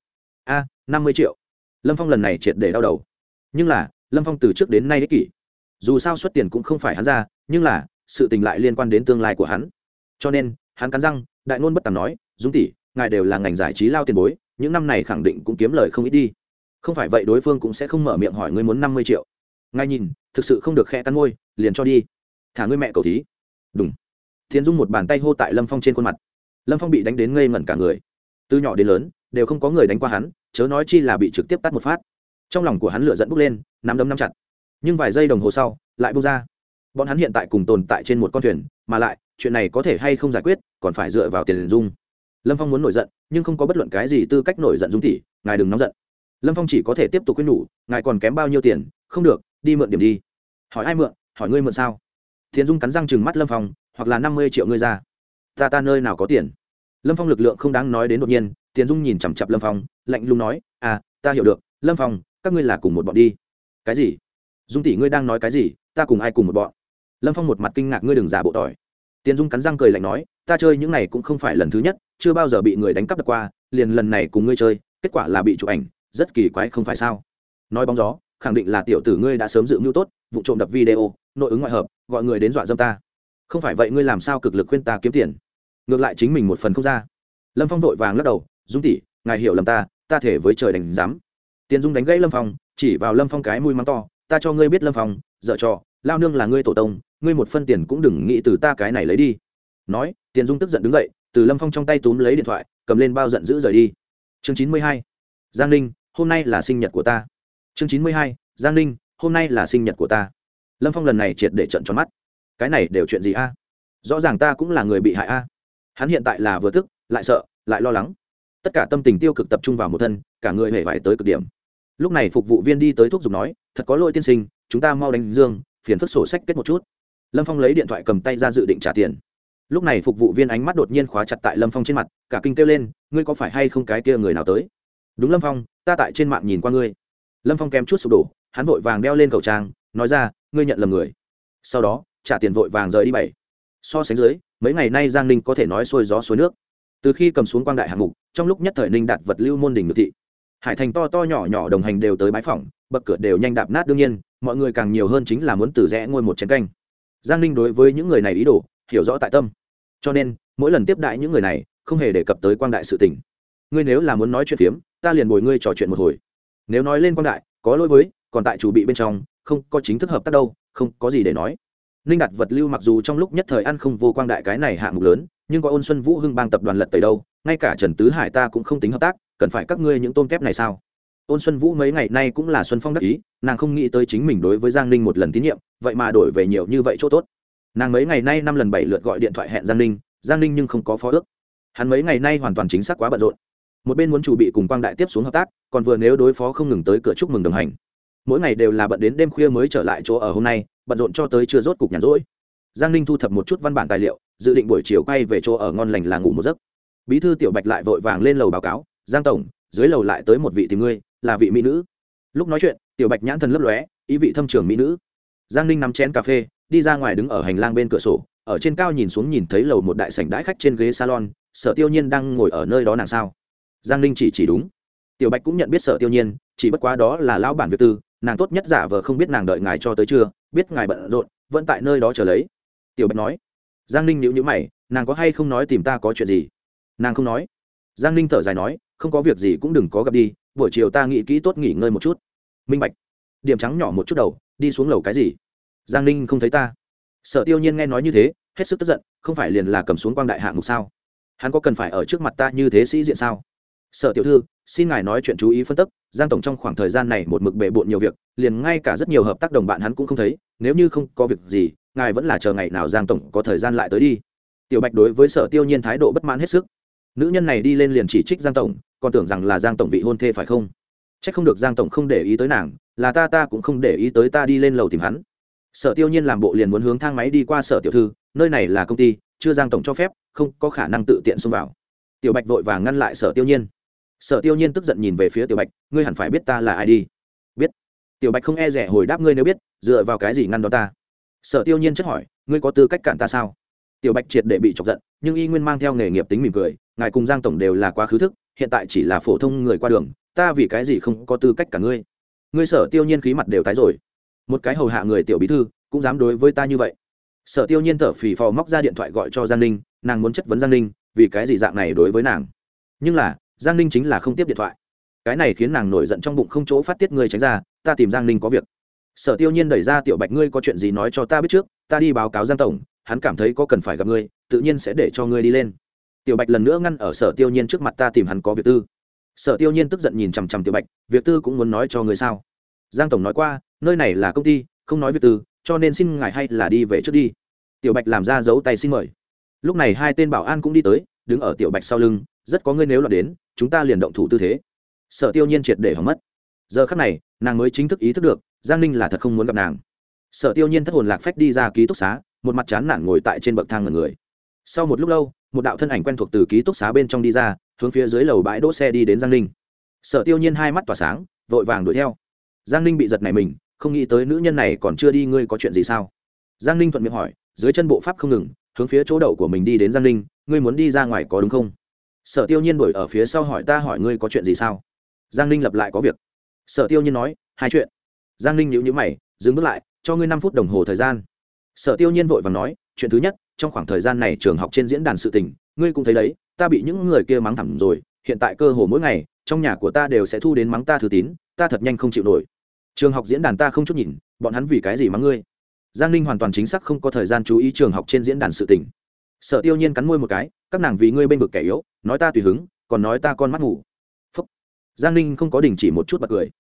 A, năm mươi triệu. Lâm phong lần này triệt để đau đầu. Nhưng là, lâm phong từ trước đến nay đích kỷ. Dù sao xuất tiền cũng không phải hắn ra, nhưng là, sự tình lại liên quan đến tương lai của hắn. Cho nên, hắn cắn răng, đại ngôn bất tàm nói, dung tỷ, ngài đều là ngành giải trí lao tiền bối, những năm này khẳng định cũng kiếm lời không ít đi không phải vậy đối phương cũng sẽ không mở miệng hỏi ngươi muốn năm mươi triệu. Ngay nhìn, thực sự không được khe cắn môi, liền cho đi. Thả ngươi mẹ cầu thí. Đúng Thiên dung một bàn tay hô tại lâm phong trên khuôn mặt. Lâm phong bị đánh đến ngây ngẩn cả người. Từ nhỏ đến lớn, đều không có người đánh qua hắn, chớ nói chi là bị trực tiếp tắt một phát. Trong lòng của hắn lửa dẫn bốc lên, nắm đấm nắm chặt. Nhưng vài giây đồng hồ sau, lại bung ra. Bọn hắn hiện tại cùng tồn tại trên một con thuyền, mà lại, chuyện này có thể hay không giải quyết, còn phải dựa vào tiền dung. Lâm phong muốn nổi giận, nhưng không có bất luận cái gì tư cách nổi giận dung tỷ, ngài đừng nóng giận lâm phong chỉ có thể tiếp tục quyết nhủ, ngài còn kém bao nhiêu tiền? Không được, đi mượn điểm đi. Hỏi ai mượn? Hỏi ngươi mượn sao? Thiền dung cắn răng chừng mắt lâm phong, hoặc là năm mươi triệu ngươi ra. Ta ta nơi nào có tiền? Lâm phong lực lượng không đáng nói đến đột nhiên tiền dung nhìn chằm chặp lâm phong, lạnh lùng nói à ta hiểu được. Lâm phong, các ngươi là cùng một bọn đi. Cái gì? Dung tỷ ngươi đang nói cái gì? Ta cùng ai cùng một bọn? Lâm phong một mặt kinh ngạc, ngươi đừng giả bộ tỏi. Tiến dung cắn răng cười lạnh nói, ta chơi những này cũng không phải lần thứ nhất, chưa bao giờ bị người đánh cắp được qua, liền lần này cùng ngươi chơi, kết quả là bị chụp ảnh rất kỳ quái không phải sao? Nói bóng gió, khẳng định là tiểu tử ngươi đã sớm dự mưu tốt, vụ trộm đập video, nội ứng ngoại hợp, gọi người đến dọa dâm ta. Không phải vậy ngươi làm sao cực lực khuyên ta kiếm tiền? Ngược lại chính mình một phần không ra. Lâm phong vội vàng lắc đầu, dung tỷ, ngài hiểu lầm ta ta thể với trời đánh giám tiền dung đánh gãy lâm phong, chỉ vào lâm phong cái mũi mắng to, ta cho ngươi biết lâm phong dợ trò, lao nương là ngươi tổ tông, ngươi một phân tiền cũng đừng nghĩ từ ta cái này lấy đi. Nói, tiền dung tức giận đứng dậy, từ lâm phong trong tay túm lấy điện thoại, cầm lên bao giận dữ rời đi. Chương chín mươi hai, giang ninh hôm nay là sinh nhật của ta. Chương chín mươi hai, giang ninh, hôm nay là sinh nhật của ta. Lâm phong lần này triệt để trận tròn mắt. Cái này đều chuyện gì a? Rõ ràng ta cũng là người bị hại a. Hắn hiện tại là vừa thức lại sợ, lại lo lắng. Tất cả tâm tình tiêu cực tập trung vào một thân, cả người hề vải tới cực điểm. Lúc này phục vụ viên đi tới thuốc giục nói, thật có lỗi tiên sinh, chúng ta mau đánh dương, phiền phức sổ sách kết một chút. Lâm phong lấy điện thoại cầm tay ra dự định trả tiền. Lúc này phục vụ viên ánh mắt đột nhiên khóa chặt tại lâm phong trên mặt, cả kinh kêu lên, ngươi có phải hay không cái kia người nào tới? Đúng lâm phong, ta tại trên mạng nhìn qua ngươi. Lâm phong kém chút sụp đổ, hắn vội vàng đeo lên khẩu trang, nói ra, ngươi nhận lầm người. Sau đó, trả tiền vội vàng rời đi bảy. So sánh dưới, mấy ngày nay giang ninh có thể nói sôi gió suối nước. Từ khi cầm xuống quang đại hạng mục, trong lúc nhất thời ninh đạt vật lưu môn đình ngược thị. Hải thành to to nhỏ nhỏ đồng hành đều tới bãi phỏng, bậc cửa đều nhanh đạp nát đương nhiên, mọi người càng nhiều hơn chính là muốn từ rẽ ngôi một chén canh. Giang ninh đối với những người này ý đồ, hiểu rõ tại tâm. Cho nên, mỗi lần tiếp đại những người này, không hề đề cập tới quang đại sự tình ngươi nếu là muốn nói chuyện phiếm, ta liền bồi ngươi trò chuyện một hồi. Nếu nói lên quang đại, có lỗi với, còn tại chủ bị bên trong, không có chính thức hợp tác đâu, không có gì để nói. Ninh đặt vật lưu mặc dù trong lúc nhất thời ăn không vô quang đại cái này hạng mục lớn, nhưng có ôn xuân vũ hưng bang tập đoàn lật tẩy đâu, ngay cả trần tứ hải ta cũng không tính hợp tác, cần phải các ngươi những tôm kép này sao? Ôn xuân vũ mấy ngày nay cũng là xuân phong đắc ý, nàng không nghĩ tới chính mình đối với giang ninh một lần tín nhiệm, vậy mà đổi về nhiều như vậy chỗ tốt. Nàng mấy ngày nay năm lần bảy lượt gọi điện thoại hẹn giang ninh giang ninh nhưng không có phó ước. Hắn mấy ngày nay hoàn toàn chính xác quá bận rộn một bên muốn chủ bị cùng quang đại tiếp xuống hợp tác, còn vừa nếu đối phó không ngừng tới cửa chúc mừng đồng hành. Mỗi ngày đều là bận đến đêm khuya mới trở lại chỗ ở hôm nay, bận rộn cho tới chưa rốt cục nhàn rỗi. Giang ninh thu thập một chút văn bản tài liệu, dự định buổi chiều quay về chỗ ở ngon lành là ngủ một giấc. Bí thư tiểu bạch lại vội vàng lên lầu báo cáo, giang tổng, dưới lầu lại tới một vị tìm ngươi, là vị mỹ nữ. Lúc nói chuyện, tiểu bạch nhãn thần lấp lóe, ý vị thâm trường mỹ nữ. Giang ninh nắm chén cà phê, đi ra ngoài đứng ở hành lang bên cửa sổ, ở trên cao nhìn xuống nhìn thấy lầu một đại sảnh đãi khách trên ghế salon, sở tiêu nhiên đang ngồi ở nơi đó nàng sao? Giang ninh chỉ chỉ đúng. Tiểu bạch cũng nhận biết sở tiêu nhiên, chỉ bất quá đó là lão bản việt tư, nàng tốt nhất giả vờ không biết nàng đợi ngài cho tới chưa biết ngài bận rộn, vẫn tại nơi đó chờ lấy. Tiểu bạch nói. Giang ninh nhữ nhữ mày, nàng có hay không nói tìm ta có chuyện gì? Nàng không nói. Giang ninh thở dài nói, không có việc gì cũng đừng có gặp đi, buổi chiều ta nghĩ kỹ tốt nghỉ ngơi một chút. Minh bạch. Điểm trắng nhỏ một chút đầu, đi xuống lầu cái gì? Giang ninh không thấy ta. Sở tiêu nhiên nghe nói như thế, hết sức tức giận, không phải liền là cầm xuống quang đại hạng mục sao? Hắn có cần phải ở trước mặt ta như thế sĩ diện sao? Sở tiểu thư, xin ngài nói chuyện chú ý phân tích, giang tổng trong khoảng thời gian này một mực bề bộn nhiều việc, liền ngay cả rất nhiều hợp tác đồng bạn hắn cũng không thấy, nếu như không có việc gì, ngài vẫn là chờ ngày nào giang tổng có thời gian lại tới đi. Tiểu bạch đối với sở tiêu nhiên thái độ bất mãn hết sức. Nữ nhân này đi lên liền chỉ trích giang tổng, còn tưởng rằng là giang tổng vị hôn thê phải không? C h ắ c không được giang tổng không để ý tới nàng, là ta ta cũng không để ý tới ta đi lên lầu tìm hắn. Sở tiêu nhiên làm bộ liền muốn hướng thang máy đi qua sở tiểu thư, nơi này là công ty, chưa giang tổng cho phép, không có khả năng tự tiện xông vào. Tiểu bạch vội vàng ngăn lại sở tiêu nhiên sở tiêu nhiên tức giận nhìn về phía tiểu bạch, ngươi hẳn phải biết ta là ai đi. Biết. Tiểu bạch không e rẻ hồi đáp ngươi nếu biết, dựa vào cái gì ngăn đó ta? Sở tiêu nhiên chất hỏi, ngươi có tư cách cản ta sao? Tiểu bạch triệt để bị chọc giận, nhưng y nguyên mang theo nghề nghiệp tính mỉm cười, ngài cùng giang tổng đều là quá khứ thức, hiện tại chỉ là phổ thông người qua đường, ta vì cái gì không có tư cách cả ngươi? Ngươi sở tiêu nhiên khí mặt đều tái rồi. Một cái hầu hạ người tiểu bí thư, cũng dám đối với ta như vậy. Sở tiêu nhiên thở phì phò móc ra điện thoại gọi cho giang ninh, nàng muốn chất vấn giang ninh, vì cái gì dạng này đối với nàng? Nhưng là giang ninh chính là không tiếp điện thoại. Cái này khiến nàng nổi giận trong bụng không chỗ phát tiết ngươi tránh ra, ta tìm giang ninh có việc. Sở tiêu nhiên đẩy ra tiểu bạch ngươi có chuyện gì nói cho ta biết trước, ta đi báo cáo giang tổng, hắn cảm thấy có cần phải gặp ngươi, tự nhiên sẽ để cho ngươi đi lên. Tiểu bạch lần nữa ngăn ở sở tiêu nhiên trước mặt ta tìm hắn có việc tư. Sở tiêu nhiên tức giận nhìn chằm chằm tiểu bạch, việc tư cũng muốn nói cho ngươi sao? Giang tổng nói qua, nơi này là công ty, không nói việc tư, cho nên xin ngài hay là đi về trước đi. Tiểu bạch làm ra dấu tay xin mời. Lúc này hai tên bảo an cũng đi tới, đứng ở tiểu bạch sau lưng, rất có ngươi nếu là đến chúng ta liền động thủ tư thế. Sở tiêu nhiên triệt để hỏng mất. Giờ khắc này, nàng mới chính thức ý thức được, giang ninh là thật không muốn gặp nàng. Sở tiêu nhiên thất hồn lạc phách đi ra ký túc xá, một mặt chán nản ngồi tại trên bậc thang ngần người. Sau một lúc lâu, một đạo thân ảnh quen thuộc từ ký túc xá bên trong đi ra, hướng phía dưới lầu bãi đỗ xe đi đến giang ninh. Sở tiêu nhiên hai mắt tỏa sáng, vội vàng đuổi theo. Giang ninh bị giật này mình, không nghĩ tới nữ nhân này còn chưa đi, ngươi có chuyện gì sao? Giang ninh thuận miệng hỏi, dưới chân bộ pháp không ngừng, hướng phía chỗ đậu của mình đi đến giang ninh, ngươi muốn đi ra ngoài có đúng không? Sở tiêu nhiên đổi ở phía sau hỏi ta hỏi ngươi có chuyện gì sao? Giang ninh lập lại có việc. Sở tiêu nhiên nói, hai chuyện. Giang ninh nhíu nhíu mày, dừng bước lại, cho ngươi năm phút đồng hồ thời gian. Sở tiêu nhiên vội và nói, chuyện thứ nhất, trong khoảng thời gian này trường học trên diễn đàn sự tình, ngươi cũng thấy đấy, ta bị những người kia mắng thẳng rồi, hiện tại cơ hồ mỗi ngày, trong nhà của ta đều sẽ thu đến mắng ta thư tín, ta thật nhanh không chịu nổi. Trường học diễn đàn ta không chút nhìn, bọn hắn vì cái gì mắng ngươi? Giang ninh hoàn toàn chính xác không có thời gian chú ý trường học trên diễn đàn sự tình. Sở tiêu nhiên cắn môi một cái các nàng vì ngươi bên vực kẻ yếu, nói ta tùy hứng, còn nói ta con mắt ngủ. Phúc. Giang ninh không có đình chỉ một chút bật cười.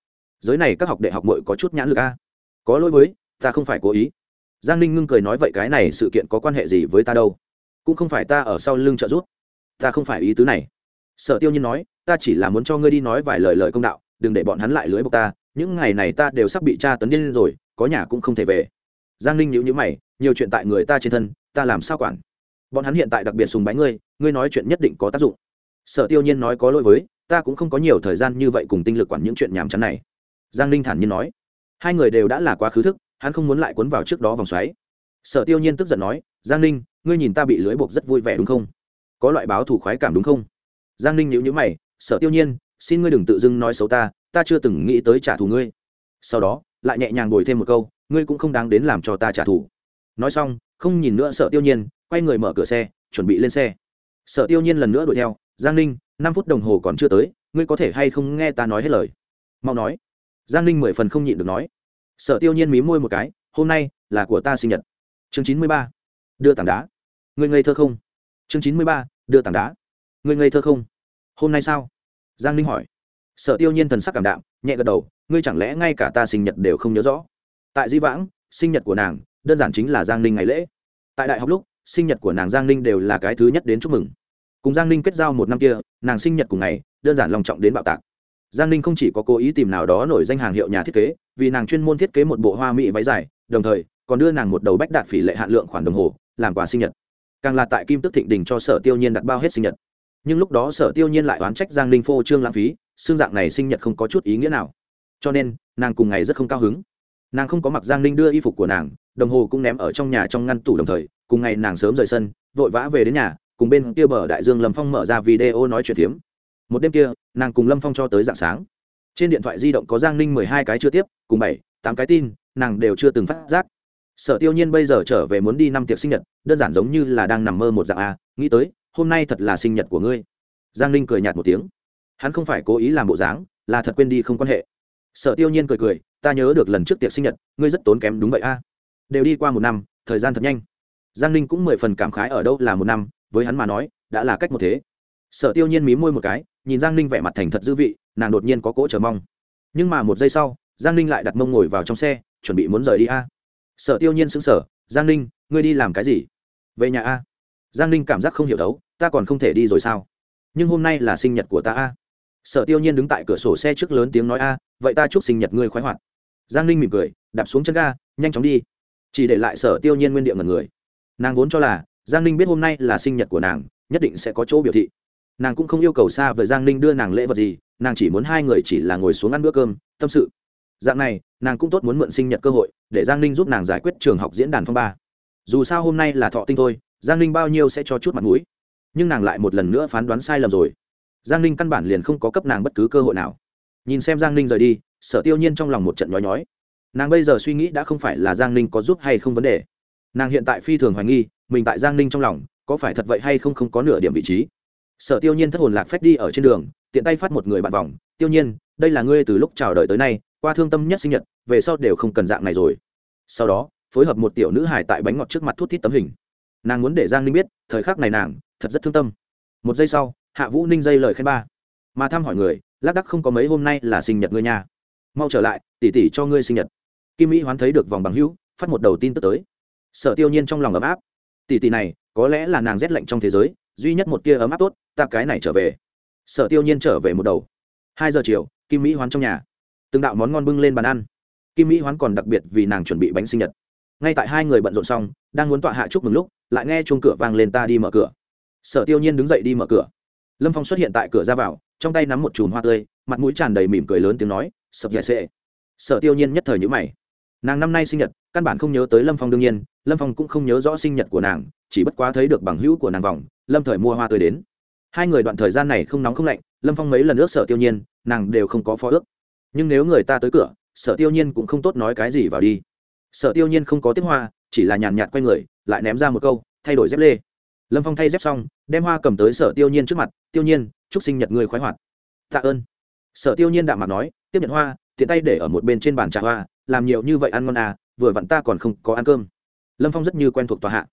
Giới này các học đệ học mội có chút nhãn lực a. Có lỗi với, ta không phải cố ý. Giang ninh ngưng cười nói vậy cái này sự kiện có quan hệ gì với ta đâu? Cũng không phải ta ở sau lưng trợ giúp. Ta không phải ý tứ này. Sở tiêu nhiên nói, ta chỉ là muốn cho ngươi đi nói vài lời lời công đạo, đừng để bọn hắn lại lưới bọc ta. Những ngày này ta đều sắp bị tra tấn điên rồi, có nhà cũng không thể về. Giang ninh nhữ nhữ mày, nhiều chuyện tại người ta trên thân, ta làm sao quản? Bọn hắn hiện tại đặc biệt sùng bái ngươi ngươi nói chuyện nhất định có tác dụng. Sở tiêu nhiên nói có lỗi với, ta cũng không có nhiều thời gian như vậy cùng tinh lực quản những chuyện nhàm chán này. Giang ninh thản nhiên nói, hai người đều đã là quá khứ thức, hắn không muốn lại cuốn vào trước đó vòng xoáy. Sở tiêu nhiên tức giận nói, giang ninh, ngươi nhìn ta bị lưới buộc rất vui vẻ đúng không? Có loại báo thủ khoái cảm đúng không? Giang ninh nhữ nhữ mày, sở tiêu nhiên, xin ngươi đừng tự dưng nói xấu ta ta chưa từng nghĩ tới trả thù ngươi. Sau đó, lại nhẹ nhàng bồi thêm một câu, ngươi cũng không đáng đến làm cho ta trả thù. Nói xong, không nhìn nữa sở tiêu nhiên quay người mở cửa xe, chuẩn bị lên xe. Sở tiêu nhiên lần nữa đuổi theo, giang ninh, năm phút đồng hồ còn chưa tới, ngươi có thể hay không nghe ta nói hết lời? Mau nói. Giang ninh mười phần không nhịn được nói. Sở tiêu nhiên mí môi một cái, hôm nay là của ta sinh nhật. Chương chín mươi ba, đưa tảng đá. Ngươi ngây thơ không? Chương chín mươi ba, đưa tảng đá. Ngươi ngây thơ không? Hôm nay sao? Giang ninh hỏi. Sở tiêu nhiên thần sắc cảm đạm, nhẹ gật đầu, ngươi chẳng lẽ ngay cả ta sinh nhật đều không nhớ rõ? Tại di vãng, sinh nhật của nàng, đơn giản chính là giang ninh ngày lễ. Tại đại học lúc sinh nhật của nàng giang ninh đều là cái thứ nhất đến chúc mừng. Cùng giang ninh kết giao một năm kia, nàng sinh nhật cùng ngày, đơn giản lòng trọng đến bạo tạc. Giang ninh không chỉ có cố ý tìm nào đó nổi danh hàng hiệu nhà thiết kế, vì nàng chuyên môn thiết kế một bộ hoa mỹ váy dài, đồng thời, còn đưa nàng một đầu bách đạt phỉ lệ hạn lượng khoản đồng hồ, làm quà sinh nhật. Càng là tại kim tức thịnh đình cho sở tiêu nhiên đặt bao hết sinh nhật. Nhưng lúc đó sở tiêu nhiên lại oán trách giang ninh phô trương lãng phí, xương dạng này sinh nhật không có chút ý nghĩa nào. Cho nên, nàng cùng ngày rất không cao hứng. Nàng không có mặc giang ninh đưa y phục của nàng, đồng hồ cũng ném ở trong nhà trong ngăn tủ đồng thời cùng ngày nàng sớm rời sân, vội vã về đến nhà, cùng bên kia bờ đại dương lâm phong mở ra video nói chuyện phiếm. Một đêm kia, nàng cùng lâm phong cho tới d ạ n g sáng. Trên điện thoại di động có giang ninh mười hai cái chưa tiếp, cùng bảy, tám cái tin, nàng đều chưa từng phát giác. Sở tiêu nhiên bây giờ trở về muốn đi năm tiệc sinh nhật, đơn giản giống như là đang nằm mơ một dạng a, nghĩ tới, hôm nay thật là sinh nhật của ngươi. Giang ninh cười nhạt một tiếng. Hắn không phải cố ý làm bộ dáng, là thật quên đi không quan hệ. Sở tiêu nhiên cười cười, ta nhớ được lần trước tiệc sinh nhật, ngươi rất tốn kém đúng vậy a. Đều đi qua một năm, thời gian thật nhanh giang ninh cũng mười phần cảm khái ở đâu là một năm, với hắn mà nói, đã là cách một thế. Sở tiêu nhiên mí môi một cái, nhìn giang ninh vẻ mặt thành thật dư vị, nàng đột nhiên có cỗ chờ mong. Nhưng mà một giây sau, giang ninh lại đặt mông ngồi vào trong xe, chuẩn bị muốn rời đi a. Sở tiêu nhiên xứng sở giang ninh, ngươi đi làm cái gì? Về nhà a. Giang ninh cảm giác không hiểu đấu ta còn không thể đi rồi sao? Nhưng hôm nay là sinh nhật của ta a. Sở tiêu nhiên đứng tại cửa sổ xe trước lớn tiếng nói, a, vậy ta chúc sinh nhật ngươi khoái hoạt. Giang ninh mỉm cười, đạp xuống chân ga, nhanh chóng đi. Chỉ để lại sở tiêu nhiên nguyên địa ngần người nàng vốn cho là giang ninh biết hôm nay là sinh nhật của nàng nhất định sẽ có chỗ biểu thị nàng cũng không yêu cầu xa với giang ninh đưa nàng lễ vật gì nàng chỉ muốn hai người chỉ là ngồi xuống ăn bữa cơm tâm sự dạng này nàng cũng tốt muốn mượn sinh nhật cơ hội để giang ninh giúp nàng giải quyết trường học diễn đàn phong ba dù sao hôm nay là thọ tinh thôi giang ninh bao nhiêu sẽ cho chút mặt mũi nhưng nàng lại một lần nữa phán đoán sai lầm rồi giang ninh căn bản liền không có cấp nàng bất cứ cơ hội nào nhìn xem giang ninh rời đi sở tiêu nhiên trong lòng một trận nhói nhói nàng bây giờ suy nghĩ đã không phải là giang ninh có giúp hay không vấn đề nàng hiện tại phi thường hoài nghi, mình tại giang ninh trong lòng, có phải thật vậy hay không không có nửa điểm vị trí. Sở tiêu nhiên thất hồn lạc phép đi ở trên đường, tiện tay phát một người bạn vòng. Tiêu nhiên, đây là ngươi từ lúc chào đời tới nay, qua thương tâm nhất sinh nhật, về sau đều không cần dạng này rồi. Sau đó, phối hợp một tiểu nữ hải tại bánh ngọt trước mặt thút thít tấm hình. Nàng muốn để giang ninh biết, thời khắc này nàng, thật rất thương tâm. Một giây sau, hạ vũ ninh dây lời khen ba. Mà thăm hỏi người, lác đắc không có mấy hôm nay là sinh nhật ngươi nhà. mau trở lại, tỉ tỉ cho ngươi sinh nhật. Kim mỹ hoán thấy được vòng bằng hữu, phát một đầu tin tức tới sở tiêu nhiên trong lòng ấm áp. Tỷ tỷ này, có lẽ là nàng rét lạnh trong thế giới, duy nhất một tia ấm áp tốt, ta cái này trở về. Sở tiêu nhiên trở về một đầu. Hai giờ chiều, kim mỹ hoán trong nhà. Từng đạo món ngon bưng lên bàn ăn. Kim mỹ hoán còn đặc biệt vì nàng chuẩn bị bánh sinh nhật. Ngay tại hai người bận rộn xong, đang muốn tọa hạ chúc mừng lúc, lại nghe chuông cửa vang lên ta đi mở cửa. Sở tiêu nhiên đứng dậy đi mở cửa. Lâm phong xuất hiện tại cửa ra vào, trong tay nắm một chùm hoa tươi, mặt mũi tràn đầy mỉm cười lớn tiếng nói, sập dẻ sệ. Sở tiêu nhiên nhất thời nhữ mày. Nàng năm nay sinh nhật căn bản không nhớ tới lâm phong đương nhiên lâm phong cũng không nhớ rõ sinh nhật của nàng chỉ bất quá thấy được bằng hữu của nàng vòng lâm thời mua hoa tươi đến hai người đoạn thời gian này không nóng không lạnh lâm phong mấy lần ước sở tiêu nhiên nàng đều không có phó ước nhưng nếu người ta tới cửa sở tiêu nhiên cũng không tốt nói cái gì vào đi sở tiêu nhiên không có tiếp hoa chỉ là nhàn nhạt quay người lại ném ra một câu thay đổi dép lê lâm phong thay dép xong đem hoa cầm tới sở tiêu nhiên trước mặt tiêu nhiên chúc sinh nhật người khoái hoạt tạ ơn sở tiêu nhiên đạm mặt nói tiếp nhận hoa tiện tay để ở một bên trên bàn trà hoa làm nhiều như vậy ăn ngon à vừa vặn ta còn không có ăn cơm. Lâm phong rất như quen thuộc tòa hạ.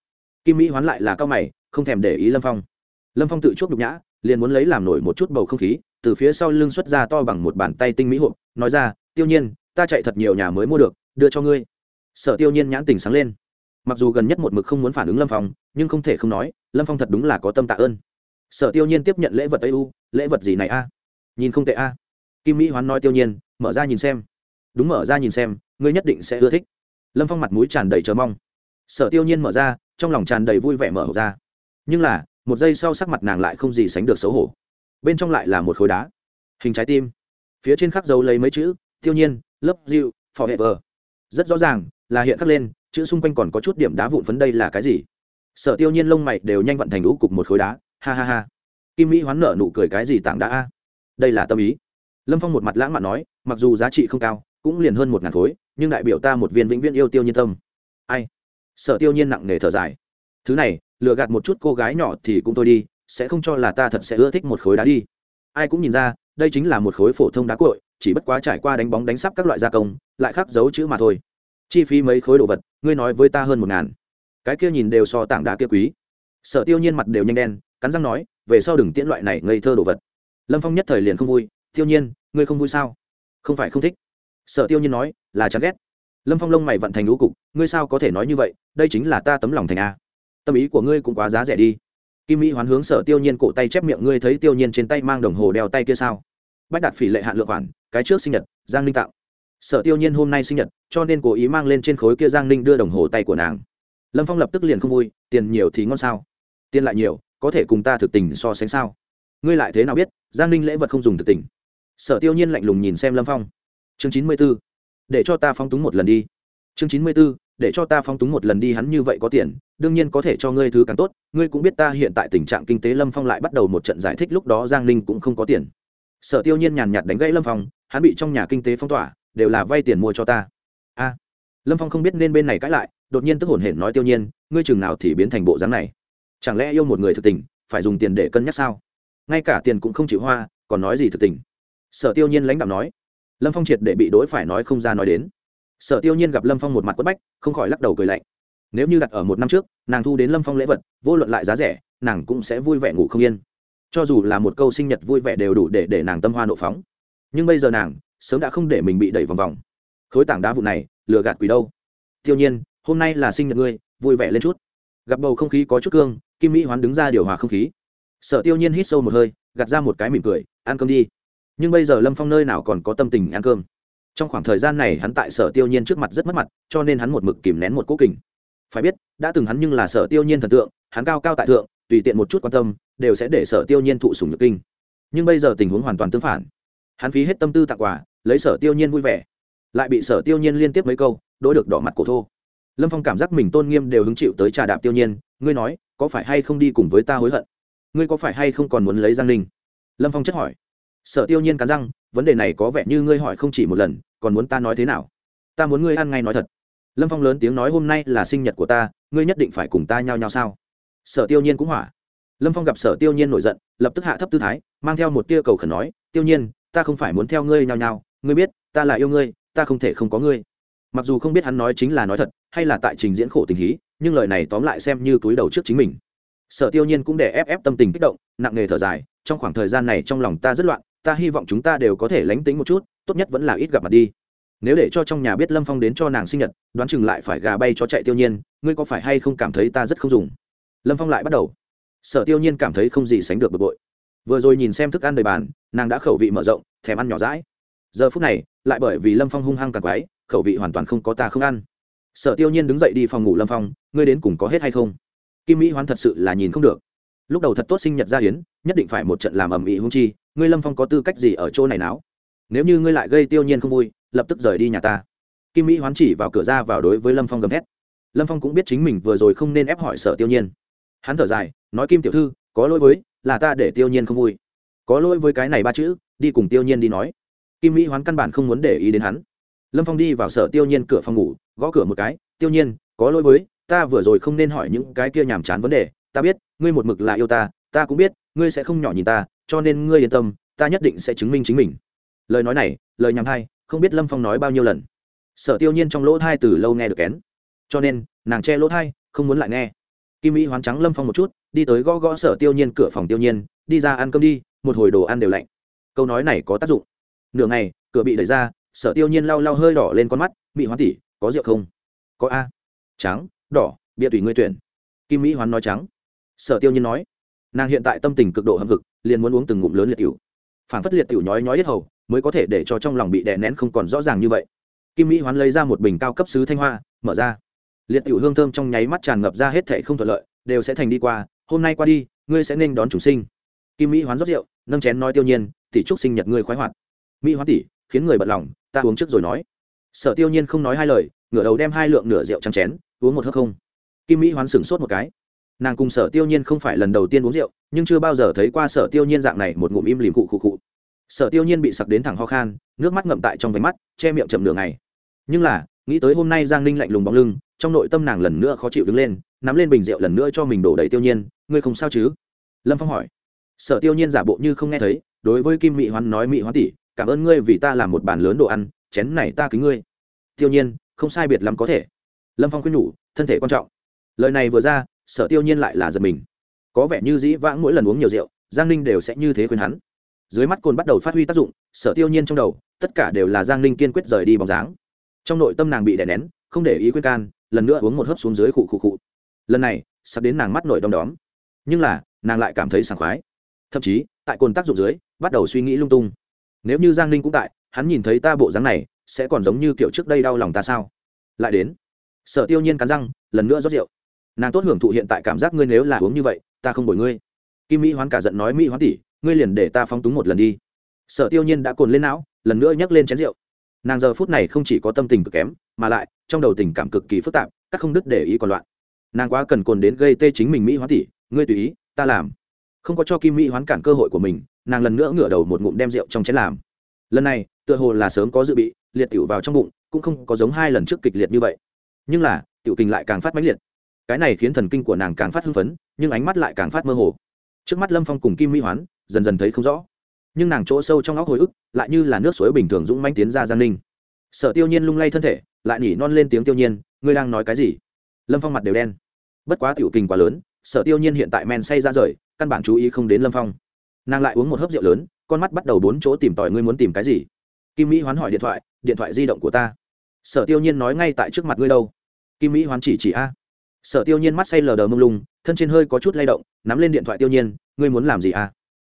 Kim mỹ hoán lại là cao mày, không thèm để ý lâm phong. Lâm phong tự chuốc nhục nhã, liền muốn lấy làm nổi một chút bầu không khí, từ phía sau lưng xuất ra to bằng một bàn tay tinh mỹ hộp, nói ra, tiêu nhiên, ta chạy thật nhiều nhà mới mua được, đưa cho ngươi. Sở tiêu nhiên nhãn tình sáng lên. Mặc dù gần nhất một mực không muốn phản ứng lâm phong, nhưng không thể không nói, lâm phong thật đúng là có tâm tạ ơn. Sở tiêu nhiên tiếp nhận lễ vật ấy u, lễ vật gì này a? Nhìn không tệ a. Kim mỹ hoán nói tiêu nhiên, mở ra nhìn xem. Đúng mở ra nhìn xem, ngươi nhất định sẽ ưa thích lâm phong mặt mũi tràn đầy chờ mong sở tiêu nhiên mở ra trong lòng tràn đầy vui vẻ mở hộp ra nhưng là một giây sau sắc mặt nàng lại không gì sánh được xấu hổ bên trong lại là một khối đá hình trái tim phía trên khắc dấu lấy mấy chữ tiêu nhiên lớp dịu forever rất rõ ràng là hiện khắc lên chữ xung quanh còn có chút điểm đá vụn phấn đây là cái gì sở tiêu nhiên lông mày đều nhanh vận thành lũ cục một khối đá ha ha ha kim mỹ hoán nở nụ cười cái gì tảng đá a đây là tâm ý lâm phong một mặt lãng mạn nói mặc dù giá trị không cao cũng liền hơn một ngàn khối, nhưng đại biểu ta một viên vĩnh viễn yêu tiêu nhiên tâm. Ai? Sở tiêu nhiên nặng nề thở dài. Thứ này, lừa gạt một chút cô gái nhỏ thì cũng thôi đi, sẽ không cho là ta thật sẽ ưa thích một khối đá đi. Ai cũng nhìn ra, đây chính là một khối phổ thông đá cội chỉ bất quá trải qua đánh bóng đánh sắp các loại gia công, lại khắc dấu chữ mà thôi. Chi phí mấy khối đồ vật, ngươi nói với ta hơn một ngàn. Cái kia nhìn đều so tảng đá kia quý. Sở tiêu nhiên mặt đều nhanh đen, cắn răng nói, về sau đừng tiễn loại này ngây thơ đồ vật. Lâm phong nhất thời liền không vui, tiêu nhiên, ngươi không vui sao? Không phải không thích sở tiêu nhiên nói, là chán ghét. Lâm phong lông mày vận thành lũ cục, ngươi sao có thể nói như vậy? Đây chính là ta tấm lòng thành a. Tâm ý của ngươi cũng quá giá rẻ đi. Kim mỹ hoán hướng sở tiêu nhiên cổ tay chép miệng, ngươi thấy tiêu nhiên trên tay mang đồng hồ đeo tay kia sao? Bách đạt phỉ lệ hạn lượng khoản, cái trước sinh nhật, giang ninh tạo sở tiêu nhiên hôm nay sinh nhật, cho nên cố ý mang lên trên khối kia giang ninh đưa đồng hồ tay của nàng. Lâm phong lập tức liền không vui, tiền nhiều thì ngon sao? Tiền lại nhiều, có thể cùng ta thực tình so sánh sao? Ngươi lại thế nào biết, giang ninh lễ vật không dùng thực tình? Sở tiêu nhiên lạnh lùng nhìn xem lâm phong chương chín mươi b ố để cho ta phóng túng một lần đi. Chương chín mươi b ố để cho ta phóng túng một lần đi hắn như vậy có tiền, đương nhiên có thể cho ngươi thứ càng tốt. Ngươi cũng biết ta hiện tại tình trạng kinh tế lâm phong lại bắt đầu một trận giải thích lúc đó giang ninh cũng không có tiền. Sở tiêu nhiên nhàn nhạt đánh gãy lâm phong, hắn bị trong nhà kinh tế phong tỏa, đều là vay tiền mua cho ta. A. Lâm phong không biết nên bên này cãi lại, đột nhiên tức hổn hển nói tiêu nhiên, ngươi chừng nào thì biến thành bộ dáng này? Chẳng lẽ yêu một người thực tình, phải dùng tiền để cân nhắc sao? Ngay cả tiền cũng không chịu hoa, còn nói gì thực tình? Sở tiêu nhiên lãnh đạo nói lâm phong triệt để bị đối phải nói không ra nói đến. Sở tiêu nhiên gặp lâm phong một mặt quất bách, không khỏi lắc đầu cười lạnh. Nếu như đặt ở một năm trước, nàng thu đến lâm phong lễ vật, vô luận lại giá rẻ, nàng cũng sẽ vui vẻ ngủ không yên. Cho dù là một câu sinh nhật vui vẻ đều đủ để để nàng tâm hoa nộ phóng. Nhưng bây giờ nàng, sớm đã không để mình bị đẩy vòng vòng. Khối tảng đá vụ này, lừa gạt quỷ đâu? Tiêu nhiên, hôm nay là sinh nhật ngươi, vui vẻ lên chút. Gặp bầu không khí có chút cương, kim mỹ hoán đứng ra điều hòa không khí. Sở tiêu nhiên hít sâu một hơi, gạt ra một cái mỉm cười, ăn cơm đi nhưng bây giờ lâm phong nơi nào còn có tâm tình ăn cơm trong khoảng thời gian này hắn tại sở tiêu nhiên trước mặt rất mất mặt cho nên hắn một mực kìm nén một cố kình phải biết đã từng hắn nhưng là sở tiêu nhiên thần tượng hắn cao cao tại thượng tùy tiện một chút quan tâm đều sẽ để sở tiêu nhiên thụ sùng nhược kinh nhưng bây giờ tình huống hoàn toàn tương phản hắn phí hết tâm tư tặng quà lấy sở tiêu nhiên vui vẻ lại bị sở tiêu nhiên liên tiếp mấy câu đ ố i được đỏ mặt cổ thô lâm phong cảm giác mình tôn nghiêm đều hứng chịu tới trà đạp tiêu nhiên ngươi nói có phải hay không đi cùng với ta hối hận ngươi có phải hay không còn muốn lấy giang ninh lâm phong chất hỏi sở tiêu nhiên cắn răng, vấn đề này có vẻ như ngươi hỏi không chỉ một lần, còn muốn ta nói thế nào? Ta muốn ngươi ăn ngay nói thật. Lâm phong lớn tiếng nói hôm nay là sinh nhật của ta, ngươi nhất định phải cùng ta nhao nhao sao? Sở tiêu nhiên cũng hỏa. Lâm phong gặp sở tiêu nhiên nổi giận, lập tức hạ thấp tư thái, mang theo một tia cầu khẩn nói, tiêu nhiên, ta không phải muốn theo ngươi nhao nhao, ngươi biết, ta là yêu ngươi, ta không thể không có ngươi. Mặc dù không biết hắn nói chính là nói thật, hay là tại trình diễn khổ tình hí, nhưng lời này tóm lại xem như túi đầu trước chính mình. Sở tiêu nhiên cũng để ép ép tâm tình kích động, nặng nề thở dài, trong khoảng thời gian này trong lòng ta rất loạn ta hy vọng chúng ta đều có thể lánh tính một chút, tốt nhất vẫn là ít gặp mặt đi. Nếu để cho trong nhà biết lâm phong đến cho nàng sinh nhật, đoán chừng lại phải gà bay cho chạy tiêu nhiên, ngươi có phải hay không cảm thấy ta rất không dùng? Lâm phong lại bắt đầu. Sở tiêu nhiên cảm thấy không gì sánh được bực bội. Vừa rồi nhìn xem thức ăn đầy bàn, nàng đã khẩu vị mở rộng, thèm ăn nhỏ rãi. Giờ phút này, lại bởi vì lâm phong hung hăng càng quái, khẩu vị hoàn toàn không có ta không ăn. Sở tiêu nhiên đứng dậy đi phòng ngủ lâm phong, ngươi đến cùng có hết hay không? Kim mỹ hoán thật sự là nhìn không được lúc đầu thật tốt sinh nhật gia hiến nhất định phải một trận làm ầm ĩ hung chi, ngươi lâm phong có tư cách gì ở chỗ này náo? Nếu như ngươi lại gây tiêu nhiên không vui, lập tức rời đi nhà ta. Kim mỹ hoán chỉ vào cửa ra vào đối với lâm phong gầm thét. Lâm phong cũng biết chính mình vừa rồi không nên ép hỏi sở tiêu nhiên. Hắn thở dài, nói kim tiểu thư, có lỗi với, là ta để tiêu nhiên không vui. Có lỗi với cái này ba chữ, đi cùng tiêu nhiên đi nói. Kim mỹ hoán căn bản không muốn để ý đến hắn. Lâm phong đi vào sở tiêu nhiên cửa phòng ngủ, gõ cửa một cái, tiêu nhiên, có lỗi với, ta vừa rồi không nên hỏi những cái kia nhàm chán vấn đề ta biết, ngươi một mực là yêu ta ta cũng biết, ngươi sẽ không nhỏ nhìn ta, cho nên ngươi yên tâm, ta nhất định sẽ chứng minh chính mình. Lời nói này, lời nhằm hai, không biết lâm phong nói bao nhiêu lần. Sở tiêu nhiên trong lỗ thai từ lâu nghe được kén. Cho nên, nàng che lỗ thai, không muốn lại nghe. Kim mỹ hoán trắng lâm phong một chút, đi tới gõ gõ sở tiêu nhiên cửa phòng tiêu nhiên, đi ra ăn cơm đi, một hồi đồ ăn đều lạnh. Câu nói này có tác dụng. Nửa ngày, cửa bị đẩy ra, sở tiêu nhiên lau lau hơi đỏ lên con mắt, mỹ hoán tỉ có rượu không? Có a. Trắng, đỏ, bia tùy ngươi tuyển. Kim mỹ hoán nói trắng sở tiêu nhiên nói, nàng hiện tại tâm tình cực độ hâm hực, liền muốn uống từng ngụm lớn liệt tiểu. Phản phất liệt tiểu nhói nhói hết hầu, mới có thể để cho trong lòng bị đè nén không còn rõ ràng như vậy. Kim mỹ hoán lấy ra một bình cao cấp sứ thanh hoa, mở ra. Liệt tiểu hương thơm trong nháy mắt tràn ngập ra hết thệ không thuận lợi, đều sẽ thành đi qua, hôm nay qua đi, ngươi sẽ nên đón chủ sinh. Kim mỹ hoán rót rượu, nâng chén nói tiêu nhiên, tỷ trúc sinh nhật ngươi khoái hoạt. Mỹ hoán tỷ, khiến người bận lòng, ta uống trước rồi nói. Sở tiêu nhiên không nói hai lời, ngửa đầu đem hai lượng nửa rượu trắng chén, uống một hớp không? Kim mỹ hoán sửng sốt một cái nàng cùng sở tiêu nhiên không phải lần đầu tiên uống rượu, nhưng chưa bao giờ thấy qua sở tiêu nhiên dạng này một ngụm im lìm cụ cụ cụ sở tiêu nhiên bị sặc đến thẳng ho khan, nước mắt ngậm tại trong váy mắt, che miệng chậm nửa ngày. Nhưng là, nghĩ tới hôm nay giang ninh lạnh lùng bóng lưng, trong nội tâm nàng lần nữa khó chịu đứng lên, nắm lên bình rượu lần nữa cho mình đổ đầy tiêu nhiên, ngươi không sao chứ? Lâm phong hỏi. Sở tiêu nhiên giả bộ như không nghe thấy, đối với kim mỹ hoán nói, mỹ hoán tỷ, cảm ơn ngươi vì ta làm một bàn lớn đồ ăn, chén này ta kính ngươi. Tiêu nhiên, không sai biệt lắm có thể. Lâm phong khuyên nhủ, thân thể quan trọng. Lời này vừa ra sở tiêu nhiên lại là giật mình. Có vẻ như dĩ vãng mỗi lần uống nhiều rượu, giang ninh đều sẽ như thế khuyên hắn. Dưới mắt cồn bắt đầu phát huy tác dụng, sở tiêu nhiên trong đầu, tất cả đều là giang ninh kiên quyết rời đi bóng dáng. Trong nội tâm nàng bị đè nén, không để ý khuyên can, lần nữa uống một hớp xuống dưới khụ khụ khụ. Lần này, sắp đến nàng mắt nổi đom đóm. Nhưng là, nàng lại cảm thấy sảng khoái. Thậm chí, tại cồn tác dụng dưới, bắt đầu suy nghĩ lung tung. Nếu như giang ninh cũng tại, hắn nhìn thấy ta bộ dáng này, sẽ còn giống như kiểu trước đây đau lòng ta sao? Lại đến. Sở tiêu nhiên cắn răng, lần nữa rót rượu nàng tốt hưởng thụ hiện tại cảm giác ngươi nếu là uống như vậy, ta không bồi ngươi. Kim mỹ hoán cả giận nói, mỹ hoán tỷ, ngươi liền để ta phóng túng một lần đi. Sở tiêu nhiên đã cồn lên não, lần nữa nhắc lên chén rượu. Nàng giờ phút này không chỉ có tâm tình cực kém, mà lại trong đầu tình cảm cực kỳ phức tạp, các không đứt để ý còn loạn. Nàng quá cần cồn đến gây tê chính mình, mỹ hoán tỷ, ngươi tùy ý, ta làm. Không có cho kim mỹ hoán cản cơ hội của mình, nàng lần nữa ngửa đầu một ngụm đem rượu trong chén làm. Lần này, tựa hồ là sớm có dự bị, liệt tiểu vào trong bụng, cũng không có giống hai lần trước kịch liệt như vậy. Nhưng là, tiểu kinh lại càng phát mãnh liệt cái này khiến thần kinh của nàng càng phát hưng phấn, nhưng ánh mắt lại càng phát mơ hồ. Trước mắt lâm phong cùng kim mỹ hoán, dần dần thấy không rõ. Nhưng nàng chỗ sâu trong óc hồi ức, lại như là nước suối bình thường dũng manh tiến ra giang ninh. Sợ tiêu nhiên lung lay thân thể, lại nhỉ non lên tiếng tiêu nhiên, ngươi đang nói cái gì? Lâm phong mặt đều đen. Bất quá tiểu kinh quá lớn sợ tiêu nhiên hiện tại men say ra rời, căn bản chú ý không đến lâm phong. Nàng lại uống một hớp rượu lớn, con mắt bắt đầu bốn chỗ tìm tòi ngươi muốn tìm cái gì. Kim mỹ hoán hỏi điện thoại điện thoại di động của ta. Sở tiêu nhiên nói ngay tại trước mặt ngươi đâu. Kim mỹ hoán chỉ chỉ a sở tiêu nhiên mắt say lờ đờ mông lung, thân trên hơi có chút lay động, nắm lên điện thoại tiêu nhiên, ngươi muốn làm gì à?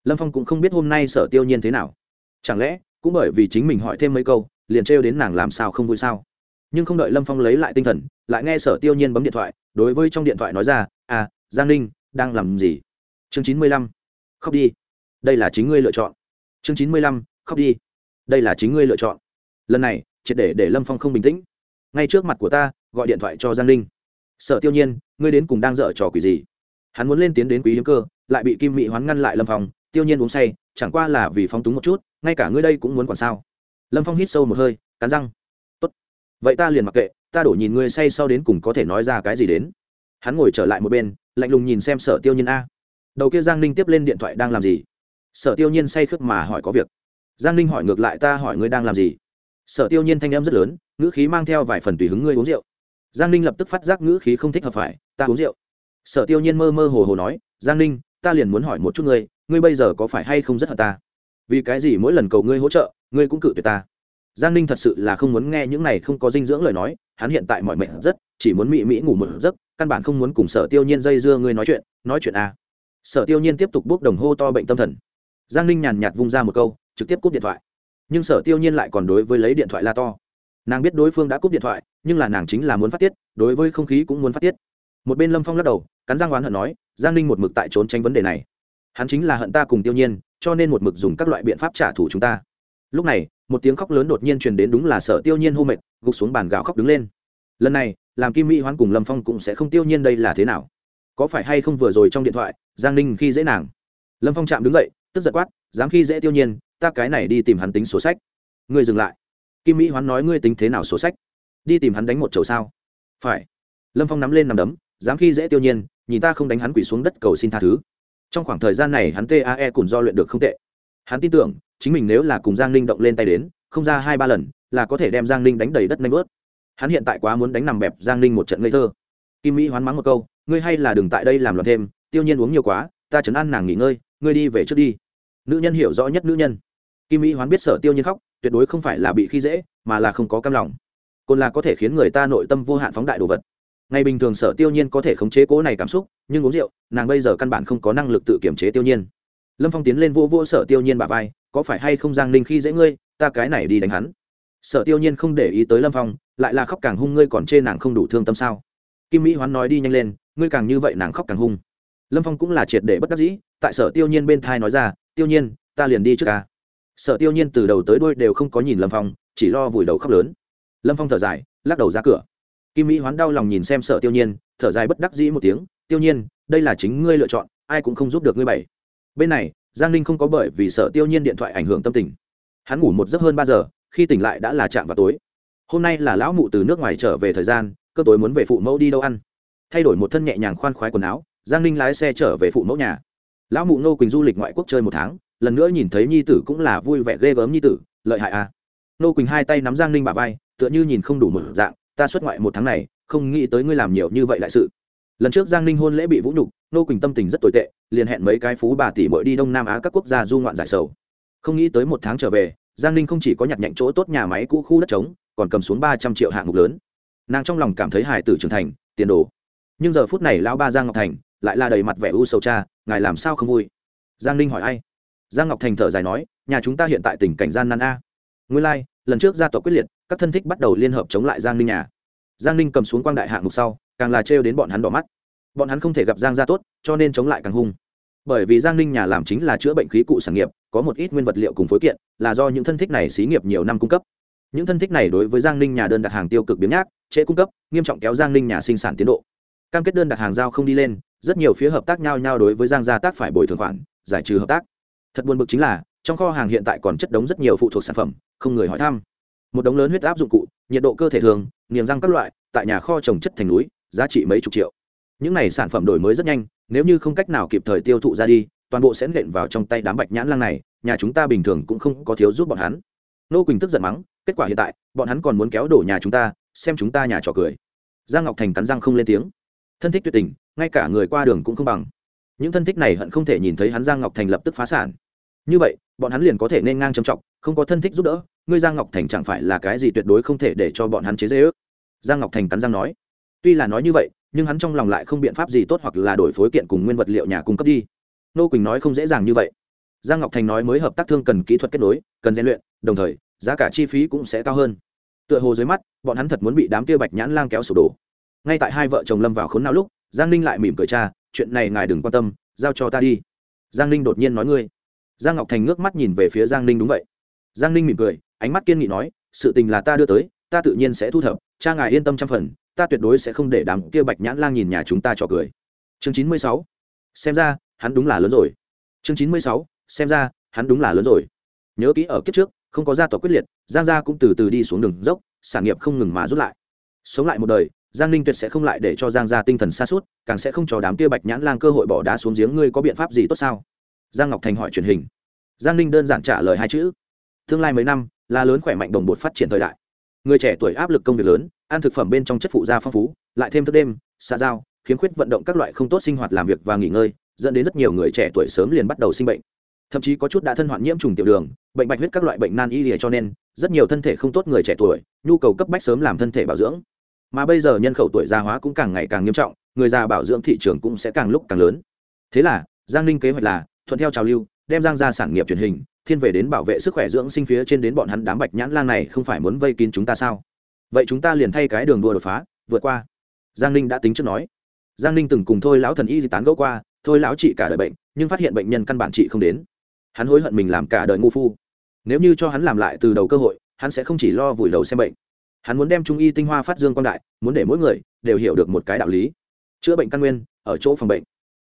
lâm phong cũng không biết hôm nay sở tiêu nhiên thế nào. Chẳng lẽ, cũng bởi vì chính mình hỏi thêm mấy câu, liền trêu đến nàng làm sao không vui sao? Nhưng không đợi lâm phong lấy lại tinh thần, lại nghe sở tiêu nhiên bấm điện thoại, đối với trong điện thoại nói ra à giang ninh, đang làm gì? Chương chín mươi lăm, khóc đi. Đây là chính ngươi lựa chọn. Chương chín mươi lăm, khóc đi. Đây là chính ngươi lựa chọn. Lần này, triệt để để lâm phong không bình tĩnh. Ngay trước mặt của ta, gọi điện thoại cho giang ninh sợ tiêu nhiên, ngươi đến cùng đang dở trò quỷ gì? Hắn muốn lên tiến đến quý hiếm cơ, lại bị kim mỹ hoán ngăn lại lâm phong. Tiêu nhiên uống say, chẳng qua là vì phong túng một chút, ngay cả ngươi đây cũng muốn còn sao? Lâm phong hít sâu một hơi, cắn răng. Tốt. vậy ta liền mặc kệ, ta đổ nhìn ngươi say sau đến cùng có thể nói ra cái gì đến. Hắn ngồi trở lại một bên, lạnh lùng nhìn xem sở tiêu nhiên a. Đầu kia giang ninh tiếp lên điện thoại đang làm gì? Sở tiêu nhiên say khướt mà hỏi có việc. Giang ninh hỏi ngược lại ta hỏi ngươi đang làm gì? Sở tiêu nhiên thanh em rất lớn, ngữ khí mang theo vài phần tùy hứng ngươi uống rượu giang ninh lập tức phát giác ngữ khí không thích hợp phải, ta uống rượu. Sở tiêu nhiên mơ mơ hồ hồ nói, giang ninh, ta liền muốn hỏi một chút ngươi ngươi bây giờ có phải hay không rất hợp ta? Vì cái gì mỗi lần cầu ngươi hỗ trợ, ngươi cũng cự tuyệt ta? Giang ninh thật sự là không muốn nghe những này không có dinh dưỡng lời nói, hắn hiện tại mọi mệnh rất, chỉ muốn mị mỹ ngủ một giấc, căn bản không muốn cùng sở tiêu nhiên dây dưa ngươi nói chuyện nói chuyện à. sở tiêu nhiên tiếp tục bốc đồng hô to bệnh tâm thần. Giang ninh nhàn nhạt vung ra một câu, trực tiếp cúp điện thoại. Nhưng sở tiêu nhiên lại còn đối với lấy điện thoại la to nàng biết đối phương đã cúp điện thoại, nhưng là nàng chính là muốn phát tiết, đối với không khí cũng muốn phát tiết. Một bên lâm phong lắc đầu, cắn giang oán hận nói, giang ninh một mực tại trốn tránh vấn đề này. Hắn chính là hận ta cùng tiêu nhiên, cho nên một mực dùng các loại biện pháp trả thù chúng ta. Lúc này, một tiếng khóc lớn đột nhiên truyền đến đúng là sở tiêu nhiên hô mệt, gục xuống bàn gạo khóc đứng lên. Lần này, làm kim mỹ hoán cùng lâm phong cũng sẽ không tiêu nhiên đây là thế nào? Có phải hay không vừa rồi trong điện thoại, giang ninh khi dễ nàng? Lâm phong chạm đứng dậy, tức giật quát, dám khi dễ tiêu nhiên, ta cái này đi tìm hắn tính sổ sách. Ngươi dừng lại kim mỹ hoán nói ngươi tính thế nào sổ sách? Đi tìm hắn đánh một chầu sao? Phải. Lâm phong nắm lên nằm đấm, dám khi dễ tiêu nhiên, nhìn ta không đánh hắn quỷ xuống đất cầu xin tha thứ. Trong khoảng thời gian này hắn tae cùng do luyện được không tệ. Hắn tin tưởng, chính mình nếu là cùng giang ninh động lên tay đến, không ra hai ba lần, là có thể đem giang ninh đánh đầy đất nanh bớt hắn hiện tại quá muốn đánh nằm bẹp giang ninh một trận ngây thơ. Kim mỹ hoán mắng một câu, ngươi hay là đừng tại đây làm loạn thêm, tiêu nhiên uống nhiều quá, ta chấn an nàng nghỉ ngơi, ngươi đi về trước đi. Nữ nhân hiểu rõ nhất nữ nhân. Kim mỹ hoán biết sở tiêu nhiên khóc tuyệt đối không phải là bị khi dễ, mà là không có cam lòng. Côn là có thể khiến người ta nội tâm vô hạn phóng đại đồ vật. Ngày bình thường sở tiêu nhiên có thể khống chế cố này cảm xúc, nhưng uống rượu, nàng bây giờ căn bản không có năng lực tự kiểm chế tiêu nhiên. Lâm phong tiến lên vô vô sở tiêu nhiên bà vai, có phải hay không giang ninh khi dễ ngươi, ta cái này đi đánh hắn. Sở tiêu nhiên không để ý tới lâm phong, lại là khóc càng hung ngươi còn chê nàng không đủ thương tâm sao? Kim mỹ hoán nói đi nhanh lên, ngươi càng như vậy nàng khóc càng hung. Lâm phong cũng là triệt để bất đắc dĩ, tại sở tiêu nhiên bên thai nói ra, tiêu nhiên, ta liền đi trước ca sở tiêu nhiên từ đầu tới đuôi đều không có nhìn lâm phong, chỉ lo vùi đầu khóc lớn. Lâm phong thở dài, lắc đầu ra cửa. Kim mỹ hoán đau lòng nhìn xem sở tiêu nhiên, thở dài bất đắc dĩ một tiếng, tiêu nhiên, đây là chính ngươi lựa chọn, ai cũng không giúp được ngươi bảy. Bên này, giang ninh không có bởi vì sở tiêu nhiên điện thoại ảnh hưởng tâm tình. Hắn ngủ một giấc hơn ba giờ, khi tỉnh lại đã là chạm vào tối. Hôm nay là lão mụ từ nước ngoài trở về thời gian, cơ tối muốn về phụ mẫu đi đâu ăn. Thay đổi một thân nhẹ nhàng khoan khoái quần áo, giang ninh lái xe trở về phụ mẫu nhà. Lão mụ nô quỳnh du lịch ngoại quốc chơi một tháng lần nữa nhìn thấy nhi tử cũng là vui vẻ ghê gớm nhi tử, lợi hại à. Nô quỳnh hai tay nắm giang ninh bà vai, tựa như nhìn không đủ một dạng, ta xuất ngoại một tháng này, không nghĩ tới ngươi làm nhiều như vậy đại sự. Lần trước giang ninh hôn lễ bị vũ nhục, nô quỳnh tâm tình rất tồi tệ, liền hẹn mấy cái phú bà tỷ mội đi đông nam á các quốc gia du ngoạn giải sầu. Không nghĩ tới một tháng trở về, giang ninh không chỉ có nhặt nhạnh chỗ tốt nhà máy cũ khu đất trống, còn cầm xuống ba trăm triệu hạng mục lớn. Nàng trong lòng cảm thấy hài tử trưởng thành, tiền đồ. Nhưng giờ phút này lão ba giang ngọc thành lại là đầy mặt vẻ u sầu cha, ngài làm sao không vui? Giang ninh hỏi ai? Giang ngọc thành thở dài nói nhà chúng ta hiện tại tỉnh cảnh gian nan a. Nguyên lai、like, lần trước gia tộc quyết liệt các thân thích bắt đầu liên hợp chống lại giang ninh nhà. Giang ninh cầm xuống quang đại hạng mục sau càng là trêu đến bọn hắn đỏ mắt. Bọn hắn không thể gặp giang gia tốt cho nên chống lại càng hung. Bởi vì giang ninh nhà làm chính là chữa bệnh khí cụ sản nghiệp có một ít nguyên vật liệu cùng phối kiện là do những thân thích này xí nghiệp nhiều năm cung cấp. Những thân thích này đối với giang ninh nhà đơn đặt hàng tiêu cực biến nhác trễ cung cấp nghiêm trọng kéo giang ninh nhà sinh sản tiến độ. Cam kết đơn đặt hàng giao không đi lên rất nhiều phía hợp tác nhau nhau đối với giang gia tác phải bồi thường khoản giải trừ hợp tác thật buồn bực chính là, trong kho hàng hiện tại còn chất đống rất nhiều phụ thuộc sản phẩm, không người hỏi thăm. Một đống lớn huyết áp dụng cụ, nhiệt độ cơ thể thường niềm răng các loại, tại nhà kho trồng chất thành núi, giá trị mấy chục triệu. Những này sản phẩm đổi mới rất nhanh, nếu như không cách nào kịp thời tiêu thụ ra đi, toàn bộ sẽ nện vào trong tay đám bạch nhãn lang này, nhà chúng ta bình thường cũng không có thiếu giúp bọn hắn. Nô quỳnh tức giận mắng, kết quả hiện tại, bọn hắn còn muốn kéo đổ nhà chúng ta, xem chúng ta nhà trò cười. Giang ngọc thành cắn răng không lên tiếng. Thân thích tuyệt tình, ngay cả người qua đường cũng không bằng những thân thích này hận không thể nhìn thấy hắn giang ngọc thành lập tức phá sản. Như vậy, bọn hắn liền có thể nên ngang trầm trọng, không có thân thích giúp đỡ, ngươi giang ngọc thành chẳng phải là cái gì tuyệt đối không thể để cho bọn hắn chế dễ ước giang ngọc thành cắn răng nói. Tuy là nói như vậy, nhưng hắn trong lòng lại không biện pháp gì tốt hoặc là đổi phối kiện cùng nguyên vật liệu nhà cung cấp đi. Nô quỳnh nói không dễ dàng như vậy. Giang ngọc thành nói mới hợp tác thương cần kỹ thuật kết nối, cần rèn luyện, đồng thời, giá cả chi phí cũng sẽ cao hơn. Tựa hồ dưới mắt, bọn hắn thật muốn bị đám kia bạch nhãn lang kéo sổ đổ. Ngay tại hai vợ chồng lâm vào khốn nào lúc, giang ninh lại mỉm cười cha chuyện này ngài đừng quan tâm, giao cho ta đi. Giang ninh đột nhiên nói ngươi. Giang ngọc thành ngước mắt nhìn về phía giang ninh đúng vậy. Giang ninh mỉm cười, ánh mắt kiên nghị nói, sự tình là ta đưa tới, ta tự nhiên sẽ thu thập, cha ngài yên tâm trăm phần, ta tuyệt đối sẽ không để đám kia bạch nhãn lang nhìn nhà chúng ta trò cười. Chương chín mươi sáu. Xem ra, hắn đúng là lớn rồi. Chương chín mươi sáu. Xem ra, hắn đúng là lớn rồi. Nhớ kỹ ở kiếp trước, không có gia tộc quyết liệt, giang gia cũng từ từ đi xuống đường dốc, sản nghiệp không ngừng mà rút lại. Sống lại một đời giang ninh tuyệt sẽ không lại để cho giang gia tinh thần xa suốt càng sẽ không cho đám kia bạch nhãn lang cơ hội bỏ đá xuống giếng. Ngươi có biện pháp gì tốt sao? Giang ngọc thành hỏi truyền hình. Giang ninh đơn giản trả lời hai chữ. Tương lai mấy năm, là lớn khỏe mạnh đồng bột phát triển thời đại. Người trẻ tuổi áp lực công việc lớn, ăn thực phẩm bên trong chất phụ da phong phú, lại thêm thức đêm xa giao, khiếm khuyết vận động các loại không tốt sinh hoạt làm việc và nghỉ ngơi, dẫn đến rất nhiều người trẻ tuổi sớm liền bắt đầu sinh bệnh. Thậm chí có chút đã thân hoạn nhiễm trùng tiểu đường, bệnh bạch huyết các loại bệnh nan y lìa cho nên, rất nhiều thân thể không tốt người trẻ tuổi, nhu cầu cấp bách sớm làm thân thể bảo dưỡng mà bây giờ nhân khẩu tuổi già hóa cũng càng ngày càng nghiêm trọng, người già bảo dưỡng thị trường cũng sẽ càng lúc càng lớn. Thế là, giang ninh kế hoạch là thuận theo trào lưu, đem giang ra sản nghiệp truyền hình, thiên về đến bảo vệ sức khỏe dưỡng sinh phía trên đến bọn hắn đám bạch nhãn lang này không phải muốn vây kín chúng ta sao? Vậy chúng ta liền thay cái đường đua đột phá, vượt qua. Giang ninh đã tính trước nói. Giang ninh từng cùng thôi lão thần y di tán gẫu qua, thôi lão trị cả đời bệnh, nhưng phát hiện bệnh nhân căn bản trị không đến. Hắn hối hận mình làm cả đời ngu phu. Nếu như cho hắn làm lại từ đầu cơ hội, hắn sẽ không chỉ lo vùi đầu xem bệnh hắn muốn đem trung y tinh hoa phát dương quan đại, muốn để mỗi người đều hiểu được một cái đạo lý. Chữa bệnh căn nguyên, ở chỗ phòng bệnh.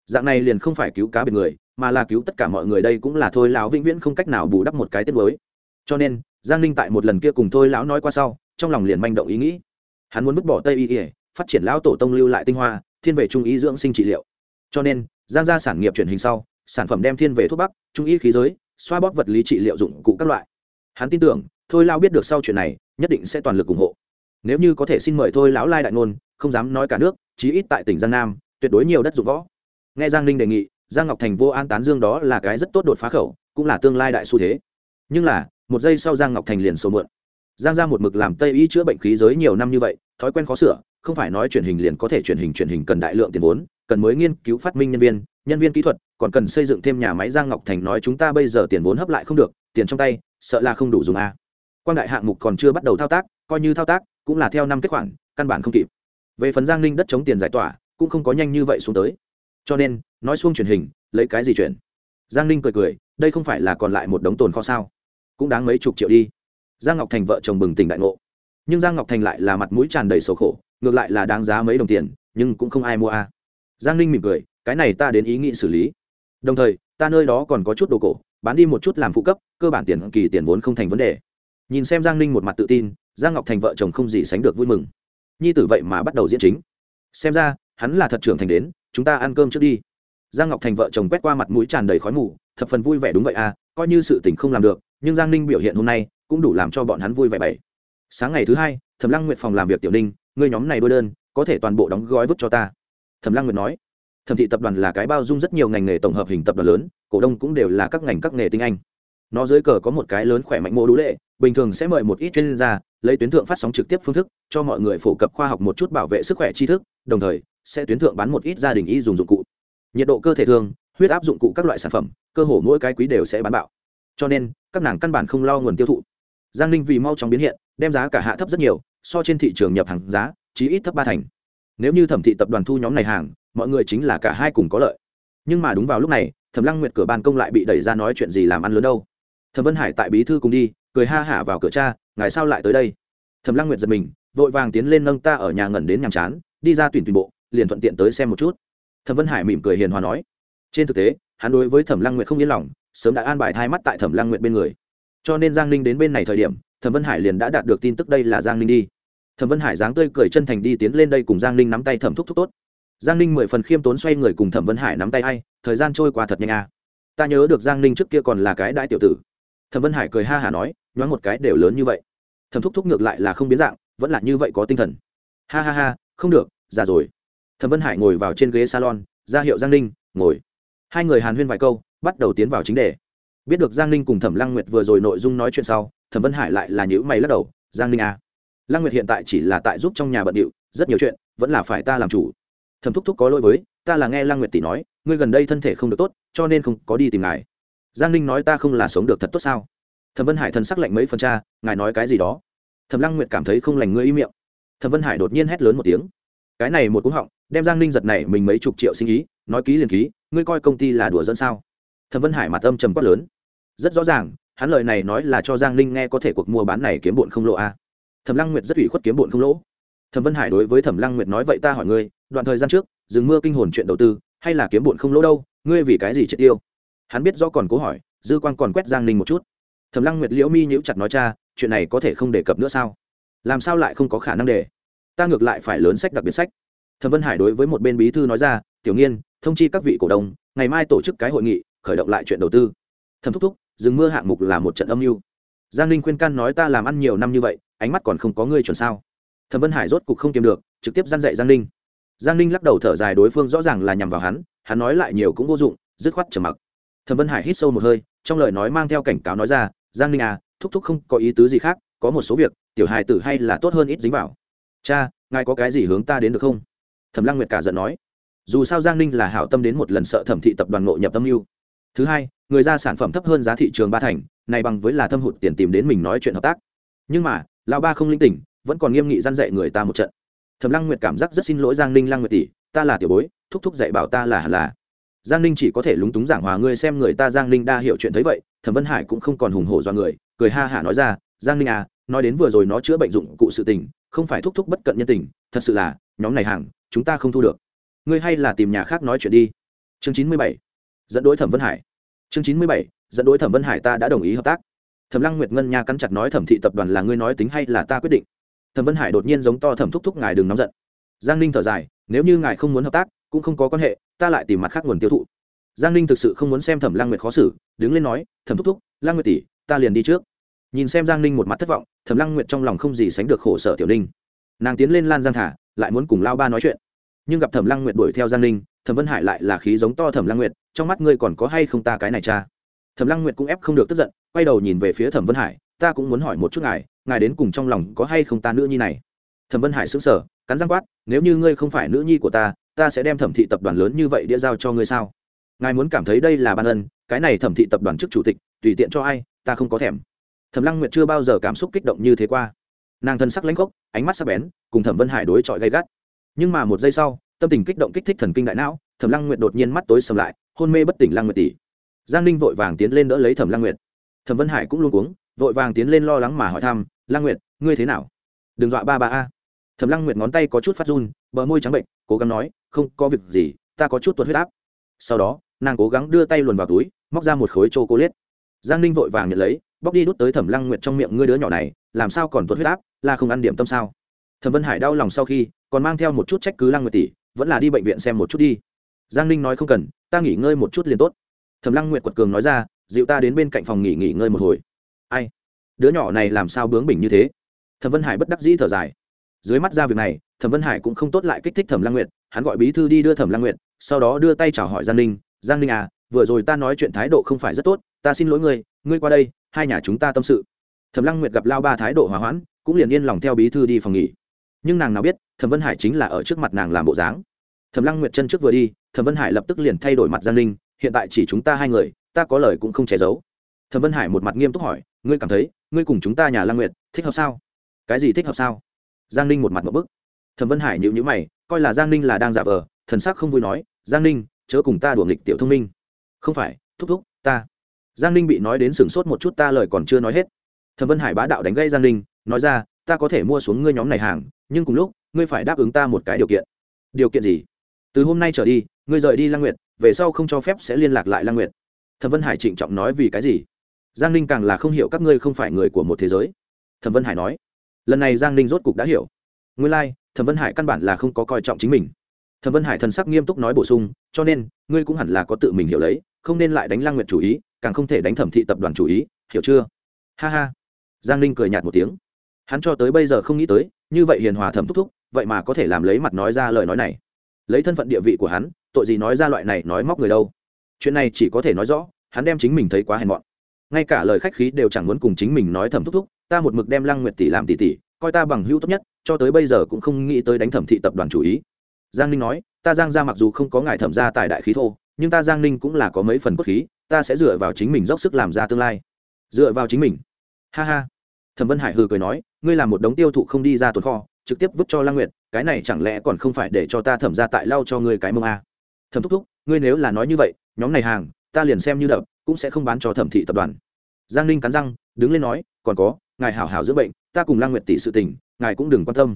Dạng này liền không phải cứu cá biệt người, mà là cứu tất cả mọi người đây cũng là thôi lão vĩnh viễn không cách nào bù đắp một cái tiết mới. Cho nên, giang ninh tại một lần kia cùng thôi lão nói qua sau, trong lòng liền manh động ý nghĩ. Hắn muốn vứt bỏ tây y ỉa phát triển lão tổ tông lưu lại tinh hoa, thiên về trung y dưỡng sinh trị liệu. Cho nên, giang gia sản nghiệp truyền hình sau, sản phẩm đem thiên về thuốc bắc, trung y khí giới, xoa bóp vật lý trị liệu dụng cụ các loại. Hắn tin tưởng, thôi lao biết được sau chuyện này nhất định sẽ toàn lực ủng hộ. Nếu như có thể xin mời thôi lão lai đại ngôn, không dám nói cả nước, chí ít tại tỉnh giang nam, tuyệt đối nhiều đất dụng võ. Nghe giang ninh đề nghị, giang ngọc thành vô an tán dương đó là cái rất tốt đột phá khẩu, cũng là tương lai đại xu thế. Nhưng là, một giây sau giang ngọc thành liền sầu mượn giang ra một mực làm tây y chữa bệnh khí giới nhiều năm như vậy, thói quen khó sửa, không phải nói truyền hình liền có thể truyền hình truyền hình cần đại lượng tiền vốn, cần mới nghiên cứu phát minh nhân viên nhân viên kỹ thuật, còn cần xây dựng thêm nhà máy giang ngọc thành nói chúng ta bây giờ tiền vốn hấp lại không được, tiền trong tay, sợ là không đủ dùng a quan đại hạng mục còn chưa bắt đầu thao tác, coi như thao tác, cũng là theo năm kết khoản, căn bản không kịp. Về phần giang ninh đất chống tiền giải tỏa, cũng không có nhanh như vậy xuống tới. Cho nên, nói xuông truyền hình, lấy cái gì chuyển? Giang ninh cười cười, đây không phải là còn lại một đống tồn kho sao? Cũng đáng mấy chục triệu đi. Giang ngọc thành vợ chồng bừng tỉnh đại ngộ. Nhưng giang ngọc thành lại là mặt mũi tràn đầy sầu khổ, ngược lại là đáng giá mấy đồng tiền, nhưng cũng không ai mua a. Giang ninh mỉm cười, cái này ta đến ý nghĩ xử lý. Đồng thời, ta nơi đó còn có chút đồ cổ, bán đi một chút làm phụ cấp, cơ bản tiền kỳ tiền vốn không thành vấn đề nhìn xem giang ninh một mặt tự tin, giang ngọc thành vợ chồng không gì sánh được vui mừng. Nhi tử vậy mà bắt đầu diễn chính. Xem ra, hắn là thật trưởng thành đến, chúng ta ăn cơm trước đi. Giang ngọc thành vợ chồng quét qua mặt mũi tràn đầy khói mù, thập phần vui vẻ đúng vậy à coi như sự tình không làm được, nhưng giang ninh biểu hiện hôm nay cũng đủ làm cho bọn hắn vui vẻ bảy. Sáng ngày thứ hai, thẩm lăng nguyệt phòng làm việc tiểu ninh, người nhóm này đôi đơn, có thể toàn bộ đóng gói vứt cho ta. Thẩm lăng nguyệt nói, thẩm thị tập đoàn là cái bao dung rất nhiều ngành nghề tổng hợp hình tập đoàn lớn, cổ đông cũng đều là các ngành các nghề tinh anh. Nó dưới cờ có một cái lớn khỏe mạnh mô đũ lệ bình thường sẽ mời một ít chuyên gia, lấy tuyến thượng phát sóng trực tiếp phương thức, cho mọi người phổ cập khoa học một chút bảo vệ sức khỏe tri thức, đồng thời, sẽ tuyến thượng bán một ít gia đình y dùng dụng cụ. Nhiệt độ cơ thể thường, huyết áp dụng cụ các loại sản phẩm, cơ hồ mỗi cái quý đều sẽ bán bạo. Cho nên, các nàng căn bản không lo nguồn tiêu thụ. Giang ninh vì mau chóng biến hiện, đem giá cả hạ thấp rất nhiều, so trên thị trường nhập hàng giá, chí ít thấp ba thành. Nếu như thẩm thị tập đoàn thu nhóm này hàng, mọi người chính là cả hai cùng có lợi. Nhưng mà đúng vào lúc này, thẩm lăng nguyệt cửa ban công lại bị đẩy ra nói chuyện gì làm ăn lớn đâu. Thẩm vân hải tại bí thư cùng đi cười ha hả vào cửa cha, ngài sao lại tới đây? Thẩm lăng nguyệt giật mình, vội vàng tiến lên nâng ta ở nhà ngẩn đến nhàm chán, đi ra tuyển tuyển bộ, liền thuận tiện tới xem một chút. Thẩm vân hải mỉm cười hiền hòa nói, trên thực tế, hắn đối với thẩm lăng nguyệt không yên lòng, sớm đã an bài thai mắt tại thẩm lăng nguyệt bên người. Cho nên giang ninh đến bên này thời điểm, thẩm vân hải liền đã đạt được tin tức đây là giang ninh đi. Thẩm vân hải dáng tươi cười chân thành đi tiến lên đây cùng giang ninh nắm tay thẩm thúc thúc tốt. Giang ninh mười phần khiêm tốn xoay người cùng thẩm vân hải nắm tay a i thời gian trôi qua thật nhanh à. ta nhớ được giang ninh trước kia còn là cái đại tiểu tử. Thẩm vân hải cười ha hả nói nhoáng một cái đều lớn như vậy. Thẩm thúc thúc ngược lại là không biến dạng, vẫn là như vậy có tinh thần. Ha ha ha, không được, già rồi. Thẩm vân hải ngồi vào trên ghế salon, ra hiệu giang ninh, ngồi. Hai người hàn huyên vài câu, bắt đầu tiến vào chính đề. Biết được giang ninh cùng thẩm lăng nguyệt vừa rồi nội dung nói chuyện sau, thẩm vân hải lại là nhữ mày lắc đầu, giang ninh à. lăng nguyệt hiện tại chỉ là tại giúp trong nhà bận điệu, rất nhiều chuyện, vẫn là phải ta làm chủ. Thẩm thúc thúc có lỗi với, ta là nghe lăng nguyệt tỷ nói, ngươi gần đây thân thể không được tốt, cho nên không có đi tìm ngài. Giang ninh nói, ta không là sống được thật tốt sao? Thẩm vân hải thần sắc lạnh mấy phần cha, ngài nói cái gì đó? Thẩm lăng nguyệt cảm thấy không lành ngươi im miệng. Thẩm vân hải đột nhiên hét lớn một tiếng. Cái này một cú họng, đem giang ninh giật này mình mấy chục triệu sinh ý, nói ký liền ký, ngươi coi công ty là đùa dẫn sao? Thẩm vân hải mặt âm trầm quát lớn. Rất rõ ràng, hắn lời này nói là cho giang ninh nghe có thể cuộc mua bán này kiếm bụn không lỗ a à. thẩm lăng nguyệt rất ủy khuất kiếm bụn không lỗ. Thẩm vân hải đối với thẩm lăng nguyệt nói, vậy ta hỏi ngươi, đoạn thời gian trước dừng mưa kinh hồn chuyện đầu tư, hay là kiếm bụn không lỗ đâu, ngươi vì cái gì triệt tiêu? Hắn biết rõ còn cố hỏi, dư quan còn quét giang ninh một chút thẩm lăng nguyệt liễu mi nhíu chặt nói, cha, chuyện này có thể không đề cập nữa sao? Làm sao lại không có khả năng để? Ta ngược lại phải lớn sách đặc biệt sách. Thẩm vân hải đối với một bên bí thư nói ra, tiểu nghiên, thông chi các vị cổ đông, ngày mai tổ chức cái hội nghị, khởi động lại chuyện đầu tư. Thẩm thúc thúc dừng mưa hạng mục là một trận âm mưu. Giang ninh khuyên can nói, ta làm ăn nhiều năm như vậy, ánh mắt còn không có ngươi chuẩn sao? Thẩm vân hải rốt cục không kiềm được, trực tiếp gian dạy giang ninh. Giang ninh lắc đầu thở dài, đối phương rõ ràng là nhằm vào hắn hắn nói lại nhiều cũng vô dụng, dứt khoát trầm mặc. Thẩm vân hải hít sâu một hơi, trong lời nói mang theo cảnh cáo nói ra giang ninh à thúc thúc không có ý tứ gì khác, có một số việc, tiểu hài tử hay là tốt hơn ít dính vào. Cha, ngài có cái gì hướng ta đến được không? Thẩm lăng nguyệt cả giận nói. Dù sao giang ninh là hảo tâm đến một lần sợ thẩm thị tập đoàn nội nhập tâm mưu. Thứ hai, người ra sản phẩm thấp hơn giá thị trường ba thành, này bằng với là thâm hụt tiền tìm đến mình nói chuyện hợp tác. Nhưng mà, lão ba không linh tỉnh, vẫn còn nghiêm nghị g dạy người ta một trận. Thẩm lăng nguyệt cảm giác rất xin lỗi giang ninh lăng nguyệt tỷ, ta là tiểu bối, thúc thúc dạy bảo ta là là giang ninh chỉ có thể lúng túng giảng hòa ngươi xem người ta giang ninh đa hiểu chuyện thấy vậy, thẩm vân hải cũng không còn hùng hổ do người, cười ha hả nói ra, giang ninh à nói đến vừa rồi nó chữa bệnh dụng cụ sự tình, không phải thúc thúc bất cận nhân tình, thật sự là, nhóm này hàng, chúng ta không thu được. Ngươi hay là tìm nhà khác nói chuyện đi. Chương chín mươi bảy, dẫn đối thẩm vân hải. Chương chín mươi bảy, dẫn đối thẩm vân hải ta đã đồng ý hợp tác. Thẩm lăng nguyệt ngân nha cắn chặt nói thẩm thị tập đoàn là ngươi nói tính hay là ta quyết định. Thẩm vân hải đột nhiên giống to thẩm thúc thúc ngài đừng nóng giận. Giang ninh thở dài, nếu như ngài không muốn hợp tác, cũng không có quan hệ ta lại tìm mặt khác nguồn tiêu thụ. Giang ninh thực sự không muốn xem thẩm lang nguyệt khó xử, đứng lên nói, thẩm thúc thúc, lang nguyệt tỷ, ta liền đi trước. Nhìn xem giang ninh một mặt thất vọng, thẩm lang nguyệt trong lòng không gì sánh được khổ sở tiểu ninh. Nàng tiến lên lan giang thả, lại muốn cùng lao ba nói chuyện. Nhưng gặp thẩm lang nguyệt đuổi theo giang ninh, thẩm vân hải lại là khí giống to thẩm lang nguyệt, trong mắt ngươi còn có hay không ta cái này cha? Thẩm lang nguyệt cũng ép không được tức giận, quay đầu nhìn về phía thẩm vân hải, ta cũng muốn hỏi một chút ngài ngài đến cùng trong lòng có hay không ta nữ nhi này? Thẩm vân hải xứng sở cắn răng quát, nếu như ngươi không phải nữ nhi của ta ta sẽ đem thẩm thị tập đoàn lớn như vậy đĩa giao cho ngươi sao? Ngài muốn cảm thấy đây là ban ân, cái này thẩm thị tập đoàn chức chủ tịch, tùy tiện cho ai, ta không có thèm. Thẩm lăng nguyệt chưa bao giờ cảm xúc kích động như thế qua. Nàng thân sắc lãnh khốc ánh mắt sắc bén, cùng thẩm vân hải đối chọi gay gắt. Nhưng mà một giây sau, tâm tình kích động kích thích thần kinh đại não, thẩm lăng nguyệt đột nhiên mắt tối sầm lại, hôn mê bất tỉnh lăng nguyệt tỷ. Giang ninh vội vàng tiến lên đỡ lấy thẩm lăng nguyệt. Thẩm vân hải cũng luôn cuống, vội vàng tiến lên lo lắng mà hỏi thăm, lăng nguyệt, ngươi thế nào? Đừng dọa ba ba a. Thẩm lăng nguyệt ngón tay có chút phát run, bờ môi trắng bệnh, cố gắng nói không có việc gì, ta có chút tuột huyết áp. Sau đó, nàng cố gắng đưa tay luồn vào túi, móc ra một khối c h o cô liết giang ninh vội vàng nhận lấy, bóc đi đút tới thẩm lăng nguyệt trong miệng, ngươi đứa nhỏ này, làm sao còn tuột huyết áp, là không ăn điểm tâm sao? Thẩm vân hải đau lòng sau khi, còn mang theo một chút trách cứ lăng nguyệt tỷ, vẫn là đi bệnh viện xem một chút đi. Giang ninh nói không cần, ta nghỉ ngơi một chút liền tốt. Thẩm lăng nguyệt quật cường nói ra, dịu ta đến bên cạnh phòng nghỉ nghỉ ngơi một hồi. Ai? Đứa nhỏ này làm sao bướng bỉnh như thế? Thẩm vân hải bất đắc dĩ thở dài. Dưới mắt ra việc này, thẩm vân hải cũng không tốt lại kích thích thẩm lăng nguyệt hắn gọi bí thư đi đưa thẩm lăng nguyệt, sau đó đưa tay chào hỏi giang ninh giang ninh à vừa rồi ta nói chuyện thái độ không phải rất tốt, ta xin lỗi ngươi ngươi qua đây, hai nhà chúng ta tâm sự. Thẩm lăng nguyệt gặp lao ba thái độ hòa hoãn, cũng liền yên lòng theo bí thư đi phòng nghỉ. Nhưng nàng nào biết, thẩm vân hải chính là ở trước mặt nàng làm bộ dáng. Thẩm lăng nguyệt chân trước vừa đi, thẩm vân hải lập tức liền thay đổi mặt giang ninh, hiện tại chỉ chúng ta hai người, ta có lời cũng không che giấu. Thẩm vân hải một mặt nghiêm túc hỏi, ngươi cảm thấy, ngươi cùng chúng ta nhà lăng nguyệt thích hợp sao? Cái gì thích hợp sao? Giang ninh một mặt một bức. Thẩm vân hải nhịu nhữ mày coi là giang ninh là đang giả vờ, thần sắc không vui nói, giang ninh, chớ cùng ta đùa nghịch tiểu thông minh. Không phải, thúc thúc, ta. Giang ninh bị nói đến sửng sốt một chút, ta lời còn chưa nói hết. Thẩm vân hải bá đạo đánh gây giang ninh, nói ra, ta có thể mua xuống ngươi nhóm này hàng, nhưng cùng lúc, ngươi phải đáp ứng ta một cái điều kiện. Điều kiện gì? Từ hôm nay trở đi, ngươi rời đi lang nguyệt, về sau không cho phép sẽ liên lạc lại lang nguyệt. Thẩm vân hải trịnh trọng nói, vì cái gì? Giang ninh càng là không hiểu các ngươi không phải người của một thế giới. Thẩm vân hải nói, lần này giang ninh rốt cục đã hiểu nguyên lai、like, thẩm vân hải căn bản là không có coi trọng chính mình. Thẩm vân hải thần sắc nghiêm túc nói bổ sung cho nên ngươi cũng hẳn là có tự mình hiểu lấy không nên lại đánh lang nguyệt chủ ý càng không thể đánh thẩm thị tập đoàn chủ ý hiểu chưa? Ha ha. Giang ninh cười nhạt một tiếng. Hắn cho tới bây giờ không nghĩ tới như vậy hiền hòa thẩm thúc thúc vậy mà có thể làm lấy mặt nói ra lời nói này. Lấy thân phận địa vị của hắn tội gì nói ra loại này nói móc người đâu. Chuyện này chỉ có thể nói rõ hắn đem chính mình thấy quá hèn mọn. Ngay cả lời khách khí đều chẳng muốn cùng chính mình nói thẩm thúc thúc ta một mực đem lăng nguyệt tỷ làm tỷ tỷ coi ta bằng hữu tốt nhất, cho tới bây giờ cũng không nghĩ tới đánh thẩm thị tập đoàn chủ ý. Giang ninh nói, ta giang ra mặc dù không có ngài thẩm ra tài đại khí thô, nhưng ta giang ninh cũng là có mấy phần cốt khí, ta sẽ dựa vào chính mình dốc sức làm ra tương lai. Dựa vào chính mình. Ha ha. Thẩm vân hải hừ cười nói, ngươi làm một đống tiêu thụ không đi ra tồn kho, trực tiếp vứt cho Lang nguyệt, cái này chẳng lẽ còn không phải để cho ta thẩm ra tại lau cho ngươi cái mông a thẩm thúc thúc, ngươi nếu là nói như vậy, nhóm này hàng, ta liền xem như đập, cũng sẽ không bán cho thẩm thị tập đoàn. Giang ninh cắn răng, đứng lên nói, còn có ngài hảo hảo giữa bệnh, ta cùng lang nguyệt tỷ sự tình, ngài cũng đừng quan tâm.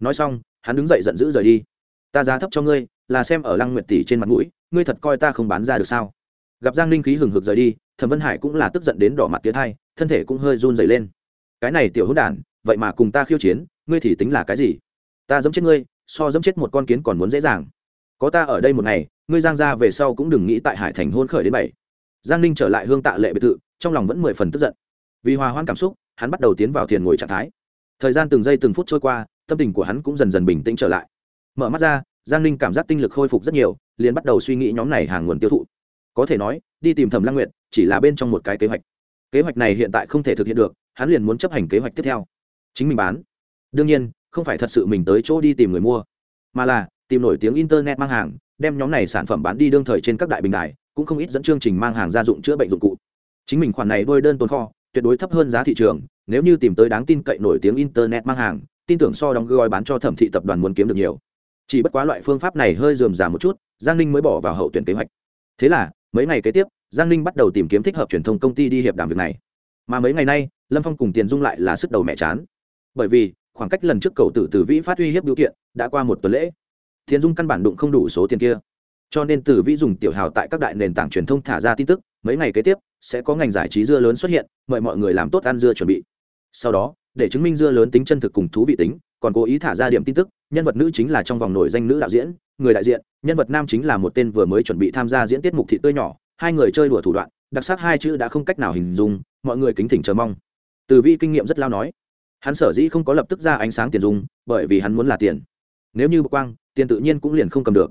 Nói xong, hắn đứng dậy giận dữ rời đi. Ta giá thấp cho ngươi, là xem ở lăng nguyệt tỷ trên mặt mũi, ngươi thật coi ta không bán ra được sao? Gặp giang ninh khí hừng hực rời đi, thẩm vân hải cũng là tức giận đến đỏ mặt tiến thai thân thể cũng hơi run dày lên. Cái này tiểu hữu đản, vậy mà cùng ta khiêu chiến, ngươi thì tính là cái gì? Ta dẫm chết ngươi, so dẫm chết một con kiến còn muốn dễ dàng. Có ta ở đây một ngày, ngươi giang ra về sau cũng đừng nghĩ tại hải thành hôn khởi đến bảy. Giang ninh trở lại hương tạ lệ biệt thự, trong lòng vẫn mười phần tức giận. Vì hòa hoãn cảm xúc hắn bắt đầu tiến vào thiền ngồi trạng thái. Thời gian từng giây từng phút trôi qua, tâm tình của hắn cũng dần dần bình tĩnh trở lại. Mở mắt ra, giang ninh cảm giác tinh lực khôi phục rất nhiều, liền bắt đầu suy nghĩ nhóm này hàng nguồn tiêu thụ. Có thể nói, đi tìm thẩm lăng nguyệt chỉ là bên trong một cái kế hoạch. Kế hoạch này hiện tại không thể thực hiện được, hắn liền muốn chấp hành kế hoạch tiếp theo. Chính mình bán. Đương nhiên, không phải thật sự mình tới chỗ đi tìm người mua, mà là tìm nổi tiếng internet mang hàng, đem nhóm này sản phẩm bán đi đương thời trên các đại bình đại cũng không ít dẫn chương trình mang hàng gia dụng chữa bệnh dụng cụ. Chính mình khoản này đôi đơn tồn kho tuyệt đối thấp hơn giá thị trường, nếu như tìm tới đáng tin cậy nổi tiếng internet mang hàng, tin tưởng so đóng gói bán cho thẩm thị tập đoàn muốn kiếm được nhiều. Chỉ bất quá loại phương pháp này hơi dườm già một chút, giang ninh mới bỏ vào hậu tuyển kế hoạch. Thế là, mấy ngày kế tiếp, giang ninh bắt đầu tìm kiếm thích hợp truyền thông công ty đi hiệp đàm việc này. Mà mấy ngày nay, lâm phong cùng tiền dung lại là sức đầu mẹ chán. Bởi vì, khoảng cách lần trước cầu tử từ vĩ phát huy hiếp biểu kiện, đã qua một tuần lễ. Tiền dung căn bản đụng không đủ số tiền kia. Cho nên từ vĩ dùng tiểu hào tại các đại nền tảng truyền thông thả ra tin tức, mấy ngày kế tiếp sẽ có ngành giải trí dưa lớn xuất hiện, mời mọi người làm tốt ăn dưa chuẩn bị. Sau đó, để chứng minh dưa lớn tính chân thực cùng thú vị tính, còn cố ý thả ra điểm tin tức, nhân vật nữ chính là trong vòng nổi danh nữ đạo diễn, người đại diện, nhân vật nam chính là một tên vừa mới chuẩn bị tham gia diễn tiết mục thị tươi nhỏ, hai người chơi đùa thủ đoạn, đặc sắc hai chữ đã không cách nào hình dung, mọi người kính thỉnh chờ mong. Từ vi kinh nghiệm rất lao nói. Hắn sở dĩ không có lập tức ra ánh sáng tiền dùng, bởi vì hắn muốn là tiền. Nếu như quang, tiền tự nhiên cũng liền không cầm được.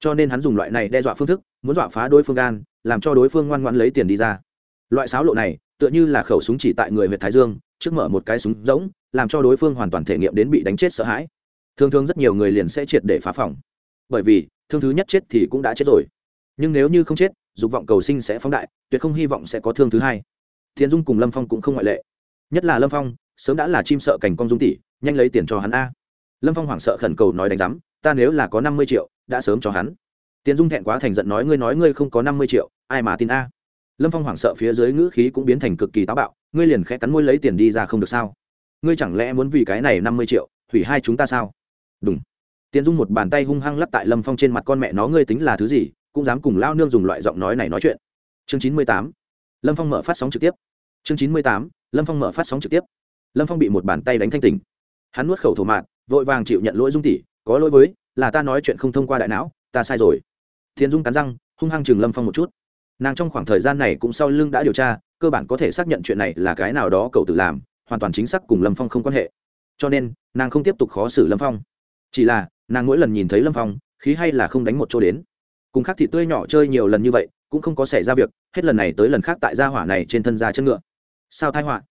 Cho nên hắn dùng loại này đe dọa phương thức, muốn dọa phá đối phương gan, làm cho đối phương ngoan ngoãn lấy tiền đi ra loại sáo lộ này, tựa như là khẩu súng chỉ tại người huyện thái dương, trước mở một cái súng rỗng, làm cho đối phương hoàn toàn thể nghiệm đến bị đánh chết sợ hãi. Thường thường rất nhiều người liền sẽ triệt để phá phòng. Bởi vì, thương thứ nhất chết thì cũng đã chết rồi. Nhưng nếu như không chết, dục vọng cầu sinh sẽ phóng đại, tuyệt không hy vọng sẽ có thương thứ hai. Thiền dung cùng lâm phong cũng không ngoại lệ. Nhất là lâm phong, sớm đã là chim sợ cảnh con dung tỷ, nhanh lấy tiền cho hắn a. Lâm phong hoảng sợ khẩn cầu nói đánh giám, ta nếu là có năm mươi triệu, đã sớm cho hắn. Tiền dung thẹn quá thành giận nói, ngươi nói ngươi không có năm mươi triệu, ai mà tin a? Lâm phong hoảng sợ phía dưới ngữ khí cũng biến thành cực kỳ táo bạo, ngươi liền khẽ cắn môi lấy tiền đi ra không được sao? Ngươi chẳng lẽ muốn vì cái này năm mươi triệu hủy hai chúng ta sao? Đúng tiến dung một bàn tay hung hăng lắp tại lâm phong trên mặt, con mẹ nó, ngươi tính là thứ gì, cũng dám cùng lao nương dùng loại giọng nói này nói chuyện. Chương chín mươi tám. Lâm phong mở phát sóng trực tiếp. Chương chín mươi tám. Lâm phong mở phát sóng trực tiếp. Lâm phong bị một bàn tay đánh thanh tình hắn nuốt khẩu thổ mạng vội vàng chịu nhận lỗi dung tỷ, có lỗi với, là ta nói chuyện không thông qua đại não, ta sai rồi. Thiên dung cắn răng, hung hăng chừng lâm phong một chút nàng trong khoảng thời gian này cũng sau lưng đã điều tra, cơ bản có thể xác nhận chuyện này là cái nào đó cậu tự làm, hoàn toàn chính xác cùng lâm phong không quan hệ. Cho nên, nàng không tiếp tục khó xử lâm phong. Chỉ là, nàng mỗi lần nhìn thấy lâm phong, khí hay là không đánh một chỗ đến. Cùng khác thị tươi nhỏ chơi nhiều lần như vậy, cũng không có xảy ra việc, hết lần này tới lần khác tại gia hỏa này trên thân gia chân ngựa. Sao thai họa?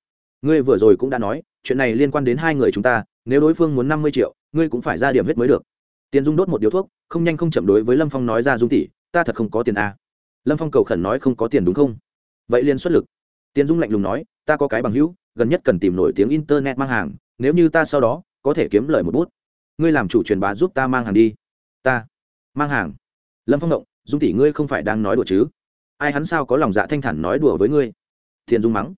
Ngươi vừa rồi cũng đã nói, chuyện này liên quan đến hai người chúng ta, nếu đối phương muốn năm mươi triệu, ngươi cũng phải ra điểm hết mới được. Tiền dung đốt một điếu thuốc, không nhanh không chậm đối với lâm phong nói ra dung tỷ, ta thật không có tiền a. à lâm phong cầu khẩn nói không có tiền đúng không? Vậy liền xuất lực. Tiền dung lạnh lùng nói, ta có cái bằng hữu, gần nhất cần tìm nổi tiếng internet mang hàng, nếu như ta sau đó có thể kiếm lời một bút, ngươi làm chủ truyền bá giúp ta mang hàng đi. Ta. Mang hàng. Lâm phong động dung tỷ ngươi không phải đang nói đùa chứ? Ai hắn sao có lòng dạ thanh thản nói đùa với ngươi? Tiền dung mắng.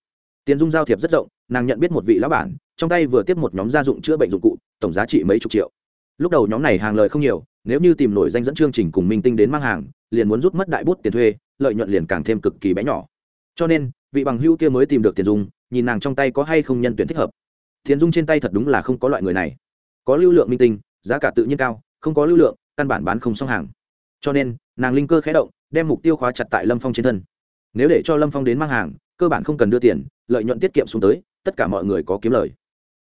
Tiền dung giao thiệp rất rộng, nàng nhận biết một vị lão bản, trong tay vừa tiếp một nhóm gia dụng chữa bệnh dụng cụ, tổng giá trị mấy chục triệu. Lúc đầu nhóm này hàng lời không nhiều, nếu như tìm nổi danh dẫn chương trình cùng minh tinh đến mang hàng liền muốn rút mất đại bút tiền thuê, lợi nhuận liền càng thêm cực kỳ bé nhỏ. Cho nên, vị bằng hưu kia mới tìm được tiền dung, nhìn nàng trong tay có hay không nhân tuyển thích hợp. Tiền dung trên tay thật đúng là không có loại người này. Có lưu lượng minh tinh, giá cả tự nhiên cao, không có lưu lượng, căn bản bán không xong hàng. Cho nên, nàng linh cơ khé động, đem mục tiêu khóa chặt tại lâm phong trên thân. Nếu để cho lâm phong đến mang hàng, cơ bản không cần đưa tiền, lợi nhuận tiết kiệm xuống tới, tất cả mọi người có kiếm lời.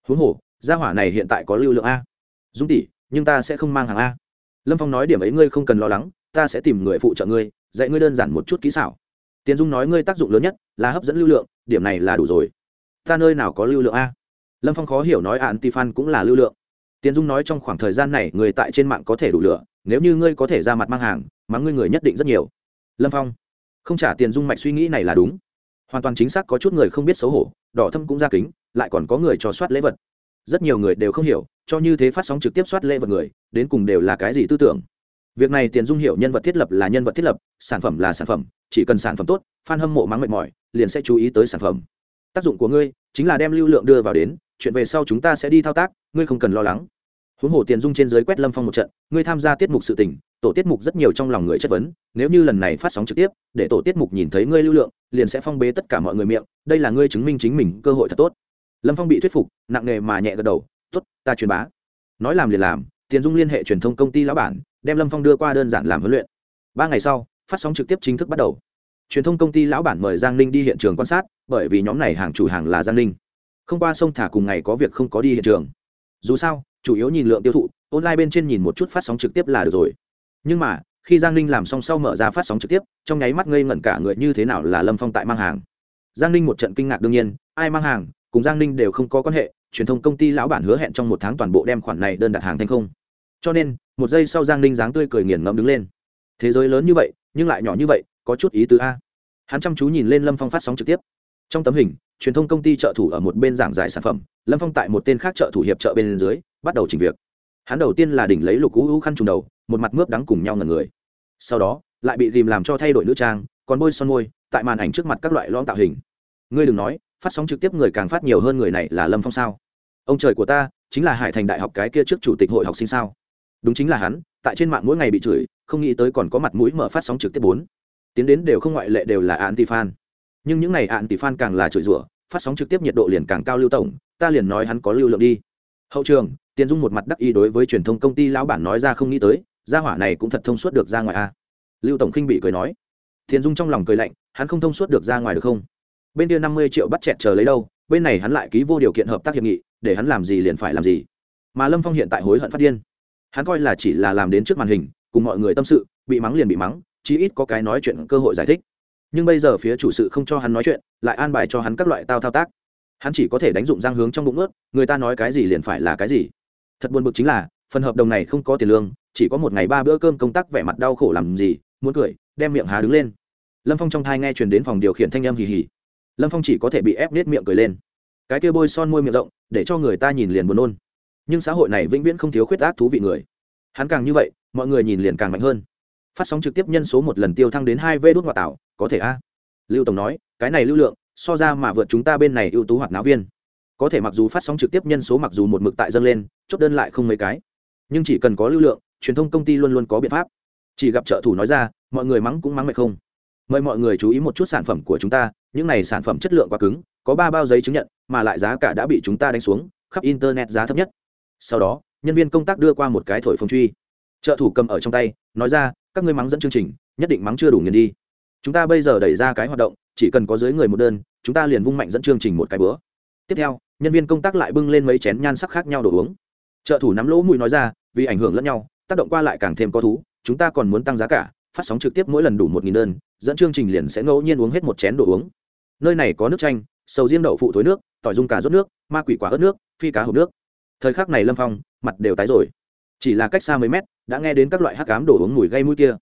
Huống hồ, gia hỏa này hiện tại có lưu lượng a. Dung tỷ, nhưng ta sẽ không mang hàng a. Lâm phong nói điểm ấy ngươi không cần lo lắng ta sẽ tìm người phụ trợ ngươi, dạy ngươi đơn giản một chút kỹ xảo. Tiền dung nói ngươi tác dụng lớn nhất là hấp dẫn lưu lượng, điểm này là đủ rồi. Ta nơi nào có lưu lượng a? Lâm phong khó hiểu nói ạn ti fan cũng là lưu lượng. Tiền dung nói trong khoảng thời gian này người tại trên mạng có thể đủ lửa, nếu như ngươi có thể ra mặt mang hàng, mà ngươi người nhất định rất nhiều. Lâm phong, không trả tiền dung mạch suy nghĩ này là đúng. Hoàn toàn chính xác có chút người không biết xấu hổ, đỏ thâm cũng ra kính, lại còn có người cho soát lễ vật. Rất nhiều người đều không hiểu, cho như thế phát sóng trực tiếp soát lễ vật người, đến cùng đều là cái gì tư tưởng việc này tiền dung hiểu nhân vật thiết lập là nhân vật thiết lập, sản phẩm là sản phẩm, chỉ cần sản phẩm tốt f a n hâm mộ mắng mệt mỏi, liền sẽ chú ý tới sản phẩm. Tác dụng của ngươi chính là đem lưu lượng đưa vào đến, chuyện về sau chúng ta sẽ đi thao tác, ngươi không cần lo lắng. Huống hồ tiền dung trên dưới quét lâm phong một trận, ngươi tham gia tiết mục sự tình, tổ tiết mục rất nhiều trong lòng người chất vấn, nếu như lần này phát sóng trực tiếp, để tổ tiết mục nhìn thấy ngươi lưu lượng, liền sẽ phong bế tất cả mọi người miệng, đây là ngươi chứng minh chính mình cơ hội thật tốt. Lâm phong bị thuyết phục, nặng nề mà nhẹ gật đầu t ố t ta truyền bá. Nói làm liền làm, tiền dung liên hệ truyền thông công ty lão bản đem lâm phong đưa qua đơn giản làm huấn luyện ba ngày sau phát sóng trực tiếp chính thức bắt đầu truyền thông công ty lão bản mời giang ninh đi hiện trường quan sát bởi vì nhóm này hàng chủ hàng là giang ninh không qua sông thả cùng ngày có việc không có đi hiện trường dù sao chủ yếu nhìn lượng tiêu thụ online bên trên nhìn một chút phát sóng trực tiếp là được rồi nhưng mà khi giang ninh làm xong sau mở ra phát sóng trực tiếp trong nháy mắt ngây ngẩn cả người như thế nào là lâm phong tại mang hàng giang ninh một trận kinh ngạc đương nhiên ai mang hàng cùng giang ninh đều không có quan hệ truyền thông công ty lão bản hứa hẹn trong một tháng toàn bộ đem khoản này đơn đặt hàng thành không cho nên, một giây sau giang ninh dáng tươi cười nghiền ngẫm đứng lên. Thế giới lớn như vậy, nhưng lại nhỏ như vậy, có chút ý tứ a. Hắn chăm chú nhìn lên lâm phong phát sóng trực tiếp. Trong tấm hình, truyền thông công ty trợ thủ ở một bên giảng giải sản phẩm, lâm phong tại một tên khác trợ thủ hiệp trợ bên dưới, bắt đầu chỉnh việc. Hắn đầu tiên là đỉnh lấy lục cũ khăn trùng đầu, một mặt mướp đắng cùng nhau ngần người. Sau đó, lại bị dìm làm cho thay đổi nữ trang, còn bôi son môi, tại màn ảnh trước mặt các loại lõm tạo hình. Ngươi đừng nói, phát sóng trực tiếp người càng phát nhiều hơn người này là lâm phong sao? Ông trời của ta, chính là hải thành đại học cái kia trước chủ tịch hội học sinh sao? Đúng chính là hắn, tại trên mạng mỗi ngày bị chửi, không nghĩ tới còn có mặt mũi mở phát sóng trực tiếp bốn. Tiến đến đều không ngoại lệ đều là anti fan nhưng những ngày anti fan càng là chửi rủa, phát sóng trực tiếp nhiệt độ liền càng cao lưu tổng, ta liền nói hắn có lưu lượng đi. Hậu trường, tiền dung một mặt đắc ý đối với truyền thông công ty lão bản nói ra không nghĩ tới, gia hỏa này cũng thật thông suốt được ra ngoài a. Lưu tổng khinh bị cười nói. Tiền dung trong lòng cười lạnh, hắn không thông suốt được ra ngoài được không? Bên kia năm mươi triệu bắt chẹt chờ lấy đâu, bên này hắn lại ký vô điều kiện hợp tác hiệp nghị, để hắn làm gì liền phải làm gì. Mà lâm phong hiện tại hối hận phát điên hắn coi là chỉ là làm đến trước màn hình, cùng mọi người tâm sự, bị mắng liền bị mắng, chí ít có cái nói chuyện cơ hội giải thích. Nhưng bây giờ phía chủ sự không cho hắn nói chuyện, lại an bài cho hắn các loại tao thao tác. Hắn chỉ có thể đánh dụng răng hướng trong bụng ướt, người ta nói cái gì liền phải là cái gì. Thật buồn bực chính là, phần hợp đồng này không có tiền lương, chỉ có một ngày ba bữa cơm công tác vẻ mặt đau khổ làm gì, muốn cười, đem miệng há đứng lên. Lâm phong trong thai nghe truyền đến phòng điều khiển thanh âm hì hì. Lâm phong chỉ có thể bị ép nết miệng cười lên. Cái kia bôi son môi miệng rộng, để cho người ta nhìn liền buồn nôn nhưng xã hội này vĩnh viễn không thiếu khuyết ác thú vị người. Hắn càng như vậy, mọi người nhìn liền càng mạnh hơn. Phát sóng trực tiếp nhân số một lần tiêu thăng đến hai vê đốt ngoại tảo, có thể a? Lưu tổng nói, cái này lưu lượng, so ra mà vượt chúng ta bên này ưu tú hoạt náo viên. Có thể mặc dù phát sóng trực tiếp nhân số mặc dù một mực tại dâng lên, chốt đơn lại không mấy cái. Nhưng chỉ cần có lưu lượng, truyền thông công ty luôn luôn có biện pháp. Chỉ gặp trợ thủ nói ra, mọi người mắng cũng mắng mệt không. Mời mọi người chú ý một chút sản phẩm của chúng ta, những này sản phẩm chất lượng quá cứng, có ba bao giấy chứng nhận, mà lại giá cả đã bị chúng ta đánh xuống, khắp internet giá thấp nhất sau đó, nhân viên công tác đưa qua một cái thổi phồng truy. Trợ thủ cầm ở trong tay, nói ra, các ngươi mắng dẫn chương trình, nhất định mắng chưa đủ nghiền đi. Chúng ta bây giờ đẩy ra cái hoạt động, chỉ cần có dưới người một đơn, chúng ta liền vung mạnh dẫn chương trình một cái bữa. Tiếp theo, nhân viên công tác lại bưng lên mấy chén nhan sắc khác nhau đồ uống. Trợ thủ nắm lỗ mũi nói ra, vì ảnh hưởng lẫn nhau, tác động qua lại càng thêm có thú, chúng ta còn muốn tăng giá cả, phát sóng trực tiếp mỗi lần đủ một nghìn đơn, dẫn chương trình liền sẽ ngẫu nhiên uống hết một chén đồ uống. Nơi này có nước chanh, sầu riêng đậu phụ thối nước, tỏi dung cá rốt nước, ma quỷ quả ớt nước, phi cá hộp nước thời khắc này lâm phong mặt đều tái rồi chỉ là cách xa mấy mét đã nghe đến các loại hắc cám đổ uống mùi gây mũi kia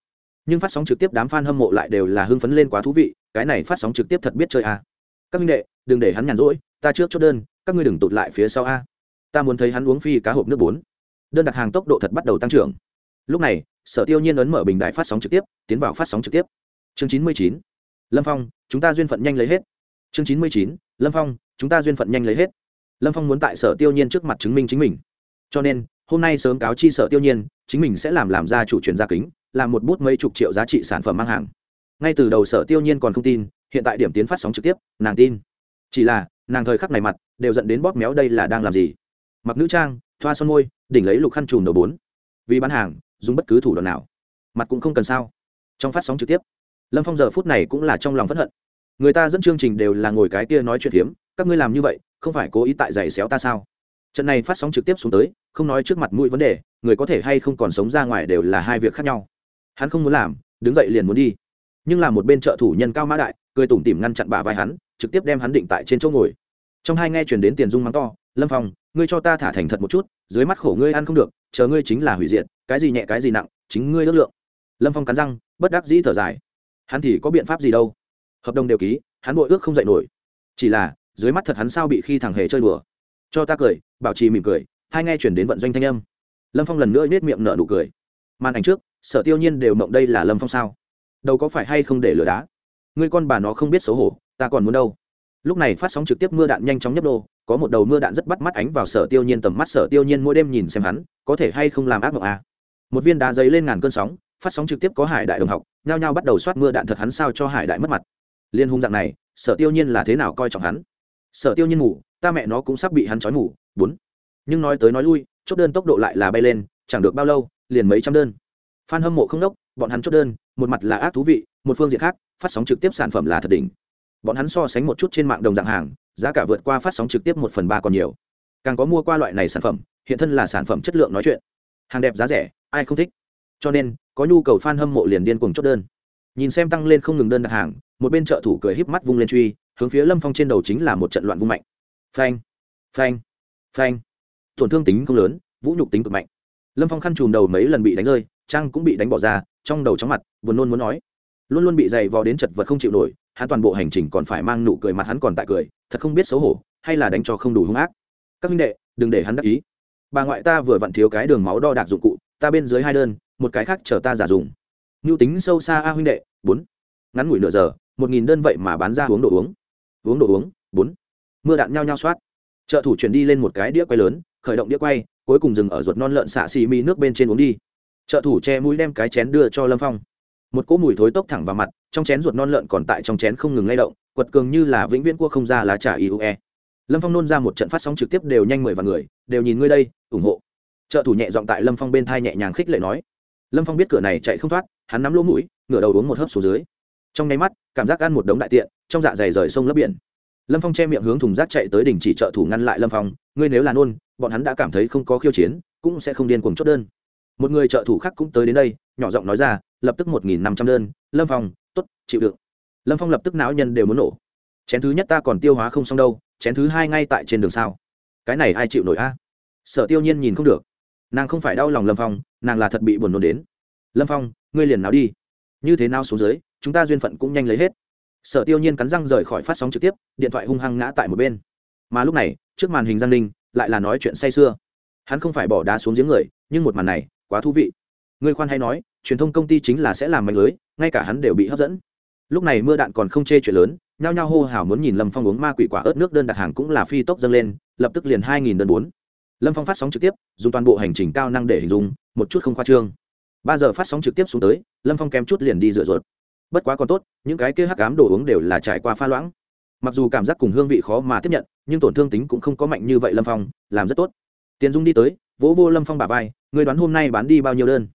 nhưng phát sóng trực tiếp đám f a n hâm mộ lại đều là hưng phấn lên quá thú vị cái này phát sóng trực tiếp thật biết chơi a à. các minh đệ, đừng để hắn nhàn rỗi, ta trước chốt đơn, các ngươi đừng tụt lại phía sau a. ta muốn thấy hắn uống phi cá hộp nước bốn. đơn đặt hàng tốc độ thật bắt đầu tăng trưởng. lúc này, sở tiêu nhiên ấn mở bình đại phát sóng trực tiếp, tiến vào phát sóng trực tiếp. chương chín mươi chín, lâm phong, chúng ta duyên phận nhanh lấy hết. chương chín mươi chín, lâm phong, chúng ta duyên phận nhanh lấy hết lâm phong muốn tại sở tiêu nhiên trước mặt chứng minh chính mình. Cho nên, hôm nay sớm cáo chi sở tiêu nhiên, chính mình sẽ làm làm ra chủ truyền gia kính, làm một bút mấy chục triệu giá trị sản phẩm mang hàng. Ngay từ đầu sở tiêu nhiên còn không tin, hiện tại điểm tiến phát sóng trực tiếp, nàng tin. Chỉ là, nàng thời khắc này mặt, đều dẫn đến bóp méo đây là đang làm gì. Mặc nữ trang, thoa son môi, đỉnh lấy lục khăn trùm đầu bốn. Vì bán hàng, dùng bất cứ thủ đoạn nào. Mặt cũng không cần sao. Trong phát sóng trực tiếp, lâm phong giờ phút này cũng là trong lòng p hận. Người ta dẫn chương trình đều là ngồi cái kia nói chuyện phiếm các ngươi làm như vậy, không phải cố ý tại giày xéo ta sao? Trận này phát sóng trực tiếp xuống tới, không nói trước mặt mũi vấn đề, người có thể hay không còn sống ra ngoài đều là hai việc khác nhau. Hắn không muốn làm, đứng dậy liền muốn đi. Nhưng là một bên trợ thủ nhân cao mã đại, cười tủm tỉm ngăn chặn bà vai hắn, trực tiếp đem hắn định tại trên chỗ ngồi. Trong hai nghe chuyển đến tiền dung mắng to, lâm phong, ngươi cho ta thả thành thật một chút, dưới mắt khổ ngươi ăn không được, chờ ngươi chính là hủy diệt, cái gì nhẹ cái gì nặng, chính ngươi ước lượng. Lâm phong cắn răng, bất đắc dĩ thở dài. Hắn thì có biện pháp gì đâu? Hợp đồng đều ký, hắn bội ước không dạy nổi. Chỉ là dưới mắt thật hắn sao bị khi thằng hề chơi đùa. Cho ta cười, bảo trì mỉm cười, hai nghe chuyển đến vận doanh thanh âm. Lâm phong lần nữa nết miệng nở nụ cười. Màn ảnh trước, sở tiêu nhiên đều mộng đây là lâm phong sao? Đâu có phải hay không để lửa đá? Ngươi con bà nó không biết xấu hổ, ta còn muốn đâu? Lúc này phát sóng trực tiếp mưa đạn nhanh chóng nhấp đô có một đầu mưa đạn rất bắt mắt ánh vào sở tiêu nhiên tầm mắt, sở tiêu nhiên mỗi đêm nhìn xem hắn, có thể hay không làm ác mộng à. một viên đá giấy lên ngàn cơn sóng, phát sóng trực tiếp có hải đại đồng học, nhao nhao bắt đầu soát mưa đạn thật hắn sao cho hải đại mất mặt. Liên hung dạng này, sở tiêu nhiên là thế nào coi trọng hắn? Sở tiêu nhiên ngủ, ta mẹ nó cũng sắp bị hắn trói ngủ, bốn. Nhưng nói tới nói lui, chốt đơn tốc độ lại là bay lên, chẳng được bao lâu, liền mấy trăm đơn. F hâm mộ không đốc, bọn hắn chốt đơn, một mặt là ác thú vị, một phương diện khác, phát sóng trực tiếp sản phẩm là thật đỉnh. Bọn hắn so sánh một chút trên mạng đồng dạng hàng, giá cả vượt qua phát sóng trực tiếp một phần ba còn nhiều. Càng có mua qua loại này sản phẩm, hiện thân là sản phẩm chất lượng nói chuyện. Hàng đẹp giá rẻ, ai không thích. Cho nên, có nhu cầu f a n hâm mộ liền điên cùng chốt đơn. Nhìn xem tăng lên không ngừng đơn đặt hàng, một bên trợ thủ cười híp mắt vung lên truy hướng phía lâm phong trên đầu chính là một trận loạn vung mạnh. Phanh phanh phanh. Tổn thương tính không lớn, vũ nhục tính cực mạnh. Lâm phong khăn chùm đầu mấy lần bị đánh rơi, trang cũng bị đánh bỏ ra, trong đầu chóng mặt, buồn nôn muốn nói. Luôn luôn bị dày vò đến chật vật không chịu nổi, hắn toàn bộ hành trình còn phải mang nụ cười mặt hắn còn tại cười, thật không biết xấu hổ, hay là đánh cho không đủ hung ác. Các huynh đệ, đừng để hắn đắc ý. Bà ngoại ta vừa vặn thiếu cái đường máu đo đạc dụng cụ, ta bên dưới hai đơn, một cái khác chờ ta giả dùng. Mưu tính sâu xa a huynh đệ, bốn. Ngắn ngủi nửa giờ, một nghìn đơn vậy mà bán ra uống đồ uống uống đồ uống, bốn. Mưa đạn nhao nhao soát trợ thủ chuyển đi lên một cái đĩa quay lớn, khởi động đĩa quay, cuối cùng dừng ở ruột non lợn xạ xì mi nước bên trên uống đi. Trợ thủ che mũi đem cái chén đưa cho lâm phong. Một cỗ mùi thối tốc thẳng vào mặt, trong chén ruột non lợn còn tại trong chén không ngừng lay động, quật cường như là vĩnh viễn cua không ra lá trà iue lâm phong nôn ra một trận phát sóng trực tiếp đều nhanh mười vạn người, đều nhìn ngươi đây, ủng hộ. Trợ thủ nhẹ giọng tại lâm phong bên thai nhẹ nhàng khích lệ nói. Lâm phong biết cửa này chạy không thoát, hắn nắm lỗ mũi, ngửa đầu uống một hớp xuống dưới trong nháy mắt, cảm giác ăn một đống đại tiện, trong dạ dày rời sông lấp biển. Lâm phong che miệng hướng thùng rác chạy tới đình chỉ trợ thủ ngăn lại lâm phong, ngươi nếu là nôn, bọn hắn đã cảm thấy không có khiêu chiến, cũng sẽ không điên cuồng chốt đơn. Một người trợ thủ khác cũng tới đến đây, nhỏ giọng nói ra, lập tức một nghìn năm trăm đơn, lâm phong t ố t chịu đựng. Lâm phong lập tức não nhân đều muốn nổ. Chén thứ nhất ta còn tiêu hóa không xong đâu, chén thứ hai ngay tại trên đường sao? Cái này ai chịu nổi a? Sở tiêu nhiên nhìn không được. Nàng không phải đau lòng lâm phong, nàng là thật bị buồn nôn đến. Lâm phong, ngươi liền nào đi như thế nào xuống dưới, chúng ta duyên phận cũng nhanh lấy hết. Sở tiêu nhiên cắn răng rời khỏi phát sóng trực tiếp, điện thoại hung hăng ngã tại một bên. Mà lúc này, trước màn hình giang ninh lại là nói chuyện say sưa. Hắn không phải bỏ đá xuống giếng người, nhưng một màn này quá thú vị. Người khoan hay nói, truyền thông công ty chính là sẽ làm mạnh lưới, ngay cả hắn đều bị hấp dẫn. Lúc này mưa đạn còn không chê chuyện lớn, nhao nhao hô hào muốn nhìn lâm phong uống ma quỷ quả ớt nước đơn đặt hàng cũng là phi tốc dâng lên, lập tức liền hai nghìn đơn bốn. Lâm phong phát sóng trực tiếp, dùng toàn bộ hành trình cao năng để hình dung, một chút không khoa trương ba giờ phát sóng trực tiếp xuống tới, lâm phong kém chút liền đi rửa ruột. Bất quá còn tốt, những cái kia hắc cám đồ uống đều là trải qua pha loãng. Mặc dù cảm giác cùng hương vị khó mà tiếp nhận, nhưng tổn thương tính cũng không có mạnh như vậy lâm phong, làm rất tốt. Tiền dung đi tới, vỗ vô lâm phong bà vai người đoán hôm nay bán đi bao nhiêu đơn?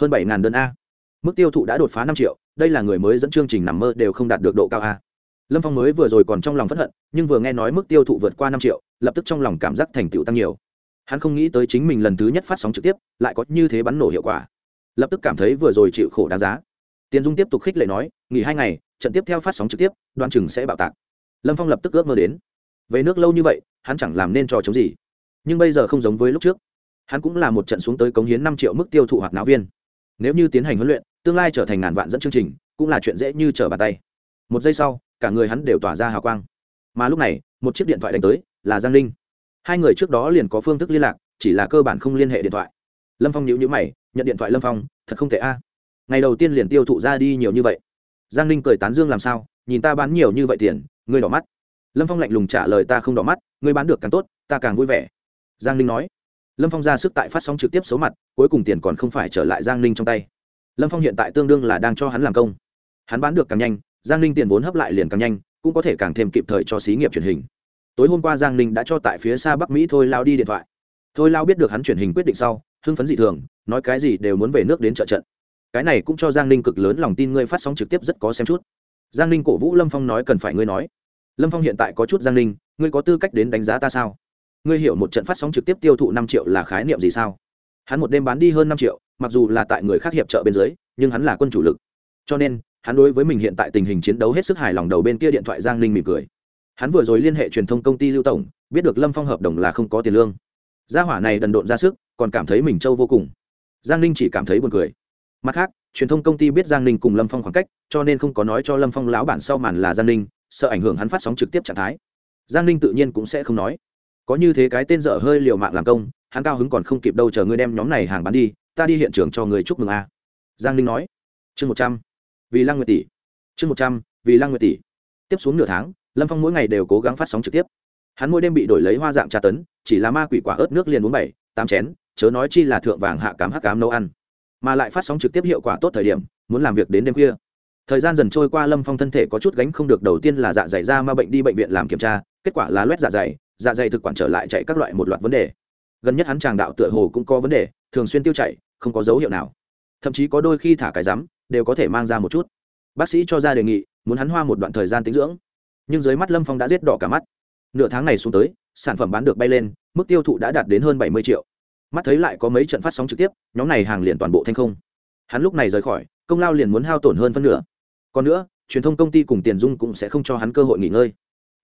Hơn bảy ngàn đơn a. Mức tiêu thụ đã đột phá năm triệu, đây là người mới dẫn chương trình nằm mơ đều không đạt được độ cao a. Lâm phong mới vừa rồi còn trong lòng p hận, nhưng vừa nghe nói mức tiêu thụ vượt qua năm triệu, lập tức trong lòng cảm giác thành tựu tăng nhiều. Hắn không nghĩ tới chính mình lần thứ nhất phát sóng trực tiếp, lại có như thế bắn nổ hiệu quả lập tức cảm thấy vừa rồi chịu khổ đáng giá. Tiền dung tiếp tục khích lệ nói, nghỉ hai ngày, trận tiếp theo phát sóng trực tiếp đoan chừng sẽ bạo tạc. Lâm phong lập tức ước mơ đến. Về nước lâu như vậy, hắn chẳng làm nên trò chống gì. Nhưng bây giờ không giống với lúc trước. Hắn cũng là một trận xuống tới cống hiến năm triệu mức tiêu thụ hoặc náo viên. Nếu như tiến hành huấn luyện, tương lai trở thành ngàn vạn dẫn chương trình, cũng là chuyện dễ như trở bàn tay. Một giây sau, cả người hắn đều tỏa ra hào quang. Mà lúc này, một chiếc điện thoại đánh tới, là giang linh. Hai người trước đó liền có phương thức liên lạc, chỉ là cơ bản không liên hệ điện thoại. Lâm phong nhíu nhíu mày nhận điện thoại lâm phong, thật không thể a. Ngày đầu tiên liền tiêu thụ ra đi nhiều như vậy. Giang ninh cười tán dương làm sao, nhìn ta bán nhiều như vậy tiền, ngươi đỏ mắt. Lâm phong lạnh lùng trả lời ta không đỏ mắt, ngươi bán được càng tốt, ta càng vui vẻ. Giang ninh nói. Lâm phong ra sức tại phát sóng trực tiếp số mặt, cuối cùng tiền còn không phải trở lại giang ninh trong tay. Lâm phong hiện tại tương đương là đang cho hắn làm công. Hắn bán được càng nhanh, giang ninh tiền vốn hấp lại liền càng nhanh, cũng có thể càng thêm kịp thời cho xí nghiệp truyền hình. Tối hôm qua giang ninh đã cho tại phía xa bắc mỹ thôi lao đi điện thoại. Thôi lao biết được hắn truyền hình quyết định sau hưng phấn dị thường, nói cái gì đều muốn về nước đến trợ trận. Cái này cũng cho giang ninh cực lớn lòng tin ngươi phát sóng trực tiếp rất có xem chút. Giang ninh cổ vũ lâm phong nói cần phải ngươi nói. Lâm phong hiện tại có chút giang ninh, ngươi có tư cách đến đánh giá ta sao? Ngươi hiểu một trận phát sóng trực tiếp tiêu thụ năm triệu là khái niệm gì sao? Hắn một đêm bán đi hơn năm triệu, mặc dù là tại người khác hiệp trợ bên dưới, nhưng hắn là quân chủ lực. Cho nên, hắn đối với mình hiện tại tình hình chiến đấu hết sức hài lòng đầu bên kia điện thoại giang ninh mỉm cười. Hắn vừa rồi liên hệ truyền thông công ty lưu tổng, biết được lâm phong hợp đồng là không có tiền lương gia hỏa này đần độn ra sức, còn cảm thấy mình trâu vô cùng. Giang ninh chỉ cảm thấy buồn cười. Mặt khác, truyền thông công ty biết giang ninh cùng lâm phong khoảng cách, cho nên không có nói cho lâm phong lão bản sau màn là giang ninh, sợ ảnh hưởng hắn phát sóng trực tiếp trạng thái. Giang ninh tự nhiên cũng sẽ không nói. Có như thế cái tên dở hơi liều mạng làm công, hắn cao hứng còn không kịp đâu chờ ngươi đem nhóm này hàng bán đi, ta đi hiện trường cho người chúc mừng a. Giang ninh nói. Chương một trăm. Vì lăng nguyệt tỷ. Chương một trăm, vì lăng nguyệt tỷ. Tiếp xuống nửa tháng, lâm phong mỗi ngày đều cố gắng phát sóng trực tiếp hắn mỗi đêm bị đổi lấy hoa dạng tra tấn, chỉ là ma quỷ quả ớt nước liền uống bảy, tám chén, chớ nói chi là thượng vàng hạ cám hắc cám nấu ăn. Mà lại phát sóng trực tiếp hiệu quả tốt thời điểm, muốn làm việc đến đêm khuya. Thời gian dần trôi qua lâm phong thân thể có chút gánh không được đầu tiên là dạ dày ra ma bệnh đi bệnh viện làm kiểm tra, kết quả là loét dạ dày dạ dày thực quản trở lại chạy các loại một loạt vấn đề. Gần nhất hắn tràng đạo tựa hồ cũng có vấn đề, thường xuyên tiêu chảy, không có dấu hiệu nào. Thậm chí có đôi khi thả cái rắm, đều có thể mang ra một chút. Bác sĩ cho ra đề nghị, muốn hắn hoa một đoạn thời gian tính dưỡng. Nhưng dưới mắt lâm phong đã giết đỏ cả mắt nửa tháng này xuống tới, sản phẩm bán được bay lên, mức tiêu thụ đã đạt đến hơn bảy mươi triệu. Mắt thấy lại có mấy trận phát sóng trực tiếp, nhóm này hàng liền toàn bộ thanh không. Hắn lúc này rời khỏi, công lao liền muốn hao tổn hơn phân nửa. Còn nữa, truyền thông công ty cùng tiền dung cũng sẽ không cho hắn cơ hội nghỉ ngơi.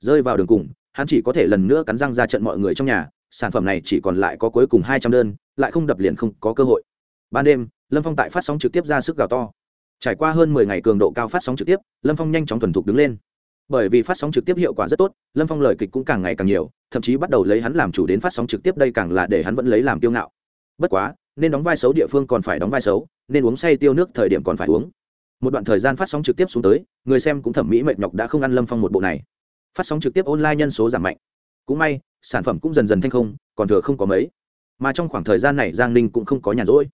Rơi vào đường cùng, hắn chỉ có thể lần nữa cắn răng ra trận mọi người trong nhà, sản phẩm này chỉ còn lại có cuối cùng hai trăm đơn, lại không đập liền không có cơ hội. Ban đêm, lâm phong tại phát sóng trực tiếp ra sức gào to. Trải qua hơn mười ngày cường độ cao phát sóng trực tiếp, lâm phong nhanh chóng thuần thục đứng lên bởi vì phát sóng trực tiếp hiệu quả rất tốt, lâm phong lời kịch cũng càng ngày càng nhiều, thậm chí bắt đầu lấy hắn làm chủ đến phát sóng trực tiếp đây càng là để hắn vẫn lấy làm kiêu ngạo. Bất quá, nên đóng vai xấu địa phương còn phải đóng vai xấu, nên uống say tiêu nước thời điểm còn phải uống. Một đoạn thời gian phát sóng trực tiếp xuống tới, người xem cũng thẩm mỹ mệt nhọc đã không ăn lâm phong một bộ này. Phát sóng trực tiếp online nhân số giảm mạnh. Cũng may, sản phẩm cũng dần dần thanh không, còn thừa không có mấy. Mà trong khoảng thời gian này giang ninh cũng không có nhàn rỗi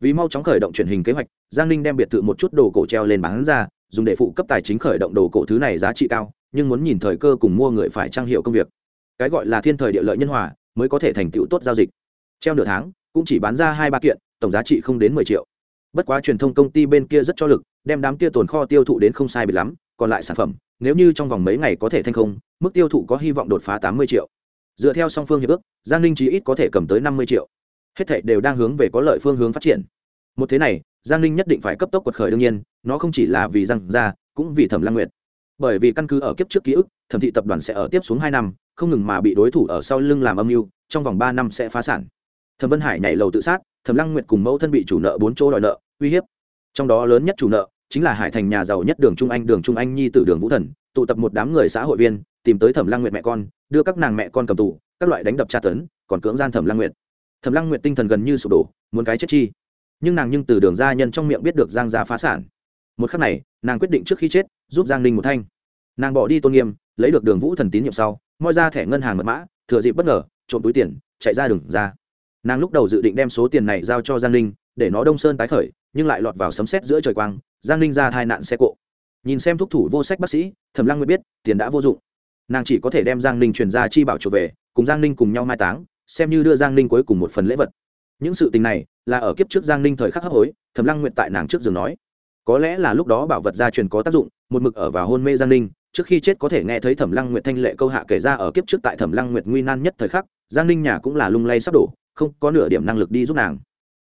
vì mau chóng khởi động truyền hình kế hoạch, giang ninh đem biệt thự một chút đồ cổ treo lên bán ra, dùng để phụ cấp tài chính khởi động đồ cổ thứ này giá trị cao, nhưng muốn nhìn thời cơ cùng mua người phải trang hiệu công việc. Cái gọi là thiên thời địa lợi nhân hòa, mới có thể thành tựu tốt giao dịch. Treo nửa tháng, cũng chỉ bán ra hai ba kiện, tổng giá trị không đến mười triệu. Bất quá truyền thông công ty bên kia rất cho lực, đem đám kia tồn kho tiêu thụ đến không sai bị lắm, còn lại sản phẩm, nếu như trong vòng mấy ngày có thể thành không mức tiêu thụ có hy vọng đột phá tám mươi triệu. Dựa theo song phương hiệp ước, giang ninh chí ít có thể cầm tới năm mươi triệu hết thảy đều đang hướng về có lợi phương hướng phát triển. Một thế này, giang ninh nhất định phải cấp tốc quật khởi đương nhiên, nó không chỉ là vì giang gia, cũng vì thẩm lăng nguyệt. Bởi vì căn cứ ở kiếp trước ký ức, thẩm thị tập đoàn sẽ ở tiếp xuống hai năm, không ngừng mà bị đối thủ ở sau lưng làm âm mưu, trong vòng ba năm sẽ phá sản. Thẩm vân hải nhảy lầu tự sát, thẩm lăng nguyệt cùng mẫu thân bị chủ nợ bốn chỗ đòi nợ, uy hiếp. Trong đó lớn nhất chủ nợ chính là hải thành nhà giàu nhất đường trung anh, đường trung anh nhi tử đường vũ thần, tụ tập một đám người xã hội viên, tìm tới thẩm lăng nguyệt mẹ con, đưa các nàng mẹ con cầm tù, các loại đánh đập tra tấn, còn cưỡng gian thẩm lăng nguyệt thẩm lăng nguyện tinh thần gần như sụp đổ, muốn cái chết chi. Nhưng nàng nhưng từ đường gia nhân trong miệng biết được giang gia phá sản. Một khắc này, nàng quyết định trước khi chết, giúp giang ninh một thanh. Nàng bỏ đi tôn nghiêm, lấy được đường vũ thần tín nhiệm sau, moi ra thẻ ngân hàng mật mã, thừa dịp bất ngờ, trộm túi tiền, chạy ra đường ra. Nàng lúc đầu dự định đem số tiền này giao cho giang ninh, để nó đông sơn tái khởi, nhưng lại lọt vào sấm xét giữa trời quang, giang ninh ra thai nạn xe cộ. Nhìn xem thúc thủ vô sách bác sĩ, thẩm lăng mới biết, tiền đã vô dụng. Nàng chỉ có thể đem giang ninh truyền ra chi bảo trở về, cùng giang ninh cùng nhau mai táng xem như đưa giang ninh cuối cùng một phần lễ vật. Những sự tình này là ở kiếp trước giang ninh thời khắc hấp hối thẩm lăng nguyện tại nàng trước giường nói. Có lẽ là lúc đó bảo vật gia truyền có tác dụng một mực ở vào hôn mê giang ninh trước khi chết có thể nghe thấy thẩm lăng nguyệt thanh lệ câu hạ kể ra ở kiếp trước tại thẩm lăng nguyệt nguy nan nhất thời khắc giang ninh nhà cũng là lung lay sắp đổ không có nửa điểm năng lực đi giúp nàng.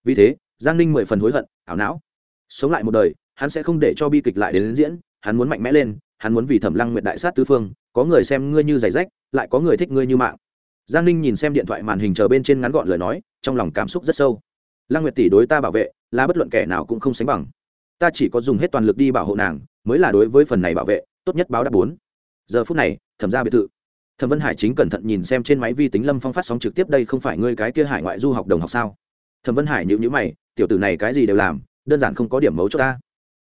Vì thế giang ninh mười phần hối hận ảo não. Sống lại một đời hắn sẽ không để cho bi kịch lại đến, đến diễn hắn muốn mạnh mẽ lên hắn muốn vì thẩm lăng nguyệt đại sát tứ phương có người xem ngươi như giày rách lại có người thích ngươi như mạng giang ninh nhìn xem điện thoại màn hình chờ bên trên ngắn gọn lời nói, trong lòng cảm xúc rất sâu. Lăng nguyệt tỷ đối ta bảo vệ, là bất luận kẻ nào cũng không sánh bằng. Ta chỉ có dùng hết toàn lực đi bảo hộ nàng, mới là đối với phần này bảo vệ, tốt nhất báo đáp bốn. Giờ phút này, thẩm ra biệt thự. Thẩm vân hải chính cẩn thận nhìn xem trên máy vi tính lâm phong phát sóng trực tiếp đây không phải ngươi cái kia hải ngoại du học đồng học sao? Thẩm vân hải nhữ nhữ mày, tiểu tử này cái gì đều làm, đơn giản không có điểm mấu cho ta.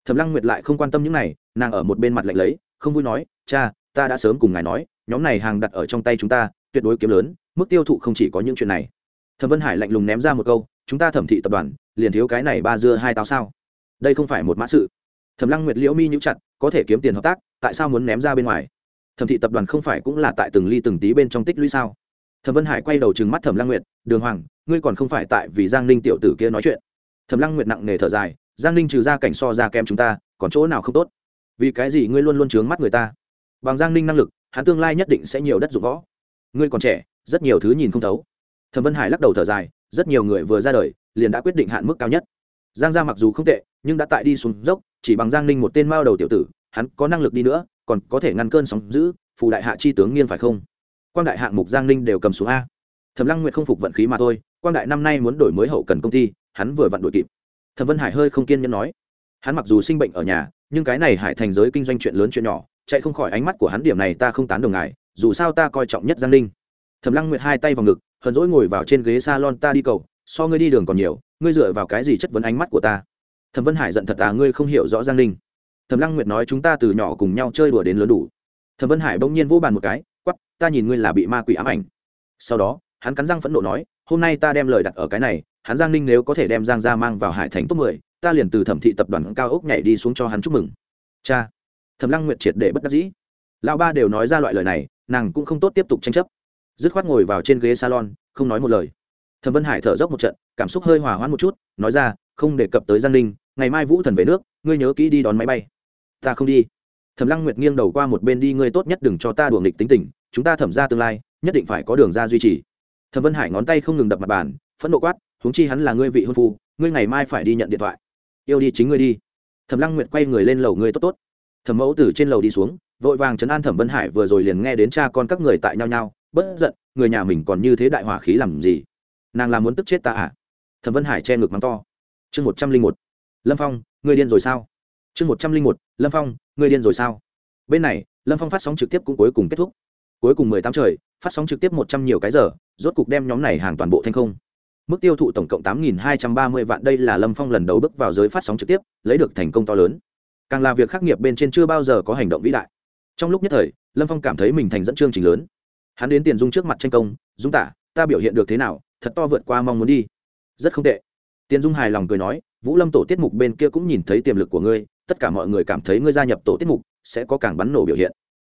Thẩm lăng nguyệt lại không quan tâm những này, nàng ở một bên mặt lạnh lấy, không vui nói, cha, ta đã sớm cùng ngài nói, nhóm này hàng đặt ở trong tay chúng ta tuyệt đối kiếm lớn, mức tiêu thụ không chỉ có những chuyện này. Thẩm vân hải lạnh lùng ném ra một câu, chúng ta thẩm thị tập đoàn, liền thiếu cái này ba dưa hai táo sao? Đây không phải một mã sự. Thẩm lăng nguyệt liễu mi nhũ chặt, có thể kiếm tiền hợp tác, tại sao muốn ném ra bên ngoài? Thẩm thị tập đoàn không phải cũng là tại từng ly từng tí bên trong tích lũy sao? Thẩm vân hải quay đầu trừng mắt thẩm lăng nguyệt, đường hoàng, ngươi còn không phải tại vì giang ninh tiểu tử kia nói chuyện. Thẩm lăng nguyệt nặng nề thở dài, giang ninh trừ ra cảnh so ra kém chúng ta, còn chỗ nào không tốt? Vì cái gì ngươi luôn luôn trướng mắt người ta? Bằng giang ninh năng lực, hắn tương lai nhất định sẽ nhiều đất dụng võ ngươi còn trẻ, rất nhiều thứ nhìn không thấu. Thẩm vân hải lắc đầu thở dài, rất nhiều người vừa ra đời, liền đã quyết định hạn mức cao nhất. Giang gia mặc dù không tệ, nhưng đã tại đi xuống dốc, chỉ bằng giang ninh một tên mao đầu tiểu tử, hắn có năng lực đi nữa, còn có thể ngăn cơn sóng giữ phù đại hạ chi tướng nghiêng phải không? Quang đại hạng mục giang ninh đều cầm xuống a. Thẩm lăng nguyệt không phục vận khí mà thôi, quang đại năm nay muốn đổi mới hậu cần công ty, hắn vừa vặn đổi kịp. Thẩm vân hải hơi không kiên nhẫn nói. Hắn mặc dù sinh bệnh ở nhà, nhưng cái này hải thành giới kinh doanh chuyện lớn chuyện nhỏ, chạy không khỏi ánh mắt của hắn điểm này ta không tán đồng ngài dù sao ta coi trọng nhất giang ninh. Thẩm lăng nguyệt hai tay vào ngực, hờn dỗi ngồi vào trên ghế s a lon ta đi cầu, so ngươi đi đường còn nhiều, ngươi dựa vào cái gì chất vấn ánh mắt của ta? Thẩm vân hải giận thật à ngươi không hiểu rõ giang ninh. Thẩm lăng nguyệt nói chúng ta từ nhỏ cùng nhau chơi đùa đến lớn đủ. Thẩm vân hải bỗng nhiên vỗ bàn một cái quắp ta nhìn ngươi là bị ma quỷ ám ảnh. Sau đó, hắn cắn răng phẫn nộ nói, hôm nay ta đem lời đặt ở cái này, hắn giang ninh nếu có thể đem giang ra mang vào hải thành top mười, ta liền từ thẩm thị tập đoàn cao ốc nhảy đi xuống cho hắn chúc mừng. Cha. Thẩm lăng nguyệt triệt để bất đắc dĩ. Lão ba đều nói ra loại lời này nàng cũng không tốt tiếp tục tranh chấp. Dứt khoát ngồi vào trên ghế salon, không nói một lời. Thẩm vân hải thở dốc một trận, cảm xúc hơi hỏa hoãn một chút, nói ra, không đề cập tới giang ninh, ngày mai vũ thần về nước, ngươi nhớ kỹ đi đón máy bay. Ta không đi. Thẩm lăng nguyệt nghiêng đầu qua một bên đi, ngươi tốt nhất đừng cho ta đùa nghịch tính tình, chúng ta thẩm ra tương lai, nhất định phải có đường ra duy trì. Thẩm vân hải ngón tay không ngừng đập mặt bàn, phẫn nộ quát, huống chi hắn là ngươi vị hôn phu, ngươi ngày mai phải đi nhận điện thoại. Yêu đi chính ngươi đi. Thẩm lăng nguyệt quay người lên lầu, ngươi tốt tốt. Thẩm mẫu từ trên lầu đi xuống vội vàng chấn an thẩm vân hải vừa rồi liền nghe đến cha con các người tại nhau nhau bất giận, người nhà mình còn như thế đại hỏa khí làm gì? Nàng là muốn tức chết ta à? Thẩm vân hải che ngực mắng to. Chương một trăm linh một. Lâm phong, người điên rồi sao? Chương một trăm linh một, lâm phong, người điên rồi sao? Bên này, lâm phong phát sóng trực tiếp cũng cuối cùng kết thúc. Cuối cùng mười tám trời, phát sóng trực tiếp một trăm nhiều cái giờ, rốt cục đem nhóm này hàng toàn bộ thành không. Mức tiêu thụ tổng cộng tám nghìn hai trăm ba mươi vạn, đây là lâm phong lần đầu bước vào giới phát sóng trực tiếp, lấy được thành công to lớn. Càng là việc khắc nghiệp bên trên chưa bao giờ có hành động vĩ đại trong lúc nhất thời, lâm phong cảm thấy mình thành dẫn chương trình lớn. Hắn đến tiền dung trước mặt tranh công, dung tả, ta biểu hiện được thế nào? Thật to vượt qua mong muốn đi. Rất không tệ. Tiền dung hài lòng cười nói, vũ lâm tổ tiết mục bên kia cũng nhìn thấy tiềm lực của ngươi, tất cả mọi người cảm thấy ngươi gia nhập tổ tiết mục sẽ có càng bắn nổ biểu hiện.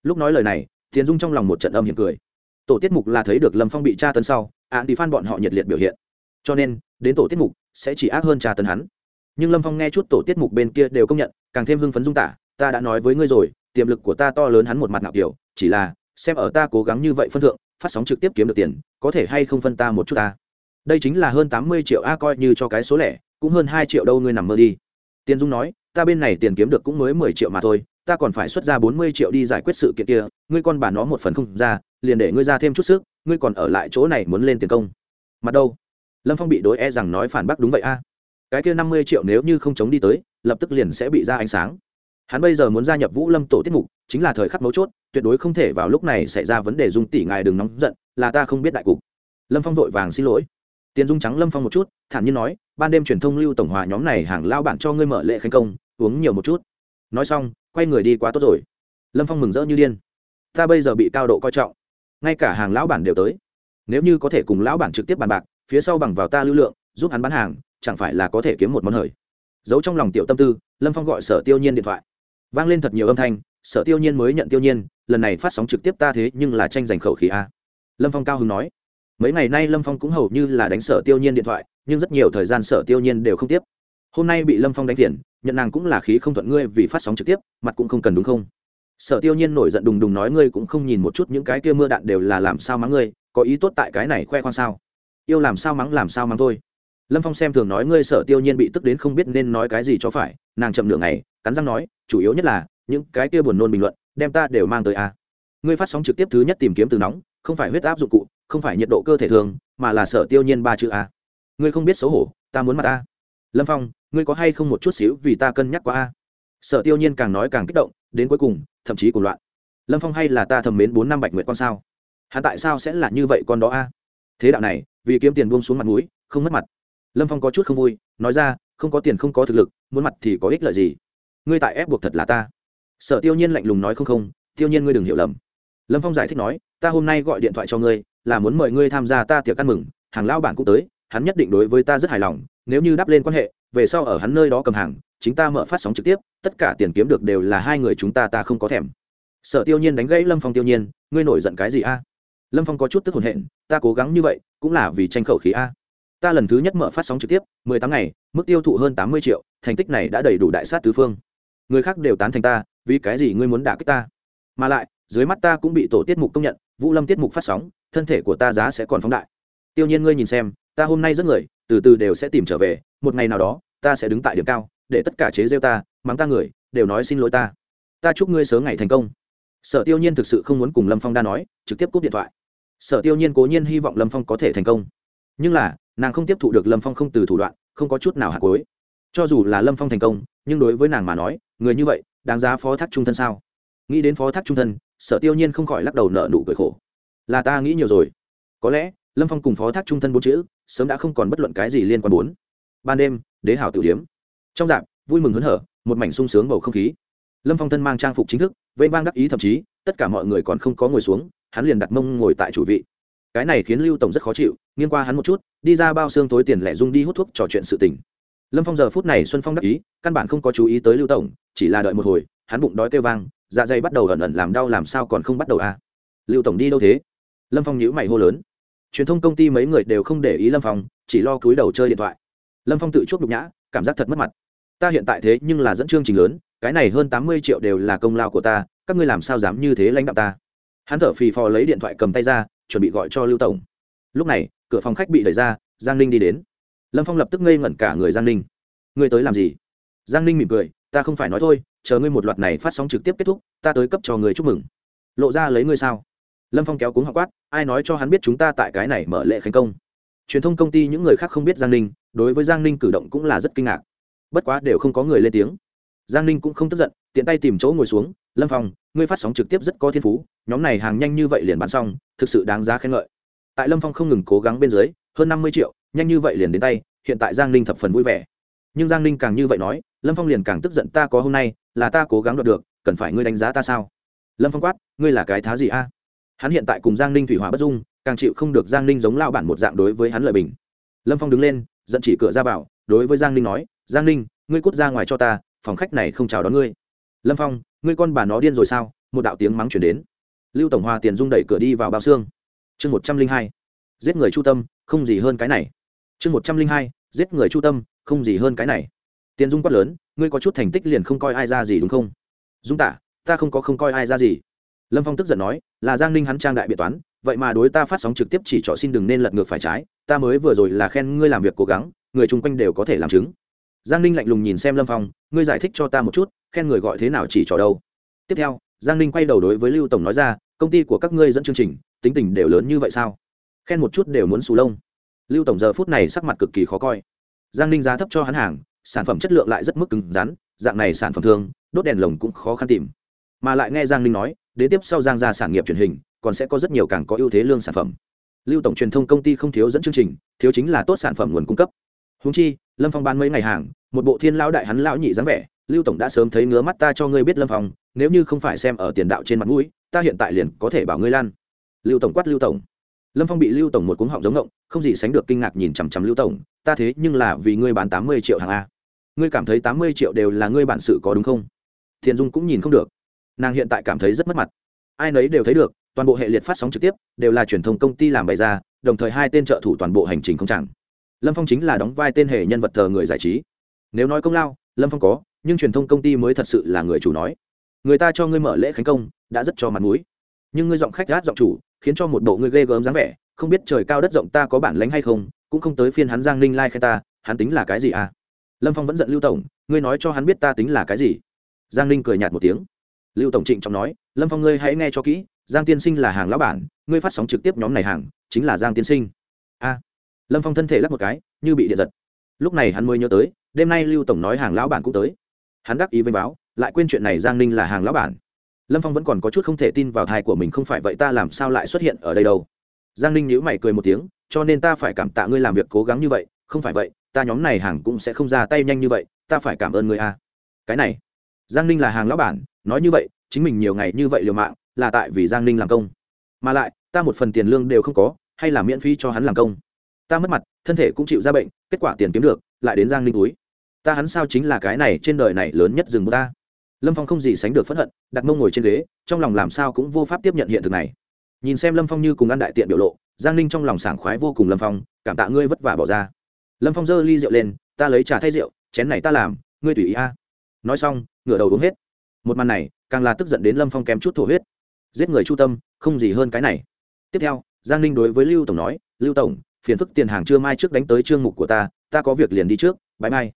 Lúc nói lời này, tiền dung trong lòng một trận âm hiểm cười. Tổ tiết mục là thấy được lâm phong bị tra tấn sau án thì phan bọn họ nhiệt liệt biểu hiện. Cho nên, đến tổ tiết mục sẽ chỉ ác hơn tra tấn hắn. Nhưng lâm phong nghe chút tổ tiết mục bên kia đều công nhận, càng thêm hưng phấn dung tả, ta đã nói với ngươi rồi tiềm lực của ta to lớn hắn một mặt nạo kiểu, chỉ là, xem ở ta cố gắng như vậy phân thượng, phát sóng trực tiếp kiếm được tiền, có thể hay không phân ta một chút ta? Đây chính là hơn tám mươi triệu a coi như cho cái số lẻ, cũng hơn hai triệu đâu ngươi nằm mơ đi. Tiền dung nói, ta bên này tiền kiếm được cũng mới mười triệu mà thôi, ta còn phải xuất ra bốn mươi triệu đi giải quyết sự kiện kia, ngươi con bà nó một phần không ra, liền để ngươi ra thêm chút sức, ngươi còn ở lại chỗ này muốn lên tiền công. Mặt đâu? Lâm phong bị đối e rằng nói phản bác đúng vậy a. Cái kia năm mươi triệu nếu như không chống đi tới, lập tức liền sẽ bị ra ánh sáng hắn bây giờ muốn gia nhập vũ lâm tổ tiết mục, chính là thời khắc mấu chốt, tuyệt đối không thể vào lúc này xảy ra vấn đề dung tỷ ngài đừng nóng giận, là ta không biết đại cục. Lâm phong vội vàng xin lỗi. Tiền dung trắng lâm phong một chút, thản nhiên nói, ban đêm truyền thông lưu tổng hòa nhóm này hàng lao bản cho ngươi mở lệ khánh công, uống nhiều một chút. Nói xong, quay người đi quá tốt rồi. Lâm phong mừng rỡ như điên. Ta bây giờ bị cao độ coi trọng. Ngay cả hàng lão bản đều tới. Nếu như có thể cùng lão bản trực tiếp bàn bạc, phía sau bằng vào ta lưu lượng, giúp hắn bán hàng, chẳng phải là có thể kiếm một món hời. Giấu trong lòng tiểu tâm tư, lâm phong gọi sở tiêu nhiên điện thoại vang lên thật nhiều âm thanh, sở tiêu nhiên mới nhận tiêu nhiên, lần này phát sóng trực tiếp ta thế nhưng là tranh giành khẩu khí a. Lâm phong cao hứng nói. Mấy ngày nay lâm phong cũng hầu như là đánh sở tiêu nhiên điện thoại, nhưng rất nhiều thời gian sở tiêu nhiên đều không tiếp. Hôm nay bị lâm phong đánh tiền nhận nàng cũng là khí không thuận ngươi vì phát sóng trực tiếp, mặt cũng không cần đúng không? Sở tiêu nhiên nổi giận đùng đùng nói ngươi cũng không nhìn một chút những cái kia mưa đạn đều là làm sao mắng ngươi, có ý tốt tại cái này khoe khoang sao? Yêu làm sao mắng làm sao mắng thôi. Lâm phong xem thường nói ngươi sở tiêu nhiên bị tức đến không biết nên nói cái gì cho phải, nàng chậm nửa ngày, cắn răng nói chủ yếu nhất là, những cái kia buồn nôn bình luận, đem ta đều mang tới a. Ngươi phát sóng trực tiếp thứ nhất tìm kiếm từ nóng, không phải huyết áp dụng cụ, không phải nhiệt độ cơ thể thường, mà là sở tiêu nhiên ba chữ a. Ngươi không biết xấu hổ, ta muốn mặt a. Lâm phong, ngươi có hay không một chút xíu vì ta cân nhắc quá a? Sở tiêu nhiên càng nói càng kích động, đến cuối cùng, thậm chí cùng loạn. Lâm phong hay là ta thầm mến bốn năm bạch nguyện con sao? Hắn tại sao sẽ là như vậy con đó a? Thế đạo này, vì kiếm tiền buông xuống mặt mũi, không mất mặt. Lâm phong có chút không vui, nói ra, không có tiền không có thực lực, muốn mặt thì có ích lợi gì? Ngươi tại ép buộc thật là ta. Sở tiêu nhiên lạnh lùng nói không không, tiêu nhiên ngươi đừng hiểu lầm. Lâm phong giải thích nói, ta hôm nay gọi điện thoại cho ngươi, là muốn mời ngươi tham gia ta tiệc ăn mừng, hàng lao bản cũng tới, hắn nhất định đối với ta rất hài lòng, nếu như đáp lên quan hệ, về sau ở hắn nơi đó cầm hàng, chính ta mở phát sóng trực tiếp, tất cả tiền kiếm được đều là hai người chúng ta ta không có thèm. Sở tiêu nhiên đánh gãy lâm phong tiêu nhiên, ngươi nổi giận cái gì a? Lâm phong có chút tức hồn hện ta cố gắng như vậy, cũng là vì tranh khẩu khí a. Ta lần thứ nhất mở phát sóng trực tiếp, mười tám ngày, mức tiêu thụ hơn tám mươi triệu, thành tích này đã đầy đủ đại sát tứ phương người khác đều tán thành ta, vì cái gì ngươi muốn đả kích ta? Mà lại, dưới mắt ta cũng bị tổ tiết mục công nhận, vũ lâm tiết mục phát sóng, thân thể của ta giá sẽ còn phóng đại. Tiêu nhiên ngươi nhìn xem, ta hôm nay rất người, từ từ đều sẽ tìm trở về, một ngày nào đó, ta sẽ đứng tại điểm cao, để tất cả chế rêu ta, mắng ta người, đều nói xin lỗi ta. Ta chúc ngươi sớm ngày thành công. Sở tiêu nhiên thực sự không muốn cùng lâm phong đa nói, trực tiếp cúp điện thoại. Sở tiêu nhiên cố nhiên hy vọng lâm phong có thể thành công. Nhưng là, nàng không tiếp thụ được lâm phong không từ thủ đoạn, không có chút nào hạt cối. Cho dù là lâm phong thành công, nhưng đối với nàng mà nói người như vậy, đáng giá phó thác trung thân sao? Nghĩ đến phó thác trung thân, sở tiêu nhiên không khỏi lắc đầu nợ nụ cười khổ. Là ta nghĩ nhiều rồi. Có lẽ, lâm phong cùng phó thác trung thân bốn chữ, sớm đã không còn bất luận cái gì liên quan bốn. Ban đêm, đế hảo tử điếm. Trong dạp vui mừng hớn hở, một mảnh sung sướng bầu không khí. Lâm phong thân mang trang phục chính thức, vây vang đắc ý thậm chí, tất cả mọi người còn không có ngồi xuống, hắn liền đặt mông ngồi tại chủ vị. Cái này khiến lưu tổng rất khó chịu, nghiêng qua hắn một chút, đi ra bao xương tối tiền lẻ dung đi hút thuốc trò chuyện sự tình lâm phong giờ phút này xuân phong đắc ý, căn bản không có chú ý tới lưu tổng, chỉ là đợi một hồi, hắn bụng đói kêu vang dạ dày bắt đầu ẩn ẩn làm đau làm sao còn không bắt đầu à? Lưu tổng đi đâu thế? Lâm phong nhíu mày hô lớn. Truyền thông công ty mấy người đều không để ý lâm phong, chỉ lo cúi đầu chơi điện thoại. Lâm phong tự chuốc nhục nhã, cảm giác thật mất mặt. Ta hiện tại thế nhưng là dẫn chương trình lớn, cái này hơn tám mươi triệu đều là công lao của ta, các ngươi làm sao dám như thế lãnh đạo ta? Hắn thở phì phò lấy điện thoại cầm tay ra, chuẩn bị gọi cho lưu tổng. Lúc này, cửa phòng khách bị đẩy ra, giang ninh đi đến lâm phong lập tức ngây ngẩn cả người giang ninh ngươi tới làm gì giang ninh mỉm cười ta không phải nói thôi chờ ngươi một loạt này phát sóng trực tiếp kết thúc ta tới cấp cho người chúc mừng lộ ra lấy ngươi sao lâm phong kéo cuống họ quát ai nói cho hắn biết chúng ta tại cái này mở lệ khánh công truyền thông công ty những người khác không biết giang ninh đối với giang ninh cử động cũng là rất kinh ngạc bất quá đều không có người lên tiếng giang ninh cũng không tức giận tiện tay tìm chỗ ngồi xuống lâm phong ngươi phát sóng trực tiếp rất có thiên phú nhóm này hàng nhanh như vậy liền bán xong thực sự đáng giá khen ngợi tại lâm phong không ngừng cố gắng bên dưới hơn năm mươi triệu nhanh như vậy liền đến tay, hiện tại giang ninh thập phần vui vẻ. Nhưng giang ninh càng như vậy nói, lâm phong liền càng tức giận, ta có hôm nay, là ta cố gắng đoạt được, cần phải ngươi đánh giá ta sao? Lâm phong quát, ngươi là cái thá gì a? Hắn hiện tại cùng giang ninh thủy hỏa bất dung, càng chịu không được giang ninh giống lao bản một dạng đối với hắn lợi bình. Lâm phong đứng lên dẫn chỉ cửa ra vào, đối với giang ninh nói, giang ninh, ngươi cút ra ngoài cho ta, phòng khách này không chào đón ngươi. Lâm phong, ngươi con bà nó điên rồi sao? Một đạo tiếng mắng chuyển đến. Lưu tổng hòa tiền dung đẩy cửa đi vào bao xương. Chương một trăm linh hai. Giết người chu tâm, không gì hơn cái này chương một trăm linh hai, giết người chu tâm, không gì hơn cái này. Tiền dung quát lớn, ngươi có chút thành tích liền không coi ai ra gì đúng không? Dung tả, ta không có không coi ai ra gì. Lâm phong tức giận nói, là giang ninh hắn trang đại biện toán, vậy mà đối ta phát sóng trực tiếp chỉ trỏ xin đừng nên lật ngược phải trái, ta mới vừa rồi là khen ngươi làm việc cố gắng, người chung quanh đều có thể làm chứng. Giang ninh lạnh lùng nhìn xem lâm phong, ngươi giải thích cho ta một chút, khen người gọi thế nào chỉ trỏ đâu. Tiếp theo, giang ninh quay đầu đối với lưu tổng nói ra, công ty của các ngươi dẫn chương trình, tính tình đều lớn như vậy sao? Khen một chút đều muốn xù lông lưu tổng giờ phút này sắc mặt cực kỳ khó coi. Giang ninh giá thấp cho hắn hàng, sản phẩm chất lượng lại rất mức cứng rắn, dạng này sản phẩm thường, đốt đèn lồng cũng khó khăn tìm. Mà lại nghe giang ninh nói, đến tiếp sau giang ra sản nghiệp truyền hình, còn sẽ có rất nhiều càng có ưu thế lương sản phẩm. Lưu tổng truyền thông công ty không thiếu dẫn chương trình, thiếu chính là tốt sản phẩm nguồn cung cấp. Húng chi, lâm phong bán mấy ngày hàng, một bộ thiên lão đại hắn lão nhị dáng vẻ, lưu tổng đã sớm thấy ngứa mắt ta cho ngươi biết lâm phong, nếu như không phải xem ở tiền đạo trên mặt mũi, ta hiện tại liền có thể bảo ngươi lan. Lưu tổng quát lưu tổng lâm phong bị lưu tổng một cuống họng giống ngộng, không gì sánh được kinh ngạc nhìn chằm chằm lưu tổng, ta thế nhưng là vì ngươi bán tám mươi triệu hàng a. Ngươi cảm thấy tám mươi triệu đều là ngươi bản sự có đúng không? Thiền dung cũng nhìn không được. Nàng hiện tại cảm thấy rất mất mặt. Ai nấy đều thấy được, toàn bộ hệ liệt phát sóng trực tiếp, đều là truyền thông công ty làm bày ra, đồng thời hai tên trợ thủ toàn bộ hành trình không chẳng lâm phong chính là đóng vai tên hệ nhân vật thờ người giải trí. Nếu nói công lao, lâm phong có, nhưng truyền thông công ty mới thật sự là người chủ nói. Người ta cho ngươi mở lễ khánh công, đã rất cho mặt mũi. Nhưng ngươi giọng khách gát giọng chủ khiến cho một bộ ngươi ghê gớm dáng vẻ, không biết trời cao đất rộng ta có bản lánh hay không, cũng không tới phiên hắn giang ninh lai khai ta, hắn tính là cái gì à? Lâm phong vẫn giận lưu tổng, ngươi nói cho hắn biết ta tính là cái gì. Giang ninh cười nhạt một tiếng. Lưu tổng trịnh trọng nói, lâm phong ngươi hãy nghe cho kỹ, giang tiên sinh là hàng lão bản, ngươi phát sóng trực tiếp nhóm này hàng, chính là giang tiên sinh. A. Lâm phong thân thể lắc một cái, như bị điện giật. Lúc này hắn mới nhớ tới, đêm nay lưu tổng nói hàng lão bản cũng tới. Hắn đắc ý vênh báo, lại quên chuyện này giang ninh là hàng lão bản lâm phong vẫn còn có chút không thể tin vào thai của mình không phải vậy ta làm sao lại xuất hiện ở đây đâu. Giang ninh nhíu mày cười một tiếng, cho nên ta phải cảm tạ ngươi làm việc cố gắng như vậy, không phải vậy, ta nhóm này hàng cũng sẽ không ra tay nhanh như vậy, ta phải cảm ơn ngươi a. Cái này, giang ninh là hàng lão bản, nói như vậy, chính mình nhiều ngày như vậy liều mạng, là tại vì giang ninh làm công. Mà lại, ta một phần tiền lương đều không có, hay là miễn phí cho hắn làm công. Ta mất mặt, thân thể cũng chịu ra bệnh, kết quả tiền kiếm được, lại đến giang ninh túi. Ta hắn sao chính là cái này trên đời này lớn nhất rừng ta? Lâm phong không gì sánh được p hận, đặt mông ngồi trên ghế, trong lòng làm sao cũng vô pháp tiếp nhận hiện thực này. Nhìn xem lâm phong như cùng ăn đại tiện biểu lộ, giang ninh trong lòng sảng khoái vô cùng lâm phong, cảm tạ ngươi vất vả bỏ ra. Lâm phong giơ ly rượu lên, ta lấy trà thay rượu, chén này ta làm, ngươi tùy ý a. Nói xong, ngửa đầu uống hết. Một màn này, càng là tức giận đến lâm phong kém chút thổ huyết. Giết người chu tâm, không gì hơn cái này. Tiếp theo, giang ninh đối với lưu tổng nói, lưu tổng, phiền phức tiền hàng chưa mai trước đánh tới chương mục của ta ta có việc liền đi trước, bãi mai.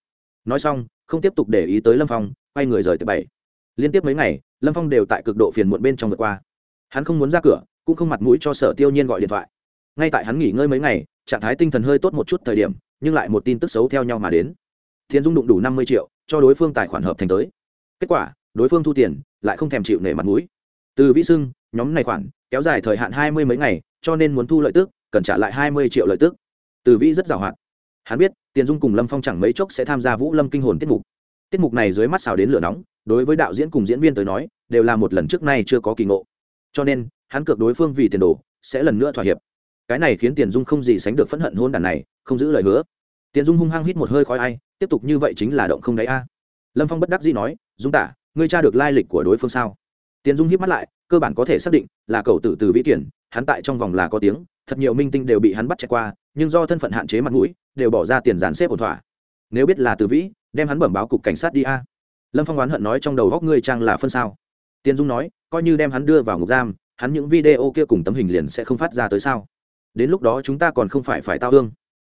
Nói xong, không tiếp tục để ý tới lâm phong, quay người rời tới bảy liên tiếp mấy ngày, lâm phong đều tại cực độ phiền muộn bên trong vượt qua. Hắn không muốn ra cửa, cũng không mặt mũi cho sở tiêu nhiên gọi điện thoại. Ngay tại hắn nghỉ ngơi mấy ngày, trạng thái tinh thần hơi tốt một chút thời điểm, nhưng lại một tin tức xấu theo nhau mà đến. Thiên dung đụng đủ năm mươi triệu, cho đối phương tài khoản hợp thành tới. Kết quả, đối phương thu tiền, lại không thèm chịu nể mặt mũi. Từ vĩ xưng nhóm này khoản, kéo dài thời hạn hai mươi mấy ngày, cho nên muốn thu lợi tức, cần trả lại hai mươi triệu lợi tức. Từ vĩ rất giàu hạn. Hắn biết, tiền dung cùng lâm phong chẳng mấy chốc sẽ tham gia vũ lâm kinh hồn tiết mục tiết mục này dưới mắt xào đến lửa nóng, đối với đạo diễn cùng diễn viên tới nói, đều là một lần trước nay chưa có kỳ ngộ. Cho nên, hắn cược đối phương vì tiền đồ, sẽ lần nữa thỏa hiệp. Cái này khiến tiền dung không gì sánh được phẫn hận hôn đàn này, không giữ lời hứa. Tiền dung hung hăng hít một hơi khói ai, tiếp tục như vậy chính là động không đáy a. Lâm phong bất đắc dĩ nói, dung tả, ngươi tra được lai lịch của đối phương sao? Tiền dung hít mắt lại, cơ bản có thể xác định là cầu tử từ vĩ kiển, hắn tại trong vòng là có tiếng, thật nhiều minh tinh đều bị hắn bắt chạy qua, nhưng do thân phận hạn chế mặt mũi, đều bỏ ra tiền dàn xếp ổn thỏa. Nếu biết là từ vĩ đem hắn bẩm báo cục cảnh sát đi a. Lâm phong oán hận nói trong đầu góc ngươi trang là phân sao. Tiền dung nói, coi như đem hắn đưa vào ngục giam, hắn những video kia cùng tấm hình liền sẽ không phát ra tới sao? Đến lúc đó chúng ta còn không phải phải tao hương.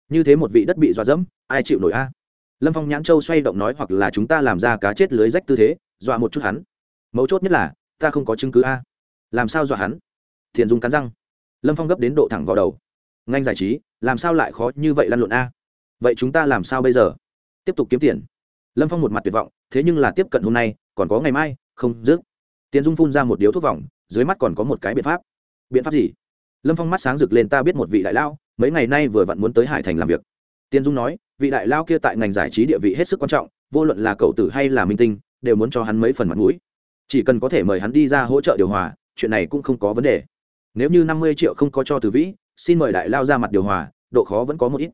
Như thế một vị đất bị dọa dẫm, ai chịu nổi a? Lâm phong nhãn châu xoay động nói hoặc là chúng ta làm ra cá chết lưới rách tư thế, dọa một chút hắn. Mấu chốt nhất là, ta không có chứng cứ a. Làm sao dọa hắn? Thiền dung cắn răng. Lâm phong gấp đến độ thẳng vào đầu. Ngành giải trí, làm sao lại khó như vậy lăn lộn a? Vậy chúng ta làm sao bây giờ? Tiếp tục kiếm tiền. Lâm phong một mặt tuyệt vọng, thế nhưng là tiếp cận hôm nay, còn có ngày mai, không dứt. Tiến dung phun ra một điếu thuốc vòng, dưới mắt còn có một cái biện pháp. Biện pháp gì? Lâm phong mắt sáng rực lên, ta biết một vị đại lao, mấy ngày nay vừa vặn muốn tới hải thành làm việc. Tiến dung nói, vị đại lao kia tại ngành giải trí địa vị hết sức quan trọng, vô luận là cậu tử hay là minh tinh, đều muốn cho hắn mấy phần mặt mũi. Chỉ cần có thể mời hắn đi ra hỗ trợ điều hòa, chuyện này cũng không có vấn đề. Nếu như năm mươi triệu không có cho từ vĩ, xin mời đại lao ra mặt điều hòa, độ khó vẫn có một ít.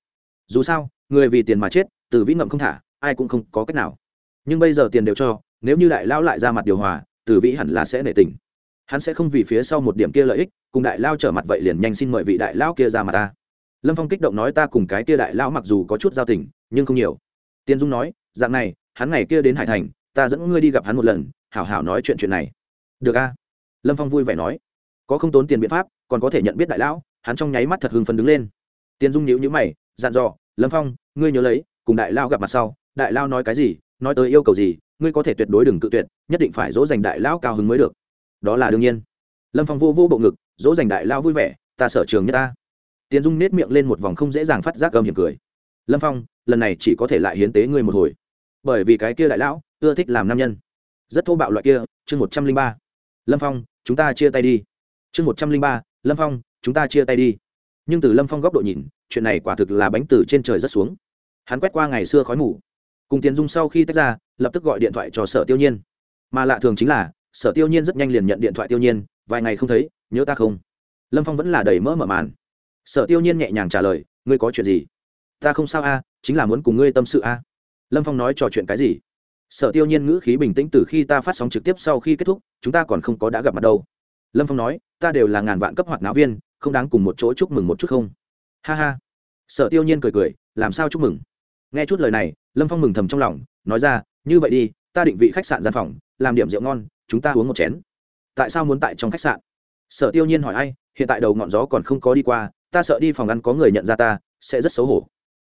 Dù sao, người vì tiền mà chết từ vĩ ngậm không thả, ai cũng không có cách nào. Nhưng bây giờ tiền đều cho, nếu như đại lao lại ra mặt điều hòa, từ vĩ hẳn là sẽ nể tình. Hắn sẽ không vì phía sau một điểm kia lợi ích, cùng đại lao trở mặt vậy liền nhanh xin mời vị đại lao kia ra mặt ta. Lâm phong kích động nói ta cùng cái kia đại lao mặc dù có chút giao tình, nhưng không nhiều. Tiên dung nói, dạng này, hắn ngày kia đến hải thành, ta dẫn ngươi đi gặp hắn một lần, hảo hảo nói chuyện chuyện này. Được a. Lâm phong vui vẻ nói, có không tốn tiền biện pháp, còn có thể nhận biết đại lão, hắn trong nháy mắt thật hưng phấn đứng lên. Tiên dung nhíu nhíu mày, dặn dò, lâm phong, ngươi nhớ lấy cùng đại lao gặp mặt sau, đại lao nói cái gì, nói tới yêu cầu gì, ngươi có thể tuyệt đối đừng cự tuyệt, nhất định phải dỗ dành đại lão cao hứng mới được. Đó là đương nhiên. Lâm phong vô vô bộ ngực, dỗ dành đại lao vui vẻ, ta sở trường nhất ta. Tiến dung nết miệng lên một vòng không dễ dàng phát giác gầm hiểm cười. Lâm phong, lần này chỉ có thể lại hiến tế ngươi một hồi. Bởi vì cái kia đại lão, ưa thích làm nam nhân. Rất thô bạo loại kia, chương một trăm linh ba. Lâm phong, chúng ta chia tay đi. Chương một trăm linh ba, lâm phong, chúng ta chia tay đi. Nhưng từ lâm phong góc độ nhìn, chuyện này quả thực là bánh từ trên trời rất xuống hắn quét qua ngày xưa khói mù. Cùng tiến dung sau khi tách ra, lập tức gọi điện thoại cho sở tiêu nhiên. Mà lạ thường chính là, sở tiêu nhiên rất nhanh liền nhận điện thoại tiêu nhiên, vài ngày không thấy, nhớ ta không? Lâm phong vẫn là đầy mỡ mở màn. Sở tiêu nhiên nhẹ nhàng trả lời, ngươi có chuyện gì? Ta không sao a, chính là muốn cùng ngươi tâm sự a. Lâm phong nói trò chuyện cái gì? Sở tiêu nhiên ngữ khí bình tĩnh từ khi ta phát sóng trực tiếp sau khi kết thúc, chúng ta còn không có đã gặp mặt đâu. Lâm phong nói, ta đều là ngàn vạn cấp hoạt náo viên, không đáng cùng một chỗ chúc mừng một chút không? Ha ha. Sở tiêu nhiên cười cười, làm sao chúc mừng? Nghe chút lời này, lâm phong mừng thầm trong lòng, nói ra, như vậy đi, ta định vị khách sạn gian phòng, làm điểm rượu ngon, chúng ta uống một chén. Tại sao muốn tại trong khách sạn? Sở tiêu nhiên hỏi ai, hiện tại đầu ngọn gió còn không có đi qua, ta sợ đi phòng ăn có người nhận ra ta, sẽ rất xấu hổ.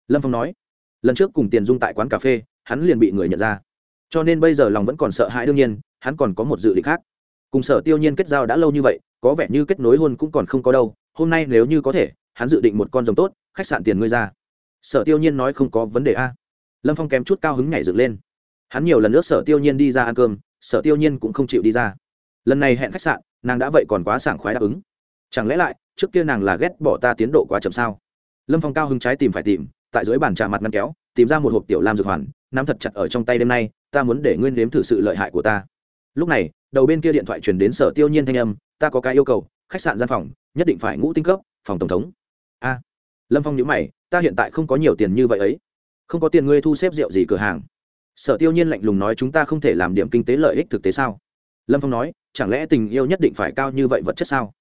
Lâm phong nói, lần trước cùng tiền dung tại quán cà phê, hắn liền bị người nhận ra. Cho nên bây giờ lòng vẫn còn sợ hãi đương nhiên, hắn còn có một dự định khác. Cùng sở tiêu nhiên kết giao đã lâu như vậy, có vẻ như kết nối hôn cũng còn không có đâu, hôm nay nếu như có thể, hắn dự định một con rồng tốt, khách sạn tiền ngươi ra sở tiêu nhiên nói không có vấn đề a. Lâm phong kém chút cao hứng nhảy dựng lên. Hắn nhiều lần ước sở tiêu nhiên đi ra ăn cơm, sở tiêu nhiên cũng không chịu đi ra. Lần này hẹn khách sạn, nàng đã vậy còn quá sảng khoái đáp ứng. Chẳng lẽ lại, trước kia nàng là ghét bỏ ta tiến độ quá chậm sao? Lâm phong cao hứng trái tìm phải tìm, tại dưới bàn trà mặt ngăn kéo, tìm ra một hộp tiểu lam dược hoàn, nắm thật chặt ở trong tay đêm nay, ta muốn để nguyên đếm thử sự lợi hại của ta. Lúc này, đầu bên kia điện thoại truyền đến sở tiêu nhiên thanh âm, ta có cái yêu cầu, khách sạn gian phòng, nhất định phải ngũ tinh cấp, phòng tổng thống. A. Lâm phong nhữ mày ta hiện tại không có nhiều tiền như vậy ấy. Không có tiền ngươi thu xếp rượu gì cửa hàng. Sở tiêu nhiên lạnh lùng nói chúng ta không thể làm điểm kinh tế lợi ích thực tế sao? Lâm phong nói, chẳng lẽ tình yêu nhất định phải cao như vậy vật chất sao?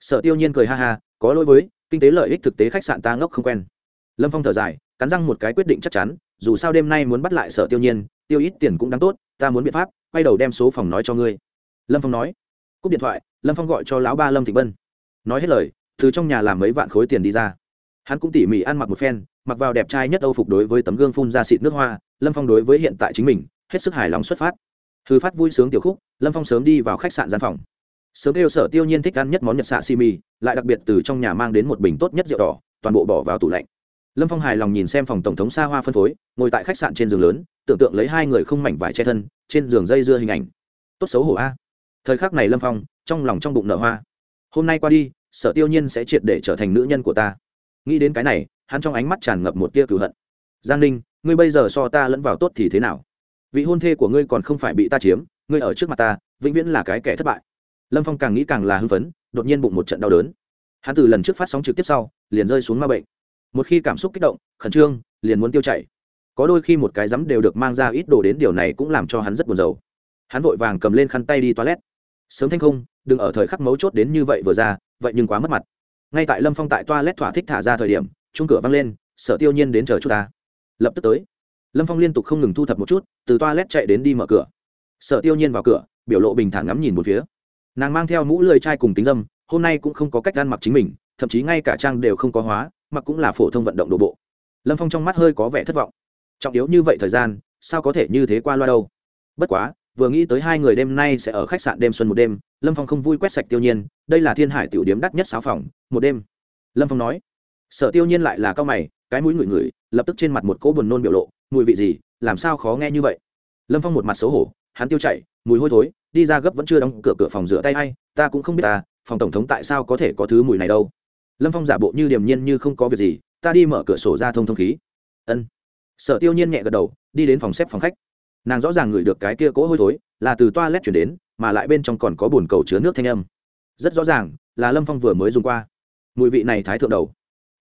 Sở tiêu nhiên cười ha ha, có lỗi với, kinh tế lợi ích thực tế khách sạn ta ngốc không quen. Lâm phong thở dài, cắn răng một cái quyết định chắc chắn, dù sao đêm nay muốn bắt lại sở tiêu nhiên, tiêu ít tiền cũng đáng tốt, ta muốn biện pháp, quay đầu đem số phòng nói cho ngươi. Lâm phong nói, cúp điện thoại, lâm phong gọi cho lão ba lâm thị bân. Nói hết lời, từ trong nhà làm mấy vạn khối tiền đi ra hắn cũng tỉ mỉ ăn mặc một phen, mặc vào đẹp trai nhất âu phục đối với tấm gương phun ra xịt nước hoa, lâm phong đối với hiện tại chính mình, hết sức hài lòng xuất phát. Thư phát vui sướng tiểu khúc, lâm phong sớm đi vào khách sạn gian phòng. Sớm kêu sở tiêu nhiên thích ăn nhất món nhật xạ xì mì lại đặc biệt từ trong nhà mang đến một bình tốt nhất rượu đỏ, toàn bộ bỏ vào tủ lạnh. Lâm phong hài lòng nhìn xem phòng tổng thống xa hoa phân phối, ngồi tại khách sạn trên giường lớn, tưởng tượng lấy hai người không mảnh vải che thân, trên giường dây dưa hình ảnh. Tốt xấu hổ a. Thời khắc này lâm phong, trong lòng trong bụng nở hoa. Hôm nay qua đi, sở tiêu nhiên sẽ triệt để trở thành nữ nhân của ta nghĩ đến cái này, hắn trong ánh mắt tràn ngập một tia cửu hận. Giang ninh, ngươi bây giờ so ta lẫn vào tốt thì thế nào? Vị hôn thê của ngươi còn không phải bị ta chiếm, ngươi ở trước mặt ta, vĩnh viễn là cái kẻ thất bại. Lâm phong càng nghĩ càng là hưng phấn, đột nhiên bụng một trận đau đớn. Hắn từ lần trước phát sóng trực tiếp sau, liền rơi xuống ma bệnh. Một khi cảm xúc kích động, khẩn trương, liền muốn tiêu chảy. Có đôi khi một cái rắm đều được mang ra ít đồ đến điều này cũng làm cho hắn rất buồn rầu. Hắn vội vàng cầm lên khăn tay đi toilet. Sớm thanh không, đừng ở thời khắc mấu chốt đến như vậy vừa ra, vậy nhưng quá mất mặt ngay tại lâm phong tại toilet thỏa thích thả ra thời điểm chung cửa văng lên sợ tiêu nhiên đến chờ chút ta. Lập tức tới. Lâm phong liên tục không ngừng thu thập một chút, từ toilet chạy đến đi mở cửa. Sợ tiêu nhiên vào cửa, biểu lộ bình thản ngắm nhìn một phía. Nàng mang theo mũ lười chai cùng tính dâm, hôm nay cũng không có cách ăn mặc chính mình, thậm chí ngay cả trang đều không có hóa, mặc cũng là phổ thông vận động đồ bộ. Lâm phong trong mắt hơi có vẻ thất vọng. Trọng yếu như vậy thời gian, sao có thể như thế qua loa đâu? Bất quá vừa nghĩ tới hai người đêm nay sẽ ở khách sạn đêm xuân một đêm, lâm phong không vui quét sạch tiêu nhiên, đây là thiên hải tiểu điếm đắt nhất sáu phòng, một đêm. Lâm phong nói sở tiêu nhiên lại là cao mày, cái mũi ngửi ngửi, lập tức trên mặt một cỗ buồn nôn biểu lộ, mùi vị gì, làm sao khó nghe như vậy? Lâm phong một mặt xấu hổ, hắn tiêu chảy, mùi hôi thối, đi ra gấp vẫn chưa đóng cửa cửa phòng rửa tay hay ta cũng không biết ta, phòng tổng thống tại sao có thể có thứ mùi này đâu. Lâm phong giả bộ như điềm nhiên như không có việc gì, ta đi mở cửa sổ ra thông thông khí. Ân. Sở tiêu nhiên nhẹ gật đầu, đi đến phòng xếp phòng khách nàng rõ ràng ngửi được cái kia cỗ hôi thối, là từ toa lét chuyển đến, mà lại bên trong còn có bồn cầu chứa nước thanh âm. Rất rõ ràng, là lâm phong vừa mới dùng qua. Mùi vị này thái thượng đầu.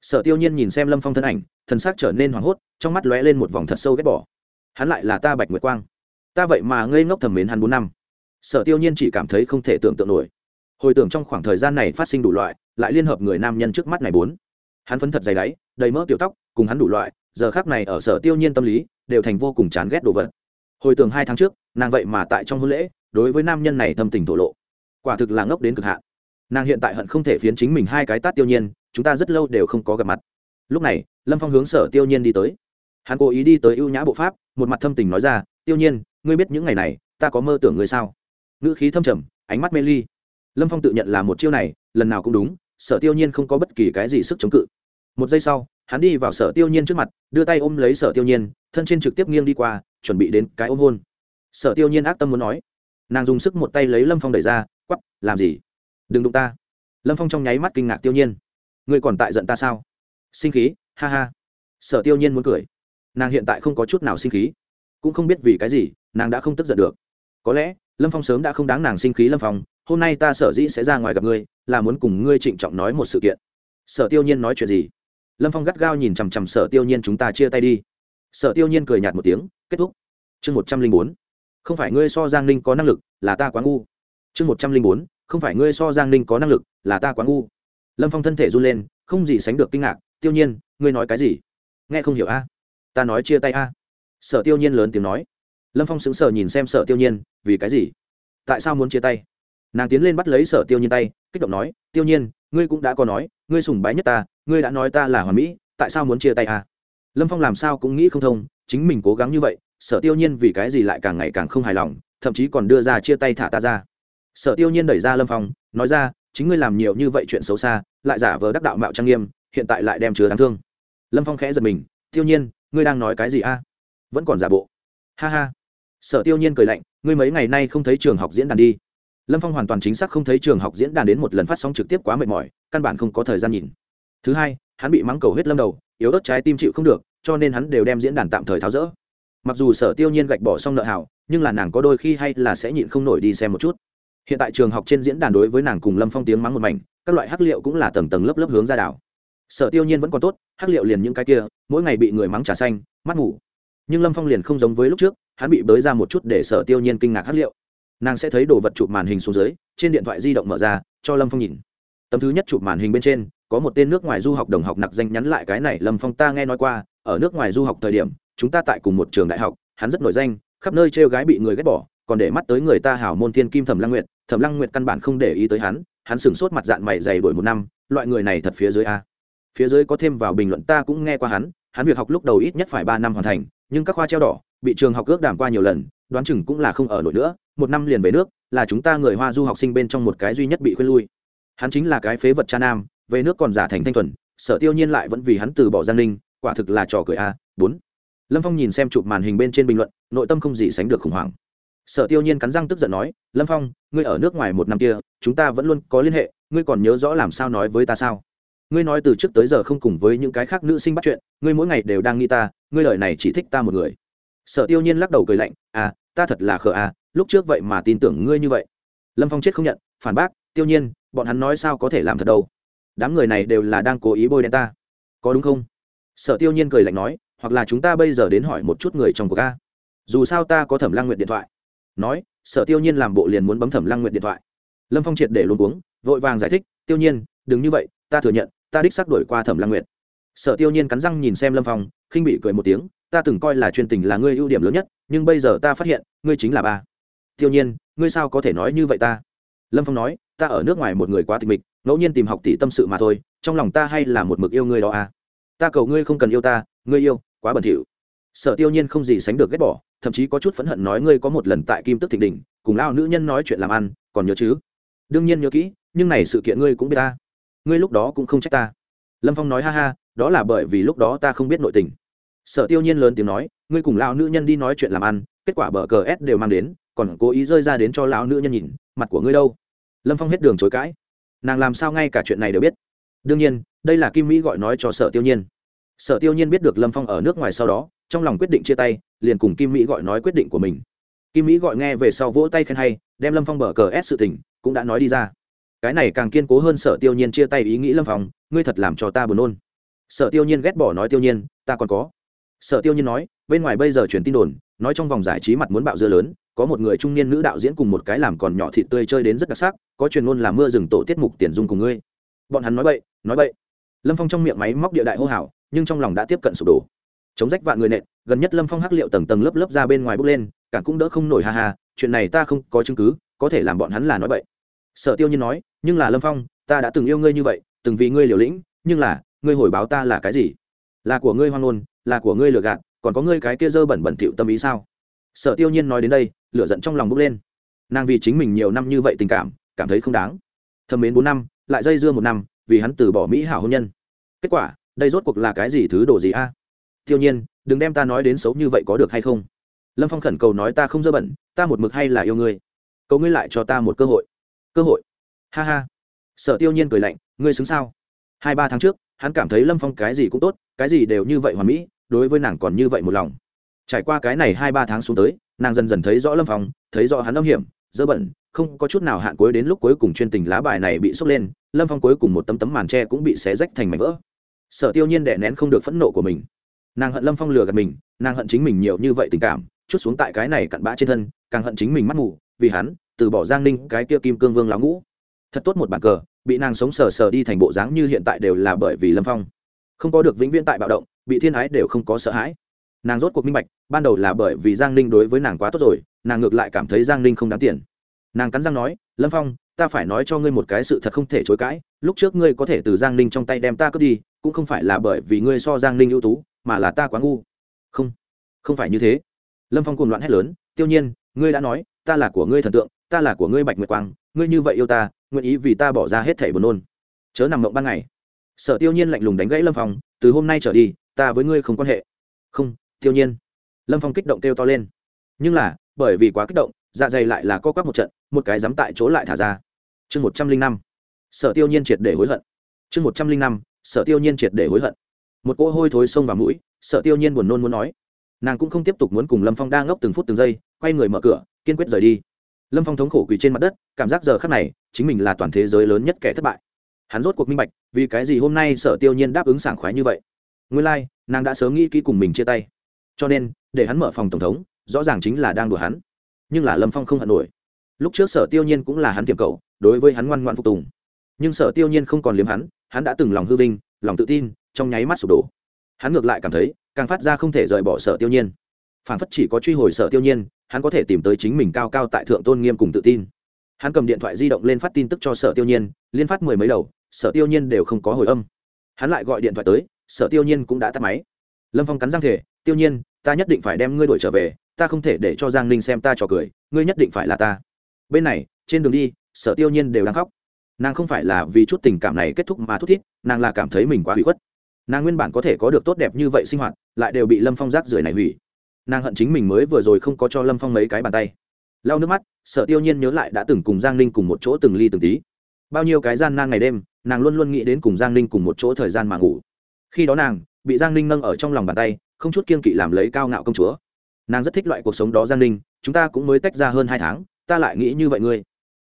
Sở tiêu nhiên nhìn xem lâm phong thân ảnh thân xác trở nên hoảng hốt, trong mắt lóe lên một vòng thật sâu ghét bỏ. Hắn lại là ta bạch nguyệt quang. Ta vậy mà ngây ngốc thầm mến hắn bốn năm. Sở tiêu nhiên chỉ cảm thấy không thể tưởng tượng nổi. Hồi tưởng trong khoảng thời gian này phát sinh đủ loại, lại liên hợp người nam nhân trước mắt này bốn. Hắn phấn thật dày đáy, đầy mỡ tiểu tóc, cùng hắn đủ loại, giờ khác này ở sở tiêu nhiên tâm lý, đều thành vô cùng chán ghét đồ vật hồi tưởng hai tháng trước, nàng vậy mà tại trong hôn lễ, đối với nam nhân này thâm tình thổ lộ. Quả thực là ngốc đến cực hạn. Nàng hiện tại hận không thể phiến chính mình hai cái tát tiêu nhiên, chúng ta rất lâu đều không có gặp mặt. Lúc này, lâm phong hướng sở tiêu nhiên đi tới. Hắn cố ý đi tới ưu nhã bộ pháp, một mặt thâm tình nói ra, tiêu nhiên, ngươi biết những ngày này, ta có mơ tưởng ngươi sao? Ngữ khí thâm trầm, ánh mắt mê ly. Lâm phong tự nhận là một chiêu này, lần nào cũng đúng, sở tiêu nhiên không có bất kỳ cái gì sức chống cự. Một giây sau hắn đi vào sở tiêu nhiên trước mặt, đưa tay ôm lấy sở tiêu nhiên, thân trên trực tiếp nghiêng đi qua, chuẩn bị đến cái ôm hôn. Sở tiêu nhiên ác tâm muốn nói, nàng dùng sức một tay lấy lâm phong đẩy ra quắp làm gì? Đừng đụng ta. Lâm phong trong nháy mắt kinh ngạc tiêu nhiên. Ngươi còn tại giận ta sao? Sinh khí, ha ha. Sở tiêu nhiên muốn cười. Nàng hiện tại không có chút nào sinh khí. Cũng không biết vì cái gì, nàng đã không tức giận được. Có lẽ, lâm phong sớm đã không đáng nàng sinh khí lâm phong, hôm nay ta sở dĩ sẽ ra ngoài gặp ngươi, là muốn cùng ngươi trịnh trọng nói một sự kiện. Sở tiêu nhiên nói chuyện gì? Lâm phong gắt gao nhìn chằm chằm sở tiêu nhiên, chúng ta chia tay đi. Sở tiêu nhiên cười nhạt một tiếng, kết thúc. Chương một trăm linh bốn, không phải ngươi so giang ninh có năng lực là ta quá ngu. Chương một trăm linh bốn, không phải ngươi so giang ninh có năng lực là ta quá ngu. Lâm phong thân thể run lên, không gì sánh được kinh ngạc. Tiêu nhiên, ngươi nói cái gì? Nghe không hiểu a. Ta nói chia tay a. Sở tiêu nhiên lớn tiếng nói. Lâm phong sững sờ nhìn xem sở tiêu nhiên, vì cái gì? Tại sao muốn chia tay? Nàng tiến lên bắt lấy sở tiêu nhiên tay, kích động nói. Tiêu nhiên, ngươi cũng đã có nói, ngươi sùng bái nhất ta ngươi đã nói ta là hoàn mỹ, tại sao muốn chia tay à? lâm phong làm sao cũng nghĩ không thông, chính mình cố gắng như vậy, sở tiêu nhiên vì cái gì lại càng ngày càng không hài lòng, thậm chí còn đưa ra chia tay thả ta ra. Sở tiêu nhiên đẩy ra lâm phong, nói ra, chính ngươi làm nhiều như vậy chuyện xấu xa, lại giả vờ đắc đạo mạo trang nghiêm, hiện tại lại đem chứa đáng thương. Lâm phong khẽ giật mình, tiêu nhiên, ngươi đang nói cái gì a? Vẫn còn giả bộ. Ha ha. Sở tiêu nhiên cười lạnh, ngươi mấy ngày nay không thấy trường học diễn đàn đi. Lâm phong hoàn toàn chính xác không thấy trường học diễn đàn đến một lần phát sóng trực tiếp quá mệt mỏi, căn bản không có thời gian nhìn thứ hai, hắn bị mắng cầu hết lâm đầu, yếu ớt trái tim chịu không được, cho nên hắn đều đem diễn đàn tạm thời tháo rỡ. Mặc dù sở tiêu nhiên gạch bỏ xong nợ hảo, nhưng là nàng có đôi khi hay là sẽ nhịn không nổi đi xem một chút. Hiện tại trường học trên diễn đàn đối với nàng cùng lâm phong tiếng mắng một mảnh, các loại hắc liệu cũng là tầng tầng lớp lớp hướng ra đảo. Sở tiêu nhiên vẫn còn tốt, hắc liệu liền những cái kia, mỗi ngày bị người mắng trà xanh, mắt ngủ. Nhưng lâm phong liền không giống với lúc trước, hắn bị bới ra một chút để sở tiêu nhiên kinh ngạc hắc liệu. Nàng sẽ thấy đồ vật chụp màn hình xuống dưới, trên điện thoại di động mở ra, cho lâm phong nhìn tấm thứ nhất chụp màn hình bên trên, có một tên nước ngoài du học đồng học nặc danh nhắn lại cái này, lâm phong ta nghe nói qua, ở nước ngoài du học thời điểm, chúng ta tại cùng một trường đại học, hắn rất nổi danh, khắp nơi trêu gái bị người ghét bỏ, còn để mắt tới người ta hảo môn thiên kim thẩm lăng nguyệt, thẩm lăng nguyệt căn bản không để ý tới hắn hắn sửng sốt mặt dạng mày dày đổi một năm, loại người này thật phía dưới a. Phía dưới có thêm vào bình luận ta cũng nghe qua hắn hắn việc học lúc đầu ít nhất phải ba năm hoàn thành, nhưng các khoa treo đỏ, bị trường học ước đảm qua nhiều lần, đoán chừng cũng là không ở nổi nữa, một năm liền về nước, là chúng ta người hoa du học sinh bên trong một cái duy nhất bị khuyên lui hắn chính là cái phế vật cha nam, về nước còn giả thành thanh thuần sở tiêu nhiên lại vẫn vì hắn từ bỏ giang ninh, quả thực là trò cười a. Bốn. Lâm phong nhìn xem chụp màn hình bên trên bình luận, nội tâm không gì sánh được khủng hoảng. Sở tiêu nhiên cắn răng tức giận nói, lâm phong, ngươi ở nước ngoài một năm kia, chúng ta vẫn luôn có liên hệ, ngươi còn nhớ rõ làm sao nói với ta sao? Ngươi nói từ trước tới giờ không cùng với những cái khác nữ sinh bắt chuyện, ngươi mỗi ngày đều đang nghĩ ta, ngươi lời này chỉ thích ta một người. Sở tiêu nhiên lắc đầu cười lạnh à ta thật là khờ à lúc trước vậy mà tin tưởng ngươi như vậy. Lâm phong chết không nhận, phản bác tiêu nhiên, bọn hắn nói sao có thể làm thật đâu? Đám người này đều là đang cố ý bôi đen ta. Có đúng không? Sở tiêu nhiên cười lạnh nói, hoặc là chúng ta bây giờ đến hỏi một chút người trong cuộc ca dù sao ta có thẩm lăng nguyện điện thoại. Nói, sở tiêu nhiên làm bộ liền muốn bấm thẩm lăng nguyện điện thoại. Lâm phong triệt để luôn uống vội vàng giải thích, tiêu nhiên, đừng như vậy, ta thừa nhận, ta đích xác đổi qua thẩm lăng nguyện sở tiêu nhiên cắn răng nhìn xem lâm phong, khinh bị cười một tiếng, ta từng coi là chuyên tình là ngươi ưu điểm lớn nhất, nhưng bây giờ ta phát hiện, ngươi chính là ba. Tiêu nhiên, ngươi sao có thể nói như vậy ta? Lâm phong nói ta ở nước ngoài một người quá tịch mịch, ngẫu nhiên tìm học tỷ tâm sự mà thôi, trong lòng ta hay là một mực yêu ngươi đó à? Ta cầu ngươi không cần yêu ta, ngươi yêu, quá bẩn thỉu. Sở tiêu nhiên không gì sánh được ghét bỏ, thậm chí có chút phẫn hận nói ngươi có một lần tại kim tức thịnh đỉnh cùng lao nữ nhân nói chuyện làm ăn, còn nhớ chứ? Đương nhiên nhớ kỹ, nhưng này sự kiện ngươi cũng biết ta. Ngươi lúc đó cũng không trách ta. Lâm phong nói ha ha, đó là bởi vì lúc đó ta không biết nội tình. Sở tiêu nhiên lớn tiếng nói, ngươi cùng lao nữ nhân đi nói chuyện làm ăn, kết quả bờ cờ s đều mang đến, còn cố ý rơi ra đến cho lão nữ nhân nhìn, mặt của ngươi đâu? Lâm phong hết đường chối cãi nàng làm sao ngay cả chuyện này đều biết đương nhiên đây là kim mỹ gọi nói cho sở tiêu nhiên sở tiêu nhiên biết được lâm phong ở nước ngoài sau đó trong lòng quyết định chia tay liền cùng kim mỹ gọi nói quyết định của mình kim mỹ gọi nghe về sau vỗ tay khen hay đem lâm phong bờ cờ ép sự tình cũng đã nói đi ra cái này càng kiên cố hơn sở tiêu nhiên chia tay ý nghĩ lâm phong ngươi thật làm cho ta buồn nôn sở tiêu nhiên ghét bỏ nói tiêu nhiên ta còn có sở tiêu nhiên nói bên ngoài bây giờ truyền tin đồn nói trong vòng giải trí mặt muốn bạo dưa lớn có một người trung niên nữ đạo diễn cùng một cái làm còn nhỏ thịt tươi chơi đến rất đặc sắc, có truyền ngôn là mưa rừng tổ tiết mục tiền dung cùng ngươi. Bọn hắn nói bậy nói bậy. Lâm phong trong miệng máy móc địa đại hô hào, nhưng trong lòng đã tiếp cận sụp đổ. Chống rách vạn người nện, gần nhất lâm phong hắc liệu tầng tầng lớp lớp ra bên ngoài bước lên, cả cũng đỡ không nổi ha ha, chuyện này ta không có chứng cứ, có thể làm bọn hắn là nói bậy. Sở tiêu nhiên nói, nhưng là lâm phong, ta đã từng yêu ngươi như vậy, từng vì ngươi liều lĩnh, nhưng là, ngươi hồi báo ta là cái gì? Là của ngươi hoang ngôn, là của ngươi lừa gạt, còn có ngươi cái kia dơ bẩn bẩn thỉu tâm ý sao? Sở tiêu nhiên nói đến đây, lửa giận trong lòng bốc lên. Nàng vì chính mình nhiều năm như vậy tình cảm cảm thấy không đáng. Thâm mến bốn năm, lại dây dưa một năm, vì hắn từ bỏ mỹ hảo hôn nhân. Kết quả, đây rốt cuộc là cái gì thứ đồ gì a? Tiêu nhiên, đừng đem ta nói đến xấu như vậy có được hay không? Lâm phong khẩn cầu nói ta không dơ bẩn, ta một mực hay là yêu ngươi. Cầu ngươi lại cho ta một cơ hội. Cơ hội? Ha ha. Sở tiêu nhiên cười lạnh, ngươi xứng sao? Hai ba tháng trước, hắn cảm thấy lâm phong cái gì cũng tốt, cái gì đều như vậy hoàn mỹ, đối với nàng còn như vậy một lòng trải qua cái này hai ba tháng xuống tới, nàng dần dần thấy rõ lâm phong, thấy rõ hắn âm hiểm, dơ bẩn, không có chút nào hạn cuối đến lúc cuối cùng chuyên tình lá bài này bị sốc lên, lâm phong cuối cùng một tấm tấm màn tre cũng bị xé rách thành mảnh vỡ. Sở tiêu nhiên đệ nén không được phẫn nộ của mình. Nàng hận lâm phong lừa gạt mình, nàng hận chính mình nhiều như vậy tình cảm, chút xuống tại cái này cặn bã trên thân, càng hận chính mình mắt mù, vì hắn, từ bỏ giang ninh, cái kia kim cương vương lão ngũ. Thật tốt một bàn cờ, bị nàng sống sờ sờ đi thành bộ dáng như hiện tại đều là bởi vì lâm phong. Không có được vĩnh viễn tại bạo động, bị thiên ái đều không có sợ hãi nàng rốt cuộc minh bạch, ban đầu là bởi vì giang ninh đối với nàng quá tốt rồi, nàng ngược lại cảm thấy giang ninh không đáng tiền. Nàng cắn răng nói, lâm phong, ta phải nói cho ngươi một cái sự thật không thể chối cãi, lúc trước ngươi có thể từ giang ninh trong tay đem ta cướp đi, cũng không phải là bởi vì ngươi so giang ninh ưu tú, mà là ta quá ngu. Không không phải như thế. Lâm phong cuồng loạn hét lớn, tiêu nhiên, ngươi đã nói, ta là của ngươi thần tượng, ta là của ngươi bạch nguyệt quang, ngươi như vậy yêu ta, nguyện ý vì ta bỏ ra hết thẻ buồn nôn. Chớ nằm mộng ban ngày. Sở tiêu nhiên lạnh lùng đánh gãy lâm phong, từ hôm nay trở đi, ta với ngươi không quan hệ. Không tiêu nhiên. Lâm phong kích động kêu to lên. Nhưng là bởi vì quá kích động dạ dày lại là co quắp một trận một cái dám tại chỗ lại thả ra. Chương một trăm linh năm. Sở tiêu nhiên triệt để hối hận. Chương một trăm linh năm. Sở tiêu nhiên triệt để hối hận. Một cỗ hôi thối xông vào mũi sở tiêu nhiên buồn nôn muốn nói. Nàng cũng không tiếp tục muốn cùng lâm phong đang ngốc từng phút từng giây quay người mở cửa kiên quyết rời đi. Lâm phong thống khổ quỳ trên mặt đất cảm giác giờ khắc này chính mình là toàn thế giới lớn nhất kẻ thất bại. Hắn rốt cuộc minh bạch vì cái gì hôm nay sở tiêu nhiên đáp ứng sảng khoái như vậy. Nguyên lai、like, nàng đã sớm nghĩ kỹ cùng mình chia tay cho nên, để hắn mở phòng tổng thống, rõ ràng chính là đang đùa hắn. Nhưng là lâm phong không hận nổi. Lúc trước sở tiêu nhiên cũng là hắn tiệm cầu đối với hắn ngoan ngoan phục tùng. Nhưng sở tiêu nhiên không còn liếm hắn hắn đã từng lòng hư vinh, lòng tự tin, trong nháy mắt sụp đổ. Hắn ngược lại cảm thấy, càng phát ra không thể rời bỏ sở tiêu nhiên. Phản phất chỉ có truy hồi sở tiêu nhiên, hắn có thể tìm tới chính mình cao cao tại thượng tôn nghiêm cùng tự tin. Hắn cầm điện thoại di động lên phát tin tức cho sở tiêu nhiên, liên phát mười mấy đầu, sở tiêu nhiên đều không có hồi âm. Hắn lại gọi điện thoại tới, sở tiêu nhiên cũng đã tắt máy. Lâm phong cắn răng thể tiêu nhiên ta nhất định phải đem ngươi đuổi trở về, ta không thể để cho giang ninh xem ta trò cười, ngươi nhất định phải là ta. Bên này, trên đường đi, sở tiêu nhiên đều đang khóc. Nàng không phải là vì chút tình cảm này kết thúc mà thút thiết nàng là cảm thấy mình quá hủy khuất. Nàng nguyên bản có thể có được tốt đẹp như vậy sinh hoạt, lại đều bị lâm phong rác rưởi này hủy. Nàng hận chính mình mới vừa rồi không có cho lâm phong mấy cái bàn tay. Lau nước mắt, sở tiêu nhiên nhớ lại đã từng cùng giang ninh cùng một chỗ từng ly từng tí. Bao nhiêu cái gian nan ngày đêm, nàng luôn luôn nghĩ đến cùng giang ninh cùng một chỗ thời gian mà ngủ. Khi đó nàng, bị giang ninh nâng ở trong lòng bàn tay không chút kiên kỵ làm lấy cao ngạo công chúa. Nàng rất thích loại cuộc sống đó giang ninh, chúng ta cũng mới tách ra hơn hai tháng, ta lại nghĩ như vậy ngươi.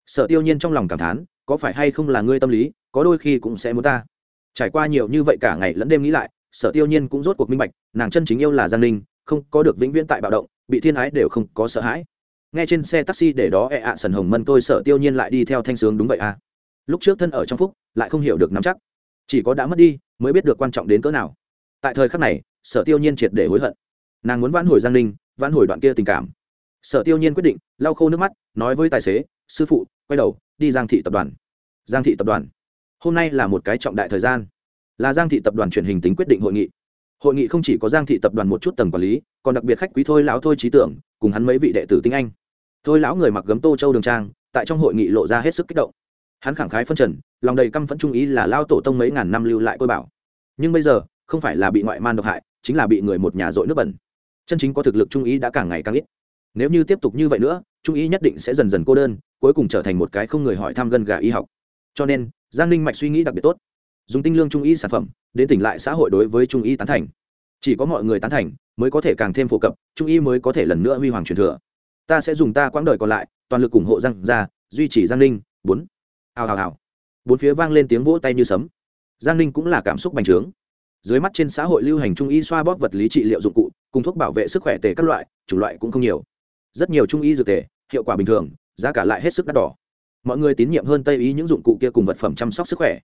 Sở tiêu nhiên trong lòng cảm thán, có phải hay không là ngươi tâm lý, có đôi khi cũng sẽ muốn ta. Trải qua nhiều như vậy cả ngày lẫn đêm nghĩ lại, sở tiêu nhiên cũng rốt cuộc minh bạch, nàng chân chính yêu là giang ninh, không có được vĩnh viễn tại bạo động, bị thiên ái đều không có sợ hãi. Nghe trên xe taxi để đó e ạ sần hồng mân tôi sở tiêu nhiên lại đi theo thanh sướng đúng vậy à? Lúc trước thân ở trong phúc, lại không hiểu được nắm chắc. Chỉ có đã mất đi, mới biết được quan trọng đến cỡ nào. Tại thời khắc này sở tiêu nhiên triệt để hối hận. Nàng muốn vãn hồi giang ninh, vãn hồi đoạn kia tình cảm. Sở tiêu nhiên quyết định, lau khô nước mắt, nói với tài xế, sư phụ, quay đầu, đi giang thị tập đoàn. Giang thị tập đoàn. Hôm nay là một cái trọng đại thời gian. Là giang thị tập đoàn truyền hình tính quyết định hội nghị. Hội nghị không chỉ có giang thị tập đoàn một chút tầng quản lý, còn đặc biệt khách quý thôi lão thôi trí tưởng, cùng hắn mấy vị đệ tử tinh anh. Thôi lão người mặc gấm tô châu đường trang, tại trong hội nghị lộ ra hết sức kích động. Hắn khẳng khái phân trần, lòng đầy căm phẫn trung ý là lao tổ tông mấy ngàn năm lưu lại côi bảo. Nhưng bây giờ, không phải là bị ngoại man độc hại chính là bị người một nhà dội nước bẩn. Chân chính có thực lực trung ý đã càng ngày càng ít. Nếu như tiếp tục như vậy nữa, trung ý nhất định sẽ dần dần cô đơn, cuối cùng trở thành một cái không người hỏi thăm gân gà y học. Cho nên, giang ninh mạch suy nghĩ đặc biệt tốt. Dùng tinh lương trung y sản phẩm, đến tỉnh lại xã hội đối với trung y tán thành. Chỉ có mọi người tán thành, mới có thể càng thêm phổ cập, trung y mới có thể lần nữa huy hoàng truyền thừa. Ta sẽ dùng ta quãng đời còn lại, toàn lực ủng hộ giang gia, duy trì giang ninh. Bốn. Hào hào hào. Bốn phía vang lên tiếng vỗ tay như sấm. Giang ninh cũng là cảm xúc bành trướng dưới mắt trên xã hội lưu hành trung y xoa bóp vật lý trị liệu dụng cụ, cùng thuốc bảo vệ sức khỏe tề các loại, chủng loại cũng không nhiều. Rất nhiều trung y dược tề, hiệu quả bình thường, giá cả lại hết sức đắt đỏ. Mọi người tín nhiệm hơn tây ý những dụng cụ kia cùng vật phẩm chăm sóc sức khỏe.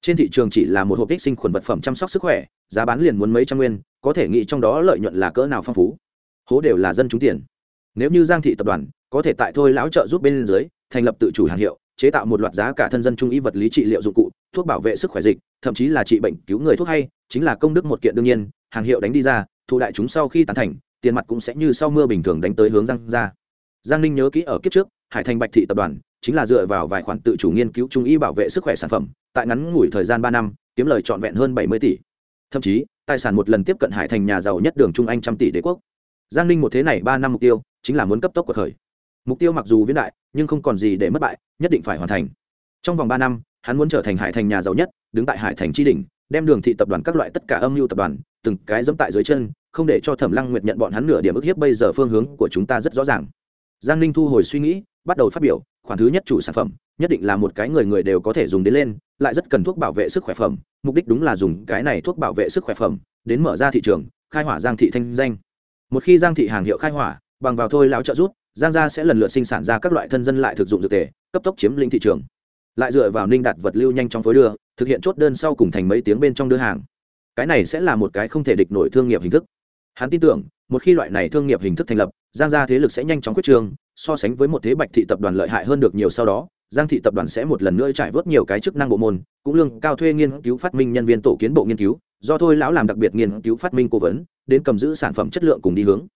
Trên thị trường chỉ là một hộp tích sinh khuẩn vật phẩm chăm sóc sức khỏe, giá bán liền muốn mấy trăm nguyên, có thể nghĩ trong đó lợi nhuận là cỡ nào phong phú. Hố đều là dân trúng tiền. Nếu như giang thị tập đoàn, có thể tại thôi lão trợ giúp bên dưới, thành lập tự chủ hàng hiệu, chế tạo một loạt giá cả thân dân trung y vật lý trị liệu dụng cụ, thuốc bảo vệ sức khỏe dịch thậm chí là trị bệnh cứu người thuốc hay, chính là công đức một kiện đương nhiên, hàng hiệu đánh đi ra thu đại chúng sau khi tán thành, tiền mặt cũng sẽ như sau mưa bình thường đánh tới hướng giang ra giang ninh nhớ kỹ ở kiếp trước, hải thành bạch thị tập đoàn chính là dựa vào vài khoản tự chủ nghiên cứu trung y bảo vệ sức khỏe sản phẩm, tại ngắn ngủi thời gian ba năm, kiếm lời trọn vẹn hơn bảy mươi tỷ. Thậm chí, tài sản một lần tiếp cận hải thành nhà giàu nhất đường trung anh trăm tỷ đế quốc. Giang ninh một thế này ba năm mục tiêu, chính là muốn cấp tốc cuộc khởi. Mục tiêu mặc dù viễn đại, nhưng không còn gì để mất bại, nhất định phải hoàn thành. Trong vòng ba năm, hắn muốn trở thành hải thành nhà giàu nhất đứng tại hải thành tri đỉnh, đem đường thị tập đoàn các loại tất cả âm mưu tập đoàn, từng cái dẫm tại dưới chân, không để cho thẩm lăng nguyệt nhận bọn hắn nửa điểm ức hiếp bây giờ phương hướng của chúng ta rất rõ ràng. Giang ninh thu hồi suy nghĩ, bắt đầu phát biểu, khoản thứ nhất chủ sản phẩm, nhất định là một cái người người đều có thể dùng đến lên, lại rất cần thuốc bảo vệ sức khỏe phẩm, mục đích đúng là dùng cái này thuốc bảo vệ sức khỏe phẩm, đến mở ra thị trường, khai hỏa giang thị thanh danh. Một khi giang thị hàng hiệu khai hỏa, bằng vào thôi lão trợ rút giang gia sẽ lần lượt sinh sản ra các loại thân dân lại thực dụng dược tề, cấp tốc chiếm lĩnh thị trường lại dựa vào ninh đạt vật lưu nhanh trong phối đưa, thực hiện chốt đơn sau cùng thành mấy tiếng bên trong đưa hàng. Cái này sẽ là một cái không thể địch nổi thương nghiệp hình thức. Hắn tin tưởng, một khi loại này thương nghiệp hình thức thành lập, giang gia thế lực sẽ nhanh chóng quyết trường, so sánh với một thế bạch thị tập đoàn lợi hại hơn được nhiều sau đó, giang thị tập đoàn sẽ một lần nữa trải vớt nhiều cái chức năng bộ môn, cũng lương cao thuê nghiên cứu phát minh nhân viên tổ kiến bộ nghiên cứu, do thôi lão làm đặc biệt nghiên cứu phát minh cố vấn, đến cầm giữ sản phẩm chất lượng cùng đi hướng.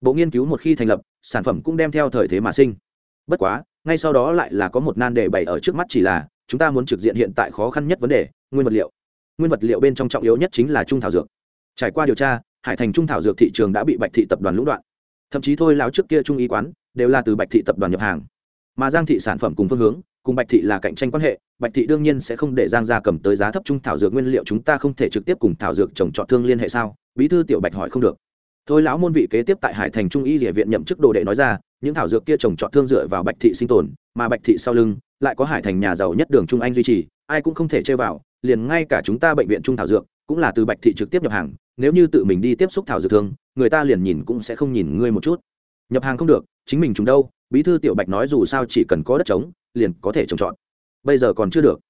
Bộ nghiên cứu một khi thành lập, sản phẩm cũng đem theo thời thế mà sinh bất quá, ngay sau đó lại là có một nan đề bày ở trước mắt chỉ là, chúng ta muốn trực diện hiện tại khó khăn nhất vấn đề, nguyên vật liệu. Nguyên vật liệu bên trong trọng yếu nhất chính là trung thảo dược. Trải qua điều tra, hải thành trung thảo dược thị trường đã bị bạch thị tập đoàn lũng đoạn. Thậm chí thôi láo trước kia trung y quán, đều là từ bạch thị tập đoàn nhập hàng. Mà giang thị sản phẩm cùng phương hướng, cùng bạch thị là cạnh tranh quan hệ, bạch thị đương nhiên sẽ không để giang gia cầm tới giá thấp trung thảo dược nguyên liệu chúng ta không thể trực tiếp cùng thảo dược trồng trọt thương liên hệ sao? Bí thư tiểu bạch hỏi không được thôi lão môn vị kế tiếp tại hải thành trung y địa viện nhậm chức đồ đệ nói ra, những thảo dược kia trồng trọt thương dựa vào bạch thị sinh tồn, mà bạch thị sau lưng lại có hải thành nhà giàu nhất đường trung anh duy trì, ai cũng không thể chơi vào, liền ngay cả chúng ta bệnh viện trung thảo dược cũng là từ bạch thị trực tiếp nhập hàng, nếu như tự mình đi tiếp xúc thảo dược thương, người ta liền nhìn cũng sẽ không nhìn ngươi một chút. Nhập hàng không được, chính mình trùng đâu, bí thư tiểu bạch nói dù sao chỉ cần có đất trống, liền có thể trồng trọt. Bây giờ còn chưa được.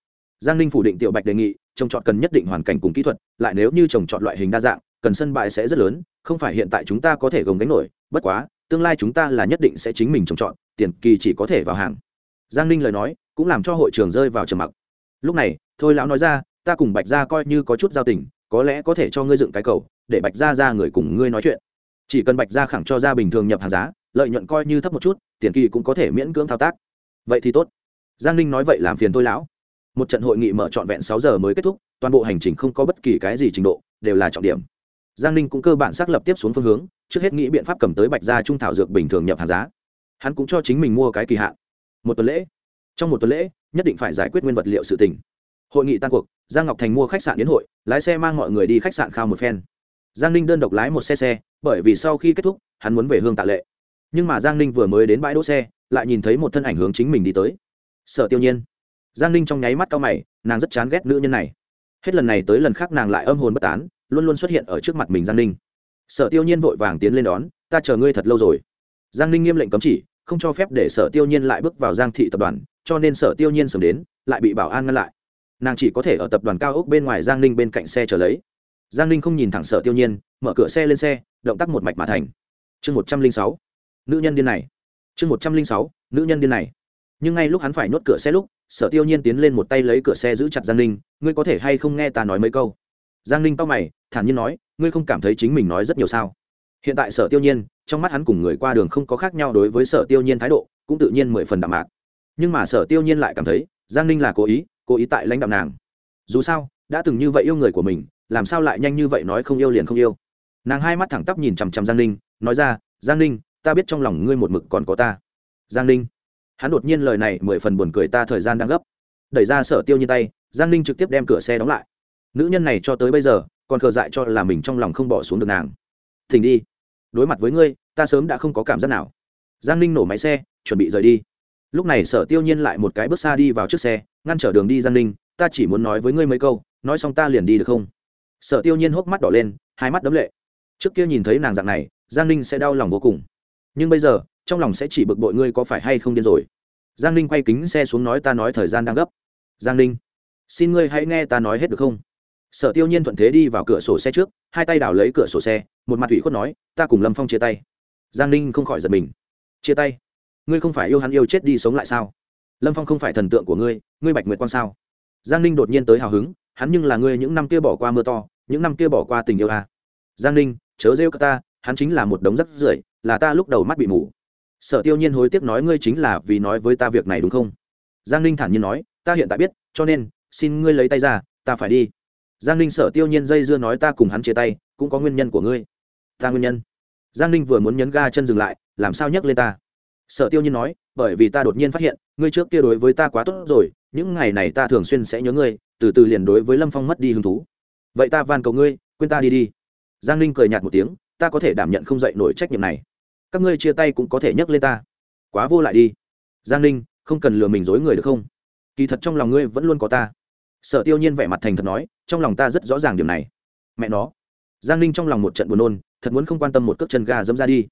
Giang ninh phủ định tiểu bạch đề nghị, trồng trọt cần nhất định hoàn cảnh cùng kỹ thuật, lại nếu như trồng trọt loại hình đa dạng cần sân bãi sẽ rất lớn, không phải hiện tại chúng ta có thể gồng gánh nổi, bất quá, tương lai chúng ta là nhất định sẽ chính mình trồng trọt, tiền kỳ chỉ có thể vào hàng. Giang ninh lời nói cũng làm cho hội trường rơi vào trầm mặc. Lúc này, thôi lão nói ra, ta cùng bạch gia coi như có chút giao tình, có lẽ có thể cho ngươi dựng cái cầu, để bạch gia ra người cùng ngươi nói chuyện. Chỉ cần bạch gia khẳng cho ra bình thường nhập hàng giá, lợi nhuận coi như thấp một chút, tiền kỳ cũng có thể miễn cưỡng thao tác. Vậy thì tốt. Giang ninh nói vậy làm phiền thôi lão. Một trận hội nghị mở trọn vẹn sáu giờ mới kết thúc, toàn bộ hành trình không có bất kỳ cái gì trình độ, đều là trọng điểm giang ninh cũng cơ bản xác lập tiếp xuống phương hướng, trước hết nghĩ biện pháp cầm tới bạch gia trung thảo dược bình thường nhập hàng giá. Hắn cũng cho chính mình mua cái kỳ hạn. Một tuần lễ. Trong một tuần lễ, nhất định phải giải quyết nguyên vật liệu sự tình. Hội nghị tan cuộc, giang ngọc thành mua khách sạn đến hội, lái xe mang mọi người đi khách sạn khao một phen. Giang ninh đơn độc lái một xe xe, bởi vì sau khi kết thúc, hắn muốn về hương tạ lệ. Nhưng mà giang ninh vừa mới đến bãi đỗ xe, lại nhìn thấy một thân ảnh hướng chính mình đi tới. Sợ tiêu nhiên. Giang ninh trong nháy mắt cao mày, nàng rất chán ghét nữ nhân này. Hết lần này tới lần khác nàng lại âm hồn bất tán luôn luôn xuất hiện ở trước mặt mình giang ninh. Sở tiêu nhiên vội vàng tiến lên đón, ta chờ ngươi thật lâu rồi. Giang ninh nghiêm lệnh cấm chỉ, không cho phép để sở tiêu nhiên lại bước vào giang thị tập đoàn, cho nên sở tiêu nhiên sớm đến, lại bị bảo an ngăn lại. Nàng chỉ có thể ở tập đoàn cao ốc bên ngoài giang ninh bên cạnh xe trở lấy. Giang ninh không nhìn thẳng sở tiêu nhiên, mở cửa xe lên xe, động tác một mạch mà thành. Chương một trăm linh sáu, nữ nhân điên này. Chương một trăm linh sáu, nữ nhân điên này. Nhưng ngay lúc hắn phải nhốt cửa xe lúc, sở tiêu nhiên tiến lên một tay lấy cửa xe giữ chặt giang ninh, ngươi có thể hay không nghe ta nói mấy câu? Giang ninh tao mày, thản nhiên nói, ngươi không cảm thấy chính mình nói rất nhiều sao? Hiện tại sở tiêu nhiên, trong mắt hắn cùng người qua đường không có khác nhau đối với sở tiêu nhiên thái độ, cũng tự nhiên mười phần đạm mạc. Nhưng mà sở tiêu nhiên lại cảm thấy, giang ninh là cố ý cố ý tại lãnh đạm nàng. Dù sao, đã từng như vậy yêu người của mình, làm sao lại nhanh như vậy nói không yêu liền không yêu? Nàng hai mắt thẳng tắp nhìn chằm chằm giang ninh, nói ra, giang ninh, ta biết trong lòng ngươi một mực còn có ta. Giang ninh. Hắn đột nhiên lời này mười phần buồn cười ta thời gian đang gấp. Đẩy ra sở tiêu nhiên tay, giang ninh trực tiếp đem cửa xe đóng lại nữ nhân này cho tới bây giờ, còn khờ dại cho là mình trong lòng không bỏ xuống được nàng. Thỉnh đi. Đối mặt với ngươi, ta sớm đã không có cảm giác nào. Giang ninh nổ máy xe, chuẩn bị rời đi. Lúc này sở tiêu nhiên lại một cái bước xa đi vào trước xe, ngăn trở đường đi giang ninh, ta chỉ muốn nói với ngươi mấy câu, nói xong ta liền đi được không? Sở tiêu nhiên hốc mắt đỏ lên, hai mắt đấm lệ. Trước kia nhìn thấy nàng dạng này, giang ninh sẽ đau lòng vô cùng. Nhưng bây giờ, trong lòng sẽ chỉ bực bội ngươi có phải hay không điên rồi? Giang ninh quay kính xe xuống nói, ta nói thời gian đang gấp. Giang ninh, xin ngươi hãy nghe ta nói hết được không? Sở tiêu nhiên thuận thế đi vào cửa sổ xe trước, hai tay đảo lấy cửa sổ xe, một mặt ủy khuất nói, ta cùng lâm phong chia tay. Giang ninh không khỏi giật mình. Chia tay? Ngươi không phải yêu hắn yêu chết đi sống lại sao? Lâm phong không phải thần tượng của ngươi ngươi bạch nguyệt quan sao? Giang ninh đột nhiên tới hào hứng, hắn nhưng là ngươi những năm kia bỏ qua mưa to, những năm kia bỏ qua tình yêu à. giang ninh, chớ rêu ta, hắn chính là một đống rắc rưởi, là ta lúc đầu mắt bị mù. Sở tiêu nhiên hối tiếc nói, ngươi chính là vì nói với ta việc này đúng không? Giang ninh thản nhiên nói, ta hiện tại biết, cho nên, xin ngươi lấy tay ra, ta phải đi giang ninh sở tiêu nhiên dây dưa nói ta cùng hắn chia tay, cũng có nguyên nhân của ngươi. Ta nguyên nhân? Giang ninh vừa muốn nhấn ga chân dừng lại, làm sao nhắc lên ta? Sở tiêu nhiên nói, bởi vì ta đột nhiên phát hiện, ngươi trước kia đối với ta quá tốt rồi, những ngày này ta thường xuyên sẽ nhớ ngươi, từ từ liền đối với lâm phong mất đi hứng thú. Vậy ta van cầu ngươi, quên ta đi đi. Giang ninh cười nhạt một tiếng, ta có thể đảm nhận không dậy nổi trách nhiệm này. Các ngươi chia tay cũng có thể nhắc lên ta. Quá vô lại đi. Giang ninh, không cần lừa mình dối người được không? Kỳ thật trong lòng ngươi vẫn luôn có ta sở tiêu nhiên vẻ mặt thành thật nói, trong lòng ta rất rõ ràng điều này. Mẹ nó. Giang ninh trong lòng một trận buồn nôn, thật muốn không quan tâm một cước chân gà dẫm ra đi.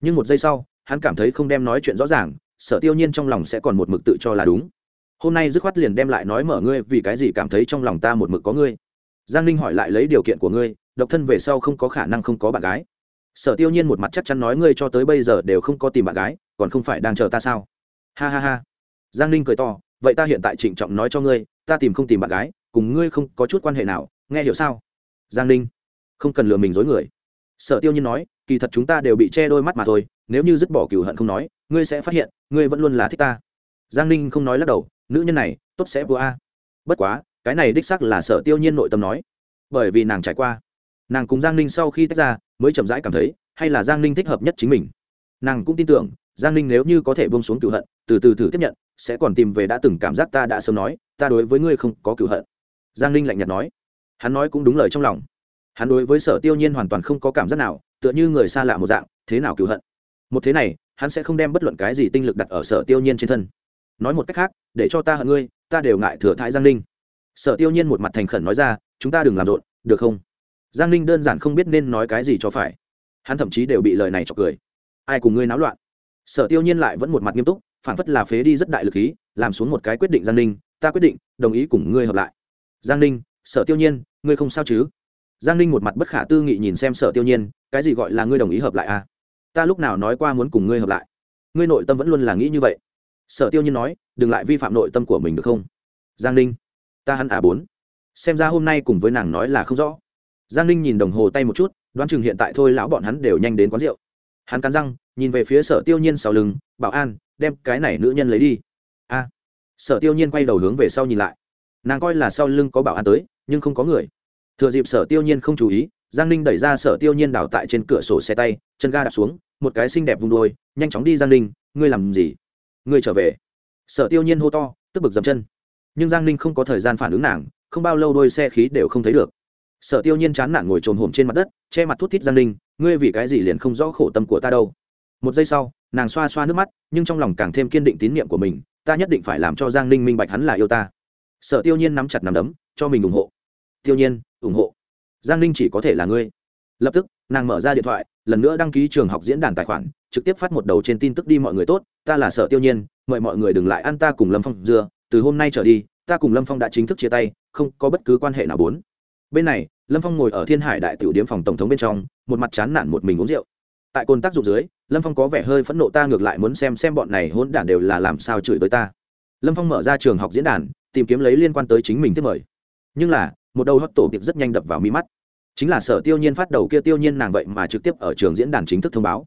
Nhưng một giây sau, hắn cảm thấy không đem nói chuyện rõ ràng, sở tiêu nhiên trong lòng sẽ còn một mực tự cho là đúng. Hôm nay dứt khoát liền đem lại nói mở ngươi, vì cái gì cảm thấy trong lòng ta một mực có ngươi? Giang ninh hỏi lại lấy điều kiện của ngươi, độc thân về sau không có khả năng không có bạn gái. Sở tiêu nhiên một mặt chắc chắn nói ngươi cho tới bây giờ đều không có tìm bạn gái, còn không phải đang chờ ta sao? Ha ha ha. Giang ninh cười to, vậy ta hiện tại trịnh trọng nói cho ngươi ta tìm không tìm bạn gái, cùng ngươi không có chút quan hệ nào, nghe hiểu sao? Giang ninh, không cần lừa mình dối người. Sở tiêu nhiên nói, kỳ thật chúng ta đều bị che đôi mắt mà thôi, nếu như dứt bỏ cửu hận không nói, ngươi sẽ phát hiện, ngươi vẫn luôn là thích ta. Giang ninh không nói lắc đầu, nữ nhân này, tốt sẽ vừa a. Bất quá, cái này đích sắc là sở tiêu nhiên nội tâm nói. Bởi vì nàng trải qua, nàng cùng giang ninh sau khi tách ra, mới chậm rãi cảm thấy, hay là giang ninh thích hợp nhất chính mình. Nàng cũng tin tưởng giang ninh nếu như có thể bông xuống cựu hận, từ từ thử tiếp nhận, sẽ còn tìm về đã từng cảm giác ta đã sớm nói, ta đối với ngươi không có cựu hận. Giang ninh lạnh nhạt nói. Hắn nói cũng đúng lời trong lòng. Hắn đối với sở tiêu nhiên hoàn toàn không có cảm giác nào, tựa như người xa lạ một dạng, thế nào cựu hận? Một thế này, hắn sẽ không đem bất luận cái gì tinh lực đặt ở sở tiêu nhiên trên thân. Nói một cách khác, để cho ta hận ngươi, ta đều ngại thừa thái giang ninh. Sở tiêu nhiên một mặt thành khẩn nói ra, chúng ta đừng làm rộn, được không? Giang ninh đơn giản không biết nên nói cái gì cho phải. Hắn thậm chí đều bị lời này chọc cười. Ai cùng ngươi náo loạn? Sở tiêu nhiên lại vẫn một mặt nghiêm túc phản phất là phế đi rất đại lực khí, làm xuống một cái quyết định giang ninh, ta quyết định, đồng ý cùng ngươi hợp lại. Giang ninh, sở tiêu nhiên, ngươi không sao chứ? Giang ninh một mặt bất khả tư nghị nhìn xem sở tiêu nhiên, cái gì gọi là ngươi đồng ý hợp lại à? Ta lúc nào nói qua muốn cùng ngươi hợp lại? Ngươi nội tâm vẫn luôn là nghĩ như vậy. Sở tiêu nhiên nói, đừng lại vi phạm nội tâm của mình được không? Giang ninh, ta hắn à bốn. Xem ra hôm nay cùng với nàng nói là không rõ. Giang ninh nhìn đồng hồ tay một chút, đoán chừng hiện tại thôi lão bọn hắn đều nhanh đến quán rượu. Hắn cắn răng nhìn về phía sở tiêu nhiên sau lưng, bảo an, đem cái này nữ nhân lấy đi. A. Sở tiêu nhiên quay đầu hướng về sau nhìn lại. Nàng coi là sau lưng có bảo an tới, nhưng không có người. Thừa dịp sở tiêu nhiên không chú ý, giang ninh đẩy ra sở tiêu nhiên đào tại trên cửa sổ xe tay, chân ga đạp xuống, một cái xinh đẹp vung đôi nhanh chóng đi giang ninh, ngươi làm gì? Ngươi trở về. Sở tiêu nhiên hô to, tức bực dầm chân. Nhưng giang ninh không có thời gian phản ứng nàng, không bao lâu đôi xe khí đều không thấy được. Sở tiêu nhiên chán nản ngồi trồn hổm trên mặt đất, che mặt thút thít giang ninh, ngươi vì cái gì liền không rõ khổ tâm của ta đâu? Một giây sau, nàng xoa xoa nước mắt, nhưng trong lòng càng thêm kiên định tín nhiệm của mình, ta nhất định phải làm cho giang ninh minh bạch hắn là yêu ta. Sở tiêu nhiên nắm chặt nắm đấm, cho mình ủng hộ. Tiêu nhiên, ủng hộ. Giang ninh chỉ có thể là ngươi. Lập tức, nàng mở ra điện thoại, lần nữa đăng ký trường học diễn đàn tài khoản, trực tiếp phát một đầu trên tin tức đi mọi người tốt, ta là sở tiêu nhiên, mời mọi người đừng lại ăn ta cùng lâm phong dưa, từ hôm nay trở đi, ta cùng lâm phong đã chính thức chia tay, không có bất cứ quan hệ nào bốn. Bên này, lâm phong ngồi ở thiên hải đại tiểu điếm phòng tổng thống bên trong, một mặt chán nản một mình uống rượu tại côn tác dụng dưới, lâm phong có vẻ hơi phẫn nộ ta ngược lại muốn xem xem bọn này hỗn đản đều là làm sao chửi tới ta. Lâm phong mở ra trường học diễn đàn, tìm kiếm lấy liên quan tới chính mình tiếp mời. Nhưng là, một đầu hót tổ tiệp rất nhanh đập vào mi mắt. Chính là sở tiêu nhiên phát đầu kia tiêu nhiên nàng vậy mà trực tiếp ở trường diễn đàn chính thức thông báo.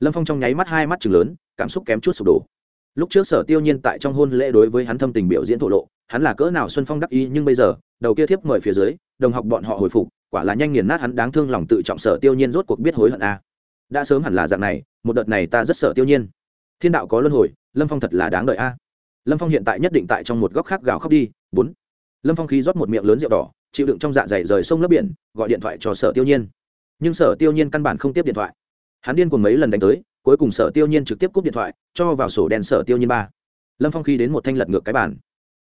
Lâm phong trong nháy mắt hai mắt chừng lớn, cảm xúc kém chút sụp đổ. Lúc trước sở tiêu nhiên tại trong hôn lễ đối với hắn thâm tình biểu diễn thổ lộ, hắn là cỡ nào xuân phong đắc ý, nhưng bây giờ, đầu kia thiếp mời phía dưới, đồng học bọn họ hồi phục, quả là nhanh nghiền nát hắn đáng thương lòng tự trọng sở tiêu nhiên rốt cuộc biết hối hận a đã sớm hẳn là dạng này, một đợt này ta rất sợ tiêu nhiên. Thiên đạo có luân hồi, lâm phong thật là đáng đợi a. Lâm phong hiện tại nhất định tại trong một góc khác gào khóc đi, bốn. Lâm phong khí rót một miệng lớn rượu đỏ, chịu đựng trong dạ dày rời sông lấp biển, gọi điện thoại cho sở tiêu nhiên. Nhưng sở tiêu nhiên căn bản không tiếp điện thoại. Hắn điên cùng mấy lần đánh tới, cuối cùng sở tiêu nhiên trực tiếp cúp điện thoại, cho vào sổ đèn sở tiêu nhiên ba. Lâm phong khi đến một thanh lật ngược cái bản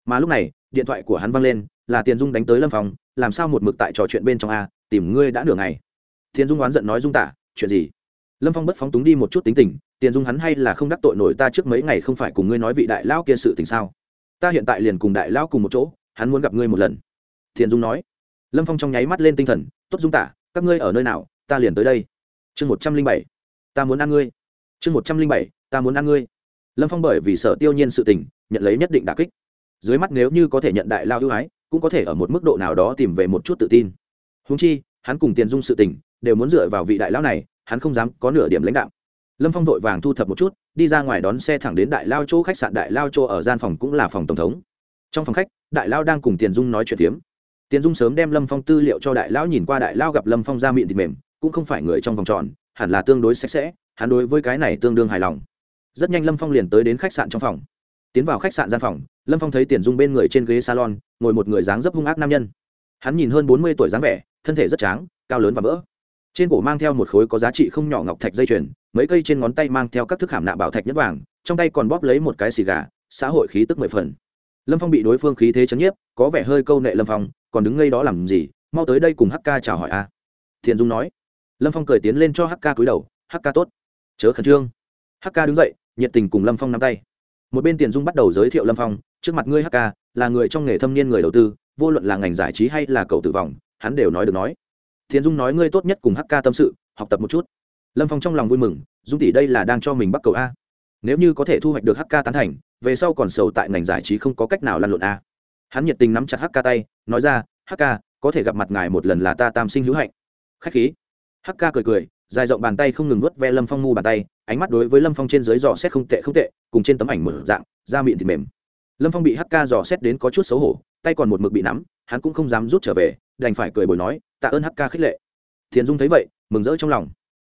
mà lúc này, điện thoại của hắn văng lên, là tiền dung đánh tới lâm phong, làm sao một mực tại trò chuyện bên trong a, tìm ngươi đã nửa ngày? Tiền dung oán giận nói, dung tả, chuyện gì? Lâm phong bất phóng túng đi một chút tính tình, tiền dung hắn hay là không đắc tội nổi ta trước mấy ngày không phải cùng ngươi nói vị đại lão kia sự tình sao? Ta hiện tại liền cùng đại lão cùng một chỗ, hắn muốn gặp ngươi một lần. Thiện dung nói. Lâm phong trong nháy mắt lên tinh thần, tốt dung tả, các ngươi ở nơi nào, ta liền tới đây. Chương một trăm linh bảy, ta muốn ăn ngươi. Chương một trăm linh bảy, ta muốn ăn ngươi. Lâm phong bởi vì sợ tiêu nhiên sự tình, nhận lấy nhất định đà kích. Dưới mắt nếu như có thể nhận đại lao ưu ái, cũng có thể ở một mức độ nào đó tìm về một chút tự tin. Húng chi, hắn cùng tiền dung sự tình, đều muốn dựa vào vị đại lão này hắn không dám có nửa điểm lãnh đạo. Lâm phong vội vàng thu thập một chút, đi ra ngoài đón xe thẳng đến đại lao chỗ khách sạn. Đại lao chỗ ở gian phòng cũng là phòng tổng thống. Trong phòng khách, đại lao đang cùng tiền dung nói chuyện tiếm tiền dung sớm đem lâm phong tư liệu cho đại lão nhìn qua. Đại lao gặp lâm phong ra miệng thịt mềm, cũng không phải người trong vòng tròn, hẳn là tương đối sạch sẽ, hắn đối với cái này tương đương hài lòng. Rất nhanh lâm phong liền tới đến khách sạn trong phòng. Tiến vào khách sạn gian phòng, lâm phong thấy tiền dung bên người trên ghế salon, ngồi một người dáng dấp hung ác nam nhân. Hắn nhìn hơn bốn mươi tuổi dáng vẻ, thân thể rất tráng, cao lớn và vỡ trên cổ mang theo một khối có giá trị không nhỏ ngọc thạch dây chuyền, mấy cây trên ngón tay mang theo các thức hàm nạ bảo thạch nhất vàng, trong tay còn bóp lấy một cái xì gà, xã hội khí tức mười phần. Lâm phong bị đối phương khí thế chấn nhiếp, có vẻ hơi câu nệ lâm phong, còn đứng ngay đó làm gì, mau tới đây cùng hk chào hỏi a. Thiện dung nói. Lâm phong cười tiến lên cho hk cúi đầu hk tốt. Chớ khẩn trương. Hk đứng dậy, nhiệt tình cùng lâm phong nắm tay. Một bên tiền dung bắt đầu giới thiệu lâm phong, trước mặt ngươi hk là người trong nghề thâm niên người đầu tư, vô luận là ngành giải trí hay là cầu tử vong, hắn đều nói được nói thiền dung nói ngươi tốt nhất cùng hk tâm sự, học tập một chút. Lâm phong trong lòng vui mừng, dung tỷ đây là đang cho mình bắt cầu a. Nếu như có thể thu hoạch được hk tán thành, về sau còn sầu tại ngành giải trí không có cách nào lăn lộn a. Hắn nhiệt tình nắm chặt hk tay, nói ra hk có thể gặp mặt ngài một lần là ta tam sinh hữu hạnh. Khách khí. Hk cười cười, dài rộng bàn tay không ngừng nuốt ve lâm phong ngu bàn tay, ánh mắt đối với lâm phong trên dưới dò xét không tệ không tệ, cùng trên tấm ảnh mở dạng, da miệng thịt mềm. Lâm phong bị hk dò xét đến có chút xấu hổ, tay còn một mực bị nắm, hắn cũng không dám rút trở về, đành phải cười bồi nói tạ ơn hk khích lệ. Thiền dung thấy vậy, mừng rỡ trong lòng.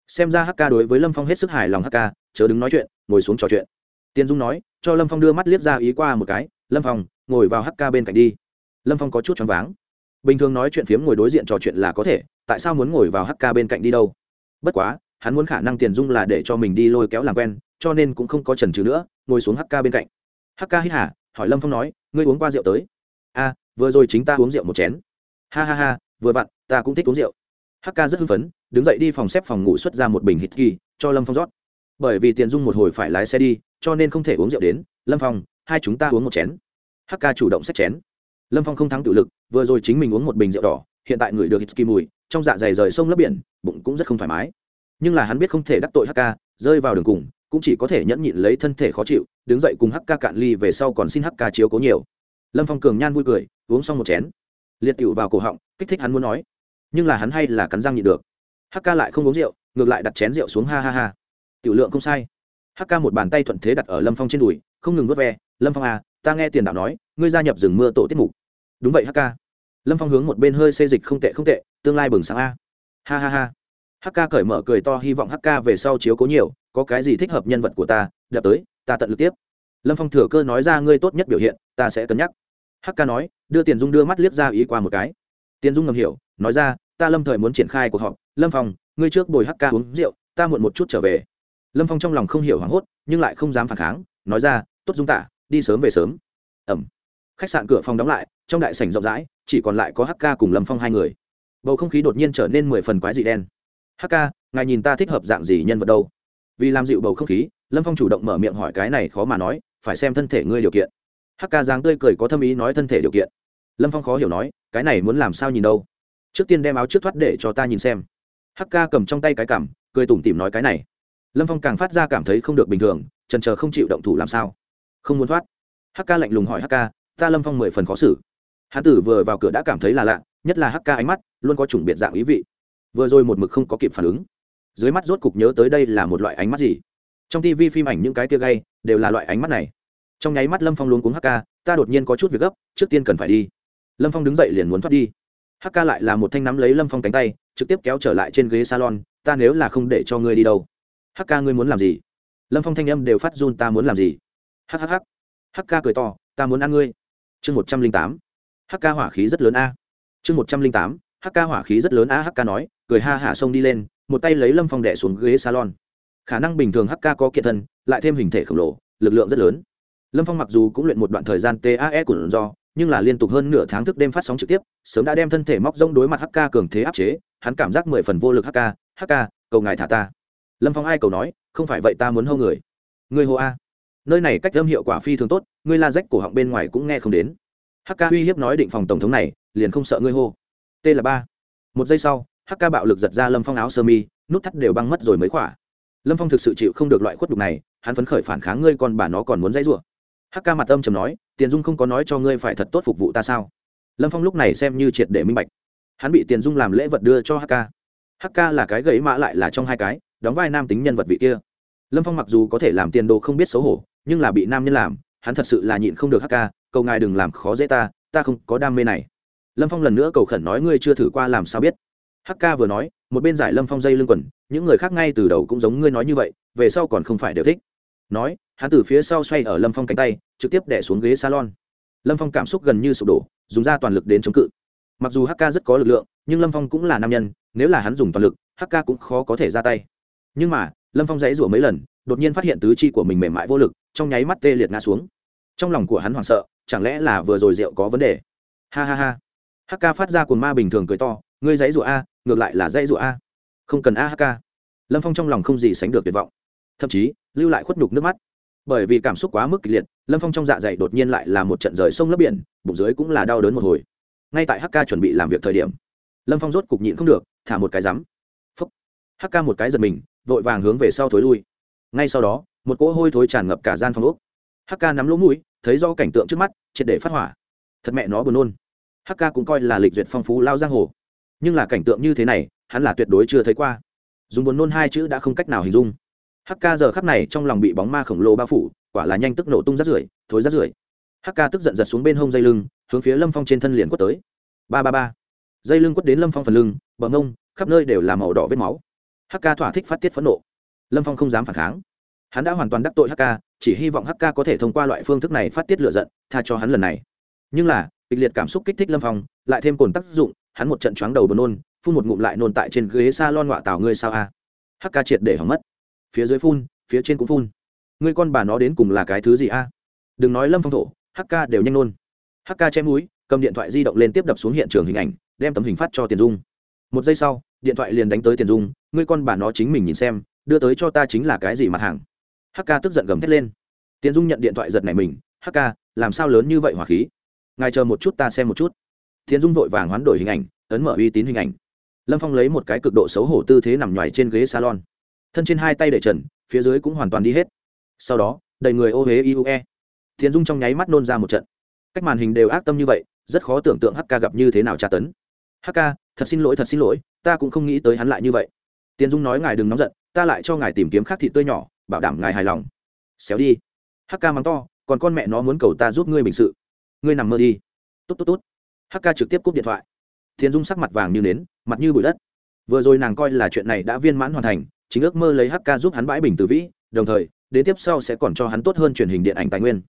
Xem ra hk đối với lâm phong hết sức hài lòng hk chớ đứng nói chuyện, ngồi xuống trò chuyện. Tiền dung nói, cho lâm phong đưa mắt liếc ra ý qua một cái, lâm phong, ngồi vào hk bên cạnh đi. Lâm phong có chút choáng váng. Bình thường nói chuyện phiếm ngồi đối diện trò chuyện là có thể, tại sao muốn ngồi vào hk bên cạnh đi đâu? Bất quá, hắn muốn khả năng tiền dung là để cho mình đi lôi kéo làm quen, cho nên cũng không có trần trừ nữa, ngồi xuống hk bên cạnh. Hk hít hả hỏi lâm phong nói, ngươi uống qua rượu tới? A, vừa rồi chính ta uống rượu một chén. Ha ha ha vừa vặn ta cũng thích uống rượu. Hắc Ca rất hưng phấn đứng dậy đi phòng xếp phòng ngủ xuất ra một bình hít kỳ cho lâm phong rót. Bởi vì tiền dung một hồi phải lái xe đi cho nên không thể uống rượu đến. Lâm phong hai chúng ta uống một chén. Hắc Ca chủ động xách chén. Lâm phong không thắng tự lực vừa rồi chính mình uống một bình rượu đỏ hiện tại người được hít kỳ mùi trong dạ dày rời sông lấp biển bụng cũng rất không thoải mái. Nhưng là hắn biết không thể đắc tội Hắc Ca, rơi vào đường cùng cũng chỉ có thể nhẫn nhịn lấy thân thể khó chịu đứng dậy cùng Hắc Ca cạn ly về sau còn xin Hắc Ca chiếu cố nhiều. Lâm phong cường nhan vui cười uống xong một chén liệt cựu vào cổ họng, kích thích hắn muốn nói. Nhưng là hắn hay là cắn răng nhịn được. Hắc ca lại không uống rượu, ngược lại đặt chén rượu xuống ha ha ha. Tiểu lượng không sai. Hắc ca một bàn tay thuận thế đặt ở lâm phong trên đùi, không ngừng vớt ve. Lâm phong à ta nghe tiền đạo nói, ngươi gia nhập rừng mưa tổ tiết mục. Đúng vậy Hắc ca. lâm phong hướng một bên hơi xê dịch không tệ không tệ, tương lai bừng sáng a. Ha ha ha. Hắc ca cởi mở cười to hy vọng Hắc ca về sau chiếu cố nhiều, có cái gì thích hợp nhân vật của ta đập tới, ta tận lực tiếp. Lâm phong thừa cơ nói ra ngươi tốt nhất biểu hiện, ta sẽ cân nhắc. Hắc Ca nói đưa tiền dung đưa mắt liếc ra ý qua một cái. Tiền dung ngầm hiểu nói ra ta lâm thời muốn triển khai cuộc họp. Lâm phong ngươi trước bồi Ca uống rượu ta muộn một chút trở về. Lâm phong trong lòng không hiểu hoảng hốt nhưng lại không dám phản kháng nói ra tốt dung tả đi sớm về sớm. Ẩm. Khách sạn cửa phòng đóng lại trong đại sảnh rộng rãi chỉ còn lại có Hắc Ca cùng lâm phong hai người. Bầu không khí đột nhiên trở nên mười phần quái dị đen. Hắc Ca, ngài nhìn ta thích hợp dạng gì nhân vật đâu? Vì làm dịu bầu không khí lâm phong chủ động mở miệng hỏi cái này khó mà nói phải xem thân thể ngươi điều kiện hk dáng tươi cười có thâm ý nói thân thể điều kiện. Lâm phong khó hiểu nói, cái này muốn làm sao nhìn đâu? Trước tiên đem áo trước thoát để cho ta nhìn xem. Hk cầm trong tay cái cảm, cười tủm tỉm nói cái này. Lâm phong càng phát ra cảm thấy không được bình thường, trần trờ không chịu động thủ làm sao? Không muốn thoát. Hk lạnh lùng hỏi hk ta lâm phong mười phần khó xử. Hán tử vừa vào cửa đã cảm thấy là lạ, nhất là hk ánh mắt, luôn có chủng biệt dạng ý vị. Vừa rồi một mực không có kịp phản ứng. Dưới mắt rốt cục nhớ tới đây là một loại ánh mắt gì? Trong tv phim ảnh những cái tia gay, đều là loại ánh mắt này trong nháy mắt lâm phong luôn cuống hk ta đột nhiên có chút việc gấp, trước tiên cần phải đi. Lâm phong đứng dậy liền muốn thoát đi. Hk lại là một thanh nắm lấy lâm phong cánh tay, trực tiếp kéo trở lại trên ghế salon, ta nếu là không để cho ngươi đi đâu. Hk ngươi muốn làm gì? Lâm phong thanh âm đều phát run, ta muốn làm gì? Hhh hk cười to, ta muốn ăn ngươi. Chương một trăm linh tám. Hk hỏa khí rất lớn a. Chương một trăm linh tám. Hk hỏa khí rất lớn a hk nói, cười ha hả xông đi lên, một tay lấy lâm phong đẻ xuống ghế salon. Khả năng bình thường hk có kiệt thân, lại thêm hình thể khổng lồ, lực lượng rất lớn lâm phong mặc dù cũng luyện một đoạn thời gian tae của do, nhưng là liên tục hơn nửa tháng thức đêm phát sóng trực tiếp, sớm đã đem thân thể móc rông đối mặt hk cường thế áp chế, hắn cảm giác mười phần vô lực hk hk cầu ngài thả ta. Lâm phong ai cầu nói, không phải vậy ta muốn hâu người. Người hô a. Nơi này cách âm hiệu quả phi thường tốt, ngươi la rách cổ họng bên ngoài cũng nghe không đến. Hk uy hiếp nói định phòng tổng thống này, liền không sợ ngươi hô. T là ba. Một giây sau hk bạo lực giật ra lâm phong áo sơ mi, nút thắt đều băng mất rồi mới khỏa. Lâm phong thực sự chịu không được loại khuất đục này, hắn phấn khởi phản kháng ngươi còn bà nó còn muốn dãy rủa. Hắc Ca mặt âm chầm nói, tiền dung không có nói cho ngươi phải thật tốt phục vụ ta sao? Lâm phong lúc này xem như triệt để minh bạch. Hắn bị tiền dung làm lễ vật đưa cho hk hk là cái gãy mã lại là trong hai cái, đóng vai nam tính nhân vật vị kia. Lâm phong mặc dù có thể làm tiền đồ không biết xấu hổ, nhưng là bị nam nhân làm, hắn thật sự là nhịn không được hk cầu ngài đừng làm khó dễ ta ta không có đam mê này. Lâm phong lần nữa cầu khẩn nói, ngươi chưa thử qua làm sao biết? Hk vừa nói, một bên giải lâm phong dây lưng quần, những người khác ngay từ đầu cũng giống ngươi nói như vậy, về sau còn không phải đều thích nói, hắn từ phía sau xoay ở lâm phong cánh tay, trực tiếp đẻ xuống ghế salon. Lâm phong cảm xúc gần như sụp đổ, dùng ra toàn lực đến chống cự. Mặc dù hk rất có lực lượng, nhưng lâm phong cũng là nam nhân, nếu là hắn dùng toàn lực hk cũng khó có thể ra tay. Nhưng mà, lâm phong dãy rủa mấy lần, đột nhiên phát hiện tứ chi của mình mềm mại vô lực, trong nháy mắt tê liệt ngã xuống. Trong lòng của hắn hoảng sợ, chẳng lẽ là vừa rồi rượu có vấn đề? Ha ha ha. Hk phát ra cồn ma bình thường cười to, ngươi dãy rủa a, ngược lại là dãy rủa a. Không cần a hk lâm phong trong lòng không gì sánh được tuyệt vọng thậm chí lưu lại khuất nhục nước mắt. Bởi vì cảm xúc quá mức kịch liệt, lâm phong trong dạ dày đột nhiên lại là một trận rời sông lấp biển, bụng dưới cũng là đau đớn một hồi. Ngay tại hk chuẩn bị làm việc thời điểm, lâm phong rốt cục nhịn không được, thả một cái rắm phúc. Hk một cái giật mình, vội vàng hướng về sau thối lui. Ngay sau đó, một cỗ hôi thối tràn ngập cả gian phòng úc hk nắm lỗ mũi, thấy do cảnh tượng trước mắt, triệt để phát hỏa. Thật mẹ nó buồn nôn. Hk cũng coi là lịch duyệt phong phú lao giang hồ. Nhưng là cảnh tượng như thế này, hắn là tuyệt đối chưa thấy qua. Dùng buồn nôn hai chữ đã không cách nào hình dung hk giờ khắp này trong lòng bị bóng ma khổng lồ bao phủ, quả là nhanh tức nổ tung rát rưởi, thối rát rưởi. Hk tức giận giật xuống bên hông dây lưng, hướng phía lâm phong trên thân liền quất tới. Ba ba ba. Dây lưng quất đến lâm phong phần lưng, bờ ngông khắp nơi đều là màu đỏ vết máu. Hk thỏa thích phát tiết phẫn nộ. Lâm phong không dám phản kháng. Hắn đã hoàn toàn đắc tội hk chỉ hy vọng hk có thể thông qua loại phương thức này phát tiết lựa giận, tha cho hắn lần này. Nhưng là, kịch liệt cảm xúc kích thích lâm phong, lại thêm cồn tác dụng, hắn một trận choáng đầu bờ nôn, phun một ngụm lại nôn tại trên ghế s a lon ngoạ tào ngươi sao a? Hk triệt để hỏng mất phía dưới phun, phía trên cũng phun. Ngươi con bà nó đến cùng là cái thứ gì a? Đừng nói lâm phong thổ hk đều nhanh nôn. Hk chém núi cầm điện thoại di động lên tiếp đập xuống hiện trường hình ảnh, đem tấm hình phát cho tiền dung. Một giây sau, điện thoại liền đánh tới tiền dung, ngươi con bà nó chính mình nhìn xem, đưa tới cho ta chính là cái gì mặt hàng? Hk tức giận gầm thét lên. Tiền dung nhận điện thoại giật này mình hk làm sao lớn như vậy hỏa khí? Ngài chờ một chút ta xem một chút. Tiền dung vội vàng hoán đổi hình ảnh, ấn mở uy tín hình ảnh. Lâm phong lấy một cái cực độ xấu hổ tư thế nằm ngoài trên ghế salon thân trên hai tay để trần, phía dưới cũng hoàn toàn đi hết. Sau đó, đầy người ô huế iue thiền dung trong nháy mắt nôn ra một trận. Cách màn hình đều ác tâm như vậy, rất khó tưởng tượng hk gặp như thế nào tra tấn. Hk thật xin lỗi, thật xin lỗi, ta cũng không nghĩ tới hắn lại như vậy. Tiền dung nói, ngài đừng nóng giận, ta lại cho ngài tìm kiếm khác thị tươi nhỏ, bảo đảm ngài hài lòng. Xéo đi. Hk mắng to, còn con mẹ nó muốn cầu ta giúp ngươi bình sự. Ngươi nằm mơ đi. Tốt tốt tốt. Hk trực tiếp cúp điện thoại. Thiền dung sắc mặt vàng như nến, mặt như bụi đất. Vừa rồi nàng coi là chuyện này đã viên mãn hoàn thành chính ước mơ lấy hk giúp hắn bãi bình từ vĩ, đồng thời, đến tiếp sau sẽ còn cho hắn tốt hơn truyền hình điện ảnh tài nguyên.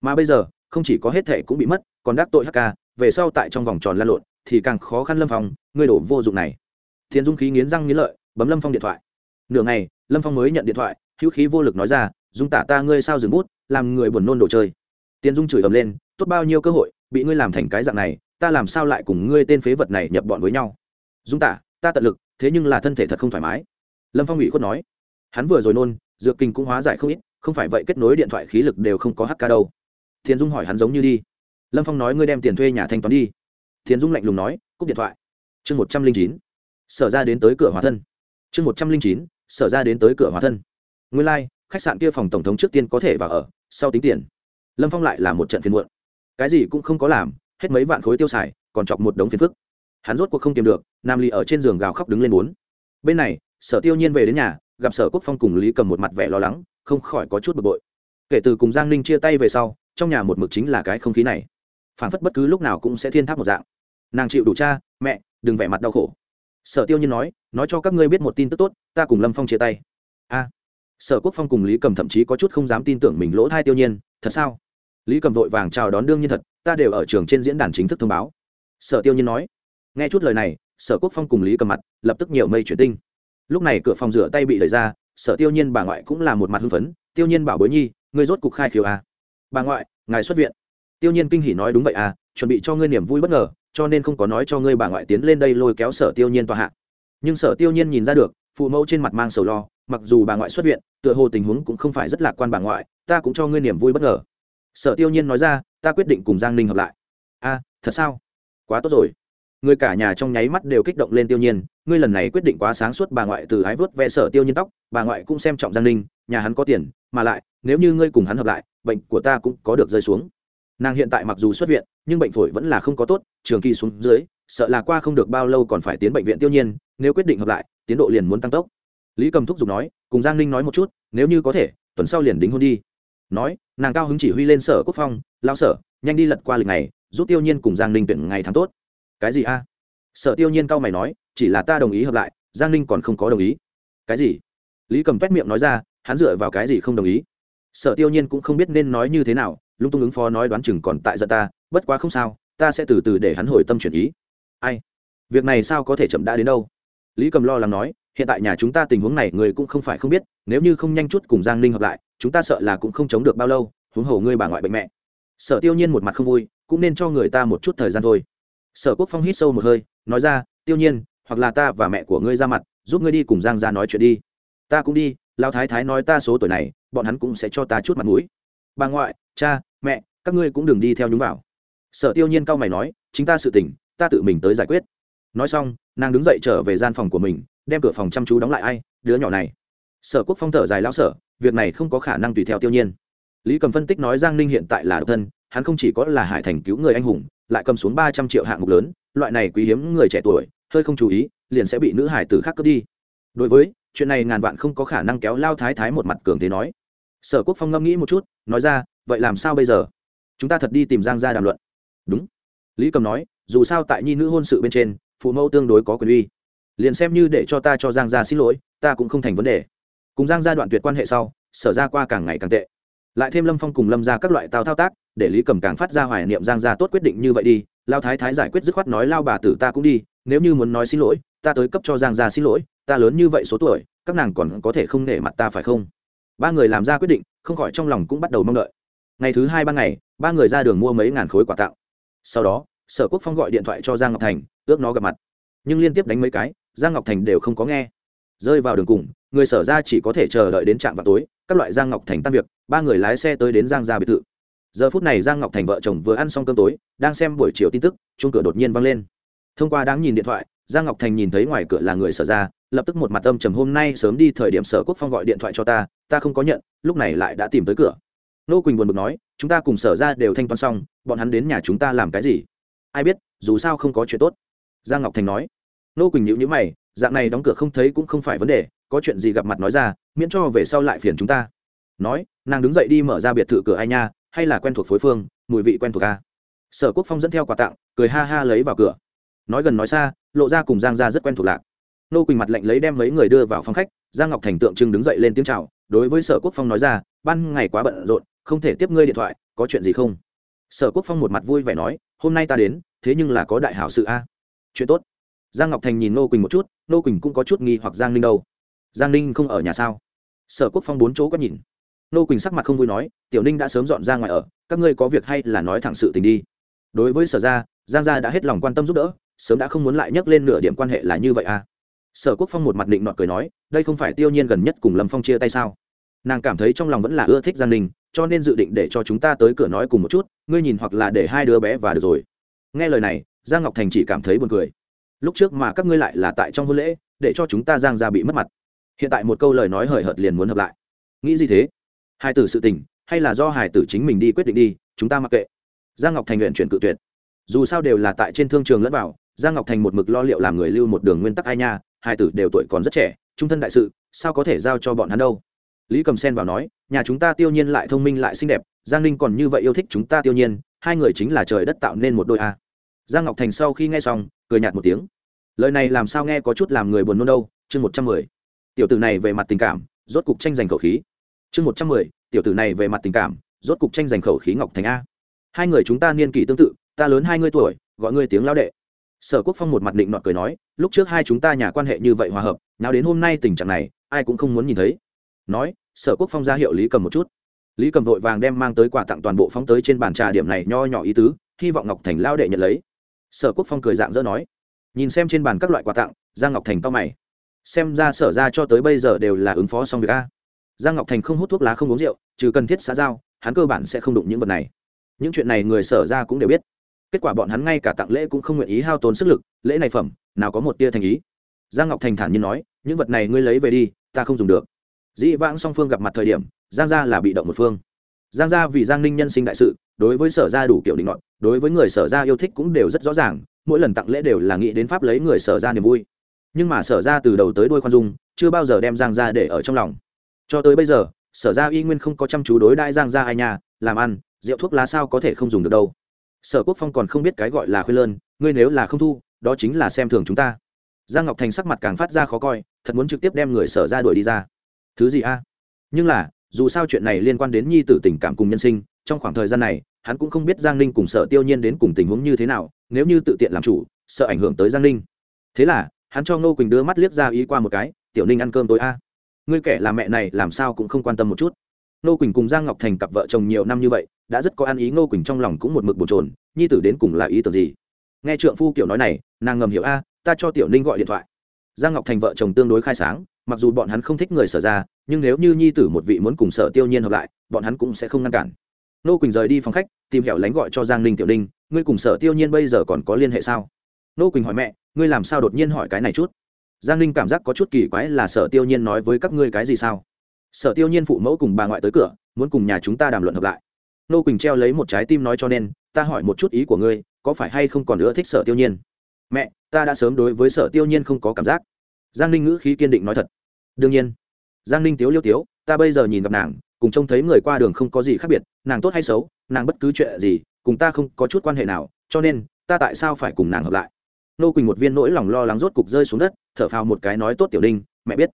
Mà bây giờ, không chỉ có hết thệ cũng bị mất, còn đắc tội hk về sau tại trong vòng tròn lan lộn, thì càng khó khăn lâm phong, ngươi đổ vô dụng này. Thiên dung khí nghiến răng nghiến lợi, bấm lâm phong điện thoại. Nửa ngày, lâm phong mới nhận điện thoại, hữu khí vô lực nói ra, dung tả ta ngươi sao dừng bút, làm người buồn nôn đồ chơi. Tiên dung chửi ầm lên, tốt bao nhiêu cơ hội, bị ngươi làm thành cái dạng này, ta làm sao lại cùng ngươi tên phế vật này nhập bọn với nhau? Dung tả, ta tận lực, thế nhưng là thân thể thật không thoải mái lâm phong ủy khuất nói hắn vừa rồi nôn dược kinh cũng hóa giải không ít không phải vậy kết nối điện thoại khí lực đều không có hk đâu. Thiền dung hỏi hắn giống như đi. Lâm phong nói ngươi đem tiền thuê nhà thanh toán đi. Thiền dung lạnh lùng nói cúp điện thoại. Chương một trăm linh chín sở ra đến tới cửa hóa thân. Chương một trăm linh chín sở ra đến tới cửa hóa thân. Nguyên lai、like, khách sạn kia phòng tổng thống trước tiên có thể vào ở sau tính tiền. Lâm phong lại là một trận phiền muộn. Cái gì cũng không có làm hết mấy vạn khối tiêu xài còn chọc một đống phiền phức. Hắn rốt cuộc không tìm được nam ly ở trên giường gào khóc đứng lên bốn bên này sở tiêu nhiên về đến nhà, gặp sở quốc phong cùng lý cầm một mặt vẻ lo lắng, không khỏi có chút bực bội. Kể từ cùng giang ninh chia tay về sau, trong nhà một mực chính là cái không khí này. Phản phất bất cứ lúc nào cũng sẽ thiên tháp một dạng. Nàng chịu đủ cha, mẹ, đừng vẻ mặt đau khổ. Sở tiêu nhiên nói nói cho các ngươi biết một tin tức tốt, ta cùng lâm phong chia tay. A. Sở quốc phong cùng lý cầm thậm chí có chút không dám tin tưởng mình lỗ thai tiêu nhiên, thật sao? Lý cầm vội vàng chào đón đương nhiên thật, ta đều ở trường trên diễn đàn chính thức thông báo. Sở tiêu nhiên nói, nghe chút lời này, sở quốc phong cùng lý cầm mặt, lập tức nhiều mây chuyển tinh lúc này cửa phòng rửa tay bị đẩy ra, sở tiêu nhiên bà ngoại cũng là một mặt hưng phấn, tiêu nhiên bảo bối nhi, ngươi rốt cục khai khiếu à. bà ngoại, ngài xuất viện. Tiêu nhiên kinh hỉ nói, đúng vậy à chuẩn bị cho ngươi niềm vui bất ngờ, cho nên không có nói cho ngươi bà ngoại tiến lên đây lôi kéo sở tiêu nhiên tòa hạ. Nhưng sở tiêu nhiên nhìn ra được, phụ mẫu trên mặt mang sầu lo, mặc dù bà ngoại xuất viện, tựa hồ tình huống cũng không phải rất lạc quan bà ngoại, ta cũng cho ngươi niềm vui bất ngờ. Sở tiêu nhiên nói ra, ta quyết định cùng giang ninh hợp lại. A, thật sao? Quá tốt rồi người cả nhà trong nháy mắt đều kích động lên tiêu nhiên, ngươi lần này quyết định quá sáng suốt bà ngoại từ ái vớt ve sở tiêu nhiên tóc, bà ngoại cũng xem trọng giang ninh, nhà hắn có tiền, mà lại, nếu như ngươi cùng hắn hợp lại, bệnh của ta cũng có được rơi xuống. Nàng hiện tại mặc dù xuất viện, nhưng bệnh phổi vẫn là không có tốt, trường kỳ xuống dưới, sợ là qua không được bao lâu còn phải tiến bệnh viện tiêu nhiên, nếu quyết định hợp lại, tiến độ liền muốn tăng tốc. Lý cầm thúc giục nói, cùng giang ninh nói một chút, nếu như có thể, tuần sau liền đính hôn đi. Nói, nàng cao hứng chỉ huy lên sở quốc phong, lao sở, nhanh đi lật qua lịch này, giúp tiêu nhiên cùng giang ninh tuyển ngày tháng tốt cái gì a? Sở tiêu nhiên cao mày nói, chỉ là ta đồng ý hợp lại, giang ninh còn không có đồng ý. Cái gì? Lý cầm t miệng nói ra, hắn dựa vào cái gì không đồng ý? Sở tiêu nhiên cũng không biết nên nói như thế nào, lung tung ứng phó nói đoán chừng còn tại giận ta, bất quá không sao, ta sẽ từ từ để hắn hồi tâm chuyển ý. Ai? Việc này sao có thể chậm đã đến đâu? Lý cầm lo lắng nói, hiện tại nhà chúng ta tình huống này người cũng không phải không biết, nếu như không nhanh chút cùng giang ninh hợp lại, chúng ta sợ là cũng không chống được bao lâu, huống hồ ngươi bà ngoại bệnh mẹ. Sở tiêu nhiên một mặt không vui, cũng nên cho người ta một chút thời gian thôi sở quốc phong hít sâu một hơi, nói ra, tiêu nhiên, hoặc là ta và mẹ của ngươi ra mặt, giúp ngươi đi cùng giang ra nói chuyện đi. Ta cũng đi lao thái thái nói ta số tuổi này, bọn hắn cũng sẽ cho ta chút mặt mũi. Bà ngoại, cha, mẹ, các ngươi cũng đừng đi theo nhúng vào. Sở tiêu nhiên cao mày nói, chính ta sự tỉnh ta tự mình tới giải quyết. Nói xong, nàng đứng dậy trở về gian phòng của mình, đem cửa phòng chăm chú đóng lại, ai, đứa nhỏ này. Sở quốc phong thở dài, lão sở, việc này không có khả năng tùy theo tiêu nhiên. Lý cầm phân tích nói giang ninh hiện tại là độc thân, hắn không chỉ có là hải thành cứu người anh hùng lại cầm xuống ba trăm triệu hạng mục lớn, loại này quý hiếm người trẻ tuổi, hơi không chú ý, liền sẽ bị nữ hải tử khác cướp đi. Đối với, chuyện này ngàn vạn không có khả năng kéo lao thái thái một mặt cường thế nói. Sở quốc phong ngẫm nghĩ một chút, nói ra, vậy làm sao bây giờ? Chúng ta thật đi tìm giang ra đàm luận. Đúng. Lý cầm nói, dù sao tại nhi nữ hôn sự bên trên, phụ mẫu tương đối có quyền uy. Liền xem như để cho ta cho giang gia xin lỗi, ta cũng không thành vấn đề. Cùng giang gia đoạn tuyệt quan hệ sau, sở ra qua càng ngày càng tệ lại thêm lâm phong cùng lâm ra các loại tao thao tác, để lý cầm càng phát ra hoài niệm giang gia tốt quyết định như vậy đi. Lao thái thái giải quyết dứt khoát nói, lao bà tử ta cũng đi, nếu như muốn nói xin lỗi, ta tới cấp cho giang gia xin lỗi, ta lớn như vậy số tuổi, các nàng còn có thể không nể mặt ta phải không? Ba người làm ra quyết định, không khỏi trong lòng cũng bắt đầu mong đợi. Ngày thứ hai ban ngày, ba người ra đường mua mấy ngàn khối quà tặng. Sau đó, sở quốc phong gọi điện thoại cho giang ngọc thành, ước nó gặp mặt. Nhưng liên tiếp đánh mấy cái, giang ngọc thành đều không có nghe. Rơi vào đường cùng người sở ra chỉ có thể chờ đợi đến trạm vào tối, các loại giang ngọc thành tan việc, ba người lái xe tới đến giang gia biệt thự. Giờ phút này giang ngọc thành vợ chồng vừa ăn xong cơm tối, đang xem buổi chiều tin tức chung cửa đột nhiên văng lên. Thông qua đáng nhìn điện thoại, giang ngọc thành nhìn thấy ngoài cửa là người sở ra, lập tức một mặt âm trầm hôm nay sớm đi thời điểm sở quốc phong gọi điện thoại cho ta ta không có nhận, lúc này lại đã tìm tới cửa. Nô quỳnh buồn bực nói, chúng ta cùng sở ra đều thanh toán xong, bọn hắn đến nhà chúng ta làm cái gì? Ai biết, dù sao không có chuyện tốt. Giang ngọc thành nói. Nô quỳnh nhịu nhữ mày, dạng này đóng cửa không thấy cũng không phải vấn đề có chuyện gì gặp mặt nói ra, miễn cho về sau lại phiền chúng ta. Nói, nàng đứng dậy đi mở ra biệt thự cửa ai nha, hay là quen thuộc phối phương, mùi vị quen thuộc ca sở quốc phong dẫn theo quà tặng, cười ha ha lấy vào cửa. Nói gần nói xa, lộ ra cùng giang ra rất quen thuộc lạc. Nô quỳnh mặt lệnh lấy đem mấy người đưa vào phòng khách, giang ngọc thành tượng trưng đứng dậy lên tiếng c h à o đối với sở quốc phong nói ra, ban ngày quá bận rộn, không thể tiếp ngươi điện thoại, có chuyện gì không? Sở quốc phong một mặt vui vẻ nói, hôm nay ta đến, thế nhưng là có đại hảo sự a. Chuyện tốt. Giang ngọc thành nhìn nô quỳnh một chút, nô quỳnh cũng có chút nghi hoặc giang ninh đâu giang ninh không ở nhà sao? Sở quốc phong bốn chỗ có nhìn. Nô quỳnh sắc mặt không vui nói, tiểu ninh đã sớm dọn ra ngoài ở, các ngươi có việc hay là nói thẳng sự tình đi. Đối với sở gia, giang gia đã hết lòng quan tâm giúp đỡ, sớm đã không muốn lại nhắc lên nửa điểm quan hệ là như vậy à? Sở quốc phong một mặt định nọt cười nói, đây không phải tiêu nhiên gần nhất cùng lâm phong chia tay sao? Nàng cảm thấy trong lòng vẫn là ưa thích giang ninh, cho nên dự định để cho chúng ta tới cửa nói cùng một chút, ngươi nhìn hoặc là để hai đứa bé và được rồi. Nghe lời này, giang ngọc thành chỉ cảm thấy buồn cười. Lúc trước mà các ngươi lại là tại trong hôn lễ, để cho chúng ta giang ra bị mất mặt hiện tại một câu lời nói hời hợt liền muốn hợp lại. Nghĩ gì thế? Hai tử sự tình, hay là do hải tử chính mình đi quyết định đi, chúng ta mặc kệ. Giang ngọc thành nguyện chuyển cự tuyệt. Dù sao đều là tại trên thương trường lẫn vào, giang ngọc thành một mực lo liệu làm người lưu một đường nguyên tắc ai nha hai tử đều tuổi còn rất trẻ, trung thân đại sự, sao có thể giao cho bọn hắn đâu? Lý cầm sen vào nói, nhà chúng ta tiêu nhiên lại thông minh lại xinh đẹp, giang ninh còn như vậy yêu thích chúng ta tiêu nhiên, hai người chính là trời đất tạo nên một đôi a. Giang ngọc thành sau khi nghe xong, cười nhạt một tiếng. Lời này làm sao nghe có chút làm người buồn nôn đâu, chương một trăm mười tiểu tử này về mặt tình cảm, rốt cục tranh giành khẩu khí. Chương một trăm mười, tiểu tử này về mặt tình cảm, rốt cục tranh giành khẩu khí ngọc thành a. Hai người chúng ta niên kỷ tương tự, ta lớn hai mươi tuổi, gọi ngươi tiếng lao đệ. Sở quốc phong một mặt định nọt cười nói, lúc trước hai chúng ta nhà quan hệ như vậy hòa hợp, nào đến hôm nay tình trạng này, ai cũng không muốn nhìn thấy. Nói, sở quốc phong ra hiệu lý cầm một chút. Lý cầm vội vàng đem mang tới quà tặng toàn bộ phóng tới trên bàn trà điểm này nho nhỏ ý tứ, hy vọng ngọc thành lao đệ nhận lấy. Sở quốc phong cười dạng dỡ nói, nhìn xem trên bàn các loại quà tặng, giang ngọc thành to mày xem ra sở ra cho tới bây giờ đều là ứng phó xong việc a. Giang ngọc thành không hút thuốc lá, không uống rượu, trừ cần thiết xã giao, hắn cơ bản sẽ không đụng những vật này. Những chuyện này người sở ra cũng đều biết. Kết quả bọn hắn ngay cả tặng lễ cũng không nguyện ý hao tốn sức lực, lễ này phẩm, nào có một tia thành ý. Giang ngọc thành thản nhiên nói, những vật này ngươi lấy về đi, ta không dùng được. Dĩ vãng song phương gặp mặt thời điểm, giang gia là bị động một phương. Giang gia vì giang ninh nhân sinh đại sự, đối với sở gia đủ kiểu định ngọn đối với người sở gia yêu thích cũng đều rất rõ ràng, mỗi lần tặng lễ đều là nghĩ đến pháp lấy người sở gia niềm vui nhưng mà sở ra từ đầu tới đôi khoan dung, chưa bao giờ đem giang gia để ở trong lòng. Cho tới bây giờ, sở ra y nguyên không có chăm chú đối đại giang gia ai nhà làm ăn, rượu thuốc lá sao có thể không dùng được đâu. Sở quốc phong còn không biết cái gọi là khuyên lơn, ngươi nếu là không thu, đó chính là xem thường chúng ta. Giang ngọc thành sắc mặt càng phát ra khó coi, thật muốn trực tiếp đem người sở ra đuổi đi ra. Thứ gì a? Nhưng là, dù sao chuyện này liên quan đến nhi tử tình cảm cùng nhân sinh, trong khoảng thời gian này, hắn cũng không biết giang ninh cùng sở tiêu nhiên đến cùng tình huống như thế nào, nếu như tự tiện làm chủ, sợ ảnh hưởng tới giang ninh. Thế là hắn cho ngô quỳnh đưa mắt liếc ra ý qua một cái, tiểu ninh ăn cơm tối a. Ngươi kẻ là mẹ này, làm sao cũng không quan tâm một chút. Ngô quỳnh cùng giang ngọc thành cặp vợ chồng nhiều năm như vậy, đã rất có ăn ý, ngô quỳnh trong lòng cũng một mực bồn trồn nhi tử đến cùng là ý tưởng gì? Nghe trượng phu kiểu nói này, nàng ngầm hiểu, a, ta cho tiểu ninh gọi điện thoại. Giang ngọc thành vợ chồng tương đối khai sáng, mặc dù bọn hắn không thích người sở ra, nhưng nếu như nhi tử một vị muốn cùng sở tiêu nhiên hợp lại, bọn hắn cũng sẽ không ngăn cản. Nô quỳnh rời đi phòng khách, tìm hẻo lánh gọi cho giang ninh, tiểu ninh, ngươi cùng sở tiêu nhiên bây giờ còn có liên hệ sao? Nô quỳnh hỏi mẹ ngươi làm sao đột nhiên hỏi cái này chút? Giang ninh cảm giác có chút kỳ quái là sở tiêu nhiên nói với các ngươi cái gì sao? Sở tiêu nhiên phụ mẫu cùng bà ngoại tới cửa, muốn cùng nhà chúng ta đàm luận hợp lại. Nô quỳnh treo lấy một trái tim nói cho nên, ta hỏi một chút ý của ngươi, có phải hay không còn nữa thích sở tiêu nhiên? Mẹ, ta đã sớm đối với sở tiêu nhiên không có cảm giác. Giang ninh ngữ khí kiên định nói thật. Đương nhiên. Giang ninh tiếu liêu tiếu, ta bây giờ nhìn gặp nàng, cùng trông thấy người qua đường không có gì khác biệt, nàng tốt hay xấu, nàng bất cứ chuyện gì, cùng ta không có chút quan hệ nào, cho nên, ta tại sao phải cùng nàng hợp lại? Nô quỳnh một viên nỗi lòng lo lắng rốt cục rơi xuống đất thở phào một cái nói tốt tiểu Linh, mẹ biết.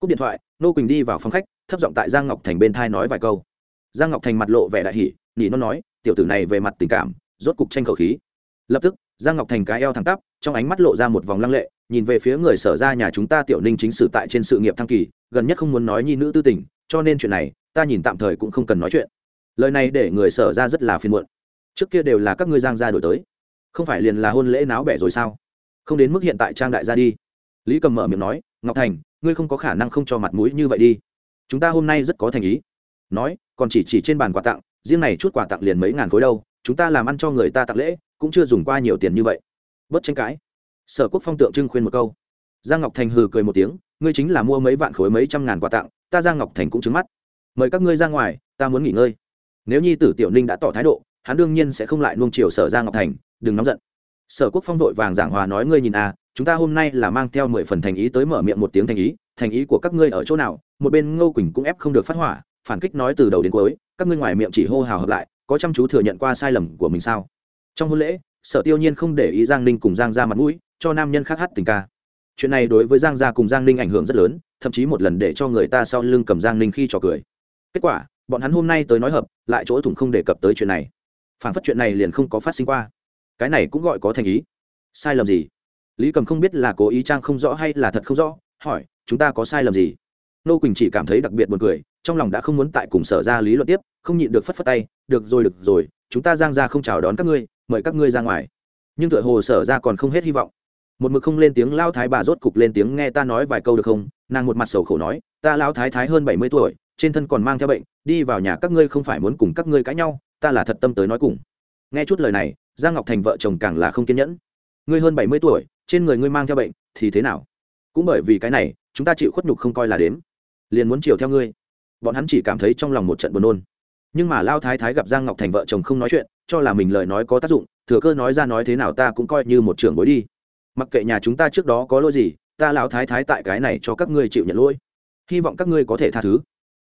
Cúp điện thoại nô quỳnh đi vào phòng khách thấp giọng tại giang ngọc thành bên thai nói vài câu. Giang ngọc thành mặt lộ vẻ đại hỉ nhỉ nó nói tiểu tử này về mặt tình cảm rốt cục tranh khẩu khí. Lập tức giang ngọc thành cái eo thẳng tắp trong ánh mắt lộ ra một vòng lăng lệ nhìn về phía người sở ra nhà chúng ta tiểu ninh chính sử tại trên sự nghiệp thăng kỳ gần nhất không muốn nói nhi nữ tư tình cho nên chuyện này ta nhìn tạm thời cũng không cần nói chuyện. Lời này để người sở ra rất là phiền muộn. Trước kia đều là các ngươi giang gia đổi tới. Không phải liền là hôn lễ náo bẻ rồi sao? Không đến mức hiện tại trang đại gia đi. Lý cầm mở miệng nói, ngọc thành, ngươi không có khả năng không cho mặt mũi như vậy đi. Chúng ta hôm nay rất có thành ý. Nói, còn chỉ chỉ trên bàn quà tặng, riêng này chút quà tặng liền mấy ngàn khối đâu, chúng ta làm ăn cho người ta tặng lễ, cũng chưa dùng qua nhiều tiền như vậy. Bất tranh cãi. Sở quốc phong tượng trưng khuyên một câu. Giang ngọc thành hừ cười một tiếng, ngươi chính là mua mấy vạn khối mấy trăm ngàn quà tặng, ta giang ngọc thành cũng trứng mắt. Mời các ngươi ra ngoài, ta muốn nghỉ ngơi. Nếu nhi tử tiểu ninh đã tỏ thái độ, hắn đương nhiên sẽ không lại nuông chiều sở giang ngọc thành, đừng nóng giận sở quốc phong vội vàng giảng hòa nói, ngươi nhìn à chúng ta hôm nay là mang theo mười phần thành ý tới mở miệng một tiếng thành ý thành ý của các ngươi ở chỗ nào? Một bên ngô quỳnh cũng ép không được phát hỏa, phản kích nói từ đầu đến cuối, các ngươi ngoài miệng chỉ hô hào hợp lại, có chăm chú thừa nhận qua sai lầm của mình sao? Trong hôn lễ, sở tiêu nhiên không để ý giang ninh cùng giang ra mặt mũi, cho nam nhân khác hát tình ca. Chuyện này đối với giang gia cùng giang ninh ảnh hưởng rất lớn, thậm chí một lần để cho người ta sau lưng cầm giang ninh khi trò cười. Kết quả, bọn hắn hôm nay tới nói hợp, lại chỗ thủng không đề cập tới chuyện này. Phản phất chuyện này liền không có phát sinh qua cái này cũng gọi có thành ý. Sai lầm gì? Lý cầm không biết là cố ý trang không rõ hay là thật không rõ, hỏi, chúng ta có sai lầm gì? Nô quỳnh chỉ cảm thấy đặc biệt buồn cười, trong lòng đã không muốn tại cùng sở ra lý luận tiếp, không nhịn được phất phất tay, được rồi được rồi, chúng ta giang ra không chào đón các ngươi, mời các ngươi ra ngoài. Nhưng tựa hồ sở ra còn không hết hy vọng. Một mực không lên tiếng lao thái bà rốt cục lên tiếng nghe ta nói vài câu được không? Nàng một mặt sầu khổ nói, ta lao thái thái hơn bảy mươi tuổi, trên thân còn mang theo bệnh, đi vào nhà các ngươi không phải muốn cùng các ngươi cãi nhau, ta là thật tâm tới nói cùng. Nghe chút lời này giang ngọc thành vợ chồng càng là không kiên nhẫn. Ngươi hơn bảy mươi tuổi, trên người ngươi mang theo bệnh, thì thế nào? Cũng bởi vì cái này, chúng ta chịu khuất nhục không coi là đếm. Liền muốn chiều theo ngươi. Bọn hắn chỉ cảm thấy trong lòng một trận buồn nôn. Nhưng mà lao thái thái gặp giang ngọc thành vợ chồng không nói chuyện, cho là mình lời nói có tác dụng, thừa cơ nói ra nói thế nào ta cũng coi như một trưởng bối đi. Mặc kệ nhà chúng ta trước đó có lỗi gì, ta lão thái thái tại cái này cho các ngươi chịu nhận lỗi. Hy vọng các ngươi có thể tha thứ.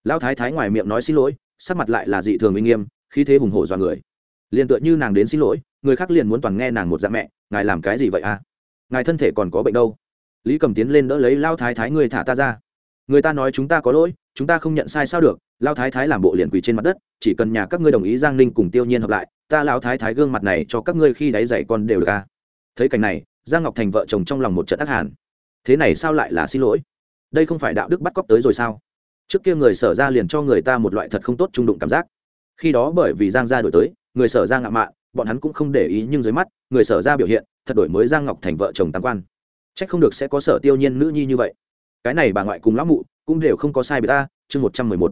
Lão thái thái ngoài miệng nói xin lỗi, sắc mặt lại là dị thường uy nghiêm, khí thế hùng hổ dọa người. Liền tựa như nàng đến xin lỗi người khác liền muốn toàn nghe nàng một dạ mẹ, ngài làm cái gì vậy à? Ngài thân thể còn có bệnh đâu? Lý cầm tiến lên đỡ lấy lao thái thái người thả ta ra. Người ta nói chúng ta có lỗi, chúng ta không nhận sai sao được, lao thái thái làm bộ liền quỳ trên mặt đất, chỉ cần nhà các ngươi đồng ý giang ninh cùng tiêu nhiên hợp lại, ta lao thái thái gương mặt này cho các ngươi khi đáy dày con đều được à. thấy cảnh này, giang ngọc thành vợ chồng trong lòng một trận ác hàn. Thế này sao lại là xin lỗi? Đây không phải đạo đức bắt cóc tới rồi sao? Trước kia người sở ra liền cho người ta một loại thật không tốt trung đụng cảm giác. Khi đó bởi vì giang gia đổi tới, người sở ra ngạo mạn bọn hắn cũng không để ý nhưng dưới mắt, người sở ra biểu hiện, thật đổi mới giang ngọc thành vợ chồng tam quan. C h ắ c không được sẽ có sở tiêu nhiên nữ nhi như vậy. Cái này bà ngoại cùng lão mụ cũng đều không có sai biệt ta, chương một trăm mười một.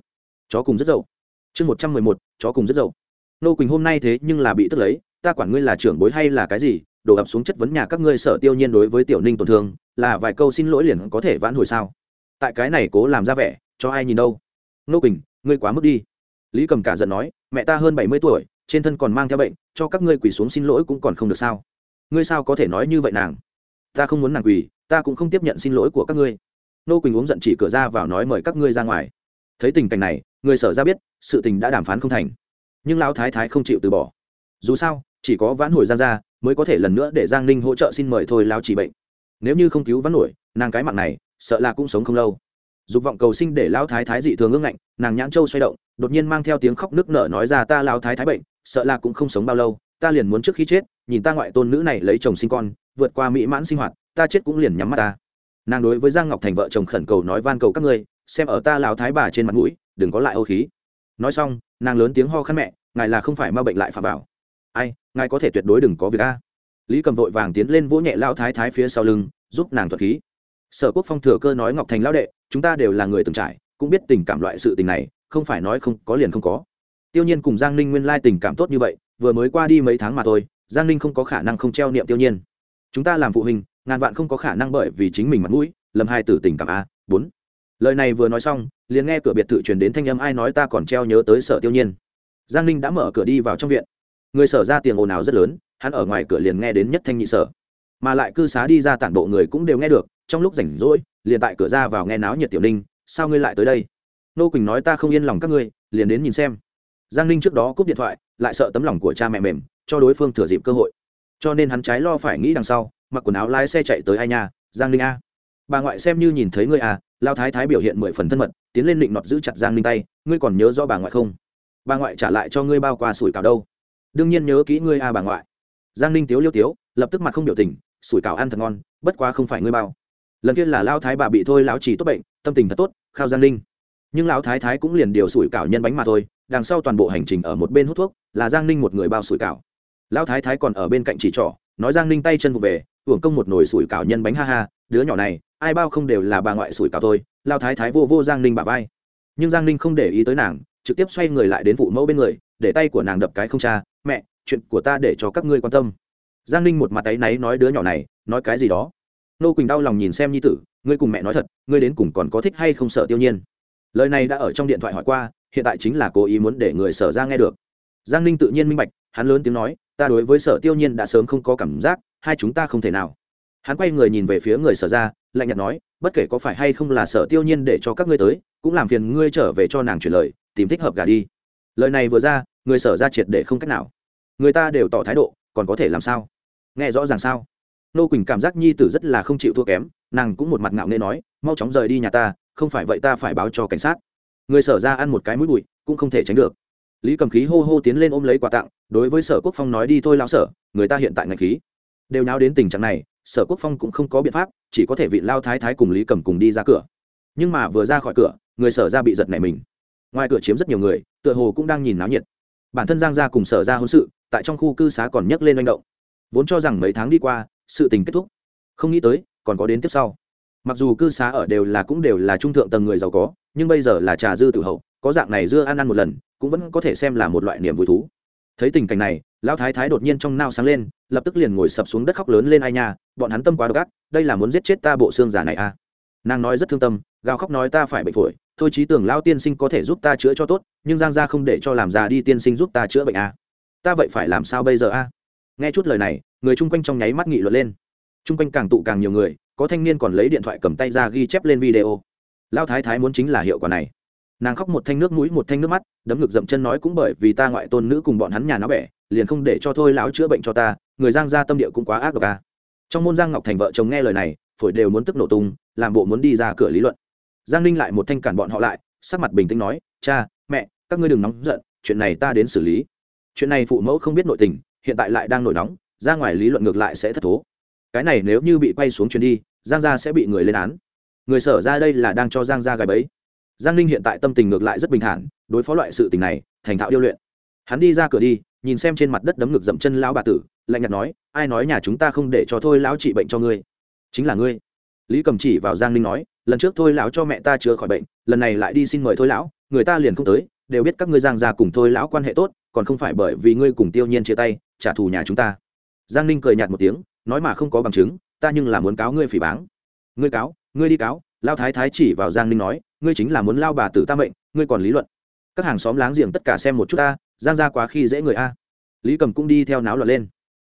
Chó cùng rất dậu. Chương một trăm mười một, chó cùng rất dậu. Nô quỳnh hôm nay thế nhưng là bị tức lấy, ta quản ngươi là trưởng bối hay là cái gì, đổ ập xuống chất vấn nhà các ngươi sở tiêu nhiên đối với tiểu ninh tổn thương, là vài câu xin lỗi liền có thể vãn hồi sao? Tại cái này cố làm ra vẻ, cho ai nhìn đâu? Nô quỳnh, ngươi quá mức đi. Lý cầm cả giận nói, mẹ ta hơn bảy mươi tuổi trên thân còn mang theo bệnh, cho các ngươi quỳ xuống xin lỗi cũng còn không được sao? Ngươi sao có thể nói như vậy nàng? Ta không muốn nàng quỳ, ta cũng không tiếp nhận xin lỗi của các ngươi. Nô quỳnh uống giận chỉ cửa ra vào nói mời các ngươi ra ngoài. Thấy tình cảnh này, người sở ra biết, sự tình đã đàm phán không thành. Nhưng lão thái thái không chịu từ bỏ. Dù sao, chỉ có vãn hồi giang ra mới có thể lần nữa để giang ninh hỗ trợ xin mời thôi lao chỉ bệnh. Nếu như không cứu vãn nổi, nàng cái mạng này, sợ là cũng sống không lâu. Dục vọng cầu sinh để lão thái thái dị thường ương ngạnh, nàng nhãn châu xoay động, đột nhiên mang theo tiếng khóc nước nở nói ra ta lão thái thái bệnh sợ là cũng không sống bao lâu, ta liền muốn trước khi chết, nhìn ta ngoại tôn nữ này lấy chồng sinh con, vượt qua mỹ mãn sinh hoạt, ta chết cũng liền nhắm mắt ta. Nàng đối với giang ngọc thành vợ chồng khẩn cầu nói van cầu các ngươi, xem ở ta lão thái bà trên mặt mũi, đừng có lại ô khí. Nói xong, nàng lớn tiếng ho khăn mẹ, ngài là không phải ma bệnh lại phạm vào. Ai, ngài có thể tuyệt đối đừng có việc a. Lý cầm vội vàng tiến lên vỗ nhẹ lao thái thái phía sau lưng, giúp nàng thuật khí. Sở quốc phong thừa cơ nói ngọc thành lao đệ, chúng ta đều là người từng trải, cũng biết tình cảm loại sự tình này, không phải nói không có liền không có tiêu nhiên cùng giang ninh nguyên lai tình cảm tốt như vậy, vừa mới qua đi mấy tháng mà thôi, giang ninh không có khả năng không treo niệm tiêu nhiên. Chúng ta làm phụ huynh, ngàn vạn không có khả năng bởi vì chính mình mặt mũi, lầm hai tử tình cảm a, bốn. Lời này vừa nói xong, liền nghe cửa biệt thự truyền đến thanh âm ai nói ta còn treo nhớ tới sở tiêu nhiên. Giang ninh đã mở cửa đi vào trong viện. Người sở ra tiền ồn ào rất lớn, hắn ở ngoài cửa liền nghe đến nhất thanh nhị sở. Mà lại cư xá đi ra tản bộ người cũng đều nghe được, trong lúc rảnh rỗi, liền tại cửa ra vào nghe náo nhiệt tiểu ninh, sao ngươi lại tới đây? Nô quỳnh nói, ta không yên lòng các ngươi, liền đến nhìn xem giang ninh trước đó cúp điện thoại, lại sợ tấm lòng của cha mẹ mềm, cho đối phương thừa dịp cơ hội. Cho nên hắn trái lo phải nghĩ đằng sau, mặc quần áo lái xe chạy tới ai nhà giang ninh a. Bà ngoại xem như nhìn thấy ngươi à lao thái thái biểu hiện mười phần thân mật, tiến lên định nọt giữ chặt giang ninh tay, ngươi còn nhớ rõ bà ngoại không? Bà ngoại trả lại cho ngươi bao qua sủi cảo đâu? Đương nhiên nhớ kỹ ngươi a bà ngoại. Giang ninh tiếu liêu tiếu, lập tức mặt không biểu tình, sủi cảo ăn thật ngon, bất quá không phải ngươi bao. Lần kia là lao thái bà bị thôi, lão chỉ tốt bệnh, tâm tình thật tốt, khao giang ninh. Nhưng lão thái thái cũng liền điều sủi cảo nhân bánh mà thôi đằng sau toàn bộ hành trình ở một bên hút thuốc, là giang ninh một người bao sủi cảo. Lão thái thái còn ở bên cạnh chỉ trỏ, nói giang ninh tay chân vụ về, hưởng công một nồi sủi cảo nhân bánh ha ha, đứa nhỏ này, ai bao không đều là bà ngoại sủi cảo thôi lao thái thái vô vô giang ninh bà vai. Nhưng giang ninh không để ý tới nàng, trực tiếp xoay người lại đến phụ mẫu bên người, để tay của nàng đập cái không cha, mẹ, chuyện của ta để cho các ngươi quan tâm. Giang ninh một mặt tay náy nói đứa nhỏ này, nói cái gì đó? Nô quỳnh đau lòng nhìn xem nhi tử, ngươi cùng mẹ nói thật, ngươi đến cùng còn có thích hay không sợ tiêu nhiên? Lời này đã ở trong điện thoại hỏi qua hiện tại chính là cố ý muốn để người sở ra nghe được. Giang ninh tự nhiên minh bạch, hắn lớn tiếng nói, ta đối với sở tiêu nhiên đã sớm không có cảm giác, hai chúng ta không thể nào. Hắn quay người nhìn về phía người sở ra, lạnh nhạt nói, bất kể có phải hay không là sở tiêu nhiên để cho các ngươi tới, cũng làm phiền ngươi trở về cho nàng chuyển lời, tìm thích hợp gà đi. Lời này vừa ra, người sở ra triệt để không cách nào. Người ta đều tỏ thái độ, còn có thể làm sao? Nghe rõ ràng sao? Nô quỳnh cảm giác nhi tử rất là không chịu thua kém, nàng cũng một mặt ngạo nghê nói, mau chóng rời đi nhà ta, không phải vậy ta phải báo cho cảnh sát người sở ra ăn một cái mũi bụi, cũng không thể tránh được. Lý cầm khí hô hô tiến lên ôm lấy quà tặng, đối với sở quốc phong nói đi thôi lao sở, người ta hiện tại ngạch khí. Đều nào đến tình trạng này, sở quốc phong cũng không có biện pháp, chỉ có thể vị lao thái thái cùng lý cầm cùng đi ra cửa. Nhưng mà vừa ra khỏi cửa, người sở ra bị giật nảy mình. Ngoài cửa chiếm rất nhiều người, tựa hồ cũng đang nhìn náo nhiệt. Bản thân giang gia cùng sở ra hôn sự, tại trong khu cư xá còn nhấc lên manh động. Vốn cho rằng mấy tháng đi qua, sự tình kết thúc. Không nghĩ tới, còn có đến tiếp sau. Mặc dù cư xá ở đều là cũng đều là trung thượng tầng người giàu có nhưng bây giờ là trà dư tử hậu, có dạng này dưa ăn ăn một lần, cũng vẫn có thể xem là một loại niềm vui thú thấy tình cảnh này, lão thái thái đột nhiên trong nao sáng lên, lập tức liền ngồi sập xuống đất khóc lớn lên ai nha, bọn hắn tâm quá độc ác, đây là muốn giết chết ta bộ xương giả này à nàng nói rất thương tâm, gào khóc nói ta phải bệnh phổi, thôi trí tưởng lao tiên sinh có thể giúp ta chữa cho tốt, nhưng giang gia không để cho làm già đi tiên sinh giúp ta chữa bệnh à. ta vậy phải làm sao bây giờ à? nghe chút lời này, người chung quanh trong nháy mắt nghị luận lên chung quanh càng tụ càng nhiều người, có thanh niên còn lấy điện thoại cầm tay ra ghi chép lên video lao thái thái muốn chính là hiệu quả này. Nàng khóc một thanh nước mũi, một thanh nước mắt, đấm ngực dậm chân nói cũng bởi vì ta ngoại tôn nữ cùng bọn hắn nhà nó bẻ, liền không để cho thôi lão chữa bệnh cho ta, người giang gia tâm địa cũng quá ác độc à. trong môn giang ngọc thành vợ chồng nghe lời này, phổi đều muốn tức nổ tung, làm bộ muốn đi ra cửa lý luận. Giang ninh lại một thanh cản bọn họ lại, sắc mặt bình tĩnh nói, cha, mẹ, các ngươi đừng nóng giận, chuyện này ta đến xử lý. Chuyện này phụ mẫu không biết nội tình, hiện tại lại đang nổi nóng, ra ngoài lý luận ngược lại sẽ thất thố. Cái này nếu như bị quay xuống chuyến đi, giang gia sẽ bị người lên án người sở ra đây là đang cho giang gia gài bẫy. Giang ninh hiện tại tâm tình ngược lại rất bình thản, đối phó loại sự tình này, thành thạo điêu luyện. Hắn đi ra cửa đi, nhìn xem trên mặt đất đấm ngực dậm chân lão bà tử, lạnh nhạt nói, ai nói nhà chúng ta không để cho thôi lão trị bệnh cho ngươi? Chính là ngươi. Lý cầm chỉ vào giang ninh nói, lần trước thôi lão cho mẹ ta chữa khỏi bệnh, lần này lại đi xin mời thôi lão, người ta liền không tới, đều biết các ngươi giang gia cùng thôi lão quan hệ tốt, còn không phải bởi vì ngươi cùng tiêu nhiên chia tay, trả thù nhà chúng ta. Giang ninh cười nhạt một tiếng, nói mà không có bằng chứng, ta nhưng là muốn cáo ngươi phỉ báng ngươi cáo, ngươi đi cáo, lao thái thái chỉ vào giang ninh nói, ngươi chính là muốn lao bà tử ta mệnh, ngươi còn lý luận. Các hàng xóm láng giềng tất cả xem một chút ta, giang ra quá khi dễ người a. Lý cầm cũng đi theo náo loạn lên.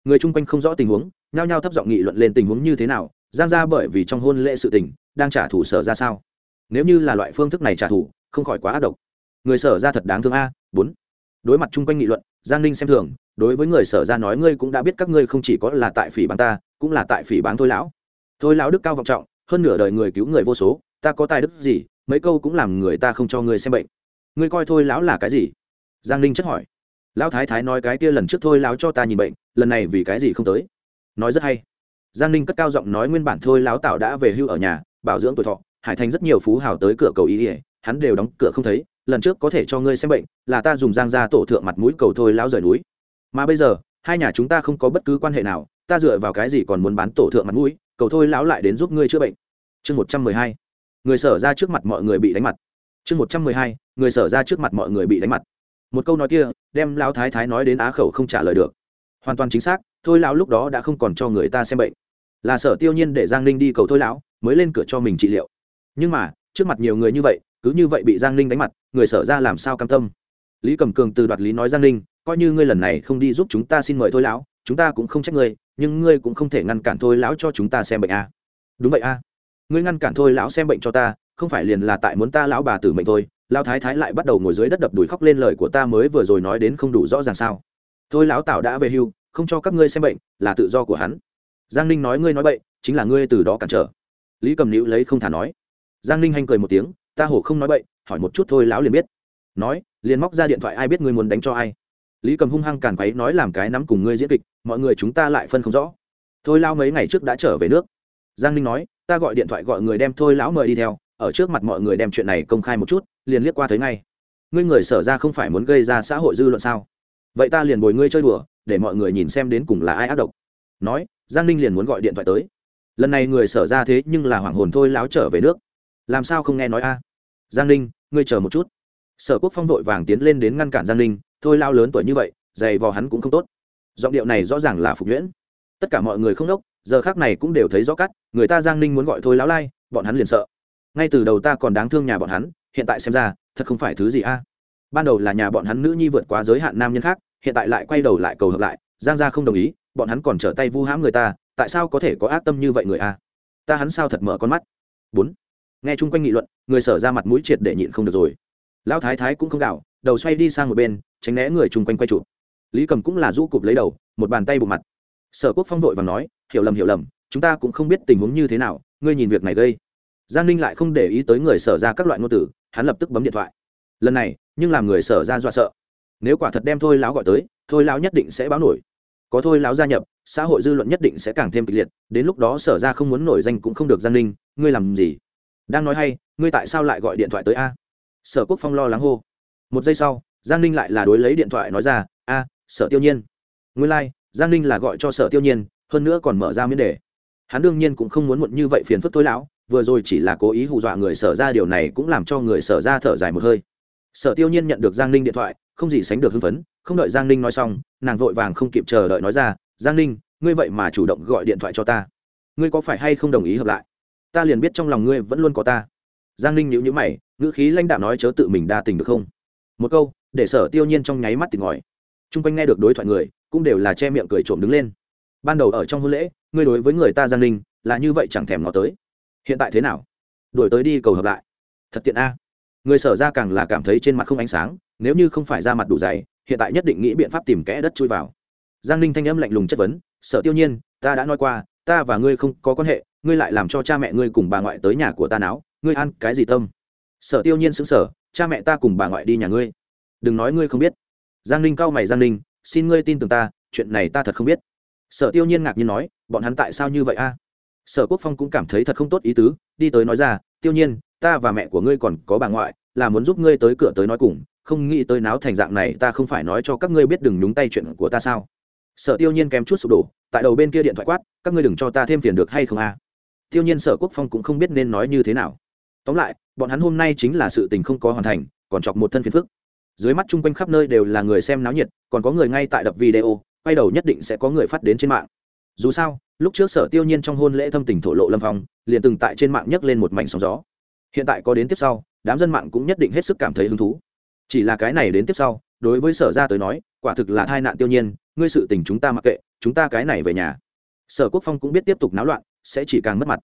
Người chung quanh không rõ tình huống, nhao nhao thấp giọng nghị luận lên tình huống như thế nào, giang ra bởi vì trong hôn lễ sự tình, đang trả thù sở ra sao? Nếu như là loại phương thức này trả thù, không khỏi quá ác độc. Người sở ra thật đáng thương a, bốn. Đối mặt chung quanh nghị luận, giang ninh xem thường, đối với người sở ra nói ngươi cũng đã biết các ngươi không chỉ có là tại phỉ bán ta, cũng là tại phỉ bán thôi lão thôi lão đức cao vọng trọng, hơn nửa đời người cứu người vô số, ta có tài đức gì, mấy câu cũng làm người ta không cho ngươi xem bệnh. Ngươi coi thôi lão là cái gì? Giang ninh chất hỏi. Lão thái thái nói cái kia lần trước thôi lão cho ta nhìn bệnh, lần này vì cái gì không tới? Nói rất hay. Giang ninh cất cao giọng nói nguyên bản thôi lão tạo đã về hưu ở nhà, bảo dưỡng tuổi thọ, hải thành rất nhiều phú hào tới cửa cầu ý ỉa hắn đều đóng cửa không thấy, lần trước có thể cho ngươi xem bệnh, là ta dùng giang ra tổ thượng mặt mũi cầu thôi lão rời núi. Mà bây giờ, hai nhà chúng ta không có bất cứ quan hệ nào, ta dựa vào cái gì còn muốn bán tổ thượng mặt mũi? Cầu thôi lão lại đến giúp ngươi chữa bệnh. Chương một trăm mười hai, người sở ra trước mặt mọi người bị đánh mặt. Chương một trăm mười hai, người sở ra trước mặt mọi người bị đánh mặt. Một câu nói kia, đem lão thái thái nói đến á khẩu không trả lời được. Hoàn toàn chính xác, thôi lão lúc đó đã không còn cho người ta xem bệnh. Là sở tiêu nhiên để giang ninh đi cầu thôi lão, mới lên cửa cho mình trị liệu. Nhưng mà, trước mặt nhiều người như vậy, cứ như vậy bị giang ninh đánh mặt, người sở ra làm sao cam tâm? Lý cầm cường từ đoạt lý nói giang ninh, coi như ngươi lần này không đi giúp chúng ta xin mời thôi lão, chúng ta cũng không trách ngươi nhưng ngươi cũng không thể ngăn cản thôi lão cho chúng ta xem bệnh a à. đúng vậy a à. ngươi ngăn cản thôi lão xem bệnh cho ta, không phải liền là tại muốn ta lão bà tử mệnh thôi. Lão thái thái lại bắt đầu ngồi dưới đất đập đùi khóc lên lời của ta mới vừa rồi nói đến không đủ rõ ràng sao. Thôi lão tảo đã về hưu, không cho các ngươi xem bệnh, là tự do của hắn. Giang ninh nói ngươi nói bệnh chính là ngươi từ đó cản trở. Lý cầm nữ lấy không thả nói. Giang ninh hanh cười một tiếng, ta hổ không nói bậy, hỏi một chút thôi lão liền biết. Nói, liền móc ra điện thoại ai biết ngươi muốn đánh cho ai lý cầm hung hăng càn quấy nói làm cái nắm cùng ngươi diễn kịch, mọi người chúng ta lại phân không rõ. Thôi lao mấy ngày trước đã trở về nước. Giang ninh nói, ta gọi điện thoại gọi người đem thôi lão mời đi theo, ở trước mặt mọi người đem chuyện này công khai một chút, liền liếc qua thấy ngay. Ngươi người sở ra không phải muốn gây ra xã hội dư luận sao? Vậy ta liền bồi ngươi chơi đùa, để mọi người nhìn xem đến cùng là ai ác độc. Nói, giang ninh liền muốn gọi điện thoại tới. Lần này người sở ra thế nhưng là hoàng hồn thôi láo trở về nước. Làm sao không nghe nói a? Giang ninh, ngươi chờ một chút. Sở quốc phong vội vàng tiến lên đến ngăn cản giang ninh thôi lao lớn tuổi như vậy dày vò hắn cũng không tốt. Giọng điệu này rõ ràng là phục nhuyễn. Tất cả mọi người không đốc, giờ khác này cũng đều thấy rõ cắt, người ta giang ninh muốn gọi thôi lão lai, bọn hắn liền sợ. Ngay từ đầu ta còn đáng thương nhà bọn hắn, hiện tại xem ra, thật không phải thứ gì a. Ban đầu là nhà bọn hắn nữ nhi vượt quá giới hạn nam nhân khác, hiện tại lại quay đầu lại cầu hợp lại, giang gia không đồng ý, bọn hắn còn trở tay vu hãm người ta, tại sao có thể có ác tâm như vậy người a? Ta hắn sao thật mở con mắt? Bốn. Nghe chung quanh nghị luận, người sở ra mặt mũi triệt để nhịn không được rồi. Lão thái thái cũng không gạo, đầu xoay đi sang một bên tránh né người chung quanh quay chụp. Lý cầm cũng là rũ cụp lấy đầu, một bàn tay bụng mặt. Sở quốc phong vội và nói, hiểu lầm hiểu lầm, chúng ta cũng không biết tình huống như thế nào, ngươi nhìn việc này gây. Giang ninh lại không để ý tới người sở ra các loại ngôn từ, hắn lập tức bấm điện thoại. Lần này, nhưng làm người sở ra dọa sợ. Nếu quả thật đem thôi lão gọi tới, thôi lão nhất định sẽ báo nổi. Có thôi lão gia nhập, xã hội dư luận nhất định sẽ càng thêm kịch liệt, đến lúc đó sở ra không muốn nổi danh cũng không được giang ninh, ngươi làm gì? Đang nói hay, ngươi tại sao lại gọi điện thoại tới a? Sở quốc phong lo lắng hô. Một giây sau giang ninh lại là đối lấy điện thoại nói ra a sở tiêu nhiên. Nguyên lai、like, giang ninh là gọi cho sở tiêu nhiên hơn nữa còn mở ra miễn đề. Hắn đương nhiên cũng không muốn muộn như vậy phiền phức tối lão vừa rồi chỉ là cố ý hù dọa người sở ra điều này cũng làm cho người sở ra thở dài một hơi. Sở tiêu nhiên nhận được giang ninh điện thoại không gì sánh được hưng phấn không đợi giang ninh nói xong nàng vội vàng không kịp chờ đợi nói ra giang ninh ngươi vậy mà chủ động gọi điện thoại cho ta. Ngươi có phải hay không đồng ý hợp lại? Ta liền biết trong lòng ngươi vẫn luôn có ta. Giang ninh nhữ nhữ mày ngữ khí lãnh đạo nói chớ tự mình đa tình được không? Một câu để sở tiêu nhiên trong nháy mắt tỉnh ngòi t r u n g quanh nghe được đối thoại người, cũng đều là che miệng cười trộm đứng lên. Ban đầu ở trong hôn lễ, ngươi đối với người ta giang ninh, là như vậy chẳng thèm nó tới. Hiện tại thế nào? Đổi tới đi cầu hợp lại. Thật tiện a. Người sở ra càng là cảm thấy trên mặt không ánh sáng, nếu như không phải ra mặt đủ dày, hiện tại nhất định nghĩ biện pháp tìm kẽ đất chui vào. Giang ninh thanh âm lạnh lùng chất vấn, sở tiêu nhiên, ta đã nói qua, ta và ngươi không có quan hệ, ngươi lại làm cho cha mẹ ngươi cùng bà ngoại tới nhà của ta náo, ngươi ăn cái gì tâm? Sở tiêu nhiên xứng sở cha mẹ ta cùng bà ngoại đi nhà ngươi đừng nói ngươi không biết. Giang ninh cao mày, giang ninh, xin ngươi tin tưởng ta, chuyện này ta thật không biết. Sở tiêu nhiên ngạc nhiên nói, bọn hắn tại sao như vậy a? Sở quốc phong cũng cảm thấy thật không tốt ý tứ, đi tới nói ra, tiêu nhiên, ta và mẹ của ngươi còn có bà ngoại, là muốn giúp ngươi tới cửa tới nói cùng, không nghĩ tới náo thành dạng này ta không phải nói cho các ngươi biết đừng nhúng tay chuyện của ta sao? Sở tiêu nhiên kém chút sụp đổ, tại đầu bên kia điện thoại quát, các ngươi đừng cho ta thêm phiền được hay không a? Tiêu nhiên, sở quốc phong cũng không biết nên nói như thế nào. Tóm lại, bọn hắn hôm nay chính là sự tình không có hoàn thành, còn chọc một thân phiền phức dưới mắt chung quanh khắp nơi đều là người xem náo nhiệt, còn có người ngay tại đập video, quay đầu nhất định sẽ có người phát đến trên mạng. Dù sao, lúc trước sở tiêu nhiên trong hôn lễ thâm tình thổ lộ lâm phong, liền từng tại trên mạng nhấc lên một mảnh sóng gió. Hiện tại có đến tiếp sau, đám dân mạng cũng nhất định hết sức cảm thấy hứng thú. Chỉ là cái này đến tiếp sau, đối với sở ra tới nói, quả thực là tai nạn tiêu nhiên, ngươi sự tình chúng ta mặc kệ, chúng ta cái này về nhà. Sở quốc phong cũng biết tiếp tục náo loạn, sẽ chỉ càng mất mặt.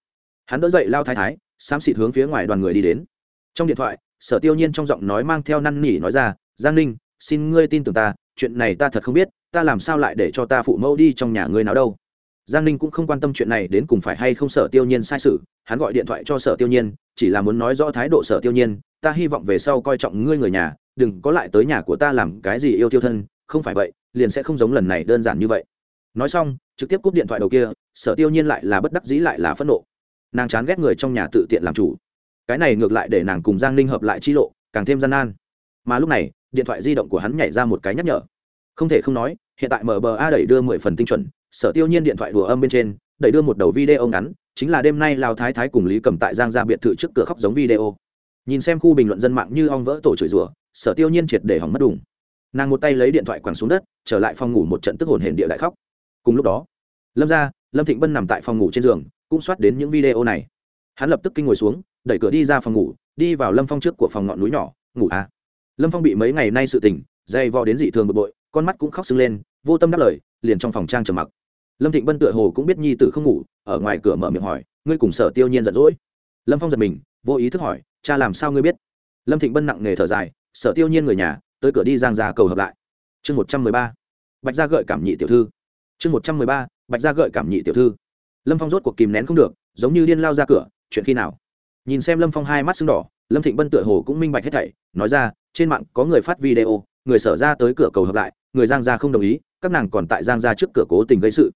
Hắn đỡ dậy lao thái thái, xám xịt hướng phía ngoài đoàn người đi đến. Trong điện thoại, sở tiêu nhiên trong giọng nói mang theo năn nỉ nói ra giang ninh, xin ngươi tin tưởng ta, chuyện này ta thật không biết, ta làm sao lại để cho ta phụ mẫu đi trong nhà ngươi nào đâu. Giang ninh cũng không quan tâm chuyện này đến cùng phải hay không sở tiêu nhiên sai sự, hắn gọi điện thoại cho sở tiêu nhiên, chỉ là muốn nói rõ thái độ sở tiêu nhiên, ta hy vọng về sau coi trọng ngươi người nhà, đừng có lại tới nhà của ta làm cái gì yêu tiêu thân, không phải vậy, liền sẽ không giống lần này đơn giản như vậy. Nói xong, trực tiếp cúp điện thoại đầu kia sở tiêu nhiên lại là bất đắc dĩ lại là phẫn nộ. Nàng chán ghét người trong nhà tự tiện làm chủ. Cái này ngược lại để nàng cùng giang ninh hợp lại chi lộ, càng thêm gian nan mà lúc này, điện thoại di động của hắn nhảy ra một cái nhắc nhở. Không thể không nói, hiện tại mba đẩy đưa mười phần tinh chuẩn, sở tiêu nhiên điện thoại đùa âm bên trên, đẩy đưa một đầu video ngắn, chính là đêm nay lao thái thái cùng lý cầm tại giang ra biệt thự trước cửa khóc giống video. Nhìn xem khu bình luận dân mạng như ong vỡ tổ chửi rủa, sở tiêu nhiên triệt để hỏng mất đùng. Nàng một tay lấy điện thoại quẳng xuống đất, trở lại phòng ngủ một trận tức hồn hển địa đại khóc. Cùng lúc đó, lâm ra lâm thịnh bân nằm tại phòng ngủ trên giường, cũng soát đến những video này. Hắn lập tức kinh ngồi xuống, đẩy cửa đi ra phòng ngủ, đi vào lâm phong trước của phòng ngọn núi nhỏ, ngủ à lâm phong bị mấy ngày nay sự tỉnh dày vò đến dị thường bực bội, con mắt cũng khóc sưng lên, vô tâm đáp lời, liền trong phòng trang trầm mặc. Lâm thịnh bân tựa hồ cũng biết nhi tử không ngủ, ở ngoài cửa mở miệng hỏi, ngươi cùng sở tiêu nhiên giận dỗi? Lâm phong giật mình, vô ý thức hỏi, cha làm sao ngươi biết? Lâm thịnh bân nặng nề thở dài, sở tiêu nhiên người nhà, tới cửa đi giang ra cầu hợp lại. Chương một trăm mười ba, bạch gia gợi cảm nhị tiểu thư. Chương một trăm mười ba, bạch gia gợi cảm nhị tiểu thư. Lâm phong rốt cuộc kìm nén không được, giống như điên lao ra cửa, chuyện khi nào? Nhìn xem lâm phong hai mắt sưng đỏ, lâm thịnh bân tựa hồ cũng minh bạch hết thảy, nói ra trên mạng có người phát video, người sở ra tới cửa cầu hợp lại, người giang gia không đồng ý, các nàng còn tại giang gia trước cửa cố tình gây sự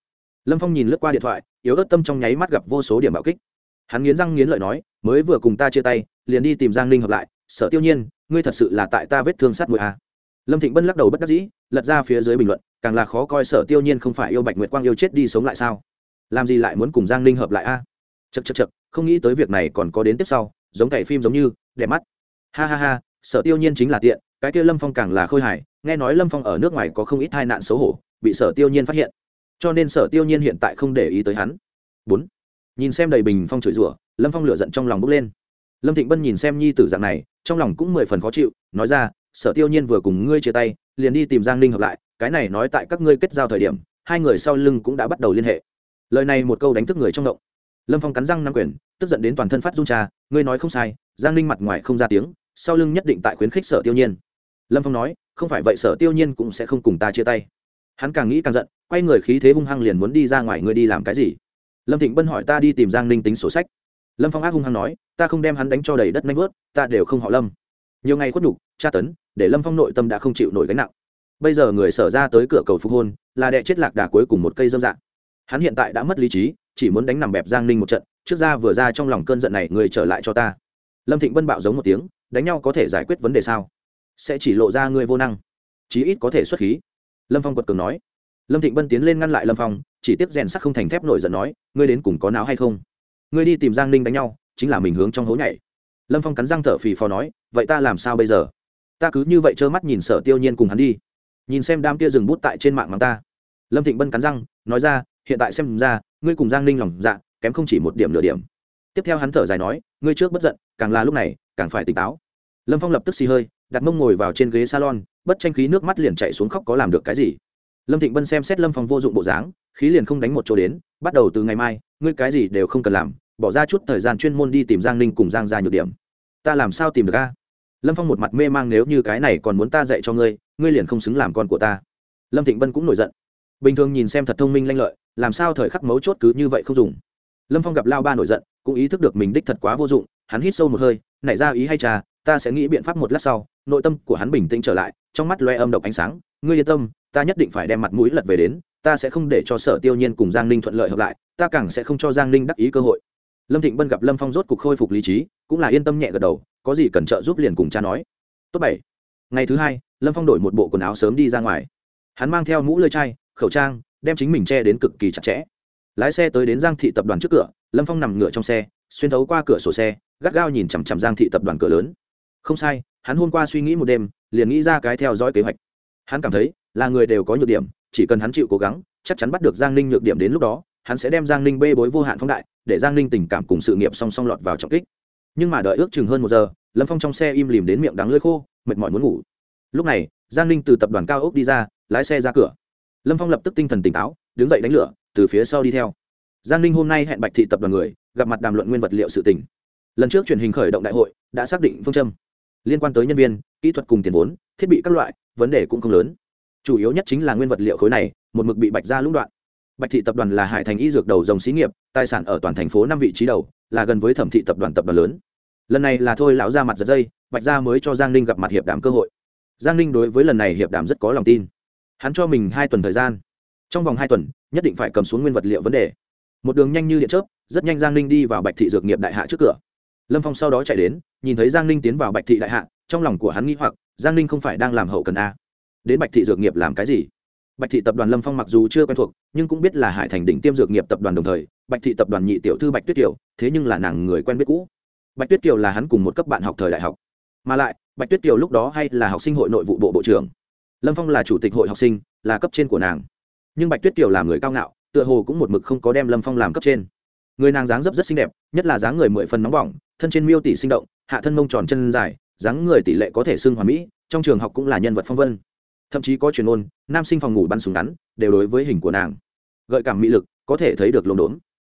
lâm phong nhìn lướt qua điện thoại, yếu ớt tâm trong nháy mắt gặp vô số điểm bạo kích hắn nghiến răng nghiến lợi nói, mới vừa cùng ta chia tay, liền đi tìm giang ninh hợp lại, sở tiêu nhiên, ngươi thật sự là tại ta vết thương sát mũi à. lâm thịnh bân lắc đầu bất đắc dĩ, lật ra phía dưới bình luận, càng là khó coi sở tiêu nhiên không phải yêu bạch nguyệt quang yêu chết đi sống lại sao làm gì lại muốn cùng giang ninh hợp lại a à? chật chật chật không nghĩ tới việc này còn có đến tiếp sau, giống cày phim giống như, đẹp mắt ha ha ha sở tiêu nhiên chính là tiện, cái kia lâm phong càng là khôi hài, nghe nói lâm phong ở nước ngoài có không ít tai nạn xấu hổ, bị sở tiêu nhiên phát hiện. Cho nên sở tiêu nhiên hiện tại không để ý tới hắn. Bốn, nhìn xem đầy bình phong chửi rủa, lâm phong lửa giận trong lòng bốc lên. Lâm thịnh bân nhìn xem nhi tử dạng này, trong lòng cũng mười phần khó chịu, nói ra, sở tiêu nhiên vừa cùng ngươi chia tay, liền đi tìm giang ninh hợp lại, cái này nói tại các ngươi kết giao thời điểm, hai người sau lưng cũng đã bắt đầu liên hệ. Lời này một câu đánh thức người trong động. Lâm phong cắn răng nắm quyền, tức giận đến toàn thân phát run cha ngươi nói không sai, giang ninh mặt ngoài không ra tiếng sau lưng nhất định tại khuyến khích sở tiêu nhiên. Lâm phong nói, không phải vậy sở tiêu nhiên cũng sẽ không cùng ta chia tay. Hắn càng nghĩ càng giận, quay người khí thế hung hăng liền muốn đi ra ngoài, ngươi đi làm cái gì? Lâm thịnh bân hỏi, ta đi tìm giang ninh tính sổ sách. Lâm phong ác hung hăng nói, ta không đem hắn đánh cho đầy đất nanh vớt, ta đều không họ lâm. Nhiều ngày khuất nhục, tra tấn, để lâm phong nội tâm đã không chịu nổi gánh nặng. Bây giờ người sở ra tới cửa cầu phục hôn, là đệ chết lạc đà cuối cùng một cây dâm dạng. Hắn hiện tại đã mất lý trí, chỉ muốn đánh nằm bẹp giang ninh một trận, trước ra vừa ra trong lòng cơn giận này, người trở lại cho ta. Lâm thịnh bân bạo giống một tiếng đánh nhau có thể giải quyết vấn đề sao? Sẽ chỉ lộ ra người vô năng. Chí ít có thể xuất khí. Lâm phong quật cường nói. Lâm thịnh bân tiến lên ngăn lại lâm phong, chỉ tiếp rèn sắt không thành thép nổi giận nói, ngươi đến cùng có não hay không? Ngươi đi tìm giang ninh đánh nhau, chính là mình hướng trong hố nhảy. Lâm phong cắn răng thở phì phò nói, vậy ta làm sao bây giờ? Ta cứ như vậy trơ mắt nhìn sở tiêu nhiên cùng hắn đi. Nhìn xem đám kia dừng bút tại trên mạng mắng ta. Lâm thịnh bân cắn răng, nói ra, hiện tại xem ra, ngươi cùng giang ninh lòng dạ kém không chỉ một điểm nửa điểm. Tiếp theo hắn thở dài nói, ngươi trước bất giận càng là lúc này, càng phải tỉnh táo. Lâm phong lập tức xì hơi, đặt mông ngồi vào trên ghế salon, bất tranh khí nước mắt liền chạy xuống khóc có làm được cái gì. Lâm thịnh bân xem xét lâm phong vô dụng bộ dáng, khí liền không đánh một chỗ đến, bắt đầu từ ngày mai, ngươi cái gì đều không cần làm, bỏ ra chút thời gian chuyên môn đi tìm giang ninh cùng giang ra nhược điểm. Ta làm sao tìm được a? Lâm phong một mặt mê mang nếu như cái này còn muốn ta dạy cho ngươi ngươi liền không xứng làm con của ta. Lâm thịnh bân cũng nổi giận. Bình thường nhìn xem thật thông minh lanh lợi, làm sao thời khắc mấu chốt cứ như vậy không dùng. Lâm phong gặp lao ba nổi giận, cũng ý thức được mình đích thật quá vô dụng hắn hít sâu một hơi, nảy ra ý hay trà, ta sẽ nghĩ biện pháp một lát sau, nội tâm của hắn bình tĩnh trở lại, trong mắt loe âm độc ánh sáng, ngươi yên tâm, ta nhất định phải đem mặt mũi lật về đến, ta sẽ không để cho sở tiêu nhiên cùng giang ninh thuận lợi hợp lại, ta càng sẽ không cho giang ninh đắc ý cơ hội. Lâm thịnh bân gặp lâm phong rốt cục khôi phục lý trí, cũng là yên tâm nhẹ gật đầu, có gì cần trợ giúp liền cùng cha nói. Tốt bảy. Ngày thứ hai, lâm phong đổi một bộ quần áo sớm đi ra ngoài. Hắn mang theo mũ lơi chai, khẩu trang, đem chính mình che đến cực kỳ chặt chẽ. Lái xe tới đến giang thị tập đoàn trước cửa, lâm phong nằm ngửa trong xe xuyên thấu qua cửa sổ xe, gắt gao nhìn chằm chằm giang thị tập đoàn cửa lớn. Không sai, hắn hôm qua suy nghĩ một đêm, liền nghĩ ra cái theo dõi kế hoạch. Hắn cảm thấy, là người đều có nhược điểm, chỉ cần hắn chịu cố gắng, chắc chắn bắt được giang ninh nhược điểm đến lúc đó, hắn sẽ đem giang ninh bê bối vô hạn phóng đại, để giang ninh tình cảm cùng sự nghiệp song song lọt vào trọng kích. Nhưng mà đợi ước chừng hơn một giờ, lâm phong trong xe im lìm đến miệng đắng lưỡi khô, mệt mỏi muốn ngủ. Lúc này, giang ninh từ tập đoàn cao ốc đi ra, lái xe ra cửa. Lâm phong lập tức tinh thần tỉnh táo, đứng dậy đánh lửa, từ phía sau đi theo. Giang ninh hôm nay hẹn bạch thị tập đoàn người gặp mặt đàm luận nguyên vật liệu sự tỉnh lần trước truyền hình khởi động đại hội, đã xác định phương châm. Liên quan tới nhân viên, kỹ thuật cùng tiền vốn, thiết bị các loại, vấn đề cũng không lớn. Chủ yếu nhất chính là nguyên vật liệu khối này, một mực bị bạch ra lũng đoạn. Bạch thị tập đoàn là hải thành y dược đầu dòng xí nghiệp, tài sản ở toàn thành phố năm vị trí đầu, là gần với thẩm thị tập đoàn tập đoàn lớn. Lần này là thôi lão ra mặt giật dây, bạch gia mới cho giang ninh gặp mặt hiệp đàm cơ hội. Giang ninh đối với lần này hiệp đàm rất có lòng tin. Hắn cho mình hai tuần thời gian. Trong vòng hai tuần, nhất định phải cầm xuống nguyên vật liệu vấn đề một đường nhanh như điện chớp, rất nhanh giang ninh đi vào bạch thị dược nghiệp đại hạ trước cửa. Lâm phong sau đó chạy đến, nhìn thấy giang ninh tiến vào bạch thị đại hạ, trong lòng của hắn nghĩ hoặc, giang ninh không phải đang làm hậu cần a. Đến bạch thị dược nghiệp làm cái gì? Bạch thị tập đoàn lâm phong mặc dù chưa quen thuộc, nhưng cũng biết là hải thành đỉnh tiêm dược nghiệp tập đoàn đồng thời, bạch thị tập đoàn nhị tiểu thư bạch tuyết kiều, thế nhưng là nàng người quen biết cũ. Bạch tuyết kiều là hắn cùng một cấp bạn học thời đại học. Mà lại, bạch tuyết kiều lúc đó hay là học sinh hội nội vụ bộ bộ trưởng. Lâm phong là chủ tịch hội học sinh, là cấp trên của nàng. Nhưng bạch tuyết kiều là người cao ngạo tựa hồ cũng một mực không có đem lâm phong làm cấp trên. Người nàng dáng dấp rất xinh đẹp, nhất là dáng người mười phần nóng bỏng, thân trên miêu tỷ sinh động, hạ thân mông tròn chân dài, dáng người tỷ lệ có thể xưng hòa mỹ, trong trường học cũng là nhân vật phong vân. Thậm chí có truyền ôn nam sinh phòng ngủ bắn súng ngắn, đều đối với hình của nàng. Gợi cảm mỹ lực, có thể thấy được lồn đốn.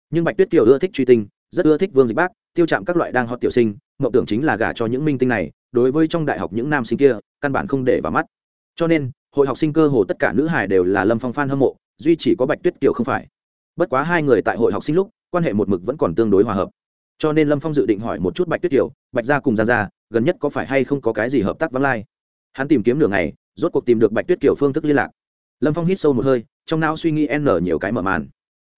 Nhưng bạch tuyết kiều ưa thích truy tinh, rất ưa thích vương dịch bác, tiêu chạm các loại đang họ tiểu sinh, mộng tưởng chính là gả cho những minh tinh này, đối với trong đại học những nam sinh kia, căn bản không để vào mắt. Cho nên, hội học sinh cơ hồ tất cả nữ hải đều là lâm phong phan hâm mộ duy chỉ có bạch tuyết kiều không phải. Bất quá hai người tại hội học sinh lúc, quan hệ một mực vẫn còn tương đối hòa hợp. Cho nên lâm phong dự định hỏi một chút bạch tuyết kiều, bạch gia cùng gia gia, gần nhất có phải hay không có cái gì hợp tác vắng lai? Hắn tìm kiếm nửa ngày, rốt cuộc tìm được bạch tuyết kiều phương thức liên lạc. Lâm phong hít sâu một hơi, trong não suy nghĩ n nhiều cái mở màn.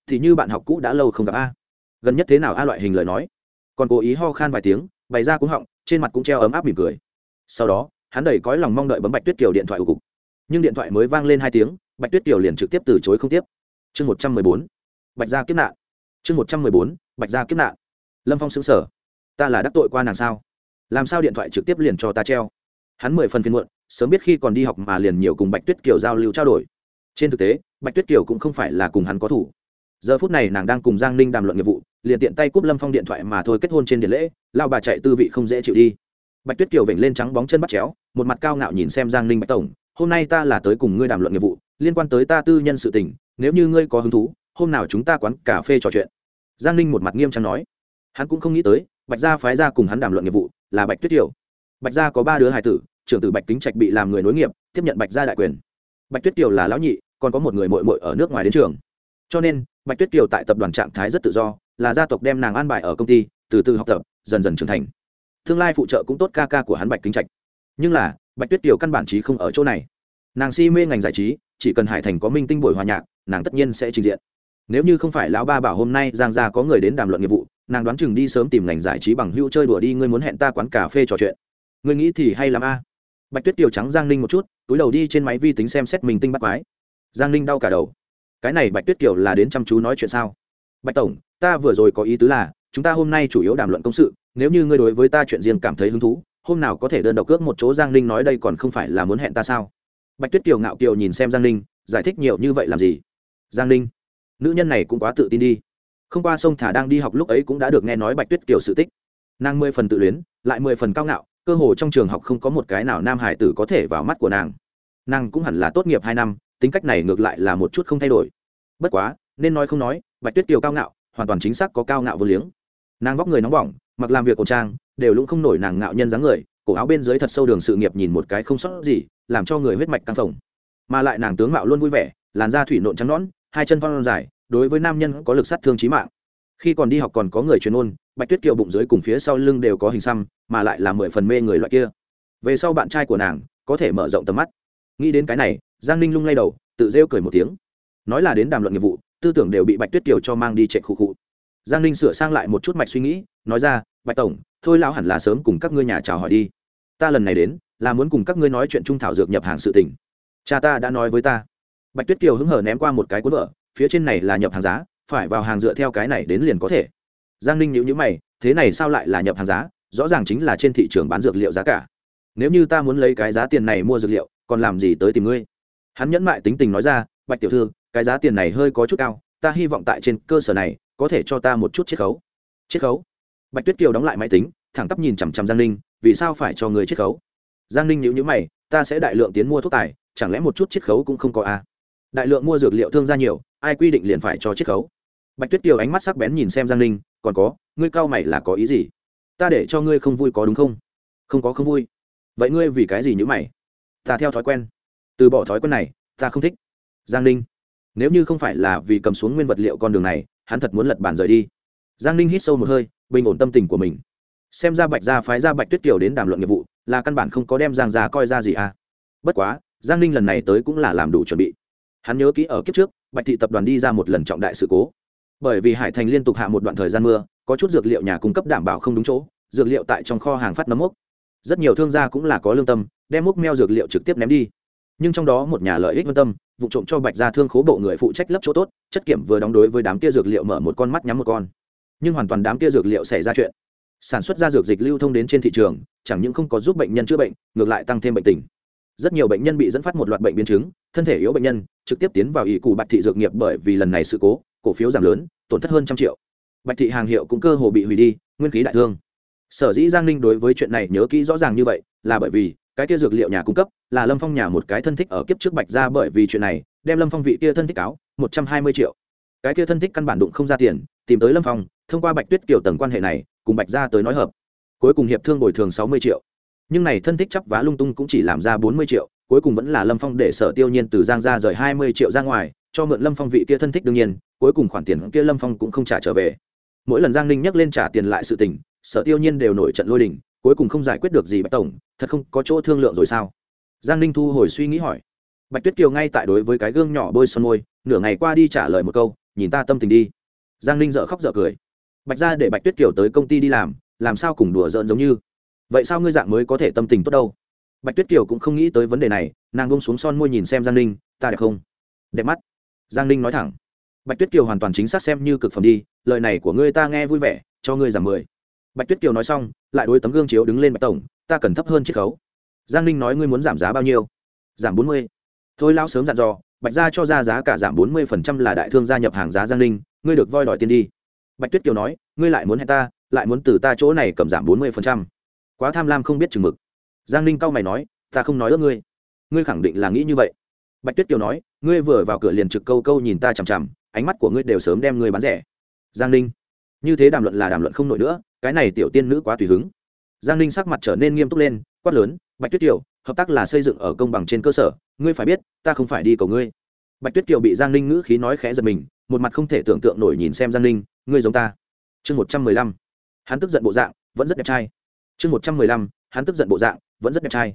Thì như bạn học cũ đã lâu không gặp a. Gần nhất thế nào a loại hình lời nói? Còn cố ý ho khan vài tiếng, bày ra cúng họng, trên mặt cũng treo ấm áp mỉm cười. Sau đó, hắn đầy cõi lòng mong đợi bấm bạch tuyết kiều điện thoại của cục. Nhưng điện thoại mới vang lên hai tiếng bạch tuyết kiều liền trực tiếp từ chối không tiếp. Chương một trăm mười bốn, bạch gia kiếp nạn. Chương một trăm mười bốn, bạch gia kiếp nạn. Lâm phong xứng sở ta là đắc tội qua nàng sao? Làm sao điện thoại trực tiếp liền cho ta treo? Hắn mười phần phiên muộn, sớm biết khi còn đi học mà liền nhiều cùng bạch tuyết kiều giao lưu trao đổi. Trên thực tế, bạch tuyết kiều cũng không phải là cùng hắn có thủ. Giờ phút này nàng đang cùng giang ninh đàm luận nghiệp vụ, liền tiện tay cúp lâm phong điện thoại mà thôi kết hôn trên điện lễ, lao bà chạy tư vị không dễ chịu đi. Bạch tuyết kiều vểnh lên trắng bóng chân bắt chéo, một mặt cao ngạo nhìn xem giang ninh bạch tổng, hôm nay ta là tới cùng ngươi đàm luận nghiệp vụ liên quan tới ta tư nhân sự tình, nếu như ngươi có hứng thú, hôm nào chúng ta quán cà phê trò chuyện. Giang ninh một mặt nghiêm trang nói. Hắn cũng không nghĩ tới, bạch gia phái ra cùng hắn đàm luận nghiệp vụ, là bạch tuyết kiều. Bạch gia có ba đứa hài tử, trưởng tử bạch kính trạch bị làm người nối nghiệp, tiếp nhận bạch gia đại quyền. Bạch tuyết kiều là lão nhị, còn có một người mội mội ở nước ngoài đến trường. Cho nên, bạch tuyết kiều tại tập đoàn trạng thái rất tự do, là gia tộc đem nàng an bài ở công ty, từ từ học tập, dần dần trưởng thành. Tương lai phụ trợ cũng tốt ca ca của hắn bạch kính trạch. Nhưng là, bạch tuyết kiều căn bản trí không ở chỗ này. Nàng si mê ngành giải trí chỉ cần hải thành có minh tinh buổi hòa nhạc, nàng tất nhiên sẽ trình diện. Nếu như không phải lão ba bảo hôm nay giang gia có người đến đàm luận nghiệp vụ, nàng đoán chừng đi sớm tìm ngành giải trí bằng hữu chơi đùa đi, ngươi muốn hẹn ta quán cà phê trò chuyện. Ngươi nghĩ thì hay lắm a. Bạch tuyết tiểu trắng giang ninh một chút, túi đầu đi trên máy vi tính xem xét mình tinh bắt quái. Giang ninh đau cả đầu. Cái này bạch tuyết kiều là đến chăm chú nói chuyện sao? Bạch tổng, ta vừa rồi có ý tứ là, chúng ta hôm nay chủ yếu đàm luận công sự, nếu như ngươi đối với ta chuyện riêng cảm thấy hứng thú, hôm nào có thể đơn độc cước một chỗ giang ninh nói đây còn không phải là muốn hẹn ta sao? Bạch tuyết kiều ngạo kiều nhìn xem giang ninh, giải thích nhiều như vậy làm gì? Giang ninh, nữ nhân này cũng quá tự tin đi. Không qua sông thả đang đi học lúc ấy cũng đã được nghe nói bạch tuyết kiều sự tích. Nàng mười phần tự luyến, lại mười phần cao ngạo, cơ hồ trong trường học không có một cái nào nam hải tử có thể vào mắt của nàng. Nàng cũng hẳn là tốt nghiệp hai năm, tính cách này ngược lại là một chút không thay đổi. Bất quá, nên nói không nói, bạch tuyết kiều cao ngạo, hoàn toàn chính xác có cao ngạo vô liếng. Nàng vóc người nóng bỏng, mặc làm việc cổ trang, đều lũng không nổi nàng ngạo nhân dáng người, cổ áo bên dưới thật sâu đường sự nghiệp nhìn một cái không sót gì làm cho người huyết mạch căng phồng. Mà lại nàng tướng mạo luôn vui vẻ, làn da thủy nộn trắng nõn, hai chân phong dài, đối với nam nhân có lực sát thương trí mạng. Khi còn đi học còn có người truyền ôn, bạch tuyết kiều bụng dưới cùng phía sau lưng đều có hình xăm, mà lại là mười phần mê người loại kia. Về sau bạn trai của nàng có thể mở rộng tầm mắt. Nghĩ đến cái này, giang ninh lung lay đầu, tự rêu cười một tiếng. Nói là đến đàm luận nghiệp vụ, tư tưởng đều bị bạch tuyết kiều cho mang đi chạy khụ khụ. Giang ninh sửa sang lại một chút mạch suy nghĩ, nói ra, bạch tổng, thôi lão hẳn là sớm cùng các ngươi nhà chào hỏi đi. Ta lần này đến là muốn cùng các ngươi nói chuyện trung thảo dược nhập hàng sự tình. cha ta đã nói với ta. Bạch tuyết kiều hứng hở ném qua một cái cuốn vợ phía trên này là nhập hàng giá, phải vào hàng dựa theo cái này đến liền có thể. Giang ninh nhữ nhữ mày, thế này sao lại là nhập hàng giá? Rõ ràng chính là trên thị trường bán dược liệu giá cả. Nếu như ta muốn lấy cái giá tiền này mua dược liệu, còn làm gì tới tìm ngươi? Hắn nhẫn mại tính tình nói ra, bạch tiểu thư, cái giá tiền này hơi có chút cao, ta hy vọng tại trên cơ sở này, có thể cho ta một chút chiết khấu. Chiết khấu? Bạch tuyết kiều đóng lại máy tính, thẳng tắp nhìn chằm chằm giang ninh, vì sao phải cho người chiết khấu? Giang ninh nhữ nhữ mày, ta sẽ đại lượng tiến mua thuốc tài, chẳng lẽ một chút chiết khấu cũng không có a à? đại lượng mua dược liệu thương ra nhiều, ai quy định liền phải cho chiết khấu? Bạch tuyết kiều ánh mắt sắc bén nhìn xem giang ninh, còn có, ngươi cao mày là có ý gì? Ta để cho ngươi không vui có đúng không? Không có không vui. Vậy ngươi vì cái gì nhữ mày? Ta theo thói quen. Từ bỏ thói quen này, ta không thích. Giang ninh, nếu như không phải là vì cầm xuống nguyên vật liệu con đường này, hắn thật muốn lật bàn rời đi. Giang ninh hít sâu một hơi, bình ổn tâm tình của mình. Xem ra bạch gia phái ra bạch tuyết kiều đến đàm luận nghiệp vụ là căn bản không có đem giang gia coi ra gì à. Bất quá, giang ninh lần này tới cũng là làm đủ chuẩn bị. Hắn nhớ kỹ ở kiếp trước, bạch thị tập đoàn đi ra một lần trọng đại sự cố. Bởi vì hải thành liên tục hạ một đoạn thời gian mưa, có chút dược liệu nhà cung cấp đảm bảo không đúng chỗ, dược liệu tại trong kho hàng phát nấm mốc. Rất nhiều thương gia cũng là có lương tâm, đem mốc meo dược liệu trực tiếp ném đi. Nhưng trong đó một nhà lợi ích quan tâm, vụ trộm cho bạch gia thương khố bộ người phụ trách lấp chỗ tốt, chất kiểm vừa đóng đối với đám kia dược liệu mở một con mắt nhắm một con. Nhưng hoàn toàn đám kia dược liệu xảy ra chuyện sản xuất ra dược dịch lưu thông đến trên thị trường, chẳng những không có giúp bệnh nhân chữa bệnh, ngược lại tăng thêm bệnh tình. Rất nhiều bệnh nhân bị dẫn phát một loạt bệnh biến chứng, thân thể yếu bệnh nhân, trực tiếp tiến vào ỷ cụ bạch thị dược nghiệp bởi vì lần này sự cố, cổ phiếu giảm lớn, tổn thất hơn trăm triệu. Bạch thị hàng hiệu cũng cơ hồ bị hủy đi, nguyên khí đại thương. Sở dĩ giang ninh đối với chuyện này nhớ kỹ rõ ràng như vậy, là bởi vì, cái kia dược liệu nhà cung cấp, là lâm phong nhà một cái thân thích ở kiếp trước bạch ra bởi vì chuyện này, đem lâm phong vị kia thân thích cáo, một trăm hai mươi triệu. Cái kia thân thích căn bản đụng không ra tiền, tìm tới lâm phong, thông qua bạch tuyết kiểu tầng quan hệ này cùng bạch ra tới nói hợp. Cuối cùng hiệp thương bồi thường sáu mươi triệu. Nhưng này thân thích chấp vá lung tung cũng chỉ làm ra bốn mươi triệu, cuối cùng vẫn là lâm phong để sở tiêu nhiên từ giang ra rời hai mươi triệu ra ngoài, cho mượn lâm phong vị kia thân thích đương nhiên, cuối cùng khoản tiền kia lâm phong cũng không trả trở về. Mỗi lần giang ninh nhắc lên trả tiền lại sự tình, sở tiêu nhiên đều nổi trận lôi đình, cuối cùng không giải quyết được gì bạch tổng, thật không có chỗ thương lượng rồi sao? Giang ninh thu hồi suy nghĩ hỏi. Bạch tuyết kiều ngay tại đối với cái gương nhỏ bôi son môi, nửa ngày qua đi trả lời một câu, nhìn ta tâm tình đi. Giang ninh dợ khóc dợ cười bạch ra để bạch tuyết kiều tới công ty đi làm làm sao cùng đùa giỡn giống như? Vậy sao ngươi dạng mới có thể tâm tình tốt đâu? Bạch tuyết kiều cũng không nghĩ tới vấn đề này, nàng bông xuống son môi nhìn xem giang ninh, ta đẹp không? Đẹp mắt. Giang ninh nói thẳng. Bạch tuyết kiều hoàn toàn chính xác xem như cực phẩm đi, lời này của ngươi ta nghe vui vẻ, cho ngươi giảm mười. Bạch tuyết kiều nói xong, lại đối tấm gương chiếu đứng lên bạch tổng, ta cần thấp hơn chiết khấu. Giang ninh nói, ngươi muốn giảm giá bao nhiêu? Giảm bốn mươi. Thôi lao sớm dặn dò, bạch gia cho ra giá cả giảm bốn mươi phần trăm là đại thương gia nhập hàng giá giang ninh, ngươi được voi đòi tiền đi bạch tuyết kiều nói, ngươi lại muốn hẹn ta, lại muốn từ ta chỗ này cầm giảm bốn mươi phần trăm. Quá tham lam không biết chừng mực. Giang ninh cau mày nói, ta không nói ước ngươi. Ngươi khẳng định là nghĩ như vậy. Bạch tuyết kiều nói, ngươi vừa vào cửa liền trực câu câu nhìn ta chằm chằm, ánh mắt của ngươi đều sớm đem ngươi bán rẻ. Giang ninh, như thế đàm luận là đàm luận không nổi nữa, cái này tiểu tiên nữ quá tùy hứng. Giang ninh sắc mặt trở nên nghiêm túc lên, quát lớn, bạch tuyết kiều, hợp tác là xây dựng ở công bằng trên cơ sở, ngươi phải biết, ta không phải đi cầu ngươi. Bạch tuyết kiều bị giang ninh ngữ khí nói khẽ giật mình, một mặt không thể tưởng tượng nổi nhìn xem giang ninh ngươi giống ta. Chương một trăm mười lăm. Hắn tức giận bộ dạng, vẫn rất đẹp trai. Chương một trăm mười lăm. Hắn tức giận bộ dạng, vẫn rất đẹp trai.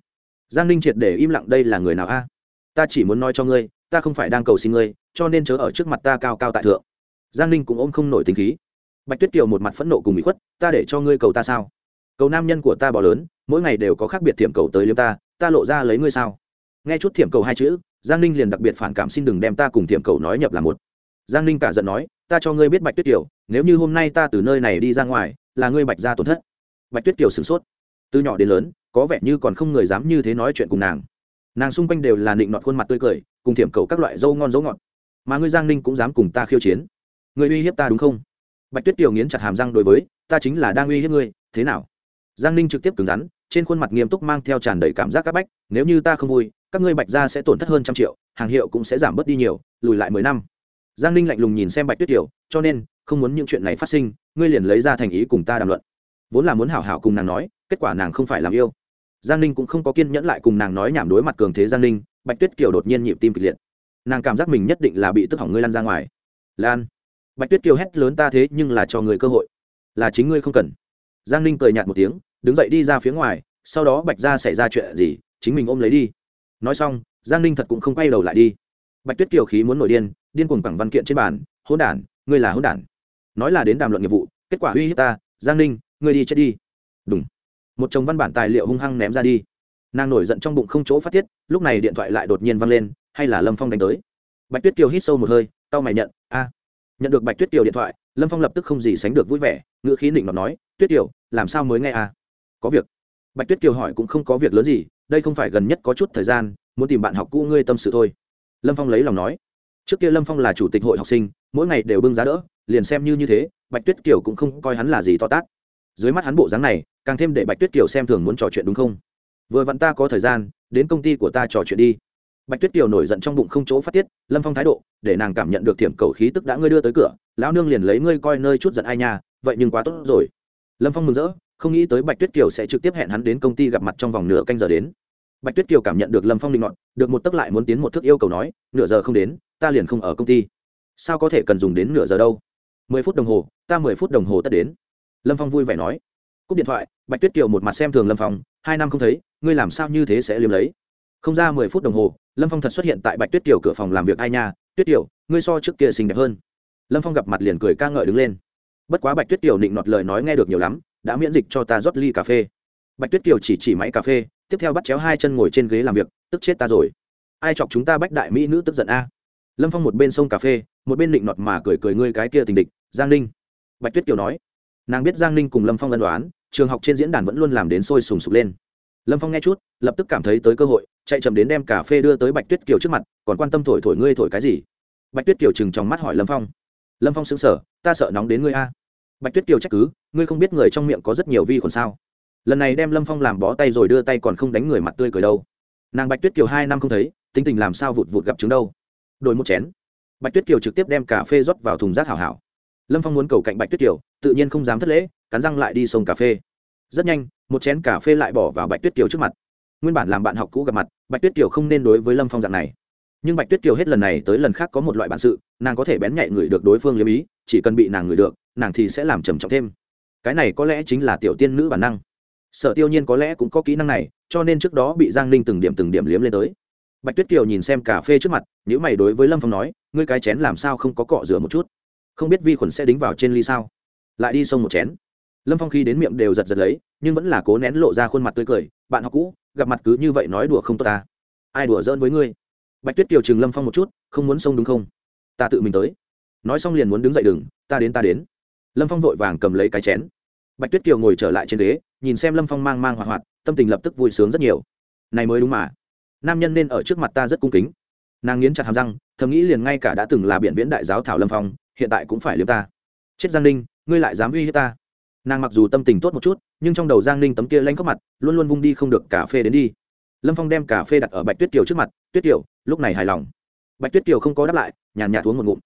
Giang ninh triệt để im lặng đây là người nào a? Ta chỉ muốn nói cho ngươi, ta không phải đang cầu xin ngươi, cho nên chớ ở trước mặt ta cao cao tại thượng. Giang ninh cũng ôm không nổi tính khí. Bạch tuyết kiều một mặt phẫn nộ cùng bị khuất, ta để cho ngươi cầu ta sao? Cầu nam nhân của ta bỏ lớn, mỗi ngày đều có khác biệt thiểm cầu tới liếm ta ta lộ ra lấy ngươi sao? Nghe chút thiểm cầu hai chữ, giang ninh liền đặc biệt phản cảm xin đừng đem ta cùng thiểm cầu nói nhập là một. Giang ninh cả giận nói ta cho ngươi biết bạch tuyết kiều, nếu như hôm nay ta từ nơi này đi ra ngoài, là ngươi bạch ra tổn thất. Bạch tuyết kiều sửng sốt. Từ nhỏ đến lớn, có vẻ như còn không người dám như thế nói chuyện cùng nàng. Nàng xung quanh đều là nịnh nọt khuôn mặt tươi cười, cùng thiểm cầu các loại dâu ngon dấu ngọt. Mà ngươi giang ninh cũng dám cùng ta khiêu chiến. Ngươi uy hiếp ta đúng không? Bạch tuyết kiều nghiến chặt hàm răng đối với, ta chính là đang uy hiếp ngươi, thế nào? Giang ninh trực tiếp cứng rắn, trên khuôn mặt nghiêm túc mang theo tràn đầy cảm giác các bách, nếu như ta không vui, các ngươi bạch ra sẽ tổn thất hơn trăm triệu, hàng hiệu cũng sẽ giảm bớt đi nhiều, lùi lại mười năm giang ninh lạnh lùng nhìn xem bạch tuyết kiều, cho nên, không muốn những chuyện này phát sinh, ngươi liền lấy ra thành ý cùng ta đàm luận. Vốn là muốn hảo hảo cùng nàng nói, kết quả nàng không phải làm yêu. Giang ninh cũng không có kiên nhẫn lại cùng nàng nói nhảm đối mặt cường thế giang ninh, bạch tuyết kiều đột nhiên nhịp tim kịch liệt. Nàng cảm giác mình nhất định là bị tức hỏng ngươi lan ra ngoài. Lan. Bạch tuyết kiều hét lớn ta thế nhưng là cho người cơ hội. Là chính ngươi không cần. Giang ninh cười nhạt một tiếng, đứng dậy đi ra phía ngoài, sau đó bạch ra xảy ra chuyện gì, chính mình ôm lấy đi. Nói xong, giang ninh thật cũng không quay đầu lại đi. Bạch tuyết kiều khí muốn nổi điên điên cuồng bằng văn kiện trên bàn hôn đản, ngươi là hôn đản. Nói là đến đàm luận nghiệp vụ, kết quả uy hiếp ta, giang ninh, ngươi đi chết đi. Đúng một chồng văn bản tài liệu hung hăng ném ra đi. Nàng nổi giận trong bụng không chỗ phát tiết, lúc này điện thoại lại đột nhiên văng lên, hay là lâm phong đánh tới? Bạch tuyết kiều hít sâu một hơi tao mày nhận, a. Nhận được bạch tuyết kiều điện thoại, lâm phong lập tức không gì sánh được vui vẻ, ngữ khí định nó nói, tuyết kiều, làm sao mới nghe à có việc. Bạch tuyết kiều hỏi cũng không có việc lớn gì, đây không phải gần nhất có chút thời gian, muốn tìm bạn học cũ ngươi tâm sự thôi. Lâm phong lấy lòng nói trước kia lâm phong là chủ tịch hội học sinh, mỗi ngày đều bưng giá đỡ, liền xem như như thế, bạch tuyết kiều cũng không coi hắn là gì to tát. Dưới mắt hắn bộ dáng này, càng thêm để bạch tuyết kiều xem thường muốn trò chuyện đúng không? Vừa vặn ta có thời gian, đến công ty của ta trò chuyện đi. Bạch tuyết kiều nổi giận trong bụng không chỗ phát tiết, lâm phong thái độ, để nàng cảm nhận được thiểm cầu khí tức đã ngươi đưa tới cửa, lão nương liền lấy ngươi coi nơi chút giận ai nha, vậy nhưng quá tốt rồi. Lâm phong mừng rỡ, không nghĩ tới bạch tuyết kiều sẽ trực tiếp hẹn hắn đến công ty gặp mặt trong vòng nửa canh giờ đến. Bạch tuyết kiều cảm nhận được lâm phong định ngọn được một tấc lại muốn tiến một thức yêu cầu nói, nửa giờ không đến ta liền không ở công ty. Sao có thể cần dùng đến nửa giờ đâu? Mười phút đồng hồ, ta mười phút đồng hồ tất đến. Lâm phong vui vẻ nói. Cúp điện thoại, bạch tuyết kiều một mặt xem thường lâm phong, hai năm không thấy, ngươi làm sao như thế sẽ liếm lấy? Không ra mười phút đồng hồ, lâm phong thật xuất hiện tại bạch tuyết kiều cửa phòng làm việc ai nha? Tuyết kiều, ngươi so trước kia xinh đẹp hơn. Lâm phong gặp mặt liền cười ca ngợi đứng lên. Bất quá bạch tuyết kiều định nọt lời nói nghe được nhiều lắm, đã miễn dịch cho ta rót ly cà phê. Bạch tuyết kiều chỉ chỉ máy cà phê, tiếp theo bắt chéo hai chân ngồi trên ghế làm việc, tức chết ta rồi. Ai chọc chúng ta bách đại mỹ nữ tức giận a? Lâm phong một bên sông cà phê, một bên định nọt mà cười cười ngươi cái kia tình địch, giang ninh. Bạch tuyết kiều nói, nàng biết giang ninh cùng lâm phong ân đoán trường học trên diễn đàn vẫn luôn làm đến sôi sùng sục lên. Lâm phong nghe chút, lập tức cảm thấy tới cơ hội, chạy chậm đến đem cà phê đưa tới bạch tuyết kiều trước mặt, còn quan tâm thổi thổi ngươi thổi cái gì? Bạch tuyết kiều chừng trong mắt hỏi lâm phong. Lâm phong xứng sở ta sợ nóng đến ngươi a. Bạch tuyết kiều trách cứ, ngươi không biết người trong miệng có rất nhiều vi khuẩn sao? Lần này đem lâm phong làm bó tay rồi đưa tay còn không đánh người mặt tươi cười đâu. Nàng bạch tuyết kiều hai năm không thấy, tính tình làm sao vụt vụt gặp chứng đâu đổi một chén. Bạch tuyết kiều trực tiếp đem cà phê rót vào thùng rác hảo hảo. Lâm phong muốn cầu cạnh bạch tuyết kiều, tự nhiên không dám thất lễ, cắn răng lại đi sông cà phê. Rất nhanh, một chén cà phê lại bỏ vào bạch tuyết kiều trước mặt. Nguyên bản làm bạn học cũ gặp mặt, bạch tuyết kiều không nên đối với lâm phong dạng này. Nhưng bạch tuyết kiều hết lần này tới lần khác có một loại bản sự, nàng có thể bén nhạy người được đối phương liêm ý, chỉ cần bị nàng người được, nàng thì sẽ làm trầm trọng thêm. Cái này có lẽ chính là tiểu tiên nữ bản năng. Sở tiêu nhiên có lẽ cũng có kỹ năng này, cho nên trước đó bị giang ninh từng điểm từng điểm liếm lên tới bạch tuyết kiều nhìn xem cà phê trước mặt nhữ mày đối với lâm phong nói, ngươi cái chén làm sao không có cọ rửa một chút? Không biết vi khuẩn sẽ đính vào trên ly sao? Lại đi xông một chén. Lâm phong khi đến miệng đều giật giật lấy, nhưng vẫn là cố nén lộ ra khuôn mặt tươi cười, bạn học cũ, gặp mặt cứ như vậy nói đùa không tốt ta. Ai đùa giỡn với ngươi? Bạch tuyết kiều chừng lâm phong một chút, không muốn xông đúng không? Ta tự mình tới. Nói xong liền muốn đứng dậy đừng, ta đến ta đến. Lâm phong vội vàng cầm lấy cái chén. Bạch tuyết kiều ngồi trở lại trên ghế, nhìn xem lâm phong mang mang hoạt hoạt, tâm tình lập tức vui sướng rất nhiều. Này mới đúng mà nam nhân nên ở trước mặt ta rất cung kính. Nàng nghiến chặt hàm răng, thầm nghĩ liền ngay cả đã từng là biện viễn đại giáo thảo lâm phong, hiện tại cũng phải liếm ta. Chết giang ninh, ngươi lại dám uy hiếp ta. Nàng mặc dù tâm tình tốt một chút, nhưng trong đầu giang ninh tấm kia lanh khóc mặt, luôn luôn vung đi không được cà phê đến đi. Lâm phong đem cà phê đặt ở bạch tuyết kiều trước mặt, tuyết kiều, lúc này hài lòng? Bạch tuyết kiều không có đáp lại, nhàn nhạt uống một ngụm.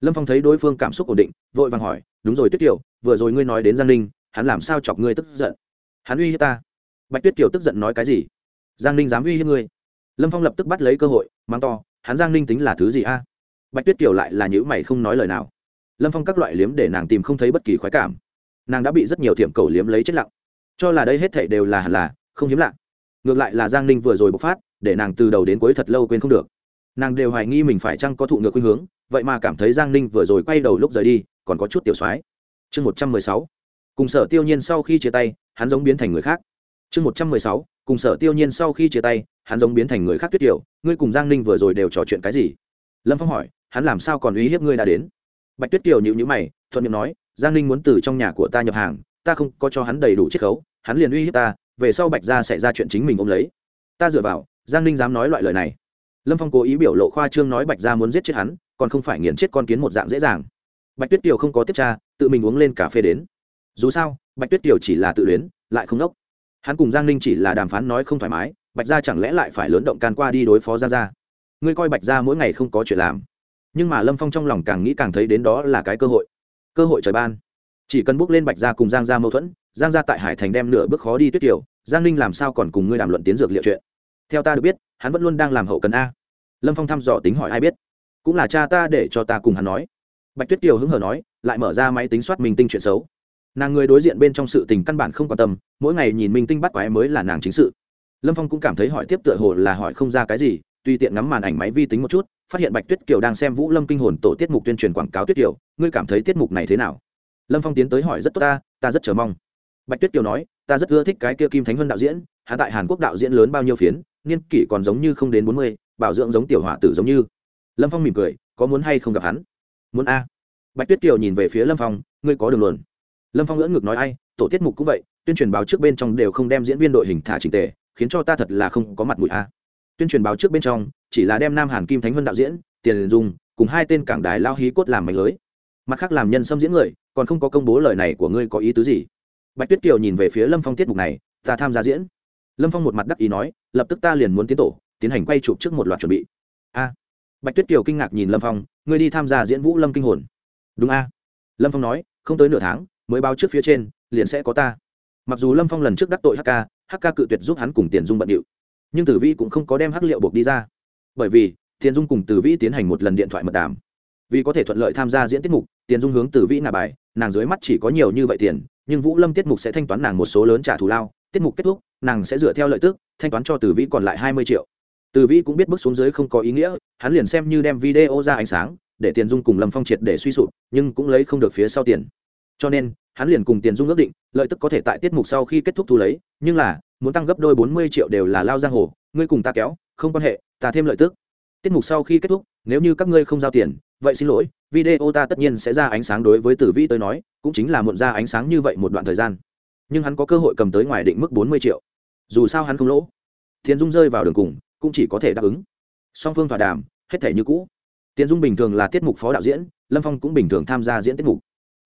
Lâm phong thấy đối phương cảm xúc ổn định, vội vàng hỏi, đúng rồi tuyết kiều, vừa rồi ngươi nói đến giang ninh, hắn làm sao chọc ngươi tức giận? Hắn uy hiếp ta? Bạch tuyết kiều tức giận nói cái gì? Giang ninh dám uy hiếp ngươi? Lâm phong lập tức bắt lấy cơ hội mang to, hắn giang ninh tính là thứ gì a? Bạch tuyết kiều lại là nhữ mày không nói lời nào. Lâm phong các loại liếm để nàng tìm không thấy bất kỳ khoái cảm. Nàng đã bị rất nhiều thiểm cầu liếm lấy chết lặng. Cho là đây hết thảy đều là hẳn là, không hiếm lạ. Ngược lại là giang ninh vừa rồi bộc phát, để nàng từ đầu đến cuối thật lâu quên không được. Nàng đều hoài nghi mình phải chăng có thụ ngược khuynh hướng, vậy mà cảm thấy giang ninh vừa rồi quay đầu lúc rời đi, còn có chút tiểu soái. Chương một trăm mười sáu. Cùng sở tiêu nhiên sau khi chia tay, hắn giống biến thành người khác chương một trăm mười sáu, cùng sở tiêu nhiên sau khi chia tay, hắn giống biến thành người khác tuyết kiểu ngươi cùng giang ninh vừa rồi đều trò chuyện cái gì? Lâm phong hỏi, hắn làm sao còn uy hiếp ngươi đã đến? Bạch tuyết kiều nhịu nhữ mày, thuận miệng nói, giang ninh muốn từ trong nhà của ta nhập hàng, ta không có cho hắn đầy đủ chiết khấu, hắn liền uy hiếp ta, về sau bạch ra sẽ ra chuyện chính mình ôm lấy. Ta dựa vào, giang ninh dám nói loại lời này. Lâm phong cố ý biểu lộ khoa trương nói bạch ra muốn giết chết hắn, còn không phải nghiền chết con kiến một dạng dễ dàng. Bạch tuyết kiều không có tiếp tra, tự mình uống lên cà phê đến. Dù sao, bạch tuyết kiều chỉ là tự luyến, lại không đốc hắn cùng giang ninh chỉ là đàm phán nói không thoải mái, bạch gia chẳng lẽ lại phải lớn động can qua đi đối phó giang gia? Ngươi coi bạch gia mỗi ngày không có chuyện làm. Nhưng mà lâm phong trong lòng càng nghĩ càng thấy đến đó là cái cơ hội. Cơ hội trời ban. Chỉ cần bước lên bạch gia cùng giang gia mâu thuẫn, giang gia tại hải thành đem nửa bước khó đi tuyết kiều giang ninh làm sao còn cùng ngươi đàm luận tiến dược liệu chuyện? Theo ta được biết, hắn vẫn luôn đang làm hậu cần a. Lâm phong thăm dò tính hỏi ai biết. Cũng là cha ta để cho ta cùng hắn nói. Bạch tuyết kiều hứng hờ nói, lại mở ra máy tính soát mình tinh chuyện xấu nàng người đối diện bên trong sự tình căn bản không quan tâm, mỗi ngày nhìn minh tinh bắt quái mới là nàng chính sự. Lâm phong cũng cảm thấy hỏi tiếp tựa hồ là hỏi không ra cái gì tùy tiện ngắm màn ảnh máy vi tính một chút, phát hiện bạch tuyết kiều đang xem vũ lâm kinh hồn tổ tiết mục tuyên truyền quảng cáo tuyết kiều, ngươi cảm thấy tiết mục này thế nào? Lâm phong tiến tới hỏi, rất tốt ta ta rất chờ mong. Bạch tuyết kiều nói, ta rất ưa thích cái kia kim thánh huân đạo diễn hạ tại hàn quốc đạo diễn lớn bao nhiêu phiến, niên kỷ còn giống như không đến bốn mươi, bảo dưỡng giống tiểu hỏa tử giống như. Lâm phong mỉm cười, có muốn hay không gặp hắn? Muốn a. Bạch tuyết kiều nhìn về phía lâm phong, ngươi có đường luận lâm phong ngỡ ngực nói ai, tổ tiết mục cũng vậy, tuyên truyền báo trước bên trong đều không đem diễn viên đội hình thả trình tề, khiến cho ta thật là không có mặt mũi a. Tuyên truyền báo trước bên trong, chỉ là đem nam hàn kim thánh vân đạo diễn, tiền dung, cùng hai tên cảng đài lao hí cốt làm mạch lưới. Mặt khác làm nhân xâm diễn người, còn không có công bố lời này của ngươi có ý tứ gì? Bạch tuyết kiều nhìn về phía lâm phong tiết mục này, ta tham gia diễn. Lâm phong một mặt đắc ý nói, lập tức ta liền muốn tiến tổ, tiến hành quay chụp trước một loạt chuẩn bị. A. Bạch tuyết kiều kinh ngạc nhìn lâm phong, ngươi đi tham gia diễn vũ lâm kinh hồn. Đúng a. Lâm phong nói, không tới nửa tháng mới báo trước phía trên, liền sẽ có ta. Mặc dù lâm phong lần trước đắc tội hk hk cự tuyệt giúp hắn cùng tiền dung bận điệu. Nhưng tử vi cũng không có đem hắc liệu buộc đi ra. Bởi vì, tiền dung cùng tử vi tiến hành một lần điện thoại mật đàm. Vì có thể thuận lợi tham gia diễn tiết mục, tiền dung hướng tử vi nà bài, nàng dưới mắt chỉ có nhiều như vậy tiền, nhưng vũ lâm tiết mục sẽ thanh toán nàng một số lớn trả thù lao. Tiết mục kết thúc, nàng sẽ dựa theo lợi tức, thanh toán cho tử vi còn lại hai mươi triệu. Tử vi cũng biết bước xuống dưới không có ý nghĩa, hắn liền xem như đem video ra ánh sáng, để tiền dung cùng lâm phong triệt để suy sụp, nhưng cũng lấy không được phía sau tiền cho nên, hắn liền cùng tiền dung ước định, lợi tức có thể tại tiết mục sau khi kết thúc thu lấy, nhưng là, muốn tăng gấp đôi bốn mươi triệu đều là lao giang hồ, ngươi cùng ta kéo, không quan hệ, ta thêm lợi tức. Tiết mục sau khi kết thúc, nếu như các ngươi không giao tiền, vậy xin lỗi, video ta tất nhiên sẽ ra ánh sáng đối với tử vi tới nói, cũng chính là muộn ra ánh sáng như vậy một đoạn thời gian. Nhưng hắn có cơ hội cầm tới ngoài định mức bốn mươi triệu. Dù sao hắn không lỗ. Thiền dung rơi vào đường cùng, cũng chỉ có thể đáp ứng. Song phương thỏa đàm, hết thể như cũ. Tiền dung bình thường là tiết mục phó đạo diễn, lâm phong cũng bình thường tham gia diễn tiết mục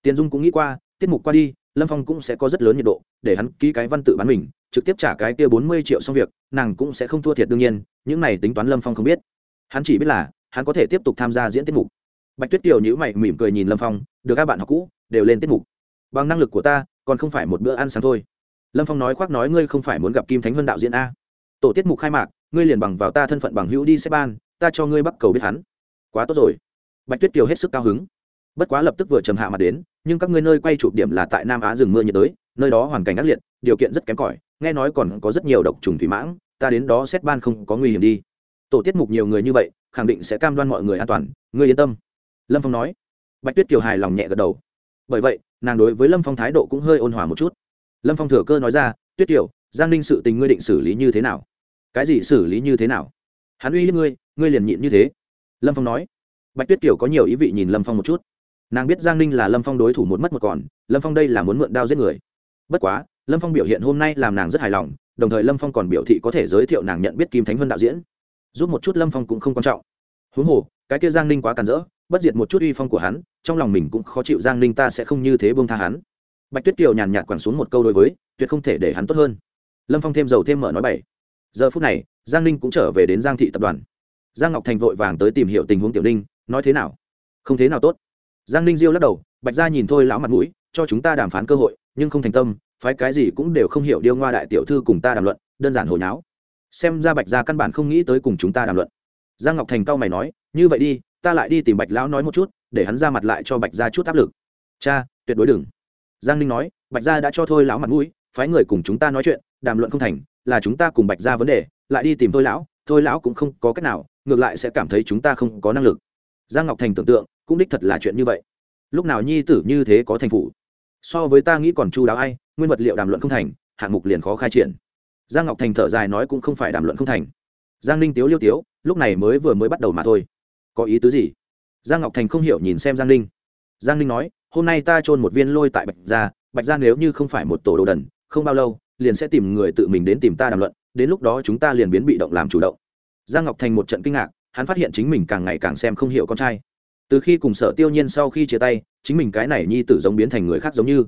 tiền dung cũng nghĩ qua, tiết mục qua đi, lâm phong cũng sẽ có rất lớn nhiệt độ, để hắn ký cái văn tự bán mình, trực tiếp trả cái kia bốn mươi triệu xong việc, nàng cũng sẽ không thua thiệt đương nhiên, những này tính toán lâm phong không biết. Hắn chỉ biết là, hắn có thể tiếp tục tham gia diễn tiết mục. Bạch tuyết kiều nhíu mày, mỉm cười nhìn lâm phong, được các bạn học cũ, đều lên tiết mục. Bằng năng lực của ta, còn không phải một bữa ăn sáng thôi. Lâm phong nói khoác nói, ngươi không phải muốn gặp kim thánh vân đạo diễn a? Tổ tiết mục khai mạc, ngươi liền bằng vào ta thân phận bằng hữu đi xếp ban, ta cho ngươi bắt cầu biết hắn. Quá tốt rồi. Bạch tuyết kiều hết sức cao hứng bất quá lập tức vừa trầm hạ mặt đến, nhưng các ngươi nơi quay chụp điểm là tại nam á rừng mưa nhiệt đới, nơi đó hoàn cảnh ác liệt, điều kiện rất kém cỏi, nghe nói còn có rất nhiều độc trùng thủy mãng, ta đến đó xét ban không có nguy hiểm đi. Tổ tiết mục nhiều người như vậy, khẳng định sẽ cam đoan mọi người an toàn, ngươi yên tâm. Lâm phong nói. Bạch tuyết kiều hài lòng nhẹ gật đầu. Bởi vậy, nàng đối với lâm phong thái độ cũng hơi ôn hòa một chút. Lâm phong thừa cơ nói ra, tuyết kiều, giang ninh sự tình ngươi định xử lý như thế nào? Cái gì xử lý như thế nào? Hắn uy hiếp ngươi ngươi liền nhịn như thế. Lâm phong nói. Bạch tuyết kiều có nhiều ý vị nhìn lâm phong một chút nàng biết giang ninh là lâm phong đối thủ một mất một còn, lâm phong đây là muốn mượn đao giết người. Bất quá, lâm phong biểu hiện hôm nay làm nàng rất hài lòng, đồng thời lâm phong còn biểu thị có thể giới thiệu nàng nhận biết kim thánh vân đạo diễn. Giúp một chút lâm phong cũng không quan trọng. Huống hồ, cái kia giang ninh quá càn rỡ, bất diệt một chút uy phong của hắn, trong lòng mình cũng khó chịu giang ninh ta sẽ không như thế buông tha hắn. Bạch tuyết kiều nhàn nhạt quẳng xuống một câu đối với, tuyệt không thể để hắn tốt hơn. Lâm phong thêm dầu thêm mở nói bảy giờ phút này, giang ninh cũng trở về đến giang thị tập đoàn. Giang ngọc thành vội vàng tới tìm hiểu tình huống tiểu ninh, nói thế nào? Không thế nào tốt giang ninh diêu lắc đầu, bạch gia nhìn thôi lão mặt mũi, cho chúng ta đàm phán cơ hội, nhưng không thành tâm, phái cái gì cũng đều không hiểu điêu ngoa đại tiểu thư cùng ta đàm luận, đơn giản hồi nháo. Xem ra bạch gia căn bản không nghĩ tới cùng chúng ta đàm luận. Giang ngọc thành cau mày nói, như vậy đi, ta lại đi tìm bạch lão nói một chút, để hắn ra mặt lại cho bạch gia chút áp lực. Cha, tuyệt đối đừng. Giang ninh nói, bạch gia đã cho thôi lão mặt mũi, phái người cùng chúng ta nói chuyện, đàm luận không thành, là chúng ta cùng bạch gia vấn đề, lại đi tìm thôi lão thôi lão cũng không có cách nào, ngược lại sẽ cảm thấy chúng ta không có năng lực giang ngọc thành tưởng tượng, cũng đích thật là chuyện như vậy. Lúc nào nhi tử như thế có thành phủ? So với ta nghĩ còn chu đáo ai, nguyên vật liệu đàm luận không thành, hạng mục liền khó khai triển. Giang ngọc thành thở dài nói cũng không phải đàm luận không thành. Giang ninh tiếu liêu tiếu, lúc này mới vừa mới bắt đầu mà thôi. Có ý tứ gì? Giang ngọc thành không hiểu nhìn xem giang ninh. Giang ninh nói, hôm nay ta trôn một viên lôi tại bạch gia bạch gia nếu như không phải một tổ đồ đần, không bao lâu, liền sẽ tìm người tự mình đến tìm ta đàm luận, đến lúc đó chúng ta liền biến bị động làm chủ động. Giang ngọc thành một trận kinh ngạc hắn phát hiện chính mình càng ngày càng xem không hiểu con trai. Từ khi cùng sở tiêu nhiên sau khi chia tay, chính mình cái này nhi tử giống biến thành người khác giống như.